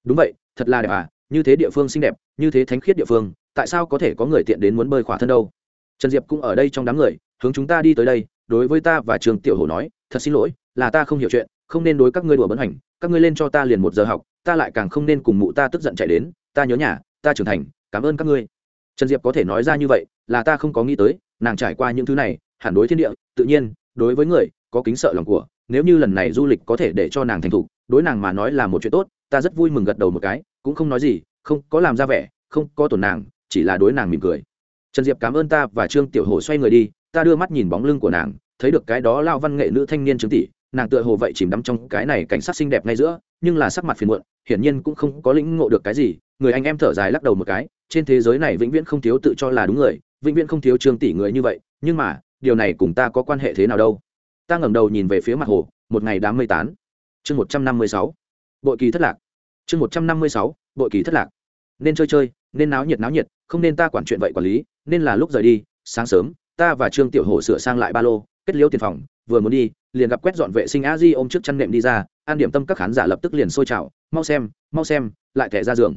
Đúng vậy, thật là đẹp à như thế địa phương xinh đẹp, như thế thánh khiết địa phương, tại sao có thể có người tiện đến muốn bơi khỏa thân đâu? Trần diệp cũng ở đây trong đám người, hướng chúng ta đi tới đây đối với ta và trường tiểu hổ nói, thật xin lỗi, là ta không hiểu chuyện, không nên đối các ngươi đùa bấn hành, các ngươi lên cho ta liền một giờ học, ta lại càng không nên cùng mụ ta tức giận chạy đến, ta nhớ nhà, ta trưởng thành, cảm ơn các ngươi. Trần diệp có thể nói ra như vậy, là ta không có nghĩ tới, nàng trải qua những thứ này, hẳn đối thiên địa, tự nhiên, đối với người, có kính sợ lòng của, nếu như lần này du lịch có thể để cho nàng thành thục, đối nàng mà nói là một chuyện tốt, ta rất vui mừng gật đầu một cái, cũng không nói gì, không có làm ra vẻ, không có tổn nàng, chỉ là đối nàng mỉm cười. Trần diệp cảm ơn ta và trương tiểu hồ xoay người đi ta đưa mắt nhìn bóng lưng của nàng, thấy được cái đó lao văn nghệ nữ thanh niên chứng tỷ nàng tựa hồ vậy chìm đắm trong cái này cảnh sát xinh đẹp ngay giữa, nhưng là sắc mặt phiền muộn, hiển nhiên cũng không có lĩnh ngộ được cái gì, người anh em thở dài lắc đầu một cái, trên thế giới này vĩnh viễn không thiếu tự cho là đúng người, vĩnh viễn không thiếu trương tỷ người như vậy, nhưng mà, điều này cùng ta có quan hệ thế nào đâu? Ta ngẩng đầu nhìn về phía mặt hồ, một ngày đám mây tán. Chương một trăm năm mươi sáu, bội kỳ thất lạc. Chương một trăm năm mươi sáu, bội kỳ thất lạc. Nên chơi chơi, nên náo nhiệt náo nhiệt, không nên ta quản chuyện vậy quản lý, nên là lúc rời đi, sáng sớm ta và trương tiểu hổ sửa sang lại ba lô, kết liễu tiền phòng, vừa muốn đi, liền gặp quét dọn vệ sinh a di ôm trước chăn nệm đi ra, an điểm tâm các khán giả lập tức liền sôi trào, mau xem mau xem, lại thẻ ra giường.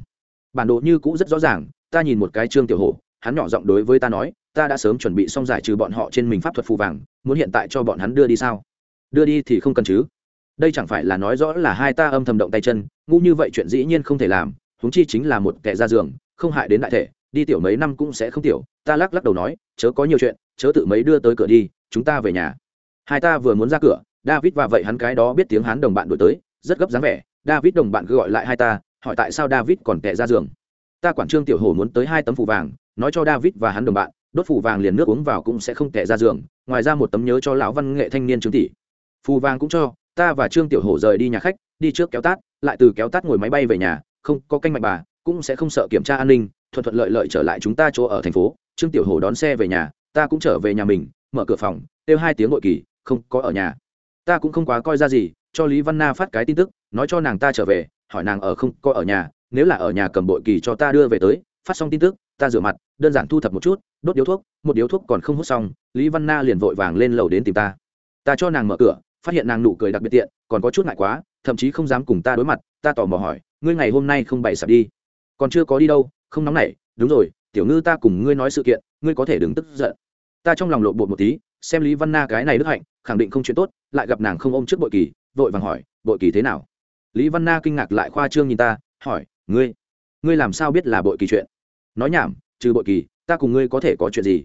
Bản đồ như cũ rất rõ ràng, ta nhìn một cái trương tiểu hổ, hắn nhỏ giọng đối với ta nói, ta đã sớm chuẩn bị xong giải trừ bọn họ trên mình pháp thuật phù vàng, muốn hiện tại cho bọn hắn đưa đi sao? Đưa đi thì không cần chứ. Đây chẳng phải là nói rõ là hai ta âm thầm động tay chân, ngu như vậy chuyện dĩ nhiên không thể làm, huống chi chính là một kẻ ra giường, không hại đến đại thể, đi tiểu mấy năm cũng sẽ không tiểu, ta lắc lắc đầu nói, chớ có nhiều chuyện chớ tự mấy đưa tới cửa đi, chúng ta về nhà. Hai ta vừa muốn ra cửa, david và vậy hắn cái đó biết tiếng hắn đồng bạn đổi tới, rất gấp dáng vẻ. David đồng bạn cứ gọi lại hai ta, hỏi tại sao david còn tệ ra giường. Ta quản trương tiểu hồ muốn tới hai tấm phủ vàng, nói cho david và hắn đồng bạn, đốt phủ vàng liền nước uống vào cũng sẽ không tệ ra giường, ngoài ra một tấm nhớ cho lão văn nghệ thanh niên trương tỷ. Phù vàng cũng cho, ta và trương tiểu hổ rời đi nhà khách, đi trước kéo tát, lại từ kéo tát ngồi máy bay về nhà, không có canh mạch bà, cũng sẽ không sợ kiểm tra an ninh, thuận thuận lợi lợi trở lại chúng ta chỗ ở thành phố. Trương tiểu hổ đón xe về nhà ta cũng trở về nhà mình, mở cửa phòng, kêu hai tiếng nội kỳ, không có ở nhà. Ta cũng không quá coi ra gì, cho lý văn na phát cái tin tức, nói cho nàng ta trở về, hỏi nàng ở không có ở nhà, nếu là ở nhà cầm bội kỳ cho ta đưa về tới, phát xong tin tức, ta rửa mặt, đơn giản thu thập một chút, đốt điếu thuốc, một điếu thuốc còn không hút xong, lý văn na liền vội vàng lên lầu đến tìm ta. Ta cho nàng mở cửa, phát hiện nàng nụ cười đặc biệt tiện, còn có chút ngại quá, thậm chí không dám cùng ta đối mặt, ta tò mò hỏi, ngươi ngày hôm nay không bày sạp đi? Còn chưa có đi đâu, không nóng nảy, đúng rồi, tiểu ngư ta cùng ngươi nói sự kiện, ngươi có thể đừng tức giận ta trong lòng lộ bột một tí, xem lý văn na cái này đức hạnh, khẳng định không chuyện tốt, lại gặp nàng không ôm trước bội kỳ, vội vàng hỏi, bội kỳ thế nào? Lý văn na kinh ngạc lại khoa trương nhìn ta, hỏi, ngươi ngươi làm sao biết là bội kỳ chuyện? Nói nhảm, trừ bội kỳ, ta cùng ngươi có thể có chuyện gì?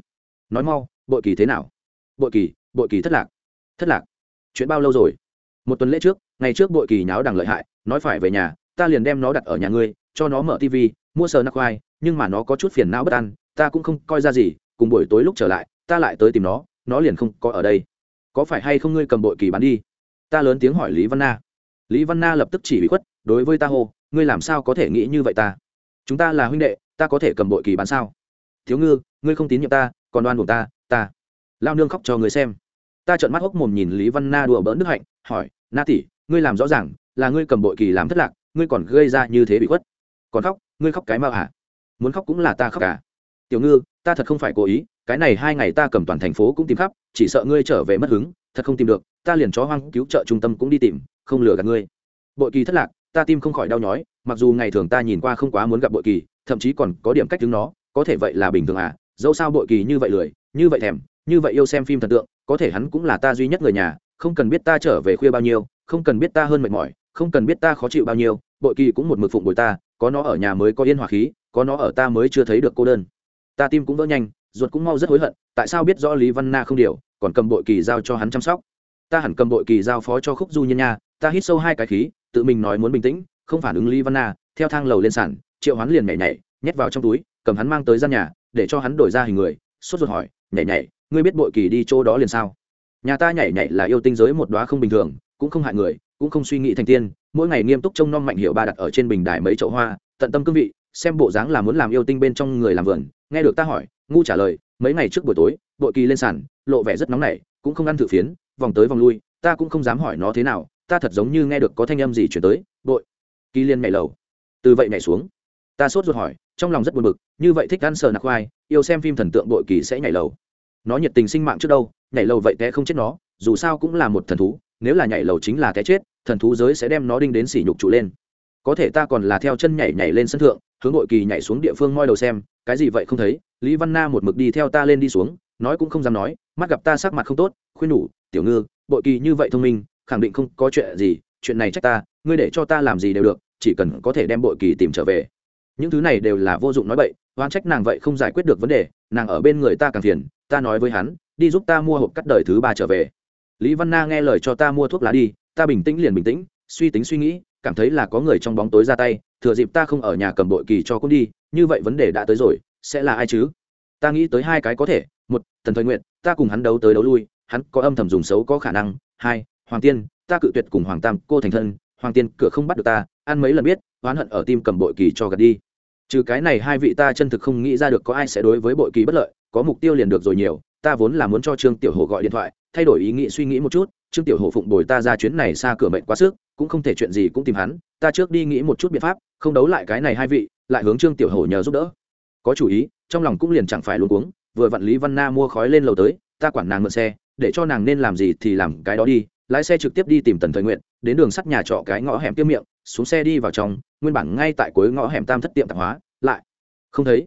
Nói mau, bội kỳ thế nào? Bội kỳ bội kỳ thất lạc. Thất lạc? Chuyện bao lâu rồi? Một tuần lễ trước, ngày trước bội kỳ nháo đằng lợi hại, nói phải về nhà, ta liền đem nó đặt ở nhà ngươi, cho nó mở tv mua sờ nắc khoai, nhưng mà nó có chút phiền não bất an, ta cũng không coi ra gì, cùng buổi tối lúc trở lại ta lại tới tìm nó nó liền không có ở đây. Có phải hay không ngươi cầm bội kỳ bán đi? Ta lớn tiếng hỏi lý văn na. Lý văn na lập tức chỉ bị khuất, đối với ta hô, ngươi làm sao có thể nghĩ như vậy ta? Chúng ta là huynh đệ, ta có thể cầm bội kỳ bán sao? Thiếu ngư, ngươi không tín nhiệm ta, còn đoan buộc ta ta. Lao nương khóc cho người xem. Ta trợn mắt hốc mồm nhìn lý văn na đùa bỡn đức hạnh, hỏi, na tỷ, ngươi làm rõ ràng là ngươi cầm bội kỳ làm thất lạc, ngươi còn gây ra như thế bị khuất. Còn khóc, ngươi khóc cái mau hả muốn khóc cũng là ta khóc cả tiểu ngư, ta thật không phải cố ý cái này hai ngày ta cầm toàn thành phố cũng tìm khắp, chỉ sợ ngươi trở về mất hứng, thật không tìm được, ta liền chó hoang cứu trợ trung tâm cũng đi tìm, không lừa gạt ngươi. Bội kỳ thất lạc, ta tim không khỏi đau nhói, mặc dù ngày thường ta nhìn qua không quá muốn gặp bội kỳ, thậm chí còn có điểm cách đứng nó, có thể vậy là bình thường à dẫu sao bội kỳ như vậy lười, như vậy thèm, như vậy yêu xem phim thần tượng, có thể hắn cũng là ta duy nhất người nhà, không cần biết ta trở về khuya bao nhiêu, không cần biết ta hơn mệt mỏi, không cần biết ta khó chịu bao nhiêu, bội kỳ cũng một mực phụng bồi ta, có nó ở nhà mới có yên hòa khí, có nó ở ta mới chưa thấy được cô đơn. Ta tim cũng vỡ nhanh ruột cũng mau rất hối hận, tại sao biết rõ lý văn na không điều, còn cầm bội kỳ giao cho hắn chăm sóc? Ta hẳn cầm bội kỳ giao phó cho khúc du nhân nha, ta hít sâu hai cái khí, tự mình nói muốn bình tĩnh, không phản ứng lý văn na, theo thang lầu lên sàn, triệu hắn liền nhảy nhảy, nhét vào trong túi, cầm hắn mang tới gian nhà, để cho hắn đổi ra hình người, sốt ruột hỏi, nhảy nhảy, ngươi biết bội kỳ đi chỗ đó liền sao? Nhà ta nhảy nhảy là yêu tinh giới một đóa không bình thường, cũng không hại người, cũng không suy nghĩ thành tiên, mỗi ngày nghiêm túc trông nom mạnh hiệu ba đặt ở trên bình đài mấy chậu hoa, tận tâm cương vị, xem bộ dáng là muốn làm yêu tinh bên trong người làm vườn, nghe được ta hỏi ngu trả lời, mấy ngày trước buổi tối bội kỳ lên sàn, lộ vẻ rất nóng nảy, cũng không ăn thử phiến, vòng tới vòng lui, ta cũng không dám hỏi nó thế nào, ta thật giống như nghe được có thanh âm gì chuyển tới bội kỳ liên nhảy lầu. Từ vậy nhảy xuống. Ta sốt ruột hỏi, trong lòng rất buồn bực, như vậy thích ăn sờ nạc khoai, yêu xem phim thần tượng bội kỳ sẽ nhảy lầu. Nó nhiệt tình sinh mạng trước đâu, nhảy lầu vậy té không chết nó, dù sao cũng là một thần thú, nếu là nhảy lầu chính là té chết, thần thú giới sẽ đem nó đinh đến sỉ nhục trụ lên có thể ta còn là theo chân nhảy nhảy lên sân thượng, hướng nội kỳ nhảy xuống địa phương ngoi đầu xem, cái gì vậy không thấy? Lý văn na một mực đi theo ta lên đi xuống, nói cũng không dám nói, mắt gặp ta sắc mặt không tốt, khuyên nhủ, tiểu ngư, bội kỳ như vậy thông minh, khẳng định không có chuyện gì, chuyện này trách ta, ngươi để cho ta làm gì đều được, chỉ cần có thể đem bội kỳ tìm trở về. Những thứ này đều là vô dụng nói bậy oan trách nàng vậy không giải quyết được vấn đề, nàng ở bên người ta càng phiền, ta nói với hắn, đi giúp ta mua hộp cắt đời thứ ba trở về. Lý văn na nghe lời cho ta mua thuốc lá đi, ta bình tĩnh liền bình tĩnh, suy tính suy nghĩ cảm thấy là có người trong bóng tối ra tay, thừa dịp ta không ở nhà cầm bội kỳ cho cũng đi, như vậy vấn đề đã tới rồi, sẽ là ai chứ? Ta nghĩ tới hai cái có thể, một, thần thời nguyện ta cùng hắn đấu tới đấu lui, hắn có âm thầm dùng xấu có khả năng, hai, hoàng tiên, ta cự tuyệt cùng hoàng tam, cô thành thân, hoàng tiên, cửa không bắt được ta, ăn mấy lần biết, oán hận ở tim cầm bội kỳ cho gật đi. Trừ cái này hai vị ta chân thực không nghĩ ra được có ai sẽ đối với bội kỳ bất lợi, có mục tiêu liền được rồi nhiều, ta vốn là muốn cho trương tiểu hồ gọi điện thoại, thay đổi ý nghĩ suy nghĩ một chút trương tiểu hổ phụng bồi ta ra chuyến này xa cửa mệnh quá sức, cũng không thể chuyện gì cũng tìm hắn, ta trước đi nghĩ một chút biện pháp, không đấu lại cái này hai vị, lại hướng trương tiểu hổ nhờ giúp đỡ. Có chủ ý, trong lòng cũng liền chẳng phải luôn cuống, vừa vặn lý văn na mua khói lên lầu tới, ta quản nàng mượn xe, để cho nàng nên làm gì thì làm cái đó đi, lái xe trực tiếp đi tìm tần thời nguyện đến đường sắt nhà trọ cái ngõ hẻm tiêm miệng, xuống xe đi vào trong, nguyên bản ngay tại cuối ngõ hẻm tam thất tiệm tạp hóa, lại không thấy.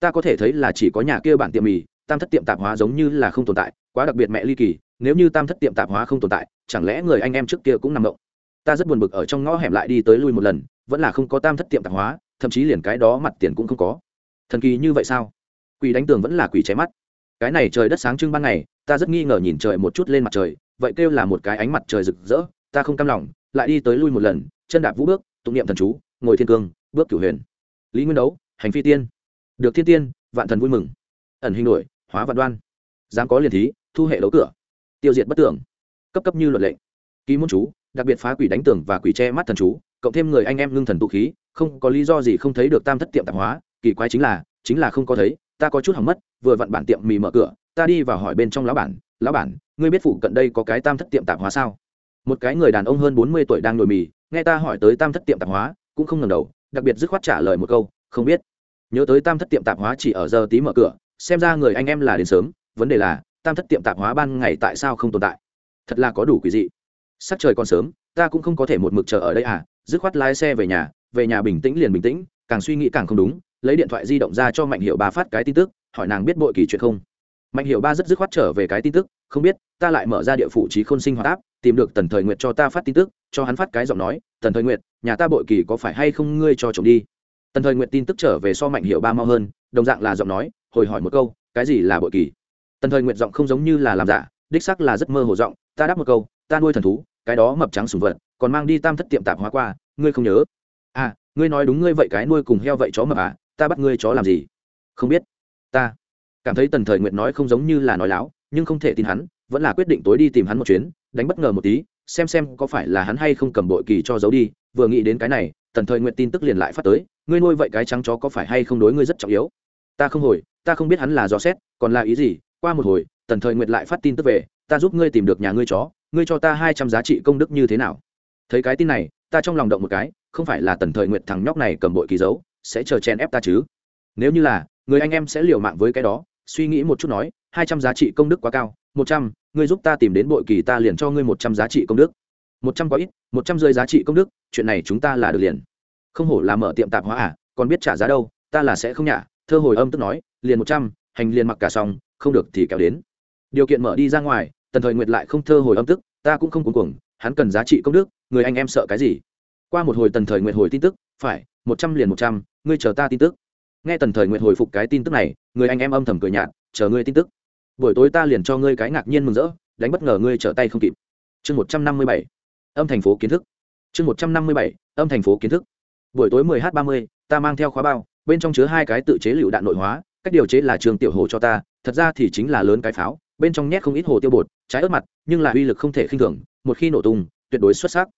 Ta có thể thấy là chỉ có nhà kia bản tiệm mì, tam thất tiệm tạp hóa giống như là không tồn tại quá đặc biệt mẹ ly kỳ, nếu như tam thất tiệm tạp hóa không tồn tại, chẳng lẽ người anh em trước kia cũng nằm động? Ta rất buồn bực ở trong ngõ hẻm lại đi tới lui một lần, vẫn là không có tam thất tiệm tạp hóa, thậm chí liền cái đó mặt tiền cũng không có. Thần kỳ như vậy sao? Quỷ đánh tường vẫn là quỷ cháy mắt. Cái này trời đất sáng trưng ban ngày, ta rất nghi ngờ nhìn trời một chút lên mặt trời, vậy kêu là một cái ánh mặt trời rực rỡ, ta không cam lòng, lại đi tới lui một lần, chân đạp vũ bước, tụng niệm thần chú, ngồi thiên cương, bước cửu huyền. Lý nguyên đấu, hành phi tiên. Được thiên tiên, vạn thần vui mừng. Ẩn hình đổi hóa vạn đoan. Dám có liền thí thu hệ đấu cửa. Tiêu diệt bất tưởng cấp cấp như luật lệnh ký môn chú, đặc biệt phá quỷ đánh tường và quỷ che mắt thần chú, cộng thêm người anh em ngưng thần tụ khí, không có lý do gì không thấy được tam thất tiệm tạp hóa. Kỳ quái chính là chính là không có thấy, ta có chút hỏng mất, vừa vặn bản tiệm mì mở cửa, ta đi vào hỏi bên trong lão bản lão bản, ngươi biết phụ cận đây có cái tam thất tiệm tạp hóa sao? Một cái người đàn ông hơn bốn mươi tuổi đang nổi mì, nghe ta hỏi tới tam thất tiệm tạp hóa, cũng không ngần đầu, đặc biệt dứt khoát trả lời một câu, không biết. Nhớ tới tam thất tiệm tạp hóa chỉ ở giờ tí mở cửa, xem ra người anh em là đến sớm, vấn đề là tam thất tiệm tạp hóa ban ngày tại sao không tồn tại? Thật là có đủ quỷ dị. Sắc trời còn sớm, ta cũng không có thể một mực chờ ở đây à? Dứt khoát lái xe về nhà về nhà bình tĩnh liền bình tĩnh, càng suy nghĩ càng không đúng, lấy điện thoại di động ra cho mạnh hiệu ba phát cái tin tức, hỏi nàng biết bội kỳ chuyện không? Mạnh hiệu ba rất dứt khoát trở về cái tin tức, không biết, ta lại mở ra địa phủ trí khôn sinh hoạt áp tìm được tần thời nguyệt cho ta phát tin tức, cho hắn phát cái giọng nói, tần thời nguyệt, nhà ta bội kỳ có phải hay không ngươi cho chồng đi? Tần thời nguyệt tin tức trở về so mạnh hiệu ba mau hơn, đồng dạng là giọng nói, hồi hỏi một câu, cái gì là bội kỳ? Tần thời nguyệt giọng không giống như là làm giả, đích sắc là rất mơ hồ giọng, ta đáp một câu, ta nuôi thần thú, cái đó mập trắng sùng vật, còn mang đi tam thất tiệm tạp hóa qua, ngươi không nhớ? À ngươi nói đúng ngươi vậy cái nuôi cùng heo vậy chó mập à ta bắt ngươi chó làm gì? Không biết. Ta cảm thấy tần thời nguyệt nói không giống như là nói láo, nhưng không thể tin hắn, vẫn là quyết định tối đi tìm hắn một chuyến, đánh bất ngờ một tí, xem xem có phải là hắn hay không cầm bội kỳ cho giấu đi, vừa nghĩ đến cái này, tần thời nguyện tin tức liền lại phát tới, ngươi nuôi vậy cái trắng chó có phải hay không đối ngươi rất trọng yếu? Ta không hồi, ta không biết hắn là dò xét, còn là ý gì qua một hồi, tần thời Nguyệt lại phát tin tức về, ta giúp ngươi tìm được nhà ngươi chó, ngươi cho ta hai trăm giá trị công đức như thế nào? Thấy cái tin này, ta trong lòng động một cái, không phải là tần thời Nguyệt thằng nhóc này cầm bội kỳ dấu, sẽ chờ chen ép ta chứ? Nếu như là, người anh em sẽ liều mạng với cái đó, suy nghĩ một chút nói, hai trăm giá trị công đức quá cao, một trăm, ngươi giúp ta tìm đến bội kỳ ta liền cho ngươi một trăm giá trị công đức. Một trăm có ít, một trăm rơi giá trị công đức, chuyện này chúng ta là được liền. Không hổ là mở tiệm tạp hóa à còn biết trả giá đâu, ta là sẽ không nhả. Thơ hồi âm tức nói, liền một trăm, hành liền mặc cả xong không được thì kéo đến. Điều kiện mở đi ra ngoài, tần thời nguyệt lại không thơ hồi âm tức, ta cũng không cuồng cuồng, hắn cần giá trị công đức, người anh em sợ cái gì? Qua một hồi tần thời nguyệt hồi tin tức, phải, một trăm liền một trăm, ngươi chờ ta tin tức. Nghe tần thời nguyệt hồi phục cái tin tức này, người anh em âm thầm cười nhạt, chờ ngươi tin tức. Buổi tối ta liền cho ngươi cái ngạc nhiên mừng rỡ, đánh bất ngờ ngươi trở tay không kịp. Chương một trăm năm mươi bảy, âm thành phố kiến thức. Chương một trăm năm mươi bảy, âm thành phố kiến thức. Buổi tối mười h ba mươi, ta mang theo khóa bao, bên trong chứa hai cái tự chế lựu đạn nội hóa, cách điều chế là trường tiểu hồ cho ta thật ra thì chính là lớn cái pháo, bên trong nhét không ít hồ tiêu bột, trái ớt mặt, nhưng là uy lực không thể khinh thường, một khi nổ tung, tuyệt đối xuất sắc.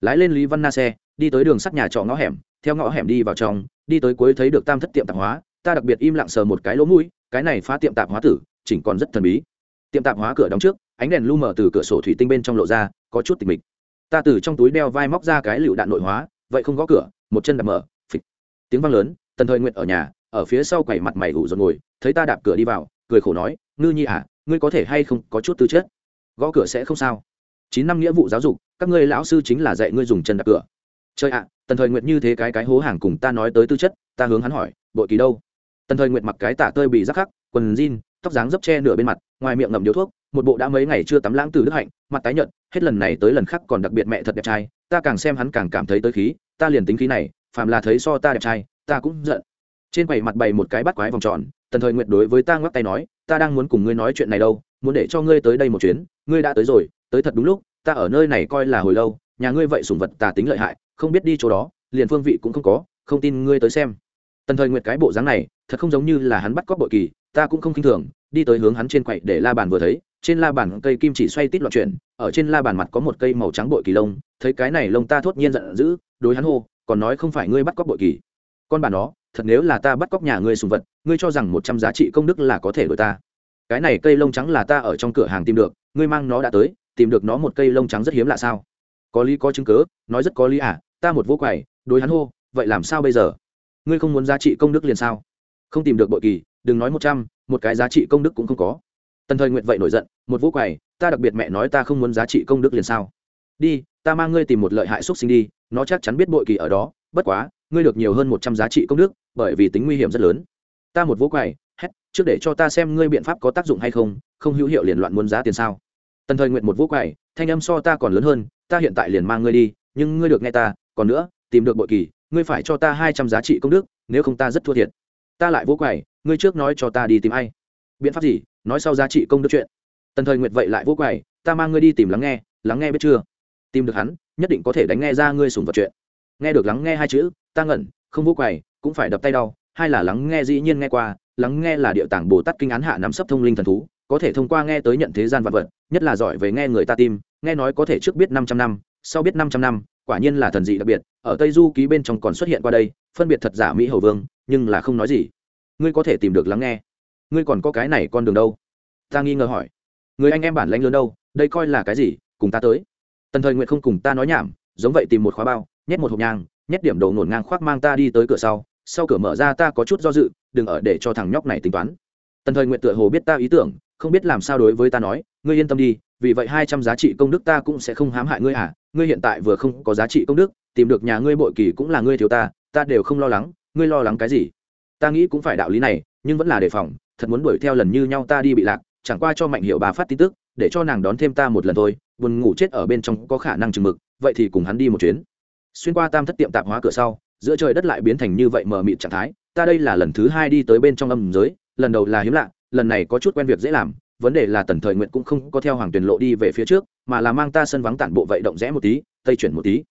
Lái lên lý văn na xe, đi tới đường sắt nhà trọ ngõ hẻm, theo ngõ hẻm đi vào trong, đi tới cuối thấy được tam thất tiệm tạp hóa, ta đặc biệt im lặng sờ một cái lỗ mũi, cái này phá tiệm tạp hóa tử, chỉnh còn rất thần bí. Tiệm tạp hóa cửa đóng trước, ánh đèn lu mở từ cửa sổ thủy tinh bên trong lộ ra, có chút tịch mịch. Ta từ trong túi đeo vai móc ra cái lựu đạn nội hóa, vậy không gõ cửa, một chân đạp mở, phịch. Tiếng vang lớn, tần thời nguyện ở nhà, ở phía sau quầy mặt mày ủ rồi ngồi, thấy ta đạp cửa đi vào cười khổ nói, ngư nhi à ngươi có thể hay không có chút tư chất? Gõ cửa sẽ không sao. Chín năm nghĩa vụ giáo dục, các ngươi lão sư chính là dạy ngươi dùng chân đạp cửa. Chơi ạ, tần thời nguyện như thế cái cái hố hàng cùng ta nói tới tư chất, ta hướng hắn hỏi, bội kỳ đâu? Tần thời nguyện mặc cái tả tơi bị rắc khắc, quần jean, tóc dáng dấp che nửa bên mặt, ngoài miệng ngậm điếu thuốc, một bộ đã mấy ngày chưa tắm lãng từ đức hạnh, mặt tái nhợt, hết lần này tới lần khác còn đặc biệt mẹ thật đẹp trai, ta càng xem hắn càng cảm thấy tới khí, ta liền tính khí này, phàm là thấy so ta đẹp trai, ta cũng giận. Trên quầy mặt bày một cái bắt quái vòng tròn tần thời Nguyệt đối với ta ngoắc tay nói, ta đang muốn cùng ngươi nói chuyện này đâu, muốn để cho ngươi tới đây một chuyến, ngươi đã tới rồi, tới thật đúng lúc, ta ở nơi này coi là hồi lâu, nhà ngươi vậy sủng vật tà tính lợi hại, không biết đi chỗ đó, liền phương vị cũng không có, không tin ngươi tới xem. Tần thời nguyệt cái bộ dáng này, thật không giống như là hắn bắt cóc bội kỳ, ta cũng không k i n h thường, đi tới hướng hắn trên quậy để la bàn vừa thấy, trên la bàn cây kim chỉ xoay tít loạn chuyển, ở trên la bàn mặt có một cây màu trắng bội kỳ lông, thấy cái này lông ta thốt nhiên giận dữ, đối hắn hô, còn nói không phải ngươi bắt cóc bội kỳ. Con bà nó thật nếu là ta bắt cóc nhà ngươi sùng vật, ngươi cho rằng một trăm giá trị công đức là có thể đổi ta. Cái này cây lông trắng là ta ở trong cửa hàng tìm được, ngươi mang nó đã tới, tìm được nó một cây lông trắng rất hiếm lạ sao? Có lý có chứng cớ nói rất có lý à ta một vô quầy đối hắn hô, vậy làm sao bây giờ? Ngươi không muốn giá trị công đức liền sao? Không tìm được bội kỳ, đừng nói một trăm, một cái giá trị công đức cũng không có. Tần thời nguyện vậy nổi giận, một vô quầy ta đặc biệt mẹ nói ta không muốn giá trị công đức liền sao? Đi, ta mang ngươi tìm một lợi hại xúc sinh đi, nó chắc chắn biết bội kỳ ở đó, bất quá, ngươi được nhiều hơn một trăm giá trị công đức bởi vì tính nguy hiểm rất lớn. Ta một vỗ quầy hét, trước để cho ta xem ngươi biện pháp có tác dụng hay không không hữu hiệu liền loạn muốn giá tiền sao. Tần thời nguyện một vỗ quầy thanh âm so ta còn lớn hơn, ta hiện tại liền mang ngươi đi, nhưng ngươi được nghe ta, còn nữa, tìm được bội kỳ, ngươi phải cho ta hai trăm giá trị công đức, nếu không ta rất thua thiệt. Ta lại vỗ quầy ngươi trước nói cho ta đi tìm ai. Biện pháp gì? Nói sau giá trị công đức chuyện. Tần thời nguyệt vậy lại vỗ quầy ta mang ngươi đi tìm lắng nghe lắng nghe biết chưa? Tìm được hắn, nhất định có thể đánh nghe ra ngươi sùng vật chuyện. Nghe được lắng nghe hai chữ, ta ngẩn, không vỗ quầy cũng phải đập tay đau, hai là lắng nghe dĩ nhiên nghe qua, lắng nghe là địa tảng bồ tát kinh án hạ nắm sấp thông linh thần thú, có thể thông qua nghe tới nhận thế gian vật vật, nhất là giỏi về nghe người ta tim nghe nói có thể trước biết năm trăm năm, sau biết năm trăm năm, quả nhiên là thần dị đặc biệt, ở tây du ký bên trong còn xuất hiện qua đây, phân biệt thật giả mỹ hầu vương, nhưng là không nói gì. Ngươi có thể tìm được lắng nghe. Ngươi còn có cái này con đường đâu? Ta nghi ngờ hỏi. Người anh em bản lãnh lớn đâu? Đây coi là cái gì? Cùng ta tới. Tần thời nguyện không cùng ta nói nhảm, giống vậy tìm một khóa bao, nhét một hộp nhang, nhét điểm đầu nổn ngang khoác mang ta đi tới cửa sau sau cửa mở ra ta có chút do dự, đừng ở để cho thằng nhóc này tính toán. Tần thời nguyện tựa hồ biết ta ý tưởng, không biết làm sao đối với ta nói, ngươi yên tâm đi, vì vậy hai trăm giá trị công đức ta cũng sẽ không hãm hại ngươi à ngươi hiện tại vừa không có giá trị công đức, tìm được nhà ngươi bội kỳ cũng là ngươi thiếu ta ta đều không lo lắng, ngươi lo lắng cái gì? Ta nghĩ cũng phải đạo lý này, nhưng vẫn là đề phòng, thật muốn đuổi theo lần như nhau ta đi bị lạc, chẳng qua cho mạnh hiệu bà phát tin tức, để cho nàng đón thêm ta một lần thôi, buồn ngủ chết ở bên trong có khả năng chừng mực, vậy thì cùng hắn đi một chuyến. Xuyên qua tam thất tiệm tạp hóa cửa sau giữa trời đất lại biến thành như vậy mờ mịt trạng thái, ta đây là lần thứ hai đi tới bên trong âm giới, lần đầu là hiếm lạ, lần này có chút quen việc dễ làm, vấn đề là tần thời nguyện cũng không có theo hoàng tuyền lộ đi về phía trước, mà là mang ta sân vắng tản bộ vậy động rẽ một tí, tây chuyển một tí.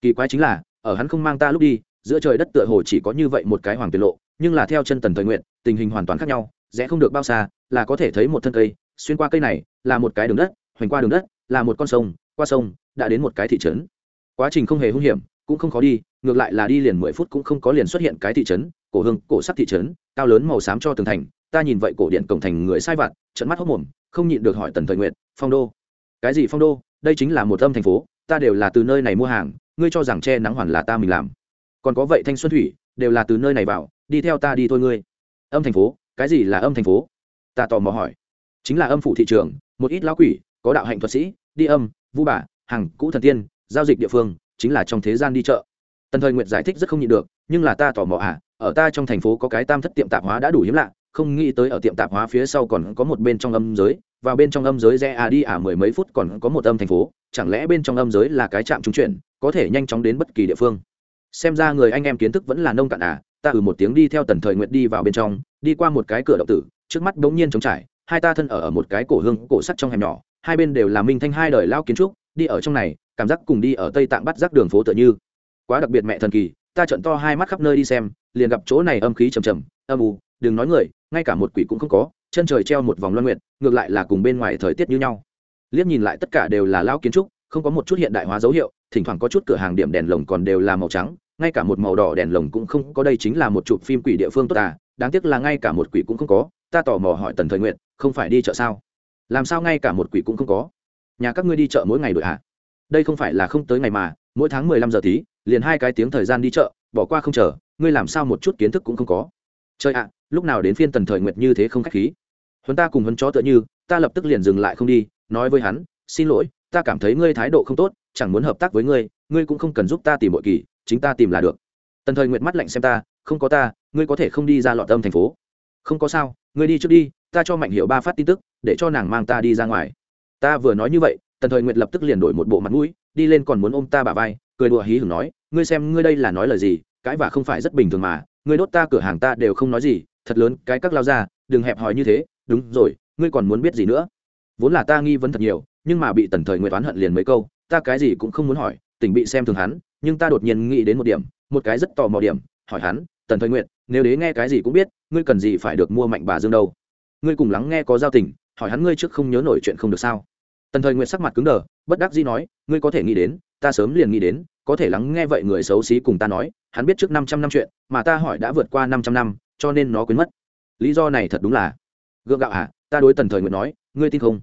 Kỳ quái chính là, ở hắn không mang ta lúc đi, giữa trời đất tựa hồ chỉ có như vậy một cái hoàng tuyền lộ, nhưng là theo chân tần thời nguyện, tình hình hoàn toàn khác nhau, rẽ không được bao xa, là có thể thấy một thân cây, xuyên qua cây này, là một cái đường đất, hoành qua đường đất, là một con sông, qua sông, đã đến một cái thị trấn. Quá trình không hề hung hiểm cũng không khó đi, ngược lại là đi liền mười phút cũng không có liền xuất hiện cái thị trấn, cổ hương, cổ sắc thị trấn, cao lớn màu xám cho tường thành, ta nhìn vậy cổ điện cổng thành người sai vặt trận mắt hốc mồm, không nhịn được hỏi tần thời nguyện phong đô? Cái gì phong đô? Đây chính là một âm thành phố, ta đều là từ nơi này mua hàng, ngươi cho rằng che nắng hoàn là ta mình làm. Còn có vậy thanh xuân thủy, đều là từ nơi này vào, đi theo ta đi thôi ngươi. Âm thành phố? Cái gì là âm thành phố? Ta tò mò hỏi. Chính là âm phủ thị trường, một ít lão quỷ, có đạo hạnh thuật sĩ, đi âm, vu bà, hàng, cũ thần tiên, giao dịch địa phương chính là trong thế gian đi chợ. Tần thời nguyệt giải thích rất không nhịn được, nhưng là ta tò mò à ở ta trong thành phố có cái tam thất tiệm tạp hóa đã đủ hiếm lạ, không nghĩ tới ở tiệm tạp hóa phía sau còn có một bên trong âm giới, vào bên trong âm giới rẽ à đi à mười mấy phút còn có một âm thành phố, chẳng lẽ bên trong âm giới là cái trạm trung chuyển, có thể nhanh chóng đến bất kỳ địa phương? Xem ra người anh em kiến thức vẫn là nông cạn à ta ừ một tiếng đi theo tần thời nguyệt đi vào bên trong, đi qua một cái cửa động tử, trước mắt bỗng nhiên trống trải, hai ta thân ở ở một cái cổ hương, cổ sắt trong hẻm nhỏ, hai bên đều là minh thanh hai đời lao kiến trúc, đi ở trong này cảm giác cùng đi ở tây tạng bắt rác đường phố tựa như. Quá đặc biệt mẹ thần kỳ, ta trận to hai mắt khắp nơi đi xem, liền gặp chỗ này âm khí trầm trầm, âm u, đừng nói người, ngay cả một quỷ cũng không có, chân trời treo một vòng loan nguyện ngược lại là cùng bên ngoài thời tiết như nhau. Liếc nhìn lại tất cả đều là lao kiến trúc, không có một chút hiện đại hóa dấu hiệu, thỉnh thoảng có chút cửa hàng điểm đèn lồng còn đều là màu trắng, ngay cả một màu đỏ đèn lồng cũng không, có đây chính là một chụp phim quỷ địa phương tốt à đáng tiếc là ngay cả một quỷ cũng không có, ta tò mò hỏi tần thời nguyện không phải đi chợ sao? Làm sao ngay cả một quỷ cũng không có? Nhà các ngươi đi chợ mỗi ngày đội ạ à? Đây không phải là không tới ngày mà, mỗi tháng mười lăm giờ tí, liền hai cái tiếng thời gian đi chợ, bỏ qua không chờ, ngươi làm sao một chút kiến thức cũng không có. Chơi ạ, lúc nào đến phiên tần thời nguyệt như thế không khách khí. Huấn ta cùng huấn chó tựa như, ta lập tức liền dừng lại không đi, nói với hắn, xin lỗi, ta cảm thấy ngươi thái độ không tốt, chẳng muốn hợp tác với ngươi ngươi cũng không cần giúp ta tìm bội kỳ, chính ta tìm là được. Tần thời nguyệt mắt lạnh xem ta, không có ta, ngươi có thể không đi ra lọt âm thành phố. Không có sao, ngươi đi trước đi, ta cho mạnh hiệu ba phát tin tức, để cho nàng mang ta đi ra ngoài. Ta vừa nói như vậy tần thời nguyệt lập tức liền đổi một bộ mặt mũi đi lên còn muốn ôm ta bà vai cười đùa hí hửng nói ngươi xem ngươi đây là nói lời gì cãi vả không phải rất bình thường mà ngươi đốt ta cửa hàng ta đều không nói gì thật lớn cái các lao ra đừng hẹp hòi như thế đúng rồi ngươi còn muốn biết gì nữa? Vốn là ta nghi vấn thật nhiều nhưng mà bị tần thời nguyệt oán hận liền mấy câu ta cái gì cũng không muốn hỏi tỉnh bị xem thường hắn nhưng ta đột nhiên nghĩ đến một điểm một cái rất tò mò điểm hỏi hắn tần thời Nguyệt, nếu đế nghe cái gì cũng biết ngươi cần gì phải được mua mạnh bà dương đâu? Ngươi cùng lắng nghe có giao tình hỏi hắn ngươi trước không nhớ nổi chuyện không được sao? Tần thời nguyệt sắc mặt cứng đờ, bất đắc dĩ nói, ngươi có thể nghĩ đến, ta sớm liền nghĩ đến, có thể lắng nghe vậy người xấu xí cùng ta nói, hắn biết trước năm trăm năm chuyện, mà ta hỏi đã vượt qua năm trăm năm, cho nên nó quên mất. Lý do này thật đúng là gượng gạo à ta đối tần thời nguyệt nói, ngươi tin không?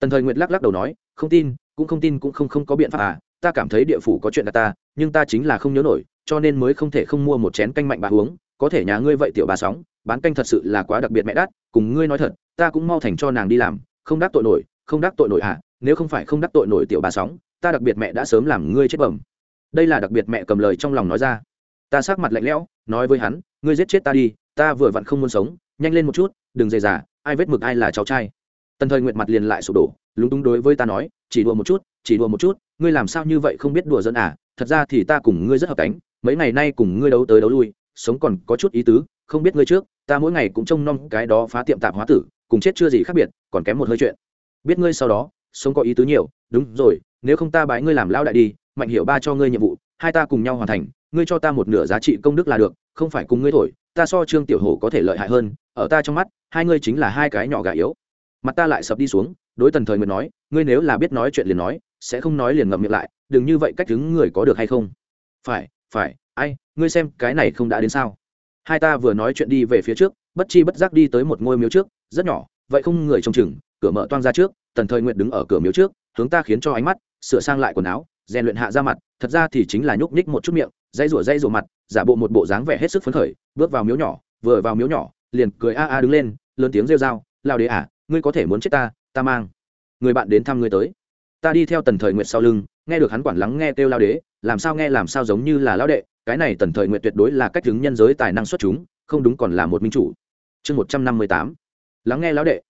Tần thời nguyệt lắc lắc đầu nói, không tin, cũng không tin, cũng không không có biện pháp à ta cảm thấy địa phủ có chuyện là ta, nhưng ta chính là không nhớ nổi, cho nên mới không thể không mua một chén canh mạnh bà uống. Có thể nhà ngươi vậy tiểu bà sóng, bán canh thật sự là quá đặc biệt mẹ đắt, cùng ngươi nói thật, ta cũng mau thành cho nàng đi làm, không đắc tội nổi không đắc tội nổi à nếu không phải không đắc tội nổi tiểu bà sóng, ta đặc biệt mẹ đã sớm làm ngươi chết bẩm. Đây là đặc biệt mẹ cầm lời trong lòng nói ra. Ta sắc mặt lạnh lẽo, nói với hắn, ngươi giết chết ta đi, ta vừa vặn không muốn sống, nhanh lên một chút, đừng dề dà, ai vết mực ai là cháu trai. Tần thời nguyện mặt liền lại sụp đổ, lúng túng đối với ta nói, chỉ đùa một chút, chỉ đùa một chút, ngươi làm sao như vậy không biết đùa dân à thật ra thì ta cùng ngươi rất hợp cánh, mấy ngày nay cùng ngươi đấu tới đấu lui, sống còn có chút ý tứ, không biết ngươi trước, ta mỗi ngày cũng trông nom cái đó phá tiệm tạp hóa tử, cùng chết chưa gì khác biệt, còn kém một hơi chuyện biết ngươi sau đó, sống có ý tứ nhiều. Đúng rồi, nếu không ta bái ngươi làm lao đại đi, mạnh hiểu ba cho ngươi nhiệm vụ, hai ta cùng nhau hoàn thành, ngươi cho ta một nửa giá trị công đức là được, không phải cùng ngươi thổi, ta so trương tiểu hổ có thể lợi hại hơn, ở ta trong mắt, hai ngươi chính là hai cái nhỏ gà yếu. Mặt ta lại sập đi xuống, đối tần thời nguyệt nói, ngươi nếu là biết nói chuyện liền nói, sẽ không nói liền ngậm miệng lại, đừng như vậy cách đứng người có được hay không? Phải phải, ai, ngươi xem cái này không đã đến sao? Hai ta vừa nói chuyện đi về phía trước, bất chi bất giác đi tới một ngôi miếu trước, rất nhỏ, vậy không người trông chừng cửa mở toang ra trước, tần thời nguyện đứng ở cửa miếu trước, hướng ta khiến cho ánh mắt, sửa sang lại quần áo, rèn luyện hạ ra mặt, thật ra thì chính là nhúc nhích một chút miệng dây rủa dây rủa mặt, giả bộ một bộ dáng vẻ hết sức phấn khởi, bước vào miếu nhỏ, vừa vào miếu nhỏ, liền cười a a đứng lên, lớn tiếng rêu dao lao đế à ngươi có thể muốn chết ta ta mang người bạn đến thăm ngươi tới. Ta đi theo tần thời nguyện sau lưng, nghe được hắn quản lắng nghe kêu lao đế, làm sao nghe làm sao giống như là lao đệ, cái này tần thời nguyện tuyệt đối là cách chứng nhân giới tài năng xuất chúng, không đúng còn là một minh chủ. Chương một trăm năm mươi tám. Lắng nghe lao đệ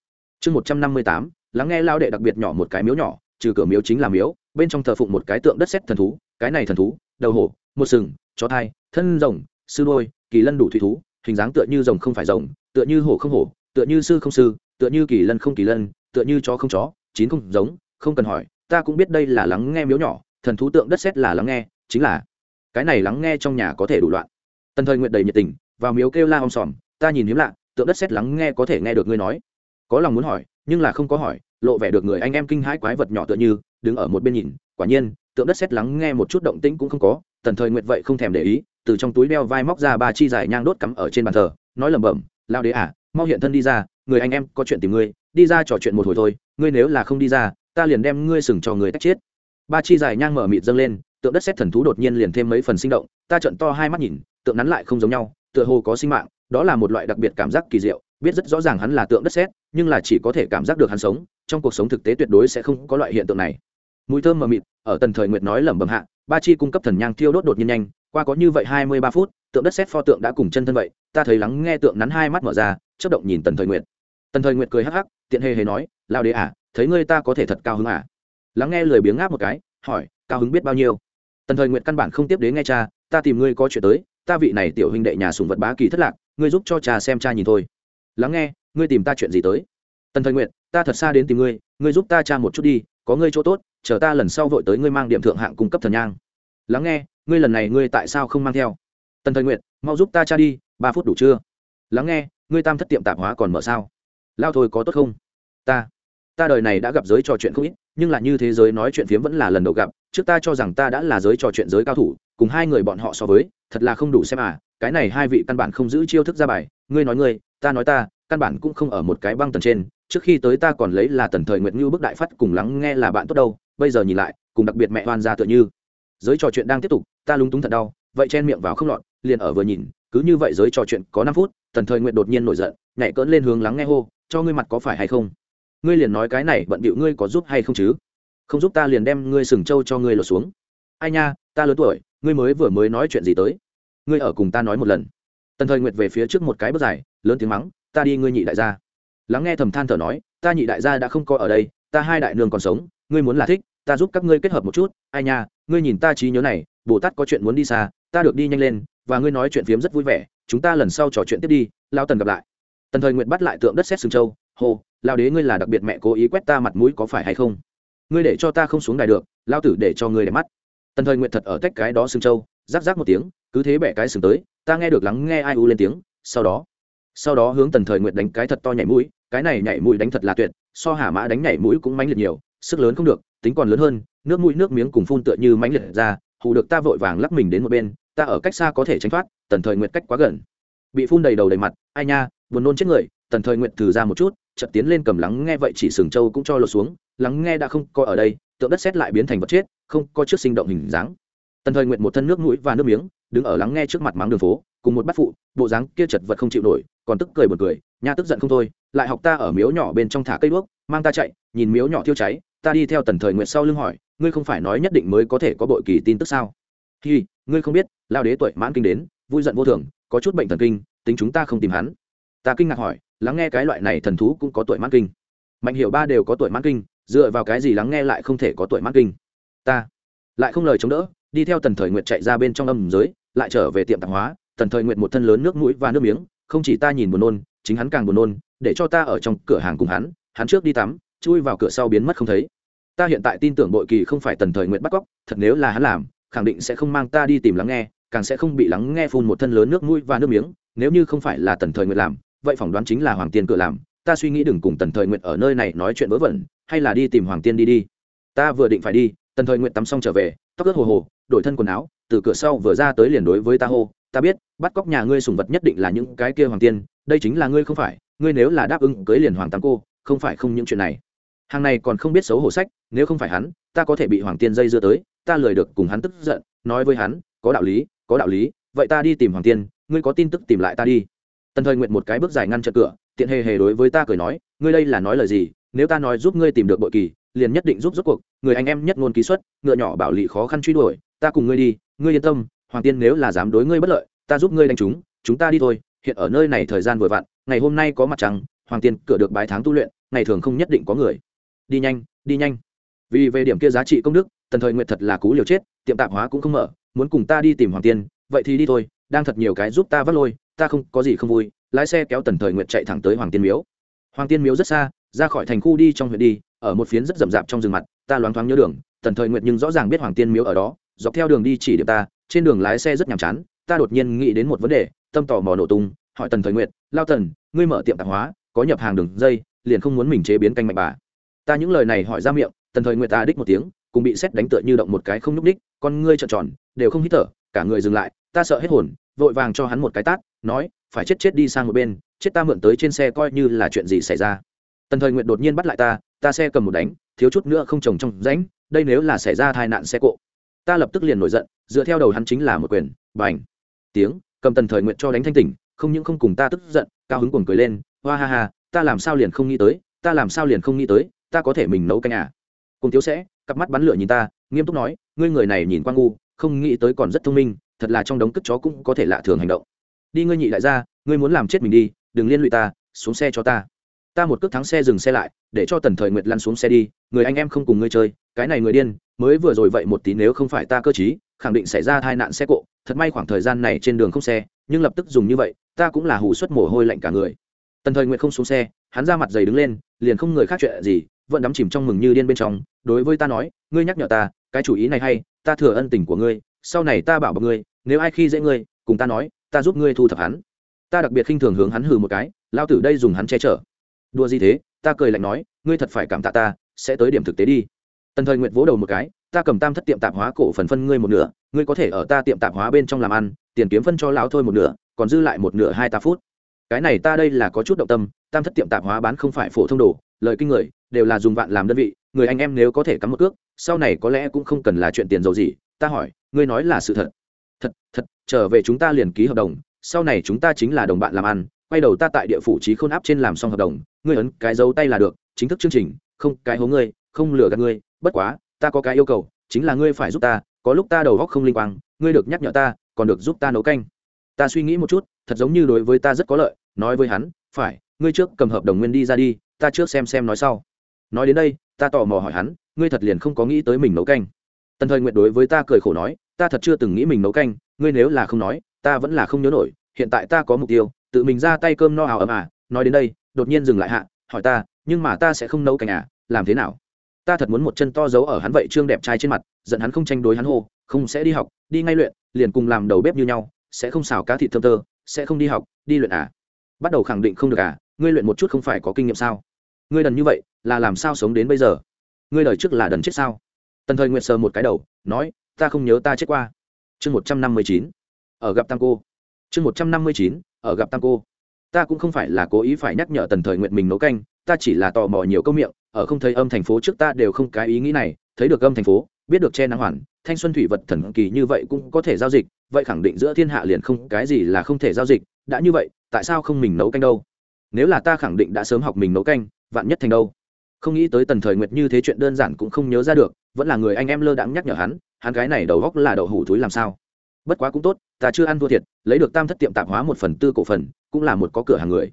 chương một trăm năm mươi tám, lắng nghe lao đệ đặc biệt nhỏ một cái miếu nhỏ, trừ cửa miếu chính là miếu, bên trong thờ phụng một cái tượng đất xét thần thú, cái này thần thú, đầu hổ, một sừng, chó thai, thân rồng, sư đôi, kỳ lân đủ thủy thú, hình dáng tựa như rồng không phải rồng, tựa như hổ không hổ, tựa như sư không sư, tựa như kỳ lân không kỳ lân, tựa như chó không chó, chín không giống, không cần hỏi, ta cũng biết đây là lắng nghe miếu nhỏ, thần thú tượng đất xét là lắng nghe, chính là cái này lắng nghe trong nhà có thể đủ loạn. Tần thời nguyện đầy nhiệt tình, vào miếu kêu la om sòm, ta nhìn hiếm lạ, tượng đất xét lắng nghe có thể nghe được ngươi nói có lòng muốn hỏi, nhưng là không có hỏi, lộ vẻ được người anh em kinh hãi quái vật nhỏ tựa như, đứng ở một bên nhìn, quả nhiên, tượng đất xét lắng nghe một chút động tĩnh cũng không có, tần thời nguyện vậy không thèm để ý, từ trong túi đeo vai móc ra ba chi dài nhang đốt cắm ở trên bàn thờ, nói lẩm bẩm lao đế à mau hiện thân đi ra, người anh em có chuyện tìm ngươi, đi ra trò chuyện một hồi thôi, ngươi nếu là không đi ra, ta liền đem ngươi sừng cho người tách chết. Ba chi dài nhang mở mịt dâng lên, tượng đất xét thần thú đột nhiên liền thêm mấy phần sinh động, ta trận to hai mắt nhìn, tượng nắn lại không giống nhau, tựa hồ có sinh mạng, đó là một loại đặc biệt cảm giác kỳ diệu biết rất rõ ràng hắn là tượng đất sét, nhưng là chỉ có thể cảm giác được hắn sống, trong cuộc sống thực tế tuyệt đối sẽ không có loại hiện tượng này. Mùi thơm mờ mịt, ở tần thời nguyệt nói lẩm bẩm hạ, ba chi cung cấp thần nhang thiêu đốt đột nhiên nhanh, qua có như vậy hai mươi ba phút, tượng đất sét pho tượng đã cùng chân thân vậy, ta thấy lắng nghe tượng nắn hai mắt mở ra, chớp động nhìn tần thời nguyệt. Tần thời nguyệt cười hắc hắc, tiện hề hề nói, lao đế à thấy ngươi ta có thể thật cao hứng à? Lắng nghe lời biếng ngáp một cái, hỏi, cao hứng biết bao nhiêu? Tần thời nguyệt căn bản không tiếp đến nghe cha, ta tìm ngươi có chuyện tới, ta vị này tiểu huynh đệ nhà sùng vật bá kỳ thất lạc, ngươi giúp cho cha xem cha nhìn thôi lắng nghe, ngươi tìm ta chuyện gì tới? Tần thời nguyện ta thật xa đến tìm ngươi ngươi giúp ta cha một chút đi, có ngươi chỗ tốt, chờ ta lần sau vội tới ngươi mang điểm thượng hạng cung cấp thần nhang. Lắng nghe, ngươi lần này ngươi tại sao không mang theo? Tần thời nguyện mau giúp ta cha đi, ba phút đủ chưa? Lắng nghe, ngươi tam thất tiệm tạp hóa còn mở sao? Lao thôi có tốt không? Ta ta đời này đã gặp giới trò chuyện không ít, nhưng là như thế giới nói chuyện phiếm vẫn là lần đầu gặp, trước ta cho rằng ta đã là giới trò chuyện giới cao thủ, cùng hai người bọn họ so với, thật là không đủ xem à cái này hai vị căn bản không giữ chiêu thức ra bài, ngươi nói ngươi ta nói ta, căn bản cũng không ở một cái băng tần trên, trước khi tới ta còn lấy là tần thời nguyện như bức đại phát cùng lắng nghe là bạn tốt đâu, bây giờ nhìn lại, cùng đặc biệt mẹ hoan ra tựa như. Giới trò chuyện đang tiếp tục, ta lúng túng thật đau, vậy chen miệng vào không lọt, liền ở vừa nhìn, cứ như vậy giới trò chuyện có năm phút, tần thời nguyện đột nhiên nổi giận, nhảy cỡn lên hướng lắng nghe hô, cho ngươi mặt có phải hay không? Ngươi liền nói cái này, bận bịu ngươi có giúp hay không chứ? Không giúp ta liền đem ngươi sừng trâu cho ngươi lột xuống. Ai nha, ta lớn tuổi, ngươi mới vừa mới nói chuyện gì tới? Ngươi ở cùng ta nói một lần. Tần thời nguyệt về phía trước một cái bước dài lớn tiếng mắng ta đi ngươi nhị đại gia. Lắng nghe thầm than thở nói ta nhị đại gia đã không coi ở đây ta hai đại nương còn sống ngươi muốn là thích ta giúp các ngươi kết hợp một chút ai nha ngươi nhìn ta trí nhớ này bồ tát có chuyện muốn đi xa ta được đi nhanh lên và ngươi nói chuyện phiếm rất vui vẻ chúng ta lần sau trò chuyện tiếp đi lao tần gặp lại. Tần thời nguyện bắt lại tượng đất xét sừng châu hồ, lao đế ngươi là đặc biệt mẹ cố ý quét ta mặt mũi có phải hay không? Ngươi để cho ta không xuống đài được lao tử để cho ngươi để mắt. Tần thời nguyện thật ở tách cái đó sừng châu rác rác một tiếng cứ thế bẻ cái sừng tới ta nghe được lắng nghe ai u lên tiếng sau đó sau đó hướng tần thời nguyệt đánh cái thật to nhảy mũi, cái này nhảy mũi đánh thật là tuyệt, so hà mã đánh nhảy mũi cũng mãnh liệt nhiều, sức lớn không được, tính còn lớn hơn, nước mũi nước miếng cùng phun tựa như mãnh liệt ra, hù được ta vội vàng lắc mình đến một bên, ta ở cách xa có thể tránh thoát, tần thời nguyệt cách quá gần. Bị phun đầy đầu đầy mặt, ai nha, buồn nôn chết người, tần thời nguyệt thử ra một chút, chợt tiến lên cầm lắng nghe vậy chỉ sừng châu cũng cho lột xuống, lắng nghe đã không có ở đây, tượng đất xét lại biến thành vật chết, không có trước sinh động hình dáng. Tần thời nguyệt một thân nước mũi và nước miếng đứng ở lắng nghe trước mặt mắng đường phố, cùng một bát phụ, bộ dáng kia chật vật không chịu nổi, còn tức cười một cười, nha, tức giận không thôi, lại học ta ở miếu nhỏ bên trong thả cây đuốc, mang ta chạy, nhìn miếu nhỏ thiêu cháy, ta đi theo tần thời nguyện sau lưng hỏi, ngươi không phải nói nhất định mới có thể có bội kỳ tin tức sao? Hi, ngươi không biết, lao đế tuổi mãn kinh đến, vui giận vô thường, có chút bệnh thần kinh, tính chúng ta không tìm hắn. Ta kinh ngạc hỏi, lắng nghe cái loại này thần thú cũng có tuổi mãn kinh? Mạnh hiểu ba đều có tuổi mãn kinh, dựa vào cái gì lắng nghe lại không thể có tuổi mãn kinh? Ta lại không lời chống đỡ đi theo tần thời nguyệt chạy ra bên trong âm giới, lại trở về tiệm tạp hóa. Tần thời nguyệt một thân lớn nước mũi và nước miếng, không chỉ ta nhìn buồn nôn, chính hắn càng buồn nôn, để cho ta ở trong cửa hàng cùng hắn hắn trước đi tắm, chui vào cửa sau biến mất không thấy. Ta hiện tại tin tưởng bội kỳ không phải tần thời nguyệt bắt cóc, thật nếu là hắn làm, khẳng định sẽ không mang ta đi tìm lắng nghe, càng sẽ không bị lắng nghe phun một thân lớn nước mũi và nước miếng. Nếu như không phải là tần thời nguyệt làm, vậy phỏng đoán chính là hoàng tiên cửa làm. Ta suy nghĩ đừng cùng tần thời nguyệt ở nơi này nói chuyện vớ vẩn, hay là đi tìm hoàng tiên đi đi. Ta vừa định phải đi, tần thời nguyệt tắm xong trở về, tóc ướt hồ hồ đổi thân quần áo, từ cửa sau vừa ra tới liền đối với ta hô, ta biết, bắt cóc nhà ngươi sùng vật nhất định là những cái kia hoàng tiên, đây chính là ngươi không phải, ngươi nếu là đáp ứng cưới liền hoàng tam cô, không phải không những chuyện này. Hàng này còn không biết xấu hổ sách, nếu không phải hắn, ta có thể bị hoàng tiên dây dưa tới, ta lười được cùng hắn tức giận, nói với hắn, có đạo lý, có đạo lý, vậy ta đi tìm hoàng tiên, ngươi có tin tức tìm lại ta đi. Tần thời nguyện một cái bước dài ngăn chặn cửa, tiện hề hề đối với ta cười nói, ngươi đây là nói lời gì, nếu ta nói giúp ngươi tìm được bội kỳ, liền nhất định giúp rốt cuộc, người anh em nhất ngôn ký xuất, ngựa nhỏ bảo lị khó khăn truy đuổi ta cùng ngươi đi, ngươi yên tâm, hoàng tiên nếu là dám đối ngươi bất lợi, ta giúp ngươi đánh chúng chúng ta đi thôi, hiện ở nơi này thời gian vừa vặn, ngày hôm nay có mặt trăng, hoàng tiên cửa được bái tháng tu luyện, ngày thường không nhất định có người. Đi nhanh đi nhanh. Vì về điểm kia giá trị công đức, tần thời nguyện thật là cú liều chết, tiệm tạp hóa cũng không mở, muốn cùng ta đi tìm hoàng tiên, vậy thì đi thôi, đang thật nhiều cái giúp ta vắt lôi, ta không, có gì không vui, lái xe kéo tần thời nguyện chạy thẳng tới hoàng tiên miếu. Hoàng tiên miếu rất xa, ra khỏi thành khu đi trong huyện đi, ở một phiến rất rậm rạp trong rừng mặt, ta loáng thoáng nhớ đường, tần thời nguyện nhưng rõ ràng biết hoàng tiên miếu ở đó dọc theo đường đi chỉ điểm ta, trên đường lái xe rất nhàm chán, ta đột nhiên nghĩ đến một vấn đề, tâm tò mò nổ tung, hỏi tần thời nguyện lao tần, ngươi mở tiệm tạp hóa, có nhập hàng đường dây, liền không muốn mình chế biến canh mạch bà? Ta những lời này hỏi ra miệng, tần thời nguyện ta đích một tiếng, cùng bị xét đánh tựa như động một cái không nhúc đích con ngươi trợn tròn, đều không hít thở, cả người dừng lại, ta sợ hết hồn, vội vàng cho hắn một cái tát, nói, phải chết chết đi sang một bên, chết ta mượn tới trên xe coi như là chuyện gì xảy ra. Tần thời nguyện đột nhiên bắt lại ta ta xe cầm một đánh, thiếu chút nữa không trồng trong rãnh, đây nếu là xảy ra tai nạn xe cộ ta lập tức liền nổi giận, dựa theo đầu hắn chính là một quyền, bành. Tiếng, cầm tần thời nguyện cho đánh thanh tỉnh, không những không cùng ta tức giận, cao hứng cuồng cười lên, hoa ha ha, ta làm sao liền không nghĩ tới, ta làm sao liền không nghĩ tới, ta có thể mình nấu canh à? Cùng thiếu sẽ, cặp mắt bắn lửa nhìn ta, nghiêm túc nói, ngươi người này nhìn qua ngu, không nghĩ tới còn rất thông minh, thật là trong đống cất chó cũng có thể lạ thường hành động. Đi ngươi nhị lại ra ngươi muốn làm chết mình đi, đừng liên lụy ta, xuống xe cho ta. Ta một cước thắng xe dừng xe lại, để cho tần thời nguyệt lăn xuống xe đi, người anh em không cùng ngươi chơi, cái này người điên mới vừa rồi vậy một tí nếu không phải ta cơ trí, khẳng định xảy ra tai nạn xe cộ, thật may khoảng thời gian này trên đường không xe, nhưng lập tức dùng như vậy, ta cũng là hủ suất mồ hôi lạnh cả người. Tần thời nguyệt không xuống xe, hắn ra mặt dày đứng lên, liền không người khác chuyện gì, vẫn đắm chìm trong mừng như điên bên trong. Đối với ta nói, ngươi nhắc nhở ta, cái chủ ý này hay, ta thừa ân tình của ngươi, sau này ta bảo bọc ngươi, nếu ai khi dễ ngươi, cùng ta nói, ta giúp ngươi thu thập hắn. Ta đặc biệt khinh thường hướng hắn hừ một cái, lao tử đây dùng hắn che chở. Đua gì thế, ta cười lạnh nói, ngươi thật phải cảm tạ ta, sẽ tới điểm thực tế đi tần thời nguyệt vỗ đầu một cái, ta cầm tam thất tiệm tạp hóa cổ phần phân ngươi một nửa, ngươi có thể ở ta tiệm tạp hóa bên trong làm ăn, tiền kiếm phân cho lão thôi một nửa, còn dư lại một nửa hai ta phút. Cái này ta đây là có chút động tâm, tam thất tiệm tạp hóa bán không phải phổ thông đồ lợi kinh người, đều là dùng vạn làm đơn vị, người anh em nếu có thể cắm một cước, sau này có lẽ cũng không cần là chuyện tiền giàu gì, ta hỏi, ngươi nói là sự thật. Thật thật, trở về chúng ta liền ký hợp đồng, sau này chúng ta chính là đồng bạn làm ăn, quay đầu ta tại địa phủ trí khôn áp trên làm xong hợp đồng, ngươi ấn cái dấu tay là được, chính thức chương trình, không cái hố ngươi, không lừa gạt ngươi bất quá, ta có cái yêu cầu, chính là ngươi phải giúp ta, có lúc ta đầu góc không linh quang, ngươi được nhắc nhở ta, còn được giúp ta nấu canh. Ta suy nghĩ một chút, thật giống như đối với ta rất có lợi, nói với hắn, phải, ngươi trước cầm hợp đồng nguyên đi ra đi, ta trước xem xem nói sau. Nói đến đây, ta tò mò hỏi hắn, ngươi thật liền không có nghĩ tới mình nấu canh? Tần thời nguyện đối với ta cười khổ nói, ta thật chưa từng nghĩ mình nấu canh, ngươi nếu là không nói, ta vẫn là không nhớ nổi, hiện tại ta có mục tiêu, tự mình ra tay cơm no ảo ấm à. Nói đến đây, đột nhiên dừng lại hạ, hỏi ta, nhưng mà ta sẽ không nấu canh à làm thế nào? Ta thật muốn một chân to giấu ở hắn vậy trương đẹp trai trên mặt, giận hắn không tranh đối hắn hô, không sẽ đi học, đi ngay luyện, liền cùng làm đầu bếp như nhau, sẽ không xào cá thịt thơm tơ, sẽ không đi học, đi luyện à? Bắt đầu khẳng định không được à? Ngươi luyện một chút không phải có kinh nghiệm sao? Ngươi đần như vậy, là làm sao sống đến bây giờ? Ngươi đời trước là đần chết sao? Tần thời nguyệt sờ một cái đầu, nói, ta không nhớ ta chết qua. Chương một trăm năm mươi chín, ở gặp tam cô. Chương một trăm năm mươi chín, ở gặp tam cô. Ta cũng không phải là cố ý phải nhắc nhở tần thời nguyệt mình nấu canh, ta chỉ là tò mò nhiều câu miệng ở không thấy âm thành phố trước ta đều không cái ý nghĩ này, thấy được âm thành phố, biết được che nắng hoàn, thanh xuân thủy vật thần kỳ như vậy cũng có thể giao dịch, vậy khẳng định giữa thiên hạ liền không cái gì là không thể giao dịch, đã như vậy, tại sao không mình nấu canh đâu? Nếu là ta khẳng định đã sớm học mình nấu canh, vạn nhất thành đâu? Không nghĩ tới tần thời nguyệt như thế chuyện đơn giản cũng không nhớ ra được, vẫn là người anh em lơ đãng nhắc nhở hắn hắn cái này đầu góc là đậu hủ túi làm sao? Bất quá cũng tốt, ta chưa ăn thua thiệt, lấy được tam thất tiệm tạp hóa một phần tư cổ phần, cũng là một có cửa hàng người.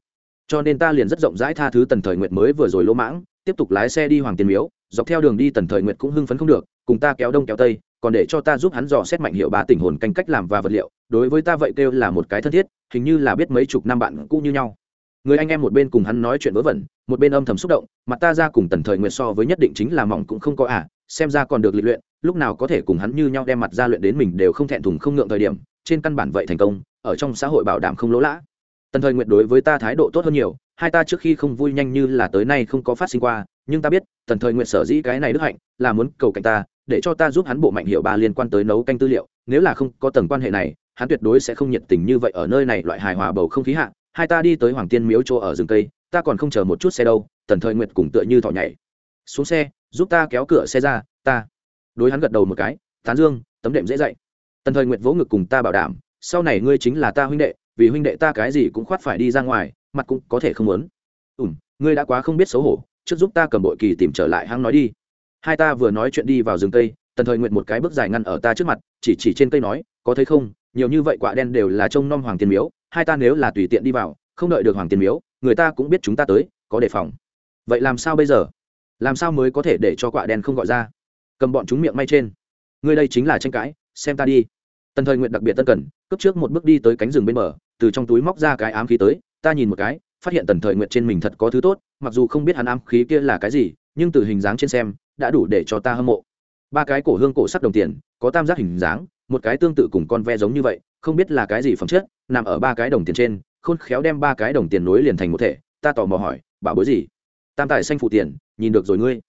Cho nên ta liền rất rộng rãi tha thứ tần thời nguyệt mới vừa rồi lỗ mãng tiếp tục lái xe đi hoàng Tiền miếu, dọc theo đường đi tần thời nguyệt cũng hưng phấn không được, cùng ta kéo đông kéo tây, còn để cho ta giúp hắn dò xét mạnh hiệu ba tình hồn canh cách làm và vật liệu, đối với ta vậy kêu là một cái thân thiết, hình như là biết mấy chục năm bạn cũ như nhau. Người anh em một bên cùng hắn nói chuyện vớ vẩn, một bên âm thầm xúc động, mặt ta ra cùng tần thời nguyệt so với nhất định chính là mỏng cũng không có à xem ra còn được lịch luyện, lúc nào có thể cùng hắn như nhau đem mặt ra luyện đến mình đều không thẹn thùng không ngượng thời điểm, trên căn bản vậy thành công, ở trong xã hội bảo đảm không lỗ lã. Tần thời nguyệt đối với ta thái độ tốt hơn nhiều hai ta trước khi không vui nhanh như là tới nay không có phát sinh qua, nhưng ta biết, tần thời nguyệt sở dĩ cái này đức hạnh, là muốn cầu cạnh ta, để cho ta giúp hắn bộ mạnh hiệu ba liên quan tới nấu canh tư liệu, nếu là không có tầng quan hệ này, hắn tuyệt đối sẽ không nhiệt tình như vậy ở nơi này loại hài hòa bầu không khí hạ, hai ta đi tới hoàng tiên miếu chỗ ở rừng cây, ta còn không chờ một chút xe đâu, tần thời nguyệt cùng tựa như thỏ nhảy. Xuống xe, giúp ta kéo cửa xe ra, ta. Đối hắn gật đầu một cái, tán dương, tấm đệm dễ dậy tần thời nguyệt vỗ ngực cùng ta bảo đảm, sau này ngươi chính là ta huynh đệ, vì huynh đệ ta cái gì cũng khoát phải đi ra ngoài mặt cũng có thể không muốn. Ủm ngươi đã quá không biết xấu hổ, trước giúp ta cầm bội kỳ tìm trở lại hang nói đi. Hai ta vừa nói chuyện đi vào rừng cây, tần thời nguyện một cái bước dài ngăn ở ta trước mặt, chỉ chỉ trên cây nói, có thấy không, nhiều như vậy quả đen đều là trông nom hoàng tiền miếu, hai ta nếu là tùy tiện đi vào, không đợi được hoàng tiền miếu, người ta cũng biết chúng ta tới, có đề phòng. Vậy làm sao bây giờ? Làm sao mới có thể để cho quả đen không gọi ra? Cầm bọn chúng miệng may trên. Ngươi đây chính là tranh cãi, xem ta đi. Tần thời nguyện đặc biệt tân cần, cướp trước một bước đi tới cánh rừng bên bờ, từ trong túi móc ra cái ám khí tới ta nhìn một cái, phát hiện tần thời nguyện trên mình thật có thứ tốt, mặc dù không biết hắn ám khí kia là cái gì, nhưng từ hình dáng trên xem, đã đủ để cho ta hâm mộ. Ba cái cổ hương cổ sắc đồng tiền, có tam giác hình dáng, một cái tương tự cùng con ve giống như vậy, không biết là cái gì phẩm chất, nằm ở ba cái đồng tiền trên, khôn khéo đem ba cái đồng tiền nối liền thành một thể, ta tò mò hỏi bảo bối gì? Tam tài xanh phủ tiền, nhìn được rồi ngươi.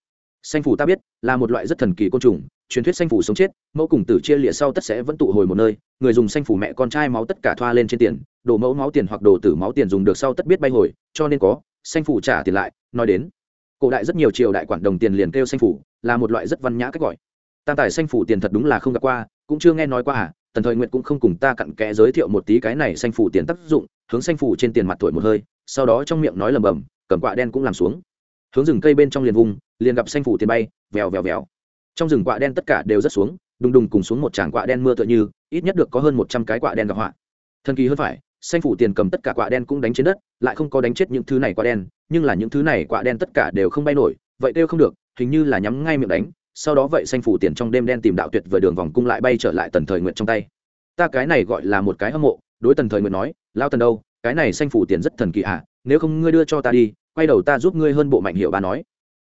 Xanh phủ ta biết, là một loại rất thần kỳ côn trùng truyền thuyết xanh phủ sống chết, mẫu cùng tử chia lịa sau tất sẽ vẫn tụ hồi một nơi, người dùng xanh phủ mẹ con trai máu tất cả thoa lên trên tiền đổ mẫu máu tiền hoặc đồ tử máu tiền dùng được sau tất biết bay hồi, cho nên có xanh phủ trả tiền lại, nói đến. Cổ đại rất nhiều triều đại quản đồng tiền liền kêu xanh phủ là một loại rất văn nhã cách gọi. Tam tài xanh phủ tiền thật đúng là không gặp qua, cũng chưa nghe nói qua à tần thời nguyện cũng không cùng ta cặn kẽ giới thiệu một tí cái này xanh phủ tiền tác dụng, hướng xanh phủ trên tiền mặt thổi một hơi, sau đó trong miệng nói lầm bầm, cầm quạ đen cũng làm xuống. Hướng rừng cây bên trong liền vùng, liền gặp xanh phủ tiền bay, vèo vèo vèo trong rừng quạ đen tất cả đều rất xuống đùng đùng cùng xuống một tràng quạ đen mưa tựa như ít nhất được có hơn một trăm cái quạ đen gặp họa. Thần kỳ hơn phải xanh phủ tiền cầm tất cả quạ đen cũng đánh trên đất lại không có đánh chết những thứ này quạ đen nhưng là những thứ này quạ đen tất cả đều không bay nổi vậy kêu không được hình như là nhắm ngay miệng đánh sau đó vậy xanh phủ tiền trong đêm đen tìm đạo tuyệt vời đường vòng cung lại bay trở lại tần thời nguyện trong tay. Ta cái này gọi là một cái hâm mộ đối tần thời nguyện nói lao tần đâu cái này xanh phủ tiền rất thần kỳ ạ à, nếu không ngươi đưa cho ta đi quay đầu ta giúp ngươi hơn bộ mạnh hiệu bà nói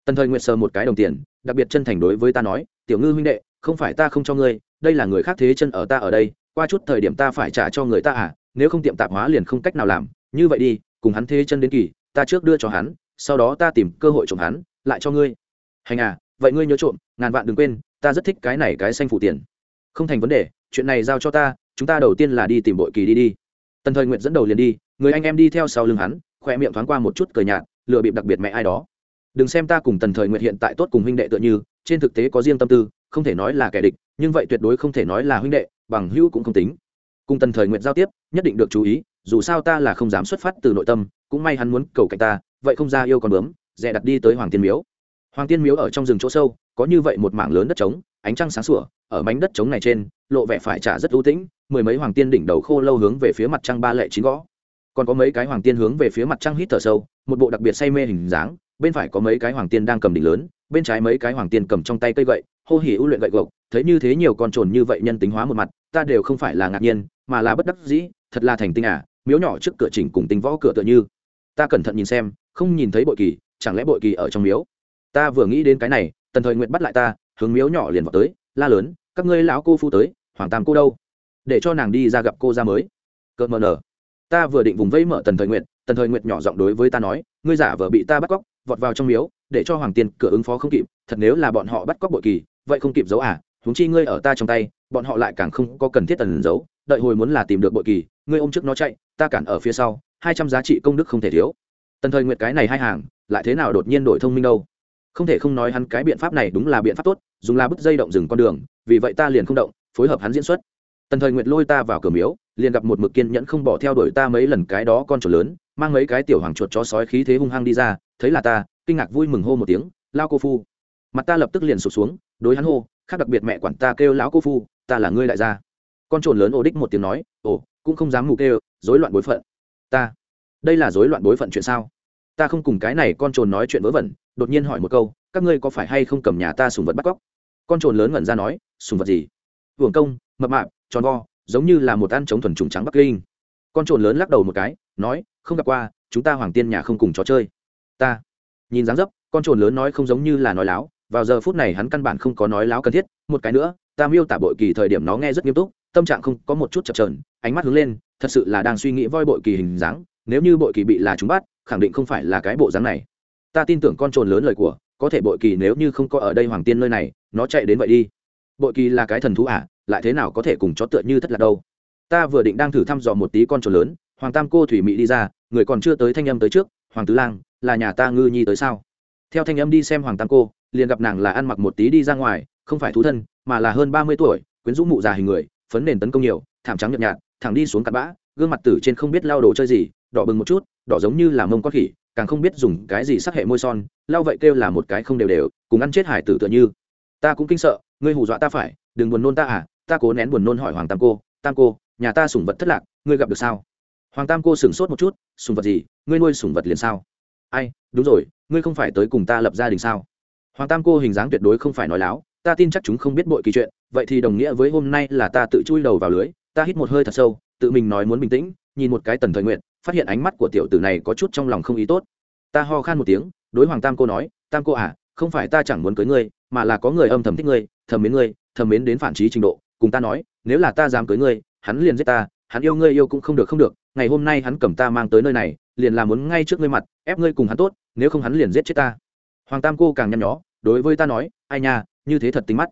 tần thời nguyện sờ một cái đồng tiền, đặc biệt chân thành đối với ta nói, tiểu ngư huynh đệ, không phải ta không cho ngươi, đây là người khác thế chân ở ta ở đây, qua chút thời điểm ta phải trả cho người ta à nếu không tiệm tạp hóa liền không cách nào làm, như vậy đi, cùng hắn thế chân đến kỳ, ta trước đưa cho hắn, sau đó ta tìm cơ hội trộm hắn, lại cho ngươi. Hành à vậy ngươi nhớ trộm, ngàn vạn đừng quên, ta rất thích cái này cái xanh phủ tiền. Không thành vấn đề, chuyện này giao cho ta, chúng ta đầu tiên là đi tìm bội kỳ đi đi. Tần thời nguyện dẫn đầu liền đi, người anh em đi theo sau lưng hắn, khỏe miệng thoáng qua một chút cờ nhạt, lựa bịp đặc biệt mẹ ai đó đừng xem ta cùng tần thời nguyện hiện tại tốt cùng huynh đệ tựa như, trên thực tế có riêng tâm tư, không thể nói là kẻ địch, nhưng vậy tuyệt đối không thể nói là huynh đệ, bằng hữu cũng không tính. Cùng tần thời nguyện giao tiếp, nhất định được chú ý, dù sao ta là không dám xuất phát từ nội tâm, cũng may hắn muốn cầu cạnh ta, vậy không ra yêu còn bướm, dè đặt đi tới hoàng tiên miếu. Hoàng tiên miếu ở trong rừng chỗ sâu, có như vậy một mảng lớn đất trống, ánh trăng sáng sủa, ở mảnh đất trống này trên, lộ vẻ phải trả rất ưu tĩnh, mười mấy hoàng tiên đỉnh đầu khô lâu hướng về phía mặt trăng ba lệ chín gõ. Còn có mấy cái hoàng tiên hướng về phía mặt trăng hít thở sâu, một bộ đặc biệt say mê hình dáng bên phải có mấy cái hoàng tiên đang cầm đỉnh lớn, bên trái mấy cái hoàng tiên cầm trong tay cây gậy, hô hỉ ưu luyện gậy gộc, thấy như thế nhiều con trồn như vậy nhân tính hóa một mặt, ta đều không phải là ngạc nhiên, mà là bất đắc dĩ, thật là thành tinh à miếu nhỏ trước cửa chỉnh cùng tinh võ cửa tựa như. Ta cẩn thận nhìn xem, không nhìn thấy bội kỳ, chẳng lẽ bội kỳ ở trong miếu? Ta vừa nghĩ đến cái này, tần thời nguyện bắt lại ta, hướng miếu nhỏ liền vào tới, la lớn, các ngươi lão cô phu tới, hoàng tam cô đâu? Để cho nàng đi ra gặp cô ra mới. Cợt mờ nở. Ta vừa định vùng vây mở tần thời nguyện, tần thời nguyện nhỏ giọng đối với ta nói, ngươi giả vờ bị ta bắt cóc vọt vào trong miếu, để cho hoàng tiên cửa ứng phó không kịp, thật nếu là bọn họ bắt cóc bội kỳ, vậy không kịp giấu à huống chi ngươi ở ta trong tay, bọn họ lại càng không có cần thiết tần giấu, đợi hồi muốn là tìm được bội kỳ, ngươi ôm trước nó chạy, ta cản ở phía sau, hai trăm giá trị công đức không thể thiếu. Tần thời nguyệt cái này hai hàng, lại thế nào đột nhiên đổi thông minh đâu? Không thể không nói hắn cái biện pháp này đúng là biện pháp tốt, dùng là bứt dây động dừng con đường, vì vậy ta liền không động, phối hợp hắn diễn xuất. Tần thời nguyệt lôi ta vào cửa miếu, liền gặp một mực kiên nhẫn không bỏ theo đuổi ta mấy lần cái đó con chuột lớn, mang mấy cái tiểu hoàng chuột chó sói khí thế hung hăng đi ra thấy là ta, kinh ngạc vui mừng hô một tiếng, lao cô phu. Mặt ta lập tức liền sụp xuống, đối hắn hô, khác đặc biệt mẹ quản ta kêu lão cô phu, ta là ngươi đại gia. Con trồn lớn ồ đích một tiếng nói, ồ, cũng không dám mù kêu, rối loạn bối phận. Ta, đây là rối loạn bối phận chuyện sao? Ta không cùng cái này con trồn nói chuyện vớ vẩn, đột nhiên hỏi một câu, các ngươi có phải hay không cầm nhà ta sùng vật bắt cóc? Con trồn lớn ngẩn ra nói, sùng vật gì? Hưởng công, mập mạp, tròn vo, giống như là một ăn chống thuần trùng trắng bắc kinh. Con trồn lớn lắc đầu một cái, nói, không gặp qua, chúng ta hoàng tiên nhà không cùng trò chơi ta. Nhìn dáng dấp, con trồn lớn nói không giống như là nói láo, vào giờ phút này hắn căn bản không có nói láo cần thiết, một cái nữa, ta miêu tả bội kỳ thời điểm nó nghe rất nghiêm túc, tâm trạng không có một chút chập trờn ánh mắt hướng lên, thật sự là đang suy nghĩ voi bội kỳ hình dáng, nếu như bội kỳ bị là chúng bắt, khẳng định không phải là cái bộ dáng này. Ta tin tưởng con trồn lớn lời của, có thể bội kỳ nếu như không có ở đây hoàng tiên nơi này, nó chạy đến vậy đi. Bội kỳ là cái thần thú à lại thế nào có thể cùng chó tựa như thất lạc đâu? Ta vừa định đang thử thăm dò một tí con trồn lớn, hoàng tam cô thủy mỹ đi ra, người còn chưa tới thanh âm tới trước, hoàng tứ lang là nhà ta ngư nhi tới sao? Theo thanh âm đi xem hoàng tam cô, liền gặp nàng là ăn mặc một tí đi ra ngoài, không phải thú thân, mà là hơn ba mươi tuổi, quyến rũ mụ già hình người, phấn nền tấn công nhiều, thảm trắng nhợt nhạt, thẳng đi xuống cặp bã, gương mặt tử trên không biết lao đồ chơi gì, đỏ bừng một chút, đỏ giống như là mông con khỉ, càng không biết dùng cái gì sắc hệ môi son, lao vậy kêu là một cái không đều đều, cùng ăn chết hải tử tựa như. Ta cũng kinh sợ, ngươi hù dọa ta phải, đừng buồn nôn ta à ta cố nén buồn nôn hỏi hoàng tam cô tam cô, nhà ta sủng vật thất lạc, ngươi gặp được sao? Hoàng tam cô sửng sốt một chút, sủng vật gì, ngươi nuôi sủng vật liền sao? Ai, đúng rồi, ngươi không phải tới cùng ta lập gia đình sao? Hoàng tam cô hình dáng tuyệt đối không phải nói láo, ta tin chắc chúng không biết bội kỳ chuyện, vậy thì đồng nghĩa với hôm nay là ta tự chui đầu vào lưới, ta hít một hơi thật sâu, tự mình nói muốn bình tĩnh, nhìn một cái tần thời nguyện, phát hiện ánh mắt của tiểu tử này có chút trong lòng không ý tốt. Ta ho khan một tiếng, đối hoàng tam cô nói, tam cô à không phải ta chẳng muốn cưới ngươi, mà là có người âm thầm thích ngươi, thầm mến ngươi, thầm mến đến phản trí trình độ, cùng ta nói, nếu là ta dám cưới ngươi, hắn liền giết ta, hắn yêu ngươi yêu cũng không được không được, ngày hôm nay hắn cầm ta mang tới nơi này liền là muốn ngay trước ngươi mặt, ép ngươi cùng hắn tốt, nếu không hắn liền giết chết ta. Hoàng tam cô càng nhăn nhó, đối với ta nói, ai nha, như thế thật tính mắt.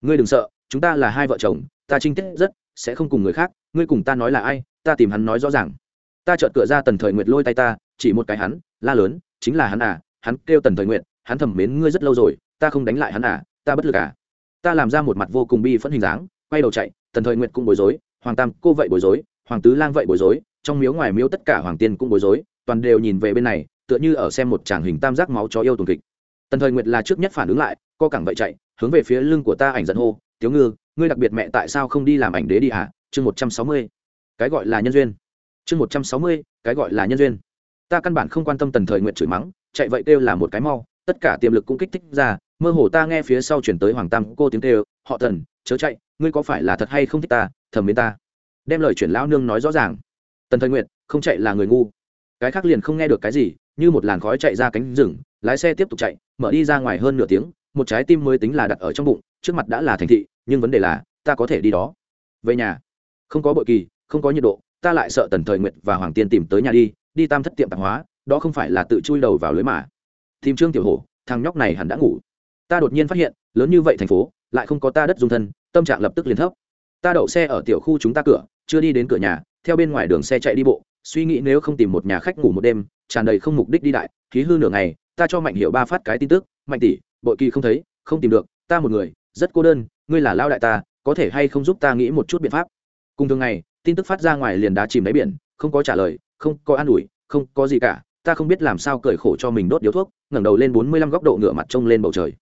Ngươi đừng sợ, chúng ta là hai vợ chồng, ta trinh tiết rất, sẽ không cùng người khác, ngươi cùng ta nói là ai, ta tìm hắn nói rõ ràng. Ta chợt cửa ra tần thời nguyệt lôi tay ta, chỉ một cái hắn, la lớn, chính là hắn à hắn kêu tần thời nguyệt, hắn thầm mến ngươi rất lâu rồi, ta không đánh lại hắn à ta bất lực à. Ta làm ra một mặt vô cùng bi phẫn hình dáng, quay đầu chạy, tần thời nguyệt cũng bối rối, hoàng tam cô vậy bối rối, hoàng tứ lang vậy bối rối, trong miếu ngoài miếu tất cả hoàng tiên cũng bối rối toàn đều nhìn về bên này tựa như ở xem một tràng hình tam giác máu chó yêu tuần kịch. Tần thời nguyệt là trước nhất phản ứng lại co cẳng vậy chạy hướng về phía lưng của ta ảnh dẫn hô tiếu ngư ngươi đặc biệt mẹ tại sao không đi làm ảnh đế đi hả? Chương một trăm sáu mươi cái gọi là nhân duyên. Chương một trăm sáu mươi cái gọi là nhân duyên. Ta căn bản không quan tâm tần thời nguyện chửi mắng chạy vậy kêu là một cái mau tất cả tiềm lực cũng kích thích ra mơ hồ ta nghe phía sau chuyển tới hoàng tam cô tiếng kêu họ thần, chớ chạy ngươi có phải là thật hay không thích ta thầm mến ta. Đem lời chuyển lão nương nói rõ ràng. Tần thời nguyện không chạy là người ngu cái khác liền không nghe được cái gì, như một làn khói chạy ra cánh rừng, lái xe tiếp tục chạy, mở đi ra ngoài hơn nửa tiếng, một trái tim mới tính là đặt ở trong bụng, trước mặt đã là thành thị, nhưng vấn đề là, ta có thể đi đó. Về nhà. Không có bội kỳ, không có nhiệt độ, ta lại sợ tần thời nguyệt và hoàng tiên tìm tới nhà đi đi tam thất tiệm tạp hóa, đó không phải là tự chui đầu vào lưới mà. Tìm trương tiểu hổ, thằng nhóc này hẳn đã ngủ. Ta đột nhiên phát hiện, lớn như vậy thành phố, lại không có ta đất dung thân, tâm trạng lập tức liền thấp. Ta đậu xe ở tiểu khu chúng ta cửa, chưa đi đến cửa nhà, theo bên ngoài đường xe chạy đi bộ suy nghĩ nếu không tìm một nhà khách ngủ một đêm, tràn đầy không mục đích đi đại, khí hư nửa ngày, ta cho mạnh hiệu ba phát cái tin tức, mạnh tỷ, bội kỳ không thấy, không tìm được, ta một người, rất cô đơn, ngươi là lao đại ta, có thể hay không giúp ta nghĩ một chút biện pháp? Cùng thường ngày, tin tức phát ra ngoài liền đá chìm đáy biển, không có trả lời, không có an ủi, không có gì cả, ta không biết làm sao cởi khổ cho mình đốt điếu thuốc, ngẩng đầu lên bốn mươi lăm góc độ ngựa mặt trông lên bầu trời.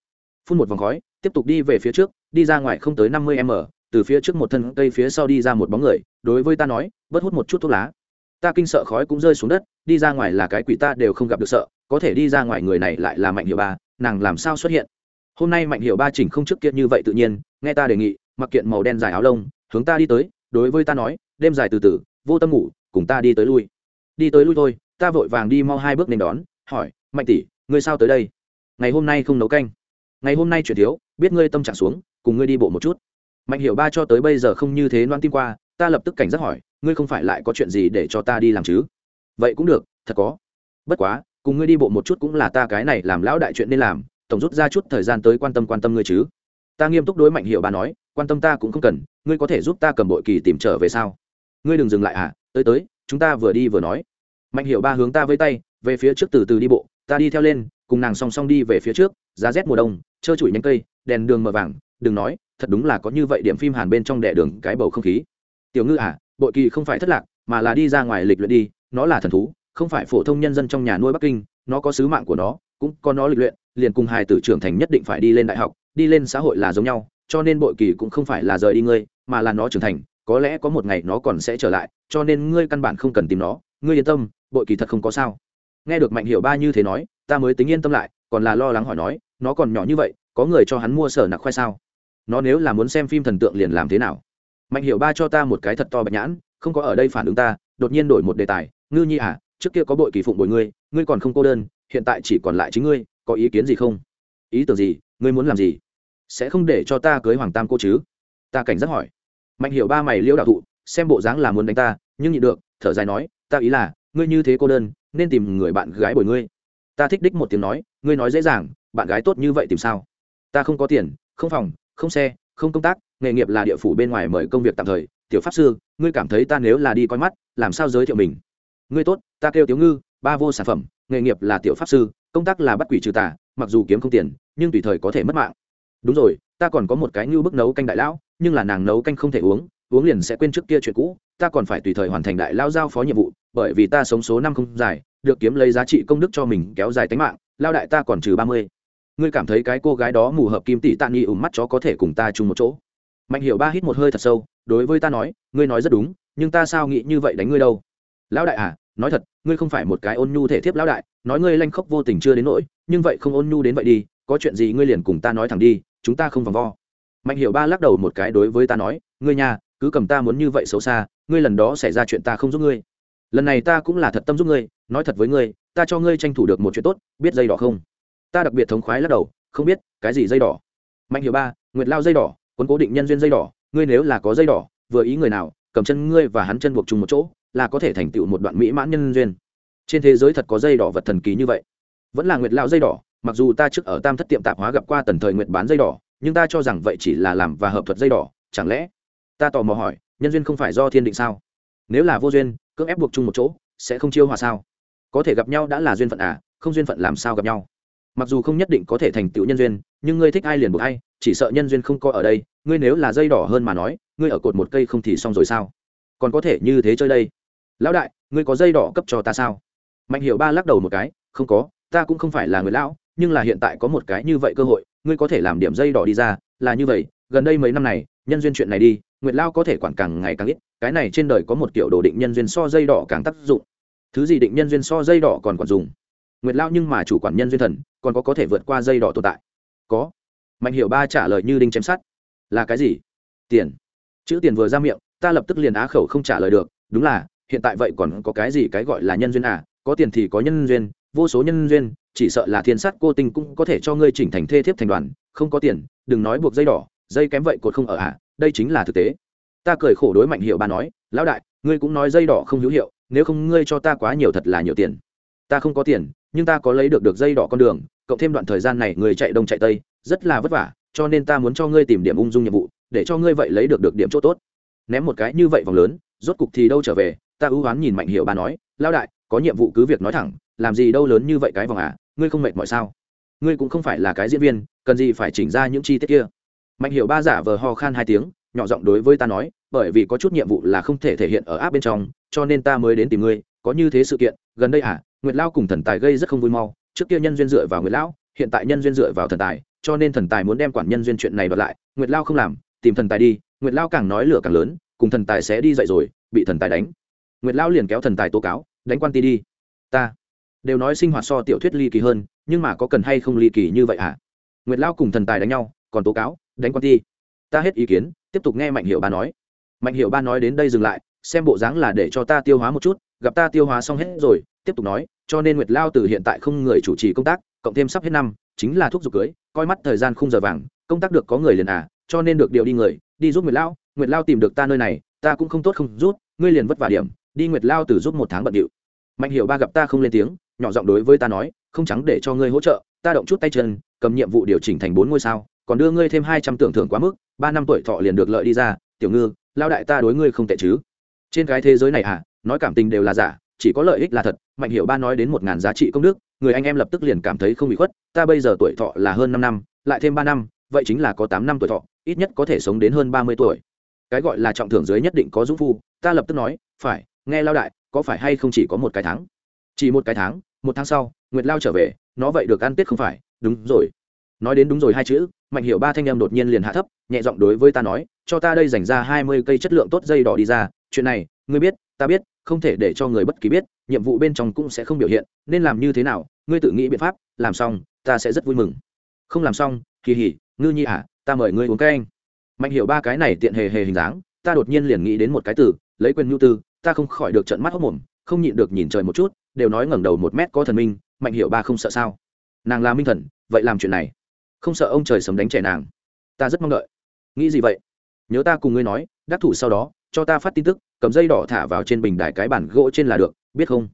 Phun một vòng khói, tiếp tục đi về phía trước, đi ra ngoài không tới năm mươi m, từ phía trước một thân cây phía sau đi ra một bóng người, đối với ta nói, bớt hút một chút thuốc lá ta kinh sợ khói cũng rơi xuống đất, đi ra ngoài là cái quỷ ta đều không gặp được sợ, có thể đi ra ngoài người này lại là mạnh hiệu ba, nàng làm sao xuất hiện? Hôm nay mạnh hiệu ba chỉnh không trước kiện như vậy tự nhiên, nghe ta đề nghị, mặc kiện màu đen dài áo lông, hướng ta đi tới, đối với ta nói, đêm dài từ từ, vô tâm ngủ, cùng ta đi tới lui. Đi tới lui thôi, ta vội vàng đi mau hai bước nên đón, hỏi, mạnh tỷ, ngươi sao tới đây? Ngày hôm nay không nấu canh. Ngày hôm nay chuyển thiếu, biết ngươi tâm trạng xuống, cùng ngươi đi bộ một chút. Mạnh hiểu ba cho tới bây giờ không như thế loan tim qua, ta lập tức cảnh giác hỏi ngươi không phải lại có chuyện gì để cho ta đi làm chứ? Vậy cũng được, thật có. Bất quá, cùng ngươi đi bộ một chút cũng là ta cái này làm lão đại chuyện nên làm, tổng rút ra chút thời gian tới quan tâm quan tâm ngươi chứ. Ta nghiêm túc đối mạnh hiệu bà nói, quan tâm ta cũng không cần, ngươi có thể giúp ta cầm bội kỳ tìm trở về sao? Ngươi đừng dừng lại à tới tới, chúng ta vừa đi vừa nói. Mạnh hiệu ba hướng ta với tay, về phía trước từ từ đi bộ, ta đi theo lên, cùng nàng song song đi về phía trước, giá rét mùa đông, trơ trụi nhánh cây, đèn đường mờ vàng, đừng nói, thật đúng là có như vậy điểm phim hàn bên trong đẻ đường cái bầu không khí. Tiểu ngư à bội kỳ không phải thất lạc, mà là đi ra ngoài lịch luyện đi, nó là thần thú, không phải phổ thông nhân dân trong nhà nuôi bắc kinh, nó có sứ mạng của nó, cũng có nó lịch luyện, liền cùng hài tử trưởng thành nhất định phải đi lên đại học, đi lên xã hội là giống nhau, cho nên bội kỳ cũng không phải là rời đi ngươi, mà là nó trưởng thành, có lẽ có một ngày nó còn sẽ trở lại, cho nên ngươi căn bản không cần tìm nó, ngươi yên tâm, bội kỳ thật không có sao. Nghe được mạnh hiểu ba như thế nói, ta mới tính yên tâm lại, còn là lo lắng hỏi nói, nó còn nhỏ như vậy, có người cho hắn mua sở nặc khoai sao? Nó nếu là muốn xem phim thần tượng liền làm thế nào? Mạnh hiểu ba cho ta một cái thật to bạch nhãn, không có ở đây phản ứng ta, đột nhiên đổi một đề tài, ngư nhi à trước kia có bội kỳ phụng bồi ngươi ngươi còn không cô đơn, hiện tại chỉ còn lại chính ngươi, có ý kiến gì không? Ý tưởng gì, ngươi muốn làm gì? Sẽ không để cho ta cưới hoàng tam cô chứ? Ta cảnh giác hỏi. Mạnh hiểu ba mày liêu đạo thụ, xem bộ dáng là muốn đánh ta, nhưng nhịn được, thở dài nói, ta ý là, ngươi như thế cô đơn, nên tìm người bạn gái bồi ngươi. Ta thích đích một tiếng nói, ngươi nói dễ dàng, bạn gái tốt như vậy tìm sao? Ta không có tiền, không phòng, không xe không công tác, nghề nghiệp là địa phủ bên ngoài mời công việc tạm thời. Tiểu pháp sư, ngươi cảm thấy ta nếu là đi coi mắt, làm sao giới thiệu mình? Ngươi tốt, ta kêu tiểu ngư, ba vô sản phẩm, nghề nghiệp là tiểu pháp sư, công tác là bắt quỷ trừ tà, mặc dù kiếm không tiền, nhưng tùy thời có thể mất mạng. Đúng rồi, ta còn có một cái như bức nấu canh đại lão, nhưng là nàng nấu canh không thể uống uống liền sẽ quên trước kia chuyện cũ, ta còn phải tùy thời hoàn thành đại lao giao phó nhiệm vụ, bởi vì ta sống số năm không dài, được kiếm lấy giá trị công đức cho mình kéo dài tính mạng lao đại ta còn trừ ba mươi ngươi cảm thấy cái cô gái đó mù hợp kim tỷ tạ nghi ủng mắt chó có thể cùng ta chung một chỗ. Mạnh hiểu ba hít một hơi thật sâu, đối với ta nói, ngươi nói rất đúng, nhưng ta sao nghĩ như vậy đánh ngươi đâu? Lão đại à nói thật, ngươi không phải một cái ôn nhu thể thiếp lão đại, nói ngươi lanh khóc vô tình chưa đến nỗi, nhưng vậy không ôn nhu đến vậy đi, có chuyện gì ngươi liền cùng ta nói thẳng đi, chúng ta không vòng vo. Mạnh hiểu ba lắc đầu một cái đối với ta nói, ngươi nhà cứ cầm ta muốn như vậy xấu xa, ngươi lần đó xảy ra chuyện ta không giúp ngươi. Lần này ta cũng là thật tâm giúp ngươi, nói thật với ngươi, ta cho ngươi tranh thủ được một chuyện tốt, biết dây đỏ không? Ta đặc biệt thống khoái lắc đầu, không biết, cái gì dây đỏ? Mạnh hiểu ba, nguyệt lao dây đỏ cuốn cố định nhân duyên dây đỏ, ngươi nếu là có dây đỏ, vừa ý người nào, cầm chân ngươi và hắn chân buộc chung một chỗ, là có thể thành tựu một đoạn mỹ mãn nhân duyên. Trên thế giới thật có dây đỏ vật thần kỳ như vậy. Vẫn là nguyệt lao dây đỏ, mặc dù ta trước ở tam thất tiệm tạp hóa gặp qua tần thời nguyệt bán dây đỏ, nhưng ta cho rằng vậy chỉ là làm và hợp thuật dây đỏ, chẳng lẽ? Ta tò mò hỏi, nhân duyên không phải do thiên định sao? Nếu là vô duyên, cưỡng ép buộc chung một chỗ, sẽ không chiêu hòa sao? Có thể gặp nhau đã là duyên phận à không duyên phận làm sao gặp nhau? Mặc dù không nhất định có thể thành tựu nhân duyên, nhưng ngươi thích ai liền buộc ai, chỉ sợ nhân duyên không có ở đây, ngươi nếu là dây đỏ hơn mà nói, ngươi ở cột một cây không thì xong rồi sao? Còn có thể như thế chơi đây. Lão đại, ngươi có dây đỏ cấp cho ta sao? Mạnh hiểu ba lắc đầu một cái, không có, ta cũng không phải là người lão, nhưng là hiện tại có một cái như vậy cơ hội, ngươi có thể làm điểm dây đỏ đi ra, là như vậy, gần đây mấy năm này, nhân duyên chuyện này đi, nguyệt lao có thể quản càng ngày càng ít, cái này trên đời có một kiểu đồ định nhân duyên so dây đỏ càng tác dụng. Thứ gì định nhân duyên so dây đỏ còn còn dùng? Nguyệt lao nhưng mà chủ quản nhân duyên thần, còn có có thể vượt qua dây đỏ tồn tại. Có. Mạnh hiểu ba trả lời như đinh chém sát là cái gì? Tiền. Chữ tiền vừa ra miệng, ta lập tức liền á khẩu không trả lời được. Đúng là, hiện tại vậy còn có cái gì cái gọi là nhân duyên à? Có tiền thì có nhân duyên, vô số nhân duyên, chỉ sợ là thiên sát cô tình cũng có thể cho ngươi chỉnh thành thê thiếp thành đoàn. Không có tiền, đừng nói buộc dây đỏ, dây kém vậy cột không ở à? Đây chính là thực tế. Ta cười khổ đối mạnh hiệu ba nói, lão đại, ngươi cũng nói dây đỏ không hữu hiệu, nếu không ngươi cho ta quá nhiều thật là nhiều tiền. Ta không có tiền nhưng ta có lấy được được dây đỏ con đường, cộng thêm đoạn thời gian này người chạy đông chạy tây, rất là vất vả, cho nên ta muốn cho ngươi tìm điểm ung dung nhiệm vụ, để cho ngươi vậy lấy được được điểm chỗ tốt. Ném một cái như vậy vòng lớn, rốt cục thì đâu trở về, ta ưu oán nhìn mạnh hiệu ba nói, lão đại, có nhiệm vụ cứ việc nói thẳng, làm gì đâu lớn như vậy cái vòng à ngươi không mệt mọi sao? Ngươi cũng không phải là cái diễn viên, cần gì phải chỉnh ra những chi tiết kia? Mạnh hiệu ba giả vờ ho khan hai tiếng, nhỏ giọng đối với ta nói, bởi vì có chút nhiệm vụ là không thể thể hiện ở áp bên trong, cho nên ta mới đến tìm ngươi, có như thế sự kiện, gần đây à nguyệt lao cùng thần tài gây rất không vui mau, trước kia nhân duyên dựa vào nguyệt lão hiện tại nhân duyên dựa vào thần tài, cho nên thần tài muốn đem quản nhân duyên chuyện này đoạt lại, nguyệt lao không làm, tìm thần tài đi, nguyệt lao càng nói lửa càng lớn, cùng thần tài sẽ đi dậy rồi, bị thần tài đánh. Nguyệt lao liền kéo thần tài tố cáo, đánh quan ti đi. Ta đều nói sinh hoạt so tiểu thuyết ly kỳ hơn, nhưng mà có cần hay không ly kỳ như vậy hả? Nguyệt lao cùng thần tài đánh nhau, còn tố cáo, đánh quan ti. Ta hết ý kiến, tiếp tục nghe mạnh hiệu ba nói. Mạnh hiệu ba nói đến đây dừng lại, xem bộ dáng là để cho ta tiêu hóa một chút, gặp ta tiêu hóa xong hết rồi tiếp tục nói, cho nên nguyệt lao từ hiện tại không người chủ trì công tác, cộng thêm sắp hết năm, chính là thuốc dục cưới, coi mắt thời gian khung giờ vàng, công tác được có người liền à cho nên được điều đi người, đi giúp nguyệt lao nguyệt lao tìm được ta nơi này, ta cũng không tốt không rút ngươi liền vất vả điểm, đi nguyệt lao từ giúp một tháng bận điệu. Mạnh hiệu ba gặp ta không lên tiếng, nhỏ giọng đối với ta nói, không trắng để cho ngươi hỗ trợ, ta động chút tay chân, cầm nhiệm vụ điều chỉnh thành bốn ngôi sao, còn đưa ngươi thêm hai trăm tưởng thưởng quá mức, ba năm tuổi thọ liền được lợi đi ra, tiểu ngư, lao đại ta đối ngươi không tệ chứ. Trên cái thế giới này à nói cảm tình đều là giả chỉ có lợi ích là thật, mạnh hiểu ba nói đến một ngàn giá trị công đức, người anh em lập tức liền cảm thấy không bị khuất, ta bây giờ tuổi thọ là hơn năm năm, lại thêm ba năm, vậy chính là có tám năm tuổi thọ, ít nhất có thể sống đến hơn ba mươi tuổi. Cái gọi là trọng thưởng dưới nhất định có dũng phu, ta lập tức nói, phải, nghe lao đại, có phải hay không chỉ có một cái tháng? Chỉ một cái tháng, một tháng sau, nguyệt lao trở về, nó vậy được ăn tết không phải? Đúng rồi. Nói đến đúng rồi hai chữ, mạnh hiểu ba thanh em đột nhiên liền hạ thấp, nhẹ giọng đối với ta nói, cho ta đây dành ra hai mươi cây chất lượng tốt dây đỏ đi ra, chuyện này, ngươi biết, ta biết không thể để cho người bất kỳ biết, nhiệm vụ bên trong cũng sẽ không biểu hiện, nên làm như thế nào, ngươi tự nghĩ biện pháp, làm xong, ta sẽ rất vui mừng. Không làm xong, kỳ hỉ, ngư nhi à ta mời ngươi uống cái anh. Mạnh hiểu ba cái này tiện hề hề hình dáng, ta đột nhiên liền nghĩ đến một cái từ, lấy quyền nhu tư, ta không khỏi được trận mắt hốc mồm, không nhịn được nhìn trời một chút, đều nói ngẩng đầu một mét có thần minh, mạnh hiểu ba không sợ sao. Nàng là minh thần, vậy làm chuyện này. Không sợ ông trời sấm đánh trẻ nàng. Ta rất mong đợi. Nghĩ gì vậy? Nhớ ta cùng ngươi nói, đắc thủ sau đó cho ta phát tin tức, cầm dây đỏ thả vào trên bình đài cái bản gỗ trên là được, biết không?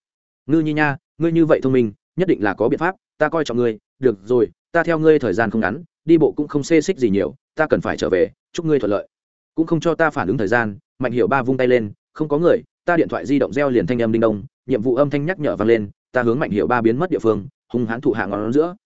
Ngư nhi nha, ngươi như vậy thông minh, nhất định là có biện pháp, ta coi trọng ngươi, được rồi, ta theo ngươi thời gian không ngắn, đi bộ cũng không xê xích gì nhiều, ta cần phải trở về, chúc ngươi thuận lợi. Cũng không cho ta phản ứng thời gian, mạnh hiểu ba vung tay lên, không có người, ta điện thoại di động reo liền thanh âm đinh đông, nhiệm vụ âm thanh nhắc nhở vang lên, ta hướng mạnh hiểu ba biến mất địa phương, hung hãn thụ hạ ngón giữa.